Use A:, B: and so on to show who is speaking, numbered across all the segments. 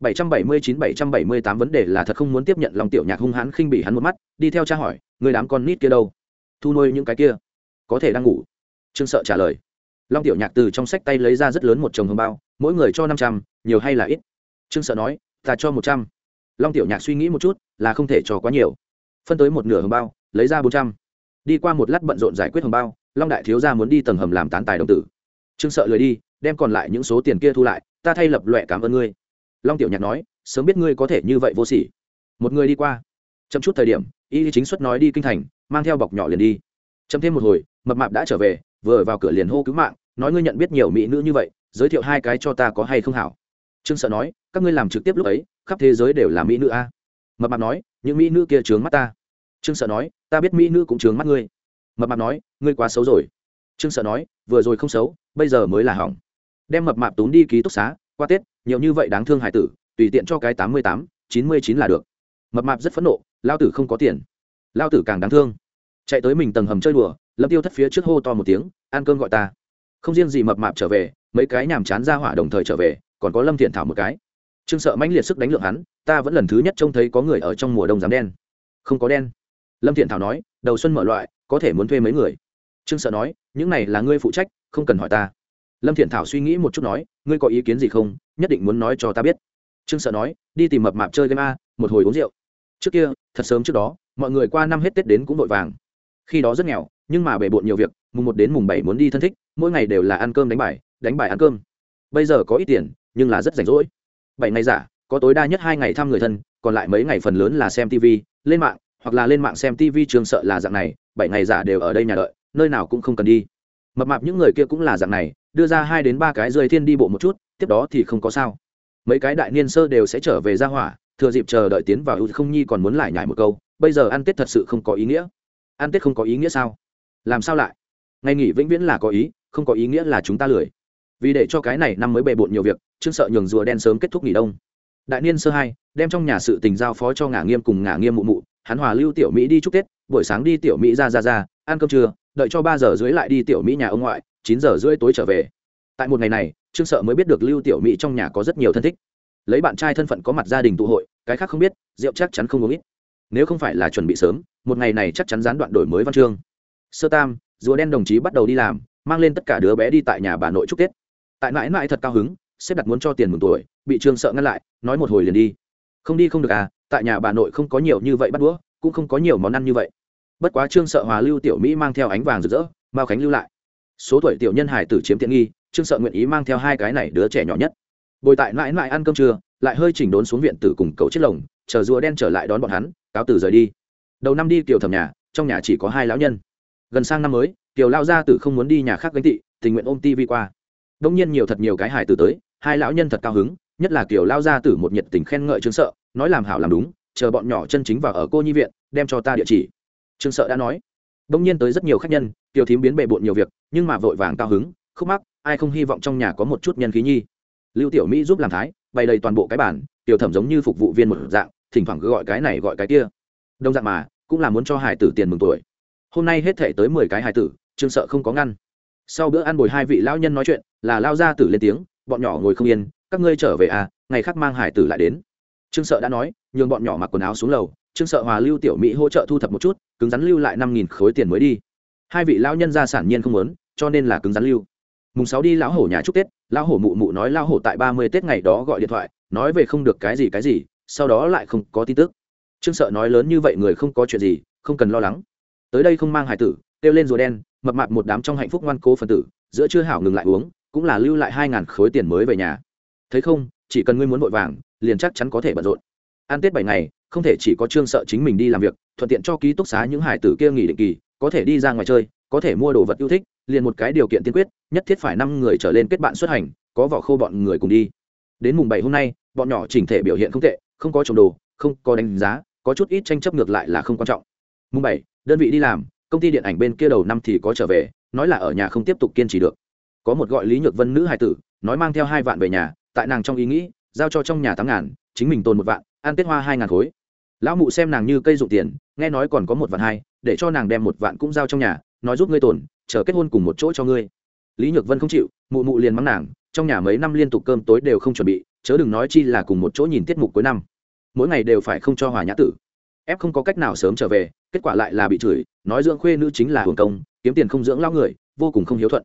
A: 779-778 vấn đề là thật không muốn tiếp nhận lòng tiểu nhạc hung hãn khinh bỉ hắn một mắt, đi theo cha hỏi, người đám con nít kia đâu? Thu nuôi những cái kia? Có thể đang ngủ? Trương sợ trả lời. Long tiểu nhạc từ trong sách tay lấy ra rất lớn một chồng hương bao, mỗi người cho năm trăm, nhiều hay là ít? Trương sợ nói, ta cho một trăm. Long tiểu nhạc suy nghĩ một chút, là không thể cho quá nhiều. Phân tới một nửa hồng bao, lấy ra bốn trăm. Đi qua một lát bận rộn giải quyết hồng bao, long đại thiếu gia muốn đi tầng hầm làm tán tài đồng tử. Trương sợ lười đi, đem còn lại những số tiền kia thu lại, ta thay lập loẹ cảm ơn ngươi long tiểu nhạc nói, sớm biết ngươi có thể như vậy vô sỉ. Một người đi qua. Chậm chút thời điểm, y chính xuất nói đi kinh thành, mang theo bọc nhỏ liền đi. Chậm thêm một hồi, mập mạp đã trở về, vừa vào cửa liền hô cứu mạng, nói ngươi nhận biết nhiều mỹ nữ như vậy, giới thiệu hai cái cho ta có hay không hảo. Trương sợ nói, các ngươi làm trực tiếp lúc ấy, khắp thế giới đều là mỹ nữ a. Mập mạp nói, những mỹ nữ kia trướng mắt ta. Trương sợ nói, ta biết mỹ nữ cũng trướng mắt ngươi. Mập mạp nói, ngươi quá xấu rồi. Trương sợ nói, vừa rồi không xấu, bây giờ mới là hỏng. Đem mập mạp tốn đi ký túc xá qua tết, nhiều như vậy đáng thương hải tử, tùy tiện cho cái tám mươi tám, chín mươi chín là được. Mập mạp rất phẫn nộ, lao tử không có tiền. Lao tử càng đáng thương. Chạy tới mình tầng hầm chơi đùa, lâm tiêu thất phía trước hô to một tiếng, ăn cơm gọi ta. Không riêng gì mập mạp trở về, mấy cái nhàm chán ra hỏa đồng thời trở về, còn có lâm thiện thảo một cái. Trương sợ mãnh liệt sức đánh lượng hắn, ta vẫn lần thứ nhất trông thấy có người ở trong mùa đông dám đen. Không có đen. Lâm thiện thảo nói, đầu xuân mở loại, có thể muốn thuê mấy người. Trương sợ nói, những này là ngươi phụ trách, không cần hỏi ta lâm thiện thảo suy nghĩ một chút nói, ngươi có ý kiến gì không? Nhất định muốn nói cho ta biết. Trương sợ nói, đi tìm mập mạp chơi game a, một hồi uống rượu. Trước kia, thật sớm trước đó, mọi người qua năm hết tết đến cũng vội vàng. Khi đó rất nghèo, nhưng mà bề bộn nhiều việc, mùng một đến mùng bảy muốn đi thân thích, mỗi ngày đều là ăn cơm đánh bài đánh bài ăn cơm. Bây giờ có ít tiền, nhưng là rất rảnh rỗi. Bảy ngày giả, có tối đa nhất hai ngày thăm người thân, còn lại mấy ngày phần lớn là xem tv lên mạng, hoặc là lên mạng xem tv trường sợ là dạng này, bảy ngày giả đều ở đây nhà đợi, nơi nào cũng không cần đi. Mập mạp những người kia cũng là dạng này đưa ra hai đến ba cái rơi thiên đi bộ một chút, tiếp đó thì không có sao. Mấy cái đại niên sơ đều sẽ trở về ra hỏa, thừa dịp chờ đợi tiến vào ưu không nhi còn muốn lại nhải một câu, bây giờ ăn tết thật sự không có ý nghĩa. Ăn tết không có ý nghĩa sao? Làm sao lại? Ngày nghỉ vĩnh viễn là có ý, không có ý nghĩa là chúng ta lười. Vì để cho cái này năm mới bề bộn nhiều việc chương sợ nhường rùa đen sớm kết thúc nghỉ đông. Đại niên sơ hai, đem trong nhà sự tình giao phó cho ngả nghiêm cùng ngả nghiêm mụ mụ, hắn hòa lưu tiểu mỹ đi chúc tết, buổi sáng đi tiểu mỹ ra ra ra, ăn cơm trưa, đợi cho ba giờ dưới lại đi tiểu mỹ nhà ông ngoại chín giờ rưỡi tối trở về. Tại một ngày này, trương sợ mới biết được lưu tiểu mỹ trong nhà có rất nhiều thân thích. Lấy bạn trai thân phận có mặt gia đình tụ hội, cái khác không biết, rượu chắc chắn không uống ít. Nếu không phải là chuẩn bị sớm, một ngày này chắc chắn gián đoạn đổi mới văn chương. Sơ tam, rùa đen đồng chí bắt đầu đi làm, mang lên tất cả đứa bé đi tại nhà bà nội chúc tết. Tại mãi mãi thật cao hứng xếp đặt muốn cho tiền mừng tuổi, bị trương sợ ngăn lại, nói một hồi liền đi. Không đi không được à tại nhà bà nội không có nhiều như vậy bắt đũa, cũng không có nhiều món ăn như vậy. Bất quá trương sợ hòa lưu tiểu mỹ mang theo ánh vàng rực rỡ mao khánh lưu lại số tuổi tiểu nhân hải tử chiếm tiện nghi, trương sợ nguyện ý mang theo hai cái này đứa trẻ nhỏ nhất. Bồi tại mãi mãi ăn cơm trưa, lại hơi chỉnh đốn xuống viện tử cùng cầu chiếc lồng, chờ rùa đen trở lại đón bọn hắn, cáo tử rời đi. Đầu năm đi tiểu thầm nhà, trong nhà chỉ có hai lão nhân. Gần sang năm mới, tiểu lao gia tử không muốn đi nhà khác gánh tị, tình nguyện ôm tivi qua. Đông nhiên nhiều thật nhiều cái hải tử tới, hai lão nhân thật cao hứng, nhất là tiểu lao gia tử một nhiệt tình khen ngợi trương sợ, nói làm hảo làm đúng, chờ bọn nhỏ chân chính vào ở cô nhi viện, đem cho ta địa chỉ. Trương sợ đã nói. Đông nhiên tới rất nhiều khách nhân tiểu thím biến bề bộn nhiều việc, nhưng mà vội vàng cao hứng, khúc mắc, ai không hy vọng trong nhà có một chút nhân khí nhi. Lưu tiểu mỹ giúp làm thái, bày đầy toàn bộ cái bản tiểu thẩm giống như phục vụ viên một dạng, thỉnh thoảng gọi cái này gọi cái kia. Đông dạng mà, cũng là muốn cho hải tử tiền mừng tuổi. Hôm nay hết thể tới mười cái hải tử, trương sợ không có ngăn. Sau bữa ăn bồi hai vị lão nhân nói chuyện, là lao ra tử lên tiếng, bọn nhỏ ngồi không yên, các ngươi trở về à ngày khác mang hải tử lại đến. Trương sợ đã nói, nhường bọn nhỏ mặc quần áo xuống lầu, trương sợ hòa lưu tiểu mỹ hỗ trợ thu thập một chút, cứng rắn lưu lại năm nghìn khối tiền mới đi hai vị lão nhân gia sản nhiên không muốn, cho nên là cứng rắn lưu. Mùng sáu đi lão hổ nhà chúc tết, lão hổ mụ mụ nói lão hổ tại ba mươi tết ngày đó gọi điện thoại, nói về không được cái gì cái gì, sau đó lại không có tin tức. Trương sợ nói lớn như vậy người không có chuyện gì, không cần lo lắng. Tới đây không mang hải tử, kêu lên rùa đen, mập mạp một đám trong hạnh phúc ngoan cố phần tử, giữa chưa hảo ngừng lại uống, cũng là lưu lại hai ngàn khối tiền mới về nhà. Thấy không, chỉ cần ngươi muốn vội vàng, liền chắc chắn có thể bận rộn. Ăn tết bảy ngày, không thể chỉ có trương sợ chính mình đi làm việc, thuận tiện cho ký túc xá những hải tử kia nghỉ định kỳ có thể đi ra ngoài chơi, có thể mua đồ vật yêu thích, liền một cái điều kiện tiên quyết, nhất thiết phải năm người trở lên kết bạn xuất hành, có vỏ khô bọn người cùng đi. Đến mùng bảy hôm nay, bọn nhỏ chỉnh thể biểu hiện không tệ, không có trồng đồ, không có đánh giá, có chút ít tranh chấp ngược lại là không quan trọng. Mùng bảy, đơn vị đi làm, công ty điện ảnh bên kia đầu năm thì có trở về, nói là ở nhà không tiếp tục kiên trì được. Có một gọi lý nhược vân nữ hài tử, nói mang theo hai vạn về nhà, tại nàng trong ý nghĩ, giao cho trong nhà tám ngàn, chính mình tồn một vạn, ăn tết hoa hai ngàn khối. Lão mụ xem nàng như cây dụng tiền nghe nói còn có một vạn hai, để cho nàng đem một vạn cũng giao trong nhà, nói giúp ngươi tồn, chờ kết hôn cùng một chỗ cho ngươi. Lý nhược vân không chịu, mụ mụ liền mắng nàng, trong nhà mấy năm liên tục cơm tối đều không chuẩn bị, chớ đừng nói chi là cùng một chỗ nhìn tiết mục cuối năm. Mỗi ngày đều phải không cho hòa nhã tử. Ép không có cách nào sớm trở về, kết quả lại là bị chửi, nói dưỡng khuê nữ chính là hưởng công, kiếm tiền không dưỡng lao người, vô cùng không hiếu thuận.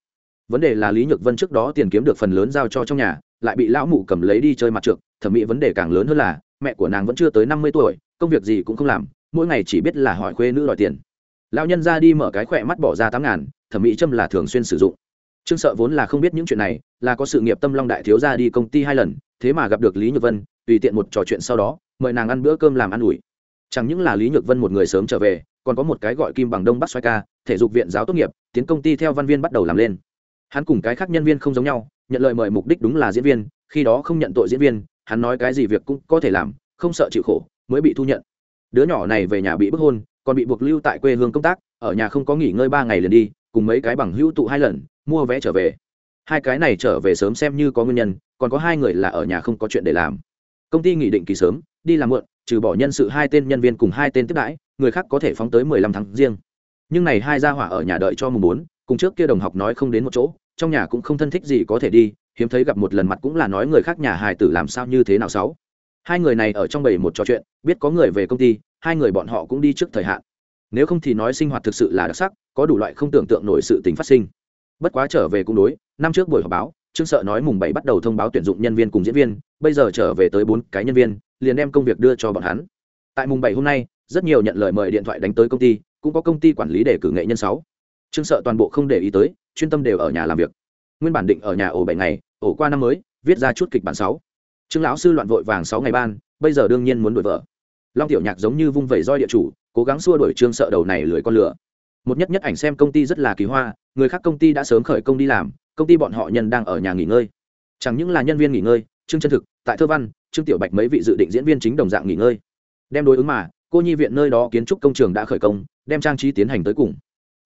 A: Vấn đề là lý nhược vân trước đó tiền kiếm được phần lớn giao cho trong nhà, lại bị lão mụ cầm lấy đi chơi mặt trượt thẩm mỹ vấn đề càng lớn hơn là, mẹ của nàng vẫn chưa tới năm mươi tuổi, công việc gì cũng không làm mỗi ngày chỉ biết là hỏi khuê nữ đòi tiền. Lão nhân ra đi mở cái khỏe mắt bỏ ra tám ngàn, thẩm mỹ châm là thường xuyên sử dụng. Trương sợ vốn là không biết những chuyện này, là có sự nghiệp tâm long đại thiếu ra đi công ty hai lần, thế mà gặp được lý nhược vân, tùy tiện một trò chuyện sau đó, mời nàng ăn bữa cơm làm ăn ủi. Chẳng những là lý nhược vân một người sớm trở về, còn có một cái gọi kim bằng đông bắc xoay ca, thể dục viện giáo tốt nghiệp, tiến công ty theo văn viên bắt đầu làm lên. Hắn cùng cái khác nhân viên không giống nhau, nhận lời mời mục đích đúng là diễn viên, khi đó không nhận tội diễn viên, hắn nói cái gì việc cũng có thể làm, không sợ chịu khổ, mới bị thu nhận đứa nhỏ này về nhà bị bức hôn, còn bị buộc lưu tại quê hương công tác, ở nhà không có nghỉ ngơi ba ngày liền đi, cùng mấy cái bằng hữu tụ hai lần, mua vé trở về. Hai cái này trở về sớm xem như có nguyên nhân, còn có hai người là ở nhà không có chuyện để làm. Công ty nghỉ định kỳ sớm, đi làm muộn, trừ bỏ nhân sự hai tên nhân viên cùng hai tên tiếp đãi, người khác có thể phóng tới mười lăm tháng riêng. Nhưng này hai gia hỏa ở nhà đợi cho mùng bốn, cùng trước kia đồng học nói không đến một chỗ, trong nhà cũng không thân thích gì có thể đi, hiếm thấy gặp một lần mặt cũng là nói người khác nhà hài tử làm sao như thế nào sáu hai người này ở trong bầy một trò chuyện, biết có người về công ty, hai người bọn họ cũng đi trước thời hạn. Nếu không thì nói sinh hoạt thực sự là đặc sắc, có đủ loại không tưởng tượng nổi sự tình phát sinh. Bất quá trở về cũng đối, năm trước buổi họp báo, trương sợ nói mùng bảy bắt đầu thông báo tuyển dụng nhân viên cùng diễn viên, bây giờ trở về tới bốn cái nhân viên, liền đem công việc đưa cho bọn hắn. Tại mùng bảy hôm nay, rất nhiều nhận lời mời điện thoại đánh tới công ty, cũng có công ty quản lý để cử nghệ nhân sáu. Trương sợ toàn bộ không để ý tới, chuyên tâm đều ở nhà làm việc. Nguyên bản định ở nhà ổ bảy ngày, ổ qua năm mới, viết ra chút kịch bản sáu trương lão sư loạn vội vàng sáu ngày ban, bây giờ đương nhiên muốn đuổi vợ. Long tiểu nhạc giống như vung vẩy roi địa chủ, cố gắng xua đuổi trương sợ đầu này lười con lửa. Một nhất nhất ảnh xem công ty rất là kỳ hoa, người khác công ty đã sớm khởi công đi làm, công ty bọn họ nhân đang ở nhà nghỉ ngơi. Chẳng những là nhân viên nghỉ ngơi, trương chân thực, tại thơ văn, trương tiểu bạch mấy vị dự định diễn viên chính đồng dạng nghỉ ngơi. Đem đối ứng mà, cô nhi viện nơi đó kiến trúc công trường đã khởi công, đem trang trí tiến hành tới cùng.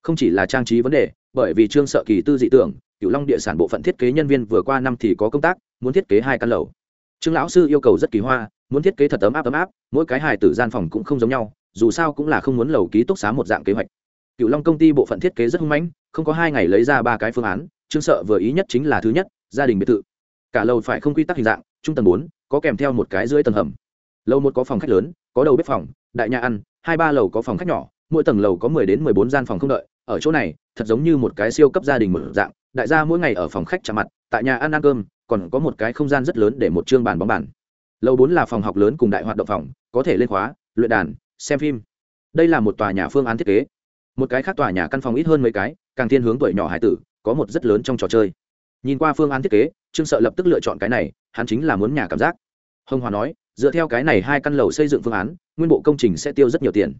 A: Không chỉ là trang trí vấn đề, bởi vì trương sợ kỳ tư dị tưởng cựu long địa sản bộ phận thiết kế nhân viên vừa qua năm thì có công tác, muốn thiết kế hai căn lầu trương lão sư yêu cầu rất kỳ hoa, muốn thiết kế thật ấm áp ấm áp, mỗi cái hài tử gian phòng cũng không giống nhau, dù sao cũng là không muốn lầu ký túc xá một dạng kế hoạch. Cựu long công ty bộ phận thiết kế rất hung mãnh, không có hai ngày lấy ra ba cái phương án, trương sợ vừa ý nhất chính là thứ nhất, gia đình biệt thự. Cả lầu phải không quy tắc hình dạng, trung tầng bốn, có kèm theo một cái dưới tầng hầm. Lầu một có phòng khách lớn, có đầu bếp phòng, đại nhà ăn, hai ba lầu có phòng khách nhỏ, mỗi tầng lầu có mười đến mười bốn gian phòng không đợi. Ở chỗ này, thật giống như một cái siêu cấp gia đình mở dạng, đại gia mỗi ngày ở phòng khách chạm mặt, tại nhà ăn ăn cơm còn có một cái không gian rất lớn để một chương bàn bóng bàn. Lầu bốn là phòng học lớn cùng đại hoạt động phòng, có thể lên khóa, luyện đàn, xem phim. Đây là một tòa nhà phương án thiết kế. Một cái khác tòa nhà căn phòng ít hơn mấy cái, càng thiên hướng tuổi nhỏ hải tử, có một rất lớn trong trò chơi. Nhìn qua phương án thiết kế, trương sợ lập tức lựa chọn cái này, hắn chính là muốn nhà cảm giác. Hồng hòa nói, dựa theo cái này hai căn lầu xây dựng phương án, nguyên bộ công trình sẽ tiêu rất nhiều tiền.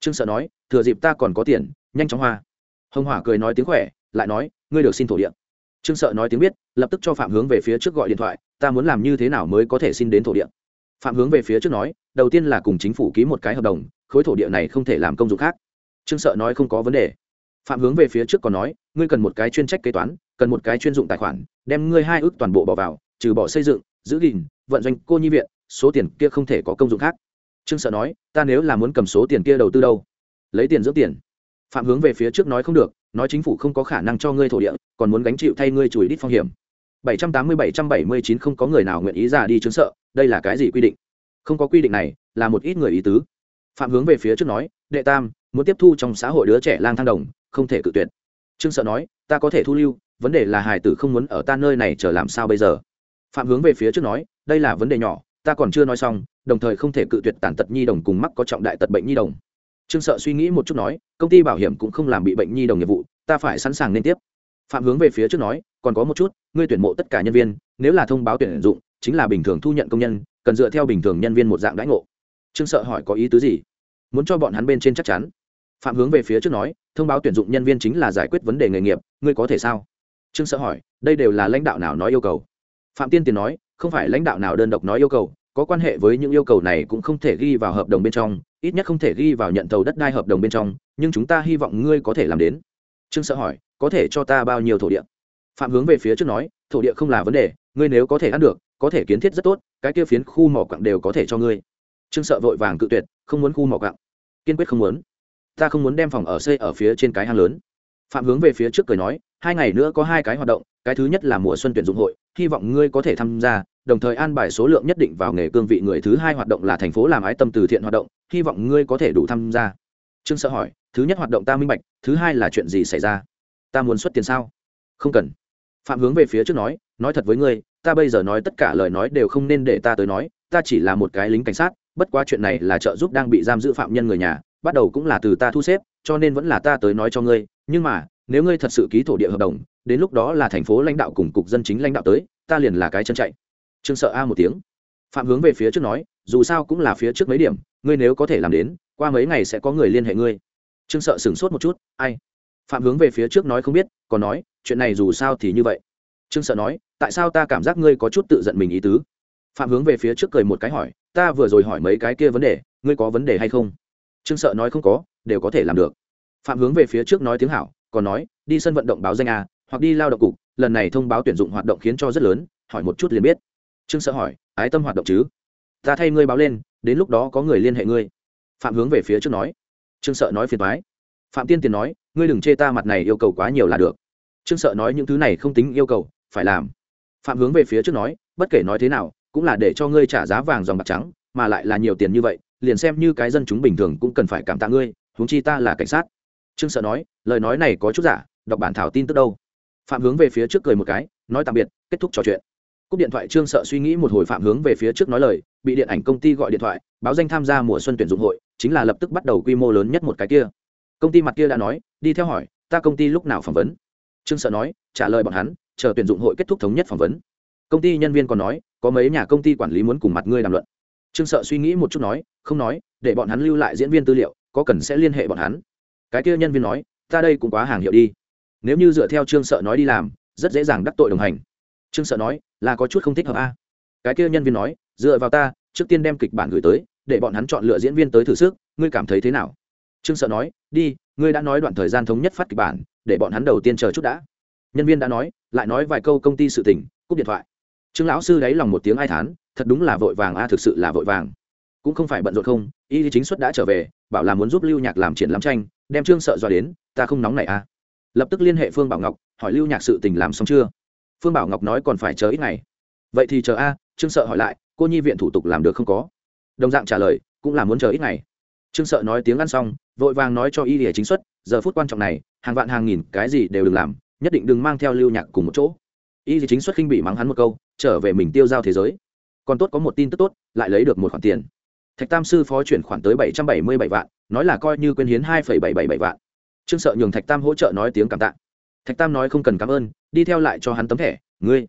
A: Trương sợ nói, thừa dịp ta còn có tiền, nhanh chóng hoa. Hồng hòa cười nói tiếng khỏe, lại nói, ngươi được xin thổ địa trương sợ nói tiếng biết, lập tức cho phạm hướng về phía trước gọi điện thoại, ta muốn làm như thế nào mới có thể xin đến thổ địa? Phạm hướng về phía trước nói, đầu tiên là cùng chính phủ ký một cái hợp đồng, khối thổ địa này không thể làm công dụng khác. Trương sợ nói, không có vấn đề. Phạm hướng về phía trước còn nói, ngươi cần một cái chuyên trách kế toán, cần một cái chuyên dụng tài khoản, đem ngươi hai ước toàn bộ bỏ vào, trừ bỏ xây dựng, giữ gìn, vận doanh cô nhi viện, số tiền kia không thể có công dụng khác. Trương sợ nói, ta nếu là muốn cầm số tiền kia đầu tư đâu? Lấy tiền dưỡng tiền. Phạm hướng về phía trước nói, không được nói chính phủ không có khả năng cho ngươi thổ địa, còn muốn gánh chịu thay ngươi chùi đít phong hiểm. 780-779 không có người nào nguyện ý ra đi chứng sợ, đây là cái gì quy định? Không có quy định này, là một ít người ý tứ. Phạm hướng về phía trước nói, đệ tam, muốn tiếp thu trong xã hội đứa trẻ lang thang đồng, không thể cự tuyệt. Trương sợ nói, ta có thể thu lưu, vấn đề là hài tử không muốn ở ta nơi này chờ làm sao bây giờ? Phạm hướng về phía trước nói, đây là vấn đề nhỏ, ta còn chưa nói xong, đồng thời không thể cự tuyệt tàn tật nhi đồng cùng mắc có trọng đại tật bệnh nhi đồng trương sợ suy nghĩ một chút nói, công ty bảo hiểm cũng không làm bị bệnh nhi đồng nghiệp vụ, ta phải sẵn sàng nên tiếp. Phạm hướng về phía trước nói, còn có một chút, ngươi tuyển mộ tất cả nhân viên, nếu là thông báo tuyển dụng, chính là bình thường thu nhận công nhân, cần dựa theo bình thường nhân viên một dạng đãi ngộ. Trương sợ hỏi có ý tứ gì? Muốn cho bọn hắn bên trên chắc chắn. Phạm hướng về phía trước nói, thông báo tuyển dụng nhân viên chính là giải quyết vấn đề nghề nghiệp, ngươi có thể sao? Trương sợ hỏi, đây đều là lãnh đạo nào nói yêu cầu? Phạm tiên tiền nói, không phải lãnh đạo nào đơn độc nói yêu cầu có quan hệ với những yêu cầu này cũng không thể ghi vào hợp đồng bên trong, ít nhất không thể ghi vào nhận thầu đất đai hợp đồng bên trong, nhưng chúng ta hy vọng ngươi có thể làm đến. Trương sợ hỏi, có thể cho ta bao nhiêu thổ địa? Phạm hướng về phía trước nói, thổ địa không là vấn đề, ngươi nếu có thể ăn được, có thể kiến thiết rất tốt, cái kia phiến khu mỏ quặng đều có thể cho ngươi. Trương sợ vội vàng cự tuyệt, không muốn khu mỏ quặng. Kiên quyết không muốn. Ta không muốn đem phòng ở xây ở phía trên cái hang lớn. Phạm hướng về phía trước cười nói, hai ngày nữa có hai cái hoạt động, cái thứ nhất là mùa xuân tuyển dụng hội, hy vọng ngươi có thể tham gia đồng thời an bài số lượng nhất định vào nghề cương vị người thứ hai hoạt động là thành phố làm ái tâm từ thiện hoạt động, hy vọng ngươi có thể đủ tham gia. Trương sợ hỏi, thứ nhất hoạt động ta minh bạch, thứ hai là chuyện gì xảy ra? Ta muốn xuất tiền sao? Không cần. Phạm hướng về phía trước nói nói thật với ngươi, ta bây giờ nói tất cả lời nói đều không nên để ta tới nói, ta chỉ là một cái lính cảnh sát, bất quá chuyện này là trợ giúp đang bị giam giữ phạm nhân người nhà, bắt đầu cũng là từ ta thu xếp, cho nên vẫn là ta tới nói cho ngươi, nhưng mà, nếu ngươi thật sự ký thổ địa hợp đồng, đến lúc đó là thành phố lãnh đạo cùng cục dân chính lãnh đạo tới, ta liền là cái chân chạy trương sợ a một tiếng. Phạm hướng về phía trước nói, dù sao cũng là phía trước mấy điểm, ngươi nếu có thể làm đến, qua mấy ngày sẽ có người liên hệ ngươi. Trương sợ sửng sốt một chút, ai? Phạm hướng về phía trước nói không biết, còn nói, chuyện này dù sao thì như vậy. Trương sợ nói, tại sao ta cảm giác ngươi có chút tự giận mình ý tứ? Phạm hướng về phía trước cười một cái hỏi, ta vừa rồi hỏi mấy cái kia vấn đề, ngươi có vấn đề hay không? Trương sợ nói không có, đều có thể làm được. Phạm hướng về phía trước nói tiếng hảo, còn nói, đi sân vận động báo danh a, hoặc đi lao động cục, lần này thông báo tuyển dụng hoạt động khiến cho rất lớn, hỏi một chút liền biết trương sợ hỏi, ái tâm hoạt động chứ? Ta thay ngươi báo lên, đến lúc đó có người liên hệ ngươi. Phạm hướng về phía trước nói. Trương sợ nói phiền thoái phạm tiên tiền nói, ngươi đừng chê ta mặt này yêu cầu quá nhiều là được. Trương sợ nói những thứ này không tính yêu cầu, phải làm. Phạm hướng về phía trước nói, bất kể nói thế nào, cũng là để cho ngươi trả giá vàng dòng bạc trắng, mà lại là nhiều tiền như vậy, liền xem như cái dân chúng bình thường cũng cần phải cảm tạ ngươi, huống chi ta là cảnh sát. Trương sợ nói, lời nói này có chút giả, đọc bản thảo tin tức đâu. Phạm hướng về phía trước cười một cái, nói tạm biệt, kết thúc trò chuyện cúp điện thoại trương sợ suy nghĩ một hồi phạm hướng về phía trước nói lời, bị điện ảnh công ty gọi điện thoại, báo danh tham gia mùa xuân tuyển dụng hội, chính là lập tức bắt đầu quy mô lớn nhất một cái kia. Công ty mặt kia đã nói, đi theo hỏi, ta công ty lúc nào phỏng vấn? Trương sợ nói, trả lời bọn hắn, chờ tuyển dụng hội kết thúc thống nhất phỏng vấn. Công ty nhân viên còn nói, có mấy nhà công ty quản lý muốn cùng mặt ngươi đàm luận. Trương sợ suy nghĩ một chút nói, không nói, để bọn hắn lưu lại diễn viên tư liệu, có cần sẽ liên hệ bọn hắn. Cái kia nhân viên nói, ta đây cũng quá hàng hiệu đi. Nếu như dựa theo trương sợ nói đi làm, rất dễ dàng đắc tội đồng hành. Trương sợ nói là có chút không thích hợp a. Cái kia nhân viên nói, dựa vào ta, trước tiên đem kịch bản gửi tới, để bọn hắn chọn lựa diễn viên tới thử sức, ngươi cảm thấy thế nào? Trương sợ nói, đi, ngươi đã nói đoạn thời gian thống nhất phát kịch bản, để bọn hắn đầu tiên chờ chút đã. Nhân viên đã nói, lại nói vài câu công ty sự tình, cúp điện thoại. Trương lão sư đáy lòng một tiếng ai thán, thật đúng là vội vàng a, thực sự là vội vàng. Cũng không phải bận rộn không, y chính xuất đã trở về, bảo là muốn giúp lưu nhạc làm triển lãm tranh, đem trương sợ dọa đến, ta không nóng này a. Lập tức liên hệ phương bảo ngọc, hỏi lưu nhạc sự tình làm xong chưa? Phương bảo ngọc nói còn phải chờ ít ngày. Vậy thì chờ a, trương sợ hỏi lại, cô nhi viện thủ tục làm được không có? Đồng dạng trả lời, cũng là muốn chờ ít ngày. Trương sợ nói tiếng ăn xong, vội vàng nói cho y lìa chính xuất, giờ phút quan trọng này, hàng vạn hàng nghìn cái gì đều đừng làm, nhất định đừng mang theo lưu nhạc cùng một chỗ. Y lìa chính xuất khinh bị mắng hắn một câu, trở về mình tiêu giao thế giới. Còn tốt có một tin tức tốt, lại lấy được một khoản tiền. Thạch tam sư phó chuyển khoản tới bảy trăm bảy mươi bảy vạn, nói là coi như quyên hiến hai phẩy bảy bảy bảy vạn. Trương sợ nhường thạch tam hỗ trợ nói tiếng cảm tạ thạch tam nói không cần cảm ơn, đi theo lại cho hắn tấm thẻ, ngươi,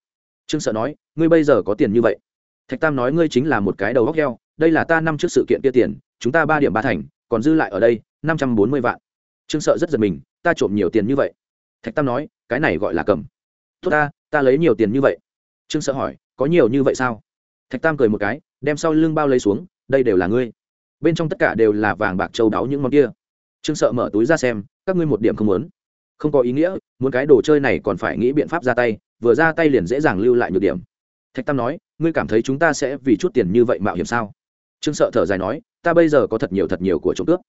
A: trương sợ nói, ngươi bây giờ có tiền như vậy? Thạch tam nói, ngươi chính là một cái đầu góc heo, đây là ta năm trước sự kiện kia tiền, chúng ta ba điểm ba thành, còn dư lại ở đây, năm trăm bốn mươi vạn. Trương sợ rất giật mình, ta trộm nhiều tiền như vậy? Thạch tam nói, cái này gọi là cầm. Tốt ta ta lấy nhiều tiền như vậy. Trương sợ hỏi, có nhiều như vậy sao? Thạch tam cười một cái, đem sau lưng bao lấy xuống, đây đều là ngươi. Bên trong tất cả đều là vàng bạc châu đáo những món kia. Trương sợ mở túi ra xem, các ngươi một điểm không muốn không có ý nghĩa, muốn cái đồ chơi này còn phải nghĩ biện pháp ra tay, vừa ra tay liền dễ dàng lưu lại nhược điểm. Thạch tam nói, ngươi cảm thấy chúng ta sẽ vì chút tiền như vậy mạo hiểm sao? Trương sợ thở dài nói, ta bây giờ có thật nhiều thật nhiều của trộm cướp.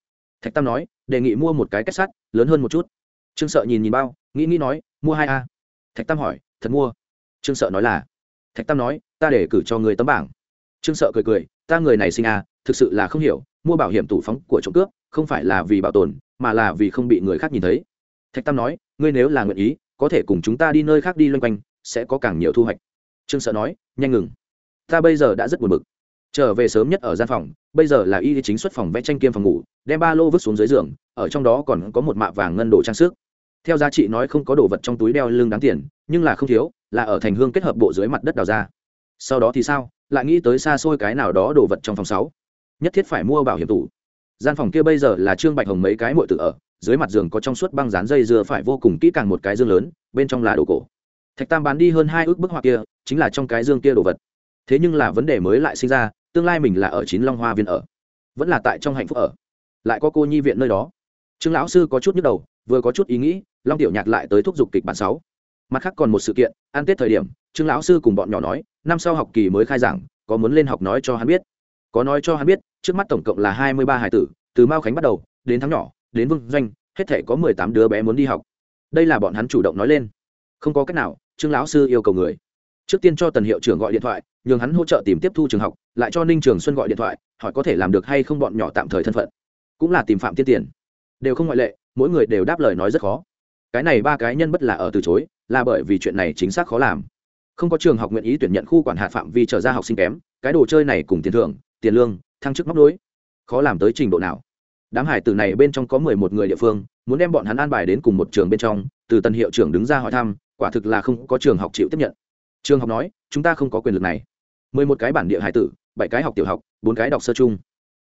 A: Thạch tam nói, đề nghị mua một cái kết sắt, lớn hơn một chút. Trương sợ nhìn nhìn bao, nghĩ nghĩ nói, mua hai a? Thạch tam hỏi, thật mua? Trương sợ nói là, thạch tam nói, ta để cử cho người tấm bảng. Trương sợ cười cười, ta người này sinh a, thực sự là không hiểu, mua bảo hiểm tủ phóng của trộm cướp không phải là vì bảo tồn, mà là vì không bị người khác nhìn thấy thạch tam nói, ngươi nếu là nguyện ý, có thể cùng chúng ta đi nơi khác đi loanh quanh, sẽ có càng nhiều thu hoạch. Trương sợ nói, nhanh ngừng. Ta bây giờ đã rất buồn bực. Trở về sớm nhất ở gian phòng, bây giờ là y chính xuất phòng vẽ tranh kiêm phòng ngủ, đem ba lô vứt xuống dưới giường, ở trong đó còn có một mạ vàng ngân đồ trang sức. Theo giá trị nói không có đồ vật trong túi đeo lưng đáng tiền, nhưng là không thiếu, là ở thành hương kết hợp bộ dưới mặt đất đào ra. Sau đó thì sao? Lại nghĩ tới xa xôi cái nào đó đồ vật trong phòng sáu. Nhất thiết phải mua bảo hiểm tủ gian phòng kia bây giờ là trương bạch hồng mấy cái mội tự ở dưới mặt giường có trong suốt băng dán dây dưa phải vô cùng kỹ càng một cái dương lớn, bên trong là đồ cổ. Thạch tam bán đi hơn hai ước bức họa kia, chính là trong cái dương kia đồ vật. Thế nhưng là vấn đề mới lại sinh ra, tương lai mình là ở chín long hoa viên ở, vẫn là tại trong hạnh phúc ở, lại có cô nhi viện nơi đó. Trương lão sư có chút nhức đầu, vừa có chút ý nghĩ, long tiểu nhạc lại tới thúc giục kịch bản sáu. Mặt khác còn một sự kiện, ăn tết thời điểm, trương lão sư cùng bọn nhỏ nói, năm sau học kỳ mới khai giảng, có muốn lên học nói cho hắn biết. Có nói cho hắn biết, trước mắt tổng cộng là hai mươi ba hải tử, từ mao khánh bắt đầu, đến tháng nhỏ đến vương doanh, hết thể có mười tám đứa bé muốn đi học. Đây là bọn hắn chủ động nói lên. Không có cách nào, trương lão sư yêu cầu người. Trước tiên cho tần hiệu trưởng gọi điện thoại, nhường hắn hỗ trợ tìm tiếp thu trường học, lại cho ninh trường xuân gọi điện thoại, hỏi có thể làm được hay không bọn nhỏ tạm thời thân phận. Cũng là tìm phạm Tiết tiền. Đều không ngoại lệ, mỗi người đều đáp lời nói rất khó. Cái này ba cái nhân bất là ở từ chối, là bởi vì chuyện này chính xác khó làm. Không có trường học nguyện ý tuyển nhận khu quản hạt phạm vi trở ra học sinh kém, cái đồ chơi này cùng tiền thưởng, tiền lương, thăng chức móc đối khó làm tới trình độ nào? Đám hải tử này bên trong có mười một người địa phương, muốn đem bọn hắn an bài đến cùng một trường bên trong, từ tân hiệu trưởng đứng ra hỏi thăm, quả thực là không có trường học chịu tiếp nhận. Trường học nói, chúng ta không có quyền lực này. Mười một cái bản địa hải tử, bảy cái học tiểu học, bốn cái đọc sơ chung.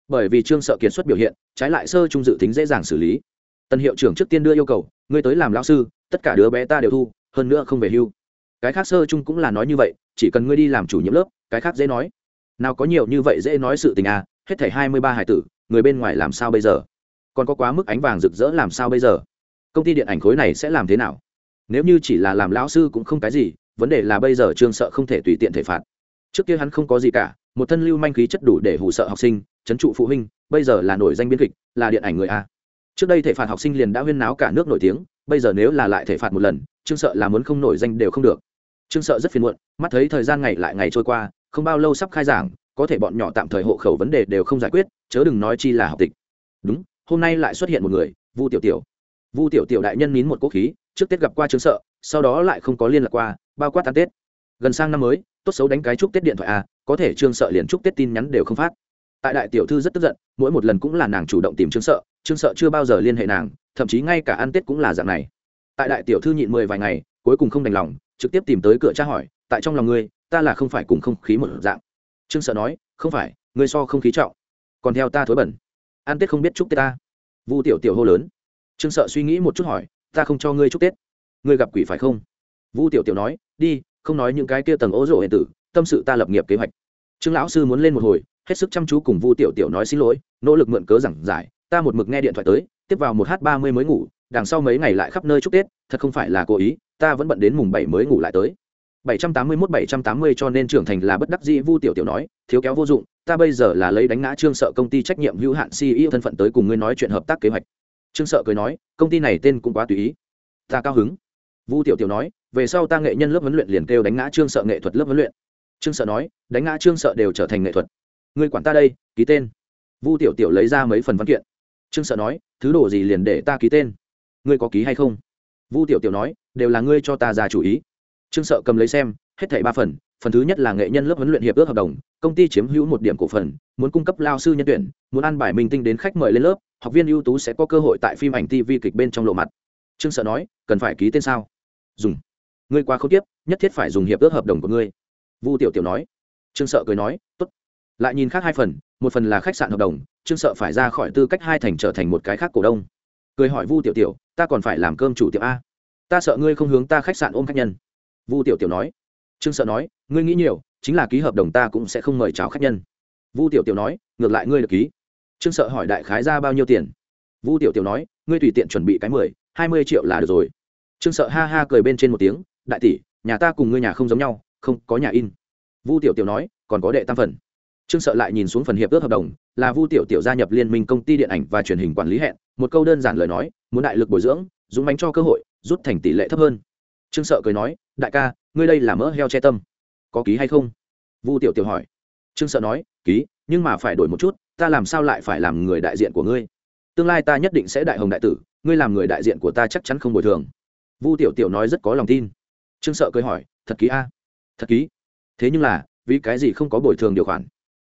A: Bởi vì trương sợ kiệt xuất biểu hiện, trái lại sơ trung dự tính dễ dàng xử lý. Tân hiệu trưởng trước tiên đưa yêu cầu, ngươi tới làm lao sư, tất cả đứa bé ta đều thu, hơn nữa không về hưu. Cái khác sơ chung cũng là nói như vậy, chỉ cần ngươi đi làm chủ nhiệm lớp, cái khác dễ nói. Nào có nhiều như vậy dễ nói sự tình à hết thảy hai mươi ba hải tử người bên ngoài làm sao bây giờ? Còn có quá mức ánh vàng rực rỡ làm sao bây giờ? Công ty điện ảnh khối này sẽ làm thế nào? Nếu như chỉ là làm lão sư cũng không cái gì, vấn đề là bây giờ trương sợ không thể tùy tiện thể phạt. Trước kia hắn không có gì cả, một thân lưu manh khí chất đủ để hù sợ học sinh, chấn trụ phụ huynh, bây giờ là nổi danh biên kịch, là điện ảnh người a. Trước đây thể phạt học sinh liền đã huyên náo cả nước nổi tiếng, bây giờ nếu là lại thể phạt một lần, trương sợ là muốn không nổi danh đều không được. Trương sợ rất phiền muộn, mắt thấy thời gian ngày lại ngày trôi qua, không bao lâu sắp khai giảng có thể bọn nhỏ tạm thời hộ khẩu vấn đề đều không giải quyết, chớ đừng nói chi là học tịch. Đúng, hôm nay lại xuất hiện một người, vu tiểu tiểu. Vu tiểu tiểu đại nhân nín một cố khí, trước tết gặp qua trương sợ, sau đó lại không có liên lạc qua, bao quát ăn tết. Gần sang năm mới, tốt xấu đánh cái chúc tết điện thoại à có thể trương sợ liền chúc tết tin nhắn đều không phát. Tại đại tiểu thư rất tức giận, mỗi một lần cũng là nàng chủ động tìm trương sợ trương sợ chưa bao giờ liên hệ nàng, thậm chí ngay cả ăn tết cũng là dạng này. Tại đại tiểu thư nhịn mười vài ngày, cuối cùng không đành lòng, trực tiếp tìm tới cửa tra hỏi, tại trong lòng ngươi, ta là không phải cùng không khí một dạng trương sợ nói, không phải, ngươi so không khí trọng, còn theo ta thối bẩn. Ăn tết không biết chúc tết ta. Vu tiểu tiểu hô lớn. Trương sợ suy nghĩ một chút hỏi, ta không cho ngươi chúc tết. Ngươi gặp quỷ phải không? Vu tiểu tiểu nói, đi, không nói những cái kia tầng ố rộ hệ tử, tâm sự ta lập nghiệp kế hoạch. Trương lão sư muốn lên một hồi, hết sức chăm chú cùng vu tiểu tiểu nói xin lỗi, nỗ lực mượn cớ giảng giải, ta một mực nghe điện thoại tới, tiếp vào một h ba mươi mới ngủ, đằng sau mấy ngày lại khắp nơi chúc tết, thật không phải là cố ý, ta vẫn bận đến mùng bảy mới ngủ lại tới bảy trăm tám mươi mốt bảy trăm tám mươi cho nên trưởng thành là bất đắc dĩ, vu tiểu tiểu nói, thiếu kéo vô dụng, ta bây giờ là lấy đánh ngã trương sợ công ty trách nhiệm hữu hạn ceo thân phận tới cùng ngươi nói chuyện hợp tác kế hoạch. Trương sợ cười nói, công ty này tên cũng quá tùy ý. Ta cao hứng. Vu tiểu tiểu nói, về sau ta nghệ nhân lớp huấn luyện liền kêu đánh ngã trương sợ nghệ thuật lớp huấn luyện. Trương sợ nói, đánh ngã trương sợ đều trở thành nghệ thuật. Ngươi quản ta đây, ký tên. Vu tiểu tiểu lấy ra mấy phần văn kiện. Trương sợ nói, thứ đồ gì liền để ta ký tên? Ngươi có ký hay không? Vu tiểu tiểu nói, đều là ngươi cho ta ra chủ ý trương sợ cầm lấy xem, hết thảy ba phần phần thứ nhất là nghệ nhân lớp huấn luyện hiệp ước hợp đồng, công ty chiếm hữu một điểm cổ phần, muốn cung cấp lao sư nhân tuyển, muốn ăn bài minh tinh đến khách mời lên lớp, học viên ưu tú sẽ có cơ hội tại phim ảnh tv kịch bên trong lộ mặt. Trương sợ nói, cần phải ký tên sao? Dùng. Ngươi qua không tiếp nhất thiết phải dùng hiệp ước hợp đồng của ngươi. Vu tiểu tiểu nói. Trương sợ cười nói, tốt. Lại nhìn khác hai phần, một phần là khách sạn hợp đồng, trương sợ phải ra khỏi tư cách hai thành trở thành một cái khác cổ đông. Cười hỏi vu tiểu tiểu, ta còn phải làm cơm chủ tiệm a? Ta sợ ngươi không hướng ta khách sạn ôm khách nhân vu tiểu tiểu nói. Trương sợ nói, ngươi nghĩ nhiều, chính là ký hợp đồng ta cũng sẽ không mời chào khách nhân. Vu tiểu tiểu nói, ngược lại ngươi được ký. Trương sợ hỏi đại khái ra bao nhiêu tiền? Vu tiểu tiểu nói, ngươi tùy tiện chuẩn bị cái mười, hai mươi triệu là được rồi. Trương sợ ha ha cười bên trên một tiếng, đại tỷ, nhà ta cùng ngươi nhà không giống nhau, không có nhà in. Vu tiểu tiểu nói, còn có đệ tam phần. Trương sợ lại nhìn xuống phần hiệp ước hợp đồng, là vu tiểu tiểu gia nhập liên minh công ty điện ảnh và truyền hình quản lý hẹn, một câu đơn giản lời nói, muốn đại lực bồi dưỡng, dũng bánh cho cơ hội, rút thành tỷ lệ thấp hơn trương sợ cười nói, đại ca, ngươi đây là mỡ heo che tâm. Có ký hay không? Vu tiểu tiểu hỏi. Trương sợ nói, ký, nhưng mà phải đổi một chút, ta làm sao lại phải làm người đại diện của ngươi? Tương lai ta nhất định sẽ đại hồng đại tử, ngươi làm người đại diện của ta chắc chắn không bồi thường. Vu tiểu tiểu nói rất có lòng tin. Trương sợ cười hỏi, thật ký a? Thật ký? Thế nhưng là, vì cái gì không có bồi thường điều khoản?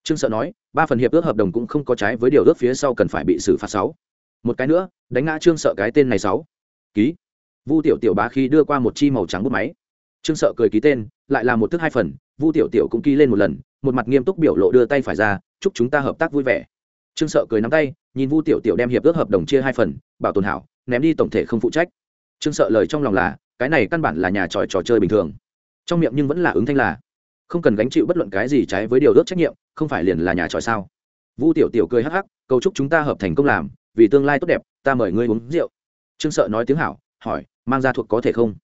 A: Trương sợ nói, ba phần hiệp ước hợp đồng cũng không có trái với điều ước phía sau cần phải bị xử phạt sáu. Một cái nữa, đánh ngã trương sợ cái tên này sáu. Ký vu tiểu tiểu bá khi đưa qua một chi màu trắng bút máy. Trương sợ cười ký tên, lại là một thức hai phần, vu tiểu tiểu cũng ký lên một lần, một mặt nghiêm túc biểu lộ đưa tay phải ra, chúc chúng ta hợp tác vui vẻ. Trương sợ cười nắm tay, nhìn vu tiểu tiểu đem hiệp ước hợp đồng chia hai phần, bảo tồn hảo, ném đi tổng thể không phụ trách. Trương sợ lời trong lòng là, cái này căn bản là nhà trò trò chơi bình thường. Trong miệng nhưng vẫn là ứng thanh là, không cần gánh chịu bất luận cái gì trái với điều ước trách nhiệm, không phải liền là nhà tròi sao? Vu tiểu tiểu cười hắc hắc, cầu chúc chúng ta hợp thành công làm, vì tương lai tốt đẹp, ta mời ngươi uống rượu. Trương sợ nói tiếng hảo hỏi, mang ra thuộc có thể không?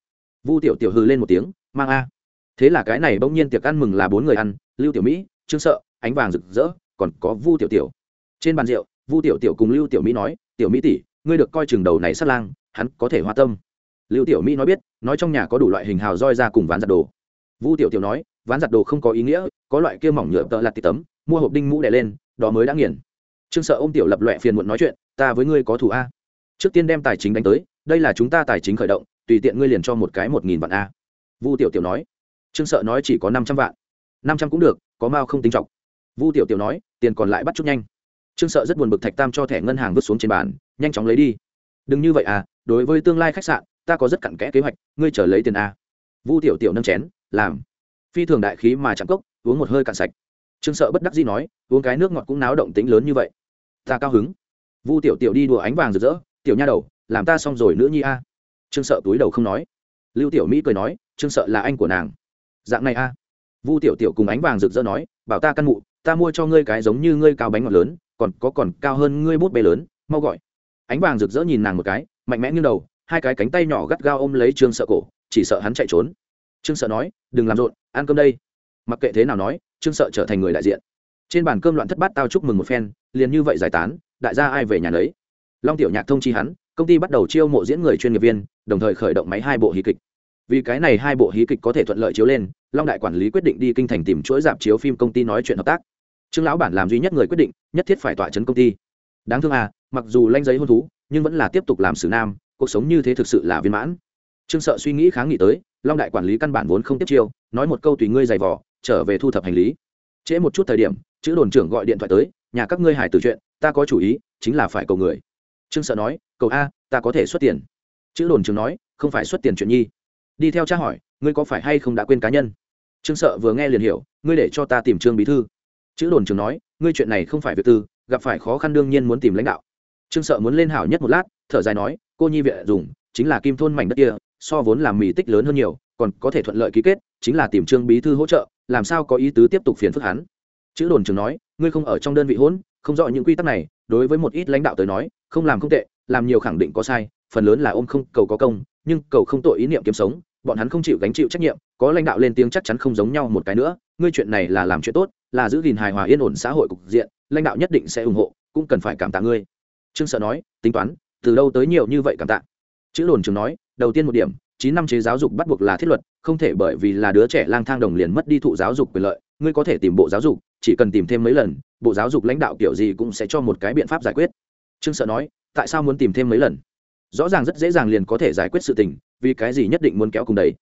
A: Vu tiểu tiểu hư lên một tiếng, mang a. Thế là cái này bỗng nhiên tiệc ăn mừng là bốn người ăn, lưu tiểu mỹ, trương sợ, ánh vàng rực rỡ, còn có vu tiểu tiểu. Trên bàn rượu, vu tiểu tiểu cùng lưu tiểu mỹ nói, tiểu mỹ tỷ, ngươi được coi chừng đầu này sát lang, hắn có thể hoa tâm. Lưu tiểu mỹ nói biết, nói trong nhà có đủ loại hình hào roi ra cùng ván giặt đồ. Vu tiểu tiểu nói, ván giặt đồ không có ý nghĩa, có loại kia mỏng nhựa tợ lặt tì tấm, mua hộp đinh mũ đè lên, đó mới đã nghiền. Trương sợ ôm tiểu lập loẹ phiền muộn nói chuyện, ta với ngươi có thủ a. Trước tiên đem tài chính đánh tới đây là chúng ta tài chính khởi động, tùy tiện ngươi liền cho một cái một nghìn vạn a. Vu tiểu tiểu nói. Trương sợ nói chỉ có năm trăm vạn. năm trăm cũng được, có mao không tính trọng vu tiểu tiểu nói, tiền còn lại bắt chút nhanh. Trương sợ rất buồn bực thạch tam cho thẻ ngân hàng vứt xuống trên bàn, nhanh chóng lấy đi. Đừng như vậy à đối với tương lai khách sạn, ta có rất cặn kẽ kế hoạch, ngươi chờ lấy tiền a. Vu tiểu tiểu nâng chén, làm. Phi thường đại khí mà chạm cốc, uống một hơi cạn sạch. Trương sợ bất đắc dĩ nói, uống cái nước ngọt cũng náo động tính lớn như vậy. Ta cao hứng. Vu tiểu tiểu đi đùa ánh vàng rực rỡ, tiểu nha đầu làm ta xong rồi nữa nhi a. Trương sợ túi đầu không nói. Lưu tiểu mỹ cười nói, trương sợ là anh của nàng. Dạng này a. Vu tiểu tiểu cùng ánh vàng rực rỡ nói, bảo ta căn mụ, ta mua cho ngươi cái giống như ngươi cao bánh ngọt lớn, còn có còn cao hơn ngươi bút bê lớn, mau gọi. Ánh vàng rực rỡ nhìn nàng một cái, mạnh mẽ như đầu, hai cái cánh tay nhỏ gắt gao ôm lấy trương sợ cổ, chỉ sợ hắn chạy trốn. Trương sợ nói, đừng làm rộn, ăn cơm đây. Mặc kệ thế nào nói, trương sợ trở thành người đại diện. Trên bàn cơm loạn thất bát tao chúc mừng một phen, liền như vậy giải tán, đại gia ai về nhà lấy long tiểu nhạc thông chi hắn công ty bắt đầu chiêu mộ diễn người chuyên nghiệp viên, đồng thời khởi động máy hai bộ hí kịch. Vì cái này hai bộ hí kịch có thể thuận lợi chiếu lên, long đại quản lý quyết định đi kinh thành tìm chuỗi dạp chiếu phim công ty nói chuyện hợp tác. Trương lão bản làm duy nhất người quyết định, nhất thiết phải tỏa chấn công ty. Đáng thương à mặc dù lanh giấy hôn thú, nhưng vẫn là tiếp tục làm xử nam, cuộc sống như thế thực sự là viên mãn. Trương sợ suy nghĩ kháng nghị tới, long đại quản lý căn bản vốn không tiếp chiêu, nói một câu tùy ngươi giày vỏ trở về thu thập hành lý. Trễ một chút thời điểm, chữ đồn trưởng gọi điện thoại tới, nhà các ngươi hải từ chuyện, ta có chủ ý, chính là phải cầu người trương sợ nói, cầu a, ta có thể xuất tiền. Chữ đồn trường nói, không phải xuất tiền chuyện nhi. Đi theo cha hỏi, ngươi có phải hay không đã quên cá nhân? Trương sợ vừa nghe liền hiểu, ngươi để cho ta tìm trương bí thư. Chữ đồn trường nói, ngươi chuyện này không phải việc tư, gặp phải khó khăn đương nhiên muốn tìm lãnh đạo. Trương sợ muốn lên hảo nhất một lát, thở dài nói, cô nhi viện dùng, chính là kim thôn mảnh đất kia, so vốn làm mì tích lớn hơn nhiều, còn có thể thuận lợi ký kết, chính là tìm trương bí thư hỗ trợ, làm sao có ý tứ tiếp tục phiền phức hắn? Chữ đồn trường nói, ngươi không ở trong đơn vị hỗn, không rõ những quy tắc này, đối với một ít lãnh đạo tới nói không làm không tệ, làm nhiều khẳng định có sai, phần lớn là ôm không, cầu có công, nhưng cầu không tội ý niệm kiếm sống, bọn hắn không chịu gánh chịu trách nhiệm, có lãnh đạo lên tiếng chắc chắn không giống nhau một cái nữa, ngươi chuyện này là làm chuyện tốt, là giữ gìn hài hòa yên ổn xã hội cục diện, lãnh đạo nhất định sẽ ủng hộ, cũng cần phải cảm tạ ngươi. Trương sợ nói, tính toán, từ đâu tới nhiều như vậy cảm tạ? Chữ đồn trường nói, đầu tiên một điểm, chín năm chế giáo dục bắt buộc là thiết luật, không thể bởi vì là đứa trẻ lang thang đồng liền mất đi thụ giáo dục quyền lợi, ngươi có thể tìm bộ giáo dục, chỉ cần tìm thêm mấy lần, bộ giáo dục lãnh đạo kiểu gì cũng sẽ cho một cái biện pháp giải quyết trương sợ nói, tại sao muốn tìm thêm mấy lần? Rõ ràng rất dễ dàng liền có thể giải quyết sự tình, vì cái gì nhất định muốn kéo cùng đẩy.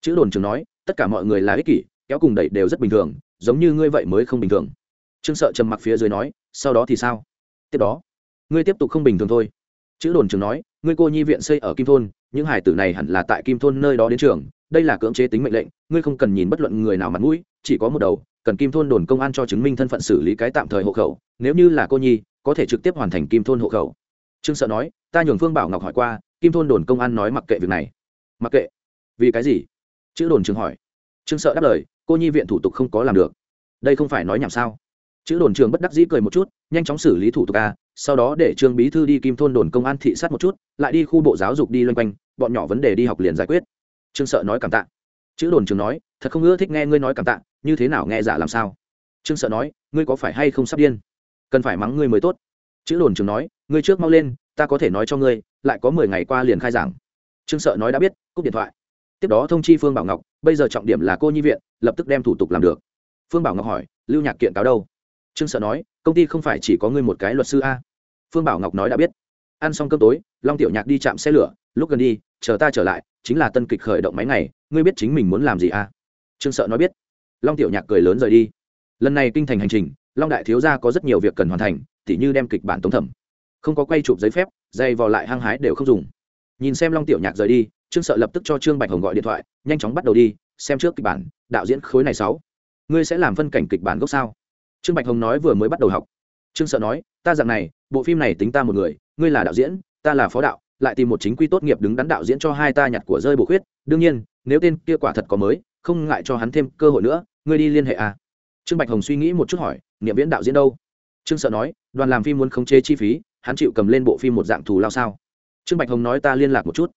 A: Chữ đồn trường nói, tất cả mọi người là ích kỷ, kéo cùng đẩy đều rất bình thường, giống như ngươi vậy mới không bình thường. Trương sợ trầm mặc phía dưới nói, sau đó thì sao? Tiếp đó, ngươi tiếp tục không bình thường thôi. Chữ đồn trường nói, ngươi cô nhi viện xây ở kim thôn, những hải tử này hẳn là tại kim thôn nơi đó đến trường, đây là cưỡng chế tính mệnh lệnh, ngươi không cần nhìn bất luận người nào mặt mũi, chỉ có một đầu cần kim thôn đồn công an cho chứng minh thân phận xử lý cái tạm thời hộ khẩu, nếu như là cô nhi, có thể trực tiếp hoàn thành kim thôn hộ khẩu. Trương sợ nói, ta nhường phương bảo ngọc hỏi qua, kim thôn đồn công an nói mặc kệ việc này. Mặc kệ? Vì cái gì? Chữ đồn trường hỏi. Trương sợ đáp lời, cô nhi viện thủ tục không có làm được. Đây không phải nói nhảm sao? Chữ đồn trường bất đắc dĩ cười một chút, nhanh chóng xử lý thủ tục a, sau đó để trương bí thư đi kim thôn đồn công an thị sát một chút, lại đi khu bộ giáo dục đi loanh quanh, bọn nhỏ vấn đề đi học liền giải quyết. Trương sợ nói cảm tạ chữ đồn trường nói, thật không ưa thích nghe ngươi nói cảm tạ, như thế nào nghe giả làm sao? Trương sợ nói, ngươi có phải hay không sắp điên? Cần phải mắng ngươi mới tốt. Chữ đồn trường nói, ngươi trước mau lên, ta có thể nói cho ngươi, lại có mười ngày qua liền khai giảng. Trương sợ nói đã biết, cúp điện thoại. Tiếp đó thông chi phương bảo ngọc, bây giờ trọng điểm là cô nhi viện, lập tức đem thủ tục làm được. Phương bảo ngọc hỏi, lưu nhạc kiện cáo đâu? Trương sợ nói, công ty không phải chỉ có ngươi một cái luật sư a. Phương bảo ngọc nói đã biết. Ăn xong cơm tối, long tiểu nhạc đi chạm xe lửa, lúc gần đi, chờ ta trở lại chính là tân kịch khởi động máy ngày, ngươi biết chính mình muốn làm gì à? Trương sợ nói biết. Long tiểu nhạc cười lớn rời đi. Lần này kinh thành hành trình, long đại thiếu gia có rất nhiều việc cần hoàn thành, tỉ như đem kịch bản tống thẩm. Không có quay chụp giấy phép dây vò lại hăng hái đều không dùng. Nhìn xem long tiểu nhạc rời đi, trương sợ lập tức cho trương bạch hồng gọi điện thoại, nhanh chóng bắt đầu đi, xem trước kịch bản, đạo diễn khối này sáu. Ngươi sẽ làm phân cảnh kịch bản gốc sao? Trương bạch hồng nói vừa mới bắt đầu học. Trương sợ nói, ta dạng này, bộ phim này tính ta một người, ngươi là đạo diễn, ta là phó đạo lại tìm một chính quy tốt nghiệp đứng đắn đạo diễn cho hai ta nhặt của rơi bổ khuyết. Đương nhiên, nếu tên kia quả thật có mới, không ngại cho hắn thêm cơ hội nữa. Ngươi đi liên hệ à? Trương bạch hồng suy nghĩ một chút hỏi, niệm viễn đạo diễn đâu? Trương sợ nói, đoàn làm phim muốn khống chế chi phí, hắn chịu cầm lên bộ phim một dạng thù lao sao? Trương bạch hồng nói, ta liên lạc một chút.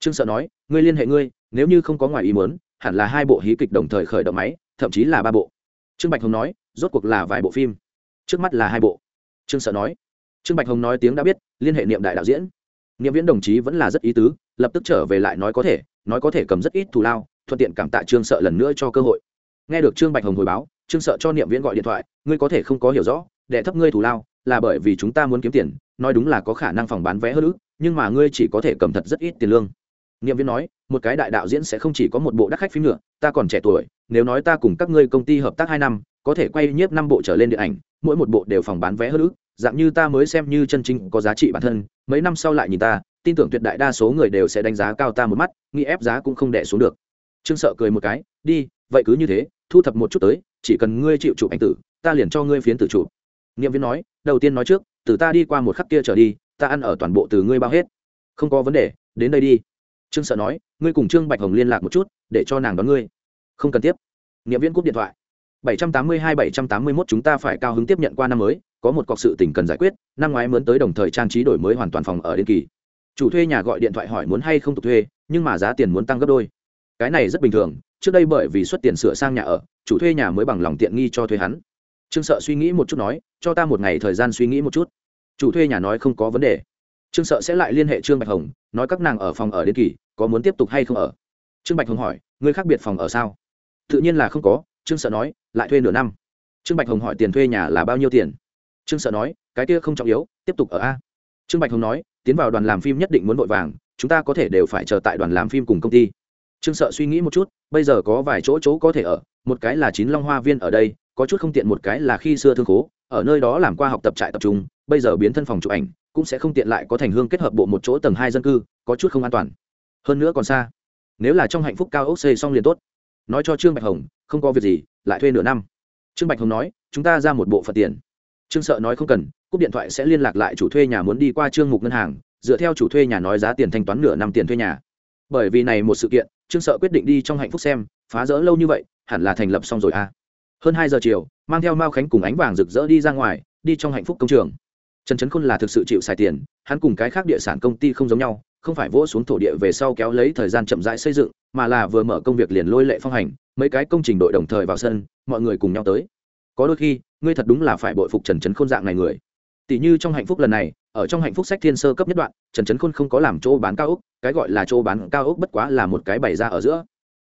A: Trương sợ nói, ngươi liên hệ ngươi, nếu như không có ngoài ý muốn, hẳn là hai bộ hí kịch đồng thời khởi động máy, thậm chí là ba bộ. Trương bạch hồng nói, rốt cuộc là vài bộ phim? Trước mắt là hai bộ. Trương sợ nói. Trương bạch hồng nói, tiếng đã biết, liên hệ niệm đại đạo diễn niệm viễn đồng chí vẫn là rất ý tứ, lập tức trở về lại nói có thể, nói có thể cầm rất ít thù lao, thuận tiện cảm tạ trương sợ lần nữa cho cơ hội. Nghe được trương bạch hồng hồi báo, trương sợ cho niệm viễn gọi điện thoại, ngươi có thể không có hiểu rõ đệ thấp ngươi thù lao, là bởi vì chúng ta muốn kiếm tiền, nói đúng là có khả năng phòng bán vé hơn nữa, nhưng mà ngươi chỉ có thể cầm thật rất ít tiền lương. Niệm viễn nói, một cái đại đạo diễn sẽ không chỉ có một bộ đắt khách phim nữa, ta còn trẻ tuổi, nếu nói ta cùng các ngươi công ty hợp tác hai năm, có thể quay nhiếp năm bộ trở lên điện ảnh, mỗi một bộ đều phòng bán vé hơn nữa dạng như ta mới xem như chân chính có giá trị bản thân, mấy năm sau lại nhìn ta, tin tưởng tuyệt đại đa số người đều sẽ đánh giá cao ta một mắt, nghĩ ép giá cũng không đẻ xuống được. Trương sợ cười một cái, đi, vậy cứ như thế, thu thập một chút tới, chỉ cần ngươi chịu chụp ảnh tử, ta liền cho ngươi phiến tử chụp. Nghiệm viên nói, đầu tiên nói trước, từ ta đi qua một khắc kia trở đi, ta ăn ở toàn bộ từ ngươi bao hết. Không có vấn đề, đến đây đi. Trương sợ nói, ngươi cùng trương bạch hồng liên lạc một chút, để cho nàng đón ngươi. Không cần tiếp. Nghiệm viên cúp điện thoại. 782-781 chúng ta phải cao hứng tiếp nhận qua năm mới, có một cọc sự tình cần giải quyết, năm ngoái mướn tới đồng thời trang trí đổi mới hoàn toàn phòng ở đến kỳ. Chủ thuê nhà gọi điện thoại hỏi muốn hay không tục thuê, nhưng mà giá tiền muốn tăng gấp đôi. Cái này rất bình thường, trước đây bởi vì xuất tiền sửa sang nhà ở, chủ thuê nhà mới bằng lòng tiện nghi cho thuê hắn. Trương sợ suy nghĩ một chút nói, cho ta một ngày thời gian suy nghĩ một chút. Chủ thuê nhà nói không có vấn đề. Trương sợ sẽ lại liên hệ trương bạch hồng, nói các nàng ở phòng ở đến kỳ, có muốn tiếp tục hay không ở. Trương bạch hồng hỏi, người khác biệt phòng ở sao? Tự nhiên là không có trương sợ nói, lại thuê nửa năm. Trương bạch hồng hỏi, tiền thuê nhà là bao nhiêu tiền? Trương sợ nói, cái kia không trọng yếu, tiếp tục ở a. Trương bạch hồng nói, tiến vào đoàn làm phim nhất định muốn vội vàng, chúng ta có thể đều phải chờ tại đoàn làm phim cùng công ty. Trương sợ suy nghĩ một chút, bây giờ có vài chỗ chỗ có thể ở, một cái là chín long hoa viên ở đây, có chút không tiện, một cái là khi xưa thương khố, ở nơi đó làm qua học tập trại tập trung, bây giờ biến thân phòng chụp ảnh, cũng sẽ không tiện lại có thành hương kết hợp bộ một chỗ tầng hai dân cư, có chút không an toàn. Hơn nữa còn xa, nếu là trong hạnh phúc cao ốc xây xong liền tốt. Nói cho trương bạch hồng không có việc gì, lại thuê nửa năm. Trương bạch hồng nói, chúng ta ra một bộ phận tiền. Trương sợ nói không cần, cúp điện thoại sẽ liên lạc lại chủ thuê nhà muốn đi qua trương mục ngân hàng, dựa theo chủ thuê nhà nói giá tiền thanh toán nửa năm tiền thuê nhà. Bởi vì này một sự kiện, trương sợ quyết định đi trong hạnh phúc xem, phá rỡ lâu như vậy, hẳn là thành lập xong rồi à. hơn hai giờ chiều, mang theo mao khánh cùng ánh vàng rực rỡ đi ra ngoài, đi trong hạnh phúc công trường. Trần trấn khôn là thực sự chịu xài tiền, hắn cùng cái khác địa sản công ty không giống nhau, không phải vỗ xuống thổ địa về sau kéo lấy thời gian chậm rãi xây dựng, mà là vừa mở công việc liền lôi lệ phong hành mấy cái công trình đội đồng thời vào sân, mọi người cùng nhau tới. Có đôi khi, ngươi thật đúng là phải bội phục trần trấn khôn dạng này người. Tỷ như trong hạnh phúc lần này, ở trong hạnh phúc sách thiên sơ cấp nhất đoạn, trần trấn khôn không có làm chỗ bán cao ốc, cái gọi là chỗ bán cao ốc bất quá là một cái bày ra ở giữa.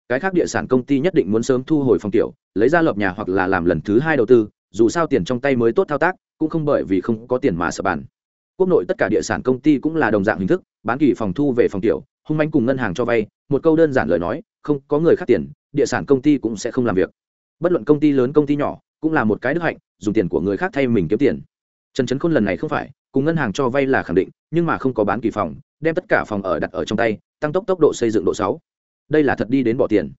A: Cái khác địa sản công ty nhất định muốn sớm thu hồi phòng tiểu lấy ra lợp nhà hoặc là làm lần thứ hai đầu tư, dù sao tiền trong tay mới tốt thao tác, cũng không bởi vì không có tiền mà sợ bàn quốc nội tất cả địa sản công ty cũng là đồng dạng hình thức, bán kỳ phòng thu về phòng tiểu hung manh cùng ngân hàng cho vay, một câu đơn giản lời nói, không có người khác tiền địa sản công ty cũng sẽ không làm việc. Bất luận công ty lớn, công ty nhỏ, cũng là một cái đức hạnh, dùng tiền của người khác thay mình kiếm tiền. Trần trấn khôn lần này không phải, cùng ngân hàng cho vay là khẳng định, nhưng mà không có bán kỳ phòng, đem tất cả phòng ở đặt ở trong tay, tăng tốc tốc độ xây dựng độ sáu. Đây là thật đi đến bỏ tiền.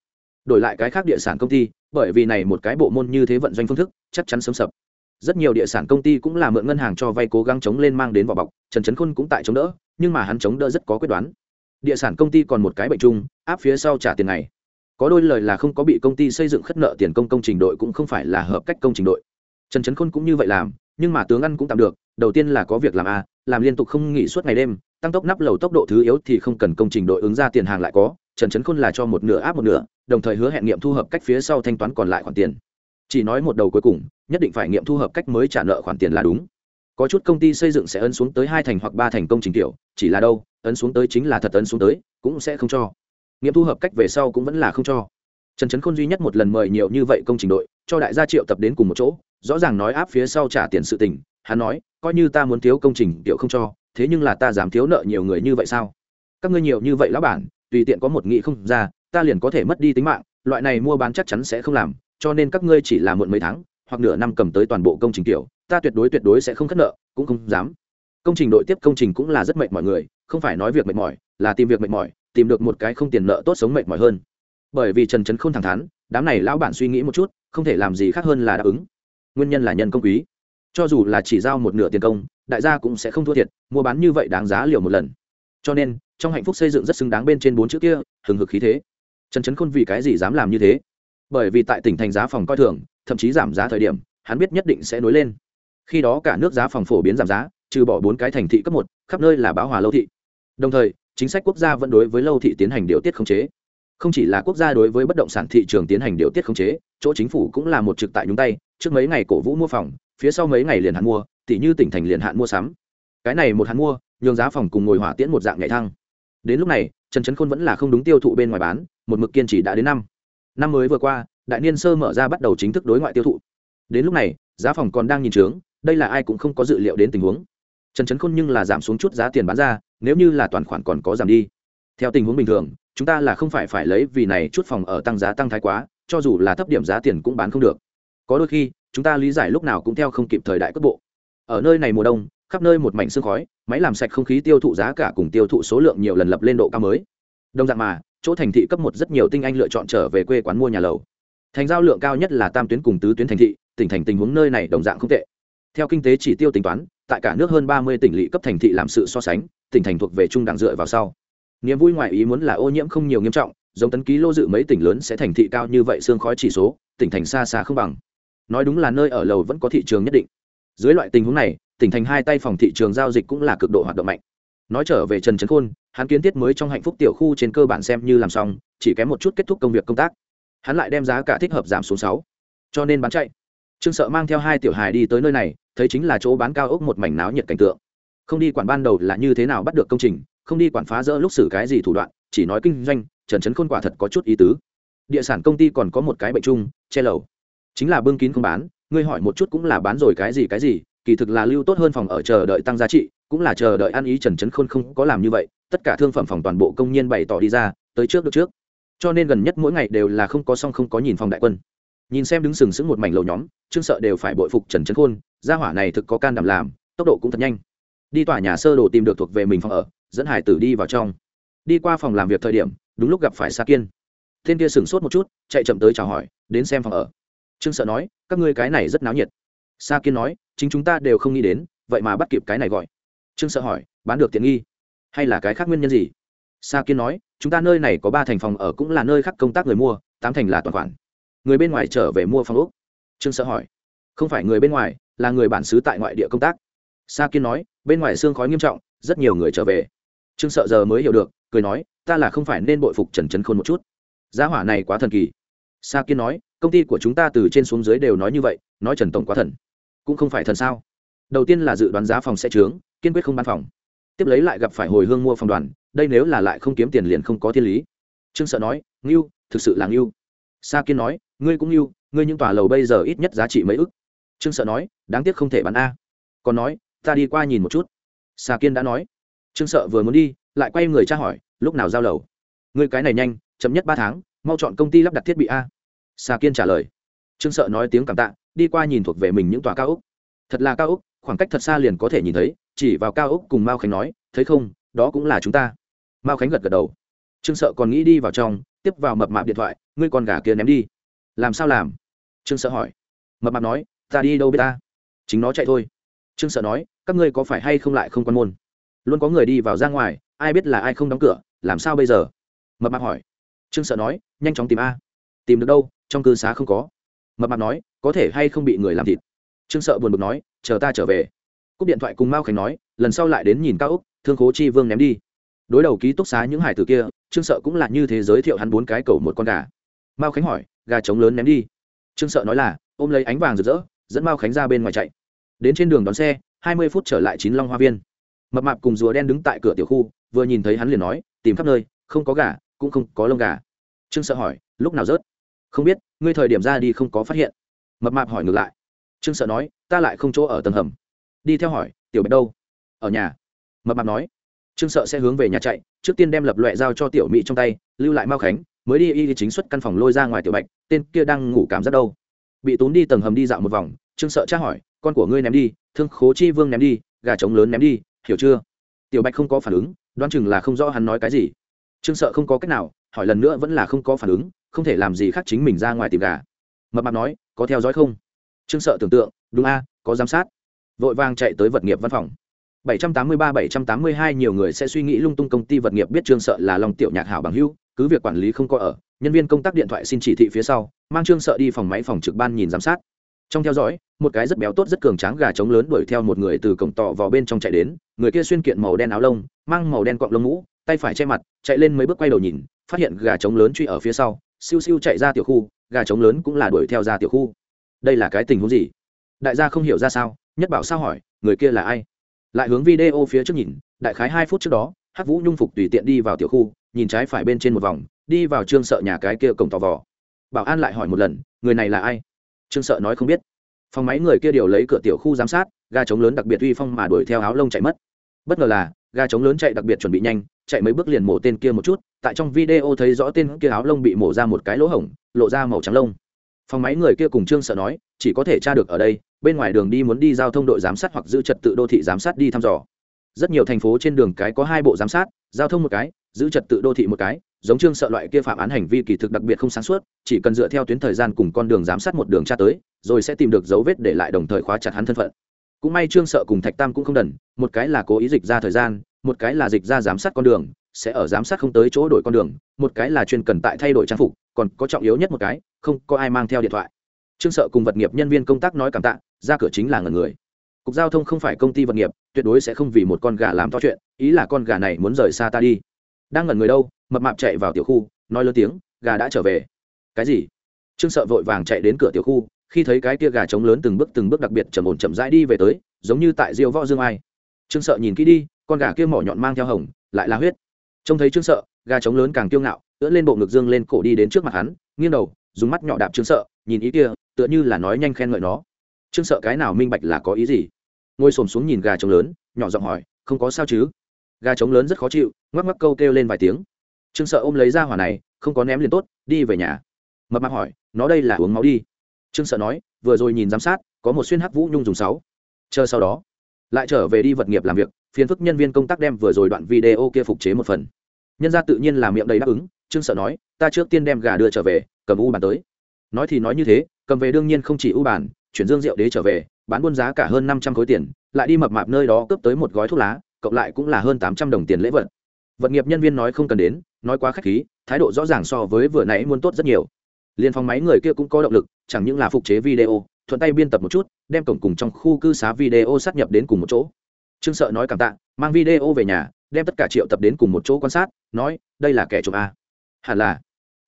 A: Đổi lại cái khác địa sản công ty, bởi vì này một cái bộ môn như thế vận doanh phương thức, chắc chắn sớm sập. Rất nhiều địa sản công ty cũng là mượn ngân hàng cho vay cố gắng chống lên mang đến vỏ bọc, trần trấn khôn cũng tại chống đỡ, nhưng mà hắn chống đỡ rất có quyết đoán. Địa sản công ty còn một cái bệnh chung, áp phía sau trả tiền này có đôi lời là không có bị công ty xây dựng khất nợ tiền công công trình đội cũng không phải là hợp cách công trình đội. Trần trấn khôn cũng như vậy làm, nhưng mà tướng ăn cũng tạm được, đầu tiên là có việc làm a, làm liên tục không nghỉ suốt ngày đêm, tăng tốc nắp lầu tốc độ thứ yếu thì không cần công trình đội ứng ra tiền hàng lại có, trần trấn khôn là cho một nửa áp một nửa, đồng thời hứa hẹn nghiệm thu hợp cách phía sau thanh toán còn lại khoản tiền. Chỉ nói một đầu cuối cùng, nhất định phải nghiệm thu hợp cách mới trả nợ khoản tiền là đúng. Có chút công ty xây dựng sẽ ấn xuống tới hai thành hoặc ba thành công trình tiểu, chỉ là đâu, ấn xuống tới chính là thật ấn xuống tới, cũng sẽ không cho nghiệm thu hợp cách về sau cũng vẫn là không cho. Trần trấn khôn duy nhất một lần mời nhiều như vậy công trình đội, cho đại gia triệu tập đến cùng một chỗ, rõ ràng nói áp phía sau trả tiền sự tình, hắn nói, coi như ta muốn thiếu công trình tiểu không cho, thế nhưng là ta dám thiếu nợ nhiều người như vậy sao? Các ngươi nhiều như vậy lão bản, tùy tiện có một nghị không ra, ta liền có thể mất đi tính mạng, loại này mua bán chắc chắn sẽ không làm, cho nên các ngươi chỉ là muộn mấy tháng, hoặc nửa năm cầm tới toàn bộ công trình tiểu, ta tuyệt đối tuyệt đối sẽ không khất nợ, cũng không dám. Công trình đội tiếp công trình cũng là rất mệt mọi người, không phải nói việc mệt mỏi, là tìm việc mệt mỏi tìm được một cái không tiền nợ tốt sống mệt mỏi hơn. Bởi vì trần trấn không thẳng thắn, đám này lão bản suy nghĩ một chút, không thể làm gì khác hơn là đáp ứng. Nguyên nhân là nhân công quý. Cho dù là chỉ giao một nửa tiền công, đại gia cũng sẽ không thua thiệt, mua bán như vậy đáng giá liều một lần. Cho nên, trong hạnh phúc xây dựng rất xứng đáng bên trên bốn chữ kia, hừng hực khí thế. Trần trấn khôn vì cái gì dám làm như thế? Bởi vì tại tỉnh thành giá phòng coi thường, thậm chí giảm giá thời điểm, hắn biết nhất định sẽ nối lên. Khi đó cả nước giá phòng phổ biến giảm giá, trừ bỏ bốn cái thành thị cấp một, khắp nơi là báo hòa lâu thị. Đồng thời chính sách quốc gia vẫn đối với lâu thị tiến hành điều tiết khống chế. Không chỉ là quốc gia đối với bất động sản thị trường tiến hành điều tiết khống chế, chỗ chính phủ cũng là một trực tại nhúng tay, trước mấy ngày cổ vũ mua phòng, phía sau mấy ngày liền hạn mua tỷ như tỉnh thành liền hạn mua sắm. Cái này một hạn mua, nhường giá phòng cùng ngồi hỏa tiễn một dạng ngày thăng. Đến lúc này, trần trấn khôn vẫn là không đúng tiêu thụ bên ngoài bán, một mực kiên trì đã đến năm. Năm mới vừa qua, đại niên sơ mở ra bắt đầu chính thức đối ngoại tiêu thụ. Đến lúc này, giá phòng còn đang nhìn trướng, đây là ai cũng không có dự liệu đến tình huống. Trần trấn khôn nhưng là giảm xuống chút giá tiền bán ra nếu như là toàn khoản còn có giảm đi. Theo tình huống bình thường, chúng ta là không phải phải lấy vì này chút phòng ở tăng giá tăng thái quá, cho dù là thấp điểm giá tiền cũng bán không được. Có đôi khi, chúng ta lý giải lúc nào cũng theo không kịp thời đại cấp bộ. Ở nơi này mùa đông, khắp nơi một mảnh sương khói, máy làm sạch không khí tiêu thụ giá cả cùng tiêu thụ số lượng nhiều lần lập lên độ cao mới. Đông dạng mà, chỗ thành thị cấp một rất nhiều tinh anh lựa chọn trở về quê quán mua nhà lầu. Thành giao lượng cao nhất là tam tuyến cùng tứ tuyến thành thị, tỉnh thành tình huống nơi này đồng dạng không tệ. Theo kinh tế chỉ tiêu tính toán tại cả nước hơn ba mươi tỉnh lỵ cấp thành thị làm sự so sánh, tỉnh thành thuộc về trung đẳng dựa vào sau. Niềm vui ngoài ý muốn là ô nhiễm không nhiều nghiêm trọng, giống tấn ký lô dự mấy tỉnh lớn sẽ thành thị cao như vậy xương khói chỉ số, tỉnh thành xa xa không bằng. Nói đúng là nơi ở lầu vẫn có thị trường nhất định. Dưới loại tình huống này, tỉnh thành hai tay phòng thị trường giao dịch cũng là cực độ hoạt động mạnh. Nói trở về trần trấn khôn, hắn kiến thiết mới trong hạnh phúc tiểu khu trên cơ bản xem như làm xong, chỉ kém một chút kết thúc công việc công tác. Hắn lại đem giá cả thích hợp giảm xuống sáu. Cho nên bán chạy. Trương sợ mang theo hai tiểu hài đi tới nơi này thấy chính là chỗ bán cao ốc một mảnh náo nhiệt cảnh tượng. Không đi quản ban đầu là như thế nào bắt được công trình, không đi quản phá rỡ lúc xử cái gì thủ đoạn, chỉ nói kinh doanh, trần trấn khôn quả thật có chút ý tứ. Địa sản công ty còn có một cái bệnh chung, che lầu. Chính là bưng kín không bán, ngươi hỏi một chút cũng là bán rồi cái gì cái gì, kỳ thực là lưu tốt hơn phòng ở chờ đợi tăng giá trị, cũng là chờ đợi ăn ý trần trấn khôn không có làm như vậy, tất cả thương phẩm phòng toàn bộ công nhân bày tỏ đi ra, tới trước được trước. Cho nên gần nhất mỗi ngày đều là không có song không có nhìn phòng đại quân. Nhìn xem đứng sừng sững một mảnh lầu nhóm, trương sợ đều phải bội phục trần trấn khôn gia hỏa này thực có can đảm làm, tốc độ cũng thật nhanh. Đi tòa nhà sơ đồ tìm được thuộc về mình phòng ở, dẫn hải tử đi vào trong. Đi qua phòng làm việc thời điểm, đúng lúc gặp phải sa kiên. Thiên kia sửng sốt một chút, chạy chậm tới chào hỏi, đến xem phòng ở. Trương sợ nói, các ngươi cái này rất náo nhiệt. Sa kiên nói, chính chúng ta đều không nghĩ đến, vậy mà bắt kịp cái này gọi. Trương sợ hỏi, bán được tiện nghi? Hay là cái khác nguyên nhân gì? Sa kiên nói, chúng ta nơi này có ba thành phòng ở cũng là nơi khác công tác người mua, tám thành là toàn khoản. Người bên ngoài trở về mua phòng úc trương sợ hỏi, không phải người bên ngoài là người bản xứ tại ngoại địa công tác. Sa kiên nói, bên ngoài xương khói nghiêm trọng, rất nhiều người trở về. Trương sợ giờ mới hiểu được, cười nói, ta là không phải nên bội phục trần trấn khôn một chút. Giá hỏa này quá thần kỳ. Sa kiên nói, công ty của chúng ta từ trên xuống dưới đều nói như vậy, nói trần tổng quá thần. Cũng không phải thần sao? Đầu tiên là dự đoán giá phòng sẽ trướng kiên quyết không bán phòng. Tiếp lấy lại gặp phải hồi hương mua phòng đoàn, đây nếu là lại không kiếm tiền liền không có thiên lý. Trương sợ nói, ngưu, thực sự là ngưu. Sa kiên nói, ngươi cũng ngưu, ngươi những tòa lầu bây giờ ít nhất giá trị mấy ức trương sợ nói, đáng tiếc không thể bán a. Còn nói, ta đi qua nhìn một chút. Sa kiên đã nói. Trương sợ vừa muốn đi, lại quay người tra hỏi, lúc nào giao lầu? Ngươi cái này nhanh, chậm nhất ba tháng, mau chọn công ty lắp đặt thiết bị a. Sa kiên trả lời. Trương sợ nói tiếng cảm tạ, đi qua nhìn thuộc về mình những tòa cao ốc. Thật là cao ốc, khoảng cách thật xa liền có thể nhìn thấy, chỉ vào cao ốc cùng mao khánh nói, thấy không, đó cũng là chúng ta. Mao khánh gật gật đầu. Trương sợ còn nghĩ đi vào trong, tiếp vào mập mạp điện thoại, ngươi con gà kia ném đi. Làm sao làm? Trương sợ hỏi. Mập mạp nói ta đi đâu biết ta? Chính nó chạy thôi. Trương sợ nói, các ngươi có phải hay không lại không quan môn? Luôn có người đi vào ra ngoài, ai biết là ai không đóng cửa, làm sao bây giờ? Mập mạp hỏi. Trương sợ nói, nhanh chóng tìm a. Tìm được đâu, trong cư xá không có. Mập mạp nói, có thể hay không bị người làm thịt? Trương sợ buồn bực nói, chờ ta trở về. Cúp điện thoại cùng mao khánh nói, lần sau lại đến nhìn cao úc thương khố chi vương ném đi. Đối đầu ký túc xá những hải tử kia, trương sợ cũng là như thế giới thiệu hắn bốn cái cầu một con gà. Mao khánh hỏi, gà trống lớn ném đi. Trương sợ nói là, ôm lấy ánh vàng rực rỡ dẫn mao khánh ra bên ngoài chạy. Đến trên đường đón xe, hai mươi phút trở lại chín long hoa viên. Mập mạp cùng rùa đen đứng tại cửa tiểu khu, vừa nhìn thấy hắn liền nói, tìm khắp nơi, không có gà, cũng không có lông gà. Trương sợ hỏi, lúc nào rớt? Không biết, ngươi thời điểm ra đi không có phát hiện. Mập mạp hỏi ngược lại. Trương sợ nói, ta lại không chỗ ở tầng hầm. Đi theo hỏi, tiểu bạch đâu? Ở nhà. Mập mạp nói. Trương sợ sẽ hướng về nhà chạy, trước tiên đem lập loại giao cho tiểu mỹ trong tay, lưu lại mao khánh, mới đi y chính xuất căn phòng lôi ra ngoài tiểu bạch, tên kia đang ngủ cảm giác đâu? Bị tốn đi tầng hầm đi dạo một vòng, trương sợ tra hỏi, con của ngươi ném đi, thương khố chi vương ném đi, gà trống lớn ném đi, hiểu chưa? Tiểu bạch không có phản ứng, đoán chừng là không rõ hắn nói cái gì. Trương sợ không có cách nào, hỏi lần nữa vẫn là không có phản ứng, không thể làm gì khác chính mình ra ngoài tìm gà. Mập mạp nói, có theo dõi không? Trương sợ tưởng tượng, đúng a, có giám sát. Vội vàng chạy tới vật nghiệp văn phòng. 783-782 nhiều người sẽ suy nghĩ lung tung công ty vật nghiệp biết trương sợ là lòng tiểu nhạc hảo bằng hữu cứ việc quản lý không có ở, nhân viên công tác điện thoại xin chỉ thị phía sau, mang trương sợ đi phòng máy phòng trực ban nhìn giám sát. Trong theo dõi, một cái rất béo tốt rất cường tráng gà trống lớn đuổi theo một người từ cổng tọ vào bên trong chạy đến, người kia xuyên kiện màu đen áo lông, mang màu đen cọng lông mũ, tay phải che mặt, chạy lên mấy bước quay đầu nhìn, phát hiện gà trống lớn truy ở phía sau, siêu siêu chạy ra tiểu khu, gà trống lớn cũng là đuổi theo ra tiểu khu. Đây là cái tình huống gì? Đại gia không hiểu ra sao, nhất bảo sao hỏi, người kia là ai? Lại hướng video phía trước nhìn, đại khái hai phút trước đó hắc vũ nhung phục tùy tiện đi vào tiểu khu, nhìn trái phải bên trên một vòng, đi vào trương sợ nhà cái kia cổng tò vò. Bảo an lại hỏi một lần, người này là ai? Trương sợ nói không biết. Phòng máy người kia điều lấy cửa tiểu khu giám sát, ga trống lớn đặc biệt uy phong mà đuổi theo áo lông chạy mất. Bất ngờ là, ga trống lớn chạy đặc biệt chuẩn bị nhanh, chạy mấy bước liền mổ tên kia một chút, tại trong video thấy rõ tên kia áo lông bị mổ ra một cái lỗ hổng, lộ ra màu trắng lông. Phòng máy người kia cùng trương sợ nói, chỉ có thể tra được ở đây, bên ngoài đường đi muốn đi giao thông đội giám sát hoặc giữ trật tự đô thị giám sát đi thăm dò rất nhiều thành phố trên đường cái có hai bộ giám sát, giao thông một cái, giữ trật tự đô thị một cái, giống trương sợ loại kia phạm án hành vi kỳ thực đặc biệt không sáng suốt, chỉ cần dựa theo tuyến thời gian cùng con đường giám sát một đường tra tới, rồi sẽ tìm được dấu vết để lại đồng thời khóa chặt hắn thân phận. Cũng may trương sợ cùng thạch tam cũng không đần, một cái là cố ý dịch ra thời gian, một cái là dịch ra giám sát con đường, sẽ ở giám sát không tới chỗ đổi con đường, một cái là chuyên cần tại thay đổi trang phục, còn có trọng yếu nhất một cái, không có ai mang theo điện thoại. Trương sợ cùng vật nghiệp nhân viên công tác nói cảm tạ, ra cửa chính là ngần người cục giao thông không phải công ty vật nghiệp, tuyệt đối sẽ không vì một con gà làm to chuyện, ý là con gà này muốn rời xa ta đi. Đang ngẩn người đâu, mập mạp chạy vào tiểu khu, nói lớn tiếng, gà đã trở về. Cái gì? Trương sợ vội vàng chạy đến cửa tiểu khu, khi thấy cái tia gà trống lớn từng bước từng bước đặc biệt chầm ổn chậm rãi đi về tới, giống như tại diêu võ dương ai. Trương sợ nhìn kỹ đi, con gà kia mỏ nhọn mang theo hồng, lại là huyết. Trông thấy trương sợ, gà trống lớn càng kiêu ngạo, ưỡn lên bộ ngực dương lên cổ đi đến trước mặt hắn, nghiêng đầu, dùng mắt nhỏ đạp trương sợ, nhìn ý kia, tựa như là nói nhanh khen ngợi nó. Trương sợ cái nào minh bạch là có ý gì? Ngồi xổm xuống nhìn gà trống lớn, nhỏ giọng hỏi, không có sao chứ? Gà trống lớn rất khó chịu, ngoắc ngoắc câu kêu lên vài tiếng. Trương sợ ôm lấy ra hỏa này, không có ném liền tốt, đi về nhà. Mập mạp hỏi, nó đây là uống máu đi? Trương sợ nói, vừa rồi nhìn giám sát, có một xuyên hắc vũ nhung dùng sáu. Chờ sau đó, lại trở về đi vật nghiệp làm việc, phiền phức nhân viên công tác đem vừa rồi đoạn video kia phục chế một phần. Nhân ra tự nhiên là miệng đầy đáp ứng, trương sợ nói, ta trước tiên đem gà đưa trở về, cầm u bàn tới. Nói thì nói như thế, cầm về đương nhiên không chỉ u bàn, chuyển dương rượu đế trở về bán buôn giá cả hơn năm trăm khối tiền, lại đi mập mạp nơi đó cướp tới một gói thuốc lá, cộng lại cũng là hơn tám trăm đồng tiền lễ vật. Vật nghiệp nhân viên nói không cần đến, nói quá k h á c h khí, thái độ rõ ràng so với vừa nãy muốn tốt rất nhiều. Liên phòng máy người kia cũng có động lực, chẳng những là phục chế video, thuận tay biên tập một chút, đem cổng cùng trong khu cư xá video sát nhập đến cùng một chỗ. Trương sợ nói cảm tạ, mang video về nhà, đem tất cả triệu tập đến cùng một chỗ quan sát, nói, đây là kẻ trộm a. Hẳn là.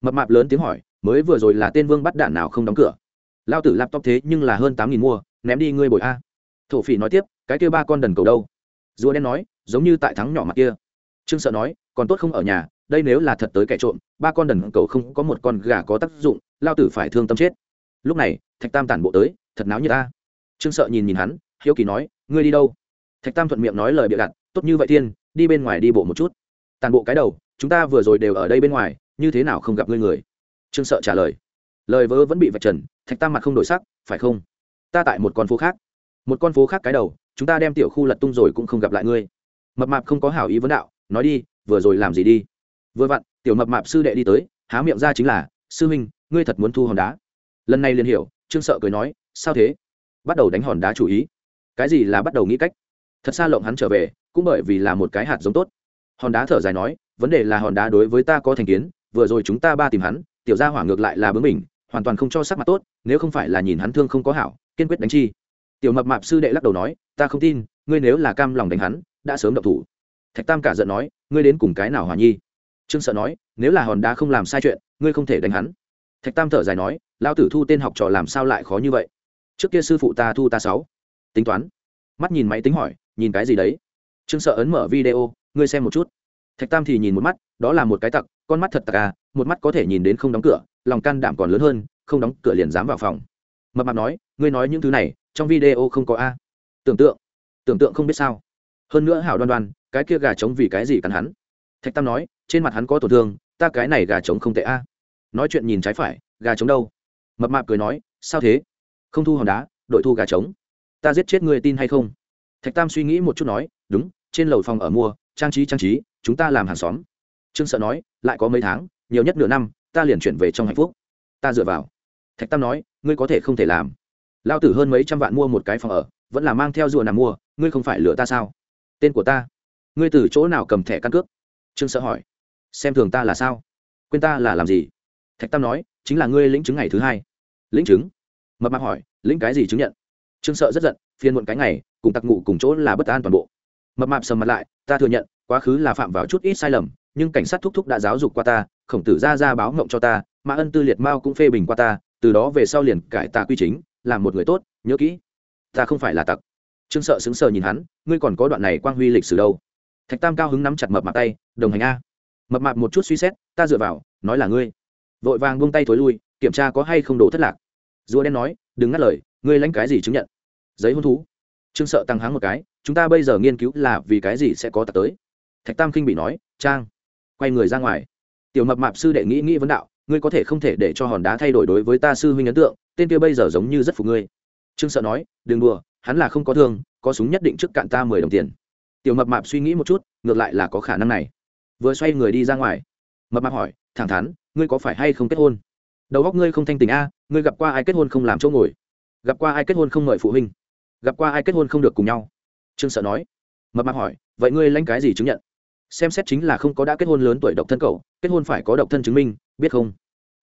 A: Mập mạp lớn tiếng hỏi, mới vừa rồi là tên vương bắt đạn nào không đóng cửa? Lao tử laptop thế nhưng là hơn tám nghìn mua ném đi ngươi bồi a. Thổ phỉ nói tiếp, cái kia ba con đần cầu đâu? Rùa đen nói, giống như tại thắng nhỏ mặt kia. Trương sợ nói, còn tốt không ở nhà, đây nếu là thật tới kẻ trộm, ba con đần cầu không có một con gà có tác dụng, lao tử phải thương tâm chết. Lúc này, thạch tam tản bộ tới, thật náo như ta. Trương sợ nhìn nhìn hắn, hiếu kỳ nói, ngươi đi đâu? Thạch tam thuận miệng nói lời bịa đặt, tốt như vậy thiên, đi bên ngoài đi bộ một chút. Tàn bộ cái đầu, chúng ta vừa rồi đều ở đây bên ngoài, như thế nào không gặp ngươi người? Trương sợ trả lời lời vớ vẫn bị vạch trần, thạch tam mặt không đổi sắc, phải không? Ta tại một con phố khác. Một con phố khác cái đầu, chúng ta đem tiểu khu lật tung rồi cũng không gặp lại ngươi. Mập mạp không có hảo ý vấn đạo, nói đi, vừa rồi làm gì đi? Vừa vặn, tiểu mập mạp sư đệ đi tới, há miệng ra chính là, sư huynh, ngươi thật muốn thu hòn đá. Lần này liền hiểu, trương sợ cười nói, sao thế? Bắt đầu đánh hòn đá chủ ý. Cái gì là bắt đầu nghĩ cách? Thật xa lộng hắn trở về, cũng bởi vì là một cái hạt giống tốt. Hòn đá thở dài nói, vấn đề là hòn đá đối với ta có thành kiến, vừa rồi chúng ta ba tìm hắn, tiểu gia hỏa ngược lại là bướng mình hoàn toàn không cho sắc mặt tốt, nếu không phải là nhìn hắn thương không có hảo kiên quyết đánh chi. Tiểu mập mạp sư đệ lắc đầu nói, ta không tin, ngươi nếu là cam lòng đánh hắn, đã sớm động thủ. Thạch tam cả giận nói, ngươi đến cùng cái nào hòa nhi? Trương sợ nói, nếu là hòn đá không làm sai chuyện, ngươi không thể đánh hắn. Thạch tam thở dài nói lao tử thu tên học trò làm sao lại khó như vậy? Trước kia sư phụ ta thu ta sáu. Tính toán. Mắt nhìn máy tính hỏi, nhìn cái gì đấy? Trương sợ ấn mở video, ngươi xem một chút. Thạch tam thì nhìn một mắt, đó là một cái tặc, con mắt thật tặc à một mắt có thể nhìn đến không đóng cửa, lòng can đảm còn lớn hơn, không đóng cửa liền dám vào phòng mập mạp nói, ngươi nói những thứ này, trong video không có a. Tưởng tượng tưởng tượng không biết sao. Hơn nữa hảo đoan đoan, cái kia gà trống vì cái gì cắn hắn? Thạch tam nói, trên mặt hắn có tổn thương, ta cái này gà trống không tệ a. Nói chuyện nhìn trái phải, gà trống đâu? Mập mạp cười nói, sao thế? Không thu hòn đá, đội thu gà trống. Ta giết chết người tin hay không? Thạch tam suy nghĩ một chút nói, đúng, trên lầu phòng ở mua, trang trí trang trí, chúng ta làm hàng xóm. Trương sợ nói, lại có mấy tháng, nhiều nhất nửa năm, ta liền chuyển về trong hạnh phúc. Ta dựa vào. Thạch tam nói ngươi có thể không thể làm. Lao tử hơn mấy trăm vạn mua một cái phòng ở, vẫn là mang theo rùa nằm mua, ngươi không phải lừa ta sao? Tên của ta, ngươi từ chỗ nào cầm thẻ căn cước? Trương sợ hỏi. Xem thường ta là sao? Quên ta là làm gì? Thạch tam nói, chính là ngươi lĩnh chứng ngày thứ hai. Lĩnh chứng? Mập mạp hỏi, lĩnh cái gì chứng nhận? Trương sợ rất giận phiên muộn cái ngày, cùng tặc ngủ cùng chỗ là bất an toàn bộ. Mập mạp sầm mặt lại, ta thừa nhận, quá khứ là phạm vào chút ít sai lầm, nhưng cảnh sát thúc thúc đã giáo dục qua ta, khổng tử ra ra báo ngộng cho ta, mà ân tư liệt mao cũng phê bình qua ta từ đó về sau liền cải tà quy chính, làm một người tốt, nhớ kỹ. Ta không phải là tặc. Trương sợ sững sờ nhìn hắn, ngươi còn có đoạn này quang huy lịch sử đâu. Thạch tam cao hứng nắm chặt mập mạp tay, đồng hành a. Mập mạp một chút suy xét, ta dựa vào, nói là ngươi. Vội vàng buông tay thối lui, kiểm tra có hay không đổ thất lạc. Rùa đen nói, đừng ngắt lời, ngươi lãnh cái gì chứng nhận? Giấy hôn thú. Trương sợ tăng háng một cái, chúng ta bây giờ nghiên cứu là vì cái gì sẽ có tật tới? Thạch tam kinh bị nói, trang, quay người ra ngoài. Tiểu mập mạp sư đệ nghĩ nghĩ vấn đạo ngươi có thể không thể để cho hòn đá thay đổi đối với ta sư huynh ấn tượng, tên kia bây giờ giống như rất phục ngươi. Trương sợ nói, đừng đùa, hắn là không có thương, có súng nhất định trước cạn ta mười đồng tiền. Tiểu mập mạp suy nghĩ một chút, ngược lại là có khả năng này. Vừa xoay người đi ra ngoài. Mập mạp hỏi, thẳng thắn, ngươi có phải hay không kết hôn? Đầu góc ngươi không thanh tình a, ngươi gặp qua ai kết hôn không làm chỗ ngồi? Gặp qua ai kết hôn không mời phụ huynh? Gặp qua ai kết hôn không được cùng nhau? Trương sợ nói. Mập mạp hỏi, vậy ngươi lãnh cái gì chứng nhận? Xem xét chính là không có đã kết hôn lớn tuổi độc thân cậu, kết hôn phải có độc thân chứng minh biết không?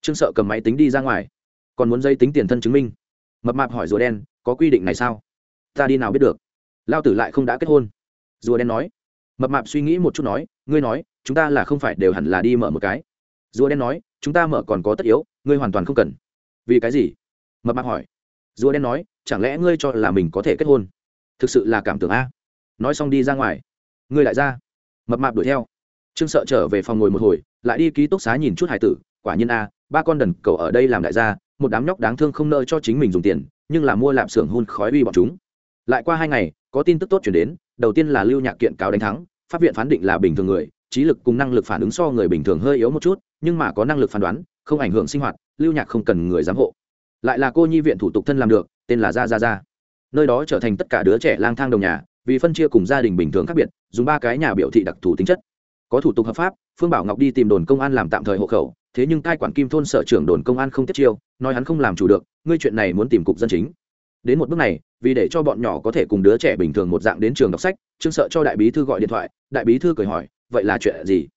A: Trương sợ cầm máy tính đi ra ngoài. Còn muốn dây tính tiền thân chứng minh. Mập mạp hỏi rùa đen, có quy định này sao? Ta đi nào biết được. Lao tử lại không đã kết hôn. Rùa đen nói. Mập mạp suy nghĩ một chút nói, ngươi nói, chúng ta là không phải đều hẳn là đi mở một cái. Rùa đen nói, chúng ta mở còn có tất yếu, ngươi hoàn toàn không cần. Vì cái gì? Mập mạp hỏi. Rùa đen nói, chẳng lẽ ngươi cho là mình có thể kết hôn? Thực sự là cảm tưởng a. Nói xong đi ra ngoài. Ngươi lại ra. Mập mạp đuổi theo trương sợ trở về phòng ngồi một hồi, lại đi ký túc xá nhìn chút hải tử. Quả nhiên a, ba con đần cầu ở đây làm đại gia, một đám nhóc đáng thương không nợ cho chính mình dùng tiền, nhưng là mua lạp xưởng hun khói uy bọn chúng. Lại qua hai ngày, có tin tức tốt chuyển đến, đầu tiên là lưu nhạc kiện cáo đánh thắng, pháp viện phán định là bình thường người, trí lực cùng năng lực phản ứng so người bình thường hơi yếu một chút, nhưng mà có năng lực phán đoán, không ảnh hưởng sinh hoạt, lưu nhạc không cần người giám hộ. Lại là cô nhi viện thủ tục thân làm được, tên là gia gia gia. Nơi đó trở thành tất cả đứa trẻ lang thang đồng nhà, vì phân chia cùng gia đình bình thường khác biệt, dùng ba cái nhà biểu thị đặc thù tính chất có thủ tục hợp pháp, phương bảo ngọc đi tìm đồn công an làm tạm thời hộ khẩu, thế nhưng cai quản kim thôn sở trưởng đồn công an không tiếp chiêu, nói hắn không làm chủ được, ngươi chuyện này muốn tìm cục dân chính. Đến một bước này, vì để cho bọn nhỏ có thể cùng đứa trẻ bình thường một dạng đến trường đọc sách, trương sợ cho đại bí thư gọi điện thoại, đại bí thư cười hỏi, vậy là chuyện gì?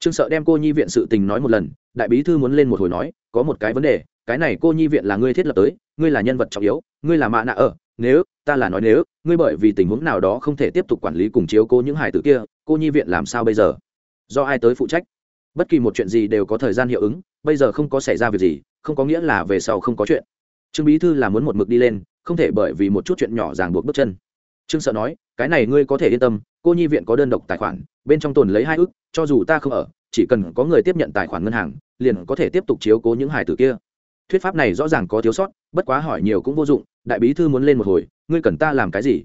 A: Trương sợ đem cô nhi viện sự tình nói một lần, đại bí thư muốn lên một hồi nói, có một cái vấn đề, cái này cô nhi viện là ngươi thiết lập tới, ngươi là nhân vật trọng yếu, ngươi là mạ nạ ở, nếu, ta là nói nếu, ngươi bởi vì tình huống nào đó không thể tiếp tục quản lý cùng chiếu cố những hài tử kia, cô nhi viện làm sao bây giờ? Do ai tới phụ trách? Bất kỳ một chuyện gì đều có thời gian hiệu ứng, bây giờ không có xảy ra việc gì, không có nghĩa là về sau không có chuyện. Trương bí thư là muốn một mực đi lên, không thể bởi vì một chút chuyện nhỏ ràng buộc bước chân. Trương sợ nói, cái này ngươi có thể yên tâm, cô nhi viện có đơn độc tài khoản, bên trong tồn lấy hai ước cho dù ta không ở, chỉ cần có người tiếp nhận tài khoản ngân hàng, liền có thể tiếp tục chiếu cố những hài tử kia. Thuyết pháp này rõ ràng có thiếu sót, bất quá hỏi nhiều cũng vô dụng, đại bí thư muốn lên một hồi, ngươi cần ta làm cái gì?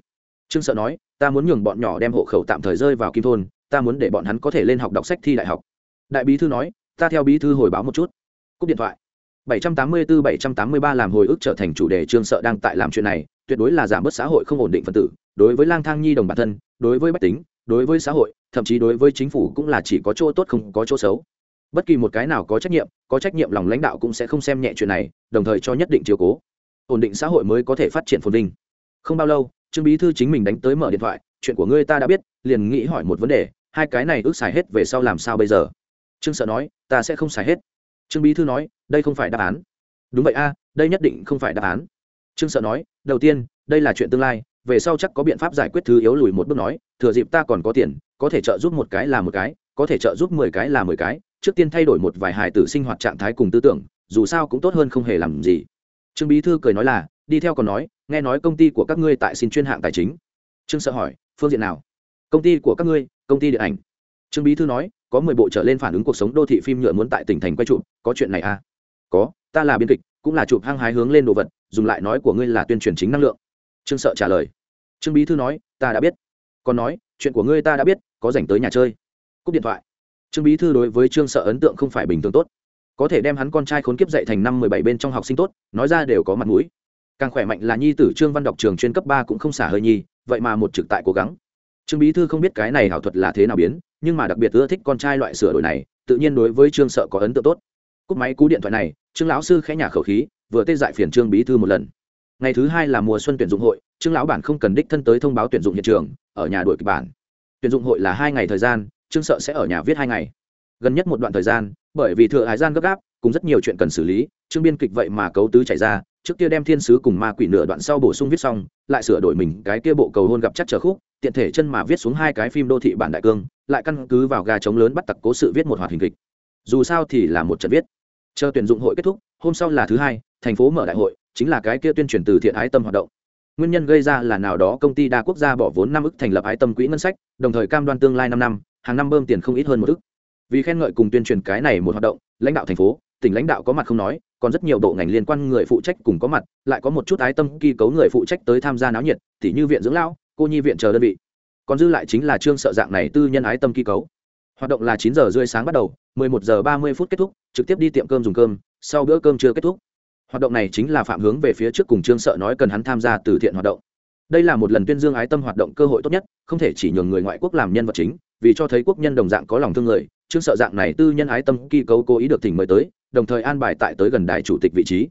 A: Trương sợ nói, ta muốn nhường bọn nhỏ đem hộ khẩu tạm thời rơi vào kim thôn ta muốn để bọn hắn có thể lên học đọc sách thi đại học. Đại bí thư nói, ta theo bí thư hồi báo một chút. Cúp điện thoại. 784-783 làm hồi ức trở thành chủ đề trương sợ đang tại làm chuyện này, tuyệt đối là giảm bớt xã hội không ổn định phân tử, đối với lang thang nhi đồng bản thân, đối với bách tính, đối với xã hội, thậm chí đối với chính phủ cũng là chỉ có chỗ tốt không có chỗ xấu. Bất kỳ một cái nào có trách nhiệm, có trách nhiệm lòng lãnh đạo cũng sẽ không xem nhẹ chuyện này, đồng thời cho nhất định chiều cố. Ổn định xã hội mới có thể phát triển phồn vinh. Không bao lâu, trương bí thư chính mình đánh tới mở điện thoại, chuyện của ngươi ta đã biết, liền nghĩ hỏi một vấn đề hai cái này ước xài hết về sau làm sao bây giờ? Trương sợ nói, ta sẽ không xài hết. Trương bí thư nói, đây không phải đáp án. Đúng vậy a, đây nhất định không phải đáp án. Trương sợ nói, đầu tiên, đây là chuyện tương lai, về sau chắc có biện pháp giải quyết thứ yếu lùi một bước nói, thừa dịp ta còn có tiền, có thể trợ giúp một cái là một cái, có thể trợ giúp mười cái là mười cái, trước tiên thay đổi một vài hài tử sinh hoạt trạng thái cùng tư tưởng, dù sao cũng tốt hơn không hề làm gì. Trương bí thư cười nói là, đi theo còn nói, nghe nói công ty của các ngươi tại xin chuyên hạng tài chính. Trương sợ hỏi, phương diện nào? Công ty của các ngươi công ty điện ảnh. Trương bí thư nói, có mười bộ trở lên phản ứng cuộc sống đô thị phim nhựa muốn tại tỉnh thành quay chụp, có chuyện này à? Có, ta là biên kịch, cũng là chụp hăng hái hướng lên đồ vật, dùng lại nói của ngươi là tuyên truyền chính năng lượng. Trương sợ trả lời. Trương bí thư nói, ta đã biết. Còn nói, chuyện của ngươi ta đã biết, có dành tới nhà chơi. Cúp điện thoại. Trương bí thư đối với trương sợ ấn tượng không phải bình thường tốt. Có thể đem hắn con trai khốn kiếp dạy thành năm mười bảy bên trong học sinh tốt, nói ra đều có mặt mũi. Càng khỏe mạnh là nhi tử trương văn đọc trường chuyên cấp ba cũng không xả hơi nhi, vậy mà một trực tại cố gắng trương bí thư không biết cái này hảo thuật là thế nào biến, nhưng mà đặc biệt ưa thích con trai loại sửa đổi này, tự nhiên đối với trương sợ có ấn tượng tốt. Cúp máy cú điện thoại này, trương lão sư khẽ nhà khẩu khí, vừa tê dại phiền trương bí thư một lần. Ngày thứ hai là mùa xuân tuyển dụng hội, trương lão bản không cần đích thân tới thông báo tuyển dụng hiện trường, ở nhà đuổi kịch bản. Tuyển dụng hội là hai ngày thời gian, trương sợ sẽ ở nhà viết hai ngày. Gần nhất một đoạn thời gian, bởi vì thừa hải gian gấp gáp, cùng rất nhiều chuyện cần xử lý, trương biên kịch vậy mà cấu tứ chảy ra trước kia đem thiên sứ cùng ma quỷ nửa đoạn sau bổ sung viết xong, lại sửa đổi mình cái kia bộ cầu hôn gặp chắc trở khúc, tiện thể chân mà viết xuống hai cái phim đô thị bản đại cương, lại căn cứ vào gà trống lớn bắt tặc cố sự viết một hoạt hình kịch. Dù sao thì là một trận viết. Chờ tuyển dụng hội kết thúc, hôm sau là thứ hai, thành phố mở đại hội, chính là cái kia tuyên truyền từ thiện ái tâm hoạt động. Nguyên nhân gây ra là nào đó công ty đa quốc gia bỏ vốn năm ức thành lập ái tâm quỹ ngân sách, đồng thời cam đoan tương lai năm năm, hàng năm bơm tiền không ít hơn một ức. Vì khen ngợi cùng tuyên truyền cái này một hoạt động, lãnh đạo thành phố tỉnh lãnh đạo có mặt không nói, còn rất nhiều bộ ngành liên quan người phụ trách cùng có mặt, lại có một chút ái tâm kỳ cấu người phụ trách tới tham gia náo nhiệt t như viện dưỡng lão, cô nhi viện chờ đơn vị. Còn dư lại chính là trương sợ dạng này tư nhân ái tâm kỳ cấu. Hoạt động là chín giờ rưỡi sáng bắt đầu 11 giờ 30 phút kết thúc, trực tiếp đi tiệm cơm dùng cơm, sau bữa cơm chưa kết thúc. Hoạt động này chính là phạm hướng về phía trước cùng trương sợ nói cần hắn tham gia từ thiện hoạt động. Đây là một lần tuyên dương ái tâm hoạt động cơ hội tốt nhất, không thể chỉ nhường người ngoại quốc làm nhân vật chính, vì cho thấy quốc nhân đồng dạng có lòng thương người trương sợ dạng này tư nhân ái tâm kỳ cấu cố ý được thỉnh mời tới, đồng thời an bài tại tới gần đài chủ tịch vị trí.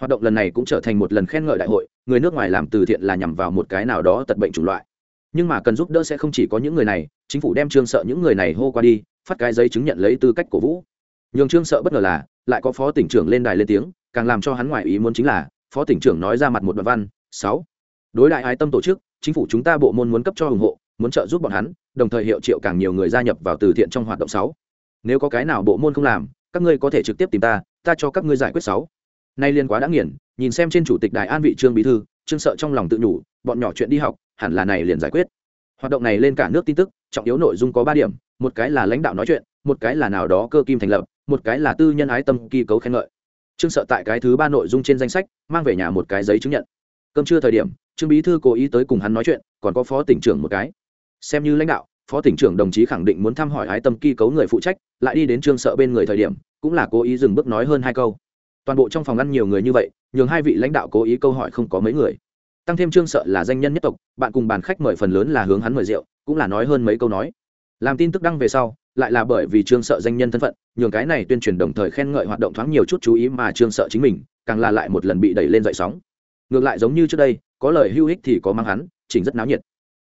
A: Hoạt động lần này cũng trở thành một lần khen ngợi đại hội, người nước ngoài làm từ thiện là nhằm vào một cái nào đó tật bệnh chủng loại. Nhưng mà cần giúp đỡ sẽ không chỉ có những người này, chính phủ đem trương sợ những người này hô qua đi, phát cái giấy chứng nhận lấy tư cách cổ vũ. Nhường trương sợ bất ngờ là, lại có phó tỉnh trưởng lên đài lên tiếng, càng làm cho hắn ngoại ý muốn chính là, phó tỉnh trưởng nói ra mặt một đoạn văn, sáu. Đối đại ái tâm tổ chức, chính phủ chúng ta bộ môn muốn cấp cho ủng hộ, muốn trợ giúp bọn hắn đồng thời hiệu triệu càng nhiều người gia nhập vào từ thiện trong hoạt động sáu. Nếu có cái nào bộ môn không làm, các ngươi có thể trực tiếp tìm ta ta cho các ngươi giải quyết sáu. Nay liên quá đã nghiền, nhìn xem trên chủ tịch đài an vị trương bí thư, trương sợ trong lòng tự nhủ, bọn nhỏ chuyện đi học, hẳn là này liền giải quyết. Hoạt động này lên cả nước tin tức, trọng yếu nội dung có ba điểm, một cái là lãnh đạo nói chuyện, một cái là nào đó cơ kim thành lập, một cái là tư nhân ái tâm kỳ cấu khen ngợi. Trương sợ tại cái thứ ba nội dung trên danh sách, mang về nhà một cái giấy chứng nhận. Cơm trưa thời điểm, trương bí thư cố ý tới cùng hắn nói chuyện, còn có phó tỉnh trưởng một cái xem như lãnh đạo, phó tỉnh trưởng đồng chí khẳng định muốn thăm hỏi ái tâm kỳ cấu người phụ trách, lại đi đến trương sợ bên người thời điểm, cũng là cố ý dừng bước nói hơn hai câu. Toàn bộ trong phòng ăn nhiều người như vậy, nhường hai vị lãnh đạo cố ý câu hỏi không có mấy người. Tăng thêm trương sợ là danh nhân nhất tộc, bạn cùng bàn khách mời phần lớn là hướng hắn mời rượu, cũng là nói hơn mấy câu nói. Làm tin tức đăng về sau, lại là bởi vì trương sợ danh nhân thân phận, nhường cái này tuyên truyền đồng thời khen ngợi hoạt động thoáng nhiều chút chú ý mà trương sợ chính mình, càng là lại một lần bị đẩy lên dậy sóng. Ngược lại giống như trước đây, có lời hưu ích thì có mang hắn, chỉnh rất náo nhiệt.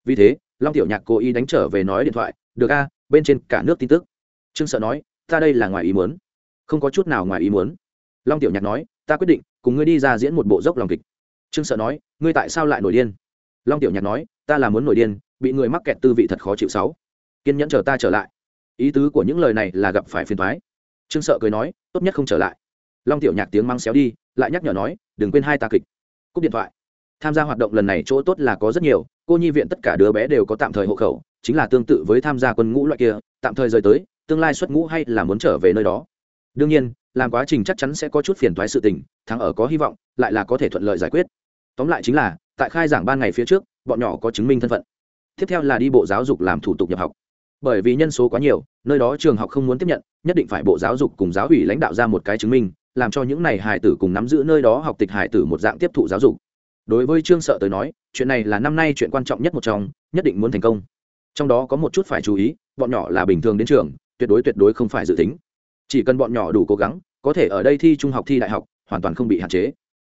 A: Vì thế long tiểu nhạc cố ý đánh trở về nói điện thoại, được a, bên trên cả nước tin tức. Trương sợ nói, ta đây là ngoài ý muốn. Không có chút nào ngoài ý muốn. Long tiểu nhạc nói, ta quyết định, cùng ngươi đi ra diễn một bộ dốc lòng kịch. Trương sợ nói, ngươi tại sao lại nổi điên? Long tiểu nhạc nói, ta là muốn nổi điên, bị người mắc kẹt tư vị thật khó chịu sáu. Kiên nhẫn chờ ta trở lại. Ý tứ của những lời này là gặp phải phiền thoái trương sợ cười nói, tốt nhất không trở lại. Long tiểu nhạc tiếng mang xéo đi, lại nhắc nhở nói, đừng quên hai ta kịch. Cúp điện thoại. Tham gia hoạt động lần này chỗ tốt là có rất nhiều cô nhi viện tất cả đứa bé đều có tạm thời hộ khẩu, chính là tương tự với tham gia quân ngũ loại kia, tạm thời rời tới, tương lai xuất ngũ hay là muốn trở về nơi đó. Đương nhiên, làm quá trình chắc chắn sẽ có chút phiền thoái sự tình, thắng ở có hy vọng, lại là có thể thuận lợi giải quyết. Tóm lại chính là, tại khai giảng ban ngày phía trước, bọn nhỏ có chứng minh thân phận. Tiếp theo là đi bộ giáo dục làm thủ tục nhập học. Bởi vì nhân số quá nhiều, nơi đó trường học không muốn tiếp nhận, nhất định phải bộ giáo dục cùng giáo ủy lãnh đạo ra một cái chứng minh, làm cho những này hải tử cùng nắm giữ nơi đó học tịch hải tử một dạng tiếp thụ giáo dục. Đối với trương sợ tới nói chuyện này là năm nay chuyện quan trọng nhất một trong, nhất định muốn thành công. Trong đó có một chút phải chú ý, bọn nhỏ là bình thường đến trường, tuyệt đối tuyệt đối không phải dự tính. Chỉ cần bọn nhỏ đủ cố gắng, có thể ở đây thi trung học thi đại học, hoàn toàn không bị hạn chế.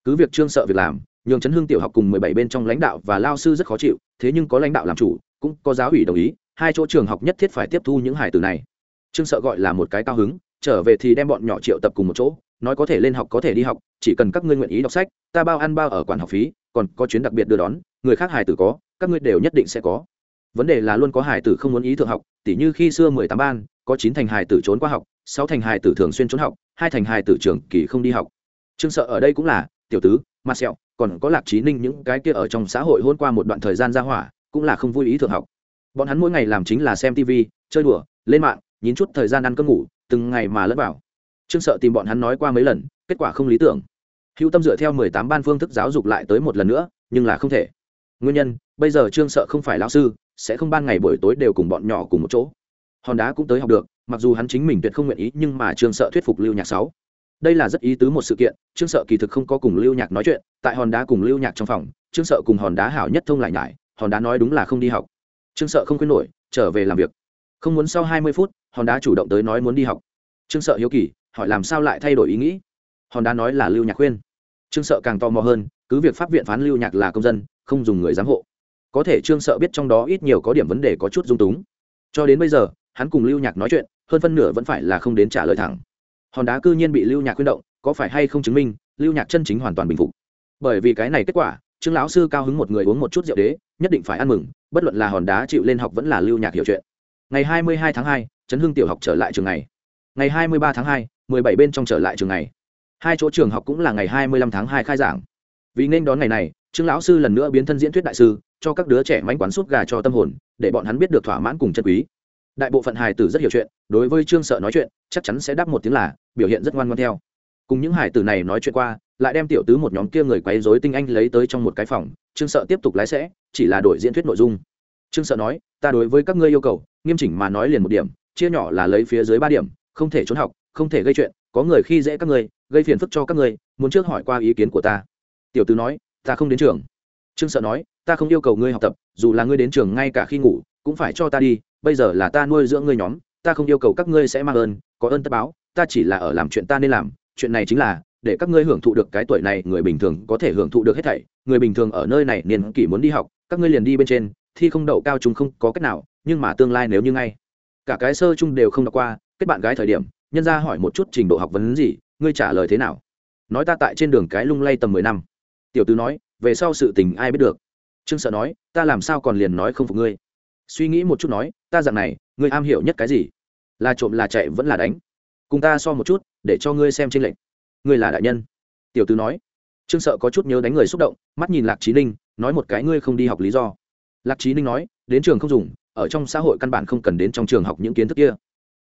A: Cứ việc trương sợ việc làm, nhường chấn hương tiểu học cùng mười bảy bên trong lãnh đạo và lao sư rất khó chịu, thế nhưng có lãnh đạo làm chủ, cũng có giáo ủy đồng ý, hai chỗ trường học nhất thiết phải tiếp thu những hải tử này. Trương sợ gọi là một cái cao hứng, trở về thì đem bọn nhỏ triệu tập cùng một chỗ nói có thể lên học có thể đi học, chỉ cần các ngươi nguyện ý đọc sách, ta bao ăn bao ở quản học phí, còn có chuyến đặc biệt đưa đón, người khác hải tử có, các ngươi đều nhất định sẽ có. Vấn đề là luôn có hải tử không muốn ý thượng học, tỉ như khi xưa mười tám ban, có chín thành hải tử trốn qua học, sáu thành hải tử thường xuyên trốn học, hai thành hải tử trường kỳ không đi học. Trương sợ ở đây cũng là, tiểu tứ ma sẹo, còn có lạc trí ninh những cái kia ở trong xã hội hôn qua một đoạn thời gian ra hỏa, cũng là không vui ý thượng học. Bọn hắn mỗi ngày làm chính là xem tv chơi đùa, lên mạng, nhín chút thời gian ăn cơm ngủ, từng ngày mà lẫn vào trương sợ tìm bọn hắn nói qua mấy lần, kết quả không lý tưởng. Hữu tâm dựa theo mười tám ban phương thức giáo dục lại tới một lần nữa, nhưng là không thể. Nguyên nhân, bây giờ trương sợ không phải lão sư, sẽ không ban ngày buổi tối đều cùng bọn nhỏ cùng một chỗ. Hòn đá cũng tới học được, mặc dù hắn chính mình tuyệt không nguyện ý, nhưng mà trương sợ thuyết phục lưu nhạc sáu. Đây là rất ý tứ một sự kiện, trương sợ kỳ thực không có cùng lưu nhạc nói chuyện, tại hòn đá cùng lưu nhạc trong phòng, trương sợ cùng hòn đá hảo nhất thông lại nhải, hòn đá nói đúng là không đi học. Trương sợ không khuyên nổi, trở về làm việc. Không muốn sau hai mươi phút, hòn đá chủ động tới nói muốn đi học. Trương sợ hiếu kỳ hỏi làm sao lại thay đổi ý nghĩ? Hòn đá nói là lưu nhạc khuyên. Trương sợ càng tò mò hơn, cứ việc pháp viện phán lưu nhạc là công dân, không dùng người giám hộ. Có thể trương sợ biết trong đó ít nhiều có điểm vấn đề có chút dung túng. Cho đến bây giờ, hắn cùng lưu nhạc nói chuyện, hơn phân nửa vẫn phải là không đến trả lời thẳng. Hòn đá cư nhiên bị lưu nhạc khuyên động, có phải hay không chứng minh, lưu nhạc chân chính hoàn toàn bình phục. Bởi vì cái này kết quả, trương lão sư cao hứng một người uống một chút rượu đế, nhất định phải ăn mừng, bất luận là hòn đá chịu lên học vẫn là lưu nhạc hiểu chuyện. Ngày hai mươi hai tháng hai, trấn hưng tiểu học trở lại trường này. Ngày hai mươi ba tháng hai bảy bên trong trở lại trường này hai chỗ trường học cũng là ngày hai mươi lăm tháng hai khai giảng. Vì nên đón ngày này, trương lão sư lần nữa biến thân diễn thuyết đại sư, cho các đứa trẻ mánh quán suốt gà cho tâm hồn, để bọn hắn biết được thỏa mãn cùng chân quý. Đại bộ phận hài tử rất hiểu chuyện, đối với trương sợ nói chuyện, chắc chắn sẽ đáp một tiếng là, biểu hiện rất ngoan ngoan theo. Cùng những hài tử này nói chuyện qua, lại đem tiểu tứ một nhóm kia người quấy rối tinh anh lấy tới trong một cái phòng, trương sợ tiếp tục lái sẽ chỉ là đổi diễn thuyết nội dung. Trương sợ nói, ta đối với các ngươi yêu cầu, nghiêm chỉnh mà nói liền một điểm, chia nhỏ là lấy phía dưới ba điểm không thể trốn học không thể gây chuyện có người khi dễ các người, gây phiền phức cho các người, muốn trước hỏi qua ý kiến của ta. Tiểu tứ nói ta không đến trường. Trương sợ nói ta không yêu cầu ngươi học tập dù là ngươi đến trường ngay cả khi ngủ cũng phải cho ta đi bây giờ là ta nuôi dưỡng ngươi nhóm ta không yêu cầu các ngươi sẽ mang ơn có ơn tất báo ta chỉ là ở làm chuyện ta nên làm chuyện này chính là để các ngươi hưởng thụ được cái tuổi này người bình thường có thể hưởng thụ được hết thảy người bình thường ở nơi này niên kỷ muốn đi học các ngươi liền đi bên trên thi không đậu cao chúng không có cách nào nhưng mà tương lai nếu như ngay cả cái sơ chung đều không đọc qua kết bạn gái thời điểm, nhân ra hỏi một chút trình độ học vấn gì, ngươi trả lời thế nào? Nói ta tại trên đường cái lung lay tầm mười năm. Tiểu tứ nói, về sau sự tình ai biết được. Trương sợ nói, ta làm sao còn liền nói không phục ngươi? Suy nghĩ một chút nói, ta dặn này, ngươi am hiểu nhất cái gì? Là trộm là chạy vẫn là đánh. Cùng ta so một chút, để cho ngươi xem trên lệnh ngươi là đại nhân. Tiểu tứ nói. Trương sợ có chút nhớ đánh người xúc động, mắt nhìn lạc trí ninh, nói một cái ngươi không đi học lý do. Lạc trí ninh nói, đến trường không dùng, ở trong xã hội căn bản không cần đến trong trường học những kiến thức kia.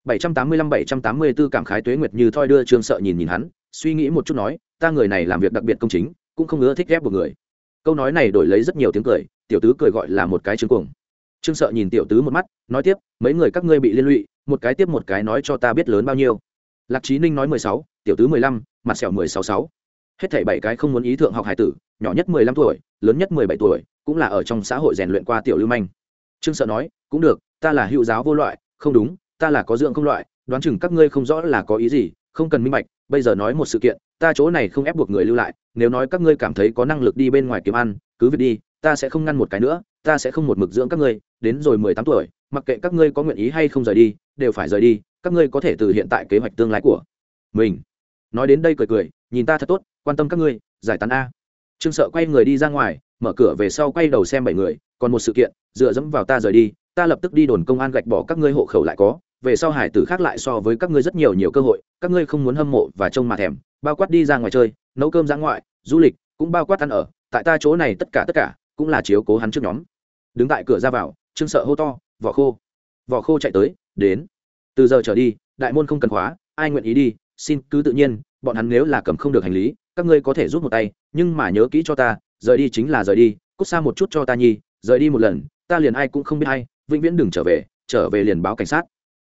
A: 785-784 cảm khái tuế nguyệt như thoi đưa trương sợ nhìn nhìn hắn, suy nghĩ một chút nói, ta người này làm việc đặc biệt công chính, cũng không ưa thích ghép một người. Câu nói này đổi lấy rất nhiều tiếng cười, tiểu tứ cười gọi là một cái trương cuồng. Trương sợ nhìn tiểu tứ một mắt, nói tiếp, mấy người các ngươi bị liên lụy, một cái tiếp một cái nói cho ta biết lớn bao nhiêu. Lạc trí ninh nói mười sáu, tiểu tứ mười lăm, mặt sẹo mười sáu sáu. Hết thảy bảy cái không muốn ý thượng học hải tử, nhỏ nhất mười lăm tuổi, lớn nhất mười bảy tuổi, cũng là ở trong xã hội rèn luyện qua tiểu lưu manh. Trương sợ nói, cũng được, ta là hữu giáo vô loại, không đúng ta là có dưỡng không loại, đoán chừng các ngươi không rõ là có ý gì, không cần minh bạch, bây giờ nói một sự kiện, ta chỗ này không ép buộc người lưu lại, nếu nói các ngươi cảm thấy có năng lực đi bên ngoài kiếm ăn, cứ việc đi, ta sẽ không ngăn một cái nữa, ta sẽ không một mực dưỡng các ngươi, đến rồi mười tám tuổi, mặc kệ các ngươi có nguyện ý hay không rời đi, đều phải rời đi, các ngươi có thể từ hiện tại kế hoạch tương lai của mình. Nói đến đây cười cười, nhìn ta thật tốt, quan tâm các ngươi, giải tán a. Trương sợ quay người đi ra ngoài, mở cửa về sau quay đầu xem bảy người, còn một sự kiện, dựa dẫm vào ta rời đi, ta lập tức đi đồn công an gạch bỏ các ngươi hộ khẩu lại có về sau hải tử khác lại so với các ngươi rất nhiều nhiều cơ hội, các ngươi không muốn hâm mộ và trông mà thèm, bao quát đi ra ngoài chơi, nấu cơm ra ngoại, du lịch, cũng bao quát ăn ở, tại ta chỗ này tất cả tất cả, cũng là chiếu cố hắn trước nhóm. Đứng tại cửa ra vào, trương sợ hô to, vỏ khô. Vỏ khô chạy tới, đến. Từ giờ trở đi, đại môn không cần khóa, ai nguyện ý đi, xin cứ tự nhiên, bọn hắn nếu là cầm không được hành lý, các ngươi có thể rút một tay, nhưng mà nhớ kỹ cho ta, rời đi chính là rời đi, cút xa một chút cho ta nhi, rời đi một lần, ta liền ai cũng không biết hay vĩnh viễn đừng trở về trở về liền báo cảnh sát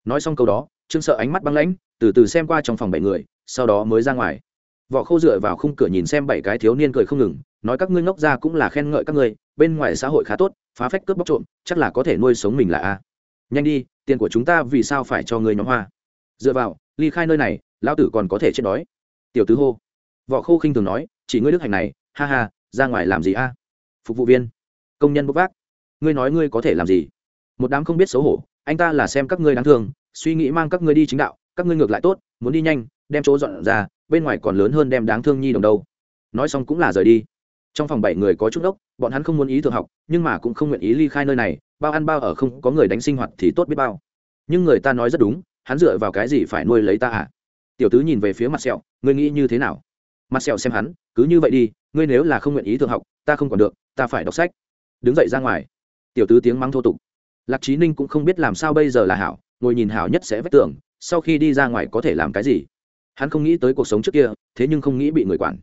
A: nói xong câu đó, trương sợ ánh mắt băng lãnh, từ từ xem qua trong phòng bảy người, sau đó mới ra ngoài. Vỏ khô dựa vào khung cửa nhìn xem bảy cái thiếu niên cười không ngừng, nói các ngươi ngốc ra cũng là khen ngợi các ngươi, bên ngoài xã hội khá tốt, phá phách cướp bóc trộm, chắc là có thể nuôi sống mình là a. Nhanh đi, tiền của chúng ta vì sao phải cho ngươi nhóm hoa? Dựa vào, ly khai nơi này, lão tử còn có thể chết đói. Tiểu tứ hô. Võ khô khinh thường nói, chỉ ngươi đức hành này, ha ha, ra ngoài làm gì a? Phục vụ viên. Công nhân bốc vác. Ngươi nói ngươi có thể làm gì? Một đám không biết xấu hổ anh ta là xem các ngươi đáng thương, suy nghĩ mang các ngươi đi chính đạo, các ngươi ngược lại tốt, muốn đi nhanh, đem chỗ dọn ra, bên ngoài còn lớn hơn đem đáng thương nhi đồng đâu. Nói xong cũng là rời đi. Trong phòng bảy người có chút đốc bọn hắn không muốn ý thường học, nhưng mà cũng không nguyện ý ly khai nơi này, bao ăn bao ở không, có người đánh sinh hoạt thì tốt biết bao. Nhưng người ta nói rất đúng, hắn dựa vào cái gì phải nuôi lấy ta à? Tiểu tứ nhìn về phía mặt sẹo, ngươi nghĩ như thế nào? Mặt sẹo xem hắn, cứ như vậy đi, ngươi nếu là không nguyện ý thường học, ta không còn được, ta phải đọc sách. Đứng dậy ra ngoài. Tiểu tứ tiếng mắng thô tục lạc trí ninh cũng không biết làm sao bây giờ là hảo, ngồi nhìn hảo nhất sẽ vách tưởng sau khi đi ra ngoài có thể làm cái gì. Hắn không nghĩ tới cuộc sống trước kia, thế nhưng không nghĩ bị người quản.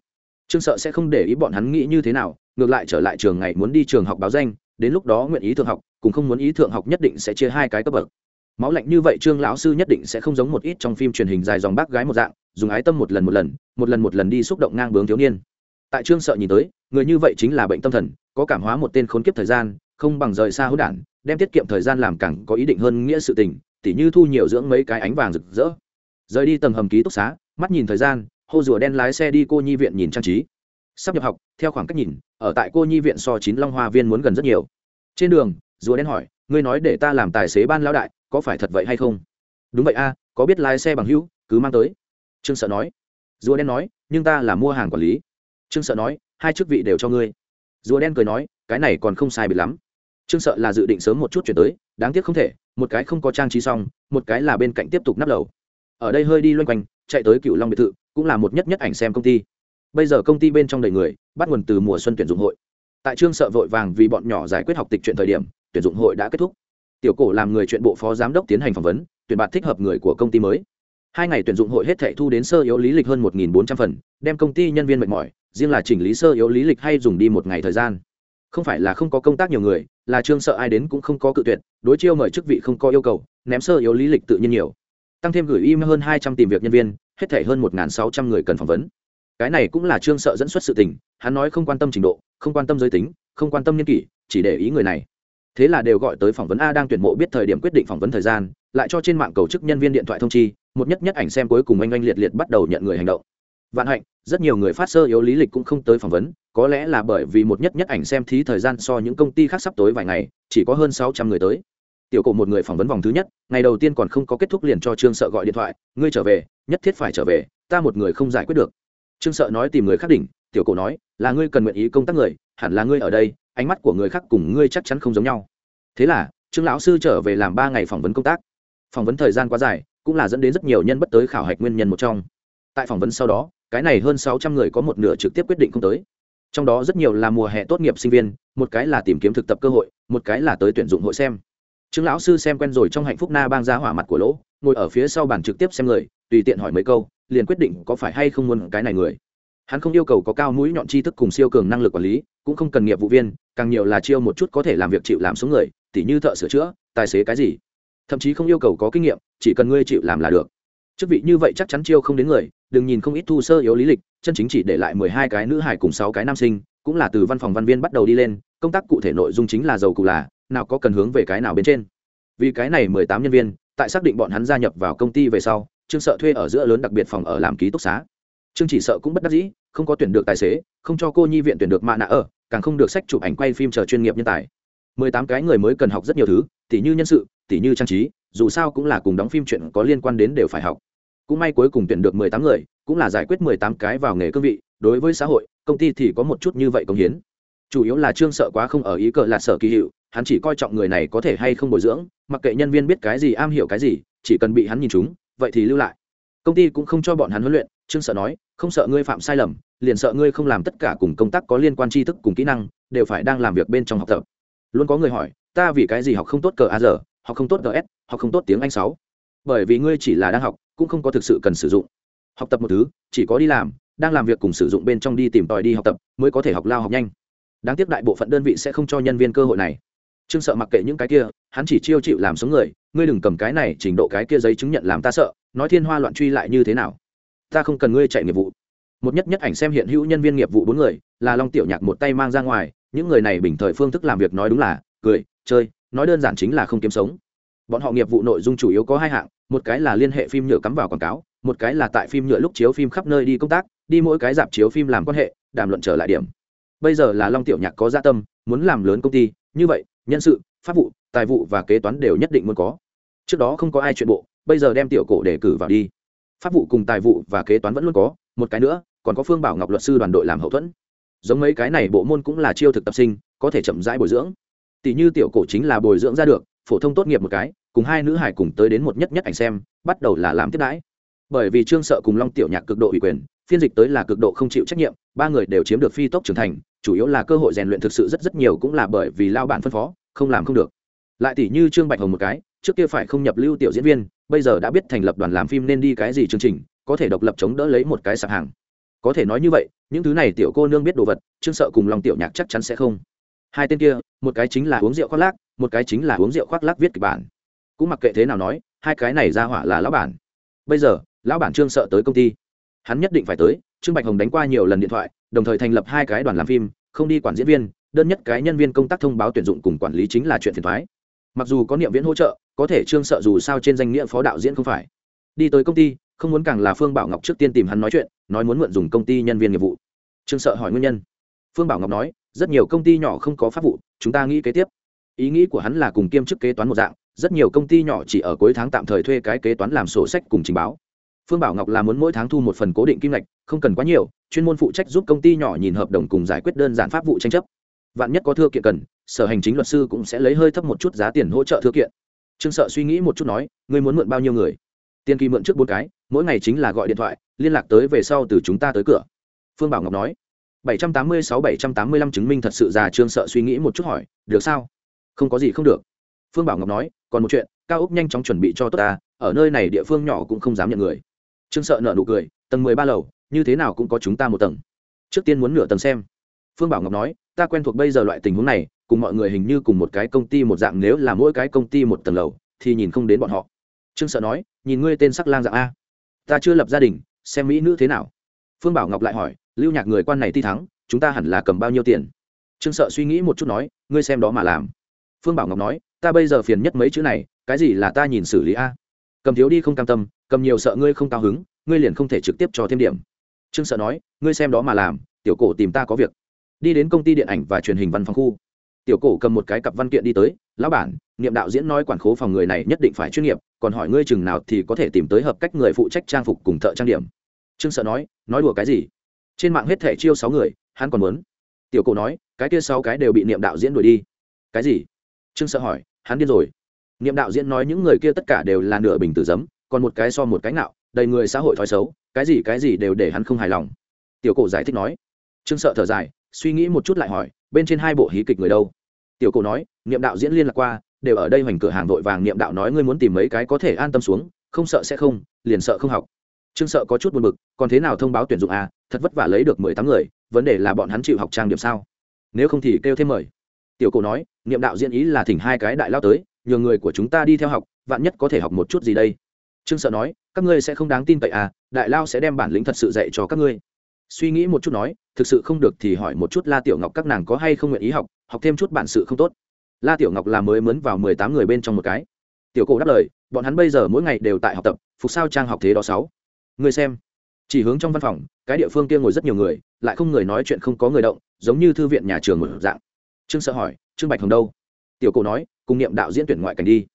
A: Trương sợ sẽ không để ý bọn hắn nghĩ như thế nào, ngược lại trở lại trường ngày muốn đi trường học báo danh, đến lúc đó nguyện ý thượng học cũng không muốn ý thượng học nhất định sẽ chia hai cái cấp bậc. Máu lạnh như vậy trương lão sư nhất định sẽ không giống một ít trong phim truyền hình dài dòng bác gái một dạng, dùng ái tâm một lần một lần một lần một lần đi xúc động ngang bướng thiếu niên. Tại trương sợ nhìn tới, người như vậy chính là bệnh tâm thần, có cảm hóa một tên khốn kiếp thời gian, không bằng rời xa hữu đản đem tiết kiệm thời gian làm càng có ý định hơn nghĩa sự tình, tỉ như thu nhiều dưỡng mấy cái ánh vàng rực rỡ. Rời đi tầng hầm ký túc xá, mắt nhìn thời gian, hô rùa đen lái xe đi cô nhi viện nhìn trang trí. Sắp nhập học, theo khoảng cách nhìn, ở tại cô nhi viện so chín long hoa viên muốn gần rất nhiều. Trên đường, rùa đen hỏi, ngươi nói để ta làm tài xế ban lão đại, có phải thật vậy hay không? Đúng vậy a, có biết lái xe bằng hữu, cứ mang tới. Trương sợ nói. Rùa đen nói, nhưng ta là mua hàng quản lý. Trương sợ nói, hai chức vị đều cho ngươi. Rùa đen cười nói, cái này còn không sai biệt lắm trương sợ là dự định sớm một chút chuyển tới, đáng tiếc không thể, một cái không có trang trí xong, một cái là bên cạnh tiếp tục nắp lầu. Ở đây hơi đi loanh quanh, chạy tới cựu long biệt thự, cũng là một nhất nhất ảnh xem công ty. Bây giờ công ty bên trong đầy người, bắt nguồn từ mùa xuân tuyển dụng hội. Tại trương sợ vội vàng vì bọn nhỏ giải quyết học tịch chuyện thời điểm, tuyển dụng hội đã kết thúc. Tiểu cổ làm người chuyện bộ phó giám đốc tiến hành phỏng vấn, tuyển bạn thích hợp người của công ty mới. Hai ngày tuyển dụng hội hết thệ thu đến sơ yếu lý lịch hơn một bốn trăm phần, đem công ty nhân viên mệt mỏi, riêng là chỉnh lý sơ yếu lý lịch hay dùng đi một ngày thời gian không phải là không có công tác nhiều người, là trương sợ ai đến cũng không có cự tuyệt, đối chiêu mời chức vị không có yêu cầu, ném sơ yếu lý lịch tự nhiên nhiều. Tăng thêm gửi email hơn hai trăm tìm việc nhân viên, hết thể hơn một sáu trăm người cần phỏng vấn. Cái này cũng là trương sợ dẫn xuất sự tình, hắn nói không quan tâm trình độ, không quan tâm giới tính, không quan tâm nhân kỷ, chỉ để ý người này. Thế là đều gọi tới phỏng vấn a đang tuyển mộ biết thời điểm quyết định phỏng vấn thời gian, lại cho trên mạng cầu chức nhân viên điện thoại thông chi, một nhất nhất ảnh xem cuối cùng anh anh liệt liệt bắt đầu nhận người hành động. Vạn hạnh rất nhiều người phát sơ yếu lý lịch cũng không tới phỏng vấn, có lẽ là bởi vì một nhất nhất ảnh xem thí thời gian so những công ty khác sắp tối vài ngày, chỉ có hơn sáu trăm người tới. Tiểu cổ một người phỏng vấn vòng thứ nhất, ngày đầu tiên còn không có kết thúc liền cho trương sợ gọi điện thoại, ngươi trở về, nhất thiết phải trở về, ta một người không giải quyết được. Trương sợ nói tìm người khác đỉnh, tiểu cổ nói, là ngươi cần nguyện ý công tác người, hẳn là ngươi ở đây, ánh mắt của người khác cùng ngươi chắc chắn không giống nhau. Thế là, trương lão sư trở về làm ba ngày phỏng vấn công tác. Phỏng vấn thời gian quá dài, cũng là dẫn đến rất nhiều nhân bất tới khảo hạch nguyên nhân một trong. Tại phỏng vấn sau đó cái này hơn sáu trăm người có một nửa trực tiếp quyết định không tới. Trong đó rất nhiều là mùa hè tốt nghiệp sinh viên, một cái là tìm kiếm thực tập cơ hội, một cái là tới tuyển dụng hội xem. Trương lão sư xem quen rồi trong hạnh phúc na bang ra hỏa mặt của lỗ, ngồi ở phía sau bàn trực tiếp xem người, tùy tiện hỏi mấy câu, liền quyết định có phải hay không muốn cái này người. Hắn không yêu cầu có cao mũi nhọn tri thức cùng siêu cường năng lực quản lý, cũng không cần nghiệp vụ viên, càng nhiều là chiêu một chút có thể làm việc chịu làm số người, tỉ như thợ sửa chữa, tài xế cái gì. Thậm chí không yêu cầu có kinh nghiệm, chỉ cần ngươi chịu làm là được chức vị như vậy chắc chắn chiêu không đến người, đừng nhìn không ít thu sơ yếu lý lịch, chân chính chỉ để lại mười hai cái nữ hải cùng sáu cái nam sinh, cũng là từ văn phòng văn viên bắt đầu đi lên, công tác cụ thể nội dung chính là dầu cụ là, nào có cần hướng về cái nào bên trên. Vì cái này mười tám nhân viên, tại xác định bọn hắn gia nhập vào công ty về sau, trương sợ thuê ở giữa lớn đặc biệt phòng ở làm ký túc xá. Trương chỉ sợ cũng bất đắc dĩ, không có tuyển được tài xế, không cho cô nhi viện tuyển được mạ nạ ở, càng không được sách chụp ảnh quay phim chờ chuyên nghiệp nhân tài. Mười tám cái người mới cần học rất nhiều thứ, tỉ như nhân sự, tỉ như trang trí dù sao cũng là cùng đóng phim chuyện có liên quan đến đều phải học. Cũng may cuối cùng tuyển được mười tám người, cũng là giải quyết mười tám cái vào nghề cương vị, đối với xã hội, công ty thì có một chút như vậy công hiến. Chủ yếu là trương sợ quá không ở ý cờ là sở kỳ hiệu, hắn chỉ coi trọng người này có thể hay không bồi dưỡng, mặc kệ nhân viên biết cái gì, am hiểu cái gì, chỉ cần bị hắn nhìn chúng vậy thì lưu lại. Công ty cũng không cho bọn hắn huấn luyện, trương sợ nói, không sợ ngươi phạm sai lầm, liền sợ ngươi không làm tất cả cùng công tác có liên quan tri thức cùng kỹ năng, đều phải đang làm việc bên trong học tập. Luôn có người hỏi, ta vì cái gì học không tốt cờ a giờ học không tốt gs, học không tốt tiếng anh sáu. Bởi vì ngươi chỉ là đang học, cũng không có thực sự cần sử dụng. Học tập một thứ, chỉ có đi làm, đang làm việc cùng sử dụng bên trong đi tìm tòi đi học tập, mới có thể học lao học nhanh. Đáng tiếc đại bộ phận đơn vị sẽ không cho nhân viên cơ hội này. Trương sợ mặc kệ những cái kia, hắn chỉ chiêu chịu làm sống người, ngươi đừng cầm cái này trình độ cái kia giấy chứng nhận làm ta sợ, nói thiên hoa loạn truy lại như thế nào? Ta không cần ngươi chạy nghiệp vụ. Một nhất nhất ảnh xem hiện hữu nhân viên nghiệp vụ bốn người, là long tiểu nhạc một tay mang ra ngoài, những người này bình thời phương thức làm việc nói đúng là, cười, chơi nói đơn giản chính là không kiếm sống. Bọn họ nghiệp vụ nội dung chủ yếu có hai hạng, một cái là liên hệ phim nhựa cắm vào quảng cáo, một cái là tại phim nhựa lúc chiếu phim khắp nơi đi công tác, đi mỗi cái dạp chiếu phim làm quan hệ, đàm luận trở lại điểm. Bây giờ là long tiểu nhạc có gia tâm, muốn làm lớn công ty, như vậy, nhân sự, pháp vụ, tài vụ và kế toán đều nhất định muốn có. Trước đó không có ai chuyện bộ, bây giờ đem tiểu cổ để cử vào đi. Pháp vụ cùng tài vụ và kế toán vẫn luôn có, một cái nữa, còn có phương bảo ngọc luật sư đoàn đội làm hậu thuẫn. Giống mấy cái này bộ môn cũng là chiêu thực tập sinh, có thể chậm rãi bồi dưỡng tỷ như tiểu cổ chính là bồi dưỡng ra được, phổ thông tốt nghiệp một cái, cùng hai nữ hải cùng tới đến một nhất nhất ảnh xem, bắt đầu là làm tiếp đãi. Bởi vì trương sợ cùng long tiểu nhạc cực độ ủy quyền, phiên dịch tới là cực độ không chịu trách nhiệm, ba người đều chiếm được phi tốc trưởng thành, chủ yếu là cơ hội rèn luyện thực sự rất rất nhiều cũng là bởi vì lao bản phân phó, không làm không được. Lại tỷ như trương bạch hồng một cái, trước kia phải không nhập lưu tiểu diễn viên, bây giờ đã biết thành lập đoàn làm phim nên đi cái gì chương trình, có thể độc lập chống đỡ lấy một cái sạp hàng. Có thể nói như vậy, những thứ này tiểu cô nương biết đồ vật, trương sợ cùng lòng tiểu nhạc chắc chắn sẽ không hai tên kia, một cái chính là uống rượu khoác lác, một cái chính là uống rượu khoác lác viết kịch bản. Cũng mặc kệ thế nào nói, hai cái này ra hỏa là lão bản. Bây giờ, lão bản trương sợ tới công ty. Hắn nhất định phải tới, trương bạch hồng đánh qua nhiều lần điện thoại, đồng thời thành lập hai cái đoàn làm phim, không đi quản diễn viên, đơn nhất cái nhân viên công tác thông báo tuyển dụng cùng quản lý chính là chuyện phiền thoái mặc dù có niệm viễn hỗ trợ, có thể trương sợ dù sao trên danh nghĩa phó đạo diễn không phải. Đi tới công ty, không muốn càng là phương bảo ngọc trước tiên tìm hắn nói chuyện, nói muốn mượn dùng công ty nhân viên nghiệp vụ. Trương sợ hỏi nguyên nhân. Phương bảo ngọc nói rất nhiều công ty nhỏ không có pháp vụ, chúng ta nghĩ kế tiếp. Ý nghĩ của hắn là cùng kiêm chức kế toán một dạng, rất nhiều công ty nhỏ chỉ ở cuối tháng tạm thời thuê cái kế toán làm sổ sách cùng trình báo. Phương bảo ngọc là muốn mỗi tháng thu một phần cố định kim ngạch, không cần quá nhiều, chuyên môn phụ trách giúp công ty nhỏ nhìn hợp đồng cùng giải quyết đơn giản pháp vụ tranh chấp. Vạn nhất có thưa kiện cần, sở hành chính luật sư cũng sẽ lấy hơi thấp một chút giá tiền hỗ trợ thưa kiện. Trương sợ suy nghĩ một chút nói, ngươi muốn mượn bao nhiêu người? Tiền kỳ mượn trước bốn cái, mỗi ngày chính là gọi điện thoại, liên lạc tới về sau từ chúng ta tới cửa. Phương bảo ngọc nói bảy trăm tám mươi sáu bảy trăm tám mươi lăm chứng minh thật sự già trương sợ suy nghĩ một chút hỏi, được sao? Không có gì, không được. Phương bảo ngọc nói, còn một chuyện, cao úc nhanh chóng chuẩn bị cho tốt ta, ở nơi này địa phương nhỏ cũng không dám nhận người. Trương sợ nợ nụ cười, tầng mười ba lầu, như thế nào cũng có chúng ta một tầng. Trước tiên muốn nửa tầng xem. Phương bảo ngọc nói, ta quen thuộc bây giờ loại tình huống này, cùng mọi người hình như cùng một cái công ty một dạng, nếu là mỗi cái công ty một tầng lầu, thì nhìn không đến bọn họ. Trương sợ nói, nhìn ngươi tên sắc lang dạng a. Ta chưa lập gia đình, xem mỹ nữ thế nào. Phương bảo ngọc lại hỏi lưu nhạc người quan này thi thắng, chúng ta hẳn là cầm bao nhiêu tiền? Trương sợ suy nghĩ một chút nói, ngươi xem đó mà làm. Phương bảo ngọc nói, ta bây giờ phiền nhất mấy chữ này, cái gì là ta nhìn xử lý a? Cầm thiếu đi không cam tâm, cầm nhiều sợ ngươi không cao hứng, ngươi liền không thể trực tiếp cho thêm điểm. Trương sợ nói, ngươi xem đó mà làm, tiểu cổ tìm ta có việc. Đi đến công ty điện ảnh và truyền hình văn phòng khu. Tiểu cổ cầm một cái cặp văn kiện đi tới, lão bản, niệm đạo diễn nói quản khố phòng người này nhất định phải chuyên nghiệp, còn hỏi ngươi chừng nào thì có thể tìm tới hợp cách người phụ trách trang phục cùng thợ trang điểm. Trương sợ nói nói đùa cái gì? Trên mạng hết thẻ chiêu sáu người, hắn còn muốn. Tiểu cổ nói, cái kia sáu cái đều bị niệm đạo diễn đuổi đi. Cái gì? Trương sợ hỏi, hắn điên rồi. Niệm đạo diễn nói những người kia tất cả đều là nửa bình tử giấm, còn một cái so một cái nạo đầy người xã hội thói xấu, cái gì cái gì đều để hắn không hài lòng. Tiểu cổ giải thích nói. Trương sợ thở dài, suy nghĩ một chút lại hỏi, bên trên hai bộ hí kịch người đâu? Tiểu cổ nói, niệm đạo diễn liên lạc qua, đều ở đây hoành cửa hàng vội vàng niệm đạo nói ngươi muốn tìm mấy cái có thể an tâm xuống, không sợ sẽ không, liền sợ không học. Trương sợ có chút buồn bực, còn thế nào thông báo tuyển dụng à thật vất vả lấy được mười tám người, vấn đề là bọn hắn chịu học trang điểm sao? Nếu không thì kêu thêm mời. Tiểu cổ nói, niệm đạo diễn ý là thỉnh hai cái đại lao tới nhờ người của chúng ta đi theo học, vạn nhất có thể học một chút gì đây? Trương sợ nói, các ngươi sẽ không đáng tin cậy à đại lao sẽ đem bản lĩnh thật sự dạy cho các ngươi. Suy nghĩ một chút nói, thực sự không được thì hỏi một chút la tiểu ngọc các nàng có hay không nguyện ý học học thêm chút bản sự không tốt. La tiểu ngọc là mới mướn vào mười tám người bên trong một cái. Tiểu cổ đáp lời, bọn hắn bây giờ mỗi ngày đều tại học tập, phục sao trang học thế đó sáu. Người xem chỉ hướng trong văn phòng, cái địa phương kia ngồi rất nhiều người, lại không người nói chuyện không có người động, giống như thư viện nhà trường một dạng. Trương sợ hỏi, trương bạch hồng đâu? Tiểu cổ nói, cùng niệm đạo diễn tuyển ngoại cảnh đi.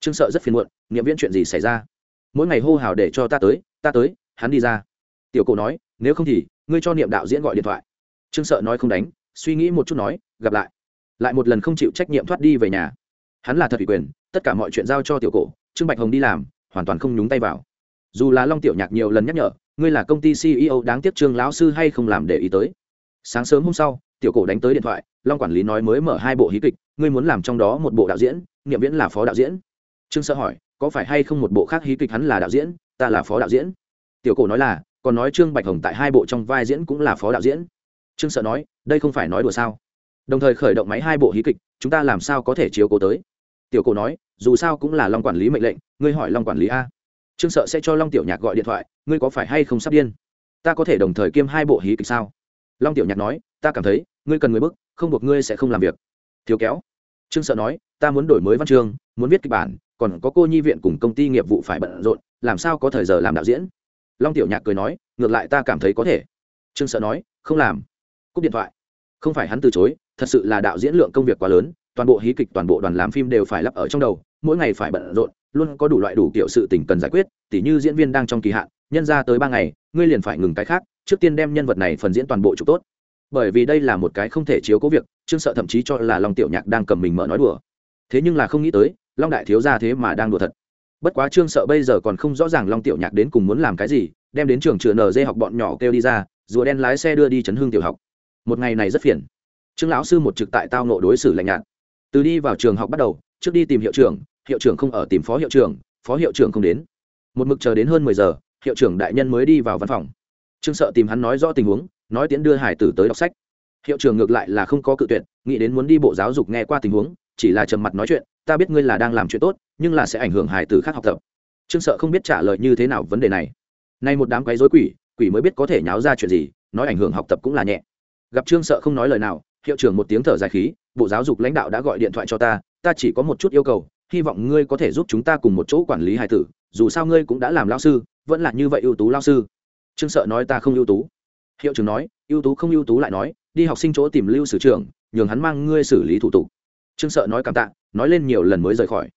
A: Trương sợ rất phiền muộn, niệm viễn chuyện gì xảy ra? Mỗi ngày hô hào để cho ta tới ta tới, hắn đi ra. Tiểu cổ nói, nếu không thì, ngươi cho niệm đạo diễn gọi điện thoại. Trương sợ nói không đánh, suy nghĩ một chút nói, gặp lại. Lại một lần không chịu trách nhiệm thoát đi về nhà. Hắn là thật ủy quyền, tất cả mọi chuyện giao cho tiểu cổ, trương bạch hồng đi làm, hoàn toàn không nhúng tay vào. Dù là long tiểu nhạc nhiều lần nhắc nhở ngươi là công ty ceo đáng tiếc trương lão sư hay không làm để ý tới. Sáng sớm hôm sau, tiểu cổ đánh tới điện thoại, long quản lý nói mới mở hai bộ hí kịch, ngươi muốn làm trong đó một bộ đạo diễn, niệm viễn là phó đạo diễn. Trương sợ hỏi, có phải hay không một bộ khác hí kịch hắn là đạo diễn, ta là phó đạo diễn? Tiểu cổ nói là, còn nói trương bạch hồng tại hai bộ trong vai diễn cũng là phó đạo diễn. Trương sợ nói, đây không phải nói đùa sao? Đồng thời khởi động máy hai bộ hí kịch, chúng ta làm sao có thể chiếu cố tới? Tiểu cổ nói, dù sao cũng là long quản lý mệnh lệnh, ngươi hỏi long quản lý a. Trương sợ sẽ cho long tiểu nhạc gọi điện thoại ngươi có phải hay không sắp điên? Ta có thể đồng thời kiêm hai bộ hí kịch sao? Long tiểu nhạc nói, ta cảm thấy, ngươi cần người bức không buộc ngươi sẽ không làm việc. Thiếu kéo, trương sợ nói, ta muốn đổi mới văn chương, muốn viết kịch bản, còn có cô nhi viện cùng công ty nghiệp vụ phải bận rộn, làm sao có thời giờ làm đạo diễn? Long tiểu nhạc cười nói, ngược lại ta cảm thấy có thể. Trương sợ nói, không làm. Cúp điện thoại. Không phải hắn từ chối, thật sự là đạo diễn lượng công việc quá lớn, toàn bộ hí kịch, toàn bộ đoàn làm phim đều phải lắp ở trong đầu, mỗi ngày phải bận rộn, luôn có đủ loại đủ kiểu sự tình cần giải quyết, tỉ như diễn viên đang trong kỳ hạn nhân ra tới ba ngày, ngươi liền phải ngừng cái khác, trước tiên đem nhân vật này phần diễn toàn bộ chụp tốt. Bởi vì đây là một cái không thể chiếu cố việc, trương sợ thậm chí cho là long tiểu nhạc đang cầm mình mở nói đùa. Thế nhưng là không nghĩ tới, long đại thiếu ra thế mà đang đùa thật. Bất quá trương sợ bây giờ còn không rõ ràng long tiểu nhạc đến cùng muốn làm cái gì, đem đến trường chữa nd học bọn nhỏ kêu đi ra, rùa đen lái xe đưa đi chấn hương tiểu học. Một ngày này rất phiền. Trương lão sư một trực tại tao nộ đối xử lạnh nhạt. Từ đi vào trường học bắt đầu, trước đi tìm hiệu trưởng hiệu trưởng không ở tìm phó hiệu trưởng, phó hiệu trưởng không đến. Một mực chờ đến hơn mười giờ hiệu trưởng đại nhân mới đi vào văn phòng. Trương sợ tìm hắn nói rõ tình huống, nói tiến đưa hải tử tới đọc sách. Hiệu trưởng ngược lại là không có cự tuyệt, nghĩ đến muốn đi bộ giáo dục nghe qua tình huống, chỉ là trầm mặt nói chuyện, ta biết ngươi là đang làm chuyện tốt, nhưng là sẽ ảnh hưởng hải tử khác học tập. Trương sợ không biết trả lời như thế nào vấn đề này. Nay một đám quấy rối quỷ quỷ mới biết có thể nháo ra chuyện gì, nói ảnh hưởng học tập cũng là nhẹ. Gặp trương sợ không nói lời nào, hiệu trưởng một tiếng thở dài khí, bộ giáo dục lãnh đạo đã gọi điện thoại cho ta ta chỉ có một chút yêu cầu, hy vọng ngươi có thể giúp chúng ta cùng một chỗ quản lý hải tử, dù sao ngươi cũng đã làm lao sư vẫn là như vậy ưu tú lao sư. Trương sợ nói ta không ưu tú. Hiệu trưởng nói, ưu tú không ưu tú lại nói, đi học sinh chỗ tìm lưu sử trưởng, nhường hắn mang ngươi xử lý thủ tục. Trương sợ nói cảm tạ, nói lên nhiều lần mới rời khỏi.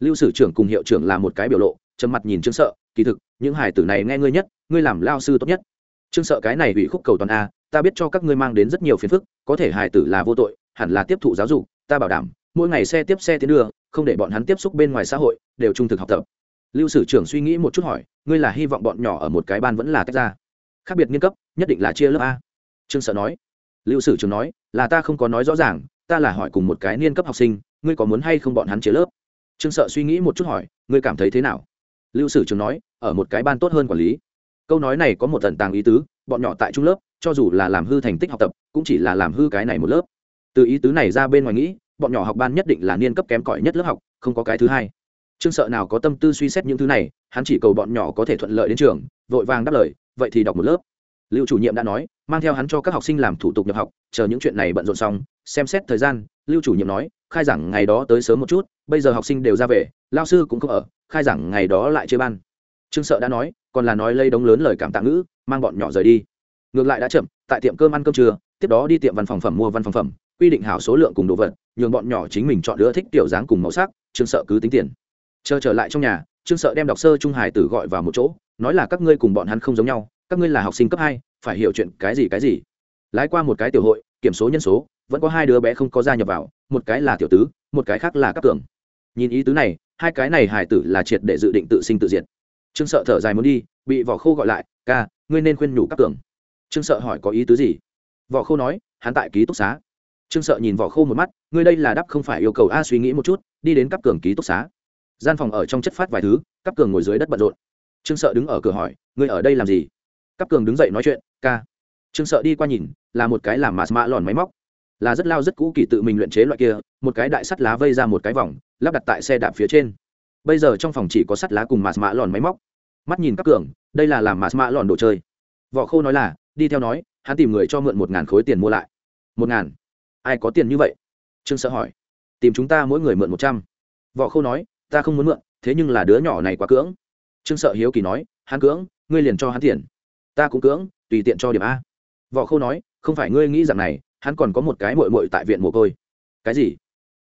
A: Lưu sử trưởng cùng hiệu trưởng là một cái biểu lộ trầm mặt nhìn trương sợ, kỳ thực, những hải tử này nghe ngươi nhất, ngươi làm lao sư tốt nhất. Trương sợ cái này bị khúc cầu toàn a, ta biết cho các ngươi mang đến rất nhiều phiền phức, có thể hải tử là vô tội, hẳn là tiếp thụ giáo dục, ta bảo đảm, mỗi ngày xe tiếp xe tiến đưa không để bọn hắn tiếp xúc bên ngoài xã hội, đều trung thực học tập. Lưu sử trưởng suy nghĩ một chút hỏi ngươi là hy vọng bọn nhỏ ở một cái ban vẫn là tách ra. Khác biệt nghiên cấp, nhất định là chia lớp a. Trương sợ nói. Lưu sử trường nói, là ta không có nói rõ ràng, ta là hỏi cùng một cái niên cấp học sinh, ngươi có muốn hay không bọn hắn chia lớp? Trương sợ suy nghĩ một chút hỏi, ngươi cảm thấy thế nào? Lưu sử trường nói, ở một cái ban tốt hơn quản lý. Câu nói này có một tận tàng ý tứ, bọn nhỏ tại trung lớp, cho dù là làm hư thành tích học tập, cũng chỉ là làm hư cái này một lớp. Từ ý tứ này ra bên ngoài nghĩ, bọn nhỏ học ban nhất định là niên cấp kém cỏi nhất lớp học, không có cái thứ hai trương sợ nào có tâm tư suy xét những thứ này, hắn chỉ cầu bọn nhỏ có thể thuận lợi đến trường, vội vàng đáp lời, vậy thì đọc một lớp. Lưu chủ nhiệm đã nói, mang theo hắn cho các học sinh làm thủ tục nhập học, chờ những chuyện này bận rộn xong, xem xét thời gian, lưu chủ nhiệm nói, khai giảng ngày đó tới sớm một chút, bây giờ học sinh đều ra về, lao sư cũng không ở, khai giảng ngày đó lại chơi ban. Trương sợ đã nói, còn là nói lây đống lớn lời cảm tạ ngữ, mang bọn nhỏ rời đi. Ngược lại đã chậm, tại tiệm cơm ăn cơm trưa, tiếp đó đi tiệm văn phòng phẩm mua văn phòng phẩm, quy định hảo số lượng cùng đồ vật, nhường bọn nhỏ chính mình chọn đứa thích tiểu dáng cùng màu sắc, trương sợ cứ tính tiền chờ trở lại trong nhà, trương sợ đem đọc sơ trung hải tử gọi vào một chỗ, nói là các ngươi cùng bọn hắn không giống nhau, các ngươi là học sinh cấp hai, phải hiểu chuyện cái gì cái gì. Lái qua một cái tiểu hội, kiểm số nhân số, vẫn có hai đứa bé không có gia nhập vào, một cái là tiểu tứ, một cái khác là cấp cường. Nhìn ý tứ này, hai cái này hải tử là triệt để dự định tự sinh tự diệt. Trương sợ thở dài muốn đi, bị vỏ khô gọi lại, ca, ngươi nên khuyên nhủ cấp cường. Trương sợ hỏi, có ý tứ gì? Vỏ khô nói, hắn tại ký túc xá. Trương sợ nhìn vỏ khô một mắt, ngươi đây là đắp không phải yêu cầu a, suy nghĩ một chút, đi đến cấp cường ký túc xá gian phòng ở trong chất phát vài thứ cấp cường ngồi dưới đất bận rộn. Trương sợ đứng ở cửa hỏi, ngươi ở đây làm gì? Cấp cường đứng dậy nói chuyện, ca. Trương sợ đi qua nhìn, là một cái làm mạt mạ lòn máy móc. Là rất lao rất cũ kỳ tự mình luyện chế loại kia, một cái đại sắt lá vây ra một cái vòng, lắp đặt tại xe đạp phía trên. Bây giờ trong phòng chỉ có sắt lá cùng mạt mạ lòn máy móc. Mắt nhìn các cường, đây là làm mạt mạ lòn đồ chơi. Võ khô nói là, đi theo nói, hắn tìm người cho mượn một ngàn khối tiền mua lại. Một ngàn? Ai có tiền như vậy? Trương sợ hỏi. Tìm chúng ta mỗi người mượn một trăm. Võ khô nói ta không muốn mượn, thế nhưng là đứa nhỏ này quá cưỡng. Trương sợ hiếu kỳ nói, hắn cưỡng, ngươi liền cho hắn tiền. Ta cũng cưỡng, tùy tiện cho điểm a. Võ khô nói, không phải ngươi nghĩ rằng này, hắn còn có một cái mội mội tại viện mồ côi. Cái gì?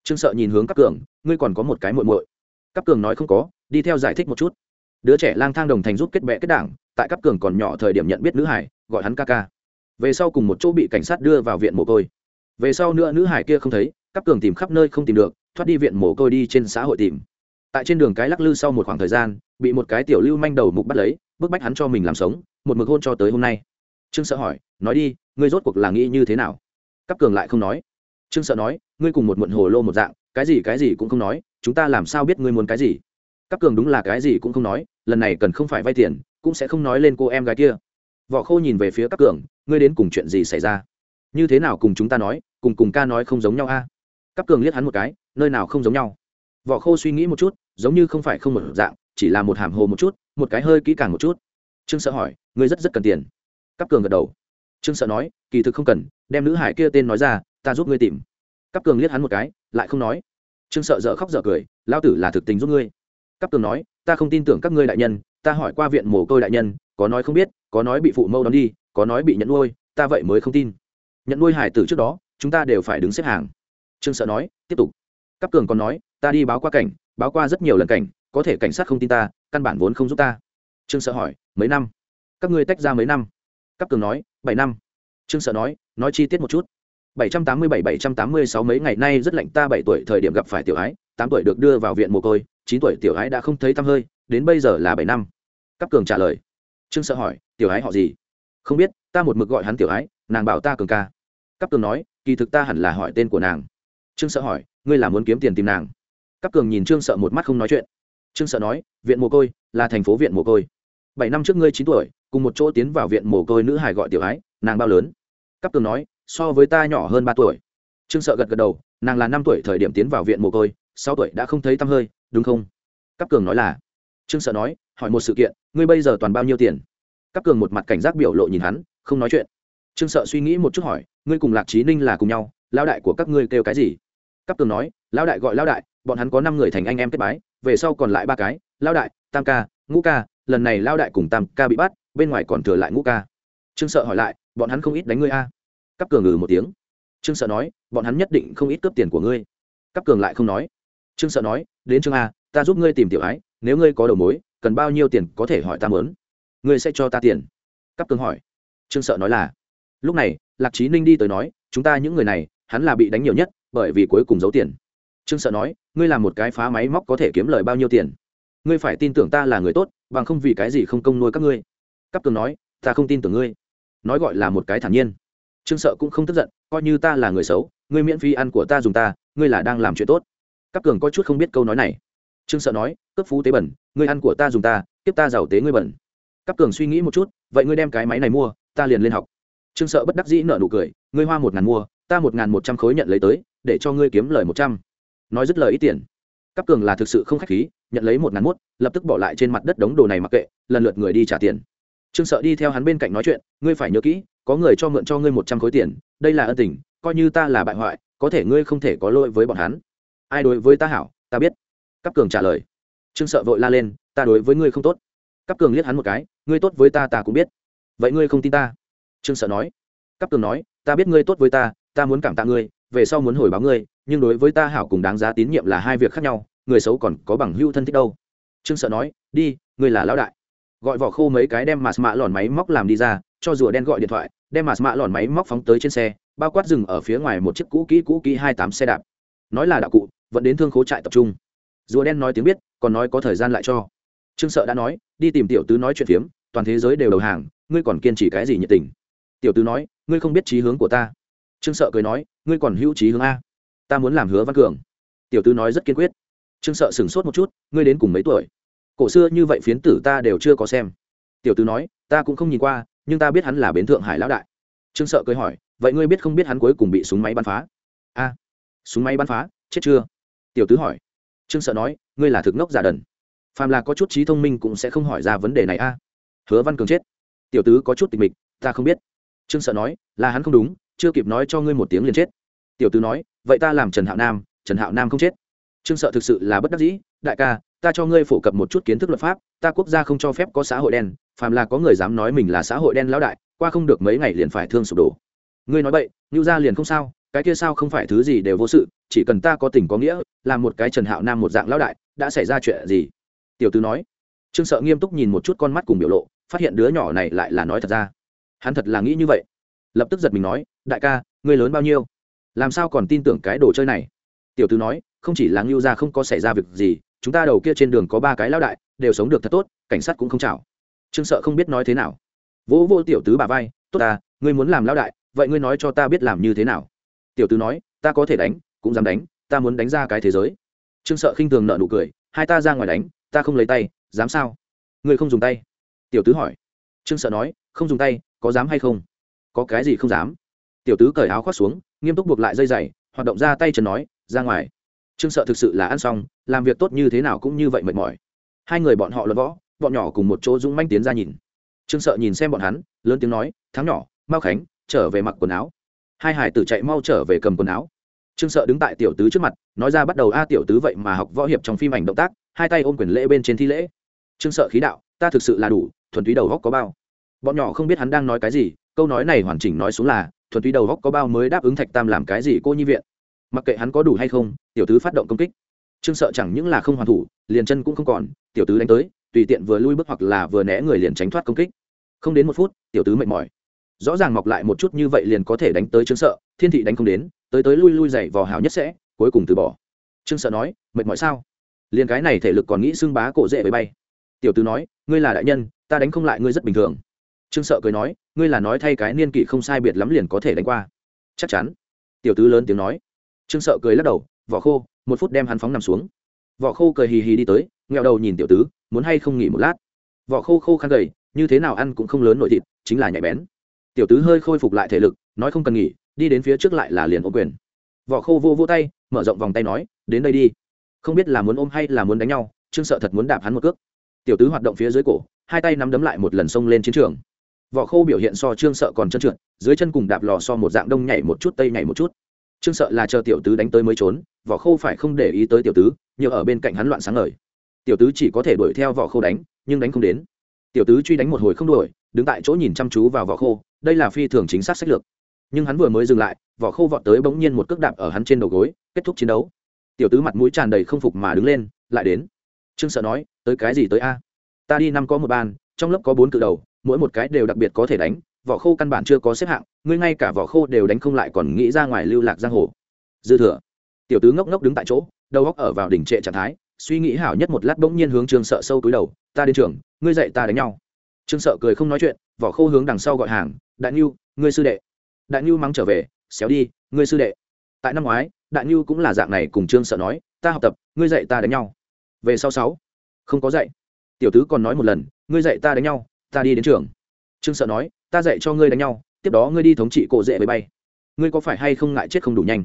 A: Trương sợ nhìn hướng các cường, ngươi còn có một cái mội mội các cường nói không có, đi theo giải thích một chút. Đứa trẻ lang thang đồng thành giúp kết bệ kết đảng, tại các cường còn nhỏ thời điểm nhận biết nữ hải, gọi hắn ca ca. Về sau cùng một chỗ bị cảnh sát đưa vào viện mồ côi. Về sau nữa nữ hải kia không thấy các cường tìm khắp nơi không tìm được, thoát đi viện mồ côi đi trên xã hội tìm tại trên đường cái lắc lư sau một khoảng thời gian, bị một cái tiểu lưu manh đầu mục bắt lấy, bức bách hắn cho mình làm sống, một mực hôn cho tới hôm nay. Trương sợ hỏi, nói đi, ngươi rốt cuộc là nghĩ như thế nào? Cắp cường lại không nói. Trương sợ nói, ngươi cùng một muộn hồ lô một dạng, cái gì cái gì cũng không nói, chúng ta làm sao biết ngươi muốn cái gì? Cắp cường đúng là cái gì cũng không nói, lần này cần không phải vay tiền, cũng sẽ không nói lên cô em gái kia. Võ khô nhìn về phía cắp cường, ngươi đến cùng chuyện gì xảy ra? Như thế nào cùng chúng ta nói, cùng cùng ca nói không giống nhau a? À? cắp cường liếc hắn một cái, nơi nào không giống nhau? Võ khô suy nghĩ một chút, giống như không phải không một dạng, chỉ là một hàm hồ một chút, một cái hơi kỹ càng một chút. Trương sợ hỏi, ngươi rất rất cần tiền. Cắp cường gật đầu. Trương sợ nói, kỳ thực không cần, đem nữ hải kia tên nói ra, ta giúp ngươi tìm. Cắp cường liếc hắn một cái, lại không nói. Trương sợ dở khóc dở cười lao tử là thực tình giúp ngươi. Cắp cường nói, ta không tin tưởng các ngươi đại nhân, ta hỏi qua viện mồ côi đại nhân, có nói không biết, có nói bị phụ mâu đón đi, có nói bị nhận nuôi, ta vậy mới không tin. Nhận nuôi hải tử trước đó, chúng ta đều phải đứng xếp hàng. Trương sợ nói, tiếp tục. Cắp cường còn nói ta đi báo qua cảnh, báo qua rất nhiều lần cảnh, có thể cảnh sát không tin ta, căn bản vốn không giúp ta. Trương sợ hỏi, mấy năm? Các ngươi tách ra mấy năm? Cắp cường nói, bảy năm. Trương sợ nói nói chi tiết một chút. Bảy trăm tám mươi bảy bảy trăm tám mươi sáu mấy ngày nay rất lạnh, ta bảy tuổi thời điểm gặp phải tiểu ái, tám tuổi được đưa vào viện mồ côi, chín tuổi tiểu ái đã không thấy tăm hơi, đến bây giờ là bảy năm. Cắp cường trả lời. Trương sợ hỏi, tiểu ái họ gì? Không biết, ta một mực gọi hắn tiểu ái, nàng bảo ta cường ca. Cắp cường nói, kỳ thực ta hẳn là hỏi tên của nàng. Trương sợ hỏi, ngươi là muốn kiếm tiền tìm nàng? Các cường nhìn trương sợ một mắt không nói chuyện. Trương sợ nói, viện mồ côi, là thành phố viện mồ côi. Bảy năm trước ngươi chín tuổi, cùng một chỗ tiến vào viện mồ côi nữ hải gọi tiểu ái, nàng bao lớn? Các cường nói, so với ta nhỏ hơn ba tuổi. Trương sợ gật gật đầu, nàng là năm tuổi thời điểm tiến vào viện mồ côi, sáu tuổi đã không thấy tăm hơi, đúng không? Các cường nói là. Trương sợ nói, hỏi một sự kiện, ngươi bây giờ toàn bao nhiêu tiền? Các cường một mặt cảnh giác biểu lộ nhìn hắn, không nói chuyện. Trương sợ suy nghĩ một chút hỏi, ngươi cùng lạc trí ninh là cùng nhau lao đại của các ngươi kêu cái gì? Các cường nói lao đại gọi lao đại bọn hắn có năm người thành anh em kết bái, về sau còn lại ba cái lao đại, tam ca, ngũ ca, lần này lao đại cùng tam ca bị bắt, bên ngoài còn thừa lại ngũ ca. Trương sợ hỏi lại, bọn hắn không ít đánh ngươi a? À? cắp cường ngừ một tiếng. Trương sợ nói, bọn hắn nhất định không ít cướp tiền của ngươi. Cắp cường lại không nói. Trương sợ nói, đến trương a, ta giúp ngươi tìm tiểu ái, nếu ngươi có đầu mối, cần bao nhiêu tiền có thể hỏi ta mớn. Ngươi sẽ cho ta tiền. Cắp cường hỏi. Trương sợ nói là, lúc này, lạc trí ninh đi tới nói, chúng ta những người này, hắn là bị đánh nhiều nhất, bởi vì cuối cùng giấu tiền trương sợ nói, ngươi làm một cái phá máy móc có thể kiếm lời bao nhiêu tiền? Ngươi phải tin tưởng ta là người tốt, bằng không vì cái gì không công nuôi các ngươi. Cắp cường nói, ta không tin tưởng ngươi. Nói gọi là một cái thản nhiên. Trương sợ cũng không tức giận, coi như ta là người xấu, ngươi miễn phí ăn của ta dùng ta, ngươi là đang làm chuyện tốt. Cắp cường có chút không biết câu nói này. Trương sợ nói cấp phú tế bẩn, ngươi ăn của ta dùng ta tiếp ta giàu tế ngươi bẩn. Cắp cường suy nghĩ một chút, vậy ngươi đem cái máy này mua, ta liền lên học. Trương sợ bất đắc dĩ nợ nụ cười, ngươi hoa một ngàn mua, ta một ngàn một trăm khối nhận lấy tới, để cho ngươi kiếm lời một trăm nói dứt lời ít tiền. Cắp cường là thực sự không k h á c h khí, nhận lấy một ngàn mốt, lập tức bỏ lại trên mặt đất đống đồ này mặc kệ, lần lượt người đi trả tiền. Trương sợ đi theo hắn bên cạnh nói chuyện, ngươi phải nhớ kỹ, có người cho mượn cho ngươi một trăm khối tiền, đây là ân tình, coi như ta là bại hoại, có thể ngươi không thể có lỗi với bọn hắn. Ai đối với ta hảo, ta biết. Cắp cường trả lời. Trương sợ vội la lên, ta đối với ngươi không tốt. Cắp cường liếc hắn một cái, ngươi tốt với ta ta cũng biết. Vậy ngươi không tin ta? Trương sợ nói. Cắp cường nói, ta biết ngươi tốt với ta ta muốn cảm tạ ngươi, về sau muốn hồi báo ngươi nhưng đối với ta hảo cùng đáng giá tín nhiệm là hai việc khác nhau, người xấu còn có bằng hữu thân thích đâu. Trương sợ nói, đi, ngươi là lão đại. Gọi vỏ khô mấy cái đem mạt mạ lòn máy móc làm đi ra, cho rùa đen gọi điện thoại, đem mạt mạ lòn máy móc phóng tới trên xe, bao quát rừng ở phía ngoài một chiếc cũ kỹ cũ kỹ hai tám xe đạp. Nói là đạo cụ, vẫn đến thương khố trại tập trung. Rùa đen nói tiếng biết, còn nói có thời gian lại cho. Trương sợ đã nói, đi tìm tiểu tứ nói chuyện phiếm, toàn thế giới đều đầu hàng, ngươi còn kiên trì cái gì nhiệt tình? Tiểu tứ nói, ngươi không biết trí hướng của ta. Trương sợ cười nói, ngươi còn hữu trí hướng a ta muốn làm hứa văn cường. Tiểu tư nói rất kiên quyết. Trương sợ sửng sốt một chút, ngươi đến cùng mấy tuổi? Cổ xưa như vậy phiến tử ta đều chưa có xem. Tiểu tư nói, ta cũng không nhìn qua, nhưng ta biết hắn là bến thượng hải lão đại. Trương sợ cười hỏi, vậy ngươi biết không biết hắn cuối cùng bị súng máy bắn phá? A, súng máy bắn phá, chết chưa? Tiểu tứ hỏi. Trương sợ nói, ngươi là thực ngốc giả đần. Phàm là có chút trí thông minh cũng sẽ không hỏi ra vấn đề này a. Hứa văn cường chết. Tiểu tứ có chút tịch mịch, ta không biết. Trương sợ nói, là hắn không đúng, chưa kịp nói cho ngươi một tiếng liền chết. Tiểu tứ nói vậy ta làm trần hạo nam, trần hạo nam không chết. Trương sợ thực sự là bất đắc dĩ, đại ca, ta cho ngươi phổ cập một chút kiến thức luật pháp, ta quốc gia không cho phép có xã hội đen, phàm là có người dám nói mình là xã hội đen lão đại, qua không được mấy ngày liền phải thương sụp đổ. Ngươi nói vậy ngưu gia liền không sao, cái kia sao không phải thứ gì đều vô sự, chỉ cần ta có tình có nghĩa là một cái trần hạo nam một dạng lão đại, đã xảy ra chuyện gì? Tiểu tư nói. Trương sợ nghiêm túc nhìn một chút con mắt cùng biểu lộ, phát hiện đứa nhỏ này lại là nói thật ra. Hắn thật là nghĩ như vậy. Lập tức giật mình nói, đại ca, ngươi lớn bao nhiêu? Làm sao còn tin tưởng cái đồ chơi này? Tiểu tứ nói, không chỉ là ngưu gia không có xảy ra việc gì, chúng ta đầu kia trên đường có ba cái lão đại, đều sống được thật tốt, cảnh sát cũng không chào. Trương sợ không biết nói thế nào. Vỗ vô tiểu tứ bà vai, tốt ta, ngươi muốn làm lão đại, vậy ngươi nói cho ta biết làm như thế nào? Tiểu tứ nói, ta có thể đánh, cũng dám đánh, ta muốn đánh ra cái thế giới. Trương sợ khinh thường nợ nụ cười, hai ta ra ngoài đánh, ta không lấy tay, dám sao? Ngươi không dùng tay. Tiểu tứ hỏi. Trương sợ nói, không dùng tay, có dám hay không? Có cái gì không dám? Tiểu tứ cởi áo khoác xuống nghiêm túc buộc lại dây dày, hoạt động ra tay trần nói, ra ngoài. Trương sợ thực sự là ăn xong, làm việc tốt như thế nào cũng như vậy mệt mỏi. Hai người bọn họ luận võ, bọn nhỏ cùng một chỗ dũng manh tiến ra nhìn. Trương sợ nhìn xem bọn hắn, lớn tiếng nói, thắng nhỏ, mao khánh, trở về mặc quần áo. Hai hải tử chạy mau trở về cầm quần áo. Trương sợ đứng tại tiểu tứ trước mặt, nói ra bắt đầu, a tiểu tứ vậy mà học võ hiệp trong phim ảnh động tác, hai tay ôm quyền lễ bên trên thi lễ. Trương sợ khí đạo, ta thực sự là đủ, thuần túy đầu góc có bao. Bọn nhỏ không biết hắn đang nói cái gì câu nói này hoàn chỉnh nói xuống là, thuần túy đầu góc có bao mới đáp ứng thạch tam làm cái gì cô nhi viện? Mặc kệ hắn có đủ hay không, tiểu tứ phát động công kích. Trương sợ chẳng những là không hoàn thủ, liền chân cũng không còn, tiểu tứ đánh tới, tùy tiện vừa lui bước hoặc là vừa né người liền tránh thoát công kích. Không đến một phút, tiểu tứ mệt mỏi. Rõ ràng mọc lại một chút như vậy liền có thể đánh tới trương sợ, thiên thị đánh không đến, tới tới lui lui dày vò hào nhất sẽ, cuối cùng từ bỏ. Trương sợ nói, mệt mỏi sao? Liền cái này thể lực còn nghĩ xưng bá cổ dễ với bay. Tiểu tứ nói, ngươi là đại nhân, ta đánh không lại ngươi rất bình thường trương sợ cười nói, ngươi là nói thay cái niên kỷ không sai biệt lắm liền có thể đánh qua. Chắc chắn. Tiểu tứ lớn tiếng nói. Trương sợ cười lắc đầu, vỏ khô, một phút đem hắn phóng nằm xuống. Vỏ khô cười hì hì đi tới, nghẹo đầu nhìn tiểu tứ, muốn hay không nghỉ một lát? Vỏ khô khô khăn gầy, như thế nào ăn cũng không lớn nội thịt, chính là nhạy bén. Tiểu tứ hơi khôi phục lại thể lực, nói không cần nghỉ, đi đến phía trước lại là liền ôm quyền. Vỏ khô vô vô tay, mở rộng vòng tay nói, đến đây đi. Không biết là muốn ôm hay là muốn đánh nhau, trương sợ thật muốn đạp hắn một cước. Tiểu tứ hoạt động phía dưới cổ, hai tay nắm đấm lại một lần xông lên chiến trường vỏ khô biểu hiện so trương sợ còn chân trượt, dưới chân cùng đạp lò so một dạng đông nhảy một chút, tây nhảy một chút. Trương sợ là chờ tiểu tứ đánh tới mới trốn, vỏ khô phải không để ý tới tiểu tứ nhiều ở bên cạnh hắn loạn sáng ngời. Tiểu tứ chỉ có thể đuổi theo vỏ khô đánh, nhưng đánh không đến. Tiểu tứ truy đánh một hồi không đuổi, đứng tại chỗ nhìn chăm chú vào vỏ khô, đây là phi thường chính xác sách lược. Nhưng hắn vừa mới dừng lại, vỏ khô vọt tới bỗng nhiên một cước đạp ở hắn trên đầu gối, kết thúc chiến đấu. Tiểu tứ mặt mũi tràn đầy không phục mà đứng lên, lại đến. Trương sợ nói, tới cái gì tới a? Ta đi năm có một ban, trong lớp có bốn cự đầu mỗi một cái đều đặc biệt có thể đánh, vỏ khô căn bản chưa có xếp hạng, ngươi ngay cả vỏ khô đều đánh không lại còn nghĩ ra ngoài lưu lạc giang hồ. Dư thừa. Tiểu tứ ngốc ngốc đứng tại chỗ, đầu góc ở vào đỉnh trệ trạng thái, suy nghĩ hảo nhất một lát bỗng nhiên hướng trương sợ sâu túi đầu, ta đến trường, ngươi dạy ta đánh nhau. Trương sợ cười không nói chuyện, vỏ khô hướng đằng sau gọi hàng, đại nhu ngươi sư đệ. Đại nhu mắng trở về, xéo đi, ngươi sư đệ. Tại năm ngoái, đại nhu cũng là dạng này cùng trương sợ nói, ta học tập, ngươi dạy ta đánh nhau. Về sau sáu, không có dạy. Tiểu tứ còn nói một lần, ngươi dạy ta đánh nhau ta đi đến trường. Trương sợ nói, ta dạy cho ngươi đánh nhau, tiếp đó ngươi đi thống trị cổ dễ với bay. Ngươi có phải hay không ngại chết không đủ nhanh?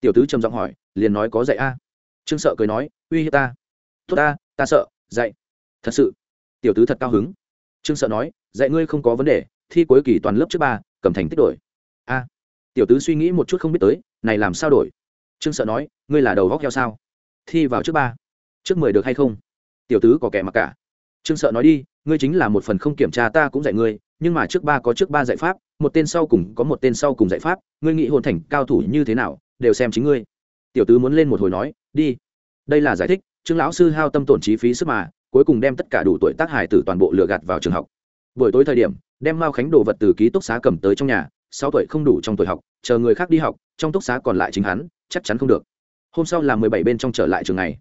A: Tiểu tứ trầm giọng hỏi, liền nói có dạy a. Trương sợ cười nói, uy hiếp ta. Tốt ta ta sợ, dạy. Thật sự. Tiểu tứ thật cao hứng. Trương sợ nói, dạy ngươi không có vấn đề, thi cuối kỳ toàn lớp trước ba, cầm thành tích đổi. A. Tiểu tứ suy nghĩ một chút không biết tới, này làm sao đổi? Trương sợ nói, ngươi là đầu góc heo sao? Thi vào trước ba. Trước mười được hay không? Tiểu tứ có kẻ mặc cả trương sợ nói đi, ngươi chính là một phần không kiểm tra ta cũng dạy ngươi, nhưng mà trước ba có trước ba dạy pháp, một tên sau cùng có một tên sau cùng dạy pháp, ngươi nghĩ hồn thành cao thủ như thế nào, đều xem chính ngươi. Tiểu tứ muốn lên một hồi nói, đi. Đây là giải thích, trương lão sư hao tâm tổn chi phí sức mà, cuối cùng đem tất cả đủ tuổi tác hải tử toàn bộ lừa gạt vào trường học. Buổi tối thời điểm, đem mao khánh đồ vật từ ký túc xá cầm tới trong nhà, sáu tuổi không đủ trong tuổi học, chờ người khác đi học, trong túc xá còn lại chính hắn, chắc chắn không được. Hôm sau là mười bảy bên trong trở lại trường này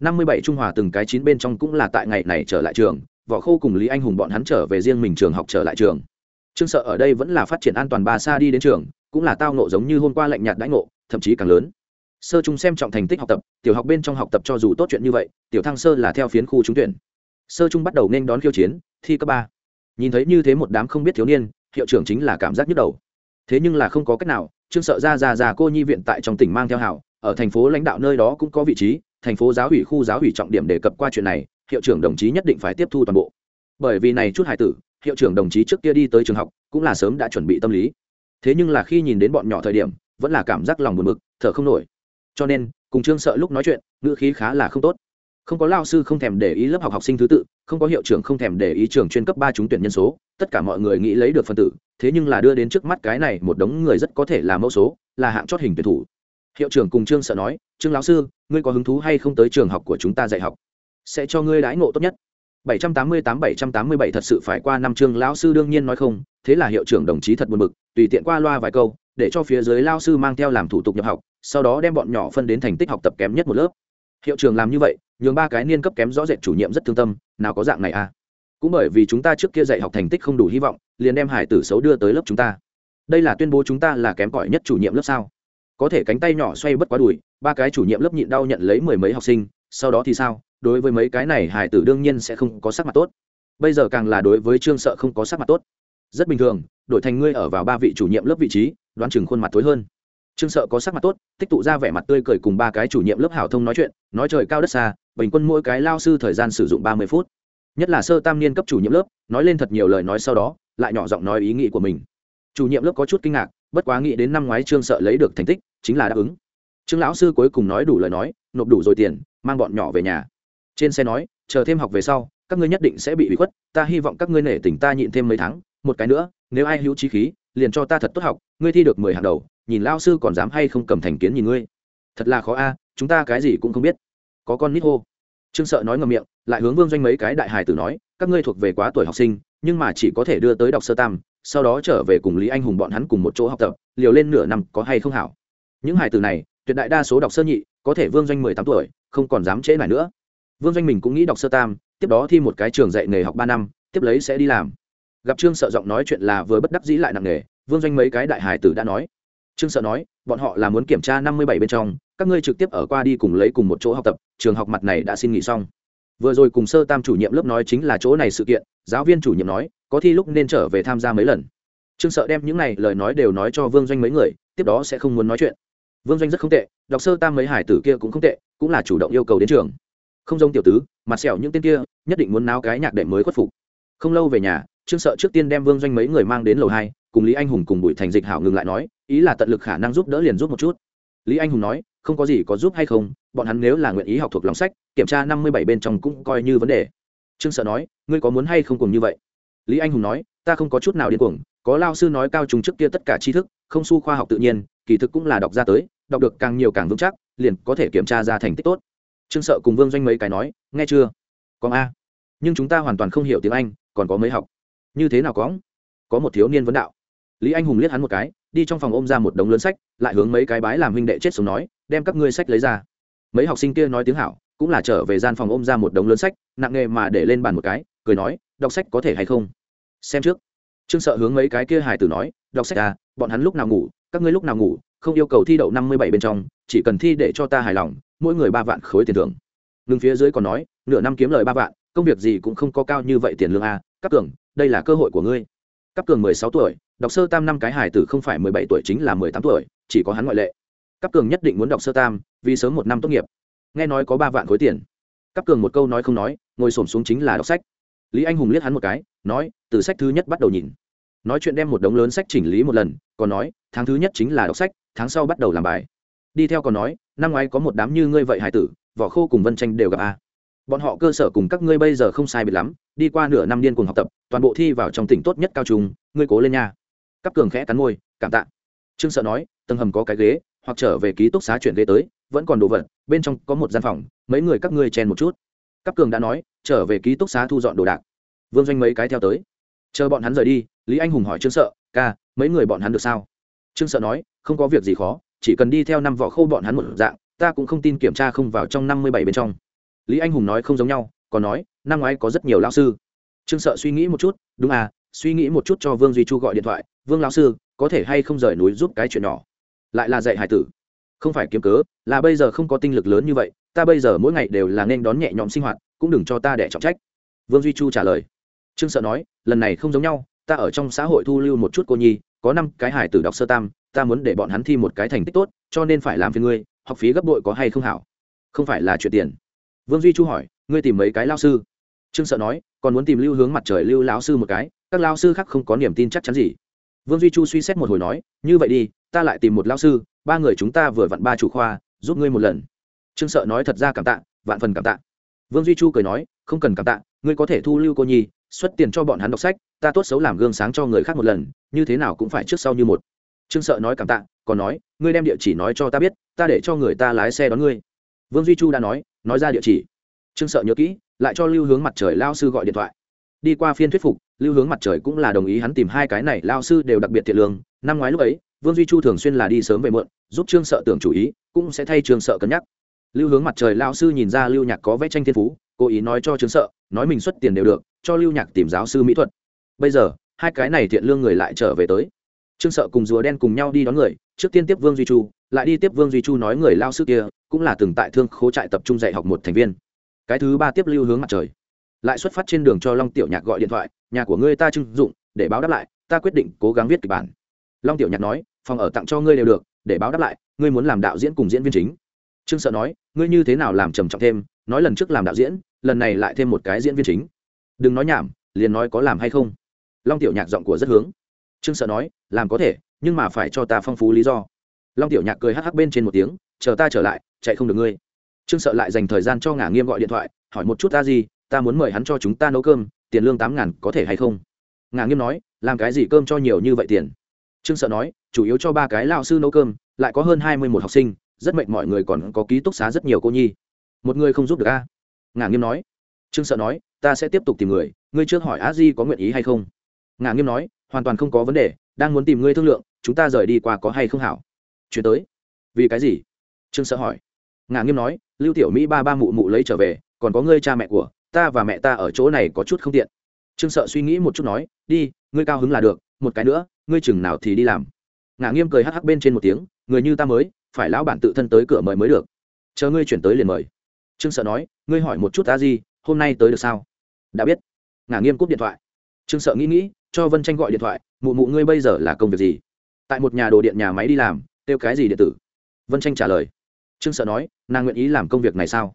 A: năm mươi bảy trung hòa từng cái chín bên trong cũng là tại ngày này trở lại trường, võ khô cùng lý anh hùng bọn hắn trở về riêng mình trường học trở lại trường. Trương sợ ở đây vẫn là phát triển an toàn ba xa đi đến trường, cũng là tao nộ giống như hôm qua lạnh nhạt đãi ngộ, thậm chí càng lớn. Sơ trung xem trọng thành tích học tập, tiểu học bên trong học tập cho dù tốt chuyện như vậy, tiểu thăng sơ là theo phiến khu trúng tuyển. Sơ trung bắt đầu nên đón khiêu chiến, thi cấp ba. Nhìn thấy như thế một đám không biết thiếu niên, hiệu trưởng chính là cảm giác nhức đầu. Thế nhưng là không có cách nào, trương sợ ra già già cô nhi viện tại trong tỉnh mang theo hảo, ở thành phố lãnh đạo nơi đó cũng có vị trí thành phố giáo ủy khu giáo ủy trọng điểm đề cập qua chuyện này, hiệu trưởng đồng chí nhất định phải tiếp thu toàn bộ. Bởi vì này chút hải tử, hiệu trưởng đồng chí trước kia đi tới trường học, cũng là sớm đã chuẩn bị tâm lý. Thế nhưng là khi nhìn đến bọn nhỏ thời điểm, vẫn là cảm giác lòng buồn bực, thở không nổi. Cho nên, cùng trương sợ lúc nói chuyện, ngữ khí khá là không tốt. Không có lao sư không thèm để ý lớp học học sinh thứ tự, không có hiệu trưởng không thèm để ý trường chuyên cấp ba trúng tuyển nhân số, tất cả mọi người nghĩ lấy được phân tử, thế nhưng là đưa đến trước mắt cái này một đống người rất có thể là mẫu số, là hạng chót hình tuyển thủ hiệu trưởng cùng trương sợ nói, trương lão sư, ngươi có hứng thú hay không tới trường học của chúng ta dạy học? Sẽ cho ngươi đãi ngộ tốt nhất. 788-787 thật sự phải qua năm trương lão sư đương nhiên nói không, thế là hiệu trưởng đồng chí thật buồn bực, tùy tiện qua loa vài câu, để cho phía dưới lao sư mang theo làm thủ tục nhập học, sau đó đem bọn nhỏ phân đến thành tích học tập kém nhất một lớp. Hiệu trưởng làm như vậy, nhường ba cái niên cấp kém rõ rệt chủ nhiệm rất thương tâm, nào có dạng này à? Cũng bởi vì chúng ta trước kia dạy học thành tích không đủ hy vọng, liền đem hải tử xấu đưa tới lớp chúng ta. Đây là tuyên bố chúng ta là kém cỏi nhất chủ nhiệm lớp sao? Có thể cánh tay nhỏ xoay bất quá đùi, ba cái chủ nhiệm lớp nhịn đau nhận lấy mười mấy học sinh, sau đó thì sao? Đối với mấy cái này hải tử đương nhiên sẽ không có sắc mặt tốt. Bây giờ càng là đối với trương sợ không có sắc mặt tốt. Rất bình thường, đổi thành ngươi ở vào ba vị chủ nhiệm lớp vị trí, đoán chừng khuôn mặt tối hơn. Trương sợ có sắc mặt tốt, tích tụ ra vẻ mặt tươi cười cùng ba cái chủ nhiệm lớp hảo thông nói chuyện, nói trời cao đất xa, bình quân mỗi cái lao sư thời gian sử dụng ba mươi phút. Nhất là sơ tam niên cấp chủ nhiệm lớp, nói lên thật nhiều lời nói sau đó, lại nhỏ giọng nói ý nghĩ của mình. Chủ nhiệm lớp có chút kinh ngạc bất quá nghĩ đến năm ngoái trương sợ lấy được thành tích, chính là đáp ứng. Trương lão sư cuối cùng nói đủ lời nói, nộp đủ rồi tiền, mang bọn nhỏ về nhà. Trên xe nói, chờ thêm học về sau, các ngươi nhất định sẽ bị bị khuất, ta hy vọng các ngươi nể tình ta nhịn thêm mấy tháng, một cái nữa, nếu ai hữu trí khí, liền cho ta thật tốt học, ngươi thi được mười hàng đầu, nhìn lao sư còn dám hay không cầm thành kiến nhìn ngươi. Thật là khó a, chúng ta cái gì cũng không biết. Có con nít hô. Trương sợ nói ngầm miệng, lại hướng vương doanh mấy cái đại hài tử nói, các ngươi thuộc về quá tuổi học sinh, nhưng mà chỉ có thể đưa tới đọc sơ tam sau đó trở về cùng lý anh hùng bọn hắn cùng một chỗ học tập, liều lên nửa năm có hay không hảo. Những hải tử này, tuyệt đại đa số đọc sơ nhị, có thể vương doanh mười tám tuổi, không còn dám trễ này nữa. Vương doanh mình cũng nghĩ đọc sơ tam, tiếp đó thi một cái trường dạy nghề học ba năm, tiếp lấy sẽ đi làm. Gặp trương sợ giọng nói chuyện là vừa bất đắc dĩ lại nặng nghề vương doanh mấy cái đại hải tử đã nói. Trương sợ nói, bọn họ là muốn kiểm tra năm mươi bảy bên trong, các ngươi trực tiếp ở qua đi cùng lấy cùng một chỗ học tập, trường học mặt này đã xin nghỉ xong. Vừa rồi cùng sơ tam chủ nhiệm lớp nói chính là chỗ này sự kiện, giáo viên chủ nhiệm nói có thi lúc nên trở về tham gia mấy lần. Trương sợ đem những này lời nói đều nói cho vương doanh mấy người, tiếp đó sẽ không muốn nói chuyện. Vương doanh rất không tệ, đọc sơ tam mấy hải tử kia cũng không tệ, cũng là chủ động yêu cầu đến trường. Không giống tiểu tứ, mặt sẹo những tên kia, nhất định muốn náo cái nhạc đệm mới khuất phục. Không lâu về nhà, trương sợ trước tiên đem vương doanh mấy người mang đến lầu hai, cùng lý anh hùng cùng bùi thành dịch hảo ngừng lại nói, ý là tận lực khả năng giúp đỡ liền giúp một chút. Lý anh hùng nói, không có gì có giúp hay không, bọn hắn nếu là nguyện ý học thuộc lòng sách, kiểm tra năm mươi bảy bên trong cũng coi như vấn đề. Trương sợ nói, ngươi có muốn hay không cùng như vậy? Lý anh hùng nói, ta không có chút nào điên cuồng, có lao sư nói cao trùng trước kia tất cả tri thức, không su khoa học tự nhiên, kỳ thực cũng là đọc ra tới, đọc được càng nhiều càng vững chắc, liền có thể kiểm tra ra thành tích tốt. Trương sợ cùng vương doanh mấy cái nói, nghe chưa? Có a. Nhưng chúng ta hoàn toàn không hiểu tiếng anh, còn có mấy học. Như thế nào có có một thiếu niên vấn đạo. Lý anh hùng liếc hắn một cái, đi trong phòng ôm ra một đống lớn sách, lại hướng mấy cái bái làm huynh đệ chết sống nói, đem các ngươi sách lấy ra. Mấy học sinh kia nói tiếng hảo, cũng là trở về gian phòng ôm ra một đống lớn sách, nặng nghề mà để lên bàn một cái, cười nói, đọc sách có thể hay không? Xem trước. Trương sợ hướng mấy cái kia hài tử nói, đọc sách à bọn hắn lúc nào ngủ, các ngươi lúc nào ngủ, không yêu cầu thi đậu năm mươi bảy bên trong, chỉ cần thi để cho ta hài lòng, mỗi người ba vạn khối tiền thưởng. Ngừng phía dưới còn nói, nửa năm kiếm lời ba vạn, công việc gì cũng không có cao như vậy tiền lương à, a cấp cường, đây là cơ hội của ngươi. Cấp cường mười sáu tuổi, đọc sơ tam năm cái hải tử không phải mười bảy tuổi chính là mười tám tuổi, chỉ có hắn ngoại lệ. Cấp cường nhất định muốn đọc sơ tam, vì sớm một năm tốt nghiệp. Nghe nói có ba vạn khối tiền. Cấp cường một câu nói không nói, ngồi xổm xuống chính là đọc sách lý anh hùng liếc hắn một cái, nói, từ sách thứ nhất bắt đầu nhìn. Nói chuyện đem một đống lớn sách chỉnh lý một lần, còn nói, tháng thứ nhất chính là đọc sách, tháng sau bắt đầu làm bài. Đi theo còn nói, năm ngoái có một đám như ngươi vậy hải tử, vỏ khô cùng vân tranh đều gặp a. Bọn họ cơ sở cùng các ngươi bây giờ không sai biệt lắm, đi qua nửa năm điên cùng học tập, toàn bộ thi vào trong tỉnh tốt nhất cao trung, ngươi cố lên nha. Cắp cường khẽ cắn môi, cảm tạ. Trương sợ nói, tầng hầm có cái ghế, hoặc trở về ký túc xá chuyển ghế tới, vẫn còn đồ vật, bên trong có một gian phòng, mấy người các ngươi chen một chút. Cắp cường đã nói trở về ký túc xá thu dọn đồ đạc. Vương doanh mấy cái theo tới. Chờ bọn hắn rời đi, lý anh hùng hỏi trương sợ, ca, mấy người bọn hắn được sao? Trương sợ nói, không có việc gì khó, chỉ cần đi theo năm vỏ khâu bọn hắn một dạng, ta cũng không tin kiểm tra không vào trong năm mươi bảy bên trong. Lý anh hùng nói không giống nhau, còn nói, năm ngoái có rất nhiều lao sư. Trương sợ suy nghĩ một chút, đúng à suy nghĩ một chút cho vương duy chu gọi điện thoại, vương lao sư, có thể hay không rời núi giúp cái chuyện nhỏ? Lại là dạy hải tử. Không phải kiếm cớ, là bây giờ không có tinh lực lớn như vậy, ta bây giờ mỗi ngày đều là nên đón nhẹ nhõm sinh hoạt cũng đừng cho ta đẻ trọng trách. Vương duy chu trả lời. Trương sợ nói, lần này không giống nhau, ta ở trong xã hội thu lưu một chút cô nhi, có năm cái hải tử đọc sơ tam, ta muốn để bọn hắn thi một cái thành tích tốt, cho nên phải làm phiền ngươi, học phí gấp bội có hay không hảo? Không phải là chuyện tiền. Vương duy chu hỏi, ngươi tìm mấy cái lao sư? Trương sợ nói, còn muốn tìm lưu hướng mặt trời lưu lão sư một cái, các lao sư khác không có niềm tin chắc chắn gì. Vương duy chu suy xét một hồi nói, như vậy đi, ta lại tìm một lao sư, ba người chúng ta vừa vặn ba chủ khoa, giúp ngươi một lần. Trương sợ nói thật ra cảm tạ, vạn phần cảm tạ vương duy chu cười nói, không cần cảm tạ, ngươi có thể thu lưu cô nhi, xuất tiền cho bọn hắn đọc sách, ta tốt xấu làm gương sáng cho người khác một lần, như thế nào cũng phải trước sau như một. Trương sợ nói cảm tạ, còn nói, ngươi đem địa chỉ nói cho ta biết, ta để cho người ta lái xe đón ngươi. Vương duy chu đã nói nói ra địa chỉ. Trương sợ nhớ kỹ, lại cho lưu hướng mặt trời lao sư gọi điện thoại. Đi qua phiên thuyết phục, lưu hướng mặt trời cũng là đồng ý hắn tìm hai cái này lao sư đều đặc biệt thiện lương. Năm ngoái lúc ấy, vương duy chu thường xuyên là đi sớm về muộn, giúp trương sợ tưởng chủ ý, cũng sẽ thay trương sợ cân nhắc lưu hướng mặt trời lao sư nhìn ra lưu nhạc có vẽ tranh thiên phú, cố ý nói cho trương sợ, nói mình xuất tiền đều được, cho lưu nhạc tìm giáo sư mỹ thuật. Bây giờ, hai cái này thiện lương người lại trở về tới. Trương sợ cùng rùa đen cùng nhau đi đón người, trước tiên tiếp vương duy chu, lại đi tiếp vương duy chu nói người lao sư kia cũng là từng tại thương khố trại tập trung dạy học một thành viên. Cái thứ ba tiếp lưu hướng mặt trời. Lại xuất phát trên đường cho long tiểu nhạc gọi điện thoại, nhà của ngươi ta trưng dụng, để báo đáp lại, ta quyết định cố gắng viết kịch bản. Long tiểu nhạc nói, phòng ở tặng cho ngươi đều được, để báo đáp lại, ngươi muốn làm đạo diễn cùng diễn viên chính trương sợ nói, ngươi như thế nào làm trầm trọng thêm, nói lần trước làm đạo diễn, lần này lại thêm một cái diễn viên chính. Đừng nói nhảm, liền nói có làm hay không. Long tiểu nhạc giọng của rất hướng. Trương sợ nói, làm có thể, nhưng mà phải cho ta phong phú lý do. Long tiểu nhạc cười hắc hắc bên trên một tiếng, chờ ta trở lại, chạy không được ngươi. Trương sợ lại dành thời gian cho ngả nghiêm gọi điện thoại, hỏi một chút ta gì, ta muốn mời hắn cho chúng ta nấu cơm, tiền lương tám ngàn có thể hay không? Ngả nghiêm nói, làm cái gì cơm cho nhiều như vậy tiền? Trương sợ nói, chủ yếu cho ba cái lao sư nấu cơm, lại có hơn hai mươi một học sinh rất mệt mọi người còn có ký túc xá rất nhiều cô nhi. Một người không giúp được a? Ngà nghiêm nói. Trương sợ nói, ta sẽ tiếp tục tìm người, ngươi trước hỏi a di có nguyện ý hay không. Ngà nghiêm nói, hoàn toàn không có vấn đề, đang muốn tìm ngươi thương lượng, chúng ta rời đi qua có hay không hảo? Chuyển tới. Vì cái gì? Trương sợ hỏi. Ngà nghiêm nói, lưu tiểu mỹ ba ba mụ mụ lấy trở về, còn có ngươi cha mẹ của, ta và mẹ ta ở chỗ này có chút không tiện. Trương sợ suy nghĩ một chút nói, đi, ngươi cao hứng là được, một cái nữa, ngươi chừng nào thì đi làm. Ngà nghiêm cười hắc hắc bên trên một tiếng, người như ta mới phải lão bản tự thân tới cửa mời mới được. Chờ ngươi chuyển tới liền mời. Trương sợ nói, ngươi hỏi một chút ta gì hôm nay tới được sao? Đã biết. Ngả nghiêm cúp điện thoại. Trương sợ nghĩ nghĩ, cho vân tranh gọi điện thoại, mụ mụ ngươi bây giờ là công việc gì? Tại một nhà đồ điện nhà máy đi làm, kêu cái gì điện tử? Vân tranh trả lời. Trương sợ nói, nàng nguyện ý làm công việc này sao?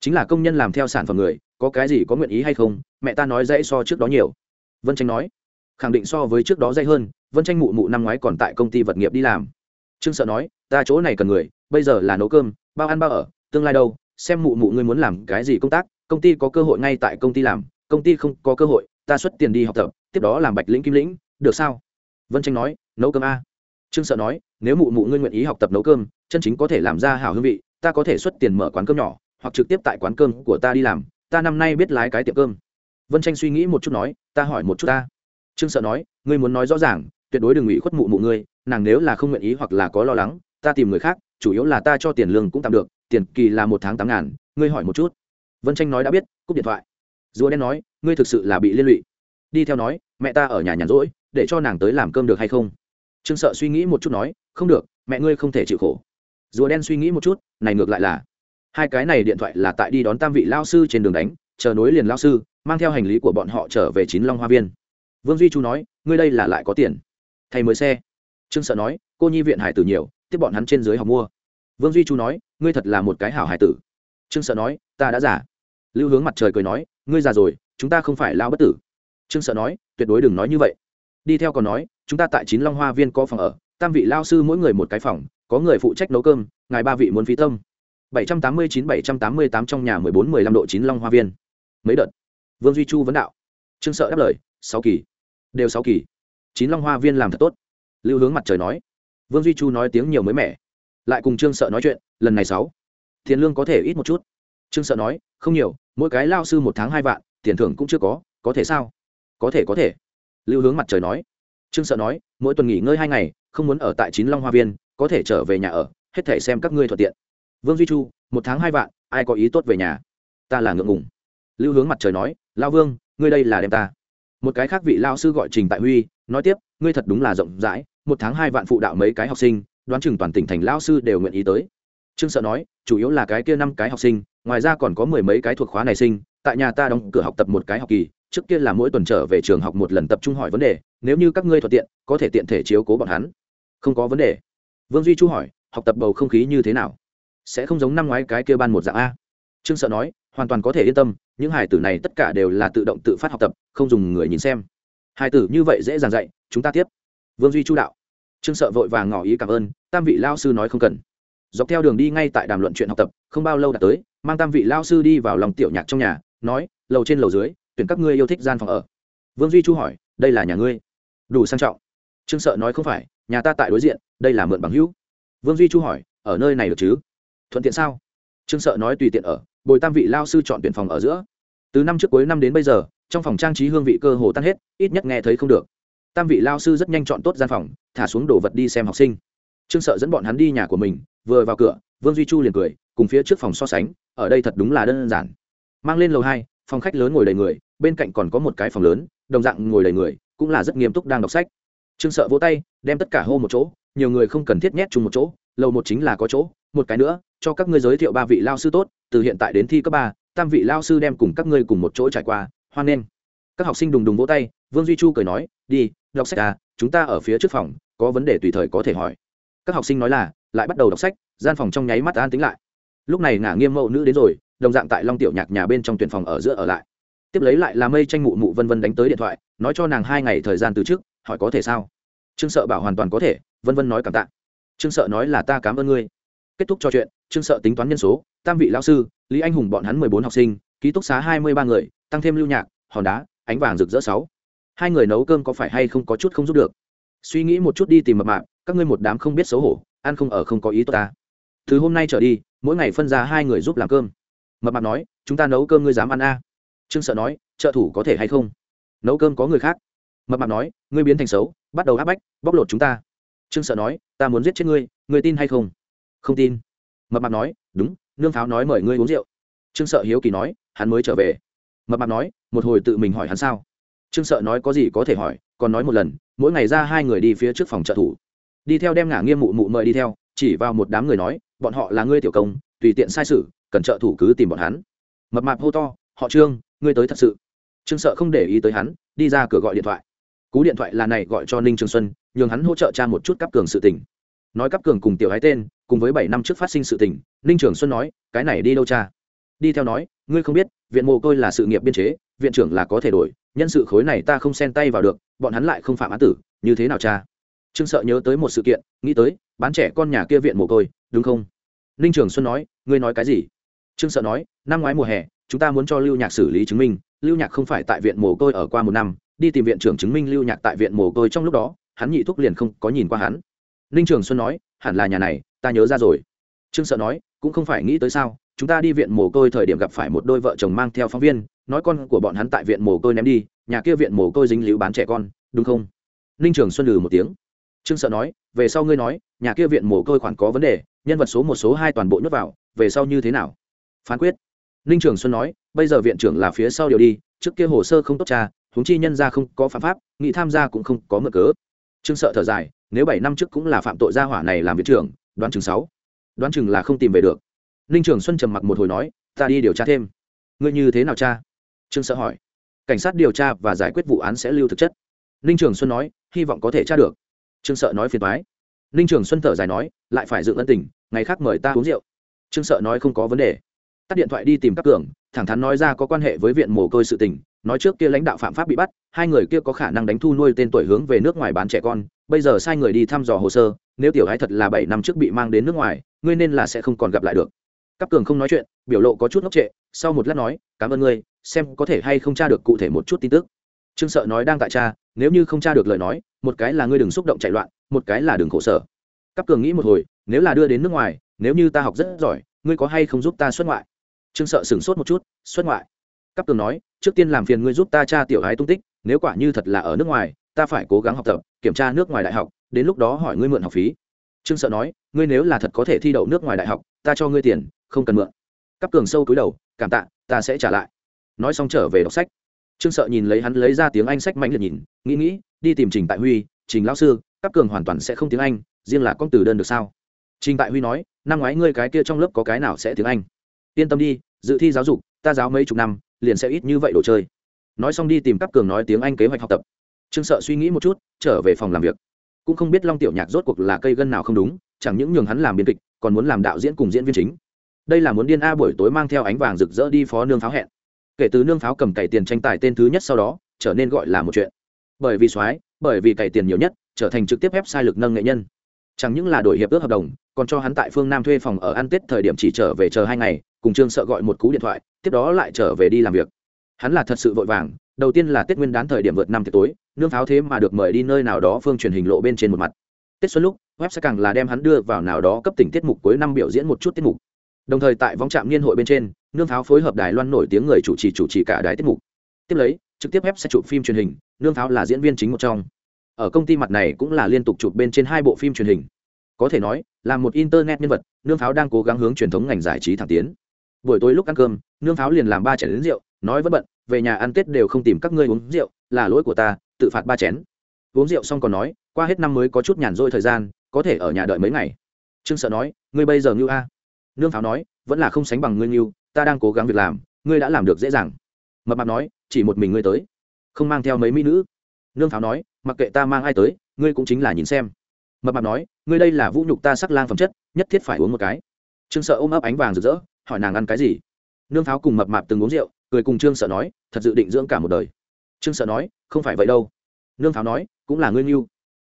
A: Chính là công nhân làm theo sản phẩm người, có cái gì có nguyện ý hay không? Mẹ ta nói dễ so trước đó nhiều. Vân tranh nói. Khẳng định so với trước đó dễ hơn, vân tranh mụ mụ năm ngoái còn tại công ty vật nghiệp đi làm trương sợ nói, ta chỗ này cần người, bây giờ là nấu cơm, bao ăn bao ở, tương lai đâu, xem mụ mụ ngươi muốn làm cái gì công tác, công ty có cơ hội ngay tại công ty làm, công ty không có cơ hội, ta xuất tiền đi học tập, tiếp đó làm bạch lĩnh kim lĩnh, được sao? Vân tranh nói, nấu cơm a. Trương sợ nói, nếu mụ mụ ngươi nguyện ý học tập nấu cơm, chân chính có thể làm ra hảo hương vị, ta có thể xuất tiền mở quán cơm nhỏ, hoặc trực tiếp tại quán cơm của ta đi làm, ta năm nay biết lái cái tiệm cơm. Vân tranh suy nghĩ một chút nói, ta hỏi một chút ta. Trương sợ nói, ngươi muốn nói rõ ràng, tuyệt đối đừng ủy khuất mụ mụ ngươi nàng nếu là không nguyện ý hoặc là có lo lắng, ta tìm người khác, chủ yếu là ta cho tiền lương cũng tạm được, tiền kỳ là một tháng tám ngàn, ngươi hỏi một chút. Vân tranh nói đã biết, cúp điện thoại. Rùa đen nói, ngươi thực sự là bị liên lụy. Đi theo nói, mẹ ta ở nhà nhàn rỗi, để cho nàng tới làm cơm được hay không? Trương sợ suy nghĩ một chút nói, không được, mẹ ngươi không thể chịu khổ. Rùa đen suy nghĩ một chút, này ngược lại là. Hai cái này điện thoại là tại đi đón tam vị lao sư trên đường đánh, chờ nối liền lao sư, mang theo hành lý của bọn họ trở về chín long hoa viên. Vương duy chu nói, ngươi đây là lại có tiền. Thay mới xe trương sợ nói, cô nhi viện hải tử nhiều, tiếp bọn hắn trên dưới học mua. Vương duy chu nói, ngươi thật là một cái hảo hải tử. Trương sợ nói, ta đã giả lưu hướng mặt trời cười nói, ngươi già rồi, chúng ta không phải lao bất tử. Trương sợ nói, tuyệt đối đừng nói như vậy. Đi theo còn nói, chúng ta tại chín long hoa viên có phòng ở, tam vị lao sư mỗi người một cái phòng, có người phụ trách nấu cơm, ngài ba vị muốn phí tâm. bảy trăm tám mươi chín, bảy trăm tám mươi tám trong nhà mười bốn, mười lăm độ chín long hoa viên. Mấy đợt? Vương duy chu vấn đạo. Trương sợ đáp lời, sáu kỳ. Đều sáu kỳ. Chín long hoa viên làm thật tốt lưu hướng mặt trời nói. Vương duy chu nói tiếng nhiều mới mẻ. Lại cùng trương sợ nói chuyện, lần này sáu. Tiền lương có thể ít một chút. Trương sợ nói, không nhiều, mỗi cái lao sư một tháng hai vạn, tiền thưởng cũng chưa có có thể sao? Có thể có thể. Lưu hướng mặt trời nói. Trương sợ nói, mỗi tuần nghỉ ngơi hai ngày, không muốn ở tại chín long hoa viên, có thể trở về nhà ở, hết thể xem các ngươi thuận tiện. Vương duy chu, một tháng hai vạn, ai có ý tốt về nhà? Ta là ngượng ngùng. Lưu hướng mặt trời nói, lao vương, ngươi đây là đem ta. Một cái khác vị lao sư gọi trình tại huy, nói tiếp, ngươi thật đúng là rộng rãi một tháng hai vạn phụ đạo mấy cái học sinh, đoán chừng toàn tỉnh thành lao sư đều nguyện ý tới. Trương sợ nói, chủ yếu là cái kia năm cái học sinh, ngoài ra còn có mười mấy cái thuộc khóa này sinh, tại nhà ta đóng cửa học tập một cái học kỳ, trước kia là mỗi tuần trở về trường học một lần tập trung hỏi vấn đề, nếu như các ngươi thuận tiện, có thể tiện thể chiếu cố bọn hắn. Không có vấn đề. Vương duy chu hỏi, học tập bầu không khí như thế nào? Sẽ không giống năm ngoái cái kia ban một dạng a. Trương sợ nói, hoàn toàn có thể yên tâm, những hải tử này tất cả đều là tự động tự phát học tập, không dùng người nhìn xem. Hải tử như vậy dễ dàng dạy, chúng ta tiếp vương duy chu đạo. Trương sợ vội vàng ngỏ ý cảm ơn, tam vị lao sư nói không cần. Dọc theo đường đi ngay tại đàm luận chuyện học tập, không bao lâu đã tới, mang tam vị lao sư đi vào lòng tiểu nhạc trong nhà, nói, lầu trên lầu dưới, tuyển các ngươi yêu thích gian phòng ở. Vương duy chu hỏi, đây là nhà ngươi? Đủ sang trọng. Trương sợ nói, không phải, nhà ta tại đối diện, đây là mượn bằng hữu. Vương duy chu hỏi, ở nơi này được chứ? Thuận tiện sao? Trương sợ nói, tùy tiện ở, bồi tam vị lao sư chọn tuyển phòng ở giữa. Từ năm trước cuối năm đến bây giờ, trong phòng trang trí hương vị cơ hồ tan hết, ít nhất nghe thấy không được tam vị lao sư rất nhanh chọn tốt gian phòng, thả xuống đồ vật đi xem học sinh. Trương sợ dẫn bọn hắn đi nhà của mình, vừa vào cửa, vương duy chu liền cười, cùng phía trước phòng so sánh, ở đây thật đúng là đơn giản. Mang lên lầu hai, phòng khách lớn ngồi đầy người, bên cạnh còn có một cái phòng lớn, đồng dạng ngồi đầy người, cũng là rất nghiêm túc đang đọc sách. Trương sợ vỗ tay, đem tất cả hô một chỗ, nhiều người không cần thiết nhét chung một chỗ, lầu một chính là có chỗ, một cái nữa, cho các ngươi giới thiệu ba vị lao sư tốt, từ hiện tại đến thi cấp ba, tam vị lao sư đem cùng các ngươi cùng một chỗ trải qua, hoan nghênh. Các học sinh đùng đùng vỗ tay, vương duy chu cười nói, đi đọc sách à chúng ta ở phía trước phòng, có vấn đề tùy thời có thể hỏi. Các học sinh nói là, lại bắt đầu đọc sách, gian phòng trong nháy mắt an tính lại. Lúc này ngả nghiêm mẫu nữ đến rồi, đồng dạng tại long tiểu nhạc nhà bên trong tuyển phòng ở giữa ở lại. Tiếp lấy lại là mây tranh mụ mụ vân vân đánh tới điện thoại, nói cho nàng hai ngày thời gian từ trước, hỏi có thể sao? Trương sợ bảo hoàn toàn có thể, vân vân nói cảm tạ. Trương sợ nói là ta cảm ơn ngươi. Kết thúc trò chuyện, trương sợ tính toán nhân số, tam vị lão sư, lý anh hùng bọn hắn mười bốn học sinh, ký túc xá hai mươi ba người, tăng thêm lưu nhạc, hòn đá, ánh vàng rực rỡ sáu hai người nấu cơm có phải hay không có chút không giúp được? Suy nghĩ một chút đi tìm mập mạp, các ngươi một đám không biết xấu hổ, ăn không ở không có ý tốt ta. Từ hôm nay trở đi, mỗi ngày phân ra hai người giúp làm cơm. Mập mạp nói, chúng ta nấu cơm ngươi dám ăn a? Trương sợ nói, trợ thủ có thể hay không? Nấu cơm có người khác. Mập mạp nói, ngươi biến thành xấu, bắt đầu áp bách, bóc lột chúng ta. Trương sợ nói, ta muốn giết chết ngươi ngươi tin hay không? Không tin. Mập mạp nói, đúng, nương pháo nói mời ngươi uống rượu. Trương sợ hiếu kỳ nói, hắn mới trở về. Mập mạp nói, một hồi tự mình hỏi hắn sao? Trương sợ nói có gì có thể hỏi, còn nói một lần, mỗi ngày ra hai người đi phía trước phòng trợ thủ. Đi theo đem ngả nghiêm mụ mụ mời đi theo, chỉ vào một đám người nói, bọn họ là ngươi tiểu công, tùy tiện sai sự, cần trợ thủ cứ tìm bọn hắn. Mập mạp hô to, họ trương, ngươi tới thật sự. Trương sợ không để ý tới hắn, đi ra cửa gọi điện thoại. Cú điện thoại là này gọi cho ninh trường xuân, nhường hắn hỗ trợ cha một chút cắp cường sự tình. Nói cắp cường cùng tiểu hái tên, cùng với bảy năm trước phát sinh sự tình, ninh trường xuân nói, cái này đi đâu cha đi theo nói, ngươi không biết, viện mồ côi là sự nghiệp biên chế, viện trưởng là có thể đổi nhân sự khối này ta không xen tay vào được, bọn hắn lại không phạm án tử, như thế nào cha? Trương sợ nhớ tới một sự kiện, nghĩ tới, bán trẻ con nhà kia viện mồ côi, đúng không? Ninh trường xuân nói, ngươi nói cái gì? Trương sợ nói, năm ngoái mùa hè, chúng ta muốn cho lưu nhạc xử lý chứng minh, lưu nhạc không phải tại viện mồ côi ở qua một năm, đi tìm viện trưởng chứng minh lưu nhạc tại viện mồ côi trong lúc đó, hắn nhị thúc liền không có nhìn qua hắn. Ninh trường xuân nói, hẳn là nhà này, ta nhớ ra rồi. Trương sợ nói, cũng không phải nghĩ tới sao, chúng ta đi viện mồ côi thời điểm gặp phải một đôi vợ chồng mang theo phóng viên nói con của bọn hắn tại viện mồ côi ném đi, nhà kia viện mồ côi dính líu bán trẻ con, đúng không? Ninh trường xuân lừ một tiếng. Trương sợ nói, về sau ngươi nói, nhà kia viện mồ côi khoản có vấn đề, nhân vật số một số hai toàn bộ nhốt vào, về sau như thế nào? Phán quyết. Ninh trường xuân nói, bây giờ viện trưởng là phía sau điều đi, trước kia hồ sơ không tốt cha huống chi nhân ra không có phạm pháp, nghị tham gia cũng không có mở cớ. Trương sợ thở dài, nếu bảy năm trước cũng là phạm tội gia hỏa này làm viện trưởng, đoán chừng sáu. Đoán chừng là không tìm về được. Ninh trường xuân trầm mặc một hồi nói, ta đi điều tra thêm. Ngươi như thế nào cha trương sợ hỏi. Cảnh sát điều tra và giải quyết vụ án sẽ lưu thực chất. Ninh trường xuân nói, hy vọng có thể tra được. Trương sợ nói phiền thoái ninh trường xuân thở dài nói, lại phải dựng ân tình, ngày khác mời ta uống rượu. Trương sợ nói không có vấn đề. Tắt điện thoại đi tìm các cường, thẳng thắn nói ra có quan hệ với viện mồ côi sự tình, nói trước kia lãnh đạo phạm pháp bị bắt, hai người kia có khả năng đánh thu nuôi tên tuổi hướng về nước ngoài bán trẻ con, bây giờ sai người đi thăm dò hồ sơ, nếu tiểu gái thật là bảy năm trước bị mang đến nước ngoài, ngươi nên là sẽ không còn gặp lại được cắp cường không nói chuyện, biểu lộ có chút ngốc trệ, sau một lát nói, cảm ơn ngươi, xem có thể hay không tra được cụ thể một chút tin tức. Trương sợ nói đang tại cha nếu như không tra được lời nói, một cái là ngươi đừng xúc động chạy loạn, một cái là đừng khổ sở. Cắp cường nghĩ một hồi, nếu là đưa đến nước ngoài, nếu như ta học rất giỏi, ngươi có hay không giúp ta xuất ngoại? Trương sợ sửng sốt một chút, xuất ngoại? Cắp cường nói, trước tiên làm phiền ngươi giúp ta tra tiểu gái tung tích, nếu quả như thật là ở nước ngoài, ta phải cố gắng học tập, kiểm tra nước ngoài đại học, đến lúc đó hỏi ngươi mượn học phí. Trương sợ nói, ngươi nếu là thật có thể thi đậu nước ngoài đại học, ta cho ngươi tiền không cần mượn. Cắp cường sâu cúi đầu, cảm tạ, ta sẽ trả lại. Nói xong trở về đọc sách. Trương sợ nhìn lấy hắn lấy ra tiếng anh sách mạnh liệt nhìn, nghĩ nghĩ, đi tìm trình tại huy, trình lão sư, cắp cường hoàn toàn sẽ không tiếng anh, riêng là con từ đơn được sao? Trình tại huy nói, năm ngoái ngươi cái kia trong lớp có cái nào sẽ tiếng anh? Yên tâm đi, dự thi giáo dục, ta giáo mấy chục năm, liền sẽ ít như vậy đồ chơi. Nói xong đi tìm cắp cường nói tiếng anh kế hoạch học tập. Trương sợ suy nghĩ một chút, trở về phòng làm việc. Cũng không biết long tiểu nhạc rốt cuộc là cây gân nào không đúng, chẳng những nhường hắn làm biên kịch, còn muốn làm đạo diễn cùng diễn viên chính đây là muốn điên a buổi tối mang theo ánh vàng rực rỡ đi phó nương pháo hẹn. Kể từ nương pháo cầm cày tiền tranh tài tên thứ nhất sau đó, trở nên gọi là một chuyện. Bởi vì soái, bởi vì cày tiền nhiều nhất, trở thành trực tiếp ép sai lực nâng nghệ nhân. Chẳng những là đổi hiệp ước hợp đồng, còn cho hắn tại phương nam thuê phòng ở ăn tết thời điểm chỉ trở về chờ hai ngày, cùng trương sợ gọi một cú điện thoại, tiếp đó lại trở về đi làm việc. Hắn là thật sự vội vàng, đầu tiên là tết nguyên đán thời điểm vượt năm tối, nương pháo thế mà được mời đi nơi nào đó phương truyền hình lộ bên trên một mặt. Tết xuân lúc, web sẽ càng là đem hắn đưa vào nào đó cấp tỉnh tiết mục cuối năm biểu diễn một chút tiết mục đồng thời tại vòng trạm niên hội bên trên, nương pháo phối hợp đài loan nổi tiếng người chủ trì chủ trì cả đài tiết mục. Tiếp lấy, trực tiếp ép sẽ chụp phim truyền hình, nương pháo là diễn viên chính một trong. Ở công ty mặt này cũng là liên tục chụp bên trên hai bộ phim truyền hình. Có thể nói, là một internet nhân vật, nương pháo đang cố gắng hướng truyền thống ngành giải trí thẳng tiến. Buổi tối lúc ăn cơm, nương pháo liền làm ba chén đến rượu, nói vẫn bận, về nhà ăn tết đều không tìm các ngươi uống rượu, là lỗi của ta, tự phạt ba chén. Uống rượu xong còn nói, qua hết năm mới có chút nhàn rỗi thời gian, có thể ở nhà đợi mấy ngày. Trương sợ nói, ngươi bây giờ ngưu a? Nương pháo nói, vẫn là không sánh bằng ngươi nghiêu ta đang cố gắng việc làm, ngươi đã làm được dễ dàng. Mập mạp nói, chỉ một mình ngươi tới, không mang theo mấy mỹ nữ. Nương pháo nói, mặc kệ ta mang ai tới, ngươi cũng chính là nhìn xem. Mập mạp nói, ngươi đây là vũ nhục ta sắc lang phẩm chất, nhất thiết phải uống một cái. Trương sợ ôm ấp ánh vàng rực rỡ, hỏi nàng ăn cái gì? Nương pháo cùng mập mạp từng uống rượu, cười cùng trương sợ nói, thật dự định dưỡng cả một đời. Trương sợ nói, không phải vậy đâu. Nương pháo nói, cũng là ngươi nghiêu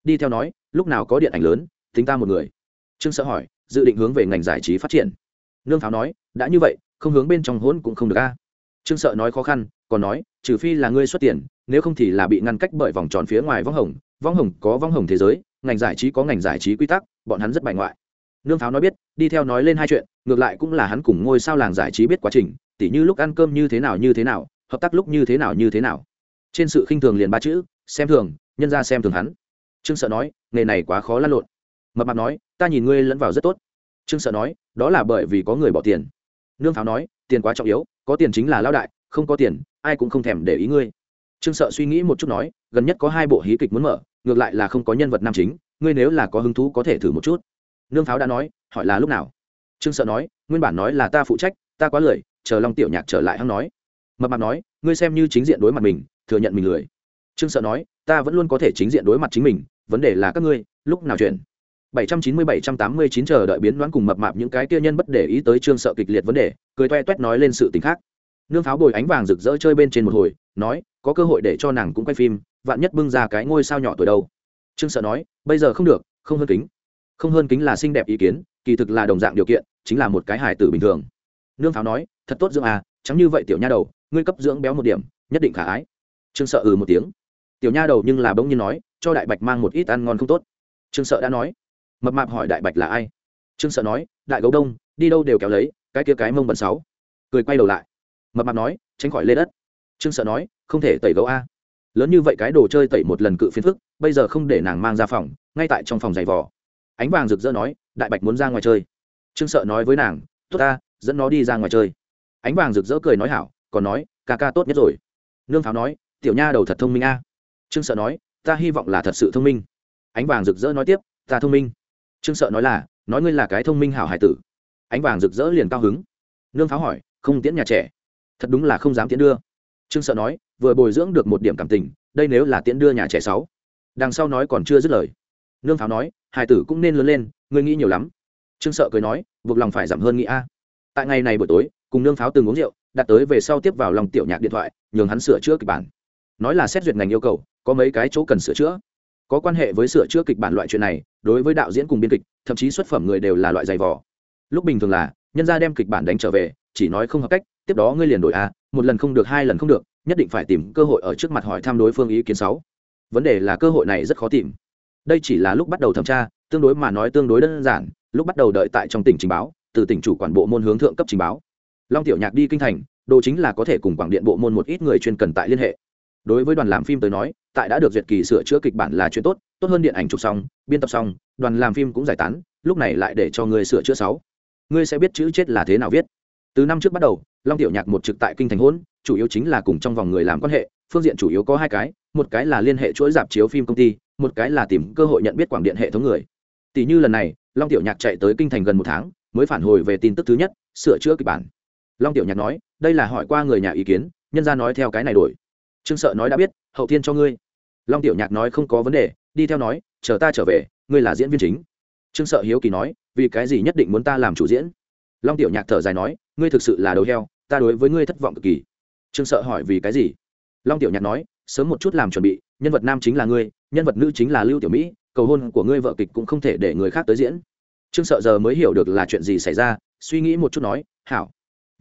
A: đi theo nói, lúc nào có điện ảnh lớn, tính ta một người. Trương sợ hỏi dự định hướng về ngành giải trí phát triển. Nương pháo nói, đã như vậy, không hướng bên trong hỗn cũng không được a. Trương sợ nói khó khăn, còn nói, trừ phi là ngươi xuất tiền, nếu không thì là bị ngăn cách bởi vòng tròn phía ngoài vong hồng. Vong hồng có vong hồng thế giới, ngành giải trí có ngành giải trí quy tắc, bọn hắn rất bài ngoại. Nương pháo nói biết, đi theo nói lên hai chuyện, ngược lại cũng là hắn cùng ngôi sao làng giải trí biết quá trình, tỉ như lúc ăn cơm như thế nào như thế nào, hợp tác lúc như thế nào như thế nào. Trên sự khinh thường liền ba chữ, xem thường, nhân ra xem thường hắn. Trương sợ nói, nghề này quá khó lăn lộn. Mập mạp nói ta nhìn ngươi lẫn vào rất tốt. Trương sợ nói, đó là bởi vì có người bỏ tiền. Nương pháo nói, tiền quá trọng yếu, có tiền chính là lao đại, không có tiền, ai cũng không thèm để ý ngươi. Trương sợ suy nghĩ một chút nói, gần nhất có hai bộ hí kịch muốn mở, ngược lại là không có nhân vật nam chính, ngươi nếu là có hứng thú có thể thử một chút. Nương pháo đã nói, hỏi là lúc nào? Trương sợ nói, nguyên bản nói là ta phụ trách, ta quá lười, chờ long tiểu nhạc trở lại hắn nói. Mập mạp nói, ngươi xem như chính diện đối mặt mình, thừa nhận mình lười. Trương sợ nói, ta vẫn luôn có thể chính diện đối mặt chính mình, vấn đề là các ngươi, lúc nào chuyển? 790-789 chờ đợi biến đoán cùng mập mạp những cái kia nhân bất để ý tới trương sợ kịch liệt vấn đề, cười toe toét nói lên sự tình khác. Nương pháo bồi ánh vàng rực rỡ chơi bên trên một hồi, nói, có cơ hội để cho nàng cũng quay phim, vạn nhất bưng ra cái ngôi sao nhỏ tuổi đâu. Trương sợ nói, bây giờ không được, không hơn kính. Không hơn kính là xinh đẹp ý kiến, kỳ thực là đồng dạng điều kiện, chính là một cái hài tử bình thường. Nương pháo nói, thật tốt dưỡng à chẳng như vậy tiểu nha đầu, ngươi cấp dưỡng béo một điểm, nhất định khả ái. Trương sợ ừ một tiếng. Tiểu nha đầu nhưng là bỗng nhiên nói, cho đại bạch mang một ít ăn ngon không tốt. Trương sợ đã nói mập mạp hỏi đại bạch là ai? Trương sợ nói, đại gấu đông, đi đâu đều kéo lấy, cái kia cái mông bẩn sáu. Cười quay đầu lại. Mập mạp nói, tránh khỏi lê đất. Trương sợ nói, không thể tẩy gấu a. Lớn như vậy cái đồ chơi tẩy một lần cự phiến phức, bây giờ không để nàng mang ra phòng, ngay tại trong phòng giày vò. Ánh vàng rực rỡ nói, đại bạch muốn ra ngoài chơi. Trương sợ nói với nàng, tốt ta, dẫn nó đi ra ngoài chơi. Ánh vàng rực rỡ cười nói hảo, còn nói, ca ca tốt nhất rồi. Nương pháo nói, tiểu nha đầu thật thông minh a. Trương sợ nói, ta hy vọng là thật sự thông minh. Ánh vàng rực rỡ nói tiếp, ta thông minh trương sợ nói là, nói ngươi là cái thông minh hảo hải tử. Ánh vàng rực rỡ liền cao hứng. Nương pháo hỏi, không tiễn nhà trẻ, thật đúng là không dám tiễn đưa. Trương sợ nói, vừa bồi dưỡng được một điểm cảm tình, đây nếu là tiễn đưa nhà trẻ sáu, đằng sau nói còn chưa dứt lời. Nương pháo nói, hải tử cũng nên lớn lên, ngươi nghĩ nhiều lắm. Trương sợ cười nói, buộc lòng phải giảm hơn nghĩ a. Tại ngày này buổi tối, cùng nương pháo từng uống rượu, đặt tới về sau tiếp vào lòng tiểu nhạc điện thoại, nhường hắn sửa chữa kịch bản. Nói là xét duyệt ngành yêu cầu, có mấy cái chỗ cần sửa chữa có quan hệ với sửa chữa kịch bản loại chuyện này, đối với đạo diễn cùng biên kịch, thậm chí xuất phẩm người đều là loại giày vò. Lúc bình thường là, nhân gia đem kịch bản đánh trở về, chỉ nói không hợp cách, tiếp đó ngươi liền đổi a, một lần không được, hai lần không được, nhất định phải tìm cơ hội ở trước mặt hỏi thăm đối phương ý kiến sáu vấn đề là cơ hội này rất khó tìm. Đây chỉ là lúc bắt đầu thẩm tra, tương đối mà nói tương đối đơn giản, lúc bắt đầu đợi tại trong tỉnh trình báo, từ tỉnh chủ quản bộ môn hướng thượng cấp trình báo. Long tiểu nhạc đi kinh thành, đồ chính là có thể cùng quảng điện bộ môn một ít người chuyên cần tại liên hệ. Đối với đoàn làm phim tới nói tại đã được duyệt kỳ sửa chữa kịch bản là chuyện tốt tốt hơn điện ảnh chụp xong, biên tập xong, đoàn làm phim cũng giải tán, lúc này lại để cho người sửa chữa sáu. Ngươi sẽ biết chữ chết là thế nào viết. Từ năm trước bắt đầu, long tiểu nhạc một trực tại kinh thành hỗn chủ yếu chính là cùng trong vòng người làm quan hệ, phương diện chủ yếu có hai cái, một cái là liên hệ chuỗi dạp chiếu phim công ty, một cái là tìm cơ hội nhận biết quảng điện hệ thống người. Tỷ như lần này, long tiểu nhạc chạy tới kinh thành gần một tháng, mới phản hồi về tin tức thứ nhất, sửa chữa kịch bản. Long tiểu nhạc nói, đây là hỏi qua người nhà ý kiến, nhân ra nói theo cái này đổi. Trương sợ nói đã biết hậu thiên cho ngươi. Long tiểu nhạc nói không có vấn đề, đi theo nói, chờ ta trở về, ngươi là diễn viên chính. Trương sợ hiếu kỳ nói, vì cái gì nhất định muốn ta làm chủ diễn? Long tiểu nhạc thở dài nói, ngươi thực sự là đầu heo, ta đối với ngươi thất vọng cực kỳ. Trương sợ hỏi vì cái gì? Long tiểu nhạc nói, sớm một chút làm chuẩn bị, nhân vật nam chính là ngươi, nhân vật nữ chính là lưu tiểu mỹ, cầu hôn của ngươi vợ kịch cũng không thể để người khác tới diễn. Trương sợ giờ mới hiểu được là chuyện gì xảy ra, suy nghĩ một chút nói, hảo,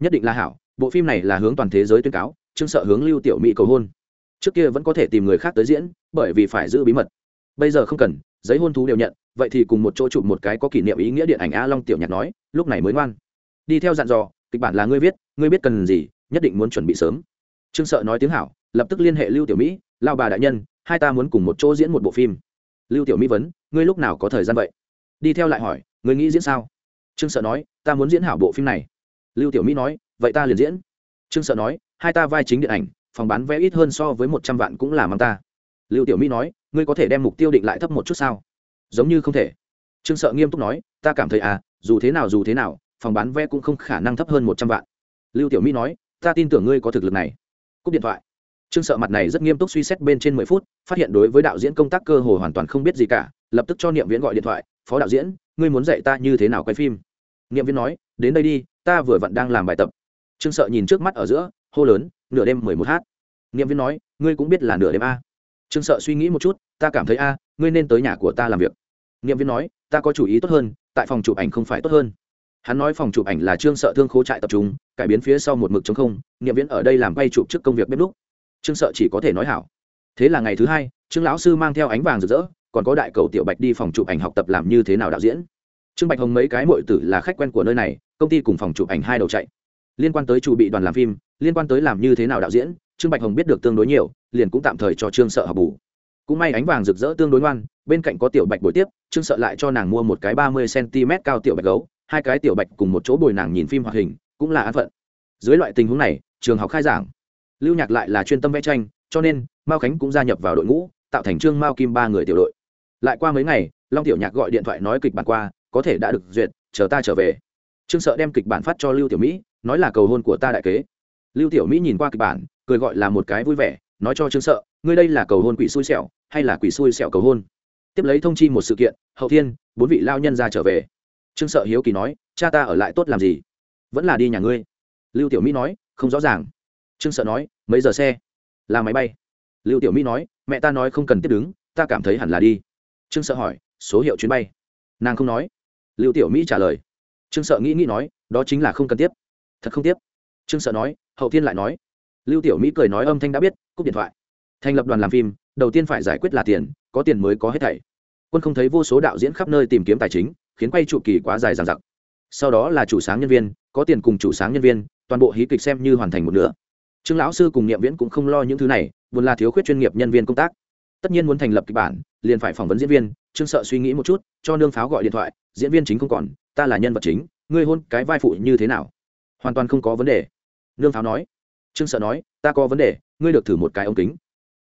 A: nhất định là hảo, bộ phim này là hướng toàn thế giới tuyên cáo, trương sợ hướng lưu tiểu mỹ cầu hôn trước kia vẫn có thể tìm người khác tới diễn, bởi vì phải giữ bí mật. Bây giờ không cần, giấy hôn thú đều nhận, vậy thì cùng một chỗ chụp một cái có kỷ niệm ý nghĩa điện ảnh a long tiểu nhạc nói, lúc này mới ngoan. Đi theo dặn dò, kịch bản là ngươi viết, ngươi biết cần gì, nhất định muốn chuẩn bị sớm. Trương sợ nói tiếng hảo, lập tức liên hệ lưu tiểu mỹ, lao bà đại nhân, hai ta muốn cùng một chỗ diễn một bộ phim. Lưu tiểu mỹ vấn, ngươi lúc nào có thời gian vậy? Đi theo lại hỏi, ngươi nghĩ diễn sao? Trương sợ nói, ta muốn diễn hảo bộ phim này. Lưu tiểu mỹ nói, vậy ta liền diễn. Trương sợ nói, hai ta vai chính điện ảnh phòng bán vé ít hơn so với một trăm vạn cũng là mang ta. Lưu tiểu mỹ nói, ngươi có thể đem mục tiêu định lại thấp một chút sao? Giống như không thể. Trương sợ nghiêm túc nói, ta cảm thấy à dù thế nào dù thế nào, phòng bán vé cũng không khả năng thấp hơn một trăm vạn. Lưu tiểu mỹ nói, ta tin tưởng ngươi có thực lực này. Cúp điện thoại. Trương sợ mặt này rất nghiêm túc suy xét bên trên mười phút, phát hiện đối với đạo diễn công tác cơ hồ hoàn toàn không biết gì cả, lập tức cho niệm viễn gọi điện thoại, phó đạo diễn, ngươi muốn dạy ta như thế nào quay phim? Niệm viễn nói, đến đây đi, ta vừa vặn đang làm bài tập. Trương sợ nhìn trước mắt ở giữa hô lớn, nửa đêm mười một h niệm viễn nói, ngươi cũng biết là nửa đêm a. Trương sợ suy nghĩ một chút, ta cảm thấy a, ngươi nên tới nhà của ta làm việc. Niệm viễn nói, ta có chủ ý tốt hơn, tại phòng chụp ảnh không phải tốt hơn. Hắn nói phòng chụp ảnh là trương sợ thương khố trại tập trung, cải biến phía sau một mực chống không, niệm viễn ở đây làm bay chụp trước công việc bếp lúc trương sợ chỉ có thể nói hảo. Thế là ngày thứ hai, trương lão sư mang theo ánh vàng rực rỡ, còn có đại cầu tiểu bạch đi phòng chụp ảnh học tập làm như thế nào đạo diễn. Trương bạch hồng mấy cái mội tử là khách quen của nơi này, công ty cùng phòng chụp ảnh hai đầu chạy liên quan tới chủ bị đoàn làm phim, liên quan tới làm như thế nào đạo diễn, trương bạch hồng biết được tương đối nhiều, liền cũng tạm thời cho trương sợ học bù. Cũng may ánh vàng rực rỡ tương đối ngoan, bên cạnh có tiểu bạch buổi tiếp, trương sợ lại cho nàng mua một cái ba mươi cm cao tiểu bạch gấu, hai cái tiểu bạch cùng một chỗ bồi nàng nhìn phim hoạt hình, cũng là an phận. Dưới loại tình huống này, trường học khai giảng, lưu nhạc lại là chuyên tâm vẽ tranh, cho nên, mao khánh cũng gia nhập vào đội ngũ, tạo thành trương mao kim ba người tiểu đội. Lại qua mấy ngày, long tiểu nhạc gọi điện thoại nói kịch bản qua, có thể đã được duyệt, chờ ta trở về. Trương sợ đem kịch bản phát cho lưu tiểu mỹ nói là cầu hôn của ta đại kế. Lưu tiểu mỹ nhìn qua kịch bản, cười gọi là một cái vui vẻ, nói cho trương sợ, ngươi đây là cầu hôn quỷ xui xẻo, hay là quỷ xui xẻo cầu hôn? Tiếp lấy thông chi một sự kiện, hậu thiên, bốn vị lao nhân ra trở về. Trương sợ hiếu kỳ nói, cha ta ở lại tốt làm gì? Vẫn là đi nhà ngươi. Lưu tiểu mỹ nói, không rõ ràng. Trương sợ nói, mấy giờ xe? Là máy bay. Lưu tiểu mỹ nói, mẹ ta nói không cần tiếp đứng, ta cảm thấy hẳn là đi. Trương sợ hỏi, số hiệu chuyến bay? Nàng không nói. Lưu tiểu mỹ trả lời. Trương sợ nghĩ nghĩ nói, đó chính là không cần tiếp thật không tiếp. Trương sợ nói, hậu thiên lại nói. Lưu tiểu mỹ cười nói âm thanh đã biết, cúp điện thoại. Thành lập đoàn làm phim, đầu tiên phải giải quyết là tiền, có tiền mới có hết thảy. Quân không thấy vô số đạo diễn khắp nơi tìm kiếm tài chính, khiến quay trụ kỳ quá dài dằng dặc. Sau đó là chủ sáng nhân viên, có tiền cùng chủ sáng nhân viên, toàn bộ hí kịch xem như hoàn thành một nửa. Trương lão sư cùng niệm viễn cũng không lo những thứ này buồn là thiếu khuyết chuyên nghiệp nhân viên công tác. Tất nhiên muốn thành lập kịch bản, liền phải phỏng vấn diễn viên, trương sợ suy nghĩ một chút, cho nương pháo gọi điện thoại, diễn viên chính không còn, ta là nhân vật chính, ngươi hôn cái vai phụ như thế nào? Hoàn toàn không có vấn đề. Nương pháo nói. Trương sợ nói, ta có vấn đề, ngươi được thử một cái ống kính.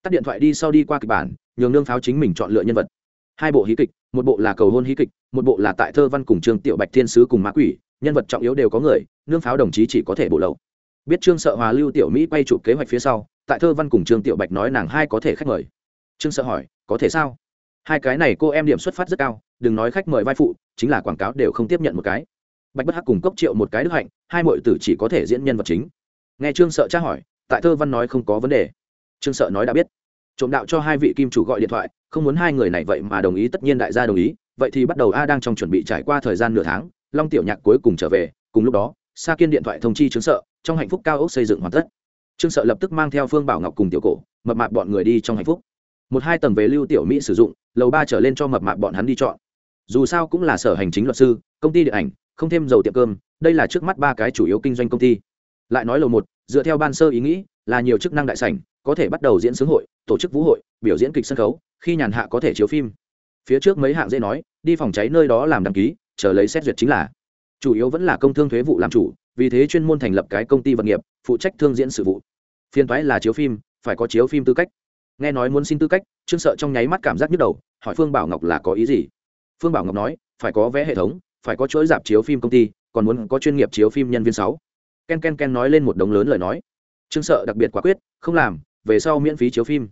A: Tắt điện thoại đi sau đi qua kịch bản, nhường nương pháo chính mình chọn lựa nhân vật. Hai bộ hí kịch, một bộ là cầu hôn hí kịch, một bộ là tại thơ văn cùng trương tiểu bạch thiên sứ cùng mã quỷ, nhân vật trọng yếu đều có người, nương pháo đồng chí chỉ có thể bổ lậu. Biết trương sợ hòa lưu tiểu mỹ quay chụp kế hoạch phía sau, tại thơ văn cùng trương tiểu bạch nói nàng hai có thể khách mời. Trương sợ hỏi, có thể sao? Hai cái này cô em điểm xuất phát rất cao, đừng nói khách mời vai phụ, chính là quảng cáo đều không tiếp nhận một cái bạch bất hắc cùng cốc triệu một cái đức hạnh, hai mọi tử chỉ có thể diễn nhân vật chính. Nghe trương sợ tra hỏi, tại thơ văn nói không có vấn đề. Trương sợ nói đã biết. Trộm đạo cho hai vị kim chủ gọi điện thoại, không muốn hai người này vậy mà đồng ý, tất nhiên đại gia đồng ý. Vậy thì bắt đầu a đang trong chuẩn bị trải qua thời gian nửa tháng, long tiểu nhạc cuối cùng trở về, cùng lúc đó, sa kiên điện thoại thông chi trương sợ, trong hạnh phúc cao ốc xây dựng hoàn tất. Trương sợ lập tức mang theo phương bảo ngọc cùng tiểu cổ, mập mạp bọn người đi trong hạnh phúc. Một hai tầng về lưu tiểu mỹ sử dụng, lầu ba trở lên cho mập mạp bọn hắn đi chọn dù sao cũng là sở hành chính luật sư, công ty điện ảnh, không thêm dầu tiệm cơm, đây là trước mắt ba cái chủ yếu kinh doanh công ty. Lại nói lầu một, dựa theo ban sơ ý nghĩ, là nhiều chức năng đại sảnh, có thể bắt đầu diễn xướng hội, tổ chức vũ hội, biểu diễn kịch sân khấu, khi nhàn hạ có thể chiếu phim. Phía trước mấy hạng dễ nói, đi phòng cháy nơi đó làm đăng ký, chờ lấy xét duyệt chính là. Chủ yếu vẫn là công thương thuế vụ làm chủ, vì thế chuyên môn thành lập cái công ty vật nghiệp, phụ trách thương diễn sự vụ. Phiên thoái là chiếu phim, phải có chiếu phim tư cách. Nghe nói muốn xin tư cách, trương sợ trong nháy mắt cảm giác nhức đầu, hỏi phương bảo ngọc là có ý gì? Phương bảo ngọc nói, phải có vé hệ thống, phải có chuỗi dạp chiếu phim công ty, còn muốn có chuyên nghiệp chiếu phim nhân viên sáu. Ken ken ken nói lên một đống lớn lời nói. Trương sợ đặc biệt quả quyết, không làm, về sau miễn phí chiếu phim.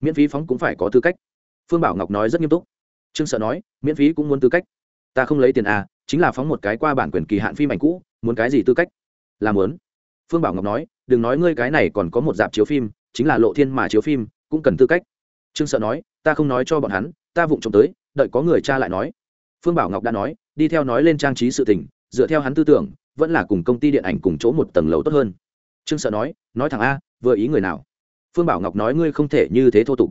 A: Miễn phí phóng cũng phải có tư cách. Phương bảo ngọc nói rất nghiêm túc. Trương sợ nói, miễn phí cũng muốn tư cách. Ta không lấy tiền à chính là phóng một cái qua bản quyền kỳ hạn phim ảnh cũ, muốn cái gì tư cách? Làm muốn. Phương bảo ngọc nói, đừng nói ngươi cái này còn có một dạp chiếu phim, chính là lộ thiên mà chiếu phim, cũng cần tư cách. Trương sợ nói, ta không nói cho bọn hắn, ta vụng trộm tới đợi có người cha lại nói. Phương bảo ngọc đã nói, đi theo nói lên trang trí sự tình, dựa theo hắn tư tưởng, vẫn là cùng công ty điện ảnh cùng chỗ một tầng lầu tốt hơn. Trương sợ nói nói thẳng a, vừa ý người nào? Phương bảo ngọc nói, ngươi không thể như thế thô tục.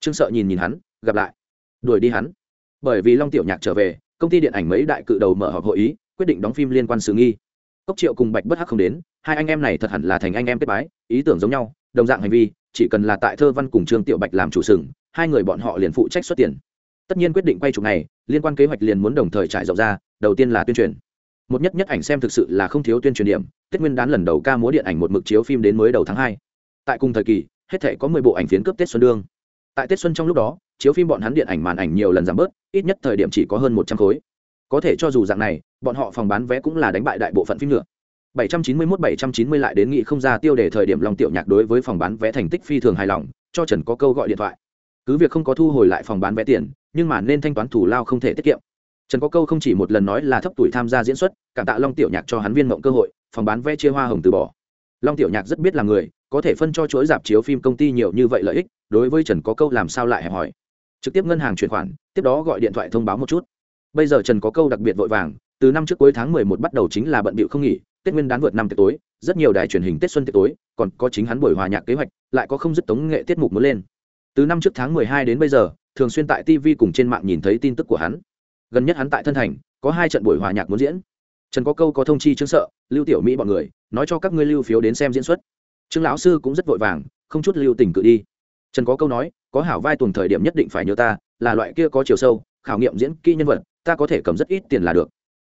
A: Trương sợ nhìn nhìn hắn, gặp lại. Đuổi đi hắn. Bởi vì long tiểu nhạc trở về, công ty điện ảnh mấy đại cự đầu mở họp hội ý, quyết định đóng phim liên quan sự nghi. Cốc triệu cùng bạch bất hắc không đến, hai anh em này thật hẳn là thành anh em kết bái, ý tưởng giống nhau, đồng dạng hành vi, chỉ cần là tại thơ văn cùng trương tiểu bạch làm chủ sừng, hai người bọn họ liền phụ trách xuất tiền tất nhiên quyết định quay chụp này liên quan kế hoạch liền muốn đồng thời trải rộng ra đầu tiên là tuyên truyền. Một nhất nhất ảnh xem thực sự là không thiếu tuyên truyền điểm tết nguyên đán lần đầu ca múa điện ảnh một mực chiếu phim đến mới đầu tháng hai. Tại cùng thời kỳ hết thể có mười bộ ảnh phiến cướp tết xuân đương. Tại tết xuân trong lúc đó chiếu phim bọn hắn điện ảnh màn ảnh nhiều lần giảm bớt ít nhất thời điểm chỉ có hơn một trăm khối. Có thể cho dù dạng này bọn họ phòng bán vé cũng là đánh bại đại bộ phận phim nữa. 791-790 lại đến nghị không ra tiêu đề thời điểm Long Tiểu Nhạc đối với phòng bán vé thành tích phi thường hài lòng, cho Trần có câu gọi điện thoại. Cứ việc không có thu hồi lại phòng bán vé tiền, nhưng mà nên thanh toán thủ lao không thể tiết kiệm. Trần có câu không chỉ một lần nói là thấp tuổi tham gia diễn xuất, cảm tạ Long Tiểu Nhạc cho hắn viên mộng cơ hội, phòng bán vé chia hoa hồng từ bỏ. Long Tiểu Nhạc rất biết là người, có thể phân cho chuỗi dạp chiếu phim công ty nhiều như vậy lợi ích, đối với Trần có câu làm sao lại hẹp hỏi. Trực tiếp ngân hàng chuyển khoản, tiếp đó gọi điện thoại thông báo một chút. Bây giờ Trần có câu đặc biệt vội vàng, từ năm trước cuối tháng 11 bắt đầu chính là bận bịu không nghỉ, tết nguyên đán vượt năm tiệc tối rất nhiều đài truyền hình tết xuân tiệc tối còn có chính hắn buổi hòa nhạc kế hoạch lại có không dứt tống nghệ tiết mục mới lên từ năm trước tháng mười hai đến bây giờ, thường xuyên tại tv cùng trên mạng nhìn thấy tin tức của hắn. Gần nhất hắn tại thân thành, có hai trận buổi hòa nhạc muốn diễn. Trần có câu có thông chi chứng sợ, lưu tiểu mỹ bọn người, nói cho các ngươi lưu phiếu đến xem diễn xuất. Trương lão sư cũng rất vội vàng, không chút lưu tình cự đi. Trần có câu nói, có hảo vai tuần thời điểm nhất định phải nhớ ta, là loại kia có chiều sâu, khảo nghiệm diễn kỹ nhân vật, ta có thể cầm rất ít tiền là được.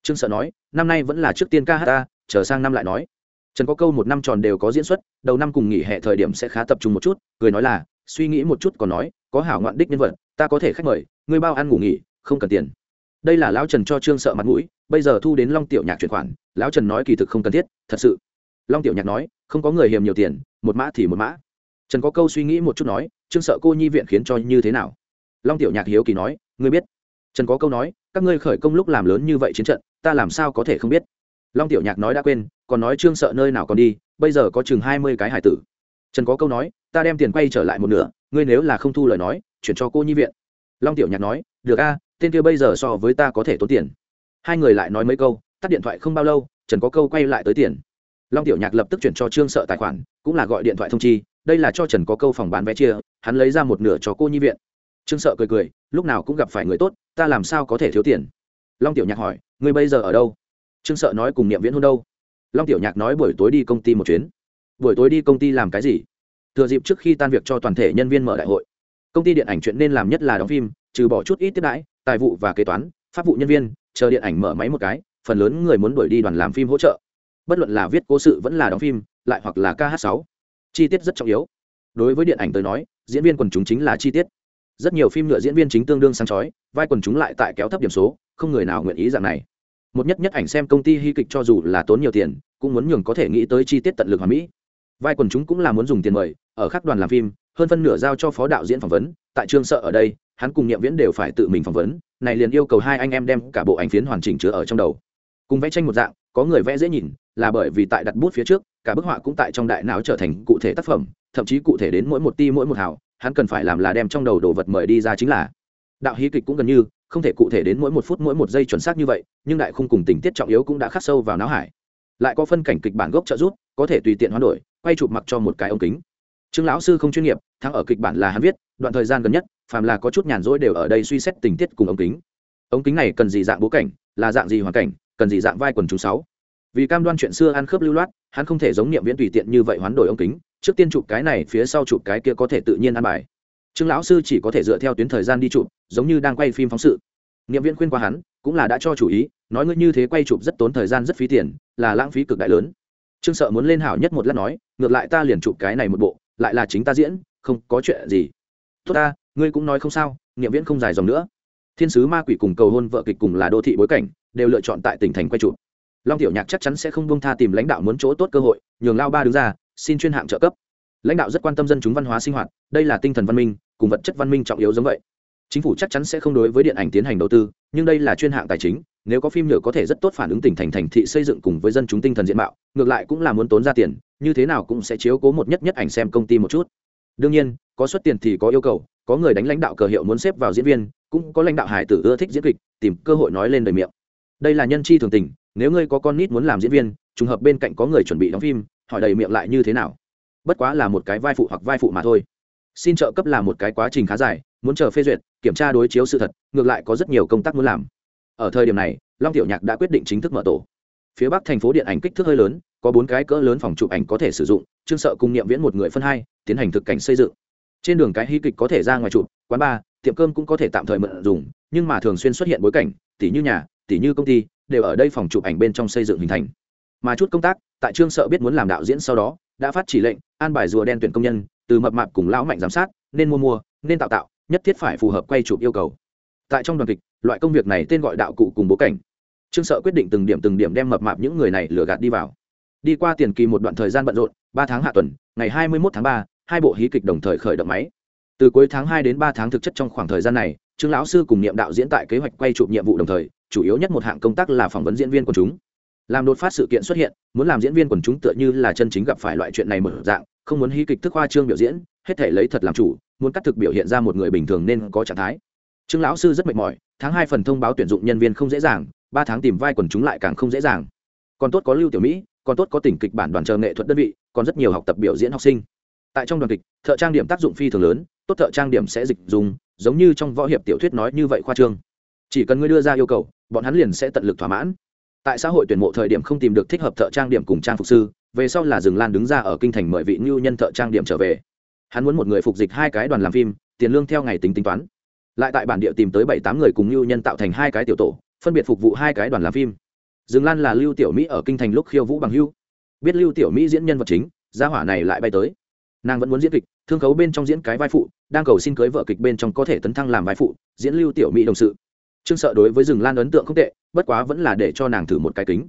A: Trương sợ nói, năm nay vẫn là trước tiên ca hát ta, chờ sang năm lại nói. Trần có câu một năm tròn đều có diễn xuất, đầu năm cùng nghỉ hè thời điểm sẽ khá tập trung một chút, cười nói là suy nghĩ một chút còn nói, có hảo ngoạn đích nhân vật, ta có thể khách mời, ngươi bao ăn ngủ nghỉ, không cần tiền. Đây là lão trần cho trương sợ mặt mũi, bây giờ thu đến long tiểu nhạc chuyển khoản, lão trần nói kỳ thực không cần thiết, thật sự. Long tiểu nhạc nói, không có người hiềm nhiều tiền, một mã thì một mã. Trần có câu suy nghĩ một chút nói, trương sợ cô nhi viện khiến cho như thế nào? Long tiểu nhạc hiếu kỳ nói, ngươi biết. Trần có câu nói, các ngươi khởi công lúc làm lớn như vậy chiến trận, ta làm sao có thể không biết? Long tiểu nhạc nói đã quên, còn nói trương sợ nơi nào còn đi, bây giờ có chừng hai mươi cái hải tử. Trần có câu nói ta đem tiền quay trở lại một nửa, ngươi nếu là không thu lời nói, chuyển cho cô nhi viện. Long tiểu nhạc nói, được a, tên kia bây giờ so với ta có thể tốn tiền. Hai người lại nói mấy câu, tắt điện thoại không bao lâu, trần có câu quay lại tới tiền. Long tiểu nhạc lập tức chuyển cho trương sợ tài khoản, cũng là gọi điện thoại thông chi, đây là cho trần có câu phòng bán vé chia, hắn lấy ra một nửa cho cô nhi viện. Trương sợ cười cười, lúc nào cũng gặp phải người tốt, ta làm sao có thể thiếu tiền? Long tiểu nhạc hỏi, ngươi bây giờ ở đâu? Trương sợ nói cùng niệm viễn hôn đâu? Long tiểu nhạc nói buổi tối đi công ty một chuyến. Buổi tối đi công ty làm cái gì? Thừa dịp trước khi tan việc cho toàn thể nhân viên mở đại hội. Công ty điện ảnh chuyện nên làm nhất là đóng phim, trừ bỏ chút ít tiếp đãi, tài vụ và kế toán, pháp vụ nhân viên, chờ điện ảnh mở máy một cái, phần lớn người muốn đuổi đi đoàn làm phim hỗ trợ. Bất luận là viết cố sự vẫn là đóng phim, lại hoặc là kh sáu. Chi tiết rất trọng yếu. Đối với điện ảnh tới nói, diễn viên quần chúng chính là chi tiết. Rất nhiều phim nhựa diễn viên chính tương đương sáng chói, vai quần chúng lại tại kéo thấp điểm số, không người nào nguyện ý dạng này. Một nhất nhất ảnh xem công ty hy kịch cho dù là tốn nhiều tiền, cũng muốn nhường có thể nghĩ tới chi tiết tận lực hoàn mỹ vai quần chúng cũng là muốn dùng tiền mời, ở các đoàn làm phim, hơn phân nửa giao cho phó đạo diễn phỏng vấn, tại trương sợ ở đây, hắn cùng nhiệm viễn đều phải tự mình phỏng vấn, này liền yêu cầu hai anh em đem cả bộ ảnh phiến hoàn chỉnh chứa ở trong đầu. Cùng vẽ tranh một dạng, có người vẽ dễ nhìn, là bởi vì tại đặt bút phía trước, cả bức họa cũng tại trong đại não trở thành cụ thể tác phẩm, thậm chí cụ thể đến mỗi một ti mỗi một hào, hắn cần phải làm là đem trong đầu đồ vật mời đi ra chính là. Đạo hí kịch cũng gần như, không thể cụ thể đến mỗi một phút mỗi một giây chuẩn xác như vậy, nhưng đại khung cùng tình tiết trọng yếu cũng đã khắc sâu vào não hải. Lại có phân cảnh kịch bản gốc trợ giúp, có thể tùy tiện hoán đổi quay chụp mặc cho một cái ống kính. Trương lão sư không chuyên nghiệp, thắng ở kịch bản là hắn viết, đoạn thời gian gần nhất, phàm là có chút nhàn rỗi đều ở đây suy xét tình tiết cùng ống kính. Ống kính này cần gì dạng bố cảnh, là dạng gì hoàn cảnh, cần gì dạng vai quần chúng sáu. Vì cam đoan chuyện xưa ăn khớp lưu loát, hắn không thể giống niệm viễn tùy tiện như vậy hoán đổi ống kính, trước tiên chụp cái này, phía sau chụp cái kia có thể tự nhiên ăn bài. Trương lão sư chỉ có thể dựa theo tuyến thời gian đi chụp, giống như đang quay phim phóng sự. Niệm viễn khuyên qua hắn, cũng là đã cho chủ ý, nói ngươi như thế quay chụp rất tốn thời gian rất phí tiền, là lãng phí cực đại lớn trương sợ muốn lên hảo nhất một lát nói, ngược lại ta liền chụp cái này một bộ, lại là chính ta diễn, không có chuyện gì. Tốt ta, ngươi cũng nói không sao, niệm viễn không dài dòng nữa. Thiên sứ ma quỷ cùng cầu hôn vợ kịch cùng là đô thị bối cảnh, đều lựa chọn tại tỉnh thành quay chụp. Long tiểu nhạc chắc chắn sẽ không bông tha tìm lãnh đạo muốn chỗ tốt cơ hội, nhường lao ba đứng ra, xin chuyên hạng trợ cấp. Lãnh đạo rất quan tâm dân chúng văn hóa sinh hoạt, đây là tinh thần văn minh, cùng vật chất văn minh trọng yếu giống vậy chính phủ chắc chắn sẽ không đối với điện ảnh tiến hành đầu tư, nhưng đây là chuyên hạng tài chính, nếu có phim nhựa có thể rất tốt phản ứng tỉnh thành thành thị xây dựng cùng với dân chúng tinh thần diện mạo, ngược lại cũng là muốn tốn ra tiền, như thế nào cũng sẽ chiếu cố một nhất nhất ảnh xem công ty một chút. Đương nhiên, có xuất tiền thì có yêu cầu, có người đánh lãnh đạo cờ hiệu muốn xếp vào diễn viên, cũng có lãnh đạo hải tử ưa thích diễn kịch, tìm cơ hội nói lên đời miệng. Đây là nhân chi thường tình, nếu ngươi có con nít muốn làm diễn viên, trùng hợp bên cạnh có người chuẩn bị đóng phim, hỏi đầy miệng lại như thế nào? Bất quá là một cái vai phụ hoặc vai phụ mà thôi. Xin trợ cấp là một cái quá trình khá dài muốn chờ phê duyệt, kiểm tra đối chiếu sự thật, ngược lại có rất nhiều công tác muốn làm. Ở thời điểm này, long tiểu nhạc đã quyết định chính thức mở tổ. Phía bắc thành phố điện ảnh kích thước hơi lớn, có bốn cái cỡ lớn phòng chụp ảnh có thể sử dụng, trương sợ cùng niệm viễn một người phân hai, tiến hành thực cảnh xây dựng. Trên đường cái hy kịch có thể ra ngoài chụp, quán bar, tiệm cơm cũng có thể tạm thời mượn dùng, nhưng mà thường xuyên xuất hiện bối cảnh, tỉ như nhà, tỉ như công ty, đều ở đây phòng chụp ảnh bên trong xây dựng hình thành. Mà chút công tác, tại trương sợ biết muốn làm đạo diễn sau đó, đã phát chỉ lệnh, an bài rùa đen tuyển công nhân, từ mập mạp cùng lão mạnh giám sát, nên mua mua, nên tạo tạo nhất thiết phải phù hợp quay chụp yêu cầu. Tại trong đoàn kịch, loại công việc này tên gọi đạo cụ cùng bố cảnh. Trương sợ quyết định từng điểm từng điểm đem mập mạp những người này lừa gạt đi vào. Đi qua tiền kỳ một đoạn thời gian bận rộn, ba tháng hạ tuần, ngày hai mươi một tháng ba, hai bộ hí kịch đồng thời khởi động máy. Từ cuối tháng hai đến ba tháng thực chất trong khoảng thời gian này, trương lão sư cùng niệm đạo diễn tại kế hoạch quay chụp nhiệm vụ đồng thời, chủ yếu nhất một hạng công tác là phỏng vấn diễn viên của chúng. Làm đột phát sự kiện xuất hiện, muốn làm diễn viên quần chúng tựa như là chân chính gặp phải loại chuyện này mở dạng, không muốn hí kịch thức hoa trương biểu diễn, hết thể lấy thật làm chủ muốn cắt thực biểu hiện ra một người bình thường nên có trạng thái. Trương lão sư rất mệt mỏi, tháng hai phần thông báo tuyển dụng nhân viên không dễ dàng, ba tháng tìm vai quần chúng lại càng không dễ dàng. Còn tốt có lưu tiểu mỹ, còn tốt có tỉnh kịch bản đoàn chờ nghệ thuật đơn vị, còn rất nhiều học tập biểu diễn học sinh. Tại trong đoàn kịch, thợ trang điểm tác dụng phi thường lớn, tốt thợ trang điểm sẽ dịch dùng, giống như trong võ hiệp tiểu thuyết nói như vậy khoa trương. Chỉ cần ngươi đưa ra yêu cầu, bọn hắn liền sẽ tận lực thỏa mãn. Tại xã hội tuyển mộ thời điểm không tìm được thích hợp thợ trang điểm cùng trang phục sư, về sau là rừng lan đứng ra ở kinh thành mời vị ngưu nhân thợ trang điểm trở về hắn muốn một người phục dịch hai cái đoàn làm phim, tiền lương theo ngày tính tính toán. Lại tại bản địa tìm tới bảy tám người cùng lưu nhân tạo thành hai cái tiểu tổ, phân biệt phục vụ hai cái đoàn làm phim. Dương lan là lưu tiểu mỹ ở kinh thành lúc khiêu vũ bằng hưu. Biết lưu tiểu mỹ diễn nhân vật chính, gia hỏa này lại bay tới. Nàng vẫn muốn diễn kịch, thương khấu bên trong diễn cái vai phụ, đang cầu xin cưới vợ kịch bên trong có thể tấn thăng làm vai phụ, diễn lưu tiểu mỹ đồng sự. Trương sợ đối với rừng lan ấn tượng không tệ, bất quá vẫn là để cho nàng thử một cái kính.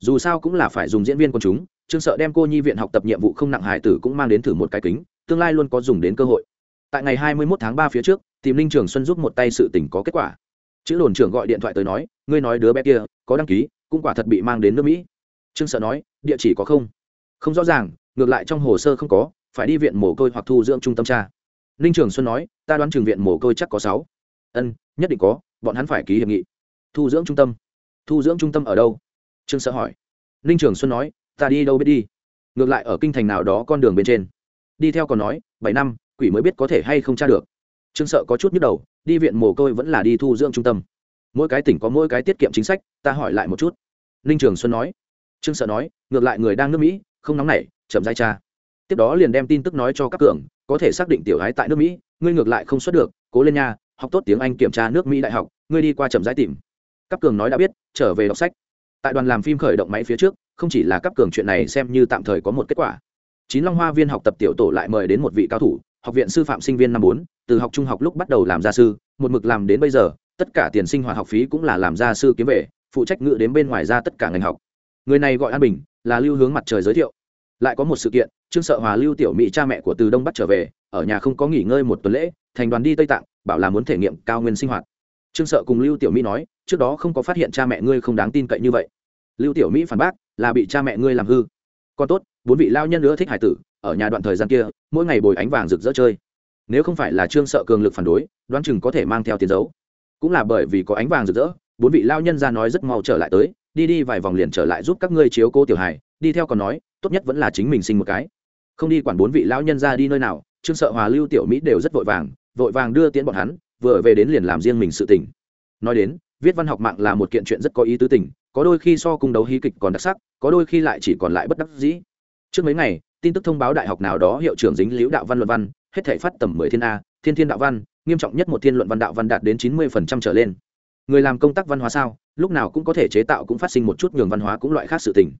A: Dù sao cũng là phải dùng diễn viên quần chúng trương sợ đem cô nhi viện học tập nhiệm vụ không nặng hải tử cũng mang đến thử một cái kính tương lai luôn có dùng đến cơ hội. Tại ngày hai mươi 21 tháng ba phía trước, tìm linh trường xuân giúp một tay sự tình có kết quả. Chữ đồn trưởng gọi điện thoại tới nói, ngươi nói đứa bé kia có đăng ký, cũng quả thật bị mang đến nước mỹ. Trương sợ nói, địa chỉ có không? Không rõ ràng, ngược lại trong hồ sơ không có, phải đi viện mồ côi hoặc thu dưỡng trung tâm cha ninh trường xuân nói, ta đoán trường viện mồ côi chắc có sáu. Ân, nhất định có, bọn hắn phải ký hiệp nghị. Thu dưỡng trung tâm. Thu dưỡng trung tâm ở đâu? Trương sợ hỏi. Ninh trường xuân nói, ta đi đâu biết đi. Ngược lại ở kinh thành nào đó con đường bên trên đi theo còn nói, bảy năm, quỷ mới biết có thể hay không tra được. Trương sợ có chút nhức đầu, đi viện mồ côi vẫn là đi thu dưỡng trung tâm. Mỗi cái tỉnh có mỗi cái tiết kiệm chính sách, ta hỏi lại một chút. Ninh trường xuân nói. Trương sợ nói, ngược lại người đang nước mỹ, không nóng nảy, chậm dai cha tiếp đó liền đem tin tức nói cho các cường, có thể xác định tiểu gái tại nước mỹ, ngươi ngược lại không xuất được, cố lên nha, học tốt tiếng anh kiểm tra nước mỹ đại học, ngươi đi qua chậm rãi tìm. Các cường nói đã biết, trở về đọc sách. Tại đoàn làm phim khởi động máy phía trước, không chỉ là các cường chuyện này xem như tạm thời có một kết quả chín long hoa viên học tập tiểu tổ lại mời đến một vị cao thủ, học viện sư phạm sinh viên năm bốn, từ học trung học lúc bắt đầu làm gia sư, một mực làm đến bây giờ, tất cả tiền sinh hoạt học phí cũng là làm gia sư kiếm về, phụ trách ngự đến bên ngoài ra tất cả ngành học. Người này gọi an bình, là lưu hướng mặt trời giới thiệu. Lại có một sự kiện, trương sợ hòa lưu tiểu mỹ cha mẹ của từ đông bắc trở về, ở nhà không có nghỉ ngơi một tuần lễ, thành đoàn đi tây tạng, bảo là muốn thể nghiệm cao nguyên sinh hoạt. Trương sợ cùng lưu tiểu mỹ nói, trước đó không có phát hiện cha mẹ ngươi không đáng tin cậy như vậy. Lưu tiểu mỹ phản bác, là bị cha mẹ ngươi làm hư. Còn tốt bốn vị lao nhân nữa thích hải tử, ở nhà đoạn thời gian kia, mỗi ngày bồi ánh vàng rực rỡ chơi. Nếu không phải là trương sợ cường lực phản đối, đoán chừng có thể mang theo tiền dấu cũng là bởi vì có ánh vàng rực rỡ, bốn vị lao nhân ra nói rất mau trở lại tới, đi đi vài vòng liền trở lại giúp các ngươi chiếu cô tiểu hải đi theo còn nói, tốt nhất vẫn là chính mình sinh một cái. Không đi quản bốn vị lão nhân ra đi nơi nào, trương sợ hòa lưu tiểu mỹ đều rất vội vàng vội vàng đưa tiễn bọn hắn, vừa về đến liền làm riêng mình sự tỉnh nói đến, viết văn học mạng là một kiện chuyện rất có ý tứ tình, có đôi khi so cung đấu hí kịch còn đặc sắc, có đôi khi lại chỉ còn lại bất đắc dĩ trước mấy ngày, tin tức thông báo đại học nào đó hiệu trưởng dính liễu đạo văn luận văn, hết thể phát tầm mười thiên a, thiên thiên đạo văn, nghiêm trọng nhất một thiên luận văn đạo văn đạt đến chín mươi phần trăm trở lên. Người làm công tác văn hóa sao, lúc nào cũng có thể chế tạo cũng phát sinh một chút nhường văn hóa cũng loại khác sự tình.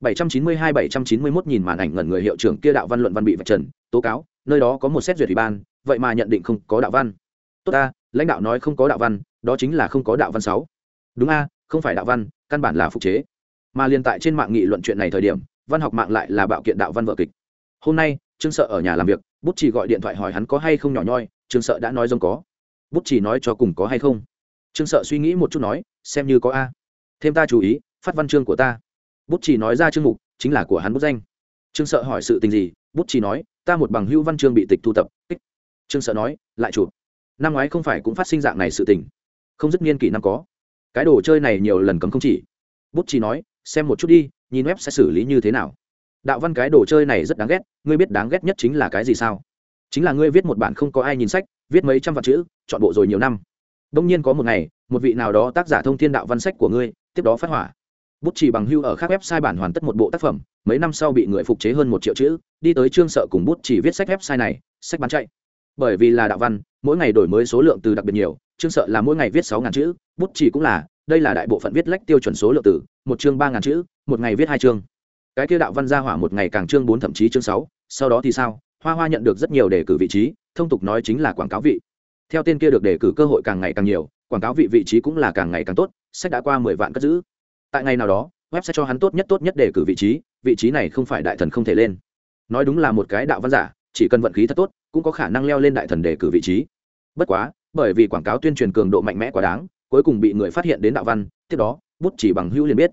A: 792-791 nhìn màn ảnh ngẩn người hiệu trưởng kia đạo văn luận văn bị vạch trần, tố cáo, nơi đó có một xét duyệt ủy ban, vậy mà nhận định không có đạo văn. Tốt ta, lãnh đạo nói không có đạo văn, đó chính là không có đạo văn sáu. Đúng a, không phải đạo văn, căn bản là phục chế. Mà liên tại trên mạng nghị luận chuyện này thời điểm văn học mạng lại là bạo kiện đạo văn vợ kịch. Hôm nay, trương sợ ở nhà làm việc, bút chỉ gọi điện thoại hỏi hắn có hay không nhỏ nhoi, trương sợ đã nói giống có. Bút chỉ nói cho cùng có hay không. Trương sợ suy nghĩ một chút nói, xem như có a. Thêm ta chú ý, phát văn chương của ta. Bút chỉ nói ra chương mục, chính là của hắn bút danh. Trương sợ hỏi sự tình gì, bút chỉ nói, ta một bằng hữu văn chương bị tịch thu tập trương sợ nói, lại chụp. Năm ngoái không phải cũng phát sinh dạng này sự tình. Không dứt niên kỷ năm có. Cái đồ chơi này nhiều lần cấm không chỉ. Bút chỉ nói, xem một chút đi nhìn web sẽ xử lý như thế nào? Đạo văn cái đồ chơi này rất đáng ghét, ngươi biết đáng ghét nhất chính là cái gì sao? Chính là ngươi viết một bản không có ai nhìn sách, viết mấy trăm vạn chữ, chọn bộ rồi nhiều năm. Đông nhiên có một ngày, một vị nào đó tác giả thông thiên đạo văn sách của ngươi, tiếp đó phát hỏa. Bút chỉ bằng hưu ở khác website bản hoàn tất một bộ tác phẩm, mấy năm sau bị người phục chế hơn một triệu chữ, đi tới trương sợ cùng bút chỉ viết sách website này, sách bán chạy. Bởi vì là đạo văn, mỗi ngày đổi mới số lượng từ đặc biệt nhiều, trương sợ là mỗi ngày viết sáu ngàn chữ, bút chỉ cũng là, đây là đại bộ phận viết lách tiêu chuẩn số lượng từ, một chương ba ngàn chữ một ngày viết hai chương. Cái kia đạo văn ra hỏa một ngày càng chương bốn thậm chí chương sáu, sau đó thì sao? Hoa hoa nhận được rất nhiều đề cử vị trí, thông tục nói chính là quảng cáo vị. Theo tên kia được đề cử cơ hội càng ngày càng nhiều, quảng cáo vị vị trí cũng là càng ngày càng tốt, sách đã qua mười vạn cất giữ. Tại ngày nào đó, web sẽ cho hắn tốt nhất tốt nhất đề cử vị trí vị trí này không phải đại thần không thể lên. Nói đúng là một cái đạo văn giả, chỉ cần vận khí thật tốt, cũng có khả năng leo lên đại thần đề cử vị trí. Bất quá, bởi vì quảng cáo tuyên truyền cường độ mạnh mẽ quá đáng, cuối cùng bị người phát hiện đến đạo văn, tiếp đó, bút chỉ bằng hữu liền biết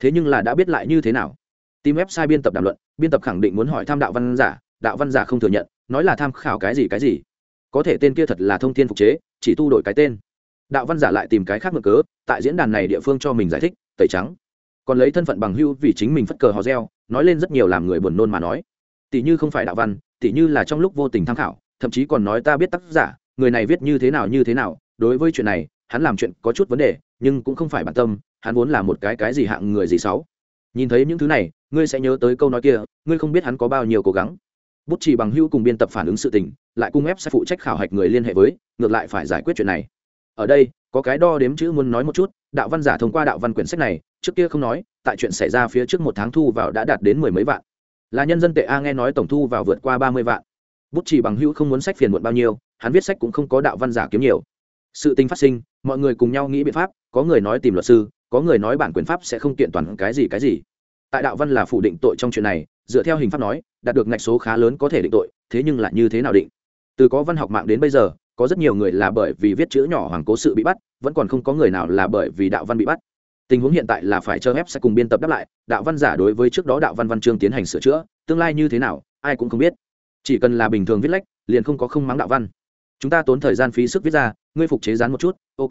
A: thế nhưng là đã biết lại như thế nào? Tìm website biên tập đàm luận, biên tập khẳng định muốn hỏi tham đạo văn giả, đạo văn giả không thừa nhận, nói là tham khảo cái gì cái gì. Có thể tên kia thật là thông tin phục chế, chỉ tu đổi cái tên. Đạo văn giả lại tìm cái khác ngược cớ, tại diễn đàn này địa phương cho mình giải thích, tẩy trắng. Còn lấy thân phận bằng hưu vì chính mình phất cờ hò reo, nói lên rất nhiều làm người buồn nôn mà nói. Tỷ như không phải đạo văn tỷ như là trong lúc vô tình tham khảo, thậm chí còn nói ta biết tác giả, người này viết như thế nào như thế nào, đối với chuyện này hắn làm chuyện có chút vấn đề, nhưng cũng không phải bản tâm, hắn vốn là một cái cái gì hạng người gì xấu nhìn thấy những thứ này, ngươi sẽ nhớ tới câu nói kia, ngươi không biết hắn có bao nhiêu cố gắng. Bút chỉ bằng hữu cùng biên tập phản ứng sự tình, lại cung ép sẽ phụ trách khảo hạch người liên hệ với, ngược lại phải giải quyết chuyện này. Ở đây, có cái đo đếm chữ muốn nói một chút, đạo văn giả thông qua đạo văn quyển sách này, trước kia không nói, tại chuyện xảy ra phía trước một tháng thu vào đã đạt đến mười mấy vạn. Là nhân dân tệ a nghe nói tổng thu vào vượt qua ba mươi vạn. Bút chỉ bằng hữu không muốn sách phiền muộn bao nhiêu, hắn viết sách cũng không có đạo văn giả kiếm nhiều sự tình phát sinh, mọi người cùng nhau nghĩ biện pháp, có người nói tìm luật sư, có người nói bản quyền pháp sẽ không kiện toàn cái gì cái gì. Tại đạo văn là phủ định tội trong chuyện này, dựa theo hình pháp nói, đạt được ngạch số khá lớn có thể định tội, thế nhưng là như thế nào định? Từ có văn học mạng đến bây giờ, có rất nhiều người là bởi vì viết chữ nhỏ hoàng cố sự bị bắt, vẫn còn không có người nào là bởi vì đạo văn bị bắt. Tình huống hiện tại là phải cho phép sẽ cùng biên tập đáp lại, đạo văn giả đối với trước đó đạo văn văn chương tiến hành sửa chữa, tương lai như thế nào, ai cũng không biết. Chỉ cần là bình thường viết lách, liền không có không mắng đạo văn chúng ta tốn thời gian phí sức viết ra, ngươi phục chế rán một chút, ok.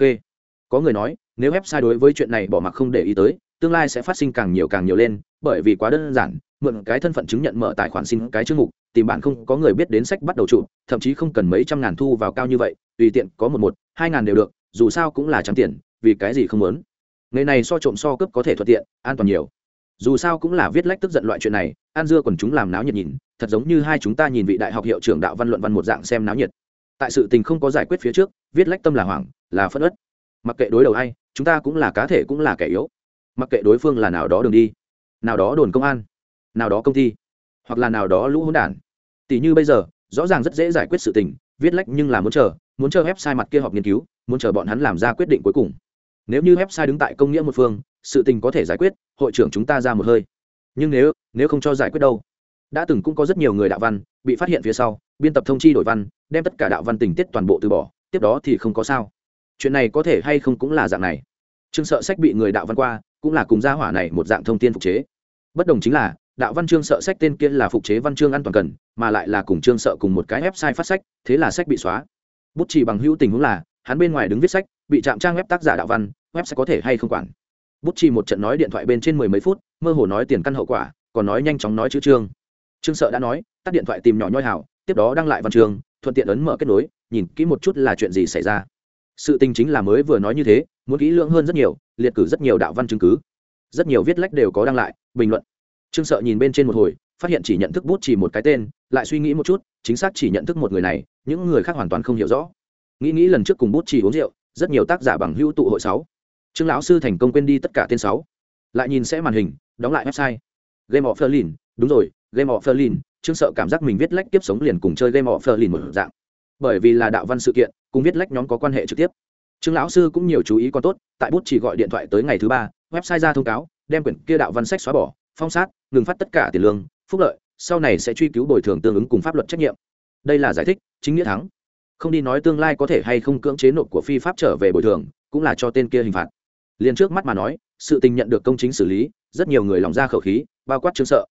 A: Có người nói, nếu website đối với chuyện này bỏ mặc không để ý tới, tương lai sẽ phát sinh càng nhiều càng nhiều lên, bởi vì quá đơn giản, mượn cái thân phận chứng nhận mở tài khoản xin cái chương mục, tìm bạn không có người biết đến sách bắt đầu trụ thậm chí không cần mấy trăm ngàn thu vào cao như vậy, tùy tiện có một một, hai ngàn đều được, dù sao cũng là trắng tiền, vì cái gì không muốn. Ngày này so trộm so cướp có thể thuận tiện, an toàn nhiều. Dù sao cũng là viết lách tức giận loại chuyện này an dưa còn chúng làm náo nhiệt nhìn, thật giống như hai chúng ta nhìn vị đại học hiệu trưởng đạo văn luận văn một dạng xem náo nhiệt tại sự tình không có giải quyết phía trước, viết lách tâm là hoảng, là phất ất mặc kệ đối đầu ai, chúng ta cũng là cá thể cũng là kẻ yếu. Mặc kệ đối phương là nào đó đường đi, nào đó đồn công an, nào đó công ty, hoặc là nào đó lũ hỗn đản. Tỷ như bây giờ, rõ ràng rất dễ giải quyết sự tình, viết lách nhưng là muốn chờ muốn chờ sai mặt kia họp nghiên cứu, muốn chờ bọn hắn làm ra quyết định cuối cùng. Nếu như website đứng tại công nghĩa một phương, sự tình có thể giải quyết, hội trưởng chúng ta ra một hơi. Nhưng nếu nếu không cho giải quyết đâu? Đã từng cũng có rất nhiều người đạo văn bị phát hiện phía sau, biên tập thông chi đổi văn, đem tất cả đạo văn tình tiết toàn bộ từ bỏ, tiếp đó thì không có sao. Chuyện này có thể hay không cũng là dạng này. Chương sợ sách bị người đạo văn qua, cũng là cùng gia hỏa này một dạng thông tin phục chế. Bất đồng chính là, đạo văn chương sợ sách tên kia là phục chế văn chương an toàn cần, mà lại là cùng chương sợ cùng một cái website phát sách, thế là sách bị xóa. Bút chỉ bằng hữu tình huống là, hắn bên ngoài đứng viết sách, bị chạm trang web tác giả đạo văn web sẽ có thể hay không quản. Bút chỉ một trận nói điện thoại bên trên mười mấy phút, mơ hồ nói tiền căn hậu quả, còn nói nhanh chóng nói chữ chương trương sợ đã nói tắt điện thoại tìm nhỏ nhoi hảo tiếp đó đăng lại văn trường, thuận tiện ấn mở kết nối nhìn kỹ một chút là chuyện gì xảy ra. Sự tình chính là mới vừa nói như thế muốn kỹ lưỡng hơn rất nhiều liệt cử rất nhiều đạo văn chứng cứ. Rất nhiều viết lách đều có đăng lại bình luận. Trương sợ nhìn bên trên một hồi phát hiện chỉ nhận thức bút chỉ một cái tên lại suy nghĩ một chút chính xác chỉ nhận thức một người này những người khác hoàn toàn không hiểu rõ. Nghĩ nghĩ lần trước cùng bút chỉ uống rượu rất nhiều tác giả bằng hữu tụ hội sáu. Trương lão sư thành công quên đi tất cả tên sáu. Lại nhìn sẽ màn hình đóng lại website. Game of berlin đúng rồi game of berlin chứng sợ cảm giác mình viết lách tiếp sống liền cùng chơi game of berlin một dạng. Bởi vì là đạo văn sự kiện, cùng viết lách nhóm có quan hệ trực tiếp. Trương lão sư cũng nhiều chú ý còn tốt, tại bút chỉ gọi điện thoại tới ngày thứ ba, website ra thông cáo, đem quyển kia đạo văn sách xóa bỏ, phong sát, ngừng phát tất cả tiền lương, phúc lợi, sau này sẽ truy cứu bồi thường tương ứng cùng pháp luật trách nhiệm. Đây là giải thích, chính nghĩa thắng. Không đi nói tương lai có thể hay không cưỡng chế nộp của phi pháp trở về bồi thường, cũng là cho tên kia hình phạt. Liền trước mắt mà nói, sự tình nhận được công chính xử lý, rất nhiều người lòng ra khẩu khí, bao quát chứng sợ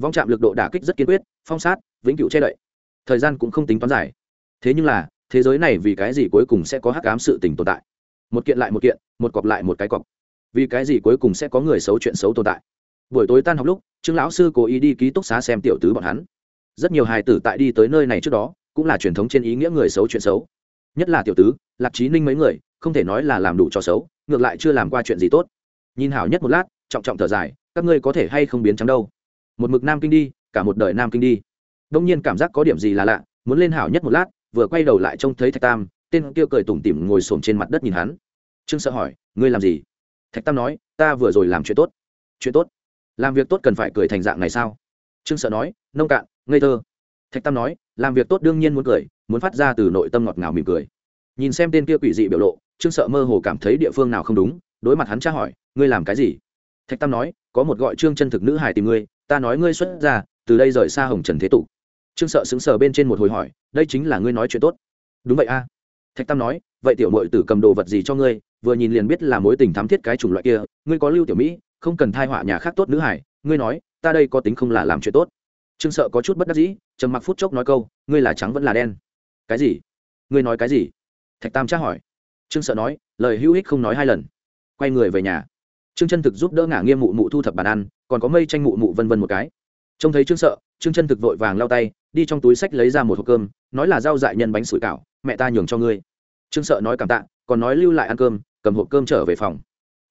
A: vong chạm lực độ đả kích rất kiên quyết, phong sát, vĩnh cửu che đậy. Thời gian cũng không tính toán dài. Thế nhưng là, thế giới này vì cái gì cuối cùng sẽ có hắc ám sự tình tồn tại? Một kiện lại một kiện, một cọc lại một cái cọc. Vì cái gì cuối cùng sẽ có người xấu chuyện xấu tồn tại? Buổi tối tan học lúc, trương lão sư cố ý đi ký túc xá xem tiểu tứ bọn hắn. Rất nhiều hài tử tại đi tới nơi này trước đó, cũng là truyền thống trên ý nghĩa người xấu chuyện xấu. Nhất là tiểu tứ, lạc trí ninh mấy người, không thể nói là làm đủ cho xấu, ngược lại chưa làm qua chuyện gì tốt. Nhìn hảo nhất một lát, trọng trọng thở dài, các ngươi có thể hay không biến trắng đâu? Một mực nam kinh đi, cả một đời nam kinh đi. Đông nhiên cảm giác có điểm gì là lạ, muốn lên hảo nhất một lát, vừa quay đầu lại trông thấy thạch tam, tên kia cười tủm tỉm ngồi xổm trên mặt đất nhìn hắn. Trương sợ hỏi, ngươi làm gì? Thạch tam nói, ta vừa rồi làm chuyện tốt. Chuyện tốt? Làm việc tốt cần phải cười thành dạng này sao? Trương sợ nói, nông cạn, ngây thơ. Thạch tam nói, làm việc tốt đương nhiên muốn cười, muốn phát ra từ nội tâm ngọt ngào mỉm cười. Nhìn xem tên kia quỷ dị biểu lộ, trương sợ mơ hồ cảm thấy địa phương nào không đúng, đối mặt hắn tra hỏi, ngươi làm cái gì? Thạch tam nói, có một gọi trương chân thực nữ hài tìm ngươi ta nói ngươi xuất ra, từ đây rời xa hồng trần thế tục. Trương sợ xứng sờ bên trên một hồi hỏi, đây chính là ngươi nói chuyện tốt. Đúng vậy a. Thạch tam nói, vậy tiểu mội tử cầm đồ vật gì cho ngươi, vừa nhìn liền biết là mối tình thắm thiết cái chủng loại kia, ngươi có lưu tiểu mỹ, không cần thai họa nhà khác tốt nữ hải, ngươi nói, ta đây có tính không là làm chuyện tốt. Trương sợ có chút bất đắc dĩ, trầm mặc phút chốc nói câu, ngươi là trắng vẫn là đen. Cái gì? Ngươi nói cái gì? Thạch tam tra hỏi. Trương sợ nói, lời hữu ích không nói hai lần. Quay người về nhà. Trương chân thực giúp đỡ ngả nghiêm mụ mụ thu thập bàn ăn còn có mây tranh mụ mụ vân vân một cái. Trông thấy trương sợ, trương chân thực vội vàng lao tay, đi trong túi sách lấy ra một hộp cơm, nói là rau dại nhân bánh sủi cảo, mẹ ta nhường cho ngươi. Trương sợ nói cảm tạ, còn nói lưu lại ăn cơm, cầm hộp cơm trở về phòng.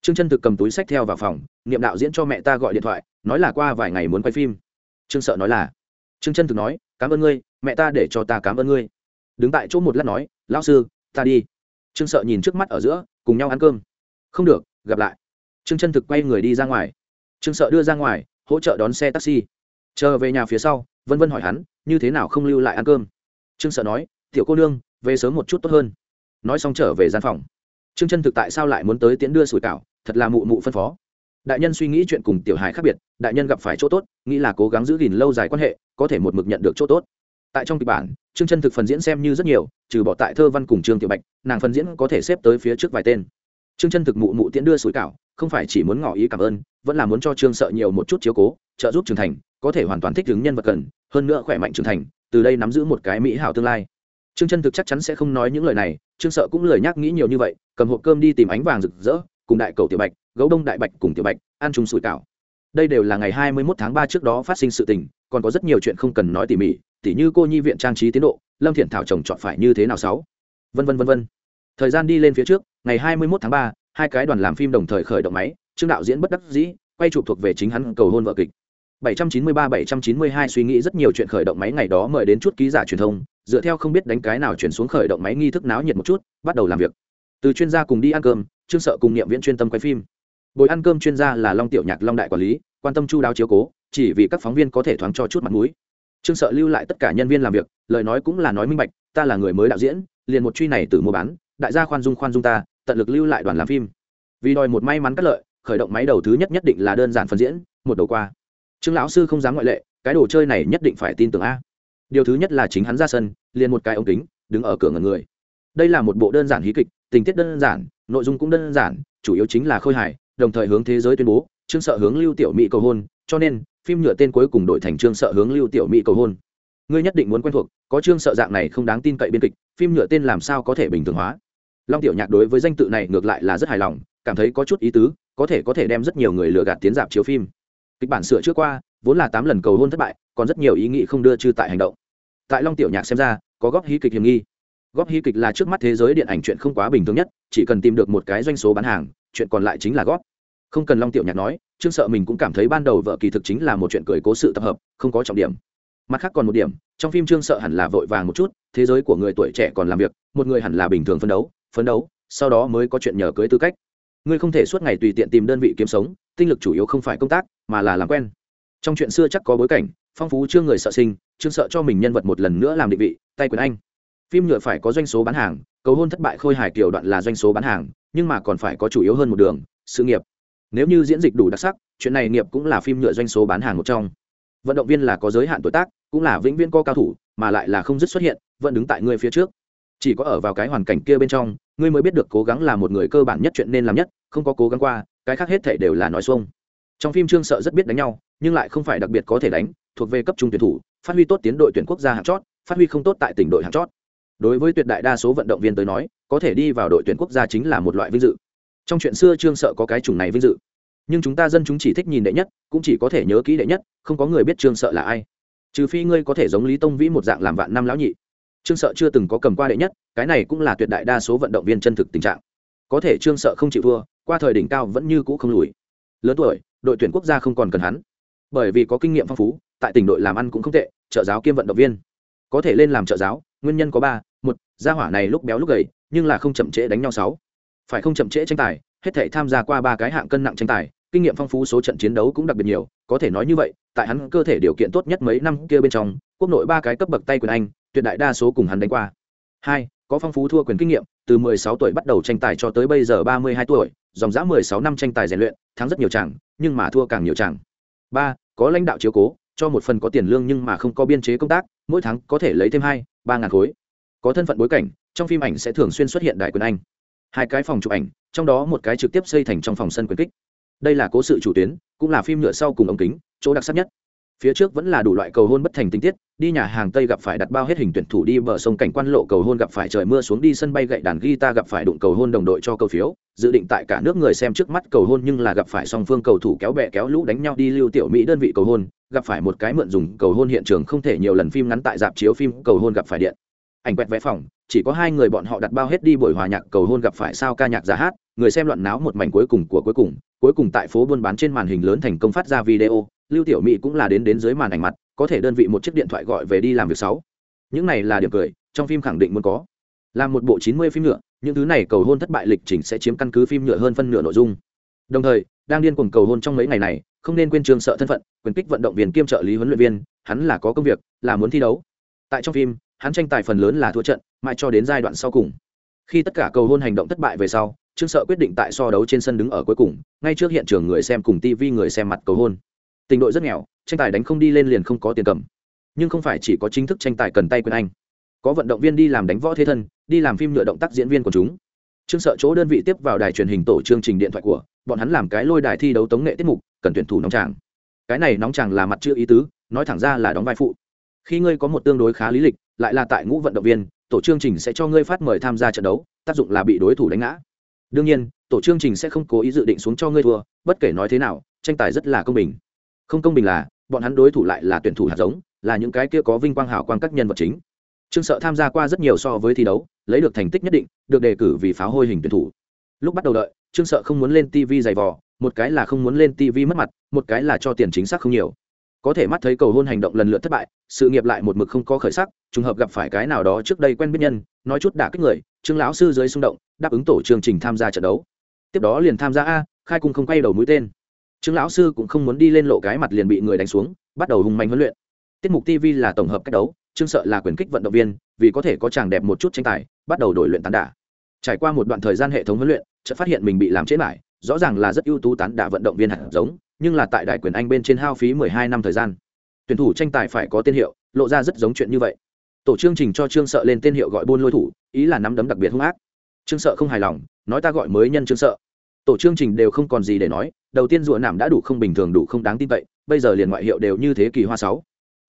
A: Trương chân thực cầm túi sách theo vào phòng, niệm đạo diễn cho mẹ ta gọi điện thoại, nói là qua vài ngày muốn quay phim. Trương sợ nói là, trương chân thực nói, cảm ơn ngươi, mẹ ta để cho ta cảm ơn ngươi. Đứng tại chỗ một lát nói, lão sư, ta đi. Trương sợ nhìn trước mắt ở giữa, cùng nhau ăn cơm. Không được, gặp lại. Trương chân thực quay người đi ra ngoài trương sợ đưa ra ngoài, hỗ trợ đón xe taxi. Chờ về nhà phía sau, vân vân hỏi hắn, như thế nào không lưu lại ăn cơm? Trương sợ nói, tiểu cô nương, về sớm một chút tốt hơn. Nói xong trở về gian phòng. Trương chân thực tại sao lại muốn tới tiễn đưa sủi cảo? Thật là mụ mụ phân phó. Đại nhân suy nghĩ chuyện cùng tiểu hài khác biệt, đại nhân gặp phải chỗ tốt, nghĩ là cố gắng giữ gìn lâu dài quan hệ, có thể một mực nhận được chỗ tốt. Tại trong kịch bản, trương chân thực phần diễn xem như rất nhiều, trừ bỏ tại thơ văn cùng trương tiểu bạch, nàng phần diễn có thể xếp tới phía trước vài tên. Trương chân thực mụ mụ tiễn đưa sủi cảo, không phải chỉ muốn ngỏ ý cảm ơn vẫn là muốn cho trương sợ nhiều một chút chiếu cố, trợ giúp trưởng thành, có thể hoàn toàn thích ứng nhân vật cần, hơn nữa khỏe mạnh trưởng thành, từ đây nắm giữ một cái mỹ hảo tương lai. Trương chân thực chắc chắn sẽ không nói những lời này, trương sợ cũng lời nhắc nghĩ nhiều như vậy, cầm hộp cơm đi tìm ánh vàng rực rỡ, cùng đại cầu tiểu bạch, gấu đông đại bạch cùng tiểu bạch, ăn chung sủi cảo. Đây đều là ngày hai mươi 21 tháng ba trước đó phát sinh sự tình, còn có rất nhiều chuyện không cần nói tỉ mỉ, tỉ như cô nhi viện trang trí tiến độ, lâm thiện thảo chồng chọn phải như thế nào sáu? Vân vân vân vân. Thời gian đi lên phía trước, ngày hai mươi 21 tháng ba, hai cái đoàn làm phim đồng thời khởi động máy trương đạo diễn bất đắc dĩ, quay chụp thuộc về chính hắn cầu hôn vợ kịch. 793-792 suy nghĩ rất nhiều chuyện khởi động máy ngày đó mời đến chút ký giả truyền thông, dựa theo không biết đánh cái nào chuyển xuống khởi động máy nghi thức náo nhiệt một chút, bắt đầu làm việc. Từ chuyên gia cùng đi ăn cơm, trương sợ cùng niệm viễn chuyên tâm quay phim. Bồi ăn cơm chuyên gia là long tiểu nhạc long đại quản lý, quan tâm chu đáo chiếu cố, chỉ vì các phóng viên có thể thoáng cho chút mặt mũi. Trương sợ lưu lại tất cả nhân viên làm việc, lời nói cũng là nói minh bạch, ta là người mới đạo diễn, liền một truy này từ mua bán, đại gia khoan dung khoan dung ta, tận lực lưu lại đoàn làm phim. Vì đòi một may mắn cắt lợi khởi động máy đầu thứ nhất nhất định là đơn giản phân diễn, một đầu qua. Trương lão sư không dám ngoại lệ, cái đồ chơi này nhất định phải tin tưởng a. Điều thứ nhất là chính hắn ra sân, liền một cái ống kính, đứng ở cửa ngần người. Đây là một bộ đơn giản hí kịch, tình tiết đơn giản, nội dung cũng đơn giản, chủ yếu chính là khôi hài, đồng thời hướng thế giới tuyên bố, trương sợ hướng lưu tiểu mỹ cầu hôn, cho nên, phim nhựa tên cuối cùng đổi thành trương sợ hướng lưu tiểu mỹ cầu hôn. Ngươi nhất định muốn quen thuộc, có trương sợ dạng này không đáng tin cậy biên kịch, phim nhựa tên làm sao có thể bình thường hóa? Long tiểu nhạc đối với danh tự này ngược lại là rất hài lòng, cảm thấy có chút ý tứ có thể có thể đem rất nhiều người lừa gạt tiến dạp chiếu phim. Kịch bản sửa trước qua, vốn là tám lần cầu hôn thất bại, còn rất nhiều ý nghĩ không đưa chư tại hành động. Tại long tiểu nhạc xem ra, có góp hí kịch hiểm nghi. Góp hí kịch là trước mắt thế giới điện ảnh chuyện không quá bình thường nhất, chỉ cần tìm được một cái doanh số bán hàng, chuyện còn lại chính là góp. Không cần long tiểu nhạc nói, trương sợ mình cũng cảm thấy ban đầu vợ kỳ thực chính là một chuyện cười cố sự tập hợp, không có trọng điểm. Mặt khác còn một điểm, trong phim trương sợ hẳn là vội vàng một chút, thế giới của người tuổi trẻ còn làm việc, một người hẳn là bình thường phấn đấu phấn đấu, sau đó mới có chuyện nhờ cưới tư cách ngươi không thể suốt ngày tùy tiện tìm đơn vị kiếm sống, tinh lực chủ yếu không phải công tác, mà là làm quen. Trong chuyện xưa chắc có bối cảnh, phong phú chưa người sợ sinh chương sợ cho mình nhân vật một lần nữa làm định vị, tay quyền anh. Phim nhựa phải có doanh số bán hàng, cầu hôn thất bại khôi hài kiểu đoạn là doanh số bán hàng, nhưng mà còn phải có chủ yếu hơn một đường, sự nghiệp. Nếu như diễn dịch đủ đặc sắc, chuyện này nghiệp cũng là phim nhựa doanh số bán hàng một trong. Vận động viên là có giới hạn tuổi tác, cũng là vĩnh viễn co cao thủ, mà lại là không dứt xuất hiện, vẫn đứng tại người phía trước chỉ có ở vào cái hoàn cảnh kia bên trong, ngươi mới biết được cố gắng là một người cơ bản nhất chuyện nên làm nhất, không có cố gắng qua, cái khác hết thể đều là nói xuông. Trong phim trương sợ rất biết đánh nhau, nhưng lại không phải đặc biệt có thể đánh, thuộc về cấp trung tuyển thủ, phát huy tốt tiến đội tuyển quốc gia hạng chót, phát huy không tốt tại tỉnh đội hạng chót. Đối với tuyệt đại đa số vận động viên tới nói, có thể đi vào đội tuyển quốc gia chính là một loại vinh dự. Trong chuyện xưa trương sợ có cái chủng này vinh dự. Nhưng chúng ta dân chúng chỉ thích nhìn đệ nhất, cũng chỉ có thể nhớ kỹ đệ nhất, không có người biết trương sợ là ai. Trừ phi ngươi có thể giống lý tông vĩ một dạng làm vạn năm lão nhị trương sợ chưa từng có cầm qua đệ nhất, cái này cũng là tuyệt đại đa số vận động viên chân thực tình trạng. Có thể trương sợ không chịu thua, qua thời đỉnh cao vẫn như cũ không lùi. Lớn tuổi, đội tuyển quốc gia không còn cần hắn. Bởi vì có kinh nghiệm phong phú, tại tỉnh đội làm ăn cũng không tệ, trợ giáo kiêm vận động viên. Có thể lên làm trợ giáo, nguyên nhân có ba, một, gia hỏa này lúc béo lúc gầy, nhưng là không chậm trễ đánh nhau sáu. Phải không chậm trễ tranh tài, hết thể tham gia qua ba cái hạng cân nặng tranh tài, kinh nghiệm phong phú số trận chiến đấu cũng đặc biệt nhiều, có thể nói như vậy, tại hắn cơ thể điều kiện tốt nhất mấy năm kia bên trong, quốc nội ba cái cấp bậc tay quyền anh tuyệt đại đa số cùng hắn đánh qua. Hai, có phong phú thua quyền kinh nghiệm, từ 16 tuổi bắt đầu tranh tài cho tới bây giờ 32 tuổi, dòng dã 16 năm tranh tài rèn luyện, thắng rất nhiều chẳng nhưng mà thua càng nhiều chẳng ba, có lãnh đạo chiếu cố, cho một phần có tiền lương nhưng mà không có biên chế công tác, mỗi tháng có thể lấy thêm hai, ba ngàn khối. Có thân phận bối cảnh, trong phim ảnh sẽ thường xuyên xuất hiện đại quyền anh. Hai cái phòng chụp ảnh, trong đó một cái trực tiếp xây thành trong phòng sân quyền kích. Đây là cố sự chủ tuyến, cũng là phim nhựa sau cùng ống kính, chỗ đặc sắc nhất phía trước vẫn là đủ loại cầu hôn bất thành tình tiết, đi nhà hàng tây gặp phải đặt bao hết hình tuyển thủ đi bờ sông cảnh quan lộ cầu hôn gặp phải trời mưa xuống đi sân bay gậy đàn guitar gặp phải đụng cầu hôn đồng đội cho cầu phiếu, dự định tại cả nước người xem trước mắt cầu hôn nhưng là gặp phải song phương cầu thủ kéo bè kéo lũ đánh nhau đi lưu tiểu mỹ đơn vị cầu hôn, gặp phải một cái mượn dùng cầu hôn hiện trường không thể nhiều lần phim ngắn tại dạp chiếu phim cầu hôn gặp phải điện. Ảnh quẹt vẽ phòng, chỉ có hai người bọn họ đặt bao hết đi buổi hòa nhạc cầu hôn gặp phải sao ca nhạc giả hát, người xem loạn náo một mảnh cuối cùng của cuối cùng cuối cùng tại phố buôn bán trên màn hình lớn thành công phát ra video lưu tiểu mỹ cũng là đến đến dưới màn ảnh mặt, có thể đơn vị một chiếc điện thoại gọi về đi làm việc sáu. Những này là điểm cười, trong phim khẳng định muốn có. Làm một bộ chín mươi phim nhựa, những thứ này cầu hôn thất bại lịch trình sẽ chiếm căn cứ phim nhựa hơn phân nửa nội dung. Đồng thời, đang điên cuồng cầu hôn trong mấy ngày này, không nên quên trường sợ thân phận, quyền kích vận động viên kiêm trợ lý huấn luyện viên, hắn là có công việc, là muốn thi đấu. Tại trong phim, hắn tranh tài phần lớn là thua trận, mãi cho đến giai đoạn sau cùng. Khi tất cả cầu hôn hành động thất bại về sau, trương sợ quyết định tại so đấu trên sân đứng ở cuối cùng, ngay trước hiện trường người xem cùng tv người xem mặt cầu hôn tình đội rất nghèo, tranh tài đánh không đi lên liền không có tiền cầm. Nhưng không phải chỉ có chính thức tranh tài cần tay quyền anh. Có vận động viên đi làm đánh võ thế thân, đi làm phim nhựa động tác diễn viên của chúng. Trương sợ chỗ đơn vị tiếp vào đài truyền hình tổ chương trình điện thoại của, bọn hắn làm cái lôi đài thi đấu tống nghệ tiết mục, cần tuyển thủ nóng tràng cái này nóng tràng là mặt chưa ý tứ, nói thẳng ra là đóng vai phụ. Khi ngươi có một tương đối khá lý lịch, lại là tại ngũ vận động viên, tổ chương trình sẽ cho ngươi phát mời tham gia trận đấu, tác dụng là bị đối thủ đánh ngã. Đương nhiên, tổ chương trình sẽ không cố ý dự định xuống cho ngươi thua, bất kể nói thế nào, tranh tài rất là công bình không công bình là, bọn hắn đối thủ lại là tuyển thủ hạt giống, là những cái kia có vinh quang hảo quang các nhân vật chính. Trương sợ tham gia qua rất nhiều so với thi đấu, lấy được thành tích nhất định, được đề cử vì pháo hôi hình tuyển thủ. Lúc bắt đầu đợi, trương sợ không muốn lên tv dày vò, một cái là không muốn lên tv mất mặt, một cái là cho tiền chính xác không nhiều. Có thể mắt thấy cầu hôn hành động lần lượt thất bại, sự nghiệp lại một mực không có khởi sắc, trùng hợp gặp phải cái nào đó trước đây quen biết nhân, nói chút đả kích người, trương lão sư dưới xung động, đáp ứng tổ chương trình tham gia trận đấu. Tiếp đó liền tham gia a, khai cung không quay đầu mũi tên trương lão sư cũng không muốn đi lên lộ cái mặt liền bị người đánh xuống, bắt đầu hùng mạnh huấn luyện. Tiết mục tv là tổng hợp cách đấu, trương sợ là quyền kích vận động viên, vì có thể có chàng đẹp một chút tranh tài, bắt đầu đổi luyện tán đả. Trải qua một đoạn thời gian hệ thống huấn luyện, chợt phát hiện mình bị làm chế lại rõ ràng là rất ưu tú tán đả vận động viên hạt giống, nhưng là tại đại quyền anh bên trên hao phí mười hai năm thời gian. Tuyển thủ tranh tài phải có tên hiệu, lộ ra rất giống chuyện như vậy. Tổ chương trình cho trương sợ lên tên hiệu gọi buôn lôi thủ, ý là nắm đấm đặc biệt hung ác. Trương sợ không hài lòng, nói ta gọi mới nhân trương sợ tổ chương trình đều không còn gì để nói, đầu tiên rùa nảm đã đủ không bình thường, đủ không đáng tin cậy, bây giờ liền ngoại hiệu đều như thế kỳ hoa sáu.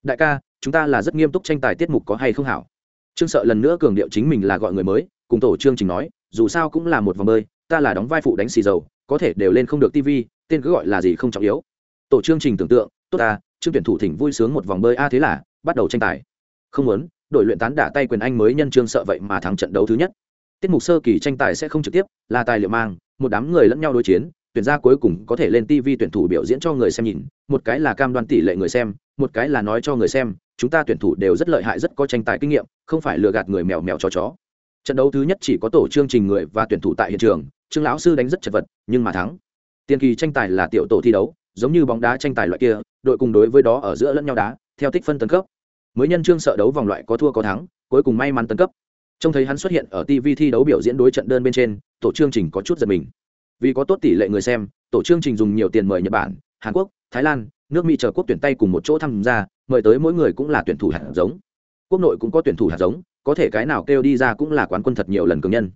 A: Đại ca, chúng ta là rất nghiêm túc tranh tài tiết mục có hay không hảo? Trương sợ lần nữa cường điệu chính mình là gọi người mới, cùng tổ chương trình nói, dù sao cũng là một vòng bơi, ta là đóng vai phụ đánh xì dầu, có thể đều lên không được tv tên cứ gọi là gì không trọng yếu. Tổ chương trình tưởng tượng, tốt ta chương tuyển thủ thỉnh vui sướng một vòng bơi a thế là, bắt đầu tranh tài. Không muốn, đội luyện tán đả tay quyền anh mới nhân trương sợ vậy mà thắng trận đấu thứ nhất. Tiết mục sơ kỳ tranh tài sẽ không trực tiếp, là tài liệu mang một đám người lẫn nhau đối chiến, tuyển ra cuối cùng có thể lên tv tuyển thủ biểu diễn cho người xem nhìn, một cái là cam đoan tỷ lệ người xem, một cái là nói cho người xem, chúng ta tuyển thủ đều rất lợi hại, rất có tranh tài kinh nghiệm, không phải lừa gạt người mèo mèo chó chó. Trận đấu thứ nhất chỉ có tổ chương trình người và tuyển thủ tại hiện trường, trương lão sư đánh rất chật vật, nhưng mà thắng. Tiền kỳ tranh tài là tiểu tổ thi đấu, giống như bóng đá tranh tài loại kia, đội cùng đối với đó ở giữa lẫn nhau đá, theo tích phân tấn cấp. Mới nhân trương sợ đấu vòng loại có thua có thắng, cuối cùng may mắn tấn cấp trông thấy hắn xuất hiện ở tv thi đấu biểu diễn đối trận đơn bên trên, tổ chương trình có chút giật mình. Vì có tốt tỷ lệ người xem, tổ chương trình dùng nhiều tiền mời nhật bản, hàn quốc, thái lan, nước mỹ chờ quốc tuyển tay cùng một chỗ tham gia, mời tới mỗi người cũng là tuyển thủ hạt giống. Quốc nội cũng có tuyển thủ hạt giống, có thể cái nào kêu đi ra cũng là quán quân thật nhiều lần cường nhân.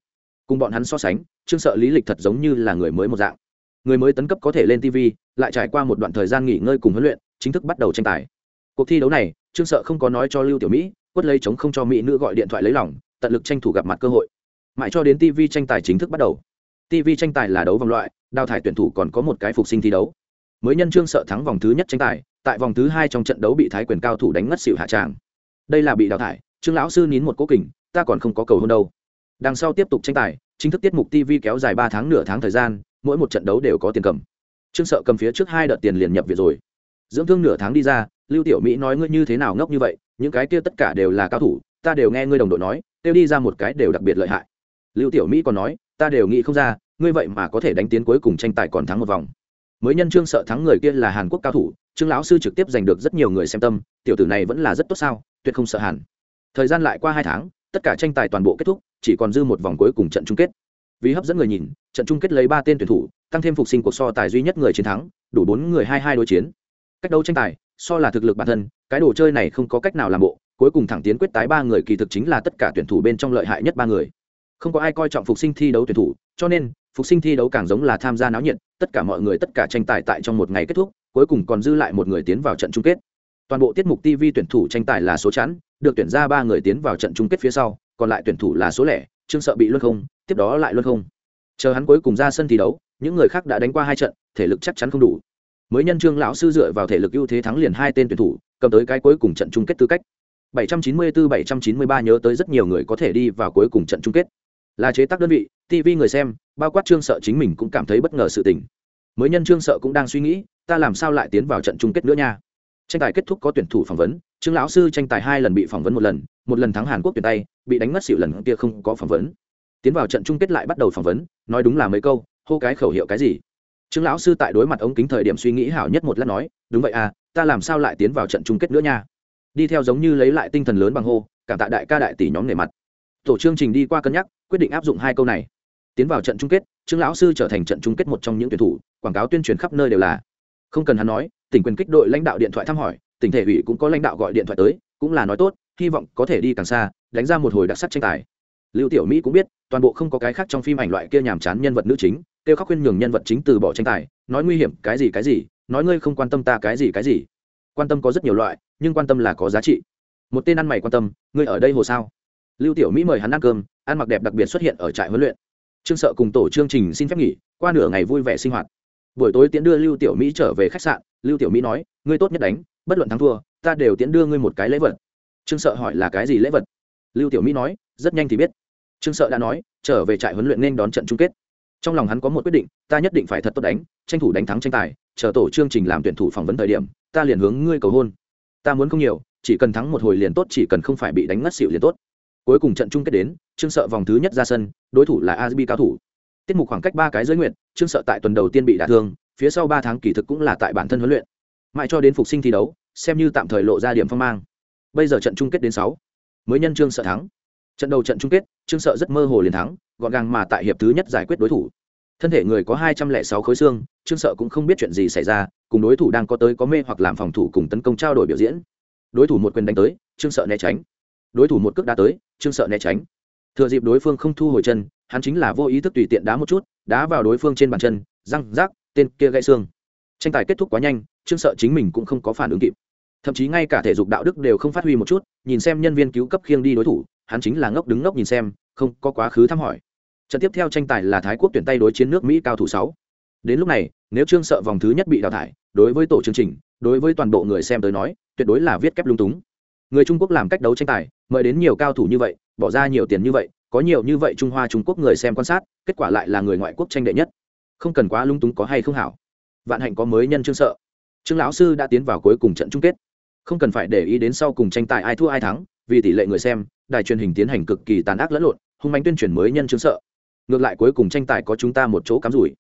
A: Cùng bọn hắn so sánh, trương sợ lý lịch thật giống như là người mới một dạng. Người mới tấn cấp có thể lên tv lại trải qua một đoạn thời gian nghỉ ngơi cùng huấn luyện, chính thức bắt đầu tranh tài. Cuộc thi đấu này, trương sợ không có nói cho lưu tiểu mỹ, quất lấy chống không cho mỹ nữ gọi điện thoại lấy lòng tận lực tranh thủ gặp mặt cơ hội. Mãi cho đến tv tranh tài chính thức bắt đầu. tv tranh tài là đấu vòng loại, đào thải tuyển thủ còn có một cái phục sinh thi đấu. Mới nhân trương sợ thắng vòng thứ nhất tranh tài, tại vòng thứ hai trong trận đấu bị thái quyền cao thủ đánh ngất xịu hạ tràng. Đây là bị đào thải, trương lão sư nín một cố kình, ta còn không có cầu hôn đâu. Đằng sau tiếp tục tranh tài, chính thức tiết mục tv kéo dài ba tháng nửa tháng thời gian, mỗi một trận đấu đều có tiền cầm. Trương sợ cầm phía trước hai đợt tiền liền nhập viện rồi. Dưỡng thương nửa tháng đi ra, lưu tiểu mỹ nói ngươi như thế nào ngốc như vậy, những cái kia tất cả đều là cao thủ ta đều nghe ngươi đồng đội nói tiêu đi ra một cái đều đặc biệt lợi hại. Lưu tiểu mỹ còn nói, ta đều nghĩ không ra, ngươi vậy mà có thể đánh tiến cuối cùng tranh tài còn thắng một vòng. Mới nhân trương sợ thắng người kia là hàn quốc cao thủ, trương lão sư trực tiếp giành được rất nhiều người xem tâm, tiểu tử này vẫn là rất tốt sao, tuyệt không sợ hàn. Thời gian lại qua hai tháng, tất cả tranh tài toàn bộ kết thúc, chỉ còn dư một vòng cuối cùng trận chung kết. Vì hấp dẫn người nhìn, trận chung kết lấy ba tên tuyển thủ, tăng thêm phục sinh cuộc so tài duy nhất người chiến thắng, đủ bốn người hai hai đối chiến. Cách đấu tranh tài, so là thực lực bản thân, cái đồ chơi này không có cách nào làm bộ cuối cùng thẳng tiến quyết tái ba người, kỳ thực chính là tất cả tuyển thủ bên trong lợi hại nhất ba người. Không có ai coi trọng phục sinh thi đấu tuyển thủ, cho nên, phục sinh thi đấu càng giống là tham gia náo nhiệt, tất cả mọi người, tất cả tranh tài tại trong một ngày kết thúc, cuối cùng còn dư lại một người tiến vào trận chung kết. Toàn bộ tiết mục tv tuyển thủ tranh tài là số chẵn, được tuyển ra ba người tiến vào trận chung kết phía sau, còn lại tuyển thủ là số lẻ, trương sợ bị luân không, tiếp đó lại luân không. Chờ hắn cuối cùng ra sân thi đấu, những người khác đã đánh qua hai trận, thể lực chắc chắn không đủ. Mới nhân trương lão sư dựa vào thể lực ưu thế thắng liền hai tên tuyển thủ, cầm tới cái cuối cùng trận chung kết tư cách. 794-793 nhớ tới rất nhiều người có thể đi vào cuối cùng trận chung kết. Là chế tác đơn vị tv người xem, bao quát trương sợ chính mình cũng cảm thấy bất ngờ sự tình. Mới nhân trương sợ cũng đang suy nghĩ, ta làm sao lại tiến vào trận chung kết nữa nha? Tranh tài kết thúc có tuyển thủ phỏng vấn, trương lão sư tranh tài hai lần bị phỏng vấn một lần một lần thắng hàn quốc tuyển tay, bị đánh mất xịu lần kia không có phỏng vấn. Tiến vào trận chung kết lại bắt đầu phỏng vấn, nói đúng là mấy câu, hô cái khẩu hiệu cái gì? Trương lão sư tại đối mặt ống kính thời điểm suy nghĩ hảo nhất một lát nói, đúng vậy à ta làm sao lại tiến vào trận chung kết nữa nha? Đi theo giống như lấy lại tinh thần lớn bằng hô, cảm tạ đại ca đại tỷ nhóm nề mặt. Tổ chương trình đi qua cân nhắc, quyết định áp dụng hai câu này. Tiến vào trận chung kết, trương lão sư trở thành trận chung kết một trong những tuyển thủ, quảng cáo tuyên truyền khắp nơi đều là. Không cần hắn nói, tỉnh quyền kích đội lãnh đạo điện thoại thăm hỏi, tỉnh thể ủy cũng có lãnh đạo gọi điện thoại tới, cũng là nói tốt, hy vọng có thể đi càng xa, đánh ra một hồi đặc sắc tranh tài. Lưu tiểu mỹ cũng biết, toàn bộ không có cái khác trong phim ảnh loại kia nhàm chán nhân vật nữ chính kêu khóc khuyên nhường nhân vật chính từ bỏ tranh tài, nói nguy hiểm cái gì cái gì, nói ngươi không quan tâm ta cái gì cái gì. Quan tâm có rất nhiều loại nhưng quan tâm là có giá trị. Một tên ăn mày quan tâm, ngươi ở đây hồ sao? Lưu tiểu mỹ mời hắn ăn cơm, ăn mặc đẹp đặc biệt xuất hiện ở trại huấn luyện. Trương sợ cùng tổ chương trình xin phép nghỉ, qua nửa ngày vui vẻ sinh hoạt. Buổi tối tiễn đưa lưu tiểu mỹ trở về khách sạn, lưu tiểu mỹ nói, ngươi tốt nhất đánh, bất luận thắng thua, ta đều tiễn đưa ngươi một cái lễ vật. Trương sợ hỏi, là cái gì lễ vật? Lưu tiểu mỹ nói, rất nhanh thì biết. Trương sợ đã nói, trở về trại huấn luyện nên đón trận chung kết. Trong lòng hắn có một quyết định, ta nhất định phải thật tốt đánh, tranh thủ đánh thắng tranh tài, chờ tổ chương trình làm tuyển thủ phỏng vấn thời điểm, ta liền hướng ngươi cầu hôn ta muốn không nhiều, chỉ cần thắng một hồi liền tốt, chỉ cần không phải bị đánh ngất xỉu liền tốt. Cuối cùng trận chung kết đến, trương sợ vòng thứ nhất ra sân, đối thủ là asbi cao thủ. Tiết mục khoảng cách ba cái giới nguyện trương sợ tại tuần đầu tiên bị đả thương, phía sau ba tháng kỳ thực cũng là tại bản thân huấn luyện. Mãi cho đến phục sinh thi đấu, xem như tạm thời lộ ra điểm phong mang. Bây giờ trận chung kết đến sáu, mới nhân trương sợ thắng. Trận đầu trận chung kết, trương sợ rất mơ hồ liền thắng, gọn gàng mà tại hiệp thứ nhất giải quyết đối thủ thân thể người có hai trăm lẻ sáu khối xương, trương sợ cũng không biết chuyện gì xảy ra, cùng đối thủ đang có tới có mê hoặc làm phòng thủ cùng tấn công trao đổi biểu diễn. Đối thủ một quyền đánh tới, trương sợ né tránh. Đối thủ một cước đá tới, trương sợ né tránh. Thừa dịp đối phương không thu hồi chân, hắn chính là vô ý thức tùy tiện đá một chút, đá vào đối phương trên bàn chân, răng, rác, tên kia gãy xương. Tranh tài kết thúc quá nhanh, trương sợ chính mình cũng không có phản ứng kịp. Thậm chí ngay cả thể dục đạo đức đều không phát huy một chút, nhìn xem nhân viên cứu cấp khiêng đi đối thủ, hắn chính là ngốc đứng ngốc nhìn xem, không có quá khứ thăm hỏi trận tiếp theo tranh tài là thái quốc tuyển tay đối chiến nước mỹ cao thủ sáu. Đến lúc này, nếu trương sợ vòng thứ nhất bị đào thải, đối với tổ chương trình, đối với toàn bộ người xem tới nói, tuyệt đối là viết kép lung túng. Người trung quốc làm cách đấu tranh tài, mời đến nhiều cao thủ như vậy, bỏ ra nhiều tiền như vậy, có nhiều như vậy trung hoa trung quốc người xem quan sát, kết quả lại là người ngoại quốc tranh đệ nhất. Không cần quá lung túng có hay không hảo. Vạn hạnh có mới nhân trương sợ. Trương lão sư đã tiến vào cuối cùng trận chung kết. Không cần phải để ý đến sau cùng tranh tài ai thua ai thắng, vì tỷ lệ người xem, đài truyền hình tiến hành cực kỳ tàn ác lẫn lộn, hung mạnh tuyên truyền mới nhân trương sợ ngược lại cuối cùng tranh tài có chúng ta một chỗ cắm rủi.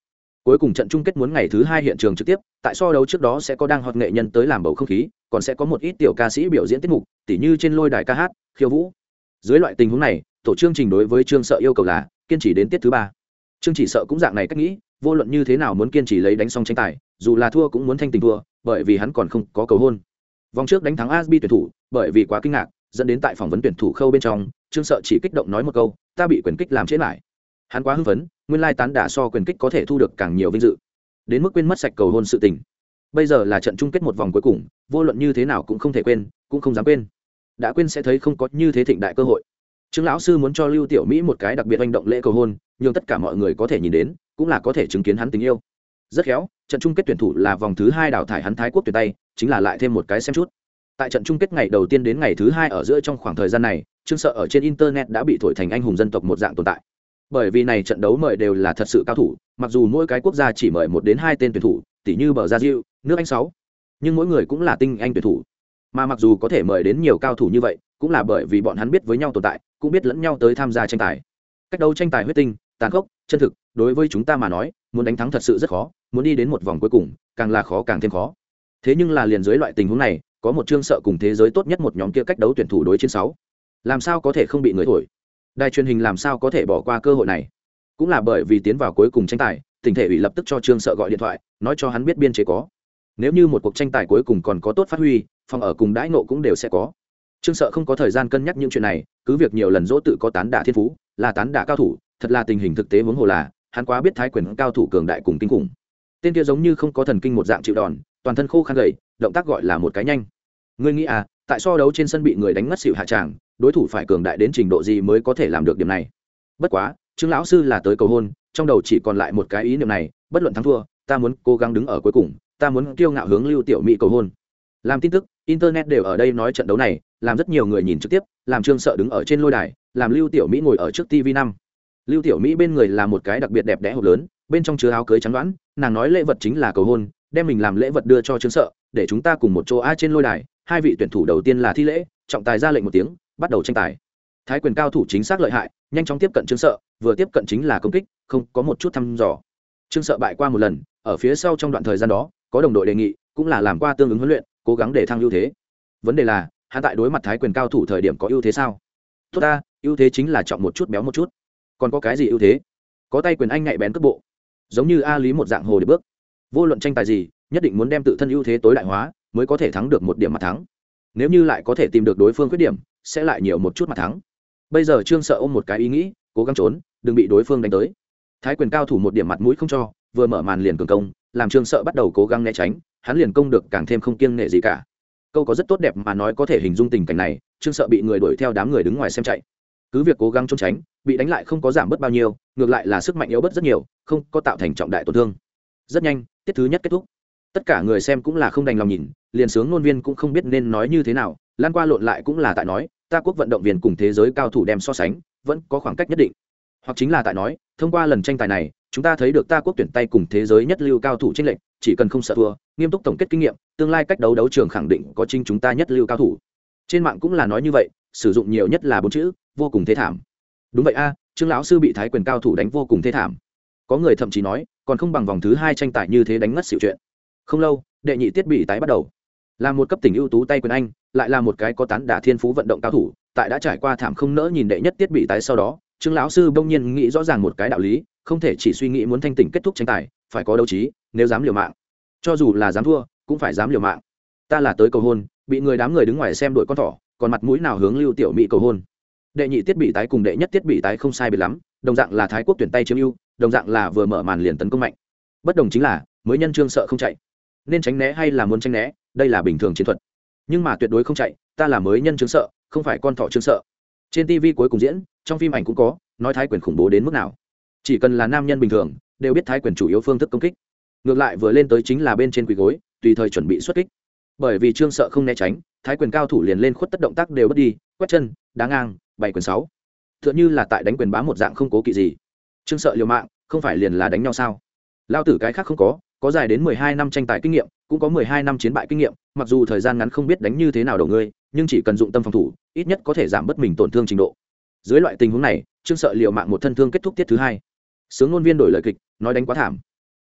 A: Cuối cùng trận chung kết muốn ngày thứ hai hiện trường trực tiếp, tại so đấu trước đó sẽ có đang hoạt nghệ nhân tới làm bầu không khí, còn sẽ có một ít tiểu ca sĩ biểu diễn tiết mục, tỉ như trên lôi đài ca hát, khiêu vũ. Dưới loại tình huống này, tổ chương trình đối với trương sợ yêu cầu là kiên trì đến tiết thứ ba. Trương chỉ sợ cũng dạng này cách nghĩ, vô luận như thế nào muốn kiên trì lấy đánh xong tranh tài, dù là thua cũng muốn thanh tình thua, bởi vì hắn còn không có cầu hôn. Vòng trước đánh thắng asbi tuyển thủ, bởi vì quá kinh ngạc, dẫn đến tại phỏng vấn tuyển thủ khâu bên trong, trương sợ chỉ kích động nói một câu, ta bị quyền kích làm chết lại hắn quá hưng phấn, nguyên lai tán đả so quyền kích có thể thu được càng nhiều vinh dự. Đến mức quên mất sạch cầu hôn sự tình. Bây giờ là trận chung kết một vòng cuối cùng, vô luận như thế nào cũng không thể quên, cũng không dám quên. Đã quên sẽ thấy không có như thế thịnh đại cơ hội. Trương lão sư muốn cho lưu tiểu mỹ một cái đặc biệt hành động lễ cầu hôn nhưng tất cả mọi người có thể nhìn đến, cũng là có thể chứng kiến hắn tình yêu. Rất khéo, trận chung kết tuyển thủ là vòng thứ hai đào thải hắn thái quốc tuyển tay, chính là lại thêm một cái xem chút. Tại trận chung kết ngày đầu tiên đến ngày thứ hai ở giữa trong khoảng thời gian này, trương sợ ở trên internet đã bị thổi thành anh hùng dân tộc một dạng tồn tại bởi vì này trận đấu mời đều là thật sự cao thủ, mặc dù mỗi cái quốc gia chỉ mời một đến hai tên tuyển thủ tỷ như bờ gia diệu nước anh sáu, nhưng mỗi người cũng là tinh anh tuyển thủ. Mà mặc dù có thể mời đến nhiều cao thủ như vậy, cũng là bởi vì bọn hắn biết với nhau tồn tại, cũng biết lẫn nhau tới tham gia tranh tài. Cách đấu tranh tài huyết tinh, tàn khốc, chân thực, đối với chúng ta mà nói, muốn đánh thắng thật sự rất khó, muốn đi đến một vòng cuối cùng, càng là khó càng thêm khó. Thế nhưng là liền dưới loại tình huống này, có một chương sợ cùng thế giới tốt nhất một nhóm kia cách đấu tuyển thủ đối chiến sáu. Làm sao có thể không bị người thổi? Đài truyền hình làm sao có thể bỏ qua cơ hội này? Cũng là bởi vì tiến vào cuối cùng tranh tài, tỉnh thể ủy lập tức cho trương sợ gọi điện thoại, nói cho hắn biết biên chế có. Nếu như một cuộc tranh tài cuối cùng còn có tốt phát huy, phòng ở cùng đãi nộ cũng đều sẽ có. Trương sợ không có thời gian cân nhắc những chuyện này, cứ việc nhiều lần dỗ tự có tán đả thiên phú, là tán đả cao thủ, thật là tình hình thực tế huống hồ là, hắn quá biết thái quyền cao thủ cường đại cùng kinh khủng. Tên kia giống như không có thần kinh một dạng chịu đòn, toàn thân khô khăn gầy, động tác gọi là một cái nhanh. Ngươi nghĩ à tại so đấu trên sân bị người đánh ngất xỉu hạ tràng đối thủ phải cường đại đến trình độ gì mới có thể làm được điểm này. Bất quá, trương lão sư là tới cầu hôn, trong đầu chỉ còn lại một cái ý niệm này, bất luận thắng thua, ta muốn cố gắng đứng ở cuối cùng, ta muốn kiêu ngạo hướng lưu tiểu mỹ cầu hôn. Làm tin tức, internet đều ở đây nói trận đấu này, làm rất nhiều người nhìn trực tiếp, làm trương sợ đứng ở trên lôi đài, làm lưu tiểu mỹ ngồi ở trước tv năm. Lưu tiểu mỹ bên người là một cái đặc biệt đẹp đẽ hộp lớn, bên trong chứa áo cưới trắng đoán, nàng nói lễ vật chính là cầu hôn, đem mình làm lễ vật đưa cho trương sợ, để chúng ta cùng một chỗ a trên lôi đài, hai vị tuyển thủ đầu tiên là thi lễ, trọng tài ra lệnh một tiếng bắt đầu tranh tài. Thái quyền cao thủ chính xác lợi hại, nhanh chóng tiếp cận trương sợ, vừa tiếp cận chính là công kích, không có một chút thăm dò. Trương sợ bại qua một lần, ở phía sau trong đoạn thời gian đó, có đồng đội đề nghị, cũng là làm qua tương ứng huấn luyện, cố gắng để thăng ưu thế. Vấn đề là hạ tại đối mặt thái quyền cao thủ thời điểm có ưu thế sao? Tốt ta, ưu thế chính là trọng một chút béo một chút. Còn có cái gì ưu thế? Có tay quyền anh nhạy bén cước bộ. Giống như a lý một dạng hồ để bước. Vô luận tranh tài gì, nhất định muốn đem tự thân ưu thế tối đại hóa, mới có thể thắng được một điểm mặt thắng. Nếu như lại có thể tìm được đối phương khuyết điểm sẽ lại nhiều một chút mặt thắng. Bây giờ trương sợ ôm một cái ý nghĩ, cố gắng trốn, đừng bị đối phương đánh tới. Thái quyền cao thủ một điểm mặt mũi không cho, vừa mở màn liền cường công, làm trương sợ bắt đầu cố gắng né tránh, hắn liền công được càng thêm không kiêng nệ gì cả. Câu có rất tốt đẹp mà nói có thể hình dung tình cảnh này, trương sợ bị người đuổi theo đám người đứng ngoài xem chạy. Cứ việc cố gắng trốn tránh, bị đánh lại không có giảm bớt bao nhiêu, ngược lại là sức mạnh yếu bớt rất nhiều, không có tạo thành trọng đại tổn thương. Rất nhanh, tiết thứ nhất kết thúc. Tất cả người xem cũng là không đành lòng nhìn, liền sướng ngôn viên cũng không biết nên nói như thế nào, lan qua lộn lại cũng là tại nói ta quốc vận động viên cùng thế giới cao thủ đem so sánh, vẫn có khoảng cách nhất định. Hoặc chính là tại nói, thông qua lần tranh tài này, chúng ta thấy được ta quốc tuyển tay cùng thế giới nhất lưu cao thủ tranh lệch, chỉ cần không sợ thua, nghiêm túc tổng kết kinh nghiệm, tương lai cách đấu đấu trường khẳng định có chính chúng ta nhất lưu cao thủ. Trên mạng cũng là nói như vậy, sử dụng nhiều nhất là bốn chữ, vô cùng thế thảm. Đúng vậy a, trương lão sư bị thái quyền cao thủ đánh vô cùng thế thảm. Có người thậm chí nói, còn không bằng vòng thứ hai tranh tài như thế đánh ngất xỉu chuyện. Không lâu, đệ nhị tiết bị tái bắt đầu. Là một cấp tỉnh ưu tú tay quyền anh lại là một cái có tán đả thiên phú vận động cao thủ, tại đã trải qua thảm không nỡ nhìn đệ nhất tiết bị tái sau đó, trương lão sư bỗng nhiên nghĩ rõ ràng một cái đạo lý, không thể chỉ suy nghĩ muốn thanh tỉnh kết thúc tranh tài, phải có đấu trí, nếu dám liều mạng. Cho dù là dám thua, cũng phải dám liều mạng. Ta là tới cầu hôn, bị người đám người đứng ngoài xem đội con thỏ, còn mặt mũi nào hướng lưu tiểu mỹ cầu hôn? Đệ nhị tiết bị tái cùng đệ nhất tiết bị tái không sai biệt lắm, đồng dạng là thái quốc tuyển tay chiếm ưu, đồng dạng là vừa mở màn liền tấn công mạnh. Bất đồng chính là, mới nhân trương sợ không chạy. Nên tránh né hay là muốn tránh né, đây là bình thường chiến thuật nhưng mà tuyệt đối không chạy, ta là mới nhân chứng sợ, không phải con thỏ chứng sợ. Trên tv cuối cùng diễn, trong phim ảnh cũng có, nói thái quyền khủng bố đến mức nào. Chỉ cần là nam nhân bình thường, đều biết thái quyền chủ yếu phương thức công kích. Ngược lại vừa lên tới chính là bên trên quỳ gối, tùy thời chuẩn bị xuất kích. Bởi vì trương sợ không né tránh, thái quyền cao thủ liền lên khuất tất động tác đều bất đi, quét chân, đá ngang bảy quyền sáu. T h ư ợ n h ư là tại đánh quyền bá một dạng không cố kỵ gì. Trương sợ liều mạng, không phải liền là đánh nhau sao? Lao tử cái khác không có có dài đến mười hai năm tranh tài kinh nghiệm cũng có mười hai năm chiến bại kinh nghiệm, mặc dù thời gian ngắn không biết đánh như thế nào đầu ngươi nhưng chỉ cần dụng tâm phòng thủ, ít nhất có thể giảm bớt mình tổn thương trình độ. Dưới loại tình huống này, trương sợ liều mạng một thân thương kết thúc tiết thứ hai. Sướng ngôn viên đổi lời kịch, nói đánh quá thảm.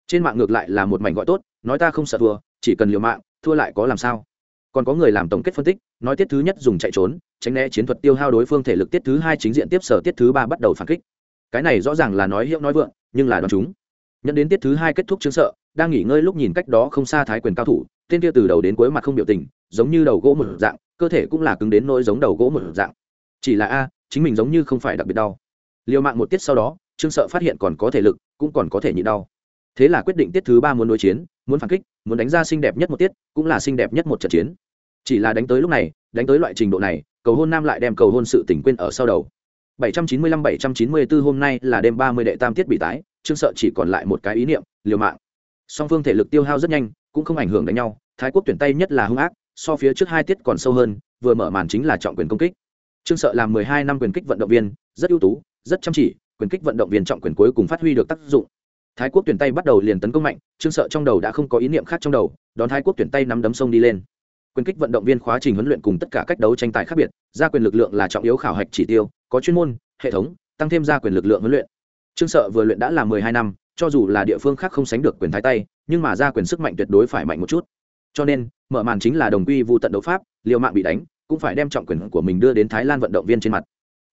A: Trên mạng ngược lại là một mảnh gọi tốt, nói ta không sợ thua, chỉ cần liều mạng, thua lại có làm sao? Còn có người làm tổng kết phân tích, nói tiết thứ nhất dùng chạy trốn, tránh né chiến thuật tiêu hao đối phương thể lực tiết thứ hai chính diện tiếp sở tiết thứ ba bắt đầu phản kích. Cái này rõ ràng là nói hiệu nói vượng, nhưng là đoán chúng nhận đến tiết thứ hai kết thúc chứng sợ, đang nghỉ ngơi lúc nhìn cách đó không xa thái quyền cao thủ, tên kia từ đầu đến cuối mặt không biểu tình, giống như đầu gỗ một dạng, cơ thể cũng là cứng đến nỗi giống đầu gỗ một dạng. Chỉ là a, chính mình giống như không phải đặc biệt đau. Liều mạng một tiết sau đó trương sợ phát hiện còn có thể lực, cũng còn có thể nhịn đau. Thế là quyết định tiết thứ ba muốn đối chiến, muốn phản kích, muốn đánh ra xinh đẹp nhất một tiết, cũng là xinh đẹp nhất một trận chiến. Chỉ là đánh tới lúc này, đánh tới loại trình độ này, cầu hôn nam lại đem cầu hôn sự tỉnh quên ở sau đầu. 795-794 hôm nay là đêm 30 đệ tam tiết bị tái trương sợ chỉ còn lại một cái ý niệm, liều mạng. Song phương thể lực tiêu hao rất nhanh, cũng không ảnh hưởng đánh nhau, thái quốc tuyển tay nhất là hung ác, so phía trước hai tiết còn sâu hơn, vừa mở màn chính là trọng quyền công kích. Trương sợ làm 12 năm quyền kích vận động viên, rất ưu tú, rất chăm chỉ, quyền kích vận động viên trọng quyền cuối cùng phát huy được tác dụng. Thái quốc tuyển tay bắt đầu liền tấn công mạnh, trương sợ trong đầu đã không có ý niệm khác trong đầu, đón thái quốc tuyển tay nắm đấm sông đi lên. Quyền kích vận động viên khóa trình huấn luyện cùng tất cả cách đấu tranh tài khác biệt, gia quyền lực lượng là trọng yếu khảo hạch chỉ tiêu, có chuyên môn, hệ thống, tăng thêm gia quyền lực lượng huấn luyện trương sợ vừa luyện đã là mười hai năm, cho dù là địa phương khác không sánh được quyền thái tay, nhưng mà ra quyền sức mạnh tuyệt đối phải mạnh một chút. Cho nên, mở màn chính là đồng quy vụ tận đấu pháp, liều mạng bị đánh, cũng phải đem trọng quyền của mình đưa đến thái lan vận động viên trên mặt.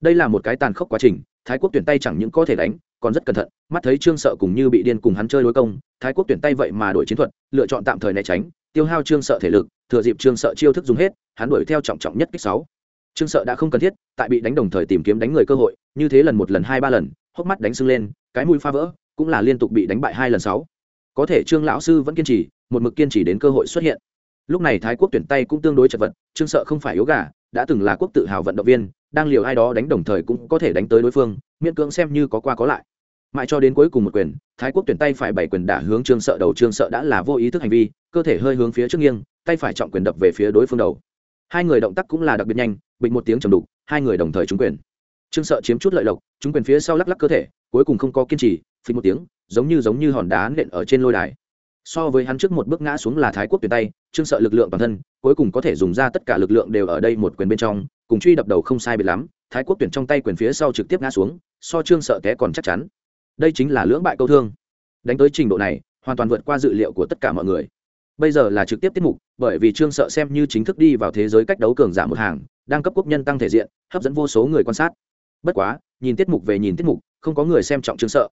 A: Đây là một cái tàn khốc quá trình, thái quốc tuyển tay chẳng những có thể đánh, còn rất cẩn thận, mắt thấy trương sợ cùng như bị điên cùng hắn chơi đối công, thái quốc tuyển tay vậy mà đổi chiến thuật, lựa chọn tạm thời né tránh, tiêu hao trương sợ thể lực, thừa dịp trương sợ chiêu thức dùng hết, hắn đuổi theo trọng trọng nhất kích sáu. Trương sợ đã không cần thiết, tại bị đánh đồng thời tìm kiếm đánh người cơ hội, như thế lần một lần hai ba lần hốc mắt đánh sưng lên, cái mũi pha vỡ, cũng là liên tục bị đánh bại hai lần sáu. Có thể trương lão sư vẫn kiên trì, một mực kiên trì đến cơ hội xuất hiện. Lúc này thái quốc tuyển tay cũng tương đối chật vật, trương sợ không phải yếu gà, đã từng là quốc tự hào vận động viên, đang liều ai đó đánh đồng thời cũng có thể đánh tới đối phương, miễn cưỡng xem như có qua có lại. Mãi cho đến cuối cùng một quyền, thái quốc tuyển tay phải bảy quyền đả hướng trương sợ đầu, trương sợ đã là vô ý thức hành vi, cơ thể hơi hướng phía trước nghiêng, tay phải trọng quyền đập về phía đối phương đầu. Hai người động tác cũng là đặc biệt nhanh, bình một tiếng trầm đục, hai người đồng thời trúng quyền trương sợ chiếm chút lợi lộc, chúng quyền phía sau lắc lắc cơ thể, cuối cùng không có kiên trì phình một tiếng, giống như giống như hòn đá nện ở trên lôi đài. So với hắn trước một bước ngã xuống là thái quốc tuyển tay, trương sợ lực lượng toàn thân, cuối cùng có thể dùng ra tất cả lực lượng đều ở đây một quyền bên trong, cùng truy đập đầu không sai biệt lắm, thái quốc tuyển trong tay quyền phía sau trực tiếp ngã xuống, so trương sợ té còn chắc chắn. Đây chính là lưỡng bại câu thương. Đánh tới trình độ này, hoàn toàn vượt qua dự liệu của tất cả mọi người. Bây giờ là trực tiếp tiết mục, bởi vì trương sợ xem như chính thức đi vào thế giới cách đấu cường giả một hàng đang cấp quốc nhân tăng thể diện, hấp dẫn vô số người quan sát bất quá, nhìn tiết mục về nhìn tiết mục, không có người xem trọng trương sợ.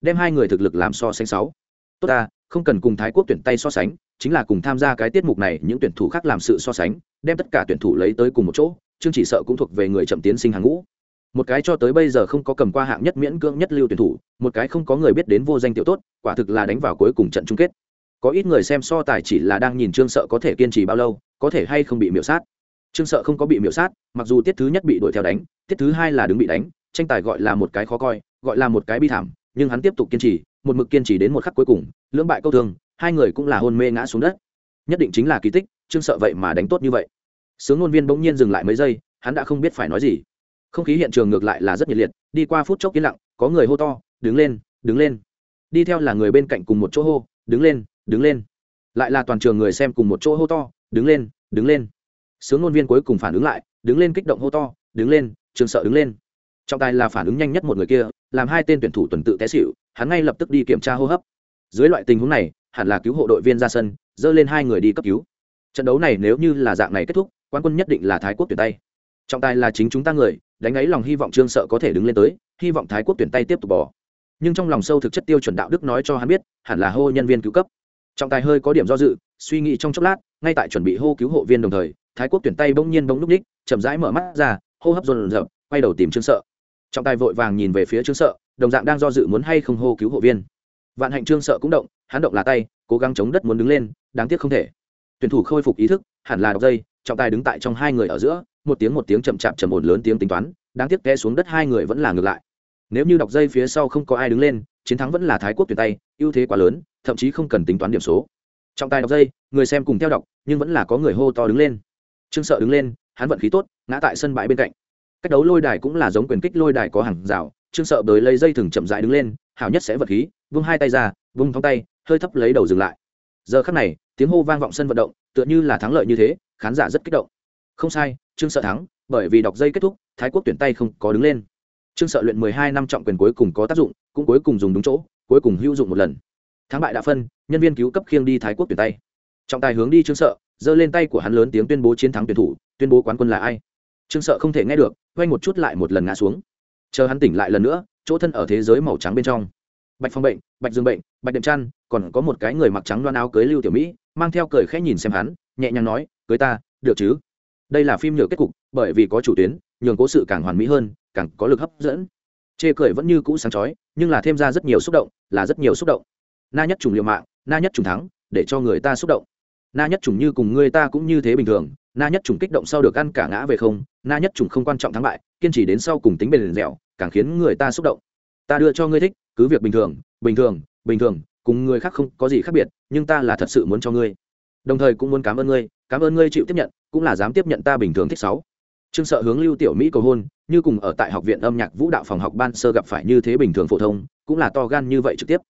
A: Đem hai người thực lực làm so sánh sáu. Tốt ta, không cần cùng thái quốc tuyển tay so sánh, chính là cùng tham gia cái tiết mục này những tuyển thủ khác làm sự so sánh, đem tất cả tuyển thủ lấy tới cùng một chỗ chương chỉ sợ cũng thuộc về người chậm tiến sinh hàng ngũ. Một cái cho tới bây giờ không có cầm qua hạng nhất miễn cưỡng nhất lưu tuyển thủ, một cái không có người biết đến vô danh tiểu tốt, quả thực là đánh vào cuối cùng trận chung kết. Có ít người xem so tài chỉ là đang nhìn trương sợ có thể kiên trì bao lâu, có thể hay không bị miễu sát trương sợ không có bị miễu sát, mặc dù tiết thứ nhất bị đuổi theo đánh, tiết thứ hai là đứng bị đánh, tranh tài gọi là một cái khó coi, gọi là một cái bi thảm, nhưng hắn tiếp tục kiên trì, một mực kiên trì đến một khắc cuối cùng, lưỡng bại câu thương, hai người cũng là hôn mê ngã xuống đất. Nhất định chính là kỳ tích, trương sợ vậy mà đánh tốt như vậy. Sướng ngôn viên bỗng nhiên dừng lại mấy giây, hắn đã không biết phải nói gì. Không khí hiện trường ngược lại là rất nhiệt liệt, đi qua phút chốc yên lặng, có người hô to, đứng lên đứng lên. Đi theo là người bên cạnh cùng một chỗ hô, đứng lên đứng lên. Lại là toàn trường người xem cùng một chỗ hô to, đứng lên đứng lên sướng ngôn viên cuối cùng phản ứng lại, đứng lên kích động hô to, đứng lên, trường sợ đứng lên. Trọng tài là phản ứng nhanh nhất một người kia, làm hai tên tuyển thủ tuần tự té xịu hắn ngay lập tức đi kiểm tra hô hấp. Dưới loại tình huống này, hẳn là cứu hộ đội viên ra sân, dơ lên hai người đi cấp cứu. Trận đấu này nếu như là dạng này kết thúc quan quân nhất định là thái quốc tuyển tay. Trọng tài là chính chúng ta người, đánh ấy lòng hy vọng trương sợ có thể đứng lên tới, hy vọng thái quốc tuyển tay tiếp tục bỏ nhưng trong lòng sâu thực chất tiêu chuẩn đạo đức nói cho hắn biết, hẳn là hô nhân viên cứu cấp. Trọng tài hơi có điểm do dự, suy nghĩ trong chốc lát, ngay tại chuẩn bị hô cứu hộ viên đồng thời thái quốc tuyển tay bỗng nhiên bỗng núp ních, chậm rãi mở mắt ra, hô hấp dồn dập quay đầu tìm trương sợ. Trọng tài vội vàng nhìn về phía trương sợ, đồng dạng đang do dự muốn hay không hô cứu hộ viên. Vạn hạnh trương sợ cũng động, hắn động là tay, cố gắng chống đất muốn đứng lên, đáng tiếc không thể. Tuyển thủ khôi phục ý thức, hẳn là đọc dây, trọng tài đứng tại trong hai người ở giữa, một tiếng một tiếng chậm chạp chậm ổn lớn tiếng tính toán, đáng tiếc té xuống đất hai người vẫn là ngược lại. Nếu như đọc dây phía sau không có ai đứng lên, chiến thắng vẫn là thái quốc tuyển tay, ưu thế quá lớn, thậm chí không cần tính toán điểm số. Trọng tài đọc dây, người xem cùng theo đọc, nhưng vẫn là có người hô to đứng lên trương sợ đứng lên, hắn vận khí tốt, ngã tại sân bãi bên cạnh. Cách đấu lôi đài cũng là giống quyền kích lôi đài có hàng rào, trương sợ bới lấy dây thừng chậm dại đứng lên, hảo nhất sẽ vật khí, vung hai tay ra, vung thong tay, hơi thấp lấy đầu dừng lại. Giờ khắc này, tiếng hô vang vọng sân vận động, tựa như là thắng lợi như thế, khán giả rất kích động. Không sai, trương sợ thắng, bởi vì đọc dây kết thúc, thái quốc tuyển tay không có đứng lên. Trương sợ luyện mười hai năm trọng quyền cuối cùng có tác dụng, cũng cuối cùng dùng đúng chỗ, cuối cùng hữu dụng một lần. Thắng bại đã phân, nhân viên cứu cấp khiêng đi thái quốc tuyển tay. Trọng tài hướng đi trương sợ giơ lên tay của hắn lớn tiếng tuyên bố chiến thắng tuyển thủ, tuyên bố quán quân là ai. Trương sợ không thể nghe được, quay một chút lại một lần ngã xuống. Chờ hắn tỉnh lại lần nữa, chỗ thân ở thế giới màu trắng bên trong. Bạch phong bệnh, bạch dương bệnh, bạch đệm chăn còn có một cái người mặc trắng loan áo cưới lưu tiểu mỹ, mang theo cười khẽ nhìn xem hắn, nhẹ nhàng nói, cưới ta, được chứ? Đây là phim nhựa kết cục, bởi vì có chủ tuyến, nhường cố sự càng hoàn mỹ hơn, càng có lực hấp dẫn. Chê cười vẫn như cũ sáng chói, nhưng là thêm ra rất nhiều xúc động, là rất nhiều xúc động. Na nhất trùng liều mạng, na nhất trùng thắng, để cho người ta xúc động na nhất trùng như cùng người ta cũng như thế bình thường, na nhất trùng kích động sau được ăn cả ngã về không, na nhất trùng không quan trọng thắng bại, kiên trì đến sau cùng tính bền dẻo, càng khiến người ta xúc động. Ta đưa cho ngươi thích, cứ việc bình thường bình thường bình thường, cùng người khác không có gì khác biệt, nhưng ta là thật sự muốn cho ngươi. Đồng thời cũng muốn cảm ơn ngươi, cảm ơn ngươi chịu tiếp nhận, cũng là dám tiếp nhận ta bình thường thích sáu. Trương sợ hướng lưu tiểu mỹ cầu hôn, như cùng ở tại học viện âm nhạc vũ đạo phòng học ban sơ gặp phải như thế bình thường phổ thông, cũng là to gan như vậy trực tiếp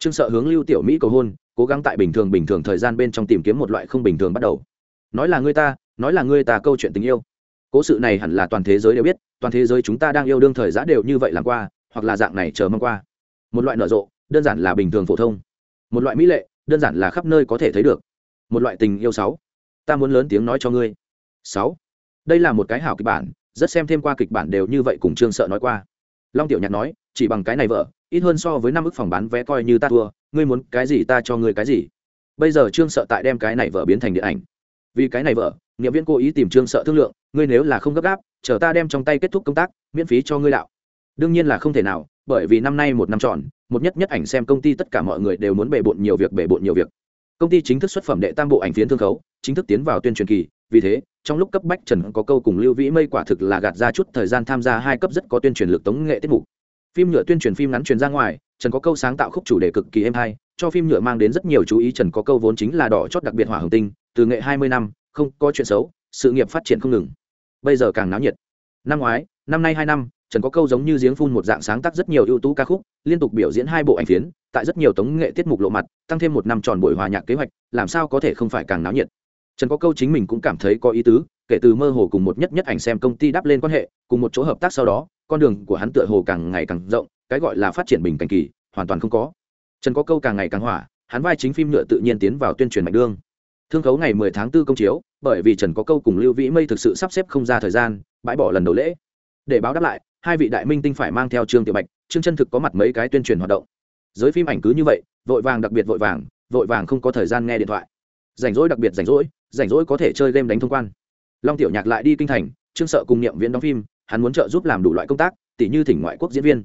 A: trương sợ hướng lưu tiểu mỹ cầu hôn, cố gắng tại bình thường bình thường thời gian bên trong tìm kiếm một loại không bình thường bắt đầu. Nói là ngươi ta, nói là ngươi ta câu chuyện tình yêu. Cố sự này hẳn là toàn thế giới đều biết, toàn thế giới chúng ta đang yêu đương thời giã đều như vậy làm qua, hoặc là dạng này chờ mong qua. Một loại nở rộ, đơn giản là bình thường phổ thông. Một loại mỹ lệ, đơn giản là khắp nơi có thể thấy được. Một loại tình yêu sáu. Ta muốn lớn tiếng nói cho ngươi. Sáu. Đây là một cái hảo kịch bản, rất xem thêm qua kịch bản đều như vậy cùng trương sợ nói qua. Long tiểu nhạc nói, chỉ bằng cái này vợ ít hơn so với năm ức phòng bán vé coi như ta thua, ngươi muốn cái gì ta cho ngươi cái gì. Bây giờ trương sợ tại đem cái này vợ biến thành điện ảnh. Vì cái này vợ nghĩa viễn cố ý tìm trương sợ thương lượng, ngươi nếu là không gấp gáp, chờ ta đem trong tay kết thúc công tác, miễn phí cho ngươi đạo. Đương nhiên là không thể nào, bởi vì năm nay một năm tròn, một nhất nhất ảnh xem công ty tất cả mọi người đều muốn bề bộn nhiều việc, bề bộn nhiều việc. Công ty chính thức xuất phẩm đệ tam bộ ảnh phiến thương khấu, chính thức tiến vào tuyên truyền kỳ, vì thế, trong lúc cấp bách trần có câu cùng lưu vĩ mây quả thực là gạt ra chút thời gian tham gia hai cấp rất có tuyên truyền lực tống nghệ tiết mục phim nhựa tuyên truyền phim ngắn truyền ra ngoài, trần có câu sáng tạo khúc chủ đề cực kỳ êm hay, cho phim nhựa mang đến rất nhiều chú ý. Trần có câu vốn chính là đỏ chót đặc biệt hỏa hồng tinh, từ nghệ hai mươi năm, không có chuyện xấu, sự nghiệp phát triển không ngừng. Bây giờ càng náo nhiệt. Năm ngoái, năm nay hai năm, trần có câu giống như giếng phun một dạng sáng tác rất nhiều ưu tú ca khúc, liên tục biểu diễn hai bộ ảnh phiến, tại rất nhiều tống nghệ tiết mục lộ mặt, tăng thêm một năm tròn buổi hòa nhạc kế hoạch, làm sao có thể không phải càng náo nhiệt. Trần có câu chính mình cũng cảm thấy có ý tứ, kể từ mơ hồ cùng một nhất nhất ảnh xem công ty đáp lên quan hệ, cùng một chỗ hợp tác sau đó con đường của hắn tựa hồ càng ngày càng rộng, cái gọi là phát triển bình cảnh kỳ, hoàn toàn không có. Trần có câu càng ngày càng hỏa, hắn vai chính phim nhựa tự nhiên tiến vào tuyên truyền mạnh đương. Thương khấu ngày 10 tháng 4 công chiếu, bởi vì trần có câu cùng lưu vĩ mây thực sự sắp xếp không ra thời gian, bãi bỏ lần đầu lễ. Để báo đáp lại, hai vị đại minh tinh phải mang theo trương tiểu bạch, trương chân thực có mặt mấy cái tuyên truyền hoạt động. Giới phim ảnh cứ như vậy, vội vàng đặc biệt vội vàng vội vàng không có thời gian nghe điện thoại. Rảnh rỗi đặc biệt rảnh rỗi rảnh rỗi có thể chơi game đánh thông quan. Long tiểu nhạc lại đi kinh thành, trương sợ cùng niệm viễn đóng phim hắn muốn trợ giúp làm đủ loại công tác tỉ như thỉnh ngoại quốc diễn viên.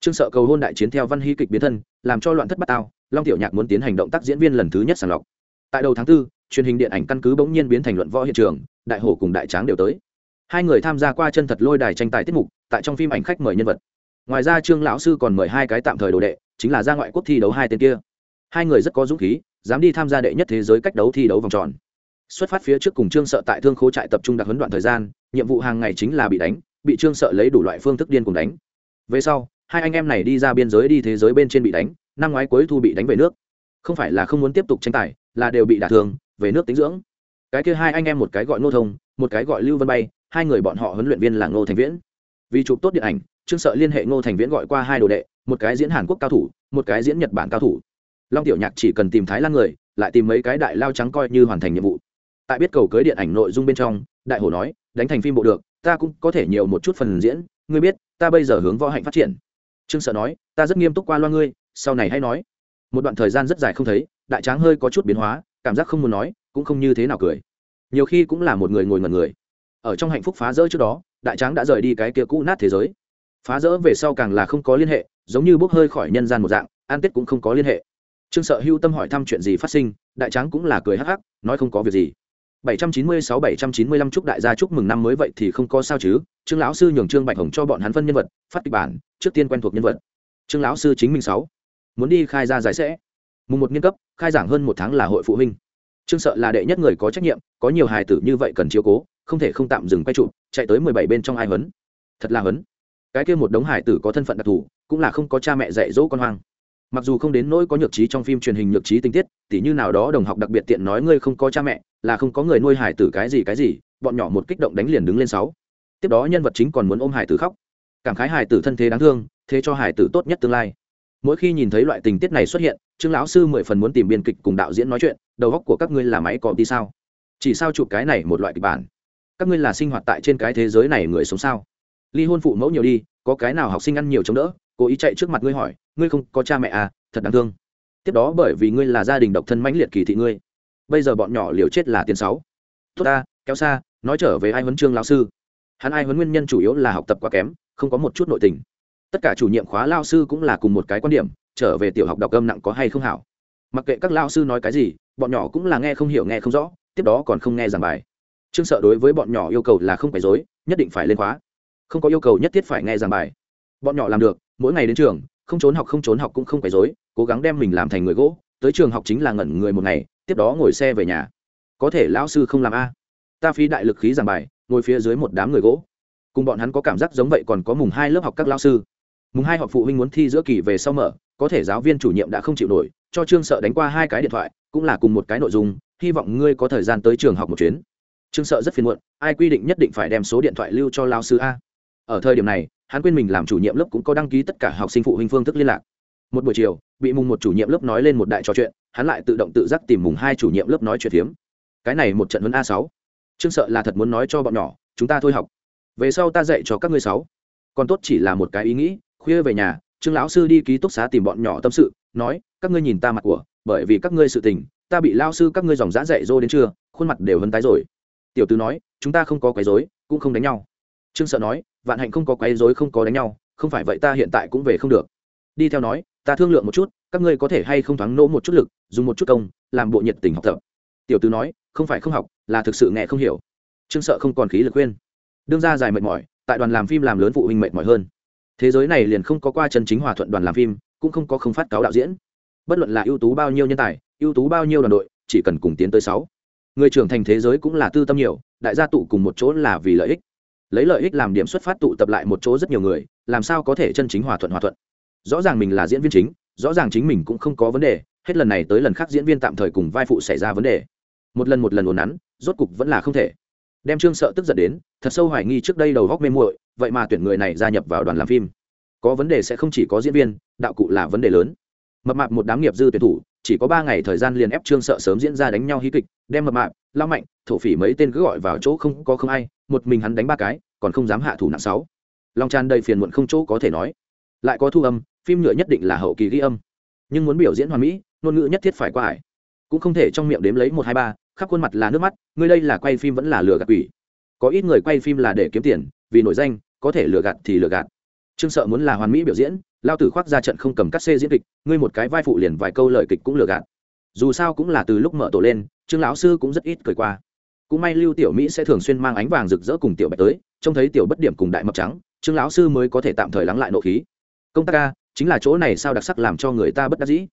A: Trương sợ cầu hôn đại chiến theo văn hy kịch biến thân làm cho loạn thất bát tao long tiểu nhạc muốn tiến hành động tác diễn viên lần thứ nhất sàng lọc. Tại đầu tháng 4, truyền hình điện ảnh căn cứ bỗng nhiên biến thành luận võ hiện trường đại hổ cùng đại tráng đều tới. Hai người tham gia qua chân thật lôi đài tranh tài tiết mục tại trong phim ảnh khách mời nhân vật. Ngoài ra trương lão sư còn mời hai cái tạm thời đồ đệ chính là ra ngoại quốc thi đấu hai tên kia. Hai người rất có dũng khí dám đi tham gia đệ nhất thế giới cách đấu thi đấu vòng tròn. Xuất phát phía trước cùng trương sợ tại thương khố trại tập trung đặc huấn đoạn thời gian nhiệm vụ hàng ngày chính là bị đánh bị trương sợ lấy đủ loại phương thức điên cùng đánh. Về sau, hai anh em này đi ra biên giới đi thế giới bên trên bị đánh, năm ngoái cuối thu bị đánh về nước. Không phải là không muốn tiếp tục tranh tài, là đều bị đả thương, về nước tính dưỡng. Cái kia hai anh em một cái gọi ngô thông, một cái gọi lưu vân bay, hai người bọn họ huấn luyện viên là ngô thành viễn. Vì chụp tốt điện ảnh, trương sợ liên hệ ngô thành viễn gọi qua hai đồ đệ, một cái diễn hàn quốc cao thủ, một cái diễn nhật bản cao thủ. Long tiểu nhạc chỉ cần tìm thái lan người, lại tìm mấy cái đại lao trắng coi như hoàn thành nhiệm vụ. Tại biết cầu cưới điện ảnh nội dung bên trong, đại hổ nói, đánh thành phim bộ được ta cũng có thể nhiều một chút phần diễn. Ngươi biết, ta bây giờ hướng võ hạnh phát triển. Trương sợ nói, ta rất nghiêm túc qua loa ngươi, sau này hãy nói. Một đoạn thời gian rất dài không thấy, đại tráng hơi có chút biến hóa, cảm giác không muốn nói, cũng không như thế nào cười. Nhiều khi cũng là một người ngồi ngẩn người. Ở trong hạnh phúc phá rỡ trước đó, đại tráng đã rời đi cái kia cũ nát thế giới. Phá rỡ về sau càng là không có liên hệ, giống như bốc hơi khỏi nhân gian một dạng, an tết cũng không có liên hệ. Trương sợ hưu tâm hỏi thăm chuyện gì phát sinh, đại tráng cũng là cười hắc hắc, nói không có việc gì. 796-795 chúc đại gia chúc mừng năm mới vậy thì không có sao chứ. Trương lão sư nhường trương bạch hồng cho bọn hắn phân nhân vật, phát kịch bản, trước tiên quen thuộc nhân vật. Trương lão sư chính mình sáu. Muốn đi khai ra giải sẽ. Mùng một nghiên cấp, khai giảng hơn một tháng là hội phụ huynh. Trương sợ là đệ nhất người có trách nhiệm, có nhiều hài tử như vậy cần chiếu cố, không thể không tạm dừng quay trụ chạy tới mười bảy bên trong ai huấn. Thật là huấn. Cái kia một đống hài tử có thân phận đặc thù, cũng là không có cha mẹ dạy dỗ con hoang mặc dù không đến nỗi có nhược trí trong phim truyền hình nhược trí tình tiết, tỉ như nào đó đồng học đặc biệt tiện nói ngươi không có cha mẹ, là không có người nuôi hải tử cái gì cái gì, bọn nhỏ một kích động đánh liền đứng lên sáu. Tiếp đó nhân vật chính còn muốn ôm hải tử khóc. Cảm khái hải tử thân thế đáng thương, thế cho hải tử tốt nhất tương lai. Mỗi khi nhìn thấy loại tình tiết này xuất hiện, trương lão sư mười phần muốn tìm biên kịch cùng đạo diễn nói chuyện, đầu góc của các ngươi là máy có đi sao? Chỉ sao chụp cái này một loại kịch bản? Các ngươi là sinh hoạt tại trên cái thế giới này người sống sao? Ly hôn phụ mẫu nhiều đi, có cái nào học sinh ăn nhiều chống đỡ? Cố ý chạy trước mặt ngươi hỏi, ngươi không có cha mẹ à thật đáng thương. Tiếp đó bởi vì ngươi là gia đình độc thân mãnh liệt kỳ thị ngươi, bây giờ bọn nhỏ liều chết là tiền sáu. Tốt ta, kéo xa, nói trở về ai huấn trương lao sư. Hắn ai huấn nguyên nhân chủ yếu là học tập quá kém, không có một chút nội tình. Tất cả chủ nhiệm khóa lao sư cũng là cùng một cái quan điểm, trở về tiểu học đọc âm nặng có hay không hảo. Mặc kệ các lao sư nói cái gì, bọn nhỏ cũng là nghe không hiểu nghe không rõ, tiếp đó còn không nghe giảng bài. Trương sợ đối với bọn nhỏ yêu cầu là không phải dối, nhất định phải lên khóa. Không có yêu cầu nhất thiết phải nghe giảng bài. Bọn nhỏ làm được mỗi ngày đến trường, không trốn học không trốn học cũng không phải dối cố gắng đem mình làm thành người gỗ, tới trường học chính là ngẩn người một ngày, tiếp đó ngồi xe về nhà. Có thể lão sư không làm a. Ta phí đại lực khí giảng bài, ngồi phía dưới một đám người gỗ. Cùng bọn hắn có cảm giác giống vậy còn có mùng hai lớp học các lão sư. Mùng hai học phụ huynh muốn thi giữa kỳ về sau mở, có thể giáo viên chủ nhiệm đã không chịu nổi, cho trương sợ đánh qua hai cái điện thoại, cũng là cùng một cái nội dung, hy vọng ngươi có thời gian tới trường học một chuyến. Trương sợ rất phiền muộn, ai quy định nhất định phải đem số điện thoại lưu cho lao sư a. Ở thời điểm này hắn quên mình làm chủ nhiệm lớp cũng có đăng ký tất cả học sinh phụ huynh phương thức liên lạc. Một buổi chiều, bị mùng một chủ nhiệm lớp nói lên một đại trò chuyện, hắn lại tự động tự giác tìm mùng hai chủ nhiệm lớp nói chuyện phiếm. Cái này một trận huấn a sáu. Trương sợ là thật muốn nói cho bọn nhỏ, chúng ta thôi học. Về sau ta dạy cho các ngươi sáu. Còn tốt chỉ là một cái ý nghĩ, khuya về nhà, trương lão sư đi ký túc xá tìm bọn nhỏ tâm sự, nói, các ngươi nhìn ta mặt của, bởi vì các ngươi sự tình, ta bị lao sư các ngươi dòng giã dạy dô đến trưa, khuôn mặt đều hân tái rồi. Tiểu tứ nói, chúng ta không có quấy rối, cũng không đánh nhau trương sợ nói, vạn hạnh không có quấy rối, không có đánh nhau, không phải vậy ta hiện tại cũng về không được. Đi theo nói, ta thương lượng một chút, các ngươi có thể hay không thoáng nỗ một chút lực, dùng một chút công, làm bộ nhiệt tình học tập. Tiểu tứ nói, không phải không học, là thực sự nghe không hiểu. Trương sợ không còn khí lực khuyên. Đương ra dài mệt mỏi, tại đoàn làm phim làm lớn phụ huynh mệt mỏi hơn. Thế giới này liền không có qua chân chính hòa thuận đoàn làm phim, cũng không có không phát cáo đạo diễn. Bất luận là ưu tú bao nhiêu nhân tài, ưu tú bao nhiêu đoàn đội, chỉ cần cùng tiến tới sáu. Người trưởng thành thế giới cũng là tư tâm nhiều, đại gia tụ cùng một chỗ là vì lợi ích lấy lợi ích làm điểm xuất phát tụ tập lại một chỗ rất nhiều người, làm sao có thể chân chính hòa thuận hòa thuận? Rõ ràng mình là diễn viên chính, rõ ràng chính mình cũng không có vấn đề, hết lần này tới lần khác diễn viên tạm thời cùng vai phụ xảy ra vấn đề. Một lần một lần ồn nắn, rốt cục vẫn là không thể. Đem trương sợ tức giận đến, thật sâu hoài nghi trước đây đầu góc mê muội, vậy mà tuyển người này gia nhập vào đoàn làm phim. Có vấn đề sẽ không chỉ có diễn viên, đạo cụ là vấn đề lớn. Mập mạp một đám nghiệp dư tuyển thủ, chỉ có ba ngày thời gian liền ép trương sợ sớm diễn ra đánh nhau hí kịch, đem mập mạp, lao mạnh, thổ phỉ mấy tên cứ gọi vào chỗ không có không ai một mình hắn đánh ba cái, còn không dám hạ thủ nặng sáu. Long tràn đầy phiền muộn không chỗ có thể nói. Lại có thu âm, phim nhựa nhất định là hậu kỳ ghi âm. Nhưng muốn biểu diễn hoàn mỹ, ngôn ngữ nhất thiết phải qua ải. Cũng không thể trong miệng đếm lấy một hai ba, khắp khuôn mặt là nước mắt, ngươi đây là quay phim vẫn là lừa gạt quỷ. Có ít người quay phim là để kiếm tiền, vì nổi danh, có thể lừa gạt thì lừa gạt. Trương sợ muốn là hoàn mỹ biểu diễn, lao tử khoác ra trận không cầm cắt xê diễn kịch, ngươi một cái vai phụ liền vài câu lời kịch cũng lừa gạt. Dù sao cũng là từ lúc mở tổ lên, trương lão sư cũng rất ít cười qua cũng may lưu tiểu mỹ sẽ thường xuyên mang ánh vàng rực rỡ cùng tiểu bạch tới, trông thấy tiểu bất điểm cùng đại mập trắng, trương lão sư mới có thể tạm thời lắng lại nộ khí. Công tác ca chính là chỗ này sao đặc sắc làm cho người ta bất đắc dĩ.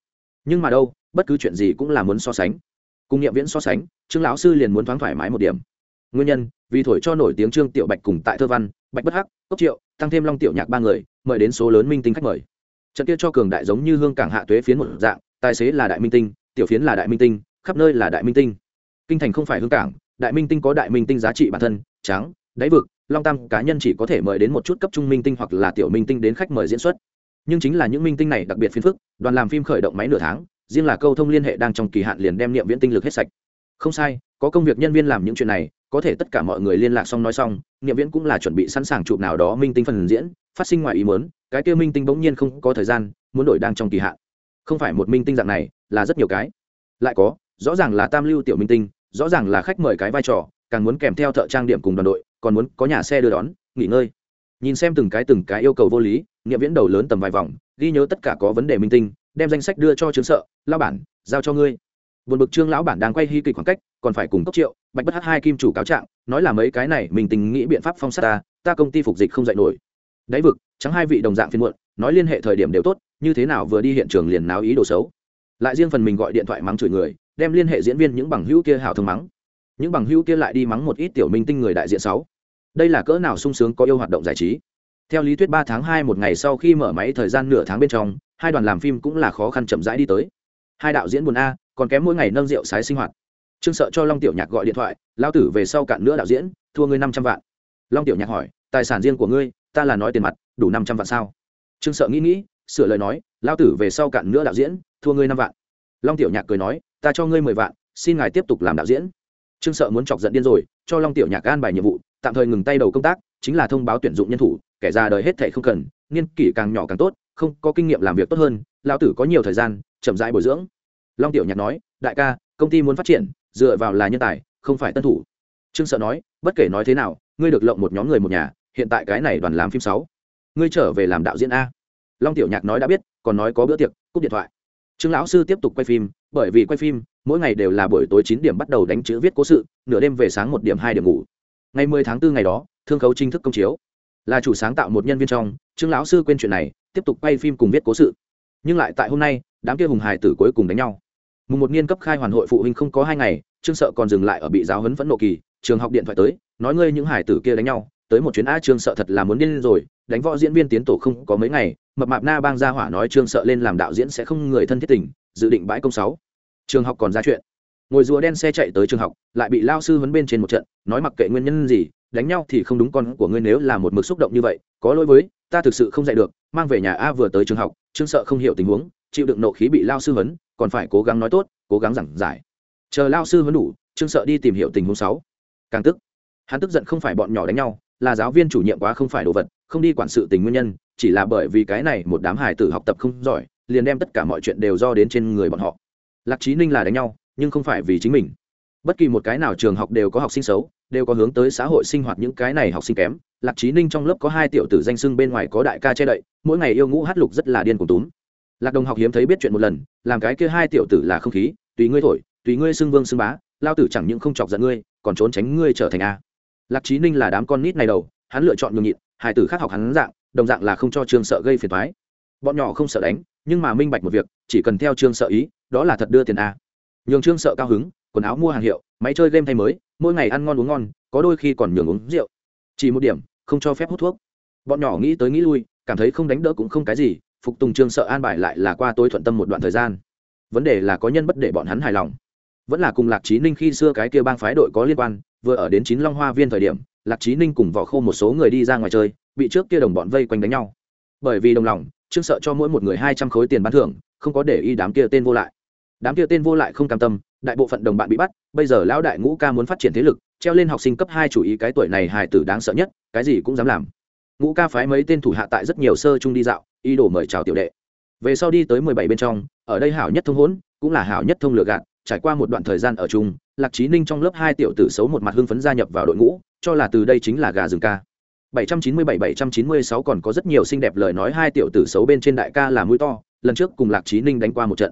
A: Nhưng mà đâu, bất cứ chuyện gì cũng là muốn so sánh. Cùng nghiệm viễn so sánh, trương lão sư liền muốn thoáng thoải mái một điểm. Nguyên nhân, vì thổi cho nổi tiếng trương tiểu bạch cùng tại thơ văn, bạch bất hắc, cốc triệu, tăng thêm long tiểu nhạc ba người, mời đến số lớn minh tinh khách mời. Trận kia cho cường đại giống như hương cảng hạ tuế phiến một dạng, tài xế là đại minh tinh, tiểu phiến là đại minh tinh, khắp nơi là đại minh tinh. Kinh thành không phải hương cảng đại minh tinh có đại minh tinh giá trị bản thân, trắng, đáy vực, long tam cá nhân chỉ có thể mời đến một chút cấp trung minh tinh hoặc là tiểu minh tinh đến khách mời diễn xuất. Nhưng chính là những minh tinh này đặc biệt phiền phức, đoàn làm phim khởi động máy nửa tháng, riêng là câu thông liên hệ đang trong kỳ hạn liền đem niệm viễn tinh lực hết sạch. Không sai, có công việc nhân viên làm những chuyện này, có thể tất cả mọi người liên lạc xong nói xong, niệm viễn cũng là chuẩn bị sẵn sàng chụp nào đó minh tinh phần diễn, phát sinh ngoài ý muốn, cái kia minh tinh bỗng nhiên không có thời gian, muốn đổi đang trong kỳ hạn. Không phải một minh tinh dạng này, là rất nhiều cái. Lại có, rõ ràng là tam lưu tiểu minh tinh rõ ràng là khách mời cái vai trò, càng muốn kèm theo thợ trang điểm cùng đoàn đội, còn muốn có nhà xe đưa đón, nghỉ ngơi. Nhìn xem từng cái từng cái yêu cầu vô lý, nghiệm viễn đầu lớn tầm vài vòng, ghi nhớ tất cả có vấn đề minh tinh, đem danh sách đưa cho chứng sợ lao bản, giao cho ngươi. Vườn bực trương lão bản đang quay hy kịch khoảng cách, còn phải cùng cốc triệu, bạch bất h hai kim chủ cáo trạng, nói là mấy cái này mình tình nghĩ biện pháp phong sát ta ta công ty phục dịch không dạy nổi. Đáy vực trắng hai vị đồng dạng phiên muộn, nói liên hệ thời điểm đều tốt, như thế nào vừa đi hiện trường liền náo ý đồ xấu. Lại riêng phần mình gọi điện thoại mắng chửi người đem liên hệ diễn viên những bằng hữu kia hào thương mắng. Những bằng hữu kia lại đi mắng một ít tiểu minh tinh người đại diện sáu. Đây là cỡ nào sung sướng có yêu hoạt động giải trí. Theo lý thuyết ba tháng hai một ngày sau khi mở máy thời gian nửa tháng bên trong, hai đoàn làm phim cũng là khó khăn chậm rãi đi tới. Hai đạo diễn buồn a, còn kém mỗi ngày nâng rượu sái sinh hoạt. Trương sợ cho long tiểu nhạc gọi điện thoại lao tử về sau cạn nữa đạo diễn, thua ngươi năm trăm vạn. Long tiểu nhạc hỏi, tài sản riêng của ngươi, ta là nói tiền mặt, đủ năm trăm vạn sao? Trương sợ nghĩ nghĩ, sửa lời nói lao tử về sau cạn nữa đạo diễn, thua ngươi năm vạn. Long tiểu nhạc cười nói ta cho ngươi mười vạn, xin ngài tiếp tục làm đạo diễn. Trương sợ muốn chọc giận điên rồi, cho long tiểu nhạc an bài nhiệm vụ, tạm thời ngừng tay đầu công tác, chính là thông báo tuyển dụng nhân thủ, kẻ già đời hết thệ không cần, niên kỷ càng nhỏ càng tốt, không có kinh nghiệm làm việc tốt hơn lao tử có nhiều thời gian, chậm rãi bồi dưỡng. Long tiểu nhạc nói, đại ca, công ty muốn phát triển, dựa vào là nhân tài, không phải tân thủ. Trương sợ nói, bất kể nói thế nào, ngươi được lộng một nhóm người một nhà, hiện tại cái này đoàn làm phim sáu. Ngươi trở về làm đạo diễn a. Long tiểu nhạc nói đã biết, còn nói có bữa tiệc, cúp điện thoại trương lão sư tiếp tục quay phim, bởi vì quay phim, mỗi ngày đều là buổi tối chín điểm bắt đầu đánh chữ viết cố sự, nửa đêm về sáng một điểm, hai điểm ngủ. Ngày mười tháng 4 ngày đó, thương khấu chính thức công chiếu. Là chủ sáng tạo một nhân viên trong, trương lão sư quên chuyện này, tiếp tục quay phim cùng viết cố sự. Nhưng lại tại hôm nay, đám kia hùng hài tử cuối cùng đánh nhau. Mùng một niên cấp khai hoàn hội phụ huynh không có hai ngày, trương sợ còn dừng lại ở bị giáo huấn phẫn nộ kỳ, trường học điện thoại tới, nói ngươi những hải tử kia đánh nhau, tới một chuyến a trương sợ thật là muốn điên rồi đánh võ diễn viên tiến tổ không có mấy ngày, mập mạp na bang ra hỏa nói trương sợ lên làm đạo diễn sẽ không người thân thiết tình, dự định bãi công sáu. Trường học còn ra chuyện. Ngồi rùa đen xe chạy tới trường học, lại bị lao sư vấn bên trên một trận, nói mặc kệ nguyên nhân gì, đánh nhau thì không đúng con của ngươi nếu là một mực xúc động như vậy, có lỗi với, ta thực sự không dạy được, mang về nhà a vừa tới trường học, trương sợ không hiểu tình huống, chịu đựng nộ khí bị lao sư vấn còn phải cố gắng nói tốt, cố gắng giảng giải. Chờ lao sư vấn đủ, trương sợ đi tìm hiểu tình huống sáu. Càng tức, hắn tức giận không phải bọn nhỏ đánh nhau là giáo viên chủ nhiệm quá không phải đồ vật, không đi quản sự tình nguyên nhân, chỉ là bởi vì cái này một đám hài tử học tập không giỏi, liền đem tất cả mọi chuyện đều do đến trên người bọn họ. Lạc trí ninh là đánh nhau, nhưng không phải vì chính mình. Bất kỳ một cái nào trường học đều có học sinh xấu, đều có hướng tới xã hội sinh hoạt những cái này học sinh kém. Lạc trí ninh trong lớp có hai tiểu tử danh sưng bên ngoài có đại ca che đậy, mỗi ngày yêu ngũ hát lục rất là điên cùng túm. Lạc đồng học hiếm thấy biết chuyện một lần, làm cái kia hai tiểu tử là không khí, tùy ngươi thổi, tùy ngươi xưng vương xưng bá, lao tử chẳng những không chọc giận ngươi, còn trốn tránh ngươi trở thành a lạc trí ninh là đám con nít này đầu, hắn lựa chọn nhường nhịn, hai tử khác học hắn dạng, đồng dạng là không cho trương sợ gây phiền thoái bọn nhỏ không sợ đánh, nhưng mà minh bạch một việc, chỉ cần theo trương sợ ý, đó là thật đưa tiền a. Nhường trương sợ cao hứng, quần áo mua hàng hiệu, máy chơi game thay mới, mỗi ngày ăn ngon uống ngon, có đôi khi còn nhường uống rượu. Chỉ một điểm, không cho phép hút thuốc. Bọn nhỏ nghĩ tới nghĩ lui, cảm thấy không đánh đỡ cũng không cái gì, phục tùng trương sợ an bài lại là qua tôi thuận tâm một đoạn thời gian. Vấn đề là có nhân bất để bọn hắn hài lòng. Vẫn là cùng lạc trí ninh khi xưa cái kia bang phái đội có liên quan vừa ở đến chín long hoa viên thời điểm, lạc trí ninh cùng vỏ khô một số người đi ra ngoài chơi, bị trước kia đồng bọn vây quanh đánh nhau. Bởi vì đồng lòng, trương sợ cho mỗi một người hai trăm khối tiền bán thưởng, không có để ý đám kia tên vô lại. Đám kia tên vô lại không cam tâm, đại bộ phận đồng bạn bị bắt, bây giờ lão đại ngũ ca muốn phát triển thế lực, treo lên học sinh cấp hai chủ ý cái tuổi này hài tử đáng sợ nhất, cái gì cũng dám làm. Ngũ ca phái mấy tên thủ hạ tại rất nhiều sơ chung đi dạo, ý đồ mời chào tiểu đệ. Về sau đi tới mười bảy bên trong, ở đây hảo nhất thông hỗn, cũng là hảo nhất thông lừa gạt trải qua một đoạn thời gian ở chung, lạc trí ninh trong lớp hai tiểu tử xấu một mặt hưng phấn gia nhập vào đội ngũ, cho là từ đây chính là gà rừng ca. 797-796 còn có rất nhiều xinh đẹp lời nói hai tiểu tử xấu bên trên đại ca là mũi to, lần trước cùng lạc trí ninh đánh qua một trận.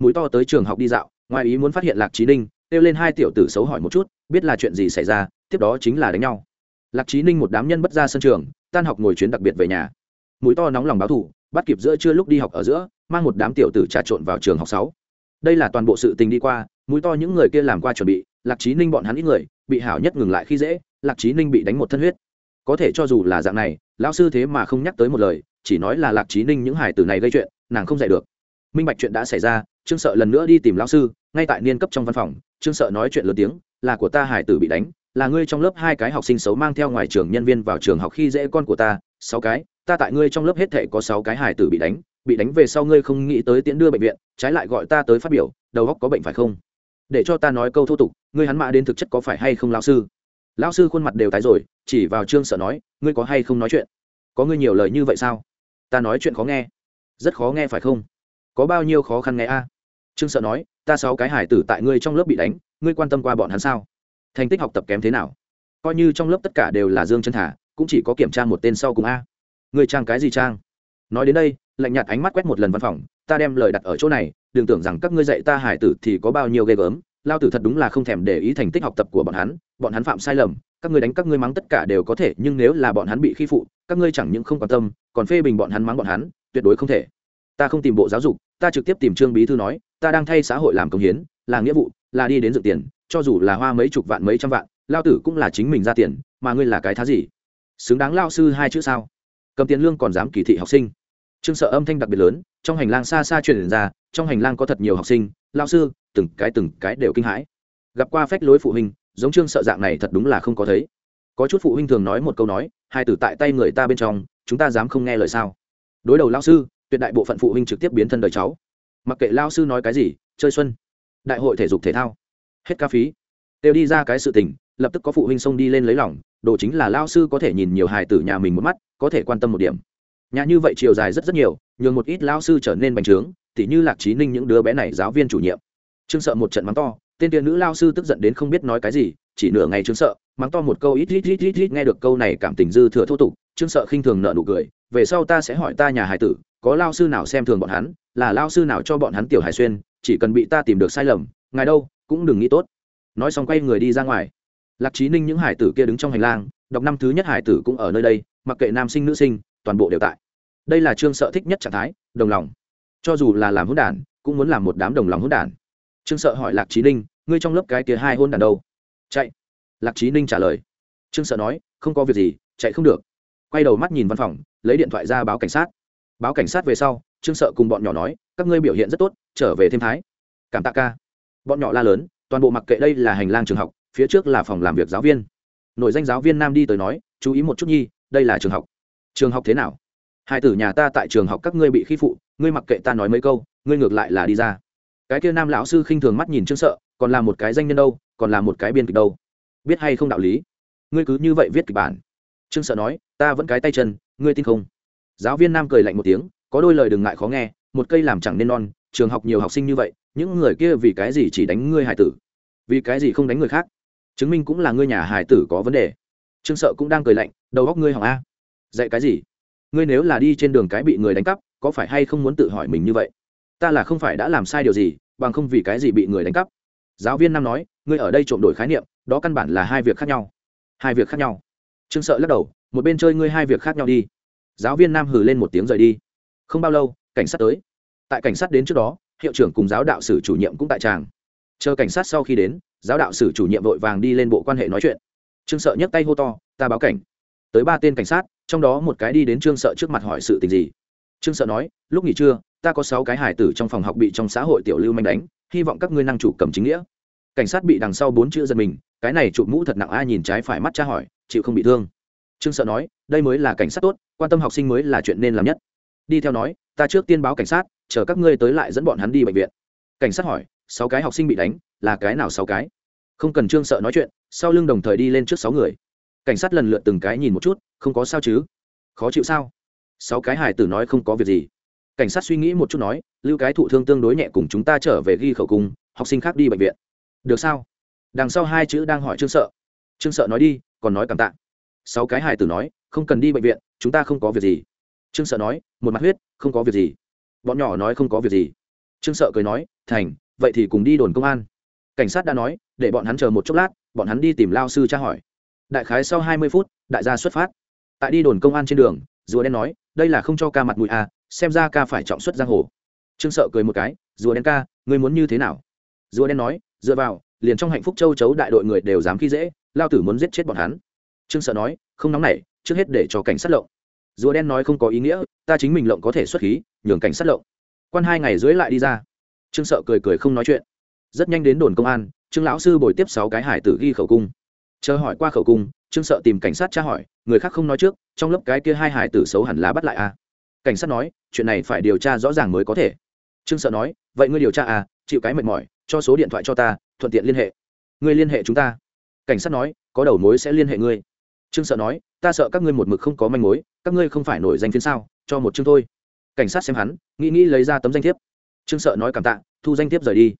A: Mũi to tới trường học đi dạo, ngoài ý muốn phát hiện lạc trí ninh, kêu lên hai tiểu tử xấu hỏi một chút, biết là chuyện gì xảy ra, tiếp đó chính là đánh nhau. Lạc trí ninh một đám nhân bất ra sân trường, tan học ngồi chuyến đặc biệt về nhà. Mũi to nóng lòng báo thủ bắt kịp giữa trưa lúc đi học ở giữa, mang một đám tiểu tử trà trộn vào trường học sáu đây là toàn bộ sự tình đi qua, mũi to những người kia làm qua chuẩn bị, lạc trí ninh bọn hắn ít người, bị hảo nhất ngừng lại khi dễ, lạc trí ninh bị đánh một thân huyết. Có thể cho dù là dạng này, lão sư thế mà không nhắc tới một lời, chỉ nói là lạc trí ninh những hải tử này gây chuyện, nàng không dạy được. Minh bạch chuyện đã xảy ra, trương sợ lần nữa đi tìm lão sư, ngay tại niên cấp trong văn phòng, trương sợ nói chuyện lớn tiếng, là của ta hải tử bị đánh, là ngươi trong lớp hai cái học sinh xấu mang theo ngoài trường nhân viên vào trường học khi dễ con của ta, sáu cái, ta tại ngươi trong lớp hết thể có sáu cái hải tử bị đánh bị đánh về sau ngươi không nghĩ tới tiễn đưa bệnh viện, trái lại gọi ta tới phát biểu, đầu óc có bệnh phải không? Để cho ta nói câu thô tục, ngươi hắn mạ đến thực chất có phải hay không lão sư? Lão sư khuôn mặt đều tái rồi, chỉ vào trương sợ nói, ngươi có hay không nói chuyện? Có ngươi nhiều lời như vậy sao? Ta nói chuyện khó nghe. Rất khó nghe phải không? Có bao nhiêu khó khăn nghe a? Trương sợ nói, ta sáu cái hải tử tại ngươi trong lớp bị đánh, ngươi quan tâm qua bọn hắn sao? Thành tích học tập kém thế nào? Coi như trong lớp tất cả đều là dương chân thả, cũng chỉ có kiểm tra một tên sau cùng a. Ngươi trang cái gì trang? Nói đến đây lạnh nhạt ánh mắt quét một lần văn phòng, ta đem lời đặt ở chỗ này, đừng tưởng rằng các ngươi dạy ta hải tử thì có bao nhiêu ghê gớm, lao tử thật đúng là không thèm để ý thành tích học tập của bọn hắn bọn hắn phạm sai lầm, các ngươi đánh các ngươi mắng tất cả đều có thể, nhưng nếu là bọn hắn bị khi phụ, các ngươi chẳng những không quan tâm, còn phê bình bọn hắn mắng bọn hắn, tuyệt đối không thể. Ta không tìm bộ giáo dục, ta trực tiếp tìm trương bí thư nói, ta đang thay xã hội làm công hiến, là nghĩa vụ, là đi đến dự tiền, cho dù là hoa mấy chục vạn mấy trăm vạn, lao tử cũng là chính mình ra tiền, mà ngươi là cái thá gì? Xứng đáng lao sư hai chữ sao? Cầm tiền lương còn dám kỳ thị học sinh trương sợ âm thanh đặc biệt lớn, trong hành lang xa xa truyền ra, trong hành lang có thật nhiều học sinh, lao sư, từng cái từng cái đều kinh hãi. Gặp qua phách lối phụ huynh, giống trương sợ dạng này thật đúng là không có thấy. Có chút phụ huynh thường nói một câu nói, hai tử tại tay người ta bên trong, chúng ta dám không nghe lời sao? Đối đầu lao sư, tuyệt đại bộ phận phụ huynh trực tiếp biến thân đời cháu. Mặc kệ lao sư nói cái gì, chơi xuân, đại hội thể dục thể thao, hết ca phí. Đều đi ra cái sự tình, lập tức có phụ huynh xông đi lên lấy lòng, đồ chính là lao sư có thể nhìn nhiều hài tử nhà mình một mắt, có thể quan tâm một điểm nhà như vậy chiều dài rất rất nhiều, nhường một ít lao sư trở nên bành trướng, tỉ như lạc trí ninh những đứa bé này giáo viên chủ nhiệm. Trương sợ một trận mắng to, tên tiên nữ lao sư tức giận đến không biết nói cái gì, chỉ nửa ngày trương sợ mắng to một câu ít ít ít ít ít nghe được câu này cảm tình dư thừa thô tục, trương sợ khinh thường nợ nụ cười, về sau ta sẽ hỏi ta nhà hải tử, có lao sư nào xem thường bọn hắn, là lao sư nào cho bọn hắn tiểu hải xuyên, chỉ cần bị ta tìm được sai lầm, ngài đâu, cũng đừng nghĩ tốt. Nói xong quay người đi ra ngoài. Lạc trí ninh những hải tử kia đứng trong hành lang, đọc năm thứ nhất hải tử cũng ở nơi đây, mặc kệ nam sinh nữ sinh toàn bộ đều tại. Đây là trương sợ thích nhất trạng thái, đồng lòng. Cho dù là làm hôn đản, cũng muốn làm một đám đồng lòng hôn đản. Trương sợ hỏi lạc trí ninh, ngươi trong lớp cái tía hai hôn đản đâu? Chạy. Lạc trí ninh trả lời. Trương sợ nói, không có việc gì, chạy không được. Quay đầu mắt nhìn văn phòng, lấy điện thoại ra báo cảnh sát. Báo cảnh sát về sau, trương sợ cùng bọn nhỏ nói, các ngươi biểu hiện rất tốt, trở về thêm thái. Cảm tạ ca. Bọn nhỏ la lớn, toàn bộ mặc kệ đây là hành lang trường học, phía trước là phòng làm việc giáo viên. Nội danh giáo viên nam đi tới nói, chú ý một chút nhi, đây là trường học trường học thế nào? Hai tử nhà ta tại trường học các ngươi bị khi phụ, ngươi mặc kệ ta nói mấy câu, ngươi ngược lại là đi ra. Cái kia nam lão sư khinh thường mắt nhìn chương sợ, còn là một cái danh nhân đâu, còn là một cái biên kịch đâu. Biết hay không đạo lý? Ngươi cứ như vậy viết kịch bản. Trương sợ nói, ta vẫn cái tay chân, ngươi tin không? Giáo viên nam cười lạnh một tiếng, có đôi lời đừng ngại khó nghe, một cây làm chẳng nên non, trường học nhiều học sinh như vậy, những người kia vì cái gì chỉ đánh ngươi hải tử? Vì cái gì không đánh người khác? Chứng minh cũng là ngươi nhà hải tử có vấn đề. Trương sợ cũng đang cười lạnh, đầu góc ngươi hỏng a dạy cái gì? Ngươi nếu là đi trên đường cái bị người đánh cắp, có phải hay không muốn tự hỏi mình như vậy? Ta là không phải đã làm sai điều gì, bằng không vì cái gì bị người đánh cắp? Giáo viên nam nói, ngươi ở đây trộm đổi khái niệm, đó căn bản là hai việc khác nhau. Hai việc khác nhau. Trương sợ lắc đầu, một bên chơi ngươi hai việc khác nhau đi. Giáo viên nam hừ lên một tiếng rời đi. Không bao lâu, cảnh sát tới. Tại cảnh sát đến trước đó, hiệu trưởng cùng giáo đạo sử chủ nhiệm cũng tại tràng. Chờ cảnh sát sau khi đến, giáo đạo sử chủ nhiệm vội vàng đi lên bộ quan hệ nói chuyện. Trương sợ nhấc tay hô to, ta báo cảnh. Tới ba tên cảnh sát trong đó một cái đi đến trương sợ trước mặt hỏi sự tình gì. Trương sợ nói, lúc nghỉ trưa, ta có sáu cái hải tử trong phòng học bị trong xã hội tiểu lưu manh đánh, hy vọng các ngươi năng chủ cầm chính nghĩa. Cảnh sát bị đằng sau bốn chữ giật mình, cái này chụp mũ thật nặng, ai nhìn trái phải mắt cha hỏi, chịu không bị thương? Trương sợ nói, đây mới là cảnh sát tốt, quan tâm học sinh mới là chuyện nên làm nhất. Đi theo nói, ta trước tiên báo cảnh sát, chờ các ngươi tới lại dẫn bọn hắn đi bệnh viện. Cảnh sát hỏi, sáu cái học sinh bị đánh, là cái nào sáu cái? Không cần trương sợ nói chuyện, sau lưng đồng thời đi lên trước sáu người cảnh sát lần lượt từng cái nhìn một chút, không có sao chứ? Khó chịu sao? Sáu cái hải tử nói không có việc gì. Cảnh sát suy nghĩ một chút nói, lưu cái thụ thương tương đối nhẹ cùng chúng ta trở về ghi khẩu cung học sinh khác đi bệnh viện. Được sao? Đằng sau hai chữ đang hỏi trương sợ. Trương sợ nói đi, còn nói cảm tạ. Sáu cái hải tử nói, không cần đi bệnh viện, chúng ta không có việc gì. Trương sợ nói, một mặt huyết, không có việc gì. Bọn nhỏ nói không có việc gì. Trương sợ cười nói, thành, vậy thì cùng đi đồn công an. Cảnh sát đã nói, để bọn hắn chờ một chốc lát, bọn hắn đi tìm lao sư tra hỏi đại khái sau hai mươi phút, đại gia xuất phát. Tại đi đồn công an trên đường rùa đen nói, đây là không cho ca mặt mũi à xem ra ca phải trọng xuất giang hồ. Trương sợ cười một cái rùa đen ca, ngươi muốn như thế nào? Rùa đen nói, dựa vào, liền trong hạnh phúc châu chấu đại đội người đều dám khi dễ, lao tử muốn giết chết bọn hắn. Trương sợ nói, không nóng nảy, trước hết để cho cảnh sát lộng. Rùa đen nói, không có ý nghĩa, ta chính mình lộng có thể xuất khí, nhường cảnh sát lộng. Quan hai ngày dưới lại đi ra. Trương sợ cười cười không nói chuyện. Rất nhanh đến đồn công an, trương lão sư bồi tiếp sáu cái hải tử ghi khẩu cung chờ hỏi qua khẩu cung, trương sợ tìm cảnh sát tra hỏi, người khác không nói trước, trong lớp cái kia hai hải tử xấu hẳn là bắt lại a à? cảnh sát nói, chuyện này phải điều tra rõ ràng mới có thể. Trương sợ nói, vậy ngươi điều tra à chịu cái mệt mỏi, cho số điện thoại cho ta, thuận tiện liên hệ. Ngươi liên hệ chúng ta. Cảnh sát nói, có đầu mối sẽ liên hệ ngươi. Trương sợ nói, ta sợ các ngươi một mực không có manh mối, các ngươi không phải nổi danh phiên sao, cho một chương thôi. Cảnh sát xem hắn, nghĩ nghĩ lấy ra tấm danh thiếp. Trương sợ nói cảm tạ, thu danh thiếp rời đi.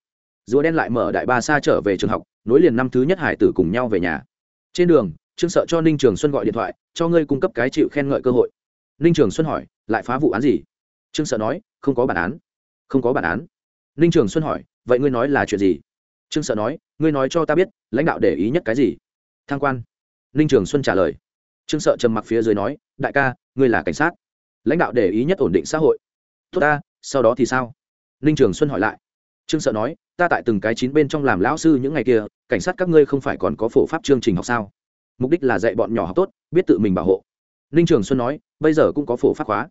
A: Rùa đen lại mở đại ba xa trở về trường học, nối liền năm thứ nhất hải tử cùng nhau về nhà trên đường, trương sợ cho ninh trường xuân gọi điện thoại, cho ngươi cung cấp cái chịu khen ngợi cơ hội. Ninh trường xuân hỏi, lại phá vụ án gì? Trương sợ nói, không có bản án. Không có bản án. Ninh trường xuân hỏi, vậy ngươi nói là chuyện gì? Trương sợ nói, ngươi nói cho ta biết, lãnh đạo để ý nhất cái gì? Thang quan. Ninh trường xuân trả lời. Trương sợ trầm mặc phía dưới nói, đại ca, ngươi là cảnh sát. Lãnh đạo để ý nhất ổn định xã hội. Tốt ta, sau đó thì sao? Ninh trường xuân hỏi lại. Trương sợ nói, ta tại từng cái chín bên trong làm lão sư những ngày kia cảnh sát các ngươi không phải còn có phổ pháp chương trình học sao? Mục đích là dạy bọn nhỏ học tốt, biết tự mình bảo hộ. Ninh trường xuân nói, bây giờ cũng có phổ pháp hóa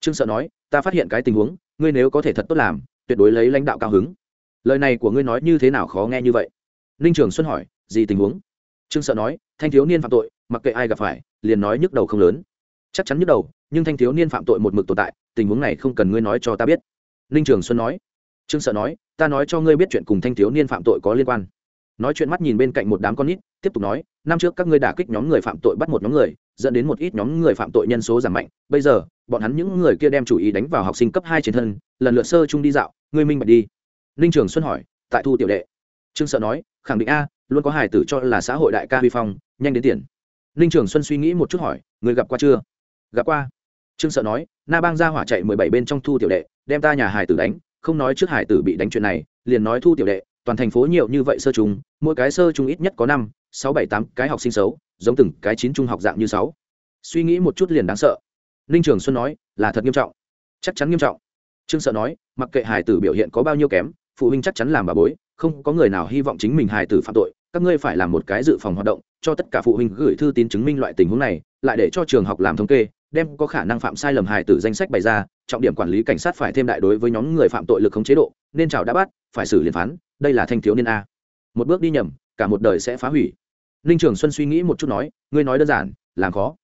A: trương sợ nói, ta phát hiện cái tình huống, ngươi nếu có thể thật tốt làm, tuyệt đối lấy lãnh đạo cao hứng. Lời này của ngươi nói như thế nào khó nghe như vậy? Ninh trường xuân hỏi, gì tình huống? Trương sợ nói, thanh thiếu niên phạm tội, mặc kệ ai gặp phải, liền nói nhức đầu không lớn. Chắc chắn nhức đầu, nhưng thanh thiếu niên phạm tội một mực tồn tại, tình huống này không cần ngươi nói cho ta biết. Ninh trường xuân nói, trương sợ nói, ta nói cho ngươi biết chuyện cùng thanh thiếu niên phạm tội có liên quan nói chuyện mắt nhìn bên cạnh một đám con nít, tiếp tục nói, năm trước các ngươi đả kích nhóm người phạm tội bắt một nhóm người, dẫn đến một ít nhóm người phạm tội nhân số giảm mạnh. Bây giờ, bọn hắn những người kia đem chủ ý đánh vào học sinh cấp hai trên thân, lần lượt sơ chung đi dạo. Ngươi minh bạch đi. Ninh trường xuân hỏi, tại thu tiểu đệ? Trương sợ nói, khẳng định a, luôn có hài tử cho là xã hội đại ca huy phong, nhanh đến tiền. Ninh trường xuân suy nghĩ một chút hỏi người gặp qua chưa? Gặp qua. Trương sợ nói, na bang ra hỏa chạy mười bảy bên trong thu tiểu đệ, đem ta nhà hài tử đánh, không nói trước hải tử bị đánh chuyện này, liền nói thu tiểu đệ toàn thành phố nhiều như vậy sơ trùng mỗi cái sơ trùng ít nhất có năm, sáu, bảy, tám cái học sinh xấu, giống từng cái chín trung học dạng như sáu. Suy nghĩ một chút liền đáng sợ. Ninh trường xuân nói, là thật nghiêm trọng. Chắc chắn nghiêm trọng. Trương sợ nói, mặc kệ hải tử biểu hiện có bao nhiêu kém, phụ huynh chắc chắn làm bà bối, không có người nào hy vọng chính mình hải tử phạm tội, các ngươi phải làm một cái dự phòng hoạt động, cho tất cả phụ huynh gửi thư tín chứng minh loại tình huống này, lại để cho trường học làm thống kê, đem có khả năng phạm sai lầm hài tử danh sách bày ra, trọng điểm quản lý cảnh sát phải thêm đại đối với nhóm người phạm tội lực khống chế độ, nên chào đã bắt, phải xử liền phán đây là thanh thiếu niên a. Một bước đi nhầm, cả một đời sẽ phá hủy. Ninh trường xuân suy nghĩ một chút nói, ngươi nói đơn giản, làm khó.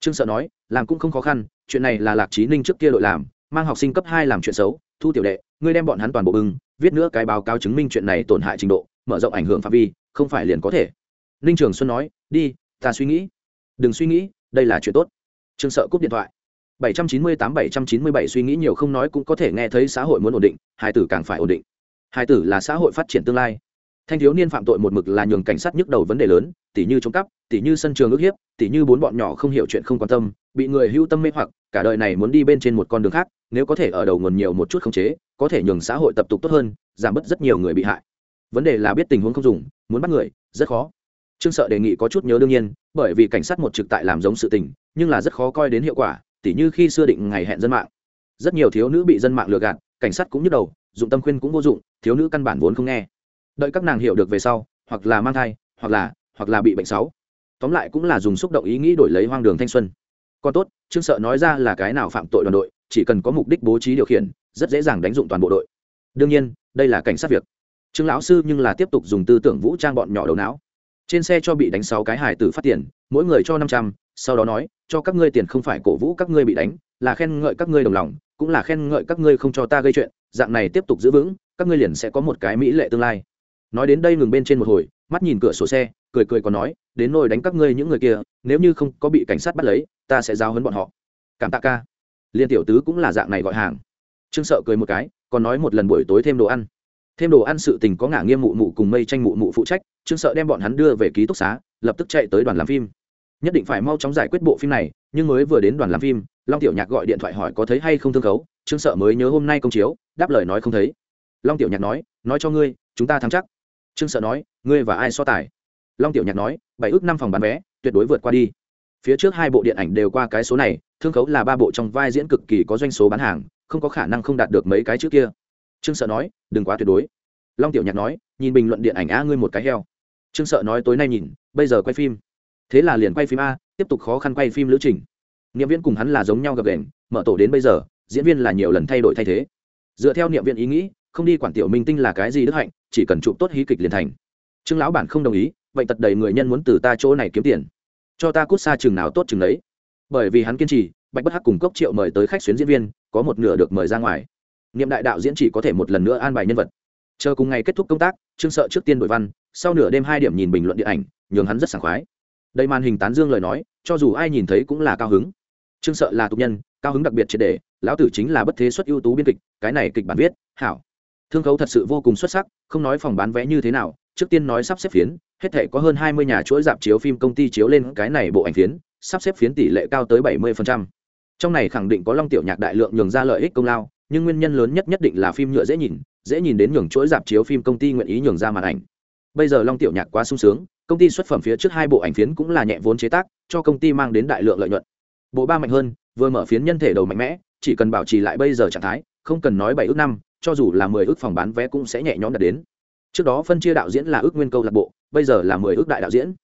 A: Trương sợ nói, làm cũng không khó khăn, chuyện này là lạc trí ninh trước kia đội làm, mang học sinh cấp hai làm chuyện xấu, thu tiểu đệ, ngươi đem bọn hắn toàn bộ bưng, viết nữa cái báo cáo chứng minh chuyện này tổn hại trình độ, mở rộng ảnh hưởng phạm vi, không phải liền có thể. Ninh trường xuân nói, đi, ta suy nghĩ. Đừng suy nghĩ, đây là chuyện tốt. Trương sợ cúp điện thoại. 798-797 suy nghĩ nhiều không nói cũng có thể nghe thấy xã hội muốn ổn định, hai tử càng phải ổn định hai tử là xã hội phát triển tương lai. Thanh thiếu niên phạm tội một mực là nhường cảnh sát nhức đầu vấn đề lớn, tỉ như trộm cắp, tỉ như sân trường ước hiếp, tỉ như bốn bọn nhỏ không hiểu chuyện không quan tâm, bị người hưu tâm mê hoặc, cả đời này muốn đi bên trên một con đường khác, nếu có thể ở đầu nguồn nhiều một chút khống chế, có thể nhường xã hội tập tục tốt hơn, giảm bớt rất nhiều người bị hại. Vấn đề là biết tình huống không dùng, muốn bắt người, rất khó. Trương sợ đề nghị có chút nhớ đương nhiên, bởi vì cảnh sát một trực tại làm giống sự tình, nhưng là rất khó coi đến hiệu quả, tỉ như khi xưa định ngày hẹn dân mạng. Rất nhiều thiếu nữ bị dân mạng lừa gạt, cảnh sát cũng nhức đầu dụng tâm khuyên cũng vô dụng, thiếu nữ căn bản vốn không nghe. Đợi các nàng hiểu được về sau, hoặc là mang thai, hoặc là hoặc là bị bệnh xấu. Tóm lại cũng là dùng xúc động ý nghĩ đổi lấy hoang đường thanh xuân. Còn tốt, trương sợ nói ra là cái nào phạm tội đoàn đội, chỉ cần có mục đích bố trí điều khiển, rất dễ dàng đánh dụng toàn bộ đội. Đương nhiên, đây là cảnh sát việc. Trương lão sư nhưng là tiếp tục dùng tư tưởng vũ trang bọn nhỏ đầu não. Trên xe cho bị đánh sáu cái hài tử phát tiền, mỗi người cho năm trăm, sau đó nói, cho các ngươi tiền không phải cổ vũ các ngươi bị đánh, là khen ngợi các ngươi đồng lòng, cũng là khen ngợi các ngươi không cho ta gây chuyện dạng này tiếp tục giữ vững, các ngươi liền sẽ có một cái mỹ lệ tương lai. Nói đến đây ngừng bên trên một hồi, mắt nhìn cửa sổ xe, cười cười còn nói, đến nồi đánh các ngươi những người kia, nếu như không có bị cảnh sát bắt lấy, ta sẽ giao hấn bọn họ. Cảm tạ ca. Liên tiểu tứ cũng là dạng này gọi hàng. Trương sợ cười một cái, còn nói một lần buổi tối thêm đồ ăn. Thêm đồ ăn sự tình có ngả nghiêm mụ mụ cùng mây tranh mụ mụ phụ trách, trương sợ đem bọn hắn đưa về ký túc xá, lập tức chạy tới đoàn làm phim. Nhất định phải mau chóng giải quyết bộ phim này, nhưng mới vừa đến đoàn làm phim, long tiểu nhạc gọi điện thoại hỏi có thấy hay không thương khấu trương sợ mới nhớ hôm nay công chiếu, đáp lời nói không thấy. Long tiểu nhạc nói nói cho ngươi, chúng ta thắng chắc. Trương sợ nói, ngươi và ai so tài? Long tiểu nhạc nói, bảy ước năm phòng bán vé, tuyệt đối vượt qua đi. Phía trước hai bộ điện ảnh đều qua cái số này, thương khấu là ba bộ trong vai diễn cực kỳ có doanh số bán hàng, không có khả năng không đạt được mấy cái trước kia. Trương sợ nói, đừng quá tuyệt đối. Long tiểu nhạc nói, nhìn bình luận điện ảnh a ngươi một cái heo. Trương sợ nói, tối nay nhìn, bây giờ quay phim. Thế là liền quay phim a, tiếp tục khó khăn quay phim lữ trình. Niệm Viễn cùng hắn là giống nhau gặp đèn mở tổ đến bây giờ diễn viên là nhiều lần thay đổi thay thế. Dựa theo niệm viện ý nghĩ, không đi quản tiểu minh tinh là cái gì đức hạnh, chỉ cần chụp tốt hí kịch liền thành. Trương lão bản không đồng ý, vậy tật đầy người nhân muốn từ ta chỗ này kiếm tiền. Cho ta cút xa chừng nào tốt chừng đấy bởi vì hắn kiên trì, bạch bất hắc cùng cốc triệu mời tới khách xuyến diễn viên, có một nửa được mời ra ngoài. Niệm đại đạo diễn chỉ có thể một lần nữa an bài nhân vật. Chờ cùng ngày kết thúc công tác, trương sợ trước tiên đổi văn, sau nửa đêm hai điểm nhìn bình luận điện ảnh, nhường hắn rất sảng khoái. Đây màn hình tán dương lời nói, cho dù ai nhìn thấy cũng là cao hứng trương sợ là tục nhân, cao hứng đặc biệt triệt đề, lão tử chính là bất thế xuất ưu tú biên kịch, cái này kịch bản viết, hảo. Thương khấu thật sự vô cùng xuất sắc, không nói phòng bán vé như thế nào, trước tiên nói sắp xếp phiến, hết thể có hơn hai mươi nhà chuỗi dạp chiếu phim công ty chiếu lên cái này bộ ảnh phiến, sắp xếp phiến tỷ lệ cao tới bảy mươi trong này khẳng định có long tiểu nhạc đại lượng nhường ra lợi ích công lao, nhưng nguyên nhân lớn nhất nhất định là phim nhựa dễ nhìn dễ nhìn đến nhường chuỗi dạp chiếu phim công ty nguyện ý nhường ra màn ảnh. Bây giờ long tiểu nhạc quá sung sướng, công ty xuất phẩm phía trước hai bộ ảnh phiến cũng là nhẹ vốn chế tác, cho công ty mang đến đại lượng lợi nhuận bộ ba mạnh hơn, vừa mở phiến nhân thể đầu mạnh mẽ, chỉ cần bảo trì lại bây giờ trạng thái, không cần nói bảy ước năm, cho dù là mười ước phòng bán vé cũng sẽ nhẹ nhõm đạt đến. Trước đó phân chia đạo diễn là ước nguyên câu lạc bộ, bây giờ là mười ước đại đạo diễn.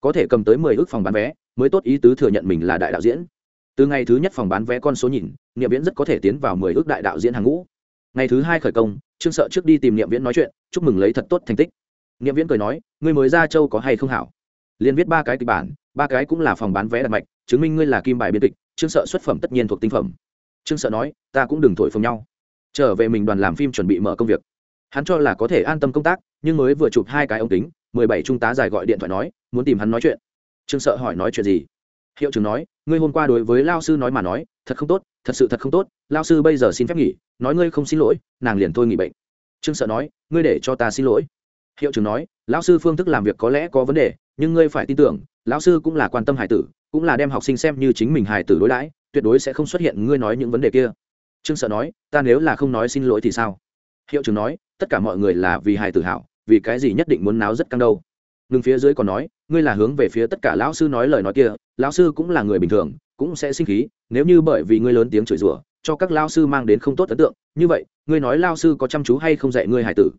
A: Có thể cầm tới mười ước phòng bán vé, mới tốt ý tứ thừa nhận mình là đại đạo diễn. Từ ngày thứ nhất phòng bán vé con số nhìn, niệm viễn rất có thể tiến vào mười ước đại đạo diễn hàng ngũ. Ngày thứ hai khởi công, trương sợ trước đi tìm niệm viễn nói chuyện, chúc mừng lấy thật tốt thành tích. Niệm viễn cười nói người mới ra châu có hay không hảo? Liền viết ba cái kịch bản, ba cái cũng là phòng bán vé đặt mạch, chứng minh ngươi là kim bài biên kịch trương sợ xuất phẩm tất nhiên thuộc tinh phẩm. Trương sợ nói, ta cũng đừng thổi phồng nhau. Trở về mình đoàn làm phim chuẩn bị mở công việc. Hắn cho là có thể an tâm công tác, nhưng mới vừa chụp hai cái ống kính, mười bảy trung tá dài gọi điện thoại nói, muốn tìm hắn nói chuyện. Trương sợ hỏi nói chuyện gì? Hiệu trưởng nói, ngươi hôm qua đối với lao sư nói mà nói, thật không tốt, thật sự thật không tốt, lao sư bây giờ xin phép nghỉ, nói ngươi không xin lỗi, nàng liền thôi nghỉ bệnh. Trương sợ nói, ngươi để cho ta xin lỗi hiệu trưởng nói, lão sư phương thức làm việc có lẽ có vấn đề, nhưng ngươi phải tin tưởng, lão sư cũng là quan tâm hải tử, cũng là đem học sinh xem như chính mình hải tử đối đãi, tuyệt đối sẽ không xuất hiện ngươi nói những vấn đề kia. Trương sợ nói, ta nếu là không nói xin lỗi thì sao? Hiệu trưởng nói, tất cả mọi người là vì hải tử hảo, vì cái gì nhất định muốn náo rất căng đâu. Ngừng phía dưới còn nói, ngươi là hướng về phía tất cả lão sư nói lời nói kia, lão sư cũng là người bình thường, cũng sẽ sinh khí, nếu như bởi vì ngươi lớn tiếng chửi rủa, cho các lao sư mang đến không tốt ấn tượng, như vậy, ngươi nói lao sư có chăm chú hay không dạy ngươi hải tử?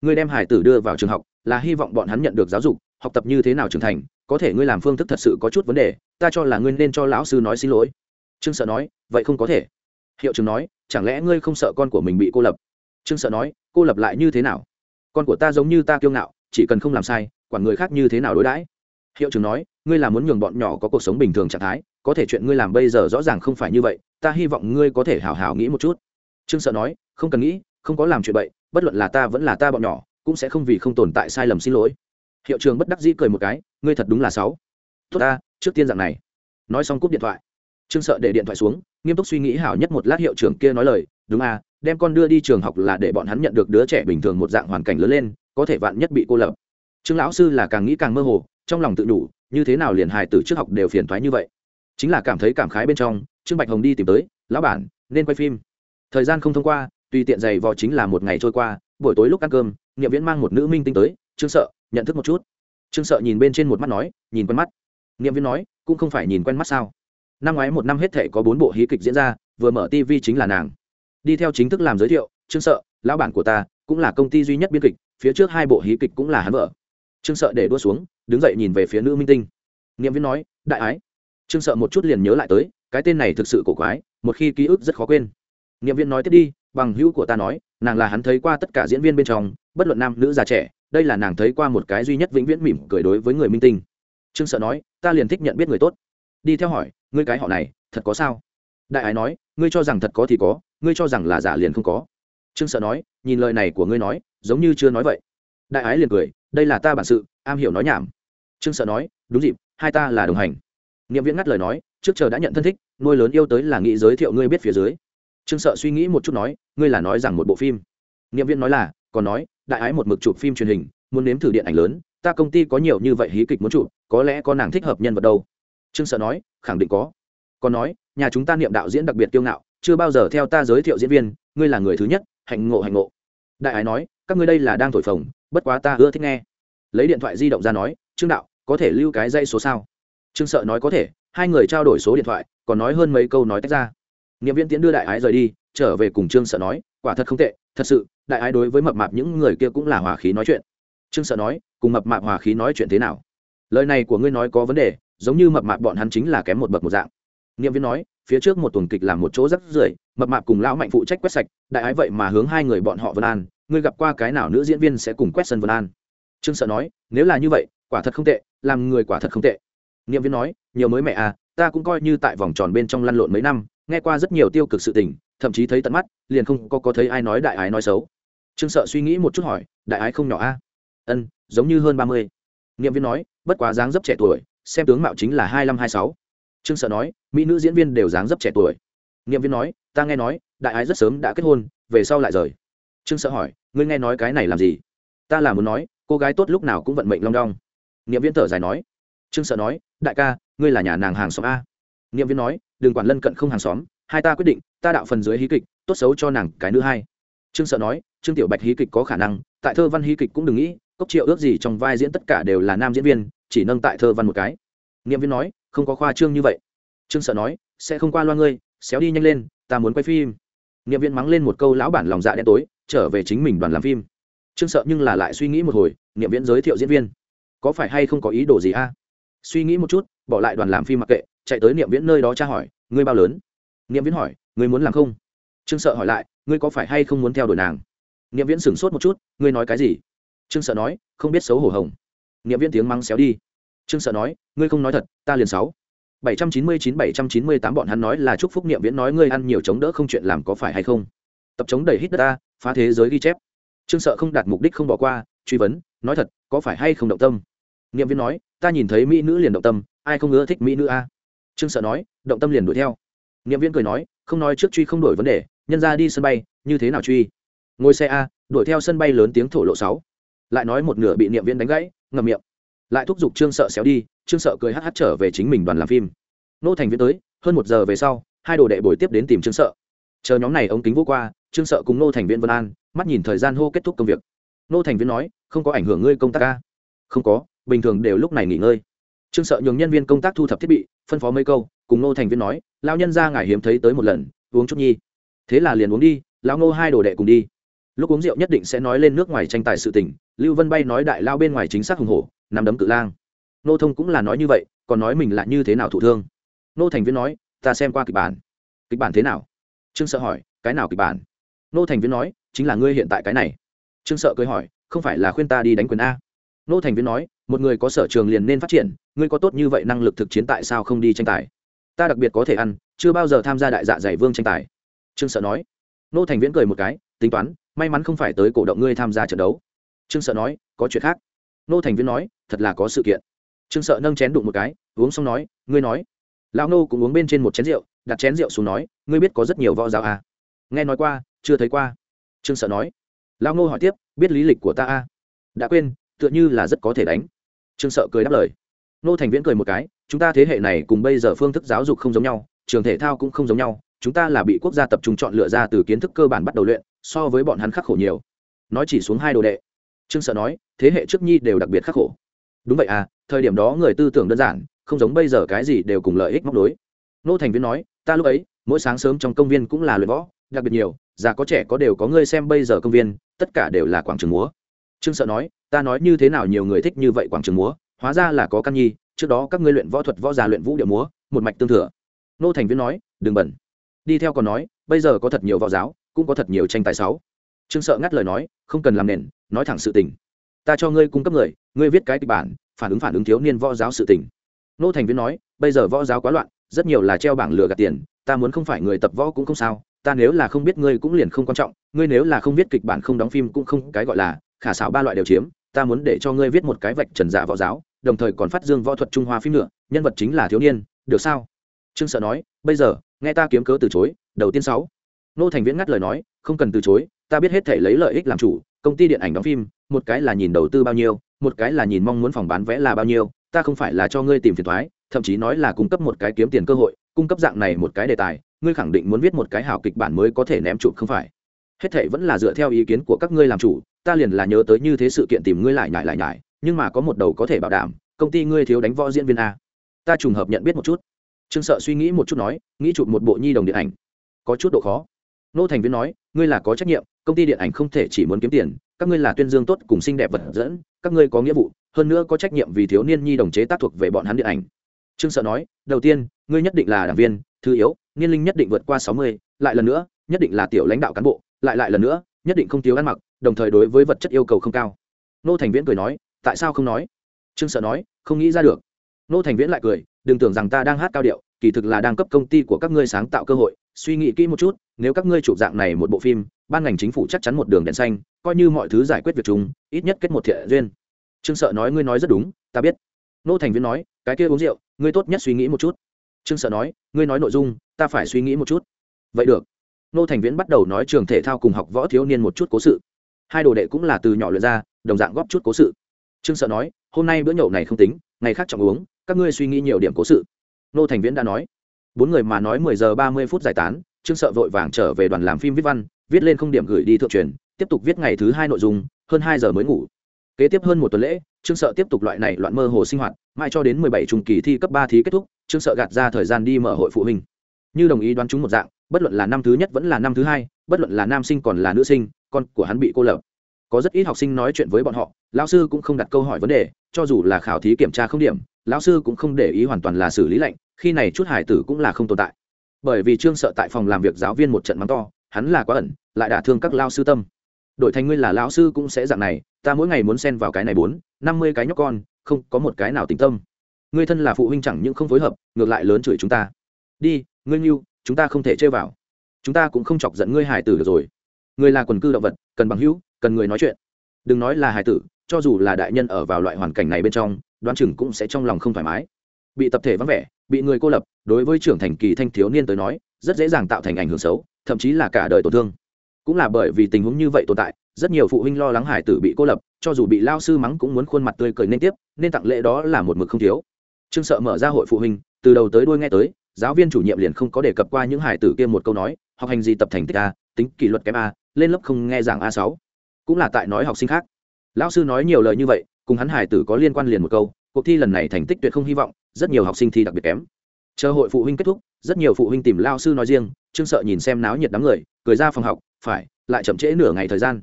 A: Ngươi đem hải tử đưa vào trường học, là hy vọng bọn hắn nhận được giáo dục, học tập như thế nào trưởng thành, có thể ngươi làm phương thức thật sự có chút vấn đề, ta cho là ngươi nên cho lão sư nói xin lỗi. Trương sợ nói, vậy không có thể. Hiệu trưởng nói, chẳng lẽ ngươi không sợ con của mình bị cô lập? Trương sợ nói, cô lập lại như thế nào? Con của ta giống như ta kiêu ngạo, chỉ cần không làm sai, quản người khác như thế nào đối đãi. Hiệu trưởng nói, ngươi là muốn nhường bọn nhỏ có cuộc sống bình thường trạng thái, có thể chuyện ngươi làm bây giờ rõ ràng không phải như vậy, ta hy vọng ngươi có thể hào hào nghĩ một chút. Trương sợ nói, không cần nghĩ, không có làm chuyện bậy bất luận là ta vẫn là ta bọn nhỏ, cũng sẽ không vì không tồn tại sai lầm xin lỗi. Hiệu trường bất đắc dĩ cười một cái, ngươi thật đúng là sáu. Tốt ta, trước tiên dạng này. Nói xong cúp điện thoại. Trương sợ để điện thoại xuống, nghiêm túc suy nghĩ hảo nhất một lát hiệu trưởng kia nói lời, đúng à đem con đưa đi trường học là để bọn hắn nhận được đứa trẻ bình thường một dạng hoàn cảnh lớn lên, có thể vạn nhất bị cô lập. Trương lão sư là càng nghĩ càng mơ hồ, trong lòng tự đủ, như thế nào liền hài từ trước học đều phiền thoái như vậy. Chính là cảm thấy cảm khái bên trong, trương bạch hồng đi tìm tới, lão bản, nên quay phim. Thời gian không thông qua tùy tiện giày vò chính là một ngày trôi qua, buổi tối lúc ăn cơm nghiệm viễn mang một nữ minh tinh tới, trương sợ, nhận thức một chút. Trương sợ nhìn bên trên một mắt nói, nhìn quen mắt. Nghiệm viễn nói, cũng không phải nhìn quen mắt sao? Năm ngoái một năm hết thể có bốn bộ hí kịch diễn ra, vừa mở tv chính là nàng. Đi theo chính thức làm giới thiệu, trương sợ, lão bản của ta, cũng là công ty duy nhất biên kịch, phía trước hai bộ hí kịch cũng là hắn vợ. Trương sợ để đua xuống, đứng dậy nhìn về phía nữ minh tinh. Nghiệm viễn nói, đại ái. Trương sợ một chút liền nhớ lại tới, cái tên này thực sự cổ quái, một khi ký ức rất khó quên. Nghiệm viễn nói, tiếp đi bằng hữu của ta nói, nàng là hắn thấy qua tất cả diễn viên bên trong, bất luận nam nữ già trẻ, đây là nàng thấy qua một cái duy nhất vĩnh viễn mỉm cười đối với người minh tinh. Trương sợ nói, ta liền thích nhận biết người tốt. Đi theo hỏi, ngươi cái họ này, thật có sao? Đại ái nói, ngươi cho rằng thật có thì có, ngươi cho rằng là giả liền không có. Trương sợ nói, nhìn lời này của ngươi nói, giống như chưa nói vậy. Đại ái liền cười, đây là ta bản sự, am hiểu nói nhảm. Trương sợ nói, đúng dịp, hai ta là đồng hành. Nghiệm viễn ngắt lời nói, trước chờ đã nhận thân thích, nuôi lớn yêu tới là nghĩ giới thiệu ngươi biết phía dưới trương sợ suy nghĩ một chút nói, ngươi là nói rằng một bộ phim. Nghiệm Viên nói là, còn nói, đại ái một mực chụp phim truyền hình, muốn nếm thử điện ảnh lớn, ta công ty có nhiều như vậy hí kịch muốn chụp, có lẽ có nàng thích hợp nhân vật đâu. Trương sợ nói, khẳng định có. Còn nói, nhà chúng ta niệm đạo diễn đặc biệt kiêu ngạo, chưa bao giờ theo ta giới thiệu diễn viên, ngươi là người thứ nhất, hạnh ngộ hạnh ngộ. Đại ái nói, các ngươi đây là đang thổi phồng, bất quá ta ưa thích nghe. Lấy điện thoại di động ra nói, trương đạo, có thể lưu cái dây số sao? Trương sợ nói có thể, hai người trao đổi số điện thoại, còn nói hơn mấy câu nói tách ra nghiệm viên tiến đưa đại ái rời đi, trở về cùng trương sợ nói, quả thật không tệ, thật sự, đại ái đối với mập mạp những người kia cũng là hòa khí nói chuyện. Trương sợ nói, cùng mập mạp hòa khí nói chuyện thế nào? Lời này của ngươi nói có vấn đề, giống như mập mạp bọn hắn chính là kém một bậc một dạng. Nghiệm viên nói, phía trước một tuần kịch làm một chỗ rất rưởi, mập mạp cùng lão mạnh phụ trách quét sạch, đại ái vậy mà hướng hai người bọn họ vân an, ngươi gặp qua cái nào nữ diễn viên sẽ cùng quét sân vân an? Trương sợ nói, nếu là như vậy, quả thật không tệ, làm người quả thật không tệ. Nghiệm viên nói, nhiều mới mẹ à ta cũng coi như tại vòng tròn bên trong lăn lộn mấy năm nghe qua rất nhiều tiêu cực sự tình, thậm chí thấy tận mắt, liền không có có thấy ai nói đại ái nói xấu. Trương sợ suy nghĩ một chút hỏi, đại ái không nhỏ a? Ân, giống như hơn ba mươi. Nghiệm viên nói, bất quá dáng dấp trẻ tuổi, xem tướng mạo chính là hai mươi lăm hai sáu. Trương sợ nói, mỹ nữ diễn viên đều dáng dấp trẻ tuổi. Nghiệm viên nói, ta nghe nói, đại ái rất sớm đã kết hôn, về sau lại rời. Trương sợ hỏi, ngươi nghe nói cái này làm gì? Ta là muốn nói, cô gái tốt lúc nào cũng vận mệnh long đong. Nghiệm viên thở dài nói. Trương sợ nói, đại ca, ngươi là nhà nàng hàng xóm a? Nghiệm viên nói đừng quản lân cận không hàng xóm, hai ta quyết định, ta đạo phần dưới hí kịch, tốt xấu cho nàng cái nữ hai. Trương sợ nói, trương tiểu bạch hí kịch có khả năng, tại thơ văn hí kịch cũng đừng nghĩ, cốc triệu ước gì trong vai diễn tất cả đều là nam diễn viên, chỉ nâng tại thơ văn một cái. Nghiệm viên nói, không có khoa trương như vậy. Trương sợ nói, sẽ không qua loa ngươi, xéo đi nhanh lên, ta muốn quay phim. Nghiệm viên mắng lên một câu lão bản lòng dạ đen tối, trở về chính mình đoàn làm phim. Trương sợ nhưng là lại suy nghĩ một hồi, nghiệm Viên giới thiệu diễn viên. Có phải hay không có ý đồ gì a? Suy nghĩ một chút, bỏ lại đoàn làm phim mặc kệ chạy tới niệm viễn nơi đó tra hỏi, ngươi bao lớn? Niệm viễn hỏi, ngươi muốn làm không? Trương sợ hỏi lại, ngươi có phải hay không muốn theo đuổi nàng? Niệm viễn sửng sốt một chút, ngươi nói cái gì? Trương sợ nói, không biết xấu hổ hồng. Niệm viễn tiếng mắng xéo đi. Trương sợ nói, ngươi không nói thật, ta liền sáu. Bảy trăm chín mươi chín, bảy trăm chín mươi tám bọn hắn nói là chúc phúc niệm viễn nói ngươi ăn nhiều chống đỡ không chuyện làm có phải hay không? Tập chống đầy hít đất ta, phá thế giới ghi chép. Trương sợ không đạt mục đích không bỏ qua, truy vấn, nói thật, có phải hay không động tâm? Niệm viễn nói, ta nhìn thấy mỹ nữ liền động tâm, ai không ưa thích mỹ nữ a? Trương sợ nói, động tâm liền đuổi theo. Niệm viên cười nói, không nói trước truy không đổi vấn đề, nhân ra đi sân bay, như thế nào truy? Ngồi xe a, đuổi theo sân bay lớn tiếng thổ lộ sáu. Lại nói một nửa bị niệm viên đánh gãy, ngậm miệng. Lại thúc giục trương sợ xéo đi, trương sợ cười hắt hắt trở về chính mình đoàn làm phim. Nô thành viên tới, hơn một giờ về sau, hai đồ đệ bồi tiếp đến tìm trương sợ. Chờ nhóm này ống kính vô qua, trương sợ cùng nô thành viên vân an, mắt nhìn thời gian hô kết thúc công việc. Nô thành viên nói, không có ảnh hưởng ngươi công tác ca không có, bình thường đều lúc này nghỉ ngơi. Trương sợ nhường nhân viên công tác thu thập thiết bị phân phó mấy câu, cùng nô thành viên nói lao nhân ra ngài hiếm thấy tới một lần, uống chút nhi. Thế là liền uống đi, lão ngô hai đồ đệ cùng đi. Lúc uống rượu nhất định sẽ nói lên nước ngoài tranh tài sự tình, lưu vân bay nói đại lao bên ngoài chính xác hùng hổ nằm đấm cự lang. Nô thông cũng là nói như vậy, còn nói mình là như thế nào thụ thương. Nô thành viên nói, ta xem qua kịch bản. Kịch bản thế nào? Trương sợ hỏi, cái nào kịch bản? Nô thành viên nói, chính là ngươi hiện tại cái này. Trương sợ cười hỏi, không phải là khuyên ta đi đánh quyền a? Nô thành viên nói một người có sở trường liền nên phát triển, ngươi có tốt như vậy năng lực thực chiến tại sao không đi tranh tài? Ta đặc biệt có thể ăn, chưa bao giờ tham gia đại dạ giải vương tranh tài. Trương sợ nói. Nô thành viễn cười một cái, tính toán, may mắn không phải tới cổ động ngươi tham gia trận đấu. Trương sợ nói, có chuyện khác. Nô thành viễn nói, thật là có sự kiện. Trương sợ nâng chén đụng một cái, uống xong nói, ngươi nói. Lão nô cũng uống bên trên một chén rượu, đặt chén rượu xuống nói, ngươi biết có rất nhiều võ giáo à. nghe nói qua, chưa thấy qua. Trương sợ nói. Lão nô hỏi tiếp, biết lý lịch của ta à. đã quên, tựa như là rất có thể đánh trương sợ cười đáp lời. Nô thành viễn cười một cái, chúng ta thế hệ này cùng bây giờ phương thức giáo dục không giống nhau, trường thể thao cũng không giống nhau, chúng ta là bị quốc gia tập trung chọn lựa ra từ kiến thức cơ bản bắt đầu luyện, so với bọn hắn khắc khổ nhiều. Nói chỉ xuống hai đồ đệ. Trương sợ nói, thế hệ trước nhi đều đặc biệt khắc khổ. Đúng vậy à thời điểm đó người tư tưởng đơn giản, không giống bây giờ cái gì đều cùng lợi ích móc đối nô thành viên nói, ta lúc ấy, mỗi sáng sớm trong công viên cũng là luyện võ, đặc biệt nhiều, già có trẻ có đều có người xem bây giờ công viên, tất cả đều là quảng trường múa trương sợ nói, ta nói như thế nào nhiều người thích như vậy quảng trường múa, hóa ra là có căn nhi, trước đó các ngươi luyện võ thuật võ già luyện vũ điệu múa, một mạch tương thừa. Nô thành viên nói, đừng bẩn. Đi theo còn nói, bây giờ có thật nhiều võ giáo, cũng có thật nhiều tranh tài sáu. Trương sợ ngắt lời nói, không cần làm nền, nói thẳng sự tình. Ta cho ngươi cung cấp người, ngươi viết cái kịch bản, phản ứng phản ứng thiếu niên võ giáo sự tình. Nô thành viên nói, bây giờ võ giáo quá loạn, rất nhiều là treo bảng lừa gạt tiền, ta muốn không phải người tập võ cũng không sao, ta nếu là không biết ngươi cũng liền không quan trọng, ngươi nếu là không biết kịch bản không đóng phim cũng không cái gọi là khả xảo ba loại đều chiếm, ta muốn để cho ngươi viết một cái vạch trần giả võ giáo, đồng thời còn phát dương võ thuật trung hoa phim nữa, nhân vật chính là thiếu niên, được sao? Trương sợ nói, bây giờ, nghe ta kiếm cớ từ chối, đầu tiên sáu. Nô thành viễn ngắt lời nói, không cần từ chối, ta biết hết thể lấy lợi ích làm chủ, công ty điện ảnh đóng phim, một cái là nhìn đầu tư bao nhiêu, một cái là nhìn mong muốn phòng bán vẽ là bao nhiêu, ta không phải là cho ngươi tìm phiền thoái, thậm chí nói là cung cấp một cái kiếm tiền cơ hội, cung cấp dạng này một cái đề tài, ngươi khẳng định muốn viết một cái hảo kịch bản mới có thể ném chụp không phải? Hết thệ vẫn là dựa theo ý kiến của các ngươi làm chủ, ta liền là nhớ tới như thế sự kiện tìm ngươi lại nhải lại nhải, nhưng mà có một đầu có thể bảo đảm, công ty ngươi thiếu đánh võ diễn viên a. Ta trùng hợp nhận biết một chút. Trương sợ suy nghĩ một chút nói, nghĩ chụp một bộ nhi đồng điện ảnh. Có chút độ khó. Nô thành viên nói, ngươi là có trách nhiệm, công ty điện ảnh không thể chỉ muốn kiếm tiền, các ngươi là tuyên dương tốt cùng xinh đẹp vật dẫn, các ngươi có nghĩa vụ, hơn nữa có trách nhiệm vì thiếu niên nhi đồng chế tác thuộc về bọn hắn điện ảnh. Trương sợ nói, đầu tiên, ngươi nhất định là đảng viên, thứ yếu, niên linh nhất định vượt qua sáu mươi, lại lần nữa, nhất định là tiểu lãnh đạo cán bộ lại lại lần nữa, nhất định không thiếu ăn mặc, đồng thời đối với vật chất yêu cầu không cao. Nô thành viễn cười nói, tại sao không nói? Trương sợ nói, không nghĩ ra được. Nô thành viễn lại cười, đừng tưởng rằng ta đang hát cao điệu, kỳ thực là đang cấp công ty của các ngươi sáng tạo cơ hội, suy nghĩ kỹ một chút, nếu các ngươi chụp dạng này một bộ phim, ban ngành chính phủ chắc chắn một đường đèn xanh, coi như mọi thứ giải quyết việc chúng ít nhất kết một thiện duyên. Trương sợ nói, ngươi nói rất đúng, ta biết. Nô thành viễn nói, cái kia uống rượu, ngươi tốt nhất suy nghĩ một chút. Trương sợ nói, ngươi nói nội dung, ta phải suy nghĩ một chút. Vậy được nô thành viễn bắt đầu nói trường thể thao cùng học võ thiếu niên một chút cố sự. Hai đồ đệ cũng là từ nhỏ luyện ra, đồng dạng góp chút cố sự. Trương sợ nói, hôm nay bữa nhậu này không tính, ngày khác trọng uống, các ngươi suy nghĩ nhiều điểm cố sự. Nô thành viễn đã nói. Bốn người mà nói mười giờ ba mươi phút giải tán, trương sợ vội vàng trở về đoàn làm phim viết văn, viết lên không điểm gửi đi thượng truyền, tiếp tục viết ngày thứ hai nội dung, hơn hai giờ mới ngủ. Kế tiếp hơn một tuần lễ, trương sợ tiếp tục loại này loạn mơ hồ sinh hoạt, mãi cho đến mười bảy trùng kỳ thi cấp ba thí kết thúc, trương sợ gạt ra thời gian đi mở hội phụ huynh. Như đồng ý đoán chúng một dạng bất luận là năm thứ nhất vẫn là năm thứ hai, bất luận là nam sinh còn là nữ sinh, con của hắn bị cô lập. Có rất ít học sinh nói chuyện với bọn họ, lão sư cũng không đặt câu hỏi vấn đề, cho dù là khảo thí kiểm tra không điểm, lão sư cũng không để ý hoàn toàn là xử lý lệnh, khi này chút hải tử cũng là không tồn tại. Bởi vì trương sợ tại phòng làm việc giáo viên một trận mắng to, hắn là quá ẩn, lại đả thương các lao sư tâm. Đổi thành ngươi là lão sư cũng sẽ dạng này, ta mỗi ngày muốn xen vào cái này bốn, năm mươi cái nhóc con, không có một cái nào tình tâm. Ngươi thân là phụ huynh chẳng những không phối hợp, ngược lại lớn chửi chúng ta. Đi, ngươi mưu chúng ta không thể chơi vào. Chúng ta cũng không chọc giận ngươi hải tử được rồi. Ngươi là quần cư động vật, cần bằng hữu, cần người nói chuyện. Đừng nói là hải tử, cho dù là đại nhân ở vào loại hoàn cảnh này bên trong, đoán chừng cũng sẽ trong lòng không thoải mái. Bị tập thể vắng vẻ, bị người cô lập, đối với trưởng thành kỳ thanh thiếu niên tới nói, rất dễ dàng tạo thành ảnh hưởng xấu, thậm chí là cả đời tổn thương. Cũng là bởi vì tình huống như vậy tồn tại, rất nhiều phụ huynh lo lắng hải tử bị cô lập, cho dù bị lao sư mắng cũng muốn khuôn mặt tươi cười nên tiếp, nên tặng lễ đó là một mực không thiếu. Trương sợ mở ra hội phụ huynh, từ đầu tới đuôi nghe tới giáo viên chủ nhiệm liền không có đề cập qua những hải tử kia một câu nói, học hành gì tập thành tích a, tính kỷ luật kém a, lên lớp không nghe giảng a sáu. Cũng là tại nói học sinh khác. Lão sư nói nhiều lời như vậy, cùng hắn hải tử có liên quan liền một câu, cuộc thi lần này thành tích tuyệt không hy vọng, rất nhiều học sinh thi đặc biệt kém. Chờ hội phụ huynh kết thúc, rất nhiều phụ huynh tìm lao sư nói riêng, trương sợ nhìn xem náo nhiệt đám người, cười ra phòng học, phải, lại chậm trễ nửa ngày thời gian.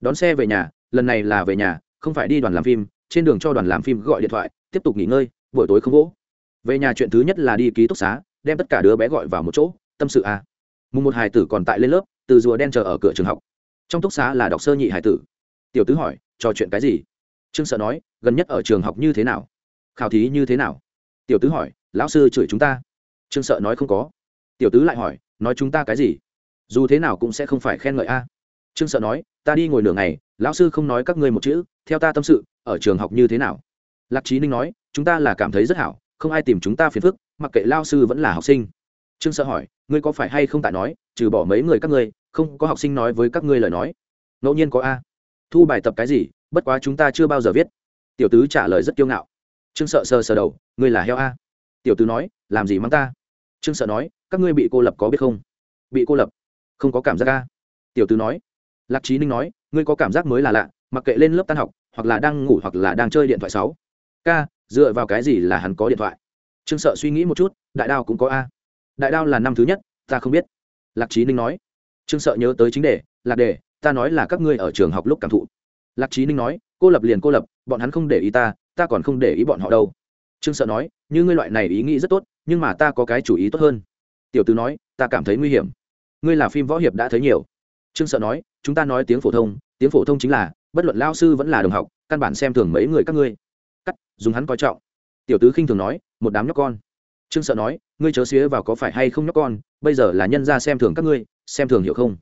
A: Đón xe về nhà, lần này là về nhà, không phải đi đoàn làm phim, trên đường cho đoàn làm phim gọi điện thoại, tiếp tục nghỉ ngơi, buổi tối không gỗ. Về nhà chuyện thứ nhất là đi ký túc xá đem tất cả đứa bé gọi vào một chỗ, tâm sự a. À. mùng một hải tử còn tại lên lớp, từ rùa đen chờ ở cửa trường học. Trong túc xá là đọc sơ nhị hải tử. Tiểu tứ hỏi, trò chuyện cái gì? Trương sợ nói, gần nhất ở trường học như thế nào? Khảo thí như thế nào? Tiểu tứ hỏi, lão sư chửi chúng ta. Trương sợ nói, không có. Tiểu tứ lại hỏi, nói chúng ta cái gì? Dù thế nào cũng sẽ không phải khen ngợi a. Trương sợ nói, ta đi ngồi nửa ngày, lão sư không nói các ngươi một chữ, theo ta tâm sự, ở trường học như thế nào? Lạc trí ninh nói, chúng ta là cảm thấy rất hảo, không ai tìm chúng ta phiền phức mặc kệ lao sư vẫn là học sinh. Trương sợ hỏi, ngươi có phải hay không tại nói, trừ bỏ mấy người các ngươi, không có học sinh nói với các ngươi lời nói? Ngẫu nhiên có a. Thu bài tập cái gì, bất quá chúng ta chưa bao giờ viết. Tiểu tứ trả lời rất kiêu ngạo. Trương sợ sờ sờ đầu, ngươi là heo a? Tiểu tứ nói, làm gì mắng ta? Trương sợ nói, các ngươi bị cô lập có biết không? Bị cô lập? Không có cảm giác a. Tiểu tứ nói, lạc trí ninh nói, ngươi có cảm giác mới là lạ, mặc kệ lên lớp tan học, hoặc là đang ngủ hoặc là đang chơi điện thoại sáu. K dựa vào cái gì là hắn có điện thoại? Trương sợ suy nghĩ một chút, đại đao cũng có a. Đại đao là năm thứ nhất, ta không biết. Lạc trí ninh nói. Trương sợ nhớ tới chính đề, lạc đề, ta nói là các ngươi ở trường học lúc cảm thụ. Lạc trí ninh nói, cô lập liền cô lập, bọn hắn không để ý ta ta còn không để ý bọn họ đâu. Trương sợ nói, như ngươi loại này ý nghĩ rất tốt, nhưng mà ta có cái chủ ý tốt hơn. Tiểu tư nói, ta cảm thấy nguy hiểm. Ngươi là phim võ hiệp đã thấy nhiều. Trương sợ nói, chúng ta nói tiếng phổ thông, tiếng phổ thông chính là, bất luận lao sư vẫn là đồng học, căn bản xem thường mấy người các ngươi. Cắt, dùng hắn coi trọng. Tiểu tứ khinh thường nói một đám nhóc con. Trương sợ nói, ngươi chớ xía vào có phải hay không nhóc con, bây giờ là nhân ra xem thường các ngươi, xem thường hiểu không?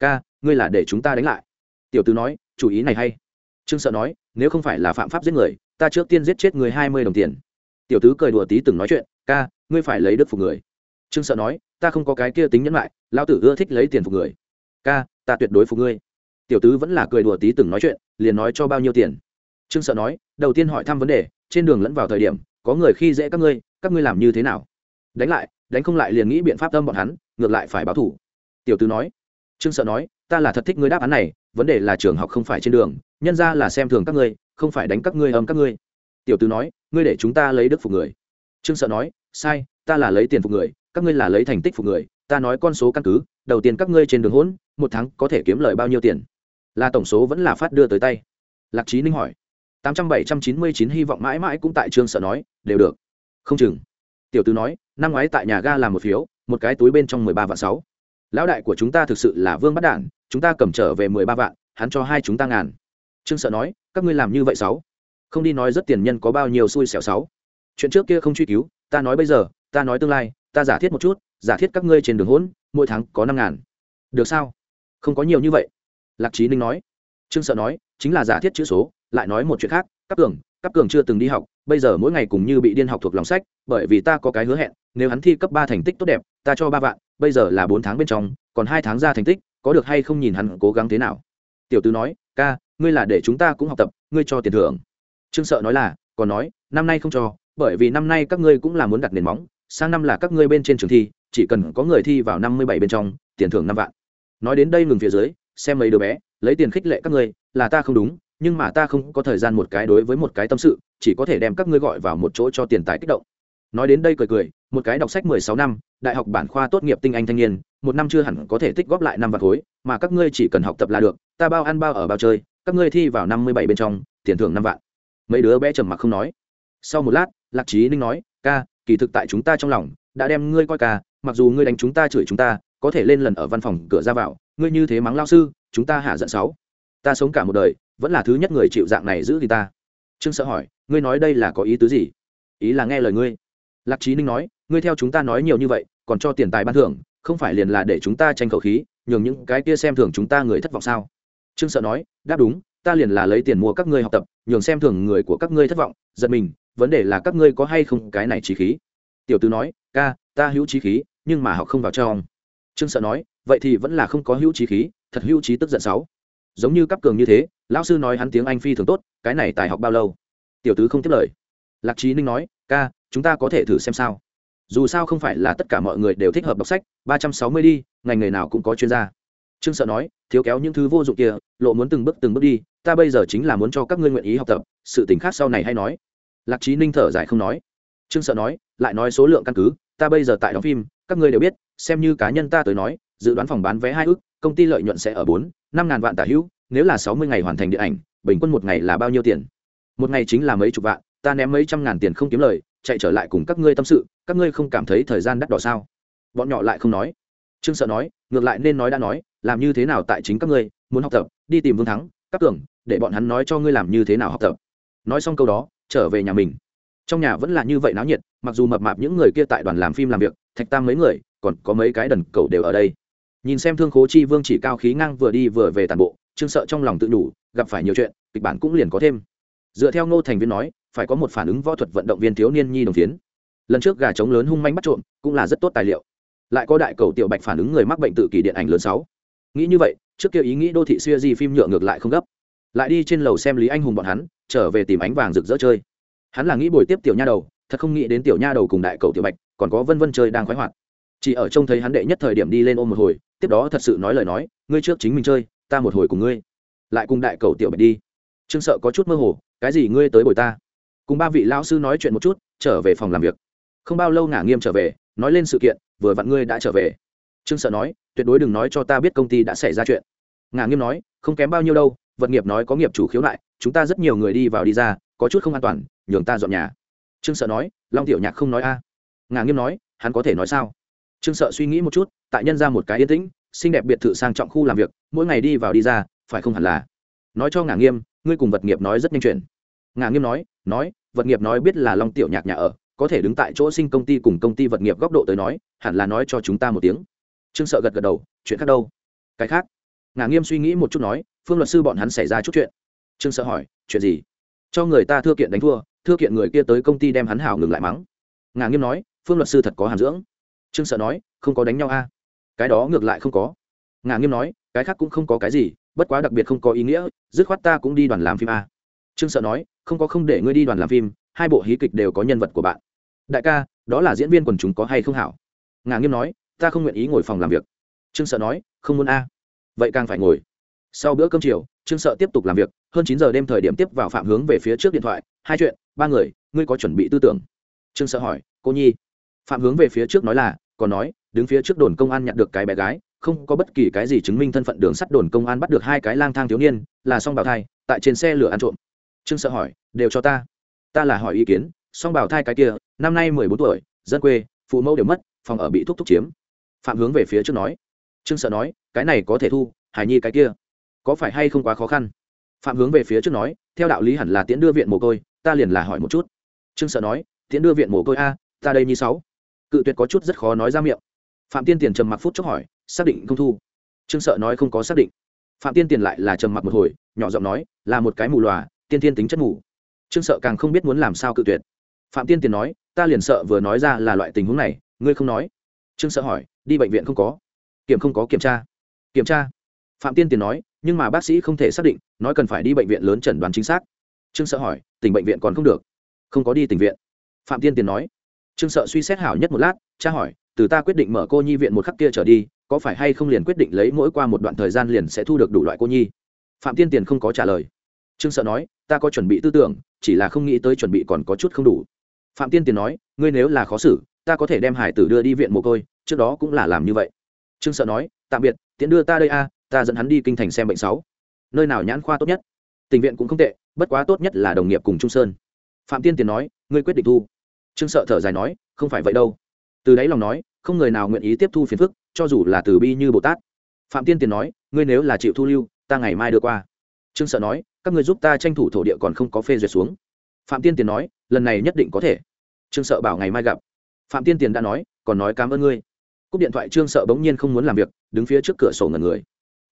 A: Ca, ngươi là để chúng ta đánh lại. Tiểu tứ nói, chủ ý này hay. Trương sợ nói, nếu không phải là phạm pháp giết người, ta trước tiên giết chết người hai mươi đồng tiền. Tiểu tứ cười đùa tí từng nói chuyện, ca, ngươi phải lấy đức phục người. Trương sợ nói, ta không có cái kia tính nhẫn lại lao tử ưa thích lấy tiền phục người. Ca, ta tuyệt đối phục ngươi. Tiểu tứ vẫn là cười đùa tí từng nói chuyện, liền nói cho bao nhiêu tiền. Trương sợ nói, đầu tiên hỏi thăm vấn đề trên đường lẫn vào thời điểm, có người khi dễ các ngươi các ngươi làm như thế nào? Đánh lại, đánh không lại liền nghĩ biện pháp tâm bọn hắn, ngược lại phải báo thủ. Tiểu tứ nói, trương sợ nói, ta là thật thích ngươi đáp án này, vấn đề là trường học không phải trên đường, nhân ra là xem thường các ngươi, không phải đánh các ngươi âm các ngươi. Tiểu tứ nói, ngươi để chúng ta lấy đức phục người. Trương sợ nói, sai, ta là lấy tiền phục người, các ngươi là lấy thành tích phục người, ta nói con số căn cứ, đầu tiên các ngươi trên đường hỗn một tháng có thể kiếm lời bao nhiêu tiền? Là tổng số vẫn là phát đưa tới tay. Lạc trí ninh hỏi tám trăm bảy trăm chín mươi chín hy vọng mãi mãi cũng tại trương sợ nói, đều được. Không chừng. Tiểu tứ nói, năm ngoái tại nhà ga làm một phiếu, một cái túi bên trong mười ba vạn sáu. Lão đại của chúng ta thực sự là vương bắt đản, chúng ta cầm trở về mười ba vạn, hắn cho hai chúng ta ngàn. Trương sợ nói, các ngươi làm như vậy sáu? Không đi nói rất tiền nhân có bao nhiêu xui xẻo sáu? Chuyện trước kia không truy cứu, ta nói bây giờ, ta nói tương lai, ta giả thiết một chút, giả thiết các ngươi trên đường hỗn, mỗi tháng có năm ngàn. Được sao? Không có nhiều như vậy. Lạc trí ninh nói. Trương sợ nói, chính là giả thiết chữ số lại nói một chuyện khác cấp cường cấp cường chưa từng đi học, bây giờ mỗi ngày cùng như bị điên học thuộc lòng sách, bởi vì ta có cái hứa hẹn, nếu hắn thi cấp ba thành tích tốt đẹp, ta cho ba vạn, bây giờ là bốn tháng bên trong, còn hai tháng ra thành tích, có được hay không nhìn hắn cố gắng thế nào. Tiểu tứ nói, ca, ngươi là để chúng ta cũng học tập, ngươi cho tiền thưởng. Trương sợ nói là, còn nói, năm nay không cho, bởi vì năm nay các ngươi cũng là muốn đặt nền móng, sang năm là các ngươi bên trên trường thi, chỉ cần có người thi vào năm mươi bảy bên trong, tiền thưởng năm vạn. Nói đến đây ngừng phía dưới, xem mấy đứa bé, lấy tiền khích lệ các ngươi, là ta không đúng nhưng mà ta không có thời gian một cái đối với một cái tâm sự, chỉ có thể đem các ngươi gọi vào một chỗ cho tiền tài kích động. Nói đến đây cười cười, một cái đọc sách mười sáu năm, đại học bản khoa tốt nghiệp tinh anh thanh niên, một năm chưa hẳn có thể tích góp lại năm vạn khối, mà các ngươi chỉ cần học tập là được, ta bao ăn bao ở bao chơi, các ngươi thi vào năm mươi bảy bên trong, tiền thưởng năm vạn. Mấy đứa bé trầm mặc không nói. Sau một lát, lạc trí ninh nói, ca, kỳ thực tại chúng ta trong lòng, đã đem ngươi coi ca, mặc dù ngươi đánh chúng ta chửi chúng ta, có thể lên lần ở văn phòng cửa ra vào, ngươi như thế mắng lao sư, chúng ta hạ giận sáu. Ta sống cả một đời vẫn là thứ nhất người chịu dạng này giữ thì ta. Trương sợ hỏi, ngươi nói đây là có ý tứ gì? Ý là nghe lời ngươi. Lạc trí ninh nói, ngươi theo chúng ta nói nhiều như vậy, còn cho tiền tài ban thưởng, không phải liền là để chúng ta tranh khẩu khí, nhường những cái kia xem thường chúng ta người thất vọng sao? Trương sợ nói, đáp đúng, ta liền là lấy tiền mua các ngươi học tập, nhường xem thường người của các ngươi thất vọng, giật mình, vấn đề là các ngươi có hay không cái này trí khí? Tiểu tứ nói, ca, ta hữu trí khí, nhưng mà học không vào trong. Trương sợ nói, vậy thì vẫn là không có hữu trí khí, thật hữu trí tức giận sáu giống như cấp cường như thế, lão sư nói hắn tiếng anh phi thường tốt, cái này tài học bao lâu? Tiểu tứ không tiếp lời. Lạc trí ninh nói, ca, chúng ta có thể thử xem sao. Dù sao không phải là tất cả mọi người đều thích hợp đọc sách, ba trăm sáu mươi đi, ngành nghề nào cũng có chuyên gia. Trương sợ nói, thiếu kéo những thứ vô dụng kia, lộ muốn từng bước từng bước đi, ta bây giờ chính là muốn cho các ngươi nguyện ý học tập, sự t ì n h khác sau này hay nói. Lạc trí ninh thở dài không nói. Trương sợ nói, lại nói số lượng căn cứ, ta bây giờ tại đóng phim, các ngươi đều biết, xem như cá nhân ta tới nói dự đoán phòng bán vé hai ước, công ty lợi nhuận sẽ ở bốn, năm ngàn vạn tả hữu, nếu là sáu mươi ngày hoàn thành điện ảnh, bình quân một ngày là bao nhiêu tiền? Một ngày chính là mấy chục vạn, ta ném mấy trăm ngàn tiền không kiếm lời, chạy trở lại cùng các ngươi tâm sự, các ngươi không cảm thấy thời gian đắt đỏ sao? Bọn nhỏ lại không nói. Trương sợ nói, ngược lại nên nói đã nói, làm như thế nào tại chính các ngươi, muốn học tập, đi tìm vương thắng các tưởng để bọn hắn nói cho ngươi làm như thế nào học tập. Nói xong câu đó, trở về nhà mình. Trong nhà vẫn là như vậy náo nhiệt, mặc dù mập mạp những người kia tại đoàn làm phim làm việc, thạch tam mấy người, còn có mấy cái đần cầu đều ở đây nhìn xem thương khố chi vương chỉ cao khí ngang vừa đi vừa về tàn bộ, trương sợ trong lòng tự đủ gặp phải nhiều chuyện, kịch bản cũng liền có thêm. Dựa theo ngô thành viên nói, phải có một phản ứng võ thuật vận động viên thiếu niên nhi đồng tiến. Lần trước gà trống lớn hung manh bắt trộm, cũng là rất tốt tài liệu. Lại có đại cầu tiểu bạch phản ứng người mắc bệnh tự kỷ điện ảnh lớn sáu. Nghĩ như vậy, trước kia ý nghĩ đô thị xuya di phim nhựa ngược lại không gấp. Lại đi trên lầu xem lý anh hùng bọn hắn, trở về tìm ánh vàng rực rỡ chơi. Hắn là nghĩ buổi tiếp tiểu nha đầu, thật không nghĩ đến tiểu nha đầu cùng đại cầu tiểu bạch, còn có vân vân chơi đang khoái hoạt. Chỉ ở trông thấy hắn đệ nhất thời điểm đi lên ôm một hồi tiếp đó thật sự nói lời nói, ngươi trước chính mình chơi, ta một hồi cùng ngươi. Lại cùng đại cầu tiểu bạch đi. Trương sợ có chút mơ hồ, cái gì ngươi tới bồi ta? Cùng ba vị lão sư nói chuyện một chút, trở về phòng làm việc. Không bao lâu ngả nghiêm trở về, nói lên sự kiện, vừa vặn ngươi đã trở về. Trương sợ nói, tuyệt đối đừng nói cho ta biết công ty đã xảy ra chuyện. Ngả nghiêm nói, không kém bao nhiêu đâu, vật nghiệp nói có nghiệp chủ khiếu nại, chúng ta rất nhiều người đi vào đi ra, có chút không an toàn, nhường ta dọn nhà. Trương sợ nói, long tiểu nhạc không nói a. À. ngả nghiêm nói, hắn có thể nói sao? Trương sợ suy nghĩ một chút, tại nhân ra một cái yên tĩnh, xinh đẹp biệt thự sang trọng khu làm việc, mỗi ngày đi vào đi ra, phải không hẳn là? Nói cho ngả nghiêm, ngươi cùng vật nghiệp nói rất nhanh chuyện. Ngả nghiêm nói nói, vật nghiệp nói biết là long tiểu nhạc nhà ở, có thể đứng tại chỗ sinh công ty cùng công ty vật nghiệp góc độ tới nói, hẳn là nói cho chúng ta một tiếng. Trương sợ gật gật đầu, chuyện khác đâu? Cái khác? Ngả nghiêm suy nghĩ một chút nói, phương luật sư bọn hắn xảy ra chút chuyện. Trương sợ hỏi, chuyện gì? Cho người ta thưa kiện đánh thua, thưa kiện người kia tới công ty đem hắn hảo ngừng lại mắng. Ngả nghiêm nói, phương luật sư thật có hàm dưỡng trương sợ nói, không có đánh nhau a. Cái đó ngược lại không có. Ngà nghiêm nói, cái khác cũng không có cái gì, bất quá đặc biệt không có ý nghĩa, dứt khoát ta cũng đi đoàn làm phim a. Trương sợ nói, không có không để ngươi đi đoàn làm phim, hai bộ hí kịch đều có nhân vật của bạn. Đại ca, đó là diễn viên quần chúng có hay không hảo? Ngà nghiêm nói, ta không nguyện ý ngồi phòng làm việc. Trương sợ nói, không muốn a. Vậy càng phải ngồi. Sau bữa cơm chiều, trương sợ tiếp tục làm việc, hơn chín giờ đêm thời điểm tiếp vào phạm hướng về phía trước điện thoại, hai chuyện, ba người, ngươi có chuẩn bị tư tưởng? Trương sợ hỏi, cô nhi. Phạm hướng về phía trước nói là còn nói, đứng phía trước đồn công an nhận được cái bé gái, không có bất kỳ cái gì chứng minh thân phận đường sắt đồn công an bắt được hai cái lang thang thiếu niên, là song Bảo thai, tại trên xe lửa ăn trộm. Trương sợ hỏi, đều cho ta? Ta là hỏi ý kiến, song bảo thai cái kia, năm nay mười bốn tuổi, dân quê, phụ mẫu đều mất, phòng ở bị thúc thúc chiếm. Phạm hướng về phía trước nói. Trương sợ nói, cái này có thể thu hải nhi cái kia, có phải hay không quá khó khăn? Phạm hướng về phía trước nói, theo đạo lý hẳn là tiễn đưa viện mồ côi, ta liền là hỏi một chút. Trương sợ nói, tiễn đưa viện mồ côi a, ta đây như sáu cự tuyệt có chút rất khó nói ra miệng. Phạm tiên tiền trầm mặc phút chốc hỏi, xác định không thu? Trương sợ nói, không có xác định. Phạm tiên tiền lại là trầm mặc một hồi, nhỏ giọng nói, là một cái mù lòa, tiên tiên tính chất mù. Trương sợ càng không biết muốn làm sao cự tuyệt. Phạm tiên tiền nói, ta liền sợ vừa nói ra là loại tình huống này, ngươi không nói. Trương sợ hỏi, đi bệnh viện không có? Kiểm không có, kiểm tra. Kiểm tra? Phạm tiên tiền nói, nhưng mà bác sĩ không thể xác định, nói cần phải đi bệnh viện lớn chẩn đoán chính xác. Trương sợ hỏi, tỉnh bệnh viện còn không được? Không có đi tỉnh viện. Phạm tiên tiền nói trương sợ suy xét hảo nhất một lát cha hỏi, từ ta quyết định mở cô nhi viện một khắc kia trở đi, có phải hay không liền quyết định lấy mỗi qua một đoạn thời gian liền sẽ thu được đủ loại cô nhi? Phạm tiên tiền không có trả lời. Trương sợ nói, ta có chuẩn bị tư tưởng, chỉ là không nghĩ tới chuẩn bị còn có chút không đủ. Phạm tiên tiền nói, ngươi nếu là khó xử, ta có thể đem hải tử đưa đi viện mồ côi, trước đó cũng là làm như vậy. Trương sợ nói, tạm biệt, tiễn đưa ta đây a, ta dẫn hắn đi kinh thành xem bệnh sáu. Nơi nào nhãn khoa tốt nhất? Tình viện cũng không tệ, bất quá tốt nhất là đồng nghiệp cùng trung sơn. Phạm tiên tiền nói, ngươi quyết định thu trương sợ thở dài nói, không phải vậy đâu. Từ đáy lòng nói, không người nào nguyện ý tiếp thu phiền phức, cho dù là từ bi như bồ tát. Phạm tiên tiền nói, ngươi nếu là chịu thu lưu, ta ngày mai đưa qua. Trương sợ nói, các người giúp ta tranh thủ thổ địa còn không có phê duyệt xuống. Phạm tiên tiền nói, lần này nhất định có thể. Trương sợ bảo ngày mai gặp. Phạm tiên tiền đã nói, còn nói cảm ơn ngươi. Cúp điện thoại trương sợ bỗng nhiên không muốn làm việc, đứng phía trước cửa sổ ngần người.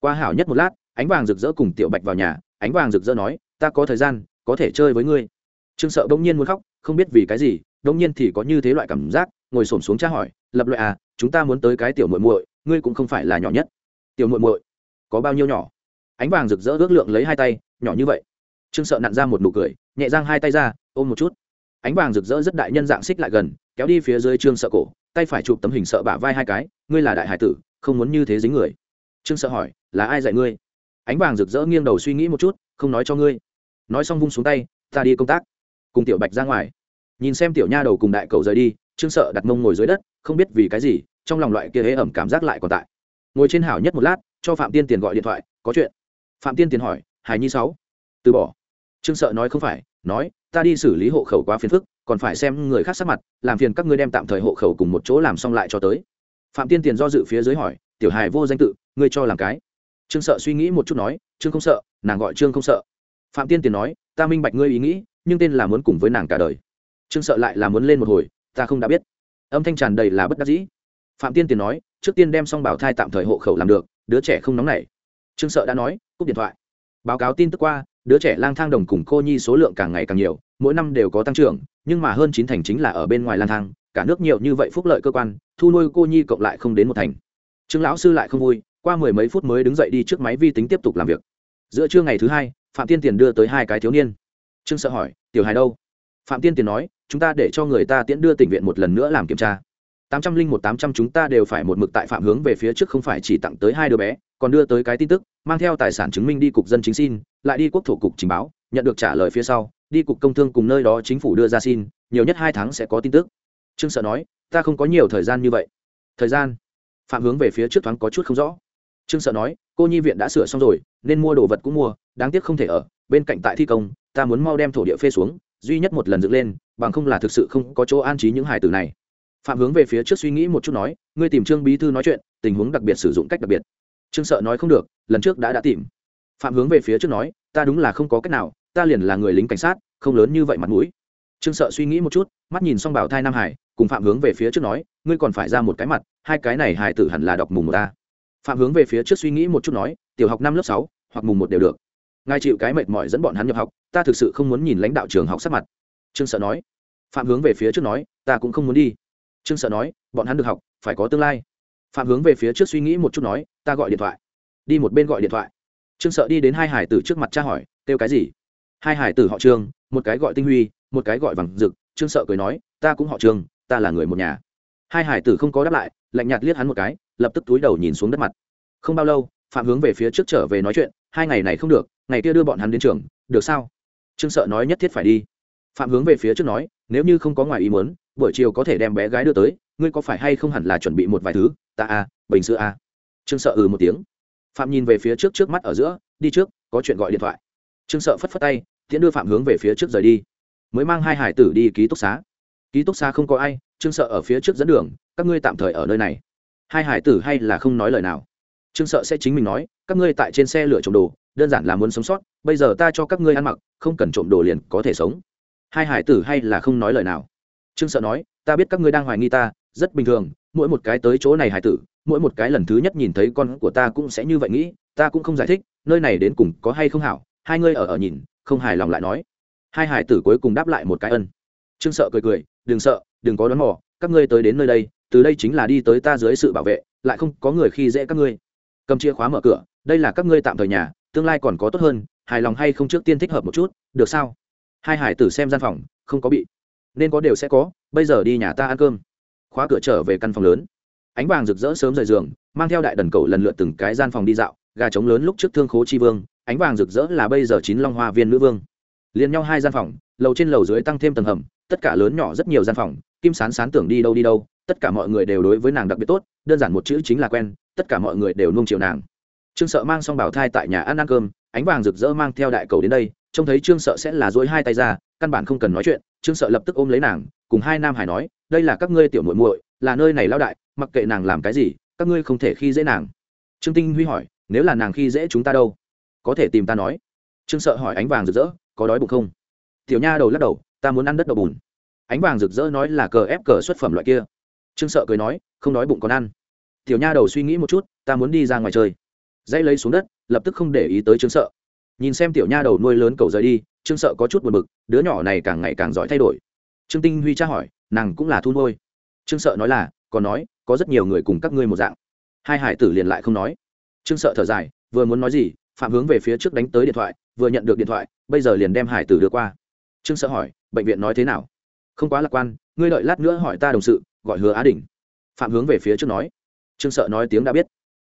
A: Qua hảo nhất một lát, ánh vàng rực rỡ cùng tiểu bạch vào nhà, ánh vàng rực rỡ nói, ta có thời gian, có thể chơi với ngươi. Trương sợ bỗng nhiên muốn khóc, không biết vì cái gì bỗng nhiên thì có như thế loại cảm giác, ngồi xổm xuống tra hỏi, lập loại à chúng ta muốn tới cái tiểu muội muội, ngươi cũng không phải là nhỏ nhất. Tiểu muội muội, có bao nhiêu nhỏ? Ánh vàng rực rỡ ước lượng lấy hai tay, nhỏ như vậy. Trương sợ nặn ra một nụ cười, nhẹ giang hai tay ra, ôm một chút. Ánh vàng rực rỡ rất đại nhân dạng xích lại gần, kéo đi phía dưới trương sợ cổ, tay phải chụp tấm hình sợ bả vai hai cái, ngươi là đại hải tử, không muốn như thế dính người. Trương sợ hỏi, là ai dạy ngươi? Ánh vàng rực rỡ nghiêng đầu suy nghĩ một chút, không nói cho ngươi. Nói xong vung xuống tay, ta đi công tác. Cùng tiểu bạch ra ngoài nhìn xem tiểu nha đầu cùng đại cầu rời đi, trương sợ đặt mông ngồi dưới đất, không biết vì cái gì, trong lòng loại kia hế ẩm cảm giác lại còn tại. Ngồi trên hảo nhất một lát, cho phạm tiên tiền gọi điện thoại, có chuyện. Phạm tiên tiền hỏi, hải nhi sáu? Từ bỏ. Trương sợ nói, không phải, nói, ta đi xử lý hộ khẩu quá phiền phức, còn phải xem người khác sắc mặt, làm phiền các ngươi đem tạm thời hộ khẩu cùng một chỗ làm xong lại cho tới. Phạm tiên tiền do dự phía dưới hỏi, tiểu hài vô danh tự, ngươi cho làm cái? Trương sợ suy nghĩ một chút nói, trương không sợ, nàng gọi trương không sợ. Phạm tiên tiền nói, ta minh bạch ngươi ý nghĩ, nhưng tên là muốn cùng với nàng cả đời trương sợ lại là muốn lên một hồi, ta không đã biết. Âm thanh tràn đầy là bất đắc dĩ. Phạm tiên tiền nói, trước tiên đem xong bảo thai tạm thời hộ khẩu làm được, đứa trẻ không nóng nảy. Trương sợ đã nói, cúp điện thoại. Báo cáo tin tức qua, đứa trẻ lang thang đồng cùng cô nhi số lượng càng ngày càng nhiều, mỗi năm đều có tăng trưởng, nhưng mà hơn chín thành chính là ở bên ngoài lang thang, cả nước nhiều như vậy phúc lợi cơ quan, thu nuôi cô nhi cộng lại không đến một thành. Trương lão sư lại không vui, qua mười mấy phút mới đứng dậy đi trước máy vi tính tiếp tục làm việc. Giữa trưa ngày thứ hai, phạm tiên tiền đưa tới hai cái thiếu niên. Trương sợ hỏi, tiểu hài đâu? Phạm tiên tiền nói chúng ta để cho người ta tiễn đưa tỉnh viện một lần nữa làm kiểm tra. Tám trăm linh một tám trăm chúng ta đều phải một mực tại phạm hướng về phía trước không phải chỉ tặng tới hai đứa bé, còn đưa tới cái tin tức, mang theo tài sản chứng minh đi cục dân chính xin, lại đi quốc thổ cục trình báo, nhận được trả lời phía sau, đi cục công thương cùng nơi đó chính phủ đưa ra xin, nhiều nhất hai tháng sẽ có tin tức. Trương sợ nói, ta không có nhiều thời gian như vậy. Thời gian? Phạm hướng về phía trước thoáng có chút không rõ. Trương sợ nói, cô nhi viện đã sửa xong rồi, nên mua đồ vật cũng mua, đáng tiếc không thể ở, bên cạnh tại thi công, ta muốn mau đem thổ địa phê xuống duy nhất một lần dựng lên, bằng không là thực sự không có chỗ an trí những hài tử này. Phạm hướng về phía trước suy nghĩ một chút nói, ngươi tìm trương bí thư nói chuyện, tình huống đặc biệt sử dụng cách đặc biệt. Trương sợ nói không được, lần trước đã đã tìm. Phạm hướng về phía trước nói, ta đúng là không có cách nào, ta liền là người lính cảnh sát, không lớn như vậy mặt mũi. Trương sợ suy nghĩ một chút, mắt nhìn xong bảo thai nam hải, cùng phạm hướng về phía trước nói, ngươi còn phải ra một cái mặt, hai cái này hải tử hẳn là đọc mùng một ta phạm hướng về phía trước suy nghĩ một chút nói, tiểu học năm lớp sáu, hoặc mùng một đều được ngài chịu cái mệt mỏi dẫn bọn hắn nhập học, ta thực sự không muốn nhìn lãnh đạo trường học sắc mặt. Trương sợ nói. Phạm hướng về phía trước nói, ta cũng không muốn đi. Trương sợ nói, bọn hắn được học, phải có tương lai. Phạm hướng về phía trước suy nghĩ một chút nói, ta gọi điện thoại. Đi một bên gọi điện thoại. Trương sợ đi đến hai hải tử trước mặt cha hỏi, kêu cái gì? Hai hải tử họ trương, một cái gọi tinh huy, một cái gọi vàng rực trương sợ cười nói, ta cũng họ trương, ta là người một nhà. Hai hải tử không có đáp lại, lạnh nhạt liếc hắn một cái, lập tức túi đầu nhìn xuống đất mặt. Không bao lâu, phạm hướng về phía trước trở về nói chuyện hai ngày này không được ngày kia đưa bọn hắn đến trường được sao? Trương sợ nói nhất thiết phải đi. Phạm hướng về phía trước nói nếu như không có ngoài ý muốn buổi chiều có thể đem bé gái đưa tới ngươi có phải hay không hẳn là chuẩn bị một vài thứ? Ta a à, bình sữa a à. trương sợ ừ một tiếng. Phạm nhìn về phía trước trước mắt ở giữa đi trước có chuyện gọi điện thoại. Trương sợ phất phất tay tiễn đưa phạm hướng về phía trước rời đi. Mới mang hai hải tử đi ký túc xá. Ký túc xá không có ai trương sợ ở phía trước dẫn đường các ngươi tạm thời ở nơi này. Hai hải tử hay là không nói lời nào trương sợ sẽ chính mình nói, các ngươi tại trên xe lửa trộm đồ, đơn giản là muốn sống sót, bây giờ ta cho các ngươi ăn mặc, không cần trộm đồ liền có thể sống. Hai hải tử hay là không nói lời nào? Trương sợ nói, ta biết các ngươi đang hoài nghi ta, rất bình thường, mỗi một cái tới chỗ này hải tử, mỗi một cái lần thứ nhất nhìn thấy con của ta cũng sẽ như vậy nghĩ, ta cũng không giải thích, nơi này đến cùng có hay không hảo, hai ngươi ở ở nhìn, không hài lòng lại nói. Hai hải tử cuối cùng đáp lại một cái ân. Trương sợ cười cười, đừng sợ, đừng có đón mò, các ngươi tới đến nơi đây, từ đây chính là đi tới ta dưới sự bảo vệ, lại không có người khi dễ các ngươi cầm chìa khóa mở cửa, đây là các ngươi tạm thời nhà, tương lai còn có tốt hơn, hài lòng hay không trước tiên thích hợp một chút, được sao? Hai hải tử xem gian phòng, không có bị. Nên có đều sẽ có, bây giờ đi nhà ta ăn cơm. Khóa cửa trở về căn phòng lớn. Ánh vàng rực rỡ sớm rời giường, mang theo đại đần cầu lần lượt từng cái gian phòng đi dạo, gà trống lớn lúc trước thương khố chi vương, ánh vàng rực rỡ là bây giờ chín long hoa viên nữ vương. Liền nhau hai gian phòng, lầu trên lầu dưới tăng thêm tầng hầm, tất cả lớn nhỏ rất nhiều gian phòng kim sán sán tưởng đi đâu đi đâu, tất cả mọi người đều đối với nàng đặc biệt tốt, đơn giản một chữ chính là quen, tất cả mọi người đều nung chiều nàng. Trương sợ mang xong bảo thai tại nhà ăn ăn cơm, ánh vàng rực rỡ mang theo đại cầu đến đây, trông thấy trương sợ sẽ là dối hai tay ra, căn bản không cần nói chuyện, trương sợ lập tức ôm lấy nàng, cùng hai nam hải nói, đây là các ngươi tiểu muội muội, là nơi này lao đại, mặc kệ nàng làm cái gì, các ngươi không thể khi dễ nàng. Trương tinh huy hỏi, nếu là nàng khi dễ chúng ta đâu? Có thể tìm ta nói. Trương sợ hỏi ánh vàng rực rỡ, có đói bụng không? Tiểu nha đầu lắc đầu, ta muốn ăn đất đậu bùn ánh vàng rực rỡ nói là cờ ép cờ xuất phẩm loại kia. Trương sợ cười nói, không đói bụng còn ăn. Tiểu nha đầu suy nghĩ một chút, ta muốn đi ra ngoài chơi. Dãy lấy xuống đất, lập tức không để ý tới trương sợ. Nhìn xem tiểu nha đầu nuôi lớn cầu rời đi, trương sợ có chút buồn bực, đứa nhỏ này càng ngày càng giỏi thay đổi. Trương tinh huy tra hỏi, nàng cũng là thu nuôi. Trương sợ nói là còn nói, có rất nhiều người cùng các ngươi một dạng. Hai hải tử liền lại không nói. Trương sợ thở dài, vừa muốn nói gì, phạm hướng về phía trước đánh tới điện thoại, vừa nhận được điện thoại, bây giờ liền đem hải tử đưa qua. Trương sợ hỏi, bệnh viện nói thế nào? Không quá lạc quan, ngươi đợi lát nữa hỏi ta đồng sự, gọi hứa á đình. Phạm hướng về phía trước nói. Trương sợ nói tiếng đã biết.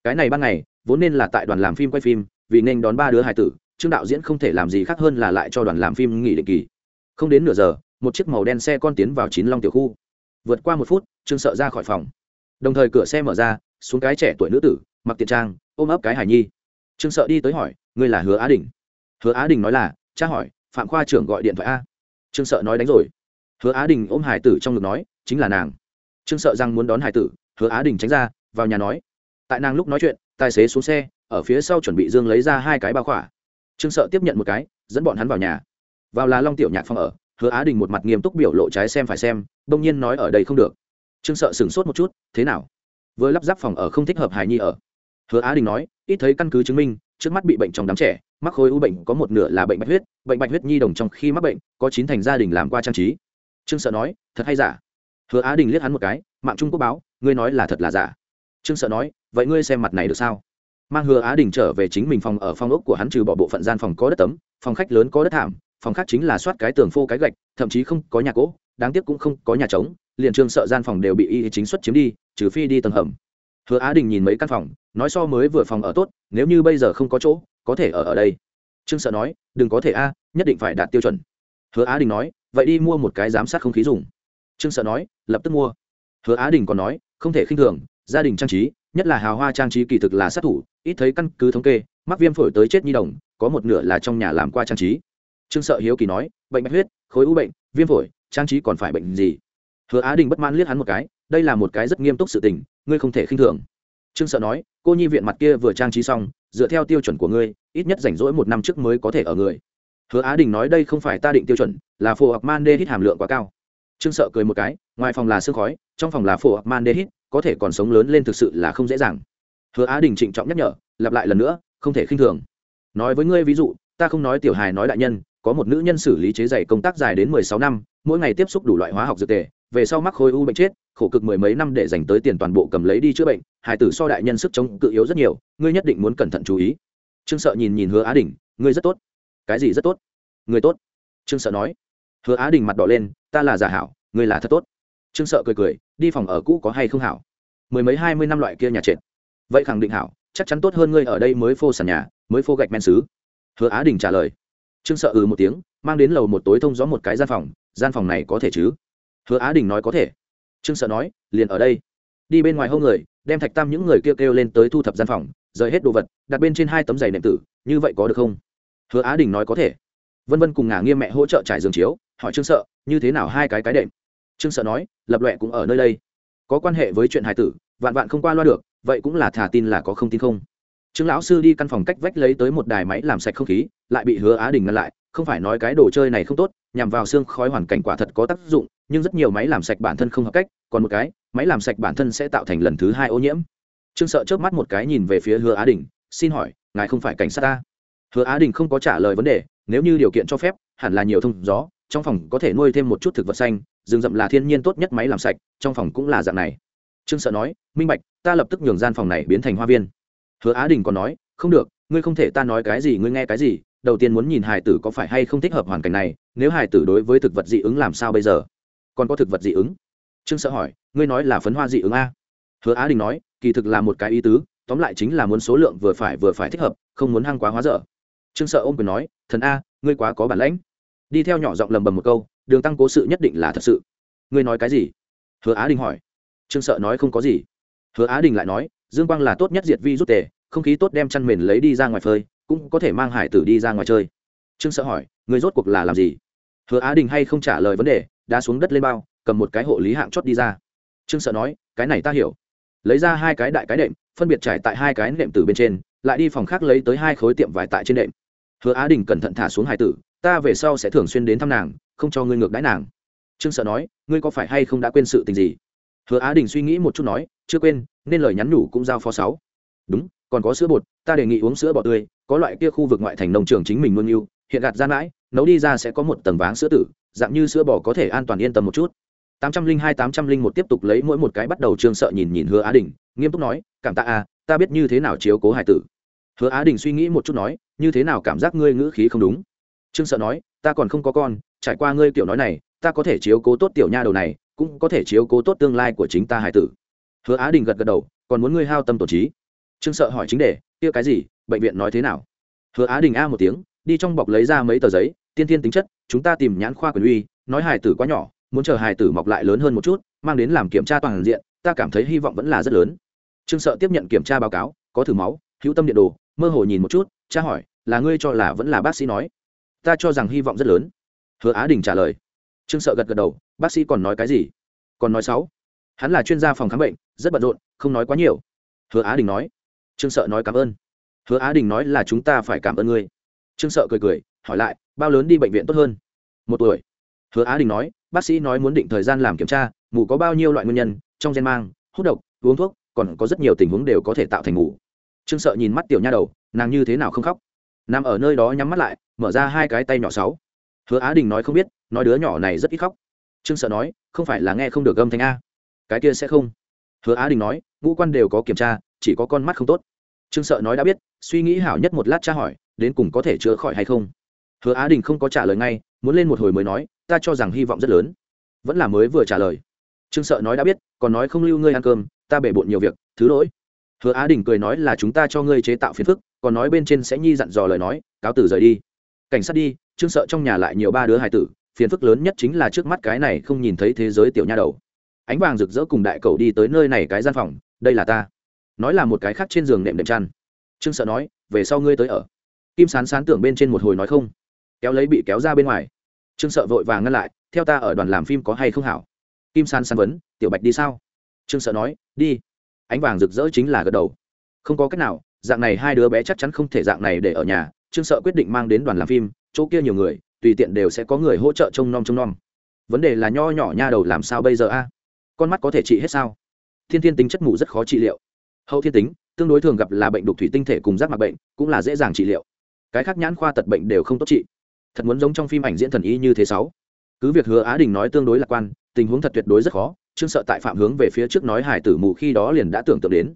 A: Cái này ban ngày, vốn nên là tại đoàn làm phim quay phim, vì nên đón ba đứa hải tử, trương đạo diễn không thể làm gì khác hơn là lại cho đoàn làm phim nghỉ định kỳ. Không đến nửa giờ, một chiếc màu đen xe con tiến vào chín long tiểu khu. Vượt qua một phút, trương sợ ra khỏi phòng. Đồng thời cửa xe mở ra, xuống cái trẻ tuổi nữ tử, mặc tiện trang, ôm ấp cái hải nhi. Trương sợ đi tới hỏi, ngươi là hứa á đình? Hứa á đình nói là, cha hỏi, phạm khoa trưởng gọi điện thoại a. Trương sợ nói đánh rồi hứa á đình ôm hải tử trong ngực nói, chính là nàng. Trương sợ rằng muốn đón hải tử, hứa á đình tránh ra, vào nhà nói. Tại nàng lúc nói chuyện, tài xế xuống xe, ở phía sau chuẩn bị dương lấy ra hai cái bao khỏa. Trương sợ tiếp nhận một cái, dẫn bọn hắn vào nhà. Vào là long tiểu nhạc phòng ở, hứa á đình một mặt nghiêm túc biểu lộ trái xem phải xem, bỗng nhiên nói ở đây không được. Trương sợ sửng sốt một chút, thế nào? Vừa lắp ráp phòng ở không thích hợp hài nhi ở. Hứa á đình nói, ít thấy căn cứ chứng minh, trước mắt bị bệnh trong đám trẻ, mắc khối u bệnh có một nửa là bệnh bạch huyết, bệnh bạch huyết nhi đồng trong khi mắc bệnh, có chín thành gia đình làm qua trang trí trương sợ nói, thật hay giả? Hứa á đình liếc hắn một cái, mạng trung quốc báo, ngươi nói là thật là giả? Trương sợ nói, vậy ngươi xem mặt này được sao? Mang hứa á đình trở về chính mình phòng ở phòng ốc của hắn trừ bỏ bộ phận gian phòng có đất tấm, phòng khách lớn có đất thảm, phòng khác chính là soát cái tường phô cái gạch, thậm chí không có nhà cỗ đáng tiếc cũng không có nhà trống, liền trương sợ gian phòng đều bị y chính xuất chiếm đi, trừ phi đi tầng hầm. Hứa á đình nhìn mấy căn phòng, nói so mới vừa phòng ở tốt, nếu như bây giờ không có chỗ, có thể ở ở đây. Trương sợ nói, đừng có thể a, nhất định phải đạt tiêu chuẩn. Hứa á đình nói vậy đi mua một cái giám sát không khí dùng. Trương sợ nói, lập tức mua. Hứa á đình còn nói, không thể khinh thường, gia đình trang trí, nhất là hào hoa trang trí kỳ thực là sát thủ, ít thấy căn cứ thống kê, mắc viêm phổi tới chết nhi đồng, có một nửa là trong nhà làm qua trang trí. Trương sợ hiếu kỳ nói, bệnh bạch huyết, khối u bệnh, viêm phổi, trang trí còn phải bệnh gì? Hứa á đình bất mãn liếc hắn một cái, đây là một cái rất nghiêm túc sự tình, ngươi không thể khinh thường. Trương sợ nói, cô nhi viện mặt kia vừa trang trí xong, dựa theo tiêu chuẩn của ngươi, ít nhất rảnh rỗi một năm trước mới có thể ở người hứa á đình nói đây không phải ta định tiêu chuẩn, là phổ hợp man đê hít hàm lượng quá cao. Trương sợ cười một cái, ngoài phòng là sương khói, trong phòng là phổ hợp man đê hít, có thể còn sống lớn lên thực sự là không dễ dàng. Hứa á đình trịnh trọng nhắc nhở, lặp lại lần nữa, không thể khinh thường. Nói với ngươi ví dụ, ta không nói tiểu hài nói đại nhân, có một nữ nhân xử lý chế dày công tác dài đến mười sáu năm, mỗi ngày tiếp xúc đủ loại hóa học dược tề, về sau mắc khối u bệnh chết, khổ cực mười mấy năm để dành tới tiền toàn bộ cầm lấy đi chữa bệnh hải tử so đại nhân sức chống cự yếu rất nhiều, ngươi nhất định muốn cẩn thận chú ý. Trương sợ nhìn nhìn hứa á đình, ngươi rất tốt cái gì rất tốt? Người tốt. Trương sợ nói. Hứa á đình mặt đỏ lên, ta là giả hảo, ngươi là thật tốt. Trương sợ cười cười, đi phòng ở cũ có hay không hảo? Mười mấy hai mươi năm loại kia nhà trệt. Vậy khẳng định hảo, chắc chắn tốt hơn ngươi ở đây mới phô sàn nhà, mới phô gạch men xứ. Hứa á đình trả lời. Trương sợ ừ một tiếng, mang đến lầu một tối thông gió một cái gian phòng gian phòng này có thể chứ? Hứa á đình nói có thể. Trương sợ nói, liền ở đây. Đi bên ngoài hông người, đem thạch tam những người kêu kêu lên tới thu thập gian phòng, rời hết đồ vật, đặt bên trên hai tấm giày nệm tử, như vậy có được không? Hứa á đình nói có thể. Vân vân cùng ngả nghiêm mẹ hỗ trợ trải giường chiếu, hỏi trương sợ, như thế nào hai cái cái đệm? Trương sợ nói, lập loẹ cũng ở nơi đây. Có quan hệ với chuyện hài tử, vạn vạn không qua loa được, vậy cũng là thả tin là có không tin không. Trương lão sư đi căn phòng cách vách lấy tới một đài máy làm sạch không khí, lại bị hứa á đình ngăn lại, không phải nói cái đồ chơi này không tốt, nhằm vào xương khói hoàn cảnh quả thật có tác dụng, nhưng rất nhiều máy làm sạch bản thân không hợp cách, còn một cái, máy làm sạch bản thân sẽ tạo thành lần thứ hai ô nhiễm. Trương sợ chớp mắt một cái nhìn về phía hứa á đình, xin hỏi, ngài không phải cảnh sát ta? Hứa á đình không có trả lời vấn đề, nếu như điều kiện cho phép, hẳn là nhiều thông gió, trong phòng có thể nuôi thêm một chút thực vật xanh, rừng rậm là thiên nhiên tốt nhất máy làm sạch, trong phòng cũng là dạng này. Trương sợ nói, minh bạch, ta lập tức nhường gian phòng này biến thành hoa viên. Hứa á đình còn nói, không được, ngươi không thể ta nói cái gì, ngươi nghe cái gì, đầu tiên muốn nhìn hài tử có phải hay không thích hợp hoàn cảnh này, nếu hài tử đối với thực vật dị ứng làm sao bây giờ? Còn có thực vật dị ứng? Trương sợ hỏi, ngươi nói là phấn hoa dị ứng a? Hứa á đình nói, kỳ thực là một cái ý tứ, tóm lại chính là muốn số lượng vừa phải vừa phải thích hợp, không muốn hăng quá hóa dở trương sợ ôm quyền nói, thần a, ngươi quá có bản lãnh. Đi theo nhỏ giọng lầm bầm một câu, đường tăng cố sự nhất định là thật sự. Ngươi nói cái gì? Hứa á đình hỏi. Trương sợ nói không có gì. Hứa á đình lại nói, dương quang là tốt nhất diệt vi rút tề, không khí tốt đem chăn mền lấy đi ra ngoài phơi, cũng có thể mang hải tử đi ra ngoài chơi. Trương sợ hỏi người rốt cuộc là làm gì? Hứa á đình hay không trả lời vấn đề đã xuống đất lên bao, cầm một cái hộ lý hạng chót đi ra. Trương sợ nói, cái này ta hiểu. Lấy ra hai cái đại cái đệm, phân biệt trải tại hai cái nệm từ bên trên, lại đi phòng khác lấy tới hai khối tiệm vải tại trên đệm hứa á đình cẩn thận thả xuống hải tử, ta về sau sẽ thường xuyên đến thăm nàng, không cho ngươi ngược đãi nàng. Trương sợ nói, ngươi có phải hay không đã quên sự tình gì? Hứa á đình suy nghĩ một chút nói, chưa quên, nên lời nhắn nhủ cũng giao phó sáu. Đúng, còn có sữa bột, ta đề nghị uống sữa bò tươi, có loại kia khu vực ngoại thành nông trường chính mình luôn yêu hiện gạt ra mãi, nấu đi ra sẽ có một tầng váng sữa tử, dạng như sữa bò có thể an toàn yên tâm một chút. Tám trăm linh hai, tám trăm linh một tiếp tục lấy mỗi một cái bắt đầu trương sợ nhìn nhìn hứa á đình, nghiêm túc nói, cảm tạ à ta biết như thế nào chiếu cố hải tử. Hứa á đình suy nghĩ một chút nói như thế nào cảm giác ngươi ngữ khí không đúng? Trương sợ nói, ta còn không có con, trải qua ngươi kiểu nói này, ta có thể chiếu cố tốt tiểu nha đầu này, cũng có thể chiếu cố tốt tương lai của chính ta hải tử. Hứa á đình gật gật đầu, còn muốn ngươi hao tâm tổ trí. Trương sợ hỏi chính đề, kia cái gì, bệnh viện nói thế nào? Hứa á đình a một tiếng, đi trong bọc lấy ra mấy tờ giấy, tiên tiên tính chất, chúng ta tìm nhãn khoa quyền uy, nói hài tử quá nhỏ, muốn chờ hài tử mọc lại lớn hơn một chút, mang đến làm kiểm tra toàn diện, ta cảm thấy hy vọng vẫn là rất lớn. Trương sợ tiếp nhận kiểm tra báo cáo, có thử máu, hữu tâm điện đồ, mơ hồ nhìn một chút cha hỏi, là ngươi cho là vẫn là bác sĩ nói? Ta cho rằng hy vọng rất lớn. Hứa á đình trả lời. Trương sợ gật gật đầu, bác sĩ còn nói cái gì? Còn nói sáu. Hắn là chuyên gia phòng khám bệnh, rất bận rộn, không nói quá nhiều. Hứa á đình nói. Trương sợ nói cảm ơn. Hứa á đình nói là chúng ta phải cảm ơn ngươi. Trương sợ cười cười, hỏi lại, bao lớn đi bệnh viện tốt hơn? Một tuổi. Hứa á đình nói, bác sĩ nói muốn định thời gian làm kiểm tra ngủ có bao nhiêu loại nguyên nhân, trong gen mang, hút độc, uống thuốc, còn có rất nhiều tình huống đều có thể tạo thành ngủ trương sợ nhìn mắt tiểu nha đầu, nàng như thế nào không khóc? Nằm ở nơi đó nhắm mắt lại, mở ra hai cái tay nhỏ sáu. Hứa á đình nói không biết, nói đứa nhỏ này rất ít khóc. Trương sợ nói, không phải là nghe không được gâm thanh a. Cái kia sẽ không. Hứa á đình nói, ngũ quan đều có kiểm tra, chỉ có con mắt không tốt. Trương sợ nói đã biết, suy nghĩ hảo nhất một lát tra hỏi, đến cùng có thể chữa khỏi hay không? Hứa á đình không có trả lời ngay, muốn lên một hồi mới nói, ta cho rằng hy vọng rất lớn. Vẫn là mới vừa trả lời. Trương sợ nói đã biết, còn nói không lưu ngươi ăn cơm, ta bể bộn nhiều việc, thứ lỗi hứa á đình cười nói là chúng ta cho ngươi chế tạo phiền phức, còn nói bên trên sẽ nhi dặn dò lời nói, cáo tử rời đi. Cảnh sát đi, trương sợ trong nhà lại nhiều ba đứa hài tử, phiền phức lớn nhất chính là trước mắt cái này không nhìn thấy thế giới tiểu nha đầu. Ánh vàng rực rỡ cùng đại cầu đi tới nơi này cái gian phòng, đây là ta. Nói là một cái khác trên giường nệm đệm chăn. Trương sợ nói, về sau ngươi tới ở. Kim sán sán tưởng bên trên một hồi nói không. Kéo lấy bị kéo ra bên ngoài. Trương sợ vội vàng ngăn lại, theo ta ở đoàn làm phim có hay không hảo? Kim sán sán vấn, tiểu bạch đi sao? Trương sợ nói, đi ánh vàng rực rỡ chính là gật đầu. Không có cách nào, dạng này hai đứa bé chắc chắn không thể dạng này để ở nhà, trương sợ quyết định mang đến đoàn làm phim, chỗ kia nhiều người, tùy tiện đều sẽ có người hỗ trợ trông nom trông nom. Vấn đề là nho nhỏ nha đầu làm sao bây giờ a? Con mắt có thể trị hết sao? Thiên thiên tính chất mù rất khó trị liệu. Hậu thiên tính, tương đối thường gặp là bệnh đục thủy tinh thể cùng giác mạc bệnh, cũng là dễ dàng trị liệu. Cái khác nhãn khoa tật bệnh đều không tốt trị. Thật muốn giống trong phim ảnh diễn thần y như thế sáu. Cứ việc hứa á đình nói tương đối lạc quan, tình huống thật tuyệt đối rất khó trương sợ tại phạm hướng về phía trước nói hải tử mù khi đó liền đã tưởng tượng đến.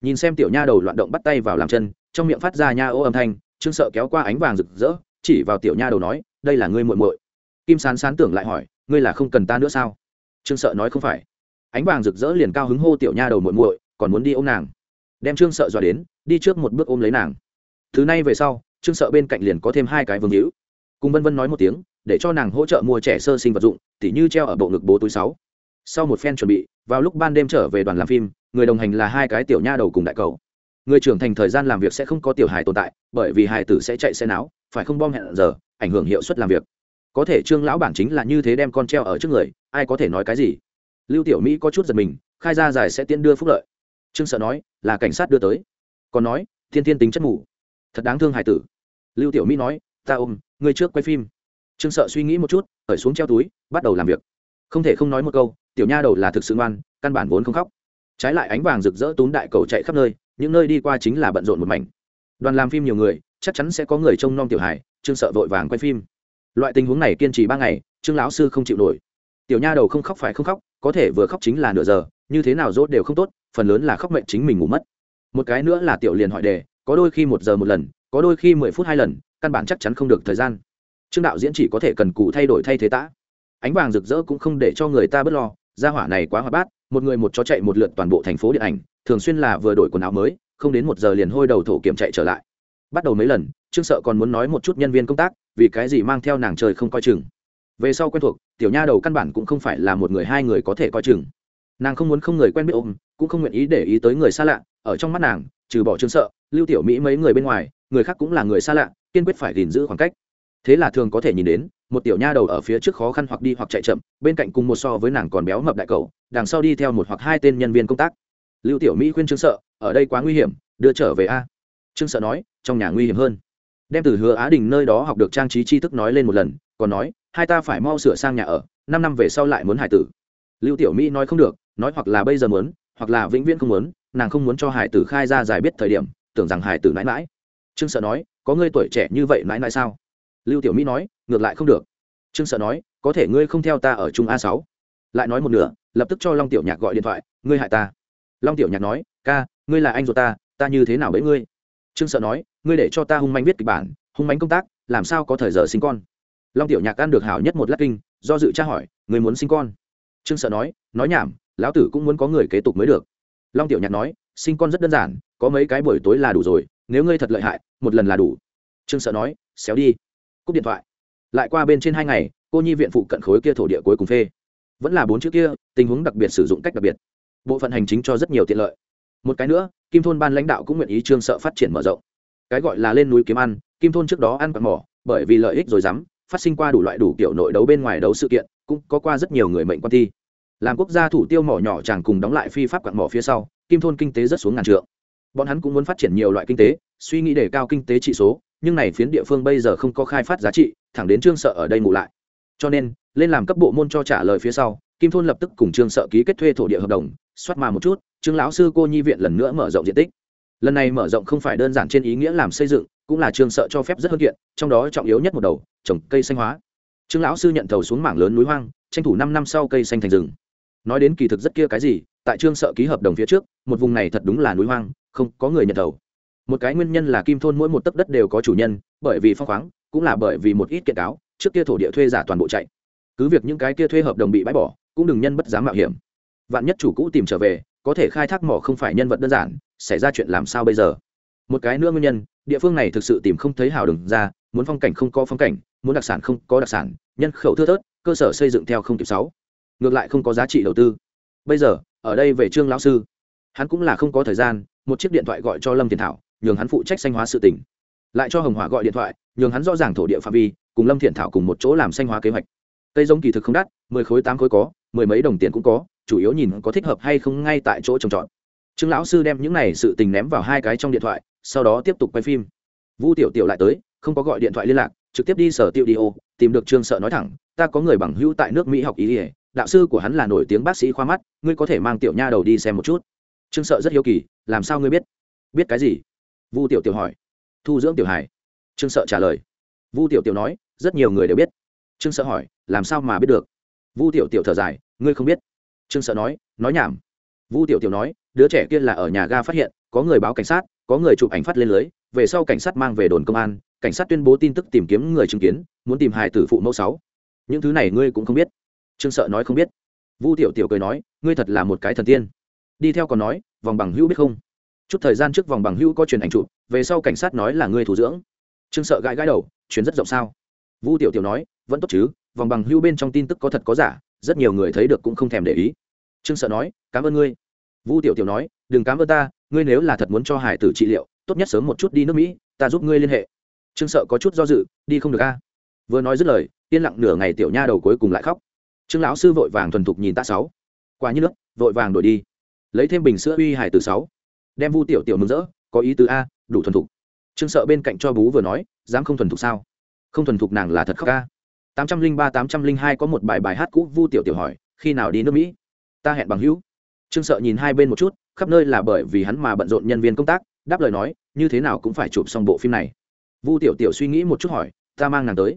A: Nhìn xem tiểu nha đầu loạn động bắt tay vào làm chân, trong miệng phát ra nha ô âm thanh, trương sợ kéo qua ánh vàng rực rỡ, chỉ vào tiểu nha đầu nói, đây là ngươi muội muội. Kim sán sán tưởng lại hỏi, ngươi là không cần ta nữa sao? Trương sợ nói, không phải. Ánh vàng rực rỡ liền cao hứng hô tiểu nha đầu muội muội, còn muốn đi ôm nàng. Đem trương sợ dọa đến, đi trước một bước ôm lấy nàng. Thứ này về sau, trương sợ bên cạnh liền có thêm hai cái vương hữu. Cùng vân vân nói một tiếng, để cho nàng hỗ trợ mua trẻ sơ sinh vật dụng, tỉ như treo ở bộ ngực bố túi sáu sau một phen chuẩn bị vào lúc ban đêm trở về đoàn làm phim người đồng hành là hai cái tiểu nha đầu cùng đại cầu người trưởng thành thời gian làm việc sẽ không có tiểu hài tồn tại bởi vì hài tử sẽ chạy xe náo phải không bom hẹn giờ ảnh hưởng hiệu suất làm việc. Có thể trương lão bản chính là như thế đem con treo ở trước người ai có thể nói cái gì? Lưu tiểu mỹ có chút giật mình khai ra giải sẽ tiễn đưa phúc lợi. Trương sợ nói là cảnh sát đưa tới. Còn nói thiên thiên tính chất mù, thật đáng thương hải tử. Lưu tiểu mỹ nói ta ôm người trước quay phim. Trương sợ suy nghĩ một chút khởi xuống treo túi bắt đầu làm việc. Không thể không nói một câu tiểu nha đầu là thực sự ngoan, căn bản vốn không khóc. Trái lại ánh vàng rực rỡ túm đại cầu chạy khắp nơi, những nơi đi qua chính là bận rộn một mảnh. Đoàn làm phim nhiều người, chắc chắn sẽ có người trông nom tiểu hải trương sợ vội vàng quay phim. Loại tình huống này kiên trì ba ngày, trương lão sư không chịu nổi. Tiểu nha đầu không khóc phải không khóc, có thể vừa khóc chính là nửa giờ, như thế nào rốt đều không tốt, phần lớn là khóc mệnh chính mình ngủ mất. Một cái nữa là tiểu liền hỏi đề, có đôi khi một giờ một lần, có đôi khi mười phút hai lần, căn bản chắc chắn không được thời gian. Trương đạo diễn chỉ có thể cần cù thay đổi thay thế tã. Ánh vàng rực rỡ cũng không để cho người ta bớt lo gia hỏa này quá hoạt bát, một người một chó chạy một lượt toàn bộ thành phố điện ảnh, thường xuyên là vừa đổi quần áo mới, không đến một giờ liền hôi đầu thổ kiểm chạy trở lại. Bắt đầu mấy lần, trương sợ còn muốn nói một chút nhân viên công tác, vì cái gì mang theo nàng trời không coi chừng. Về sau quen thuộc, tiểu nha đầu căn bản cũng không phải là một người hai người có thể coi chừng. Nàng không muốn không người quen biết ôm, cũng không nguyện ý để ý tới người xa lạ, ở trong mắt nàng, trừ bỏ trương sợ, lưu tiểu mỹ mấy người bên ngoài, người khác cũng là người xa lạ, kiên quyết phải gìn giữ khoảng cách. Thế là thường có thể nhìn đến một tiểu nha đầu ở phía trước khó khăn hoặc đi hoặc chạy chậm, bên cạnh cùng một so với nàng còn béo mập đại cầu đằng sau đi theo một hoặc hai tên nhân viên công tác. Lưu tiểu mỹ khuyên trương sợ, ở đây quá nguy hiểm, đưa trở về a. Trương sợ nói, trong nhà nguy hiểm hơn. Đem từ hứa á đình nơi đó học được trang trí tri thức nói lên một lần, còn nói, hai ta phải mau sửa sang nhà ở, năm năm về sau lại muốn hải tử. Lưu tiểu mỹ nói không được, nói hoặc là bây giờ muốn, hoặc là vĩnh viễn không muốn, nàng không muốn cho hải tử khai ra giải biết thời điểm, tưởng rằng hải tử mãi mãi trương sợ nói, có ngươi tuổi trẻ như vậy mãi mãi sao? Lưu tiểu mỹ nói ngược lại không được. Trương sợ nói, có thể ngươi không theo ta ở trung a sáu. Lại nói một nửa, lập tức cho long tiểu nhạc gọi điện thoại, ngươi hại ta. Long tiểu nhạc nói, ca, ngươi là anh ruột ta ta như thế nào với ngươi? Trương sợ nói, ngươi để cho ta hung manh viết kịch bản, hung manh công tác, làm sao có thời giờ sinh con? Long tiểu nhạc ăn được hảo nhất một lát kinh, do dự tra hỏi người muốn sinh con? Trương sợ nói nói nhảm, lão tử cũng muốn có người kế tục mới được. Long tiểu nhạc nói, sinh con rất đơn giản, có mấy cái buổi tối là đủ rồi, nếu ngươi thật lợi hại, một lần là đủ. Trương sợ nói, xéo đi. Cúp điện thoại lại qua bên trên hai ngày, cô nhi viện phụ cận khối kia thổ địa cuối cùng phê. Vẫn là bốn chữ kia, tình huống đặc biệt sử dụng cách đặc biệt. Bộ phận hành chính cho rất nhiều tiện lợi. Một cái nữa, kim thôn ban lãnh đạo cũng nguyện ý trương sợ phát triển mở rộng. Cái gọi là lên núi kiếm ăn, kim thôn trước đó ăn quạt mỏ, bởi vì lợi ích rồi dám, phát sinh qua đủ loại đủ kiểu nội đấu bên ngoài đấu sự kiện, cũng có qua rất nhiều người mệnh quan thi. Làm quốc gia thủ tiêu mỏ nhỏ chàng cùng đóng lại phi pháp quạt mỏ phía sau, kim thôn kinh tế rất xuống ngàn trượng. Bọn hắn cũng muốn phát triển nhiều loại kinh tế, suy nghĩ để cao kinh tế trị số nhưng này phiến địa phương bây giờ không có khai phát giá trị, thẳng đến trương sợ ở đây ngủ lại. Cho nên, lên làm cấp bộ môn cho trả lời phía sau, kim thôn lập tức cùng trương sợ ký kết thuê thổ địa hợp đồng, soát mà một chút, trương lão sư cô nhi viện lần nữa mở rộng diện tích. Lần này mở rộng không phải đơn giản trên ý nghĩa làm xây dựng, cũng là trương sợ cho phép rất hơn kiện, trong đó trọng yếu nhất một đầu, trồng cây xanh hóa. Trương lão sư nhận thầu xuống mảng lớn núi hoang, tranh thủ năm năm sau cây xanh thành rừng. Nói đến kỳ thực rất kia cái gì, tại trương sợ ký hợp đồng phía trước, một vùng này thật đúng là núi hoang, không có người nhận thầu một cái nguyên nhân là kim thôn mỗi một tấc đất đều có chủ nhân, bởi vì phong khoáng, cũng là bởi vì một ít kiện cáo, trước kia thổ địa thuê giả toàn bộ chạy. Cứ việc những cái kia thuê hợp đồng bị bãi bỏ, cũng đừng nhân bất dám mạo hiểm. Vạn nhất chủ cũ tìm trở về, có thể khai thác mỏ không phải nhân vật đơn giản, xảy ra chuyện làm sao bây giờ? Một cái nữa nguyên nhân, địa phương này thực sự tìm không thấy hào đừng ra, muốn phong cảnh không có phong cảnh, muốn đặc sản không có đặc sản, nhân khẩu thưa thớt, cơ sở xây dựng theo không kịp sáu. Ngược lại không có giá trị đầu tư. Bây giờ, ở đây về trương lão sư. Hắn cũng là không có thời gian, một chiếc điện thoại gọi cho lâm tiền thảo nhường hắn phụ trách sanh hóa sự tỉnh lại cho hồng hỏa gọi điện thoại, nhường hắn rõ ràng thổ địa phạm vi, cùng lâm thiện thảo cùng một chỗ làm sanh hóa kế hoạch. Cây giống kỳ thực không đắt, mười khối tám khối có, mười mấy đồng tiền cũng có, chủ yếu nhìn có thích hợp hay không ngay tại chỗ trồng trọt. Trương lão sư đem những này sự tình ném vào hai cái trong điện thoại, sau đó tiếp tục quay phim. Vu tiểu tiểu lại tới, không có gọi điện thoại liên lạc, trực tiếp đi sở tiêu đi ô, tìm được trương sợ nói thẳng, ta có người bằng hữu tại nước mỹ học ý ỉa đạo sư của hắn là nổi tiếng bác sĩ khoa mắt, ngươi có thể mang tiểu nha đầu đi xem một chút. Trương sợ rất hiếu kỳ, làm sao ngươi biết? Biết cái gì? Vu tiểu tiểu hỏi. Thu dưỡng tiểu hải. Trương sợ trả lời. Vu tiểu tiểu nói, rất nhiều người đều biết. Trương sợ hỏi, làm sao mà biết được? Vu tiểu tiểu thở dài, ngươi không biết. Trương sợ nói nói nhảm. Vu tiểu tiểu nói, đứa trẻ kia là ở nhà ga phát hiện, có người báo cảnh sát, có người chụp ảnh phát lên lưới, về sau cảnh sát mang về đồn công an, cảnh sát tuyên bố tin tức tìm kiếm người chứng kiến, muốn tìm hài tử phụ mẫu sáu. Những thứ này ngươi cũng không biết. Trương sợ nói không biết. Vu tiểu tiểu cười nói, ngươi thật là một cái thần tiên. Đi theo còn nói, vòng bằng hữu biết không? Chút thời gian trước vòng bằng hữu có truyền ảnh chụp, về sau cảnh sát nói là ngươi thủ dưỡng. Trương sợ gãi gãi đầu chuyến rất rộng sao? Vu tiểu tiểu nói, vẫn tốt chứ, vòng bằng hữu bên trong tin tức có thật có giả, rất nhiều người thấy được cũng không thèm để ý. Trương sợ nói, cảm ơn ngươi. Vu tiểu tiểu nói, đừng cảm ơn ta, ngươi nếu là thật muốn cho hải tử trị liệu, tốt nhất sớm một chút đi nước mỹ, ta giúp ngươi liên hệ. Trương sợ có chút do dự, đi không được a. Vừa nói dứt lời, yên lặng nửa ngày tiểu nha đầu cuối cùng lại khóc. Trương lão sư vội vàng thuần thục nhìn ta sáu. Quả như nước vội vàng đổi đi. Lấy thêm bình sữa uy hải tử sáu đem vu tiểu tiểu mừng rỡ, có ý tứ a, đủ thuần thục. Trương sợ bên cạnh cho bú vừa nói, dám không thuần thục sao? Không thuần thục nàng là thật khóc ca tám trăm linh ba, tám trăm linh hai có một bài bài hát cũ, vu tiểu tiểu hỏi, khi nào đi nước mỹ? Ta hẹn bằng hữu. Trương sợ nhìn hai bên một chút, khắp nơi là bởi vì hắn mà bận rộn nhân viên công tác, đáp lời nói, như thế nào cũng phải chụp xong bộ phim này. Vu tiểu tiểu suy nghĩ một chút hỏi, ta mang nàng tới.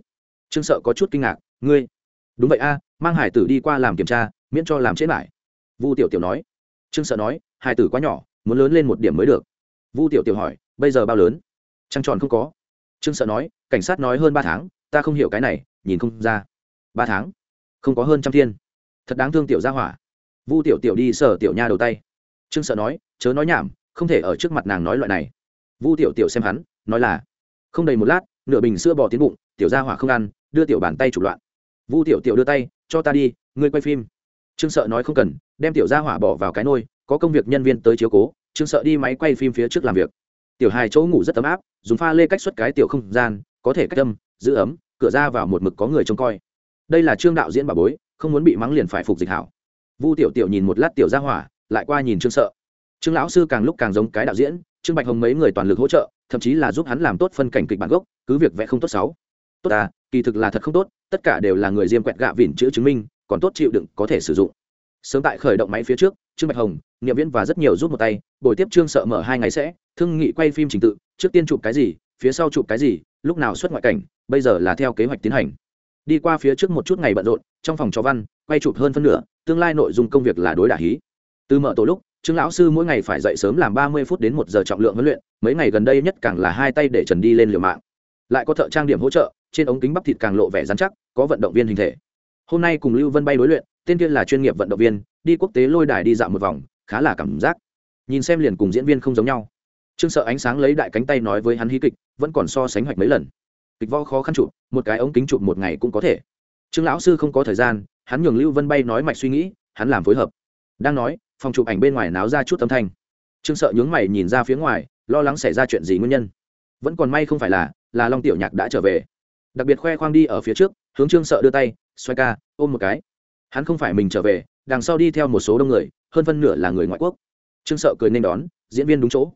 A: Trương sợ có chút kinh ngạc, ngươi? Đúng vậy a, mang hải tử đi qua làm kiểm tra, miễn cho làm chết lại. Vu tiểu tiểu nói. Trương sợ nói, hải tử quá nhỏ muốn lớn lên một điểm mới được. Vu tiểu tiểu hỏi, bây giờ bao lớn? Trăng tròn không có. Trương sợ nói, cảnh sát nói hơn ba tháng, ta không hiểu cái này, nhìn không ra. Ba tháng? Không có hơn trăm thiên. Thật đáng thương tiểu gia hỏa. Vu tiểu tiểu đi sở tiểu nha đầu tay. Trương sợ nói, chớ nói nhảm, không thể ở trước mặt nàng nói loại này. Vu tiểu tiểu xem hắn, nói là, không đầy một lát, nửa bình sữa bò tiến bụng, tiểu gia hỏa không ăn, đưa tiểu bàn tay chụp loạn. Vu tiểu tiểu đưa tay, cho ta đi, ngươi quay phim. Trương sợ nói không cần, đem tiểu gia hỏa bỏ vào cái nôi có công việc nhân viên tới chiếu cố, trương sợ đi máy quay phim phía trước làm việc. Tiểu hài chỗ ngủ rất ấm áp, dùng pha lê cách xuất cái tiểu không gian, có thể cách âm, giữ ấm, cửa ra vào một mực có người trông coi. Đây là trương đạo diễn bà bối, không muốn bị mắng liền phải phục dịch hảo. Vu tiểu tiểu nhìn một lát tiểu gia hỏa, lại qua nhìn trương sợ. Trương lão sư càng lúc càng giống cái đạo diễn, trương bạch hồng mấy người toàn lực hỗ trợ, thậm chí là giúp hắn làm tốt phân cảnh kịch bản gốc, cứ việc vẽ không tốt sáu tốt à kỳ thực là thật không tốt, tất cả đều là người diêm quẹt gạ vỉn chữ chứng minh, còn tốt chịu đựng có thể sử dụng sớm tại khởi động máy phía trước, trương bạch hồng nghiệm viễn và rất nhiều rút một tay, buổi tiếp trương sợ mở hai ngày sẽ, thương nghị quay phim trình tự, trước tiên chụp cái gì, phía sau chụp cái gì, lúc nào xuất ngoại cảnh, bây giờ là theo kế hoạch tiến hành. Đi qua phía trước một chút ngày bận rộn, trong phòng cho văn, quay chụp hơn phân nửa, tương lai nội dung công việc là đối đả hí. Từ mở tổ lúc, trương lão sư mỗi ngày phải dậy sớm làm ba mươi phút đến một giờ trọng lượng huấn luyện, mấy ngày gần đây nhất càng là hai tay để trần đi lên liều mạng. Lại có thợ trang điểm hỗ trợ, trên ống kính bắp thịt càng lộ vẻ dán chắc, có vận động viên hình thể. Hôm nay cùng lưu vân bay đối luyện tên kia là chuyên nghiệp vận động viên, đi quốc tế lôi đài đi dạo một vòng, khá là cảm giác. Nhìn xem liền cùng diễn viên không giống nhau. Trương sợ ánh sáng lấy đại cánh tay nói với hắn hí kịch, vẫn còn so sánh hoạch mấy lần. Kịch vo khó khăn chụp, một cái ống kính chụp một ngày cũng có thể. Trương lão sư không có thời gian, hắn nhường lưu vân bay nói mạch suy nghĩ, hắn làm phối hợp. Đang nói, phòng chụp ảnh bên ngoài náo ra chút âm thanh. Trương sợ nhướng mày nhìn ra phía ngoài, lo lắng xảy ra chuyện gì nguyên nhân. Vẫn còn may không phải là là long tiểu nhạc đã trở về. Đặc biệt khoe khoang đi ở phía trước, hướng trương sợ đưa tay, xoay ca, ôm một cái hắn không phải mình trở về, đằng sau đi theo một số đông người, hơn phân nửa là người ngoại quốc. Trương sợ cười nên đón, diễn viên đúng chỗ.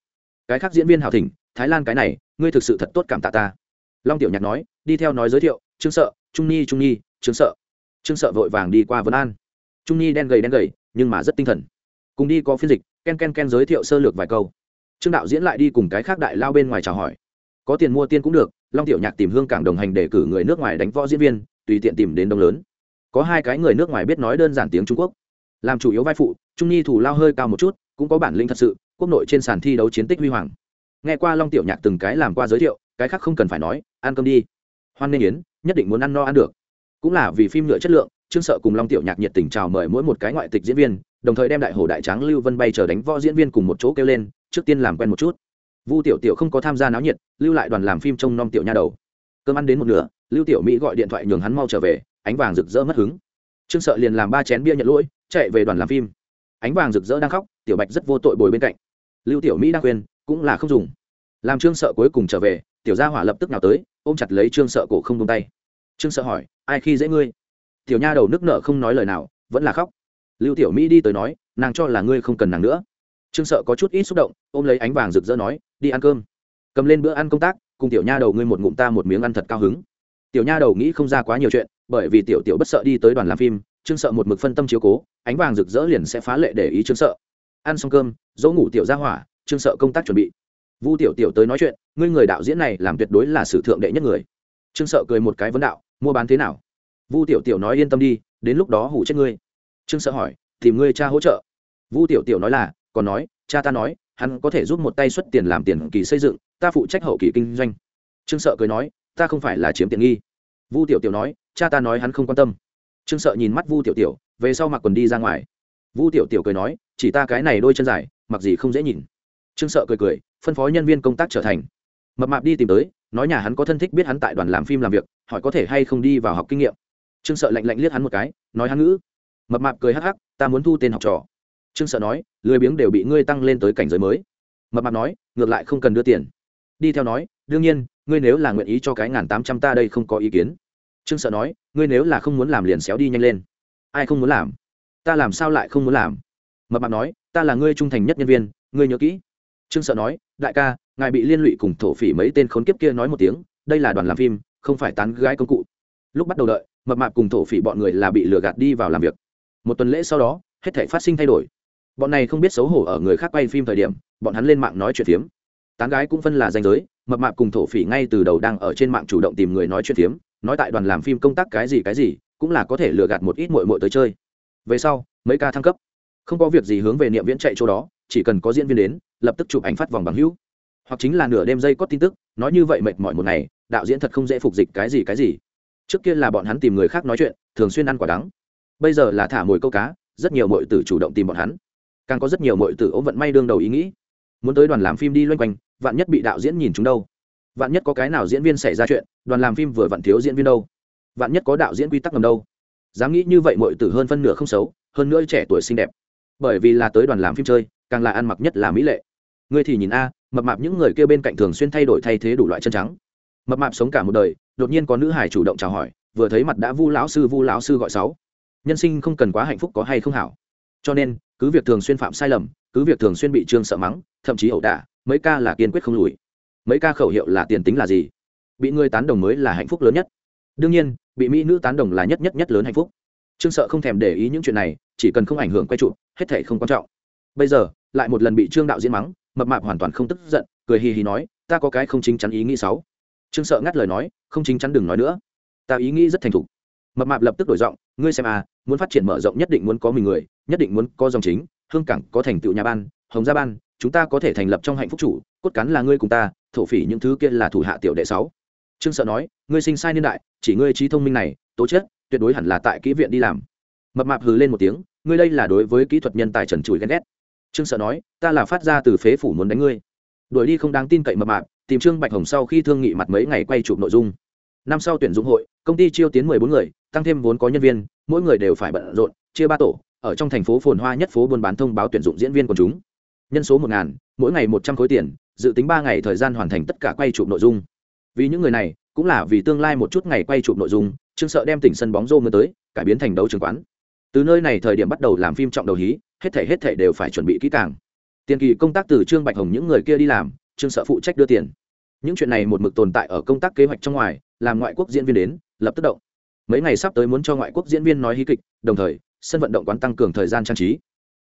A: Cái khác diễn viên hào thỉnh, thái lan cái này, ngươi thực sự thật tốt cảm tạ ta. Long tiểu nhạc nói, đi theo nói giới thiệu, trương sợ, trung nhi trung nhi, trương sợ. Trương sợ vội vàng đi qua vân an. Trung nhi đen gầy đen gầy, nhưng mà rất tinh thần. Cùng đi có phiên dịch, ken ken ken giới thiệu sơ lược vài câu. Trương đạo diễn lại đi cùng cái khác đại lao bên ngoài chào hỏi. Có tiền mua tiên cũng được, long tiểu nhạc tìm hương cảng đồng hành để cử người nước ngoài đánh võ diễn viên, tùy tiện tìm đến đông lớn có hai cái người nước ngoài biết nói đơn giản tiếng trung quốc. Làm chủ yếu vai phụ, trung nhi thủ lao hơi cao một chút, cũng có bản lĩnh thật sự, quốc nội trên sàn thi đấu chiến tích huy hoàng. Nghe qua long tiểu nhạc từng cái làm qua giới thiệu, cái khác không cần phải nói, ăn cơm đi. Hoan nghênh yến, nhất định muốn ăn no ăn được. Cũng là vì phim nhựa chất lượng, trương sợ cùng long tiểu nhạc nhiệt tình chào mời mỗi một cái ngoại tịch diễn viên, đồng thời đem đại hồ đại tráng lưu vân bay chờ đánh võ diễn viên cùng một chỗ kêu lên, trước tiên làm quen một chút. Vu tiểu tiểu không có tham gia náo nhiệt, lưu lại đoàn làm phim trông nom tiểu nha đầu. Cơm ăn đến một nửa, lưu tiểu mỹ gọi điện thoại nhường hắn mau trở về ánh vàng rực rỡ mất hứng. Trương sợ liền làm ba chén bia nhận lỗi, chạy về đoàn làm phim. Ánh vàng rực rỡ đang khóc, tiểu bạch rất vô tội bồi bên cạnh. Lưu tiểu mỹ đang khuyên, cũng là không dùng. Làm trương sợ cuối cùng trở về, tiểu gia hỏa lập tức nào tới, ôm chặt lấy trương sợ cổ không tung tay. Trương sợ hỏi, ai khi dễ ngươi? Tiểu nha đầu nước nợ không nói lời nào, vẫn là khóc. Lưu tiểu mỹ đi tới nói, nàng cho là ngươi không cần nàng nữa. Trương sợ có chút ít xúc động, ôm lấy ánh vàng rực rỡ nói, đi ăn cơm. Cầm lên bữa ăn công tác, cùng tiểu nha đầu ngươi một ngụm ta một miếng ăn thật cao hứng. Tiểu nha đầu nghĩ không ra quá nhiều chuyện bởi vì tiểu tiểu bất sợ đi tới đoàn làm phim, trương sợ một mực phân tâm chiếu cố, ánh vàng rực rỡ liền sẽ phá lệ để ý trương sợ. Ăn xong cơm, dỗ ngủ tiểu ra hỏa, trương sợ công tác chuẩn bị. Vu tiểu tiểu tới nói chuyện, ngươi người đạo diễn này làm tuyệt đối là sử thượng đệ nhất người. Trương sợ cười một cái vấn đạo, mua bán thế nào? Vu tiểu tiểu nói, yên tâm đi, đến lúc đó hủ chết ngươi. Trương sợ hỏi, tìm ngươi cha hỗ trợ. Vu tiểu tiểu nói là, còn nói, cha ta nói, hắn có thể giúp một tay xuất tiền làm tiền kỳ xây dựng, ta phụ trách hậu kỳ kinh doanh. Trương sợ cười nói, ta không phải là chiếm tiện nghi vu tiểu tiểu nói, cha ta nói hắn không quan tâm. Trương sợ nhìn mắt vu tiểu tiểu, về sau mặc quần đi ra ngoài. Vu tiểu tiểu cười nói, chỉ ta cái này đôi chân dài, mặc gì không dễ nhìn. Trương sợ cười cười, phân phó nhân viên công tác trở thành. Mập mạp đi tìm tới, nói nhà hắn có thân thích biết hắn tại đoàn làm phim làm việc, hỏi có thể hay không đi vào học kinh nghiệm. Trương sợ lạnh lạnh liếc hắn một cái, nói hắn ngữ. Mập mạp cười hắc hắc, ta muốn thu tên học trò. Trương sợ nói, lười biếng đều bị ngươi tăng lên tới cảnh giới mới. Mập mạp nói, ngược lại không cần đưa tiền. Đi theo nói, đương nhiên, ngươi nếu là nguyện ý cho cái ngàn tám trăm ta đây không có ý kiến trương sợ nói, ngươi nếu là không muốn làm liền xéo đi nhanh lên. Ai không muốn làm? Ta làm sao lại không muốn làm? Mập mạp nói, ta là ngươi trung thành nhất nhân viên, ngươi nhớ kỹ. Trương sợ nói, đại ca, ngài bị liên lụy cùng thổ phỉ mấy tên khốn kiếp kia nói một tiếng, đây là đoàn làm phim, không phải tán gái công cụ. Lúc bắt đầu đợi, mập mạp cùng thổ phỉ bọn người là bị lừa gạt đi vào làm việc. Một tuần lễ sau đó, hết thể phát sinh thay đổi. Bọn này không biết xấu hổ ở người khác quay phim thời điểm, bọn hắn lên mạng nói chuyện phiếm. Tán gái cũng phân là danh giới, mập mạp cùng thổ phỉ ngay từ đầu đang ở trên mạng chủ động tìm người nói chuyện phiếm nói tại đoàn làm phim công tác cái gì cái gì, cũng là có thể lừa gạt một ít mội mội tới chơi. Về sau, mấy ca thăng cấp. Không có việc gì hướng về niệm viễn chạy chỗ đó, chỉ cần có diễn viên đến, lập tức chụp ảnh phát vòng bằng hữu. Hoặc chính là nửa đêm dây có tin tức, nói như vậy mệt mỏi một ngày, đạo diễn thật không dễ phục dịch cái gì cái gì. Trước kia là bọn hắn tìm người khác nói chuyện, thường xuyên ăn quả đắng. Bây giờ là thả mồi câu cá, rất nhiều mọi tử chủ động tìm bọn hắn. Càng có rất nhiều mọi tử ốm vận may đương đầu ý nghĩ. Muốn tới đoàn làm phim đi loanh quanh, vạn nhất bị đạo diễn nhìn chúng đâu vạn nhất có cái nào diễn viên xảy ra chuyện, đoàn làm phim vừa vặn thiếu diễn viên đâu? Vạn nhất có đạo diễn quy tắc ngầm đâu? Dám nghĩ như vậy mọi tử hơn phân nửa không xấu, hơn nữa trẻ tuổi xinh đẹp. Bởi vì là tới đoàn làm phim chơi, càng là ăn mặc nhất là mỹ lệ. Ngươi thì nhìn a, mập mạp những người kia bên cạnh thường xuyên thay đổi thay thế đủ loại chân trắng. Mập mạp sống cả một đời, đột nhiên có nữ hải chủ động chào hỏi, vừa thấy mặt đã vu lão sư vu lão sư gọi sáu. Nhân sinh không cần quá hạnh phúc có hay không hảo. Cho nên, cứ việc thường xuyên phạm sai lầm, cứ việc thường xuyên bị trương sợ mắng, thậm chí ẩu đả, mấy ca là kiên quyết không lùi mấy ca khẩu hiệu là tiền tính là gì? Bị người tán đồng mới là hạnh phúc lớn nhất. Đương nhiên, bị mỹ nữ tán đồng là nhất nhất nhất lớn hạnh phúc. Trương sợ không thèm để ý những chuyện này, chỉ cần không ảnh hưởng quay trụ, hết thể không quan trọng. Bây giờ, lại một lần bị trương đạo diễn mắng, mập mạp hoàn toàn không tức giận, cười hì hì nói, ta có cái không chính chắn ý nghĩ sáu trương sợ ngắt lời nói, không chính chắn đừng nói nữa. Ta ý nghĩ rất thành thục. Mập mạp lập tức đổi giọng, ngươi xem à muốn phát triển mở rộng nhất định muốn có mình người, nhất định muốn có dòng chính, hương cảng có thành tựu nhà ban, hồng gia ban, chúng ta có thể thành lập trong hạnh phúc chủ, cốt cán là ngươi cùng ta thổ phỉ những thứ kia là thủ hạ tiểu đệ sáu. Trương sợ nói, ngươi sinh sai niên đại, chỉ ngươi trí thông minh này, tố chất, tuyệt đối hẳn là tại kỹ viện đi làm. Mập mạp hừ lên một tiếng, ngươi đây là đối với kỹ thuật nhân tài trần trụi ghen ghét. Trương sợ nói, ta là phát ra từ phế phủ muốn đánh ngươi. Đuổi đi không đáng tin cậy mập mạp, tìm trương bạch hồng sau khi thương nghị mặt mấy ngày quay chụp nội dung. Năm sau tuyển dụng hội, công ty chiêu tiến mười bốn người, tăng thêm vốn có nhân viên, mỗi người đều phải bận rộn, chia ba tổ, ở trong thành phố phồn hoa nhất phố buôn bán thông báo tuyển dụng diễn viên của chúng. Nhân số một ngàn, mỗi ngày một trăm khối tiền dự tính ba ngày thời gian hoàn thành tất cả quay chụp nội dung. Vì những người này, cũng là vì tương lai một chút ngày quay chụp nội dung, trương sợ đem tỉnh sân bóng rô mưa tới, cải biến thành đấu trường quán. Từ nơi này thời điểm bắt đầu làm phim trọng đầu hí, hết thể hết thể đều phải chuẩn bị kỹ càng. Tiền kỳ công tác từ trương bạch hồng những người kia đi làm, trương sợ phụ trách đưa tiền. Những chuyện này một mực tồn tại ở công tác kế hoạch trong ngoài, làm ngoại quốc diễn viên đến, lập tức động. Mấy ngày sắp tới muốn cho ngoại quốc diễn viên nói hí kịch, đồng thời, sân vận động quán tăng cường thời gian trang trí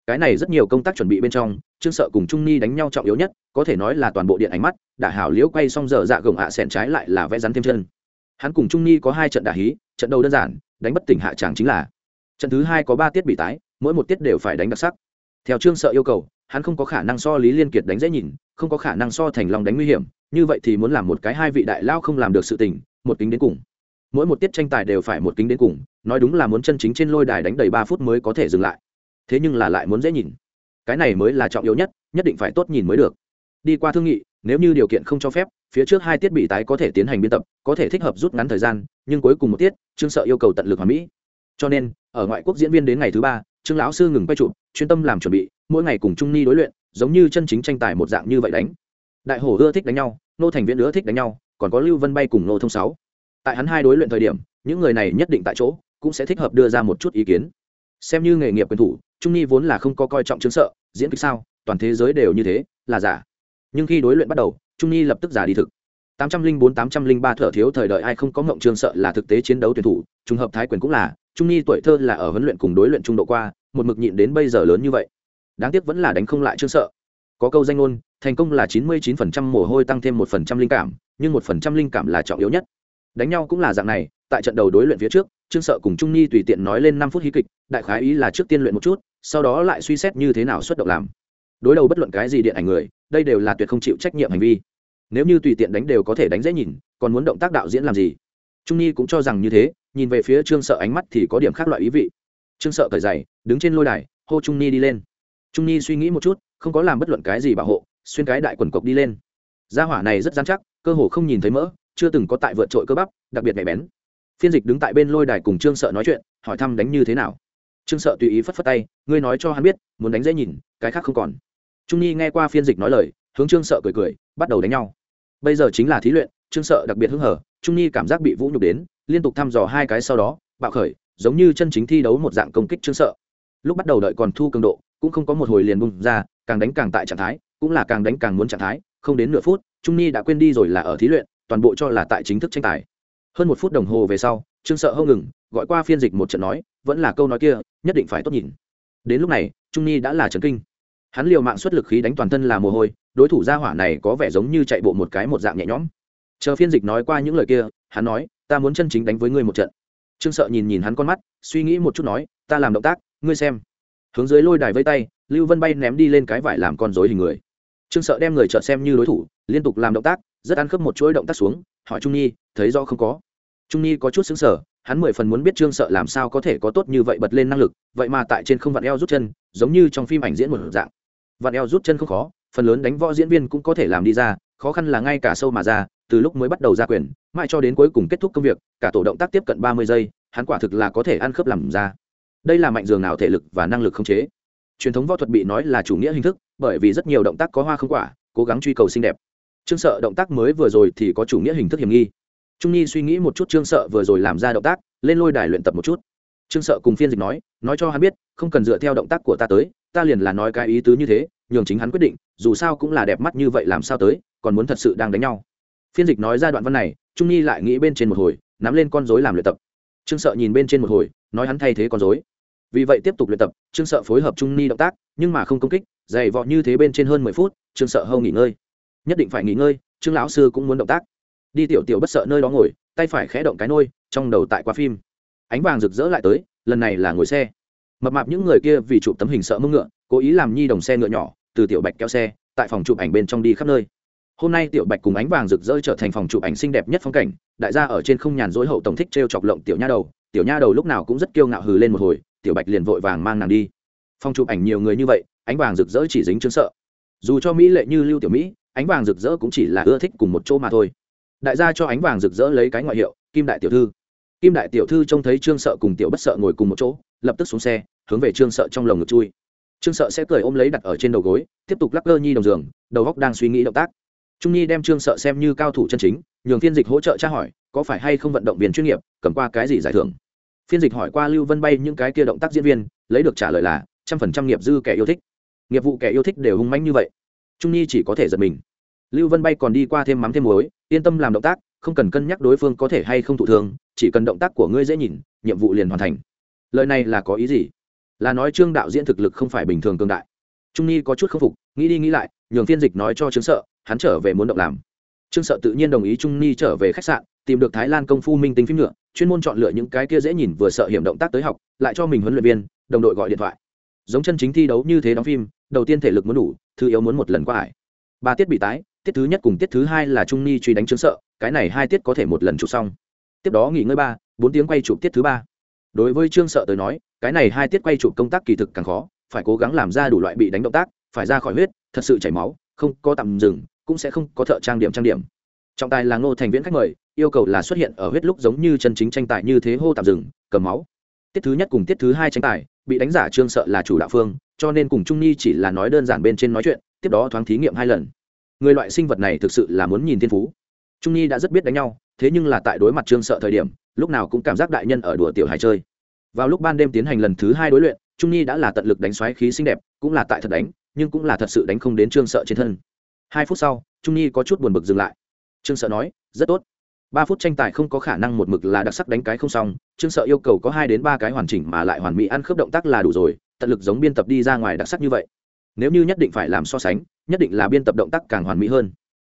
A: cái này rất nhiều công tác chuẩn bị bên trong, trương sợ cùng trung ni đánh nhau trọng yếu nhất, có thể nói là toàn bộ điện ánh mắt, đả hảo liễu quay xong giờ dạ gồng ạ à xẹn trái lại là vẽ rắn thêm chân. Hắn cùng trung ni có hai trận đả hí, trận đầu đơn giản, đánh bất tỉnh hạ tràng chính là. Trận thứ hai có ba tiết bị tái, mỗi một tiết đều phải đánh đặc sắc. Theo trương sợ yêu cầu, hắn không có khả năng so lý liên kiệt đánh dễ nhìn, không có khả năng so thành long đánh nguy hiểm, như vậy thì muốn làm một cái hai vị đại lao không làm được sự tình, một kính đến cùng. Mỗi một tiết tranh tài đều phải một kính đến cùng, nói đúng là muốn chân chính trên lôi đài đánh đầy ba phút mới có thể dừng lại thế nhưng là lại muốn dễ nhìn. Cái này mới là trọng yếu nhất nhất định phải tốt nhìn mới được. Đi qua thương nghị, nếu như điều kiện không cho phép, phía trước hai tiết bị tái có thể tiến hành biên tập, có thể thích hợp rút ngắn thời gian, nhưng cuối cùng một tiết, trương sợ yêu cầu tận lực hoàn mỹ. Cho nên, ở ngoại quốc diễn viên đến ngày thứ ba, trương lão sư ngừng quay chụp, chuyên tâm làm chuẩn bị, mỗi ngày cùng trung ni đối luyện, giống như chân chính tranh tài một dạng như vậy đánh. Đại hổ ưa thích đánh nhau, nô thành viễn ưa thích đánh nhau, còn có lưu vân bay cùng nô thông sáu. Tại hắn hai đối luyện thời điểm, những người này nhất định tại chỗ, cũng sẽ thích hợp đưa ra một chút ý kiến xem như nghề nghiệp quyền thủ, trung nhi vốn là không có coi trọng chứng sợ, diễn kịch sao, toàn thế giới đều như thế, là giả. Nhưng khi đối luyện bắt đầu, trung nhi lập tức giả đi thực. Tám trăm linh bốn, tám trăm linh ba thở thiếu thời đợi ai không có mộng trương sợ là thực tế chiến đấu tuyển thủ, trùng hợp thái quyền cũng là, trung nhi tuổi thơ là ở huấn luyện cùng đối luyện trung độ qua, một mực nhịn đến bây giờ lớn như vậy. Đáng tiếc vẫn là đánh không lại trương sợ. Có câu danh ngôn, thành công là chín mươi chín phần trăm mồ hôi tăng thêm một phần trăm linh cảm, nhưng một phần trăm linh cảm là trọng yếu nhất. Đánh nhau cũng là dạng này, tại trận đầu đối luyện phía trước trương sợ cùng trung nhi tùy tiện nói lên năm phút hí kịch, đại khái ý là trước tiên luyện một chút, sau đó lại suy xét như thế nào xuất động làm. Đối đầu bất luận cái gì điện ảnh người, đây đều là tuyệt không chịu trách nhiệm hành vi. Nếu như tùy tiện đánh đều có thể đánh dễ nhìn, còn muốn động tác đạo diễn làm gì? Trung nhi cũng cho rằng như thế, nhìn về phía trương sợ ánh mắt thì có điểm khác loại ý vị. Trương sợ cởi giày, đứng trên lôi đài, hô trung nhi đi lên. Trung nhi suy nghĩ một chút, không có làm bất luận cái gì bảo hộ, xuyên cái đại quần cộc đi lên. Gia hỏa này rất dán chắc, cơ hồ không nhìn thấy mỡ, chưa từng có tại vượt trội cơ bắp, đặc biệt mẹ bén phiên dịch đứng tại bên lôi đài cùng trương sợ nói chuyện, hỏi thăm đánh như thế nào. Trương sợ tùy ý phất phất tay, ngươi nói cho hắn biết, muốn đánh dễ nhìn, cái khác không còn. Trung nhi nghe qua phiên dịch nói lời, hướng trương sợ cười cười, bắt đầu đánh nhau. Bây giờ chính là thí luyện, trương sợ đặc biệt hứng hở, trung nhi cảm giác bị vũ nhục đến, liên tục thăm dò hai cái sau đó, bạo khởi, giống như chân chính thi đấu một dạng công kích trương sợ. Lúc bắt đầu đợi còn thu cường độ, cũng không có một hồi liền bung ra, càng đánh càng tại trạng thái, cũng là càng đánh càng muốn trạng thái, không đến nửa phút, trung nhi đã quên đi rồi là ở thí luyện, toàn bộ cho là tại chính thức tranh tài hơn một phút đồng hồ về sau, trương sợ hâu ngừng, gọi qua phiên dịch một trận nói, vẫn là câu nói kia, nhất định phải tốt nhìn. Đến lúc này, trung nhi đã là trấn kinh. Hắn liều mạng xuất lực khí đánh toàn thân là mồ hôi, đối thủ gia hỏa này có vẻ giống như chạy bộ một cái một dạng nhẹ nhõm. Chờ phiên dịch nói qua những lời kia, hắn nói, ta muốn chân chính đánh với ngươi một trận. Trương sợ nhìn nhìn hắn con mắt, suy nghĩ một chút nói, ta làm động tác, ngươi xem. Hướng dưới lôi đài vây tay, lưu vân bay ném đi lên cái vải làm con dối hình người. Trương sợ đem người trợ xem như đối thủ, liên tục làm động tác, rất ăn khớp một chuỗi động tác xuống hỏi trung nhi, thấy rõ không có. Trung nhi có chút xứng sở hắn mười phần muốn biết trương sợ làm sao có thể có tốt như vậy bật lên năng lực, vậy mà tại trên không vặn eo rút chân, giống như trong phim ảnh diễn một dạng. Vặn eo rút chân không khó, phần lớn đánh võ diễn viên cũng có thể làm đi ra, khó khăn là ngay cả sâu mà ra, từ lúc mới bắt đầu ra quyền, mãi cho đến cuối cùng kết thúc công việc, cả tổ động tác tiếp cận ba mươi giây, hắn quả thực là có thể ăn khớp làm ra. Đây là mạnh dường nào thể lực và năng lực không chế. Truyền thống võ thuật bị nói là chủ nghĩa hình thức, bởi vì rất nhiều động tác có hoa không quả, cố gắng truy cầu xinh đẹp trương sợ động tác mới vừa rồi thì có chủ nghĩa hình thức hiểm nghi. Trung nhi suy nghĩ một chút trương sợ vừa rồi làm ra động tác, lên lôi đài luyện tập một chút. Trương sợ cùng phiên dịch nói nói cho hắn biết, không cần dựa theo động tác của ta tới, ta liền là nói cái ý tứ như thế, nhường chính hắn quyết định, dù sao cũng là đẹp mắt như vậy làm sao tới, còn muốn thật sự đang đánh nhau. Phiên dịch nói ra đoạn văn này, trung nhi lại nghĩ bên trên một hồi, nắm lên con dối làm luyện tập. Trương sợ nhìn bên trên một hồi, nói hắn thay thế con dối vì vậy tiếp tục luyện tập, trương sợ phối hợp trung nhi động tác, nhưng mà không công kích, dày vọt như thế bên trên hơn mười phút, trương sợ hâu nghỉ ngơi nhất định phải nghỉ ngơi, trương lão sư cũng muốn động tác. Đi tiểu tiểu bất sợ nơi đó ngồi, tay phải khẽ động cái nôi, trong đầu tại qua phim. Ánh vàng rực rỡ lại tới, lần này là ngồi xe. Mập mạp những người kia vì chụp tấm hình sợ mưng ngựa, cố ý làm nhi đồng xe ngựa nhỏ, từ tiểu bạch kéo xe, tại phòng chụp ảnh bên trong đi khắp nơi. Hôm nay tiểu bạch cùng ánh vàng rực rỡ trở thành phòng chụp ảnh xinh đẹp nhất phong cảnh, đại gia ở trên không nhàn dối hậu tổng thích t r e o chọc lộng tiểu nha đầu, tiểu nha đầu lúc nào cũng rất kiêu ngạo hừ lên một hồi, tiểu bạch liền vội vàng mang nàng đi. Phòng chụp ảnh nhiều người như vậy, ánh vàng rực rỡ chỉ dính chứng sợ. Dù cho mỹ lệ như lưu tiểu mỹ ánh vàng rực rỡ cũng chỉ là ưa thích cùng một chỗ mà thôi. Đại gia cho ánh vàng rực rỡ lấy cái ngoại hiệu, kim đại tiểu thư. Kim đại tiểu thư trông thấy trương sợ cùng tiểu bất sợ ngồi cùng một chỗ, lập tức xuống xe, hướng về trương sợ trong lồng ngực chui. Trương sợ sẽ cười ôm lấy đặt ở trên đầu gối, tiếp tục lắc cơ nhi đồng giường, đầu góc đang suy nghĩ động tác. Trung nhi đem trương sợ xem như cao thủ chân chính, nhường phiên dịch hỗ trợ tra hỏi, có phải hay không vận động viên chuyên nghiệp, cầm qua cái gì giải thưởng. Phiên dịch hỏi qua lưu vân bay những cái kia động tác diễn viên, lấy được trả lời là trăm phần trăm nghiệp dư kẻ yêu thích. Nghiệp vụ kẻ yêu thích đều hung manh như vậy trung nhi chỉ có thể giật mình. Lưu vân bay còn đi qua thêm mắm thêm muối, yên tâm làm động tác, không cần cân nhắc đối phương có thể hay không thụ thương, chỉ cần động tác của ngươi dễ nhìn, nhiệm vụ liền hoàn thành. Lời này là có ý gì? Là nói trương đạo diễn thực lực không phải bình thường cương đại. Trung nhi có chút k phục, nghĩ đi nghĩ lại, nhường phiên dịch nói cho trương sợ, hắn trở về muốn động làm. Trương sợ tự nhiên đồng ý trung nhi trở về khách sạn, tìm được thái lan công phu minh tinh phim nhựa chuyên môn chọn lựa những cái kia dễ nhìn vừa sợ hiểm động tác tới học, lại cho mình huấn luyện viên, đồng đội gọi điện thoại. Giống chân chính thi đấu như thế đóng phim đầu tiên thể lực muốn đủ, thứ yếu muốn một lần qua hải ba tiết bị tái, tiết thứ nhất cùng tiết thứ hai là trung ni truy đánh trương sợ, cái này hai tiết có thể một lần chụp xong. Tiếp đó nghỉ ngơi ba, bốn tiếng quay chụp tiết thứ ba. Đối với trương sợ tới nói, cái này hai tiết quay chụp công tác kỳ thực càng khó, phải cố gắng làm ra đủ loại bị đánh động tác, phải ra khỏi huyết, thật sự chảy máu, không có tạm dừng, cũng sẽ không có thợ trang điểm trang điểm. Trọng tài là ngô thành viễn khách mời, yêu cầu là xuất hiện ở huyết lúc giống như chân chính tranh tài như thế hô tạm dừng, cầm máu tiết thứ nhất cùng tiết thứ hai tranh tài, bị đánh giả trương sợ là chủ đạo phương, cho nên cùng trung nhi chỉ là nói đơn giản bên trên nói chuyện, tiếp đó thoáng thí nghiệm hai lần. Người loại sinh vật này thực sự là muốn nhìn thiên phú. Trung nhi đã rất biết đánh nhau, thế nhưng là tại đối mặt trương sợ thời điểm, lúc nào cũng cảm giác đại nhân ở đùa tiểu hài chơi. Vào lúc ban đêm tiến hành lần thứ hai đối luyện, trung nhi đã là tận lực đánh xoáy khí xinh đẹp, cũng là tại thật đánh, nhưng cũng là thật sự đánh không đến trương sợ trên thân. Hai phút sau, trung nhi có chút buồn bực dừng lại. Trương sợ nói, rất tốt ba phút tranh tài không có khả năng một mực là đặc sắc đánh cái không xong, trương sợ yêu cầu có hai đến ba cái hoàn chỉnh mà lại hoàn mỹ ăn khớp động tác là đủ rồi, tận lực giống biên tập đi ra ngoài đặc sắc như vậy. Nếu như nhất định phải làm so sánh, nhất định là biên tập động tác càng hoàn mỹ hơn.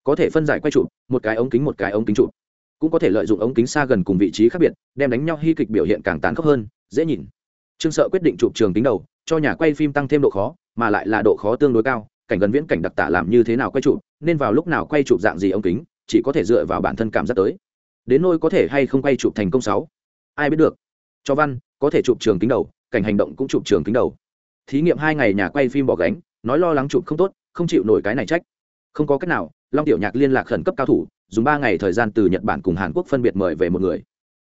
A: Có thể phân giải quay chụp, một cái ống kính một cái ống kính chụp. Cũng có thể lợi dụng ống kính xa gần cùng vị trí khác biệt, đem đánh nhau hy kịch biểu hiện càng tán khốc hơn, dễ nhìn. Trương sợ quyết định chụp trường kính đầu, cho nhà quay phim tăng thêm độ khó, mà lại là độ khó tương đối cao, cảnh gần viễn cảnh đặc tả làm như thế nào quay chụp, nên vào lúc nào quay chụp dạng gì ống kính chỉ có thể dựa vào bản thân cảm giác tới. Đến nôi có thể hay không quay chụp thành công sáu? Ai biết được. Cho văn, có thể chụp trường kính đầu, cảnh hành động cũng chụp trường kính đầu. Thí nghiệm hai ngày nhà quay phim bỏ gánh, nói lo lắng chụp không tốt, không chịu nổi cái này trách. Không có cách nào, long tiểu nhạc liên lạc khẩn cấp cao thủ, dùng ba ngày thời gian từ nhật bản cùng hàn quốc phân biệt mời về một người.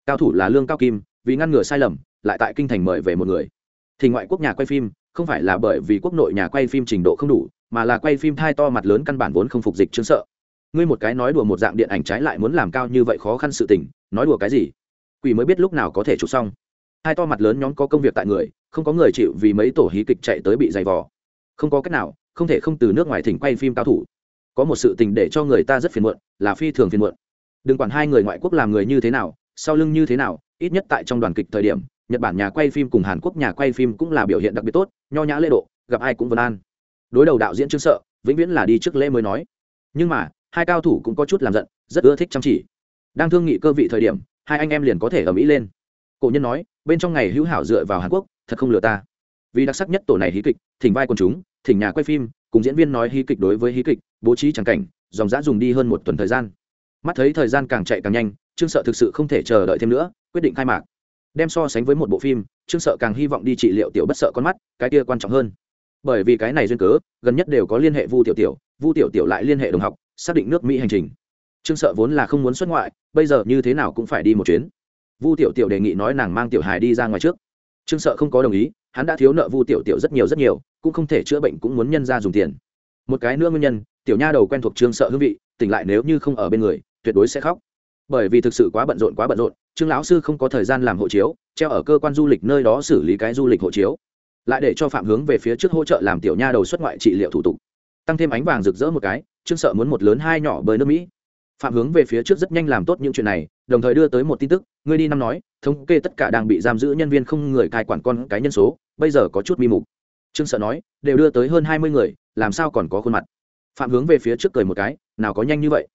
A: Cao thủ là lương cao kim, vì ngăn ngừa sai lầm, lại tại kinh thành mời về một người. Thì ngoại quốc nhà quay phim, không phải là bởi vì quốc nội nhà quay phim trình độ không đủ, mà là quay phim thai to mặt lớn căn bản vốn không phục dịch chứng sợ ngươi một cái nói đùa một dạng điện ảnh trái lại muốn làm cao như vậy khó khăn sự tình, nói đùa cái gì? Quỷ mới biết lúc nào có thể chụp xong. Hai to mặt lớn nhóm có công việc tại người, không có người chịu vì mấy tổ hí kịch chạy tới bị dày vò. Không có cách nào, không thể không từ nước ngoài thỉnh quay phim cao thủ. Có một sự tình để cho người ta rất phiền muộn, là phi thường phiền muộn. Đừng quản hai người ngoại quốc làm người như thế nào, sau lưng như thế nào, ít nhất tại trong đoàn kịch thời điểm, nhật bản nhà quay phim cùng hàn quốc nhà quay phim cũng là biểu hiện đặc biệt tốt, nho nhã lễ độ, gặp ai cũng vân an. Đối đầu đạo diễn trương sợ, vĩnh viễn là đi trước lễ mới nói. Nhưng mà hai cao thủ cũng có chút làm giận, rất ưa thích chăm chỉ. Đang thương nghị cơ vị thời điểm, hai anh em liền có thể ở mỹ lên. Cổ nhân nói, bên trong ngày hữu hảo dựa vào hàn quốc, thật không lừa ta. Vì đặc sắc nhất tổ này hí kịch, thỉnh vai quần chúng, thỉnh nhà quay phim, cùng diễn viên nói hí kịch đối với hí kịch, bố trí tràng cảnh, dòng dã dùng đi hơn một tuần thời gian. Mắt thấy thời gian càng chạy càng nhanh, trương sợ thực sự không thể chờ đợi thêm nữa, quyết định khai mạc. Đem so sánh với một bộ phim, trương sợ càng hy vọng đi trị liệu tiểu bất sợ con mắt, cái kia quan trọng hơn. Bởi vì cái này duyên cớ, gần nhất đều có liên hệ vu tiểu tiểu, vu tiểu tiểu lại liên hệ đồng học xác định nước mỹ hành trình. Trương sợ vốn là không muốn xuất ngoại, bây giờ như thế nào cũng phải đi một chuyến. Vu tiểu tiểu đề nghị nói nàng mang tiểu hài đi ra ngoài trước. Trương sợ không có đồng ý, hắn đã thiếu nợ vu tiểu tiểu rất nhiều rất nhiều, cũng không thể chữa bệnh cũng muốn nhân ra dùng tiền. Một cái nữa nguyên nhân, tiểu nha đầu quen thuộc trương sợ hương vị, tỉnh lại nếu như không ở bên người, tuyệt đối sẽ khóc. Bởi vì thực sự quá bận rộn quá bận rộn, trương lão sư không có thời gian làm hộ chiếu, treo ở cơ quan du lịch nơi đó xử lý cái du lịch hộ chiếu. Lại để cho phạm hướng về phía trước hỗ trợ làm tiểu nha đầu xuất ngoại trị liệu thủ tục. Tăng thêm ánh vàng rực rỡ một cái trương sợ muốn một lớn hai nhỏ bơi nước mỹ. Phạm hướng về phía trước rất nhanh làm tốt những chuyện này, đồng thời đưa tới một tin tức người đi năm nói, thống kê tất cả đang bị giam giữ nhân viên không người cai quản con cái nhân số, bây giờ có chút mi mục. Trương sợ nói, đều đưa tới hơn hai mươi người, làm sao còn có khuôn mặt? Phạm hướng về phía trước cười một cái, nào có nhanh như vậy.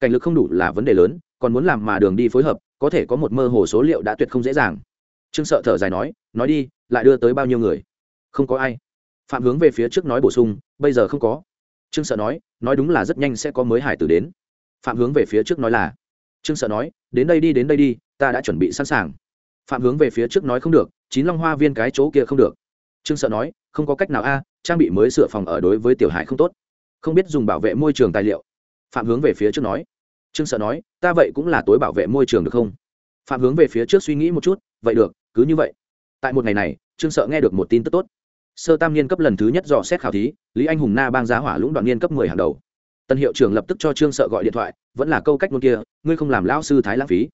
A: Cảnh lực không đủ là vấn đề lớn, còn muốn làm mà đường đi phối hợp, có thể có một mơ hồ số liệu đã tuyệt không dễ dàng. Trương sợ thở dài nói nói đi, lại đưa tới bao nhiêu người? Không có ai. Phạm hướng về phía trước nói bổ sung, bây giờ không có. Trương sợ nói nói đúng là rất nhanh sẽ có mới hải tử đến. Phạm hướng về phía trước nói là, trương sợ nói, đến đây đi, đến đây đi, ta đã chuẩn bị sẵn sàng. Phạm hướng về phía trước nói không được, chín long hoa viên cái chỗ kia không được. Trương sợ nói, không có cách nào a, trang bị mới sửa phòng ở đối với tiểu hải không tốt. Không biết dùng bảo vệ môi trường tài liệu. Phạm hướng về phía trước nói, trương sợ nói, ta vậy cũng là tối bảo vệ môi trường được không? Phạm hướng về phía trước suy nghĩ một chút, vậy được, cứ như vậy. Tại một ngày này, trương sợ nghe được một tin tức tốt sơ tam niên cấp lần thứ nhất dò xét khảo thí, lý anh hùng na bang giá hỏa lũng đoạn niên cấp mười hàng đầu. Tân hiệu trưởng lập tức cho trương sợ gọi điện thoại, vẫn là câu cách ngôn kia, ngươi không làm lão sư thái lãng phí.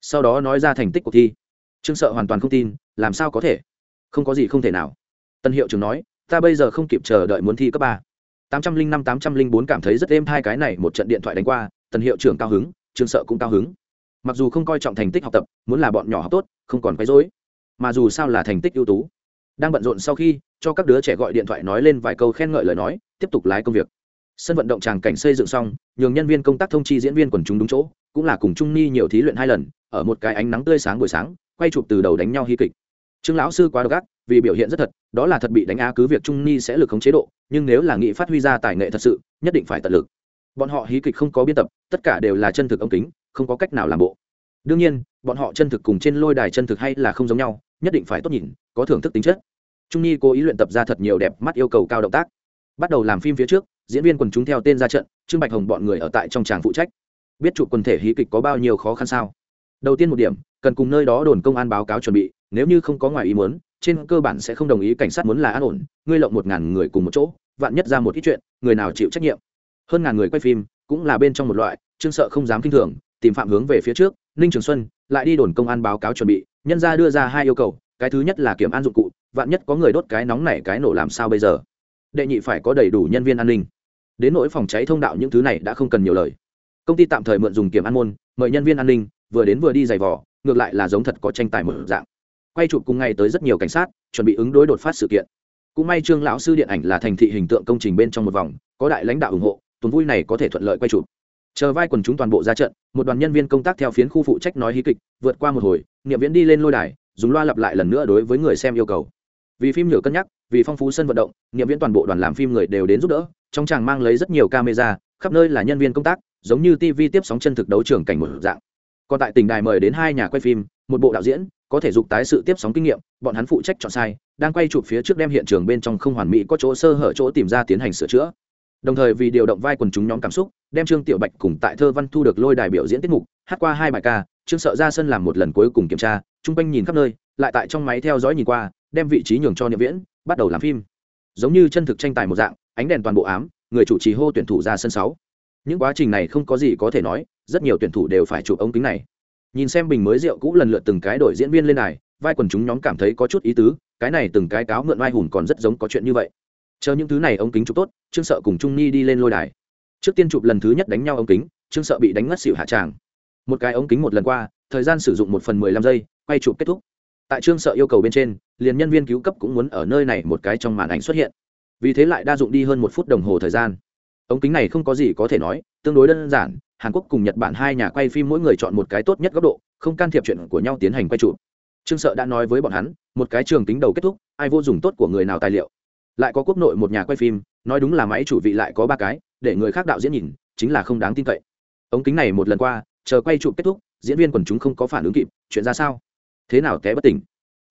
A: Sau đó nói ra thành tích cuộc thi. Trương sợ hoàn toàn không tin, làm sao có thể? Không có gì không thể nào. Tân hiệu trưởng nói, ta bây giờ không kịp chờ đợi muốn thi cấp ba. Tám trăm linh năm, tám trăm linh bốn cảm thấy rất êm hai cái này một trận điện thoại đánh qua, tân hiệu trưởng cao hứng, trương sợ cũng cao hứng. Mặc dù không coi trọng thành tích học tập, muốn là bọn nhỏ học tốt, không còn quấy rối. Mà dù sao là thành tích ưu tú. Đang bận rộn sau khi cho các đứa trẻ gọi điện thoại nói lên vài câu khen ngợi lời nói, tiếp tục lái công việc. Sân vận động tràng cảnh xây dựng xong, nhường nhân viên công tác thông chi diễn viên quần chúng đúng chỗ, cũng là cùng trung ni nhiều thí luyện hai lần, ở một cái ánh nắng tươi sáng buổi sáng, quay chụp từ đầu đánh nhau hy kịch. Trương lão sư quá độc ác, vì biểu hiện rất thật, đó là thật bị đánh á cứ việc trung ni sẽ lực khống chế độ, nhưng nếu là nghị phát huy ra tài nghệ thật sự, nhất định phải tận lực. Bọn họ hí kịch không có biên tập, tất cả đều là chân thực ống kính, không có cách nào làm bộ. Đương nhiên, bọn họ chân thực cùng trên lôi đài chân thực hay là không giống nhau, nhất định phải tốt nhìn, có thưởng thức tính chất trung nhi cố ý luyện tập ra thật nhiều đẹp mắt yêu cầu cao động tác. Bắt đầu làm phim phía trước, diễn viên quần chúng theo tên ra trận, trương bạch hồng bọn người ở tại trong tràng phụ trách. Biết chụp quần thể hí kịch có bao nhiêu khó khăn sao? Đầu tiên một điểm, cần cùng nơi đó đồn công an báo cáo chuẩn bị, nếu như không có ngoài ý muốn, trên cơ bản sẽ không đồng ý cảnh sát muốn là an ổn, ngươi lộng một ngàn người cùng một chỗ, vạn nhất ra một ít chuyện, người nào chịu trách nhiệm? Hơn ngàn người quay phim, cũng là bên trong một loại, trương sợ không dám kinh thường, tìm phạm hướng về phía trước, ninh trường xuân, lại đi đồn công an báo cáo chuẩn bị, nhân ra đưa ra hai yêu cầu, cái thứ nhất là kiểm an dụng cụ vạn nhất có người đốt cái nóng này cái nổ làm sao bây giờ? Đệ nhị phải có đầy đủ nhân viên an ninh. Đến nỗi phòng cháy thông đạo những thứ này đã không cần nhiều lời. Công ty tạm thời mượn dùng kiểm an môn, mời nhân viên an ninh, vừa đến vừa đi giày vò, ngược lại là giống thật có tranh tài mở dạng. Quay chụp cùng ngày tới rất nhiều cảnh sát, chuẩn bị ứng đối đột phát sự kiện. Cũng may trương lão sư điện ảnh là thành thị hình tượng công trình bên trong một vòng, có đại lãnh đạo ủng hộ, tuần vui này có thể thuận lợi quay chụp. Chờ vai quần chúng toàn bộ ra trận, một đoàn nhân viên công tác theo phiến khu phụ trách nói hí kịch, vượt qua một hồi, niệm viễn đi lên lôi đài, dùng loa lặp lại lần nữa đối với người xem yêu cầu vì phim nhựa cân nhắc, vì phong phú sân vận động, nghiệm viễn toàn bộ đoàn làm phim người đều đến giúp đỡ, trong tràng mang lấy rất nhiều camera, khắp nơi là nhân viên công tác, giống như tv tiếp sóng chân thực đấu trường cảnh một dạng. Còn tại tỉnh đài mời đến hai nhà quay phim, một bộ đạo diễn, có thể dục tái sự tiếp sóng kinh nghiệm, bọn hắn phụ trách chọn sai, đang quay chụp phía trước đem hiện trường bên trong không hoàn mỹ có chỗ sơ hở chỗ tìm ra tiến hành sửa chữa. Đồng thời vì điều động vai quần chúng nhóm cảm xúc, đem trương tiểu bạch cùng tại thơ văn thu được lôi đài biểu diễn tiết mục, hát qua hai bài ca, trương sợ ra sân làm một lần cuối cùng kiểm tra, chung quanh nhìn khắp nơi, lại tại trong máy theo dõi nhìn qua đem vị trí nhường cho niệm viễn, bắt đầu làm phim. Giống như chân thực tranh tài một dạng, ánh đèn toàn bộ ám, người chủ trì hô tuyển thủ ra sân sáu. Những quá trình này không có gì có thể nói, rất nhiều tuyển thủ đều phải chụp ống kính này. Nhìn xem bình mới rượu cũ lần lượt từng cái đổi diễn viên lên này vai quần chúng nhóm cảm thấy có chút ý tứ, cái này từng cái cáo mượn vai hùng còn rất giống có chuyện như vậy. Chờ những thứ này ống kính chụp tốt, trương sợ cùng trung ni đi lên lôi đài. Trước tiên chụp lần thứ nhất đánh nhau ống kính, trương sợ bị đánh ngất xỉu hạ tràng. Một cái ống kính một lần qua, thời gian sử dụng một phần mười lăm giây, quay chụp kết thúc tại trương sợ yêu cầu bên trên, liền nhân viên cứu cấp cũng muốn ở nơi này một cái trong màn ảnh xuất hiện. Vì thế lại đa dụng đi hơn một phút đồng hồ thời gian. Ống kính này không có gì có thể nói, tương đối đơn giản, hàn quốc cùng nhật bản hai nhà quay phim mỗi người chọn một cái tốt nhất góc độ, không can thiệp chuyện của nhau tiến hành quay trụ trương sợ đã nói với bọn hắn, một cái trường tính đầu kết thúc, ai vô dùng tốt của người nào tài liệu. Lại có quốc nội một nhà quay phim, nói đúng là máy chủ vị lại có ba cái, để người khác đạo diễn nhìn, chính là không đáng tin cậy. Ống kính này một lần qua, chờ quay trụ kết thúc, diễn viên quần chúng không có phản ứng kịp, chuyện ra sao? Thế nào té bất tỉnh.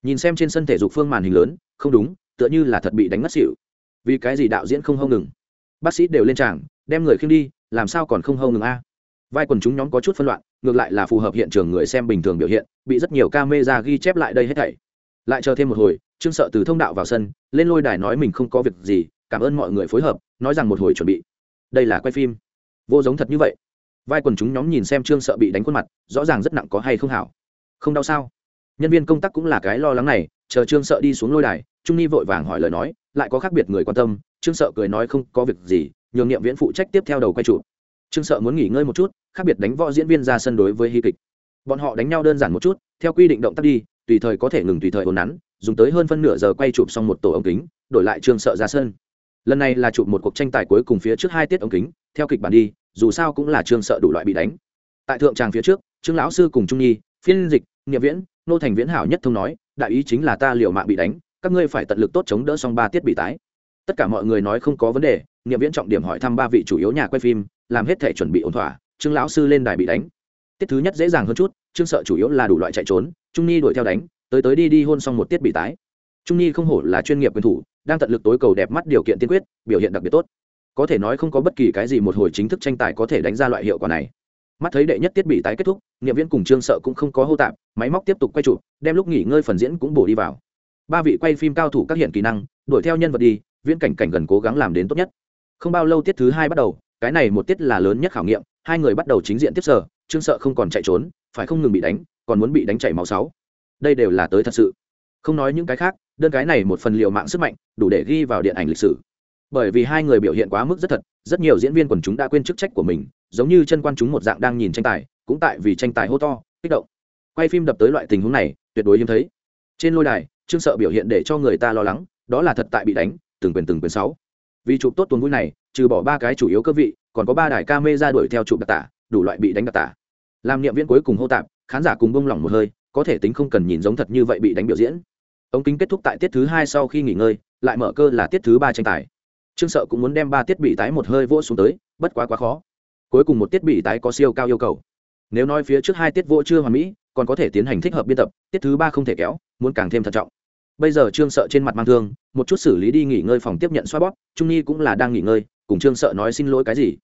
A: Nhìn xem trên sân thể dục phương màn hình lớn, không đúng, tựa như là thật bị đánh mất xịu vì cái gì đạo diễn không hâu ngừng? Bác sĩ đều lên tràng, đem người khiêng đi, làm sao còn không hâu ngừng a? Vai quần chúng nhóm có chút phân loạn, ngược lại là phù hợp hiện trường người xem bình thường biểu hiện, bị rất nhiều ca mê ra ghi chép lại đây hết thảy. Lại chờ thêm một hồi, trương sợ từ thông đạo vào sân, lên lôi đài nói mình không có việc gì, cảm ơn mọi người phối hợp, nói rằng một hồi chuẩn bị. Đây là quay phim. Vô giống thật như vậy. Vai quần chúng nhóm nhìn xem trương sợ bị đánh khuôn mặt, rõ ràng rất nặng có hay không hảo. Không đau sao? Nhân viên công tác cũng là cái lo lắng này, chờ trương sợ đi xuống lôi đài, trung ni vội vàng hỏi lời nói, lại có khác biệt người quan tâm, trương sợ cười nói không có việc gì, nhường nhiệm viễn phụ trách tiếp theo đầu quay trụ trương sợ muốn nghỉ ngơi một chút, khác biệt đánh võ diễn viên ra sân đối với hy kịch. Bọn họ đánh nhau đơn giản một chút, theo quy định động tác đi, tùy thời có thể ngừng tùy thời ồn nắn dùng tới hơn phân nửa giờ quay chụp xong một tổ ống kính, đổi lại trương sợ ra sân. Lần này là chụp một cuộc tranh tài cuối cùng phía trước hai tiết ống kính, theo kịch bản đi, dù sao cũng là trương sợ đủ loại bị đánh. Tại thượng tràng phía trước, trương lão sư cùng trung nhi, phiên dịch nghiệm viễn nô thành viễn hảo nhất thông nói, đại ý chính là ta liều mạng bị đánh, các ngươi phải tận lực tốt chống đỡ xong ba tiết bị tái. Tất cả mọi người nói không có vấn đề nghiệm viễn trọng điểm hỏi thăm ba vị chủ yếu nhà quay phim, làm hết thể chuẩn bị ổn thỏa, trương lão sư lên đài bị đánh. Tiết thứ nhất dễ dàng hơn chút, trương sợ chủ yếu là đủ loại chạy trốn, trung nhi đuổi theo đánh, tới tới đi đi hôn xong một tiết bị tái. Trung nhi không hổ là chuyên nghiệp quyền thủ, đang tận lực tối cầu đẹp mắt điều kiện tiên quyết, biểu hiện đặc biệt tốt. Có thể nói không có bất kỳ cái gì một hồi chính thức tranh tài có thể đánh ra loại hiệu quả này mắt thấy đệ nhất tiết bị tái kết thúc nghiệm viên cùng trương sợ cũng không có hô tạp, máy móc tiếp tục quay chụp đem lúc nghỉ ngơi phần diễn cũng bổ đi vào. Ba vị quay phim cao thủ các hiện kỹ năng, đuổi theo nhân vật đi, viễn cảnh cảnh gần cố gắng làm đến tốt nhất. Không bao lâu tiết thứ hai bắt đầu, cái này một tiết là lớn nhất khảo nghiệm, hai người bắt đầu chính diện tiếp sở, trương sợ không còn chạy trốn, phải không ngừng bị đánh, còn muốn bị đánh chảy máu sáu. Đây đều là tới thật sự. Không nói những cái khác, đơn cái này một phần liệu mạng sức mạnh, đủ để ghi vào điện ảnh lịch sử. Bởi vì hai người biểu hiện quá mức rất thật, rất nhiều diễn viên quần chúng đã quên chức trách của mình giống như chân quan chúng một dạng đang nhìn tranh tài, cũng tại vì tranh tài hô to, kích động. Quay phim đập tới loại tình huống này, tuyệt đối hiếm thấy. Trên lôi đài trương sợ biểu hiện để cho người ta lo lắng, đó là thật tại bị đánh, từng quyền từng quyền sáu. Vì chụp tốt tuần vui này, trừ bỏ ba cái chủ yếu cơ vị, còn có ba đài ca mê ra đuổi theo chụp đặc tả, đủ loại bị đánh đặc tả. Làm niệm viên cuối cùng hô tạp, khán giả cùng bông lỏng một hơi, có thể tính không cần nhìn giống thật như vậy bị đánh biểu diễn. Ống kính kết thúc tại tiết thứ hai sau khi nghỉ ngơi, lại mở cơ là tiết thứ ba tranh tài. Trương sợ cũng muốn đem ba tiết bị tái một hơi vỗ xuống tới, bất quá quá khó cuối cùng một tiết bị tái có siêu cao yêu cầu. Nếu nói phía trước hai tiết vỗ chưa hoàn mỹ, còn có thể tiến hành thích hợp biên tập, tiết thứ ba không thể kéo, muốn càng thêm thận trọng. Bây giờ trương sợ trên mặt mang thương, một chút xử lý đi nghỉ ngơi phòng tiếp nhận xoa bóp, trung nhi cũng là đang nghỉ ngơi, cùng trương sợ nói xin lỗi cái gì?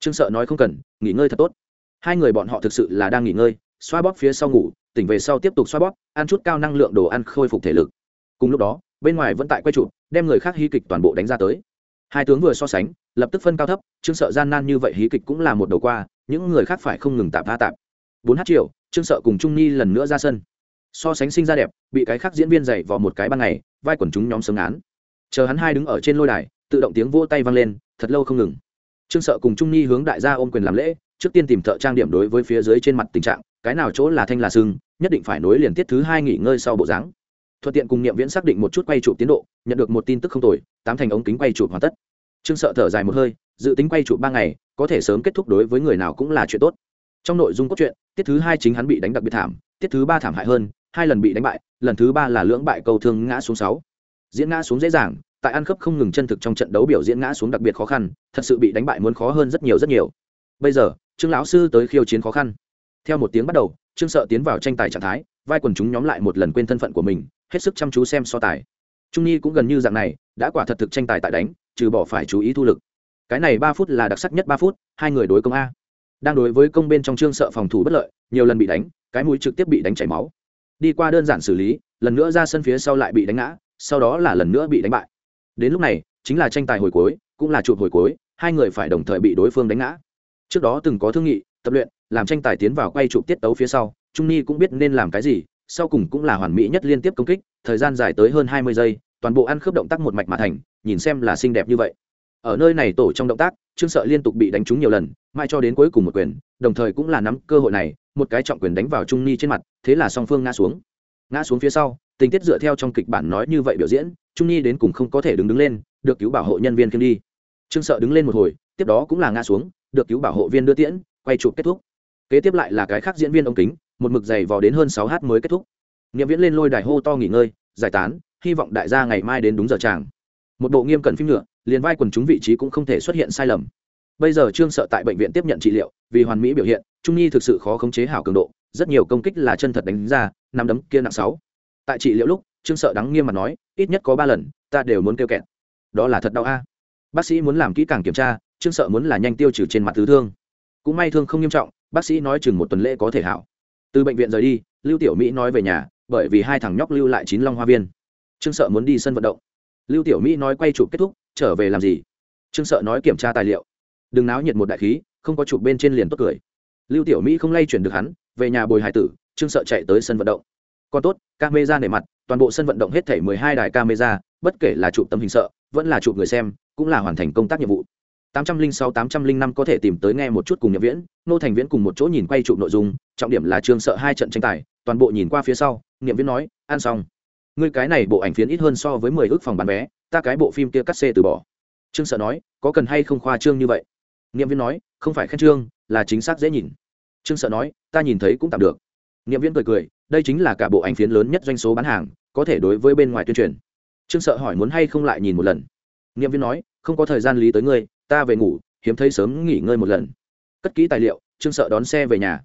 A: Trương sợ nói không cần, nghỉ ngơi thật tốt. Hai người bọn họ thực sự là đang nghỉ ngơi, xoa bóp phía sau ngủ, tỉnh về sau tiếp tục xoa bóp, ăn chút cao năng lượng đồ ăn khôi phục thể lực. Cùng lúc đó, bên ngoài vẫn tại quay trụ đem người khác hy kịch toàn bộ đánh ra tới hai tướng vừa so sánh, lập tức phân cao thấp, trương sợ gian nan như vậy hí kịch cũng là một đầu qua, những người khác phải không ngừng tạp tha tạp. Bốn h triệu trương sợ cùng trung nhi lần nữa ra sân. So sánh sinh ra đẹp, bị cái khác diễn viên dày vào một cái ban ngày, vai quần chúng nhóm sớm án. Chờ hắn hai đứng ở trên lôi đài, tự động tiếng vỗ tay vang lên, thật lâu không ngừng. Trương sợ cùng trung nhi hướng đại gia ôm quyền làm lễ, trước tiên tìm thợ trang điểm đối với phía dưới trên mặt tình trạng, cái nào chỗ là thanh là sưng, nhất định phải nối liền tiết thứ hai nghỉ ngơi sau bộ dáng thuận tiện cùng niệm viễn xác định một chút quay chụp tiến độ, nhận được một tin tức không tồi, tám thành ống kính quay chụp hoàn tất. Trương sợ thở dài một hơi, dự tính quay chụp ba ngày, có thể sớm kết thúc đối với người nào cũng là chuyện tốt. Trong nội dung cốt truyện, tiết thứ hai chính hắn bị đánh đặc biệt thảm, tiết thứ ba thảm hại hơn, hai lần bị đánh bại, lần thứ ba là lưỡng bại cầu thương ngã xuống sáu. Diễn ngã xuống dễ dàng, tại ăn khớp không ngừng chân thực trong trận đấu biểu diễn ngã xuống đặc biệt khó khăn, thật sự bị đánh bại muốn khó hơn rất nhiều rất nhiều. Bây giờ, trương lão sư tới khiêu chiến khó khăn. Theo một tiếng bắt đầu, trương sợ tiến vào tranh tài trạng thái, vai quần chúng nhóm lại một lần quên thân phận của mình hết sức chăm chú xem so tài. Trung nhi cũng gần như dạng này, đã quả thật thực tranh tài tại đánh, trừ bỏ phải chú ý thu lực. Cái này ba phút là đặc sắc nhất ba phút, hai người đối công a. Đang đối với công bên trong trương sợ phòng thủ bất lợi, nhiều lần bị đánh, cái mũi trực tiếp bị đánh chảy máu. Đi qua đơn giản xử lý, lần nữa ra sân phía sau lại bị đánh ngã, sau đó là lần nữa bị đánh bại. Đến lúc này, chính là tranh tài hồi cuối, cũng là chụp hồi cuối, hai người phải đồng thời bị đối phương đánh ngã. Trước đó từng có thương nghị, tập luyện, làm tranh tài tiến vào quay chụp tiết tấu phía sau, trung ni cũng biết nên làm cái gì sau cùng cũng là hoàn mỹ nhất liên tiếp công kích, thời gian dài tới hơn hai mươi giây, toàn bộ ăn khớp động tác một mạch mà thành, nhìn xem là xinh đẹp như vậy. Ở nơi này tổ trong động tác, trương sợ liên tục bị đánh trúng nhiều lần, mãi cho đến cuối cùng một quyền, đồng thời cũng là nắm cơ hội này, một cái trọng quyền đánh vào trung ni trên mặt, thế là song phương ngã xuống. Ngã xuống phía sau, tình tiết dựa theo trong kịch bản nói như vậy biểu diễn, trung ni đến cùng không có thể đứng đứng lên, được cứu bảo hộ nhân viên khiêng đi. Trương sợ đứng lên một hồi, tiếp đó cũng là ngã xuống, được cứu bảo hộ viên đưa tiễn, quay chụp kết thúc. Kế tiếp lại là cái khác diễn viên ống kính một mực dày vò đến hơn sáu h mới kết thúc. Nghiệm viễn lên lôi đài hô to nghỉ ngơi, giải tán, hy vọng đại gia ngày mai đến đúng giờ tràng một bộ nghiêm cẩn phim nữa, liền vai quần chúng vị trí cũng không thể xuất hiện sai lầm. Bây giờ trương sợ tại bệnh viện tiếp nhận trị liệu, vì hoàn mỹ biểu hiện, trung nhi thực sự khó khống chế hảo cường độ, rất nhiều công kích là chân thật đánh ra nằm đấm kia nặng sáu. Tại trị liệu lúc, trương sợ đắng nghiêm mặt nói, ít nhất có ba lần, ta đều muốn kêu kẹt. Đó là thật đau a. Bác sĩ muốn làm kỹ càng kiểm tra, trương sợ muốn là nhanh tiêu trừ trên mặt tứ thương. Cũng may thương không nghiêm trọng, bác sĩ nói chừng một tuần lễ có thể hảo từ bệnh viện rời đi, lưu tiểu mỹ nói về nhà, bởi vì hai thằng nhóc lưu lại chín long hoa viên. Trương sợ muốn đi sân vận động. Lưu tiểu mỹ nói quay chụp kết thúc, trở về làm gì? Trương sợ nói kiểm tra tài liệu. Đừng náo nhiệt một đại khí, không có chụp bên trên liền tốt cười. Lưu tiểu mỹ không lay chuyển được hắn, về nhà bồi hải tử, trương sợ chạy tới sân vận động. Còn tốt, camera nể mặt, toàn bộ sân vận động hết thảy mười hai đài camera, bất kể là chụp tấm hình sợ, vẫn là chụp người xem, cũng là hoàn thành công tác nhiệm vụ tám trăm linh sáu, tám trăm linh năm có thể tìm tới nghe một chút cùng nhậm viễn, nô thành viễn cùng một chỗ nhìn quay chụp nội dung, trọng điểm là trương sợ hai trận tranh tài, toàn bộ nhìn qua phía sau, nhậm viễn nói, ăn xong. Ngươi cái này bộ ảnh phiến ít hơn so với mười ước phòng bán vé, ta cái bộ phim kia cắt xê từ bỏ. Trương sợ nói, có cần hay không khoa trương như vậy? Nghiệm viên nói, không phải khen trương, là chính xác dễ nhìn. Trương sợ nói, ta nhìn thấy cũng tạm được. Nghiệm viên cười cười, đây chính là cả bộ ảnh phiến lớn nhất doanh số bán hàng, có thể đối với bên ngoài tuyên truyền. Trương sợ hỏi, muốn hay không lại nhìn một lần? Nghiệm viên nói, không có thời gian lý tới ngươi ta về ngủ, hiếm thấy sớm nghỉ ngơi một lần. Cất kỹ tài liệu, trương sợ đón xe về nhà.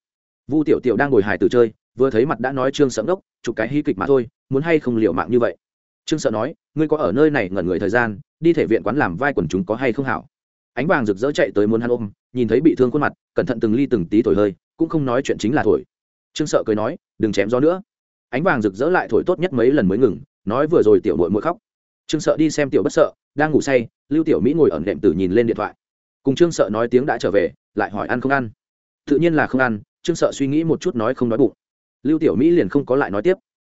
A: Vu tiểu tiểu đang ngồi hài từ chơi, vừa thấy mặt đã nói trương sợ ngốc, chụp cái hí kịch mà thôi, muốn hay không liệu mạng như vậy. Trương sợ nói, ngươi có ở nơi này ngẩn người thời gian, đi thể viện quán làm vai quần chúng có hay không hảo? Ánh vàng rực rỡ chạy tới muốn hắn ôm, nhìn thấy bị thương khuôn mặt, cẩn thận từng ly từng tí thổi hơi, cũng không nói chuyện chính là thổi. Trương sợ cười nói, đừng chém gió nữa. Ánh vàng rực rỡ lại thổi tốt nhất mấy lần mới ngừng, nói vừa rồi tiểu mội mội khóc trương sợ đi xem tiểu bất sợ, đang ngủ say, lưu tiểu mỹ ngồi ẩn đệm tử nhìn lên điện thoại. Cùng trương sợ nói tiếng đã trở về, lại hỏi ăn không ăn. Tự nhiên là không ăn, trương sợ suy nghĩ một chút nói không nói bụng. Lưu tiểu mỹ liền không có lại nói tiếp.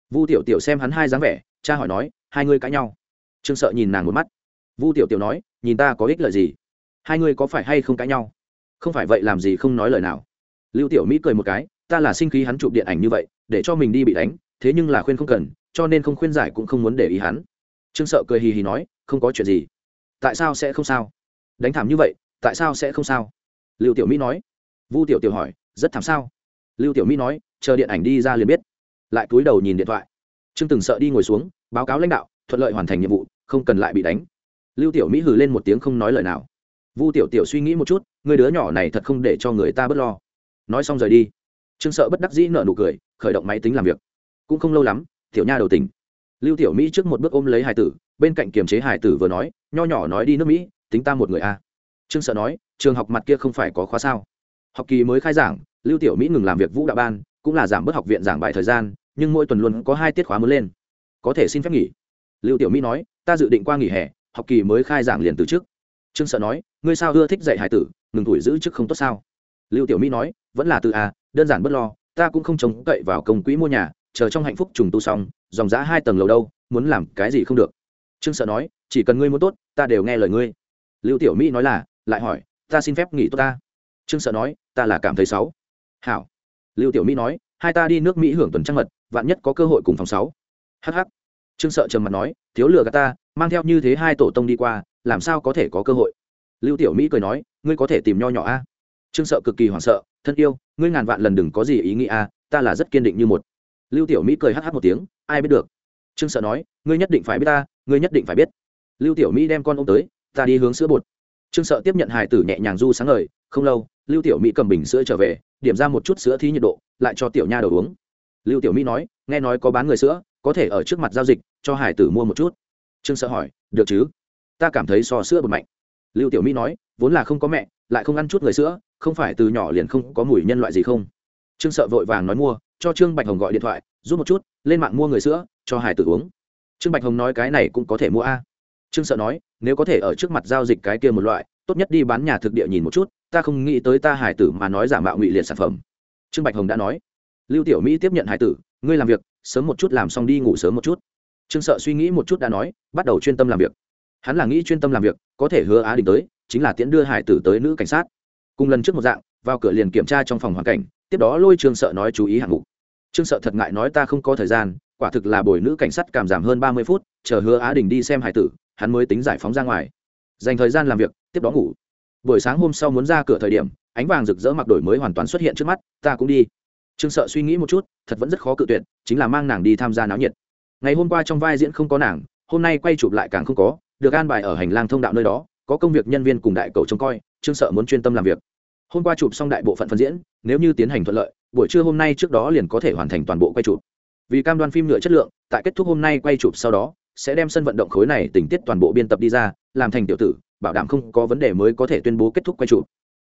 A: Vu tiểu tiểu xem hắn hai dáng vẻ, cha hỏi nói, hai ngươi cãi nhau. Trương sợ nhìn nàng một mắt. Vu tiểu tiểu nói, nhìn ta có ích lợi gì? Hai ngươi có phải hay không cãi nhau? Không phải vậy làm gì không nói lời nào. Lưu tiểu mỹ cười một cái, ta là sinh khí hắn chụp điện ảnh như vậy, để cho mình đi bị đánh, thế nhưng là khuyên không cần, cho nên không khuyên giải cũng không muốn để ý hắn trương sợ cười hì hì nói, không có chuyện gì. Tại sao sẽ không sao? Đánh thảm như vậy, tại sao sẽ không sao? Lưu tiểu mỹ nói. Vu tiểu tiểu hỏi, rất thảm sao? Lưu tiểu mỹ nói, chờ điện ảnh đi ra liền biết. Lại cúi đầu nhìn điện thoại. Trương từng sợ đi ngồi xuống, báo cáo lãnh đạo, thuận lợi hoàn thành nhiệm vụ, không cần lại bị đánh. Lưu tiểu mỹ hừ lên một tiếng không nói lời nào. Vu tiểu tiểu suy nghĩ một chút, người đứa nhỏ này thật không để cho người ta bớt lo. Nói xong rời đi. Trương sợ bất đắc dĩ nợ nụ cười, khởi động máy tính làm việc. Cũng không lâu lắm, tiểu nha đầu tỉnh lưu tiểu mỹ trước một bước ôm lấy hải tử, bên cạnh kiềm chế hải tử vừa nói, nho nhỏ nói đi nước mỹ, tính ta một người a trương sợ nói, trường học mặt kia không phải có khóa sao? Học kỳ mới khai giảng, lưu tiểu mỹ ngừng làm việc vũ đạo ban, cũng là giảm bớt học viện giảng bài thời gian, nhưng mỗi tuần luôn có hai tiết khóa mới lên. Có thể xin phép nghỉ. Lưu tiểu mỹ nói, ta dự định qua nghỉ hè, học kỳ mới khai giảng liền từ trước. Trương sợ nói, ngươi sao ưa thích dạy hải tử, ngừng tuổi giữ chức không tốt sao? Lưu tiểu mỹ nói, vẫn là từ a đơn giản bất lo, ta cũng không trông cậy vào công quỹ mua nhà, chờ trong hạnh phúc trùng tu xong dòng giã hai tầng lầu đâu, muốn làm cái gì không được. Trương sợ nói, chỉ cần ngươi muốn tốt, ta đều nghe lời ngươi. Lưu tiểu mỹ nói là, lại hỏi, ta xin phép nghỉ tốt ta. Trương sợ nói, ta là cảm thấy xấu hảo. Lưu tiểu mỹ nói, hai ta đi nước mỹ hưởng tuần trăng mật, vạn nhất có cơ hội cùng phòng sáu. Hh trương sợ trầm mặt nói, thiếu lừa gạt ta, mang theo như thế hai tổ tông đi qua, làm sao có thể có cơ hội? Lưu tiểu mỹ cười nói, ngươi có thể tìm nho nhỏ a. Trương sợ cực kỳ hoảng sợ, thân yêu, ngươi ngàn vạn lần đừng có gì ý nghĩ a, ta là rất kiên định như một lưu tiểu mỹ cười hh một tiếng, ai biết được? Trương sợ nói, ngươi nhất định phải biết ta, ngươi nhất định phải biết. Lưu tiểu mỹ đem con ô m tới, ta đi hướng sữa bột. Trương sợ tiếp nhận hài tử nhẹ nhàng du sáng ngời, không lâu, lưu tiểu mỹ cầm bình sữa trở về, điểm ra một chút sữa thí nhiệt độ, lại cho tiểu nha đầu uống. Lưu tiểu mỹ nói, nghe nói có bán người sữa, có thể ở trước mặt giao dịch, cho hải tử mua một chút. Trương sợ hỏi, được chứ? Ta cảm thấy so sữa bột mạnh. Lưu tiểu mỹ nói, vốn là không có mẹ, lại không ăn chút người sữa, không phải từ nhỏ liền không có mùi nhân loại gì không? Trương sợ vội vàng nói mua cho trương bạch hồng gọi điện thoại giúp một chút, lên mạng mua người sữa, cho hải tử uống. Trương bạch hồng nói cái này cũng có thể mua a. Trương sợ nói, nếu có thể ở trước mặt giao dịch cái kia một loại, tốt nhất đi bán nhà thực địa nhìn một chút, ta không nghĩ tới ta hải tử mà nói giả mạo ngụy liệt sản phẩm. Trương bạch hồng đã nói. Lưu tiểu mỹ tiếp nhận hải tử, ngươi làm việc, sớm một chút làm xong đi ngủ sớm một chút. Trương sợ suy nghĩ một chút đã nói, bắt đầu chuyên tâm làm việc. Hắn là nghĩ chuyên tâm làm việc, có thể hứa á đình tới, chính là tiễn đưa hải tử tới nữ cảnh sát. Cùng lần trước một dạng, vào cửa liền kiểm tra trong phòng hoàn cảnh, tiếp đó lôi trương sợ nói chú ý hạng mục trương sợ thật ngại nói ta không có thời gian, quả thực là bồi nữ cảnh sát cảm giảm hơn ba mươi phút, chờ hứa á đình đi xem hải tử, hắn mới tính giải phóng ra ngoài. Dành thời gian làm việc, tiếp đó ngủ. Buổi sáng hôm sau muốn ra cửa thời điểm, ánh vàng rực rỡ mặc đổi mới hoàn toàn xuất hiện trước mắt, ta cũng đi. Trương sợ suy nghĩ một chút, thật vẫn rất khó cự tuyệt, chính là mang nàng đi tham gia náo nhiệt. Ngày hôm qua trong vai diễn không có nàng, hôm nay quay chụp lại càng không có, được an bài ở hành lang thông đạo nơi đó, có công việc nhân viên cùng đại cầu trông coi, trương sợ muốn chuyên tâm làm việc. Hôm qua chụp xong đại bộ phận phân diễn, nếu như tiến hành thuận lợi buổi trưa hôm nay trước đó liền có thể hoàn thành toàn bộ quay chụp. Vì cam đoan phim nhựa chất lượng, tại kết thúc hôm nay quay chụp sau đó, sẽ đem sân vận động khối này tình tiết toàn bộ biên tập đi ra, làm thành tiểu tử, bảo đảm không có vấn đề mới có thể tuyên bố kết thúc quay chụp.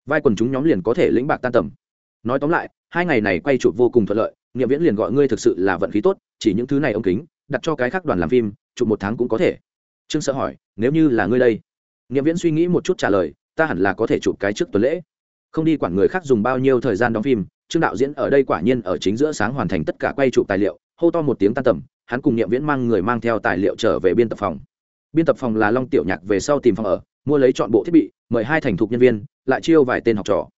A: Vai quần chúng nhóm liền có thể lĩnh bạc tan tầm. Nói tóm lại, hai ngày này quay chụp vô cùng thuận lợi, nghiệm viễn liền gọi ngươi thực sự là vận khí tốt, chỉ những thứ này ông kính, đặt cho cái khác đoàn làm phim, chụp một tháng cũng có thể. Trương sợ hỏi, nếu như là ngươi đây? Nghiệm viễn suy nghĩ một chút trả lời, ta hẳn là có thể chụp cái trước tuần lễ. Không đi quản người khác dùng bao nhiêu thời gian đóng phim trương đạo diễn ở đây quả nhiên ở chính giữa sáng hoàn thành tất cả quay chụp tài liệu, hô to một tiếng tan tầm, hắn cùng nghiệm viễn mang người mang theo tài liệu trở về biên tập phòng. Biên tập phòng là long tiểu nhạc về sau tìm phòng ở, mua lấy chọn bộ thiết bị, mời hai thành thục nhân viên, lại chiêu vài tên học trò.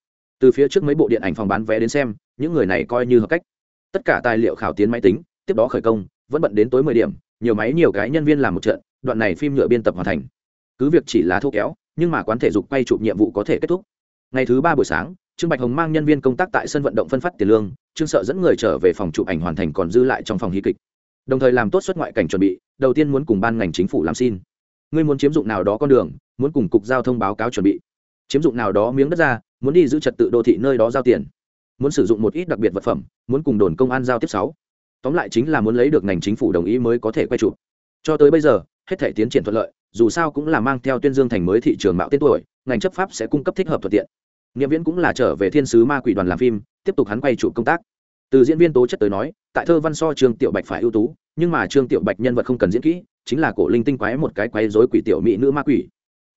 A: Từ phía trước mấy bộ điện ảnh phòng bán vé đến xem, những người này coi như hợp cách. Tất cả tài liệu khảo tiến máy tính, tiếp đó khởi công, vẫn bận đến tối mười điểm, nhiều máy nhiều cái nhân viên làm một trận, đoạn này phim nhựa biên tập hoàn thành. Cứ việc chỉ là thô kéo, nhưng mà quán thể dục quay chụp nhiệm vụ có thể kết thúc. Ngày thứ ba buổi sáng trương bạch hồng mang nhân viên công tác tại sân vận động phân phát tiền lương, trương sợ dẫn người trở về phòng chụp ảnh hoàn thành còn dư lại trong phòng hí kịch. Đồng thời làm tốt xuất ngoại cảnh chuẩn bị, đầu tiên muốn cùng ban ngành chính phủ làm xin. Ngươi muốn chiếm dụng nào đó con đường, muốn cùng cục giao thông báo cáo chuẩn bị. Chiếm dụng nào đó miếng đất ra, muốn đi giữ trật tự đô thị nơi đó giao tiền. Muốn sử dụng một ít đặc biệt vật phẩm, muốn cùng đồn công an giao tiếp sáu. Tóm lại chính là muốn lấy được ngành chính phủ đồng ý mới có thể quay chụp. Cho tới bây giờ, hết thể tiến triển thuận lợi, dù sao cũng là mang theo tuyên dương thành mới thị trường mạo tên tuổi, ngành chấp pháp sẽ cung cấp thích hợp thuận tiện nghiệm viễn cũng là trở về thiên sứ ma quỷ đoàn làm phim, tiếp tục hắn quay trụ công tác. Từ diễn viên tố chất tới nói, tại thơ văn so trương tiểu bạch phải ưu tú, nhưng mà trương tiểu bạch nhân vật không cần diễn kỹ, chính là cổ linh tinh quái một cái quái dối quỷ tiểu mỹ nữ ma quỷ.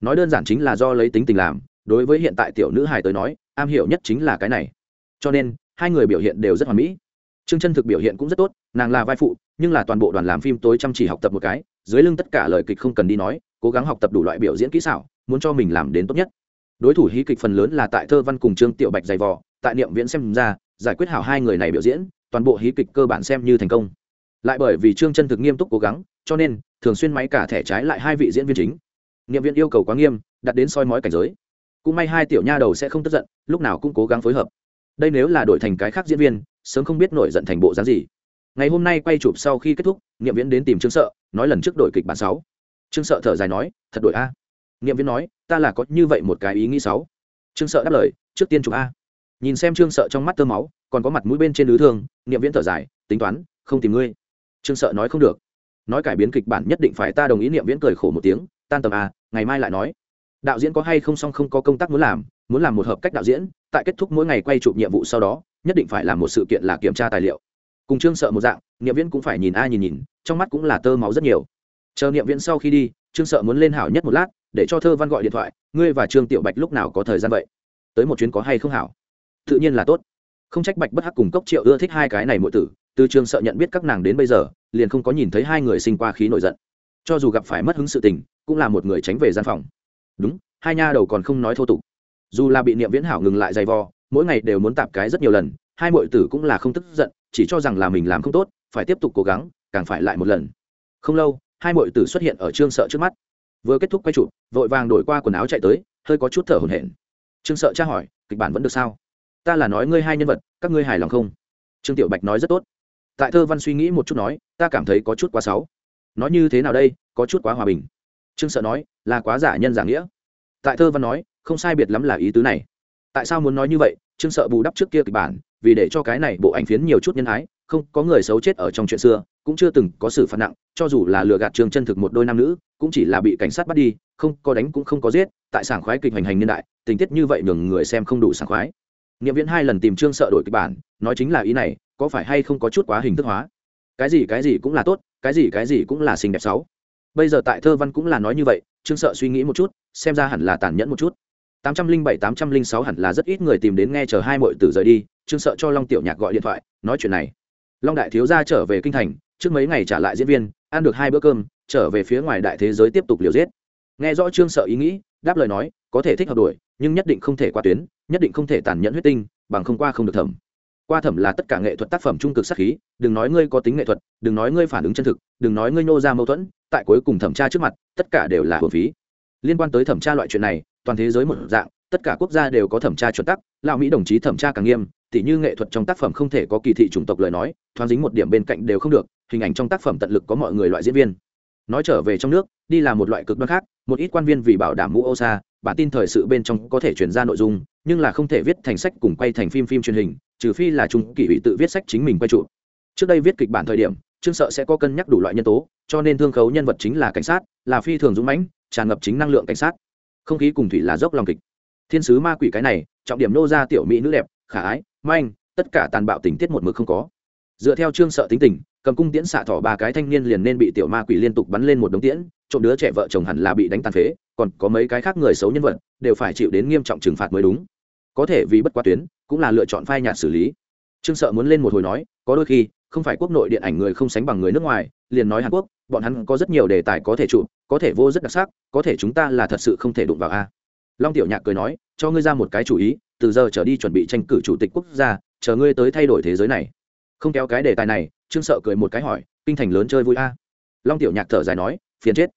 A: Nói đơn giản chính là do lấy tính tình làm, đối với hiện tại tiểu nữ hài tới nói, am hiểu nhất chính là cái này. Cho nên, hai người biểu hiện đều rất hoàn mỹ. Trương chân thực biểu hiện cũng rất tốt, nàng là vai phụ, nhưng là toàn bộ đoàn làm phim tối chăm chỉ học tập một cái, dưới lưng tất cả lời kịch không cần đi nói, cố gắng học tập đủ loại biểu diễn kỹ xảo, muốn cho mình làm đến tốt nhất đối thủ hí kịch phần lớn là tại thơ văn cùng trương tiểu bạch dày vò, tại niệm viễn xem ra, giải quyết hảo hai người này biểu diễn, toàn bộ hí kịch cơ bản xem như thành công. Lại bởi vì trương chân thực nghiêm túc cố gắng, cho nên, thường xuyên máy cả thẻ trái lại hai vị diễn viên chính. Niệm viện yêu cầu quá nghiêm, đặt đến soi mói cảnh giới. Cũng may hai tiểu nha đầu sẽ không tức giận, lúc nào cũng cố gắng phối hợp. Đây nếu là đổi thành cái khác diễn viên, sớm không biết nổi giận thành bộ dáng gì. Ngày hôm nay quay chụp sau khi kết thúc, niệm viễn đến tìm trương sợ, nói lần trước đổi kịch bản sáu. Trương sợ thở dài nói, thật đổi a niệm viễn nói, ta là có như vậy một cái ý nghĩ sáu trương sợ đáp lời, trước tiên chụp a. Nhìn xem trương sợ trong mắt tơ máu, còn có mặt mũi bên trên lưỡi thương niệm viễn thở dài, tính toán, không tìm ngươi. Trương sợ nói không được. Nói cải biến kịch bản nhất định phải ta đồng ý, niệm viễn cười khổ một tiếng, tan tầm a, ngày mai lại nói. Đạo diễn có hay không xong không có công tác muốn làm muốn làm một hợp cách đạo diễn, tại kết thúc mỗi ngày quay chụp nhiệm vụ sau đó, nhất định phải làm một sự kiện là kiểm tra tài liệu. Cùng trương sợ một dạng, niệm viễn cũng phải nhìn ai nhìn nhìn, trong mắt cũng là tơ máu rất nhiều. Chờ niệm viễn sau khi đi, trương sợ muốn lên hảo nhất một lát để cho thơ văn gọi điện thoại, ngươi và trương tiểu bạch lúc nào có thời gian vậy? Tới một chuyến có hay không hảo? Tự nhiên là tốt. Không trách bạch bất hắc cùng cốc triệu ưa thích hai cái này mỗi tử, từ trương sợ nhận biết các nàng đến bây giờ, liền không có nhìn thấy hai người sinh qua khí nổi giận. Cho dù gặp phải mất hứng sự tình, cũng là một người tránh về gian phòng. Đúng, hai nha đầu còn không nói thô tục. Dù là bị niệm viễn hảo ngừng lại dày vò, mỗi ngày đều muốn tạp cái rất nhiều lần, hai mọi tử cũng là không tức giận, chỉ cho rằng là mình làm không tốt, phải tiếp tục cố gắng, càng phải lại một lần. Không lâu, hai mọi tử xuất hiện ở trương sợ trước mắt vừa kết thúc quay chụp, vội vàng đổi qua quần áo chạy tới, hơi có chút thở hổn hển. Trương sợ tra hỏi, kịch bản vẫn được sao? Ta là nói ngươi hai nhân vật, các ngươi hài lòng không? Trương tiểu bạch nói rất tốt. Tại thơ văn suy nghĩ một chút nói, ta cảm thấy có chút quá xấu. Nói như thế nào đây, có chút quá hòa bình. Trương sợ nói, là quá giả nhân giả nghĩa. Tại thơ văn nói, không sai biệt lắm là ý tứ này. Tại sao muốn nói như vậy? Trương sợ bù đắp trước kia kịch bản, vì để cho cái này bộ ảnh phiến nhiều chút nhân ái không có người xấu chết ở trong chuyện xưa, cũng chưa từng có xử phạt nặng, cho dù là lừa gạt trường chân thực một đôi nam nữ, cũng chỉ là bị cảnh sát bắt đi, không có đánh cũng không có giết, tại sảng khoái kịch hành hành niên đại, tình tiết như vậy nhường người xem không đủ sảng khoái. Nghiệm viễn hai lần tìm trương sợ đổi kịch bản, nói chính là ý này, có phải hay không có chút quá hình thức hóa? Cái gì cái gì cũng là tốt, cái gì cái gì cũng là xinh đẹp sáu bây giờ tại thơ văn cũng là nói như vậy, trương sợ suy nghĩ một chút, xem ra hẳn là tàn nhẫn một chút. Tám trăm linh bảy, tám trăm linh sáu hẳn là rất ít người tìm đến nghe chờ hai mội tử rời đi, trương sợ cho long tiểu nhạc gọi điện thoại, nói chuyện này long đại thiếu gia trở về kinh thành, trước mấy ngày trả lại diễn viên, ăn được hai bữa cơm, trở về phía ngoài đại thế giới tiếp tục liều giết. Nghe rõ trương sợ ý nghĩ, đáp lời nói, có thể thích hợp đuổi, nhưng nhất định không thể qua tuyến, nhất định không thể tàn nhẫn huyết tinh, bằng không qua không được thẩm. Qua thẩm là tất cả nghệ thuật tác phẩm trung cực sắc khí, đừng nói ngươi có tính nghệ thuật, đừng nói ngươi phản ứng chân thực, đừng nói ngươi nô ra mâu thuẫn, tại cuối cùng thẩm tra trước mặt, tất cả đều là hồn phí. Liên quan tới thẩm tra loại chuyện này, toàn thế giới một dạng, tất cả quốc gia đều có thẩm tra chuẩn tắc, lão mỹ đồng chí thẩm tra càng nghiêm tỉ như nghệ thuật trong tác phẩm không thể có kỳ thị chủng tộc lời nói, thoáng dính một điểm bên cạnh đều không được, hình ảnh trong tác phẩm tận lực có mọi người loại diễn viên. Nói trở về trong nước, đi là một loại cực đoan khác, một ít quan viên vì bảo đảm mũ ô xa, bản tin thời sự bên trong có thể chuyển ra nội dung, nhưng là không thể viết thành sách cùng quay thành phim phim truyền hình, trừ phi là trung kỷ ủy tự viết sách chính mình quay trụ. Trước đây viết kịch bản thời điểm, trương sợ sẽ có cân nhắc đủ loại nhân tố, cho nên thương khấu nhân vật chính là cảnh sát, là phi thường dũng mãnh, tràn ngập chính năng lượng cảnh sát. Không khí cùng thủy là dốc lòng kịch. Thiên sứ ma quỷ cái này, trọng điểm nô ra tiểu mỹ nữ đẹp, khả ái manh, tất cả tàn bạo tình tiết một mực không có. Dựa theo trương sợ tính tình, cầm cung tiễn xạ thỏ ba cái thanh niên liền nên bị tiểu ma quỷ liên tục bắn lên một đống tiễn, trộm đứa trẻ vợ chồng hẳn là bị đánh tàn phế, còn có mấy cái khác người xấu nhân vật, đều phải chịu đến nghiêm trọng trừng phạt mới đúng. Có thể vì bất quá tuyến, cũng là lựa chọn phai nhạt xử lý. Trương sợ muốn lên một hồi nói, có đôi khi, không phải quốc nội điện ảnh người không sánh bằng người nước ngoài, liền nói hàn quốc, bọn hắn có rất nhiều đề tài có thể chụp có thể vô rất đặc sắc, có thể chúng ta là thật sự không thể đụng vào a. Long tiểu nhạc cười nói, cho ngươi ra một cái chủ ý từ giờ trở đi chuẩn bị tranh cử chủ tịch quốc gia, chờ ngươi tới thay đổi thế giới này. Không kéo cái đề tài này, trương sợ cười một cái hỏi, kinh thành lớn chơi vui a. Long tiểu nhạc thở dài nói, phiền chết.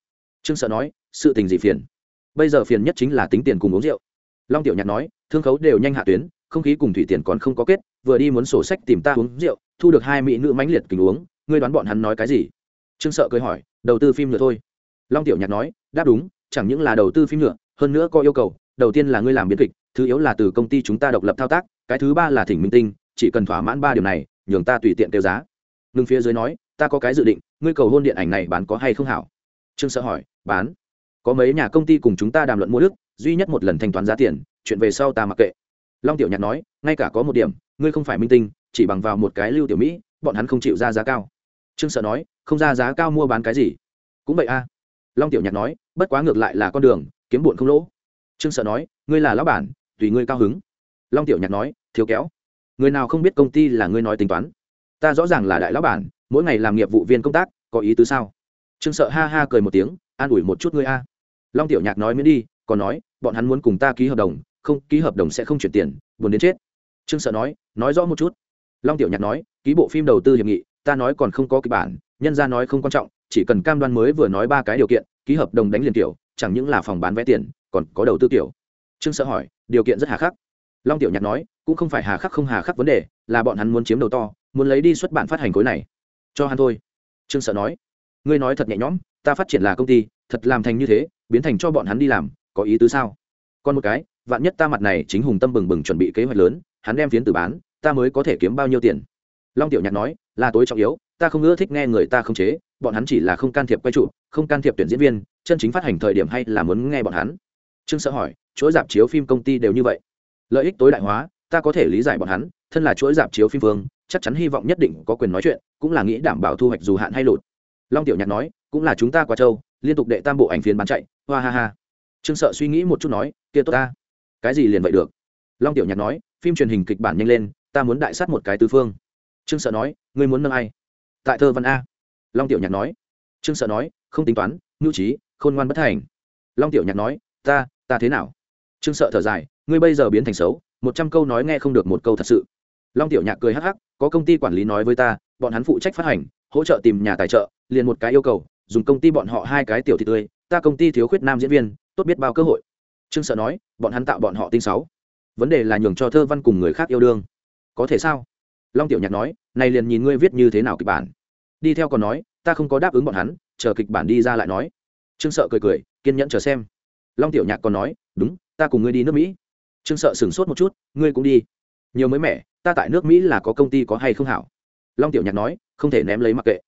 A: Trương sợ nói, sự tình gì phiền? Bây giờ phiền nhất chính là tính tiền cùng uống rượu. Long tiểu nhạc nói, thương khấu đều nhanh hạ tuyến, không khí cùng thủy tiền còn không có kết, vừa đi muốn sổ sách tìm ta uống rượu, thu được hai mỹ nữ mãnh liệt kình uống, ngươi đoán bọn hắn nói cái gì? Trương sợ cười hỏi, đầu tư phim nữa thôi. Long tiểu nhạc nói, đáp đúng, chẳng những là đầu tư phim nữa, hơn nữa có yêu cầu, đầu tiên là ngươi làm biên kịch thứ yếu là từ công ty chúng ta độc lập thao tác, cái thứ ba là thỉnh minh tinh, chỉ cần thỏa mãn ba điều này, nhường ta tùy tiện tiêu giá. Ngừng phía dưới nói, ta có cái dự định, ngươi cầu hôn điện ảnh này bán có hay không hảo? Trương sợ hỏi, bán. Có mấy nhà công ty cùng chúng ta đàm luận mua đức, duy nhất một lần thanh toán giá tiền, chuyện về sau ta mặc kệ. Long tiểu nhạc nói, ngay cả có một điểm, ngươi không phải minh tinh, chỉ bằng vào một cái lưu tiểu mỹ, bọn hắn không chịu ra giá cao. Trương sợ nói, không ra giá cao mua bán cái gì? Cũng vậy a. Long tiểu nhạc nói, bất quá ngược lại là con đường, kiếm bụn không lỗ. Trương sợ nói, ngươi là lão bản tùy ngươi cao hứng. Long tiểu nhạc nói, thiếu kéo, người nào không biết công ty là ngươi nói tính toán? Ta rõ ràng là đại lão bản, mỗi ngày làm nghiệp vụ viên công tác, có ý tứ sao? Trương sợ ha ha cười một tiếng, an ủi một chút ngươi a. Long tiểu nhạc nói miễn đi, còn nói, bọn hắn muốn cùng ta ký hợp đồng, không, ký hợp đồng sẽ không chuyển tiền, buồn đến chết. Trương sợ nói nói rõ một chút. Long tiểu nhạc nói, ký bộ phim đầu tư hiệp nghị, ta nói còn không có kịch bản, nhân ra nói không quan trọng, chỉ cần cam đoan mới vừa nói ba cái điều kiện, ký hợp đồng đánh liền kiểu chẳng những là phòng bán vé tiền, còn có đầu tư kiểu trương sợ hỏi, điều kiện rất hà khắc. Long tiểu nhạc nói, cũng không phải hà khắc không hà khắc vấn đề, là bọn hắn muốn chiếm đầu to, muốn lấy đi xuất bản phát hành khối này. Cho hắn thôi. Trương sợ nói, ngươi nói thật nhẹ nhõm, ta phát triển là công ty, thật làm thành như thế, biến thành cho bọn hắn đi làm, có ý tứ sao? Còn một cái, vạn nhất ta mặt này chính hùng tâm bừng bừng chuẩn bị kế hoạch lớn, hắn đem phiến từ bán, ta mới có thể kiếm bao nhiêu tiền? Long tiểu nhạc nói, là tối trọng yếu, ta không ưa thích nghe người ta không chế, bọn hắn chỉ là không can thiệp quay trụ, không can thiệp tuyển diễn viên, chân chính phát hành thời điểm hay là muốn nghe bọn hắn? Trương sợ hỏi chuỗi dạp chiếu phim công ty đều như vậy. Lợi ích tối đại hóa, ta có thể lý giải bọn hắn, thân là chuỗi dạp chiếu phim phương chắc chắn hy vọng nhất định có quyền nói chuyện, cũng là nghĩ đảm bảo thu hoạch dù hạn hay lụt. Long tiểu nhạc nói, cũng là chúng ta qua châu liên tục đệ tam bộ ảnh phiến bán chạy, hoa ha ha. Trương sợ suy nghĩ một chút nói, kia tốt ta. Cái gì liền vậy được? Long tiểu nhạc nói, phim truyền hình kịch bản nhanh lên, ta muốn đại sát một cái tứ phương. Trương sợ nói, ngươi muốn nâng ai? Tại thơ văn a. Long tiểu nhạc nói. Trương sợ nói, không tính toán ngưu trí, khôn ngoan bất thành. Long tiểu nhạc nói, ta ta thế nào? Trương sợ thở dài, ngươi bây giờ biến thành xấu, một trăm câu nói nghe không được một câu thật sự. Long tiểu nhạc cười hắc hắc, có công ty quản lý nói với ta, bọn hắn phụ trách phát hành, hỗ trợ tìm nhà tài trợ, liền một cái yêu cầu, dùng công ty bọn họ hai cái tiểu thị tươi, ta công ty thiếu khuyết nam diễn viên, tốt biết bao cơ hội. Trương sợ nói, bọn hắn tạo bọn họ tinh sáu vấn đề là nhường cho thơ văn cùng người khác yêu đương. Có thể sao? Long tiểu nhạc nói, này liền nhìn ngươi viết như thế nào kịch bản. Đi theo còn nói, ta không có đáp ứng bọn hắn, chờ kịch bản đi ra lại nói. Trương sợ cười cười, kiên nhẫn chờ xem. Long tiểu nhạc còn nói, đúng ta cùng ngươi đi nước mỹ. Trương sợ sửng sốt một chút, ngươi cũng đi. Nhiều mới mẻ, ta tại nước mỹ là có công ty có hay không hảo? Long tiểu nhạc nói, không thể ném lấy mặc kệ.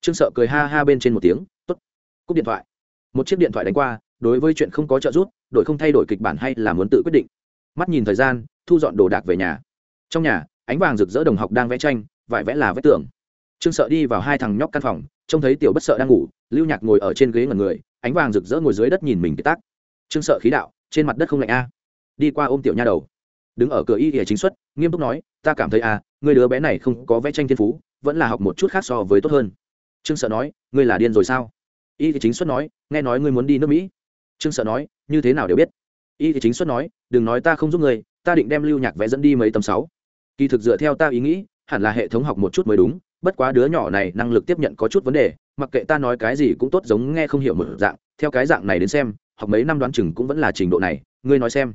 A: Trương sợ cười ha ha bên trên một tiếng t ố t cúp điện thoại. Một chiếc điện thoại đánh qua, đối với chuyện không có trợ giúp đội không thay đổi kịch bản hay là muốn tự quyết định. Mắt nhìn thời gian, thu dọn đồ đạc về nhà. Trong nhà, ánh vàng rực rỡ đồng học đang vẽ tranh, vải vẽ là vẽ tưởng trương sợ đi vào hai thằng nhóc căn phòng, trông thấy tiểu bất sợ đang ngủ, lưu nhạc ngồi ở trên ghế ngần người, ánh vàng rực rỡ ngồi dưới đất nhìn mình cái tác. Trương sợ khí đạo trên mặt đất không lạnh a. Đi qua ôm tiểu nha đầu. Đứng ở cửa y ỉa chính xuất, nghiêm túc nói, ta cảm thấy a người đứa bé này không có vẽ tranh thiên phú, vẫn là học một chút khác so với tốt hơn. Trương sợ nói, ngươi là điên rồi sao? Y chính xuất nói, nghe nói ngươi muốn đi nước mỹ. Trương sợ nói, như thế nào đều biết. Y chính xuất nói, đừng nói ta không giúp người, ta định đem lưu nhạc vẽ dẫn đi mấy tầm sáu. Kỳ thực dựa theo ta ý nghĩ, hẳn là hệ thống học một chút mới đúng, bất quá đứa nhỏ này năng lực tiếp nhận có chút vấn đề, mặc kệ ta nói cái gì cũng tốt giống nghe không hiểu một dạng, theo cái dạng này đến xem học mấy năm đoán chừng cũng vẫn là trình độ này, ngươi nói xem.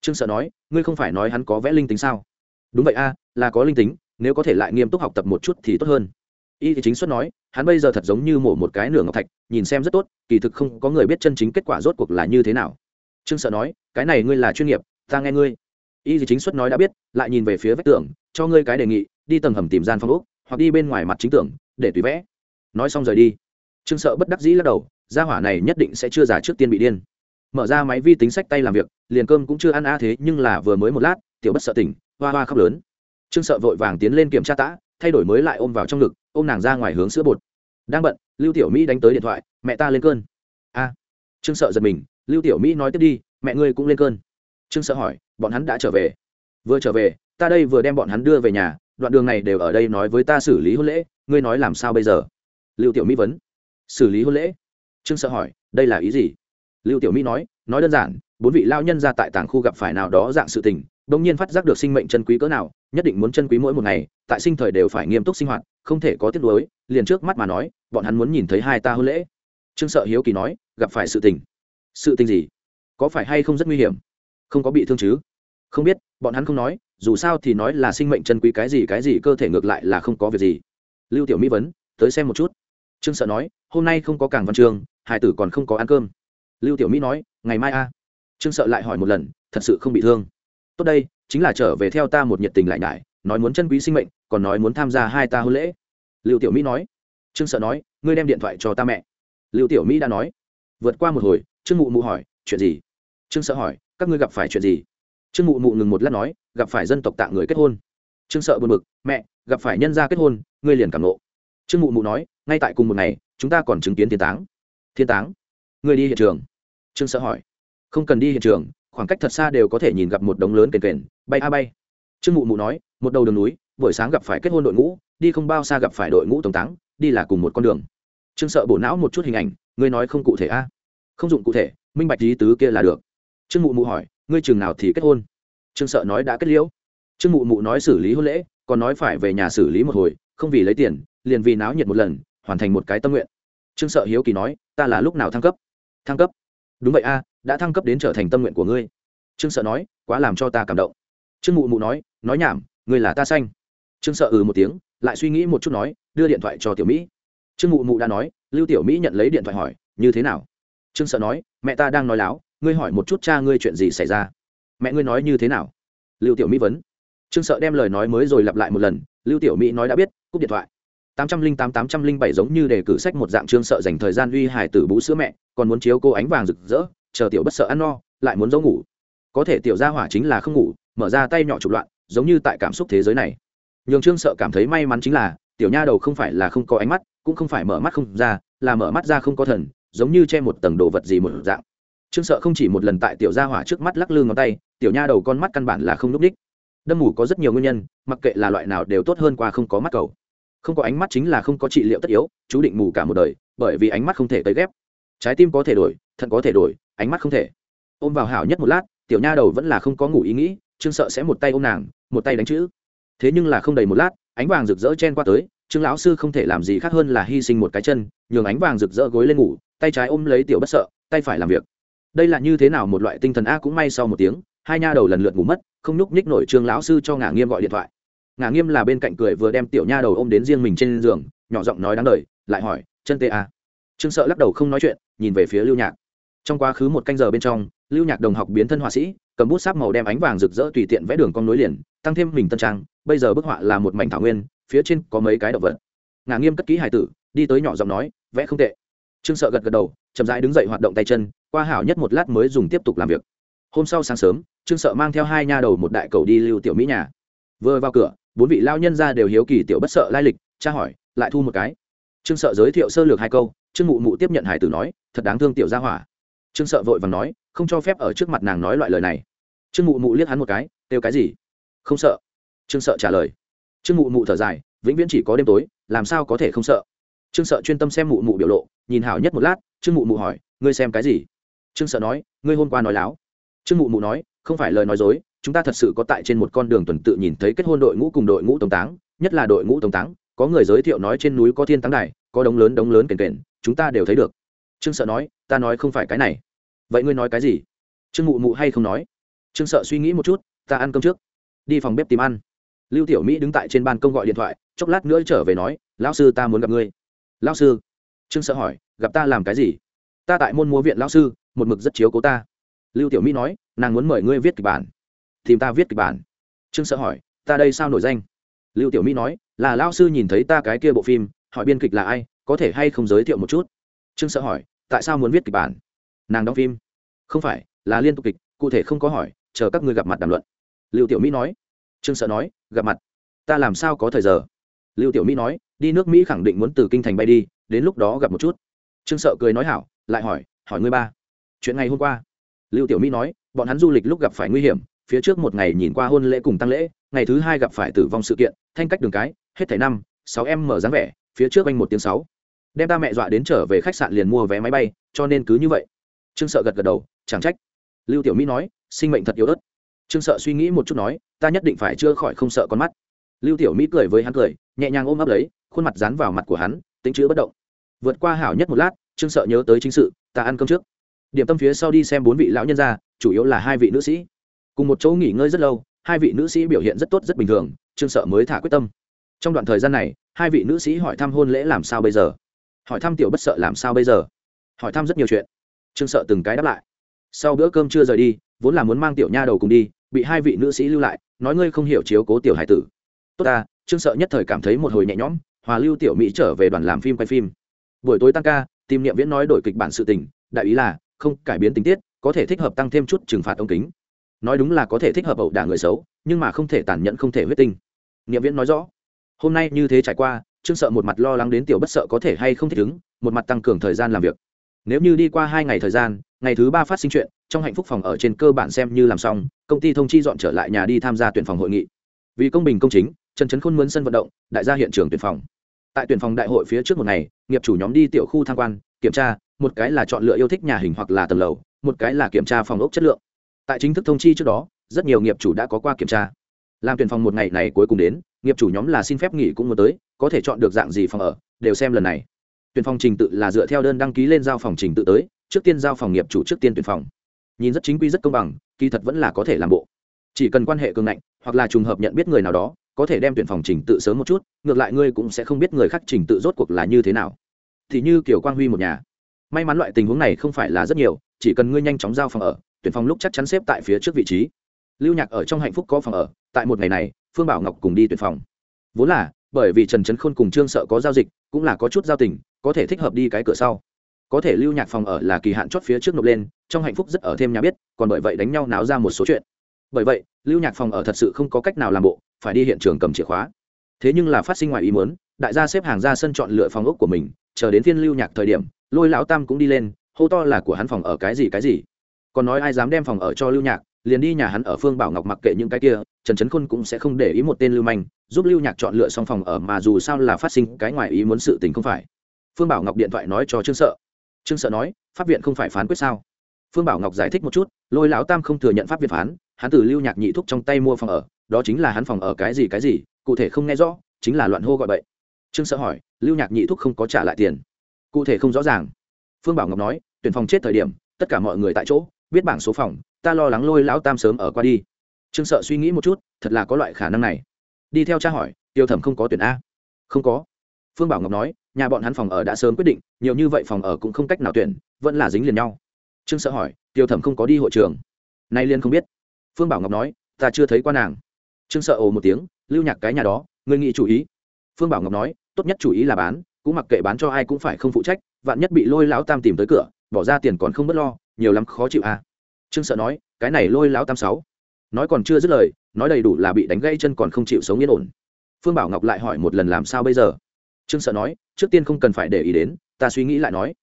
A: Trương sợ nói, ngươi không phải nói hắn có vẽ linh tính sao? Đúng vậy a, là có linh tính, nếu có thể lại nghiêm túc học tập một chút thì tốt hơn. Y thì chính xuất nói, hắn bây giờ thật giống như mổ một cái nửa ngọc thạch, nhìn xem rất tốt, kỳ thực không có người biết chân chính kết quả rốt cuộc là như thế nào. Trương sợ nói, cái này ngươi là chuyên nghiệp, ta nghe ngươi. Y thì chính xuất nói đã biết, lại nhìn về phía vách tường, cho ngươi cái đề nghị, đi tầng hầm tìm gian phong úc hoặc đi bên ngoài mặt chính tưởng để tùy vẽ. Nói xong rời đi. Trương sợ bất đắc dĩ lắc đầu gia hỏa này nhất định sẽ chưa giả trước tiên bị điên. Mở ra máy vi tính sách tay làm việc, liền cơm cũng chưa ăn a thế, nhưng là vừa mới một lát, tiểu bất sợ tỉnh, hoa hoa khóc lớn. Trương sợ vội vàng tiến lên kiểm tra tã, thay đổi mới lại ôm vào trong ngực, ôm nàng ra ngoài hướng sữa bột. Đang bận, lưu tiểu mỹ đánh tới điện thoại, mẹ ta lên cơn. A. Trương sợ giật mình, lưu tiểu mỹ nói tiếp đi, mẹ ngươi cũng lên cơn. Trương sợ hỏi, bọn hắn đã trở về? Vừa trở về, ta đây vừa đem bọn hắn đưa về nhà, đoạn đường này đều ở đây nói với ta xử lý hôn lễ, ngươi nói làm sao bây giờ? Lưu tiểu mỹ vấn. Xử lý hôn lễ? Trương sợ hỏi, đây là ý gì? Lưu tiểu mỹ nói nói đơn giản, bốn vị lao nhân ra tại tàng khu gặp phải nào đó dạng sự tình bỗng nhiên phát giác được sinh mệnh chân quý cỡ nào, nhất định muốn chân quý mỗi một ngày, tại sinh thời đều phải nghiêm túc sinh hoạt, không thể có tiếc nuối. Liền trước mắt mà nói, bọn hắn muốn nhìn thấy hai ta hơn lễ. Trương sợ hiếu kỳ nói, gặp phải sự tình. Sự tình gì? Có phải hay không rất nguy hiểm? Không có bị thương chứ? Không biết. Bọn hắn không nói, dù sao thì nói là sinh mệnh chân quý cái gì cái gì, cơ thể ngược lại là không có việc gì. Lưu tiểu mỹ vấn, tới xem một chút. Trương sợ nói, hôm nay không có Càng văn trường hải tử còn không có ăn cơm. Lưu tiểu mỹ nói, ngày mai a. Trương sợ lại hỏi một lần, thật sự không bị thương? Tốt đây, chính là trở về theo ta một nhiệt tình lại nhải, nói muốn chân quý sinh mệnh, còn nói muốn tham gia hai ta hôn lễ. Lưu tiểu mỹ nói, trương sợ nói, ngươi đem điện thoại cho ta mẹ. Lưu tiểu mỹ đã nói, vượt qua một hồi, trương mụ mụ hỏi, chuyện gì? Trương sợ hỏi, các ngươi gặp phải chuyện gì? Trương mụ mụ ngừng một lát nói, gặp phải dân tộc tạ người kết hôn. Trương sợ buồn bực, mẹ, gặp phải nhân gia kết hôn, ngươi liền cảm nộ trương mụ mụ nói, ngay tại cùng một ngày, chúng ta còn chứng kiến thiên táng thiên táng. Người đi hiện trường. Trương sợ hỏi. Không cần đi hiện trường, khoảng cách thật xa đều có thể nhìn gặp một đống lớn kền kền, bay a bay. Trương mụ mụ nói, một đầu đường núi, buổi sáng gặp phải kết hôn đội ngũ, đi không bao xa gặp phải đội ngũ tổng táng, đi là cùng một con đường. Trương sợ bổ não một chút hình ảnh, ngươi nói không cụ thể a? Không dụng cụ thể, minh bạch lý tứ kia là được. Trương mụ mụ hỏi, ngươi chừng nào thì kết hôn? Trương sợ nói đã kết liễu. Trương mụ mụ nói xử lý hôn lễ, còn nói phải về nhà xử lý một hồi, không vì lấy tiền, liền vì náo nhiệt một lần, hoàn thành một cái tâm nguyện trương sợ hiếu kỳ nói, ta là lúc nào thăng cấp? Thăng cấp? Đúng vậy a, đã thăng cấp đến trở thành tâm nguyện của ngươi. Trương sợ nói, quá làm cho ta cảm động. Trương mụ mụ nói nói nhảm, ngươi là ta xanh trương sợ ừ một tiếng, lại suy nghĩ một chút nói, đưa điện thoại cho tiểu mỹ. Trương mụ mụ đã nói, lưu tiểu mỹ nhận lấy điện thoại hỏi, như thế nào? Trương sợ nói, mẹ ta đang nói láo, ngươi hỏi một chút cha ngươi chuyện gì xảy ra. Mẹ ngươi nói như thế nào? Lưu tiểu mỹ vấn. Trương sợ đem lời nói mới rồi lặp lại một lần, lưu tiểu mỹ nói đã biết, cúp điện thoại tám trăm linh tám tám trăm linh bảy giống như đề cử sách một dạng trương sợ dành thời gian uy hải tử bú sữa mẹ, còn muốn chiếu cô ánh vàng rực rỡ, chờ tiểu bất sợ ăn no, lại muốn giấu ngủ. Có thể tiểu gia hỏa chính là không ngủ, mở ra tay nhỏ chụp loạn, giống như tại cảm xúc thế giới này. Nhường trương sợ cảm thấy may mắn chính là, tiểu nha đầu không phải là không có ánh mắt, cũng không phải mở mắt không ra, là mở mắt ra không có thần, giống như che một tầng đồ vật gì một dạng. Trương sợ không chỉ một lần tại tiểu gia hỏa trước mắt lắc lư ngón tay, tiểu nha đầu con mắt căn bản là không lúc đích. Đâm mù có rất nhiều nguyên nhân, mặc kệ là loại nào đều tốt hơn qua không có mắt cầu không có ánh mắt chính là không có trị liệu tất yếu, chú định mù cả một đời, bởi vì ánh mắt không thể tới ghép. Trái tim có thể đổi, thận có thể đổi, ánh mắt không thể. Ôm vào hảo nhất một lát, tiểu nha đầu vẫn là không có ngủ ý nghĩ, trương sợ sẽ một tay ôm nàng, một tay đánh chữ. Thế nhưng là không đầy một lát, ánh vàng rực rỡ chen qua tới, trương lão sư không thể làm gì khác hơn là hy sinh một cái chân, nhường ánh vàng rực rỡ gối lên ngủ, tay trái ôm lấy tiểu bất sợ, tay phải làm việc. Đây là như thế nào một loại tinh thần a cũng may sau một tiếng, hai nha đầu lần lượt ngủ mất, không nhúc nhích nổi trương lão sư cho ngả nghiêm gọi điện thoại ngả nghiêm là bên cạnh cười vừa đem tiểu nha đầu ôm đến riêng mình trên giường, nhỏ giọng nói đáng đời, lại hỏi, chân tê a trương sợ lắc đầu không nói chuyện, nhìn về phía lưu nhạc. Trong quá khứ một canh giờ bên trong, lưu nhạc đồng học biến thân họa sĩ, cầm bút sáp màu đem ánh vàng rực rỡ tùy tiện vẽ đường con nối liền, tăng thêm mình tân trang, bây giờ bức họa là một mảnh thảo nguyên, phía trên có mấy cái động vật. Ngà nghiêm cất ký hải tử, đi tới nhỏ giọng nói, vẽ không tệ. Trương sợ gật gật đầu, chậm rãi đứng dậy hoạt động tay chân, qua hảo nhất một lát mới dùng tiếp tục làm việc. Hôm sau sáng sớm, trương sợ mang theo hai nha đầu một đại cầu đi lưu tiểu mỹ nhà. Vừa vào cửa bốn vị lao nhân ra đều hiếu kỳ tiểu bất sợ lai lịch, tra hỏi, lại thu một cái. Trương sợ giới thiệu sơ lược hai câu, trương mụ mụ tiếp nhận hải tử nói, thật đáng thương tiểu gia hỏa. Trương sợ vội vàng nói, không cho phép ở trước mặt nàng nói loại lời này. Trương mụ mụ liếc hắn một cái, kêu cái gì? Không sợ. Trương sợ trả lời. Trương mụ mụ thở dài, vĩnh viễn chỉ có đêm tối, làm sao có thể không sợ? Trương sợ chuyên tâm xem mụ mụ biểu lộ, nhìn hảo nhất một lát, trương mụ mụ hỏi, ngươi xem cái gì? Trương sợ nói, ngươi hôm qua nói láo. Trương mụ mụ nói, không phải lời nói dối chúng ta thật sự có tại trên một con đường tuần tự nhìn thấy kết hôn đội ngũ cùng đội ngũ tổng táng, nhất là đội ngũ tổng táng, có người giới thiệu nói trên núi có thiên táng đài, có đống lớn đống lớn kền kền, chúng ta đều thấy được. Trương sợ nói, ta nói không phải cái này. Vậy ngươi nói cái gì? Trương mụ mụ hay không nói. Trương sợ suy nghĩ một chút, ta ăn cơm trước, đi phòng bếp tìm ăn. Lưu tiểu mỹ đứng tại trên ban công gọi điện thoại, chốc lát nữa trở về nói, lão sư ta muốn gặp ngươi. Lão sư? Trương sợ hỏi, gặp ta làm cái gì? Ta tại môn múa viện lão sư, một mực rất chiếu cố ta. Lưu tiểu mỹ nói, nàng muốn mời ngươi viết kịch bản tìm ta viết kịch bản. Trương sợ hỏi, ta đây sao nổi danh? Lưu tiểu mỹ nói, là lão sư nhìn thấy ta cái kia bộ phim, hỏi biên kịch là ai, có thể hay không giới thiệu một chút? Trương sợ hỏi, tại sao muốn viết kịch bản? Nàng đóng phim. Không phải, là liên tục kịch, cụ thể không có hỏi, chờ các ngươi gặp mặt đàm luận. Lưu tiểu mỹ nói. Trương sợ nói, gặp mặt? Ta làm sao có thời giờ? Lưu tiểu mỹ nói, đi nước mỹ khẳng định muốn từ kinh thành bay đi, đến lúc đó gặp một chút. Trương sợ cười nói hảo, lại hỏi hỏi ngươi ba, chuyện ngày hôm qua? Lưu tiểu mỹ nói, bọn hắn du lịch lúc gặp phải nguy hiểm phía trước một ngày nhìn qua hôn lễ cùng tăng lễ, ngày thứ hai gặp phải tử vong sự kiện, thanh cách đường cái, hết thảy năm, sáu em mở dáng vẻ, phía trước anh một tiếng sáu. Đem ta mẹ dọa đến trở về khách sạn liền mua vé máy bay, cho nên cứ như vậy. Trương sợ gật gật đầu, chẳng trách. Lưu tiểu mỹ nói, sinh mệnh thật yếu ớt. Trương sợ suy nghĩ một chút nói, ta nhất định phải chữa khỏi không sợ con mắt. Lưu tiểu mỹ cười với hắn cười, nhẹ nhàng ôm ấp lấy, khuôn mặt dán vào mặt của hắn, tính chữ bất động. Vượt qua hảo nhất một lát, trương sợ nhớ tới chính sự, ta ăn cơm trước. Điểm tâm phía sau đi xem bốn vị lão nhân gia, chủ yếu là hai vị nữ sĩ cùng một chỗ nghỉ ngơi rất lâu, hai vị nữ sĩ biểu hiện rất tốt rất bình thường, trương sợ mới thả quyết tâm. Trong đoạn thời gian này, hai vị nữ sĩ hỏi thăm hôn lễ làm sao bây giờ? Hỏi thăm tiểu bất sợ làm sao bây giờ? Hỏi thăm rất nhiều chuyện. Trương sợ từng cái đáp lại. Sau bữa cơm chưa rời đi, vốn là muốn mang tiểu nha đầu cùng đi, bị hai vị nữ sĩ lưu lại, nói ngươi không hiểu chiếu cố tiểu hải tử. Tốt ta, trương sợ nhất thời cảm thấy một hồi nhẹ nhõm, hòa lưu tiểu mỹ trở về đoàn làm phim quay phim. Buổi tối tăng ca, tìm niệm viễn nói đổi kịch bản sự tình, đại ý là, không cải biến tình tiết, có thể thích hợp tăng thêm chút trừng phạt ông kính nói đúng là có thể thích hợp ẩu đả người xấu, nhưng mà không thể tàn nhẫn không thể huyết tinh. Niệm viễn nói rõ, hôm nay như thế trải qua, trương sợ một mặt lo lắng đến tiểu bất sợ có thể hay không thích ứng, một mặt tăng cường thời gian làm việc. Nếu như đi qua hai ngày thời gian, ngày thứ ba phát sinh chuyện, trong hạnh phúc phòng ở trên cơ bản xem như làm xong, công ty thông chi dọn trở lại nhà đi tham gia tuyển phòng hội nghị. Vì công bình công chính, trần trấn khôn mướn sân vận động, đại gia hiện trường tuyển phòng. Tại tuyển phòng đại hội phía trước một ngày, nghiệp chủ nhóm đi tiểu khu tham quan, kiểm tra, một cái là chọn lựa yêu thích nhà hình hoặc là tầng lầu, một cái là kiểm tra phòng ốc chất lượng tại chính thức thông chi trước đó, rất nhiều nghiệp chủ đã có qua kiểm tra. Làm tuyển phòng một ngày này cuối cùng đến, nghiệp chủ nhóm là xin phép nghỉ cũng muốn tới, có thể chọn được dạng gì phòng ở, đều xem lần này. Tuyển phòng trình tự là dựa theo đơn đăng ký lên giao phòng trình tự tới, trước tiên giao phòng nghiệp chủ trước tiên tuyển phòng. Nhìn rất chính quy, rất công bằng, kỳ thật vẫn là có thể làm bộ. Chỉ cần quan hệ cường ngạnh, hoặc là trùng hợp nhận biết người nào đó, có thể đem tuyển phòng trình tự sớm một chút, ngược lại ngươi cũng sẽ không biết người khác trình tự rốt cuộc là như thế nào. Thì như kiểu quang huy một nhà. May mắn loại tình huống này không phải là rất nhiều, chỉ cần ngươi nhanh chóng giao phòng ở tuyển phòng lúc chắc chắn xếp tại phía trước vị trí. Lưu nhạc ở trong hạnh phúc có phòng ở, tại một ngày này, phương bảo ngọc cùng đi tuyển phòng. Vốn là, bởi vì trần trấn khôn cùng trương sợ có giao dịch, cũng là có chút giao tình, có thể thích hợp đi cái cửa sau. Có thể lưu nhạc phòng ở là kỳ hạn chót phía trước nộp lên, trong hạnh phúc rất ở thêm nhà biết, còn bởi vậy đánh nhau náo ra một số chuyện. Bởi vậy, lưu nhạc phòng ở thật sự không có cách nào làm bộ, phải đi hiện trường cầm chìa khóa. Thế nhưng là phát sinh ngoài ý muốn, đại gia xếp hàng ra sân chọn lựa phòng ốc của mình, chờ đến phiên lưu nhạc thời điểm, lôi lão tam cũng đi lên, hô to là của hắn phòng ở cái gì cái gì còn nói ai dám đem phòng ở cho lưu nhạc, liền đi nhà hắn ở phương bảo ngọc mặc kệ những cái kia, trần trấn khôn cũng sẽ không để ý một tên lưu manh, giúp lưu nhạc chọn lựa xong phòng ở mà dù sao là phát sinh cái ngoài ý muốn sự tình không phải. Phương bảo ngọc điện thoại nói cho trương sợ. Trương sợ nói, pháp viện không phải phán quyết sao? Phương bảo ngọc giải thích một chút, lôi lão tam không thừa nhận pháp viện phán, hắn từ lưu nhạc nhị thúc trong tay mua phòng ở, đó chính là hắn phòng ở cái gì cái gì, cụ thể không nghe rõ, chính là loạn hô gọi bậy. Trương sợ hỏi, lưu nhạc nhị thúc không có trả lại tiền? Cụ thể không rõ ràng. Phương bảo ngọc nói, tuyển phòng chết thời điểm, tất cả mọi người tại chỗ biết bảng số phòng, ta lo lắng lôi lão tam sớm ở qua đi. Trương sợ suy nghĩ một chút, thật là có loại khả năng này. Đi theo cha hỏi, tiêu thẩm không có tuyển a? Không có. Phương bảo ngọc nói, nhà bọn hắn phòng ở đã sớm quyết định, nhiều như vậy phòng ở cũng không cách nào tuyển, vẫn là dính liền nhau. Trương sợ hỏi, tiêu thẩm không có đi hội trường? Nay liên không biết. Phương bảo ngọc nói, ta chưa thấy qua nàng. Trương sợ ồ một tiếng, lưu nhạc cái nhà đó người nghĩ chủ ý? Phương bảo ngọc nói, tốt nhất chủ ý là bán, cũng mặc kệ bán cho ai cũng phải không phụ trách, vạn nhất bị lôi lão tam tìm tới cửa, bỏ ra tiền còn không b ấ t lo nhiều lắm khó chịu à. trương sợ nói, cái này lôi lão tam sáu. Nói còn chưa dứt lời, nói đầy đủ là bị đánh gãy chân còn không chịu sống yên ổn. Phương bảo ngọc lại hỏi một lần làm sao bây giờ? Trương sợ nói, trước tiên không cần phải để ý đến, ta suy nghĩ lại nói.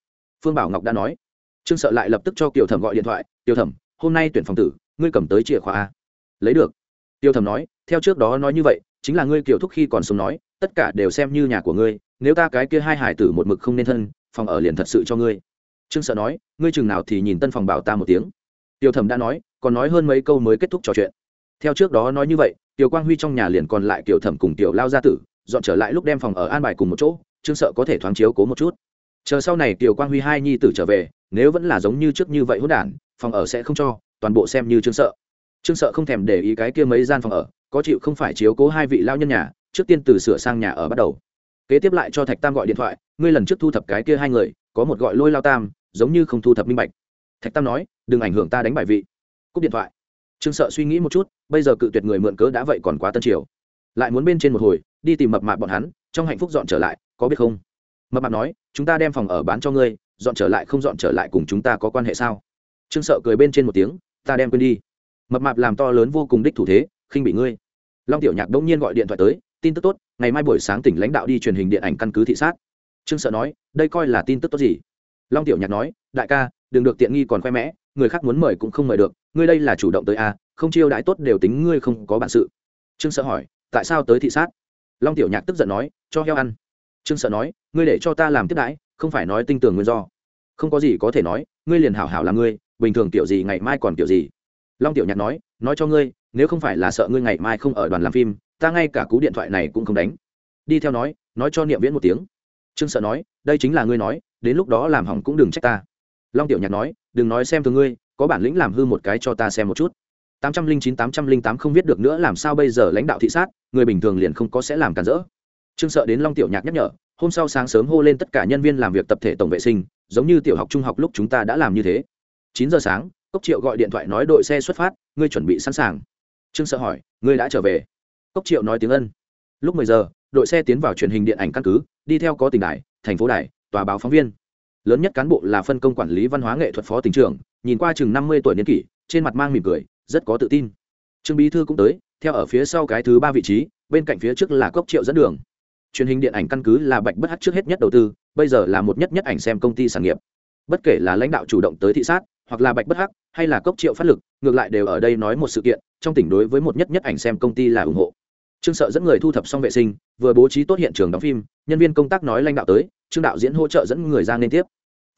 A: Phương bảo ngọc đã nói. Trương sợ lại lập tức cho kiều thẩm gọi điện thoại, kiều thẩm, hôm nay tuyển phòng tử, ngươi cầm tới chìa khóa a. Lấy được. Tiêu thẩm nói, theo trước đó nói như vậy, chính là ngươi kiều thúc khi còn sống nói, tất cả đều xem như nhà của ngươi, nếu ta cái kia hai hải tử một mực không nên thân, phòng ở liền thật sự cho ngươi trương sợ nói, ngươi chừng nào thì nhìn tân phòng bảo ta một tiếng. Tiêu thẩm đã nói, còn nói hơn mấy câu mới kết thúc trò chuyện. Theo trước đó nói như vậy, tiểu quang huy trong nhà liền còn lại tiểu thẩm cùng tiểu lao gia tử, dọn trở lại lúc đem phòng ở an bài cùng một chỗ, trương sợ có thể thoáng chiếu cố một chút. Chờ sau này tiểu quang huy hai nhi tử trở về, nếu vẫn là giống như trước như vậy hốt đản, phòng ở sẽ không cho, toàn bộ xem như trương sợ. Trương sợ không thèm để ý cái kia mấy gian phòng ở, có chịu không phải chiếu cố hai vị lao nhân nhà, trước tiên từ sửa sang nhà ở bắt đầu. Kế tiếp lại cho thạch tam gọi điện thoại, ngươi lần trước thu thập cái kia hai người có một gọi lôi lao tam, giống như không thu thập minh bạch. Thạch tam nói, đừng ảnh hưởng ta đánh bài vị. Cúp điện thoại. Trương sợ suy nghĩ một chút, bây giờ cự tuyệt người mượn cớ đã vậy còn quá tân triều. Lại muốn bên trên một hồi, đi tìm mập mạp bọn hắn, trong hạnh phúc dọn trở lại, có biết không? Mập mạp nói, chúng ta đem phòng ở bán cho ngươi, dọn trở lại không dọn trở lại cùng chúng ta có quan hệ sao? Trương sợ cười bên trên một tiếng, ta đem quên đi. Mập mạp làm to lớn vô cùng đích thủ thế, khinh bị ngươi. Long tiểu nhạc đông nhiên gọi điện thoại tới, tin tức tốt, ngày mai buổi sáng tỉnh lãnh đạo đi truyền hình điện ảnh căn cứ thị sát trương sợ nói đây coi là tin tức tốt gì? Long tiểu nhạc nói đại ca đừng được tiện nghi còn khoe mẽ người khác muốn mời cũng không mời được ngươi đây là chủ động tới a à, không chiêu đãi tốt đều tính ngươi không có bản sự. Trương sợ hỏi tại sao tới thị sát? Long tiểu nhạc tức giận nói cho heo ăn. Trương sợ nói ngươi để cho ta làm tiếp đãi không phải nói tinh tường nguyên do. Không có gì có thể nói ngươi liền hảo hảo làm ngươi bình thường tiểu gì ngày mai còn tiểu gì? Long tiểu nhạc nói nói cho ngươi nếu không phải là sợ ngươi ngày mai không ở đoàn làm phim ta ngay cả cú điện thoại này cũng không đánh. Đi theo nói nói cho niệm viễn một tiếng trương sợ nói, đây chính là ngươi nói, đến lúc đó làm hỏng cũng đừng trách ta. Long tiểu nhạc nói, đừng nói xem thường ngươi, có bản lĩnh làm hư một cái cho ta xem một chút. Tám trăm linh chín, tám trăm linh tám không viết được nữa làm sao bây giờ lãnh đạo thị sát, người bình thường liền không có sẽ làm cản rỡ. Trương sợ đến long tiểu nhạc nhắc nhở, hôm sau sáng sớm hô lên tất cả nhân viên làm việc tập thể tổng vệ sinh, giống như tiểu học, trung học lúc chúng ta đã làm như thế. Chín giờ sáng, cốc triệu gọi điện thoại nói đội xe xuất phát, ngươi chuẩn bị sẵn sàng. Trương sợ hỏi, ngươi đã trở về? Cốc triệu nói tiếng ân. Lúc mười giờ đội xe tiến vào truyền hình điện ảnh căn cứ, đi theo có tỉnh đài, thành phố đài, tòa báo phóng viên. Lớn nhất cán bộ là phân công quản lý văn hóa nghệ thuật phó tỉnh trưởng, nhìn qua chừng năm mươi tuổi niên kỷ, trên mặt mang mỉm cười, rất có tự tin. Trương bí thư cũng tới, theo ở phía sau cái thứ ba vị trí, bên cạnh phía trước là cốc triệu dẫn đường. Truyền hình điện ảnh căn cứ là bạch bất hát trước hết nhất đầu tư, bây giờ là một nhất nhất ảnh xem công ty sản nghiệp. Bất kể là lãnh đạo chủ động tới thị sát, hoặc là bạch bất hắc, hay là cốc triệu phát lực, ngược lại đều ở đây nói một sự kiện, trong tỉnh đối với một nhất nhất ảnh xem công ty là ủng hộ trương sợ dẫn người thu thập xong vệ sinh, vừa bố trí tốt hiện trường đóng phim, nhân viên công tác nói lãnh đạo tới, trương đạo diễn hỗ trợ dẫn người ra nên tiếp.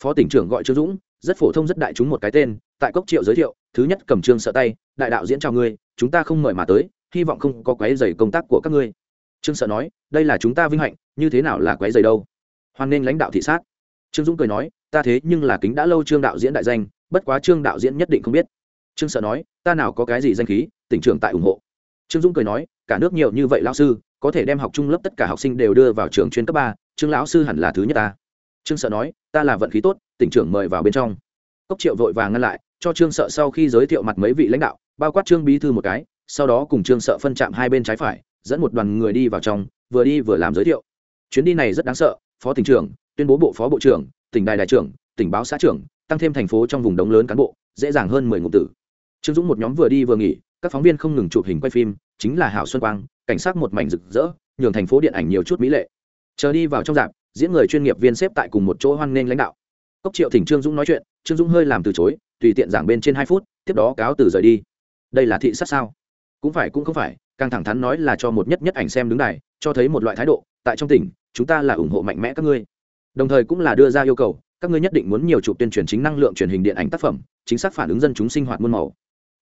A: Phó tỉnh trưởng gọi trương dũng, rất phổ thông rất đại chúng một cái tên, tại cốc triệu giới thiệu, thứ nhất cầm trương sợ tay, đại đạo diễn chào ngươi, chúng ta không mời mà tới, hy vọng không có quấy dày công tác của các ngươi. Trương sợ nói, đây là chúng ta vinh hạnh, như thế nào là quấy dày đâu? Hoan nghênh lãnh đạo thị sát. Trương dũng cười nói, ta thế nhưng là kính đã lâu trương đạo diễn đại danh, bất quá trương đạo diễn nhất định không biết. Trương sợ nói, ta nào có cái gì danh khí, tỉnh trưởng tại ủng hộ. Trương dũng cười nói cả nước nhiều như vậy lão sư, có thể đem học chung lớp tất cả học sinh đều đưa vào trường chuyên cấp ba, trương lão sư hẳn là thứ nhất ta. Trương sợ nói, ta là vận khí tốt, tỉnh trưởng mời vào bên trong. Cốc triệu vội vàng ngăn lại, cho trương sợ sau khi giới thiệu mặt mấy vị lãnh đạo, bao quát trương bí thư một cái, sau đó cùng trương sợ phân chạm hai bên trái phải, dẫn một đoàn người đi vào trong, vừa đi vừa làm giới thiệu. Chuyến đi này rất đáng sợ, phó tỉnh trưởng, tuyên bố bộ phó bộ trưởng, tỉnh đài đại trưởng, tỉnh báo xã trưởng, tăng thêm thành phố trong vùng đống lớn cán bộ, dễ dàng hơn mười ngụ tử. Trương dũng một nhóm vừa đi vừa nghỉ, các phóng viên không ngừng chụp hình quay phim chính là hảo xuân quang, cảnh sát một mảnh rực rỡ, nhường thành phố điện ảnh nhiều chút mỹ lệ. Chờ đi vào trong dạp diễn người chuyên nghiệp viên xếp tại cùng một chỗ hoan nghênh lãnh đạo. Cốc triệu thỉnh trương dũng nói chuyện, trương dũng hơi làm từ chối, tùy tiện giảng bên trên hai phút, tiếp đó cáo từ rời đi. Đây là thị sát sao? Cũng phải cũng không phải, càng thẳng thắn nói là cho một nhất nhất ảnh xem đứng đài, cho thấy một loại thái độ, tại trong tỉnh, chúng ta là ủng hộ mạnh mẽ các ngươi. Đồng thời cũng là đưa ra yêu cầu, các ngươi nhất định muốn nhiều chụp tuyên truyền chính năng lượng truyền hình điện ảnh tác phẩm, chính xác phản ứng dân chúng sinh hoạt muôn màu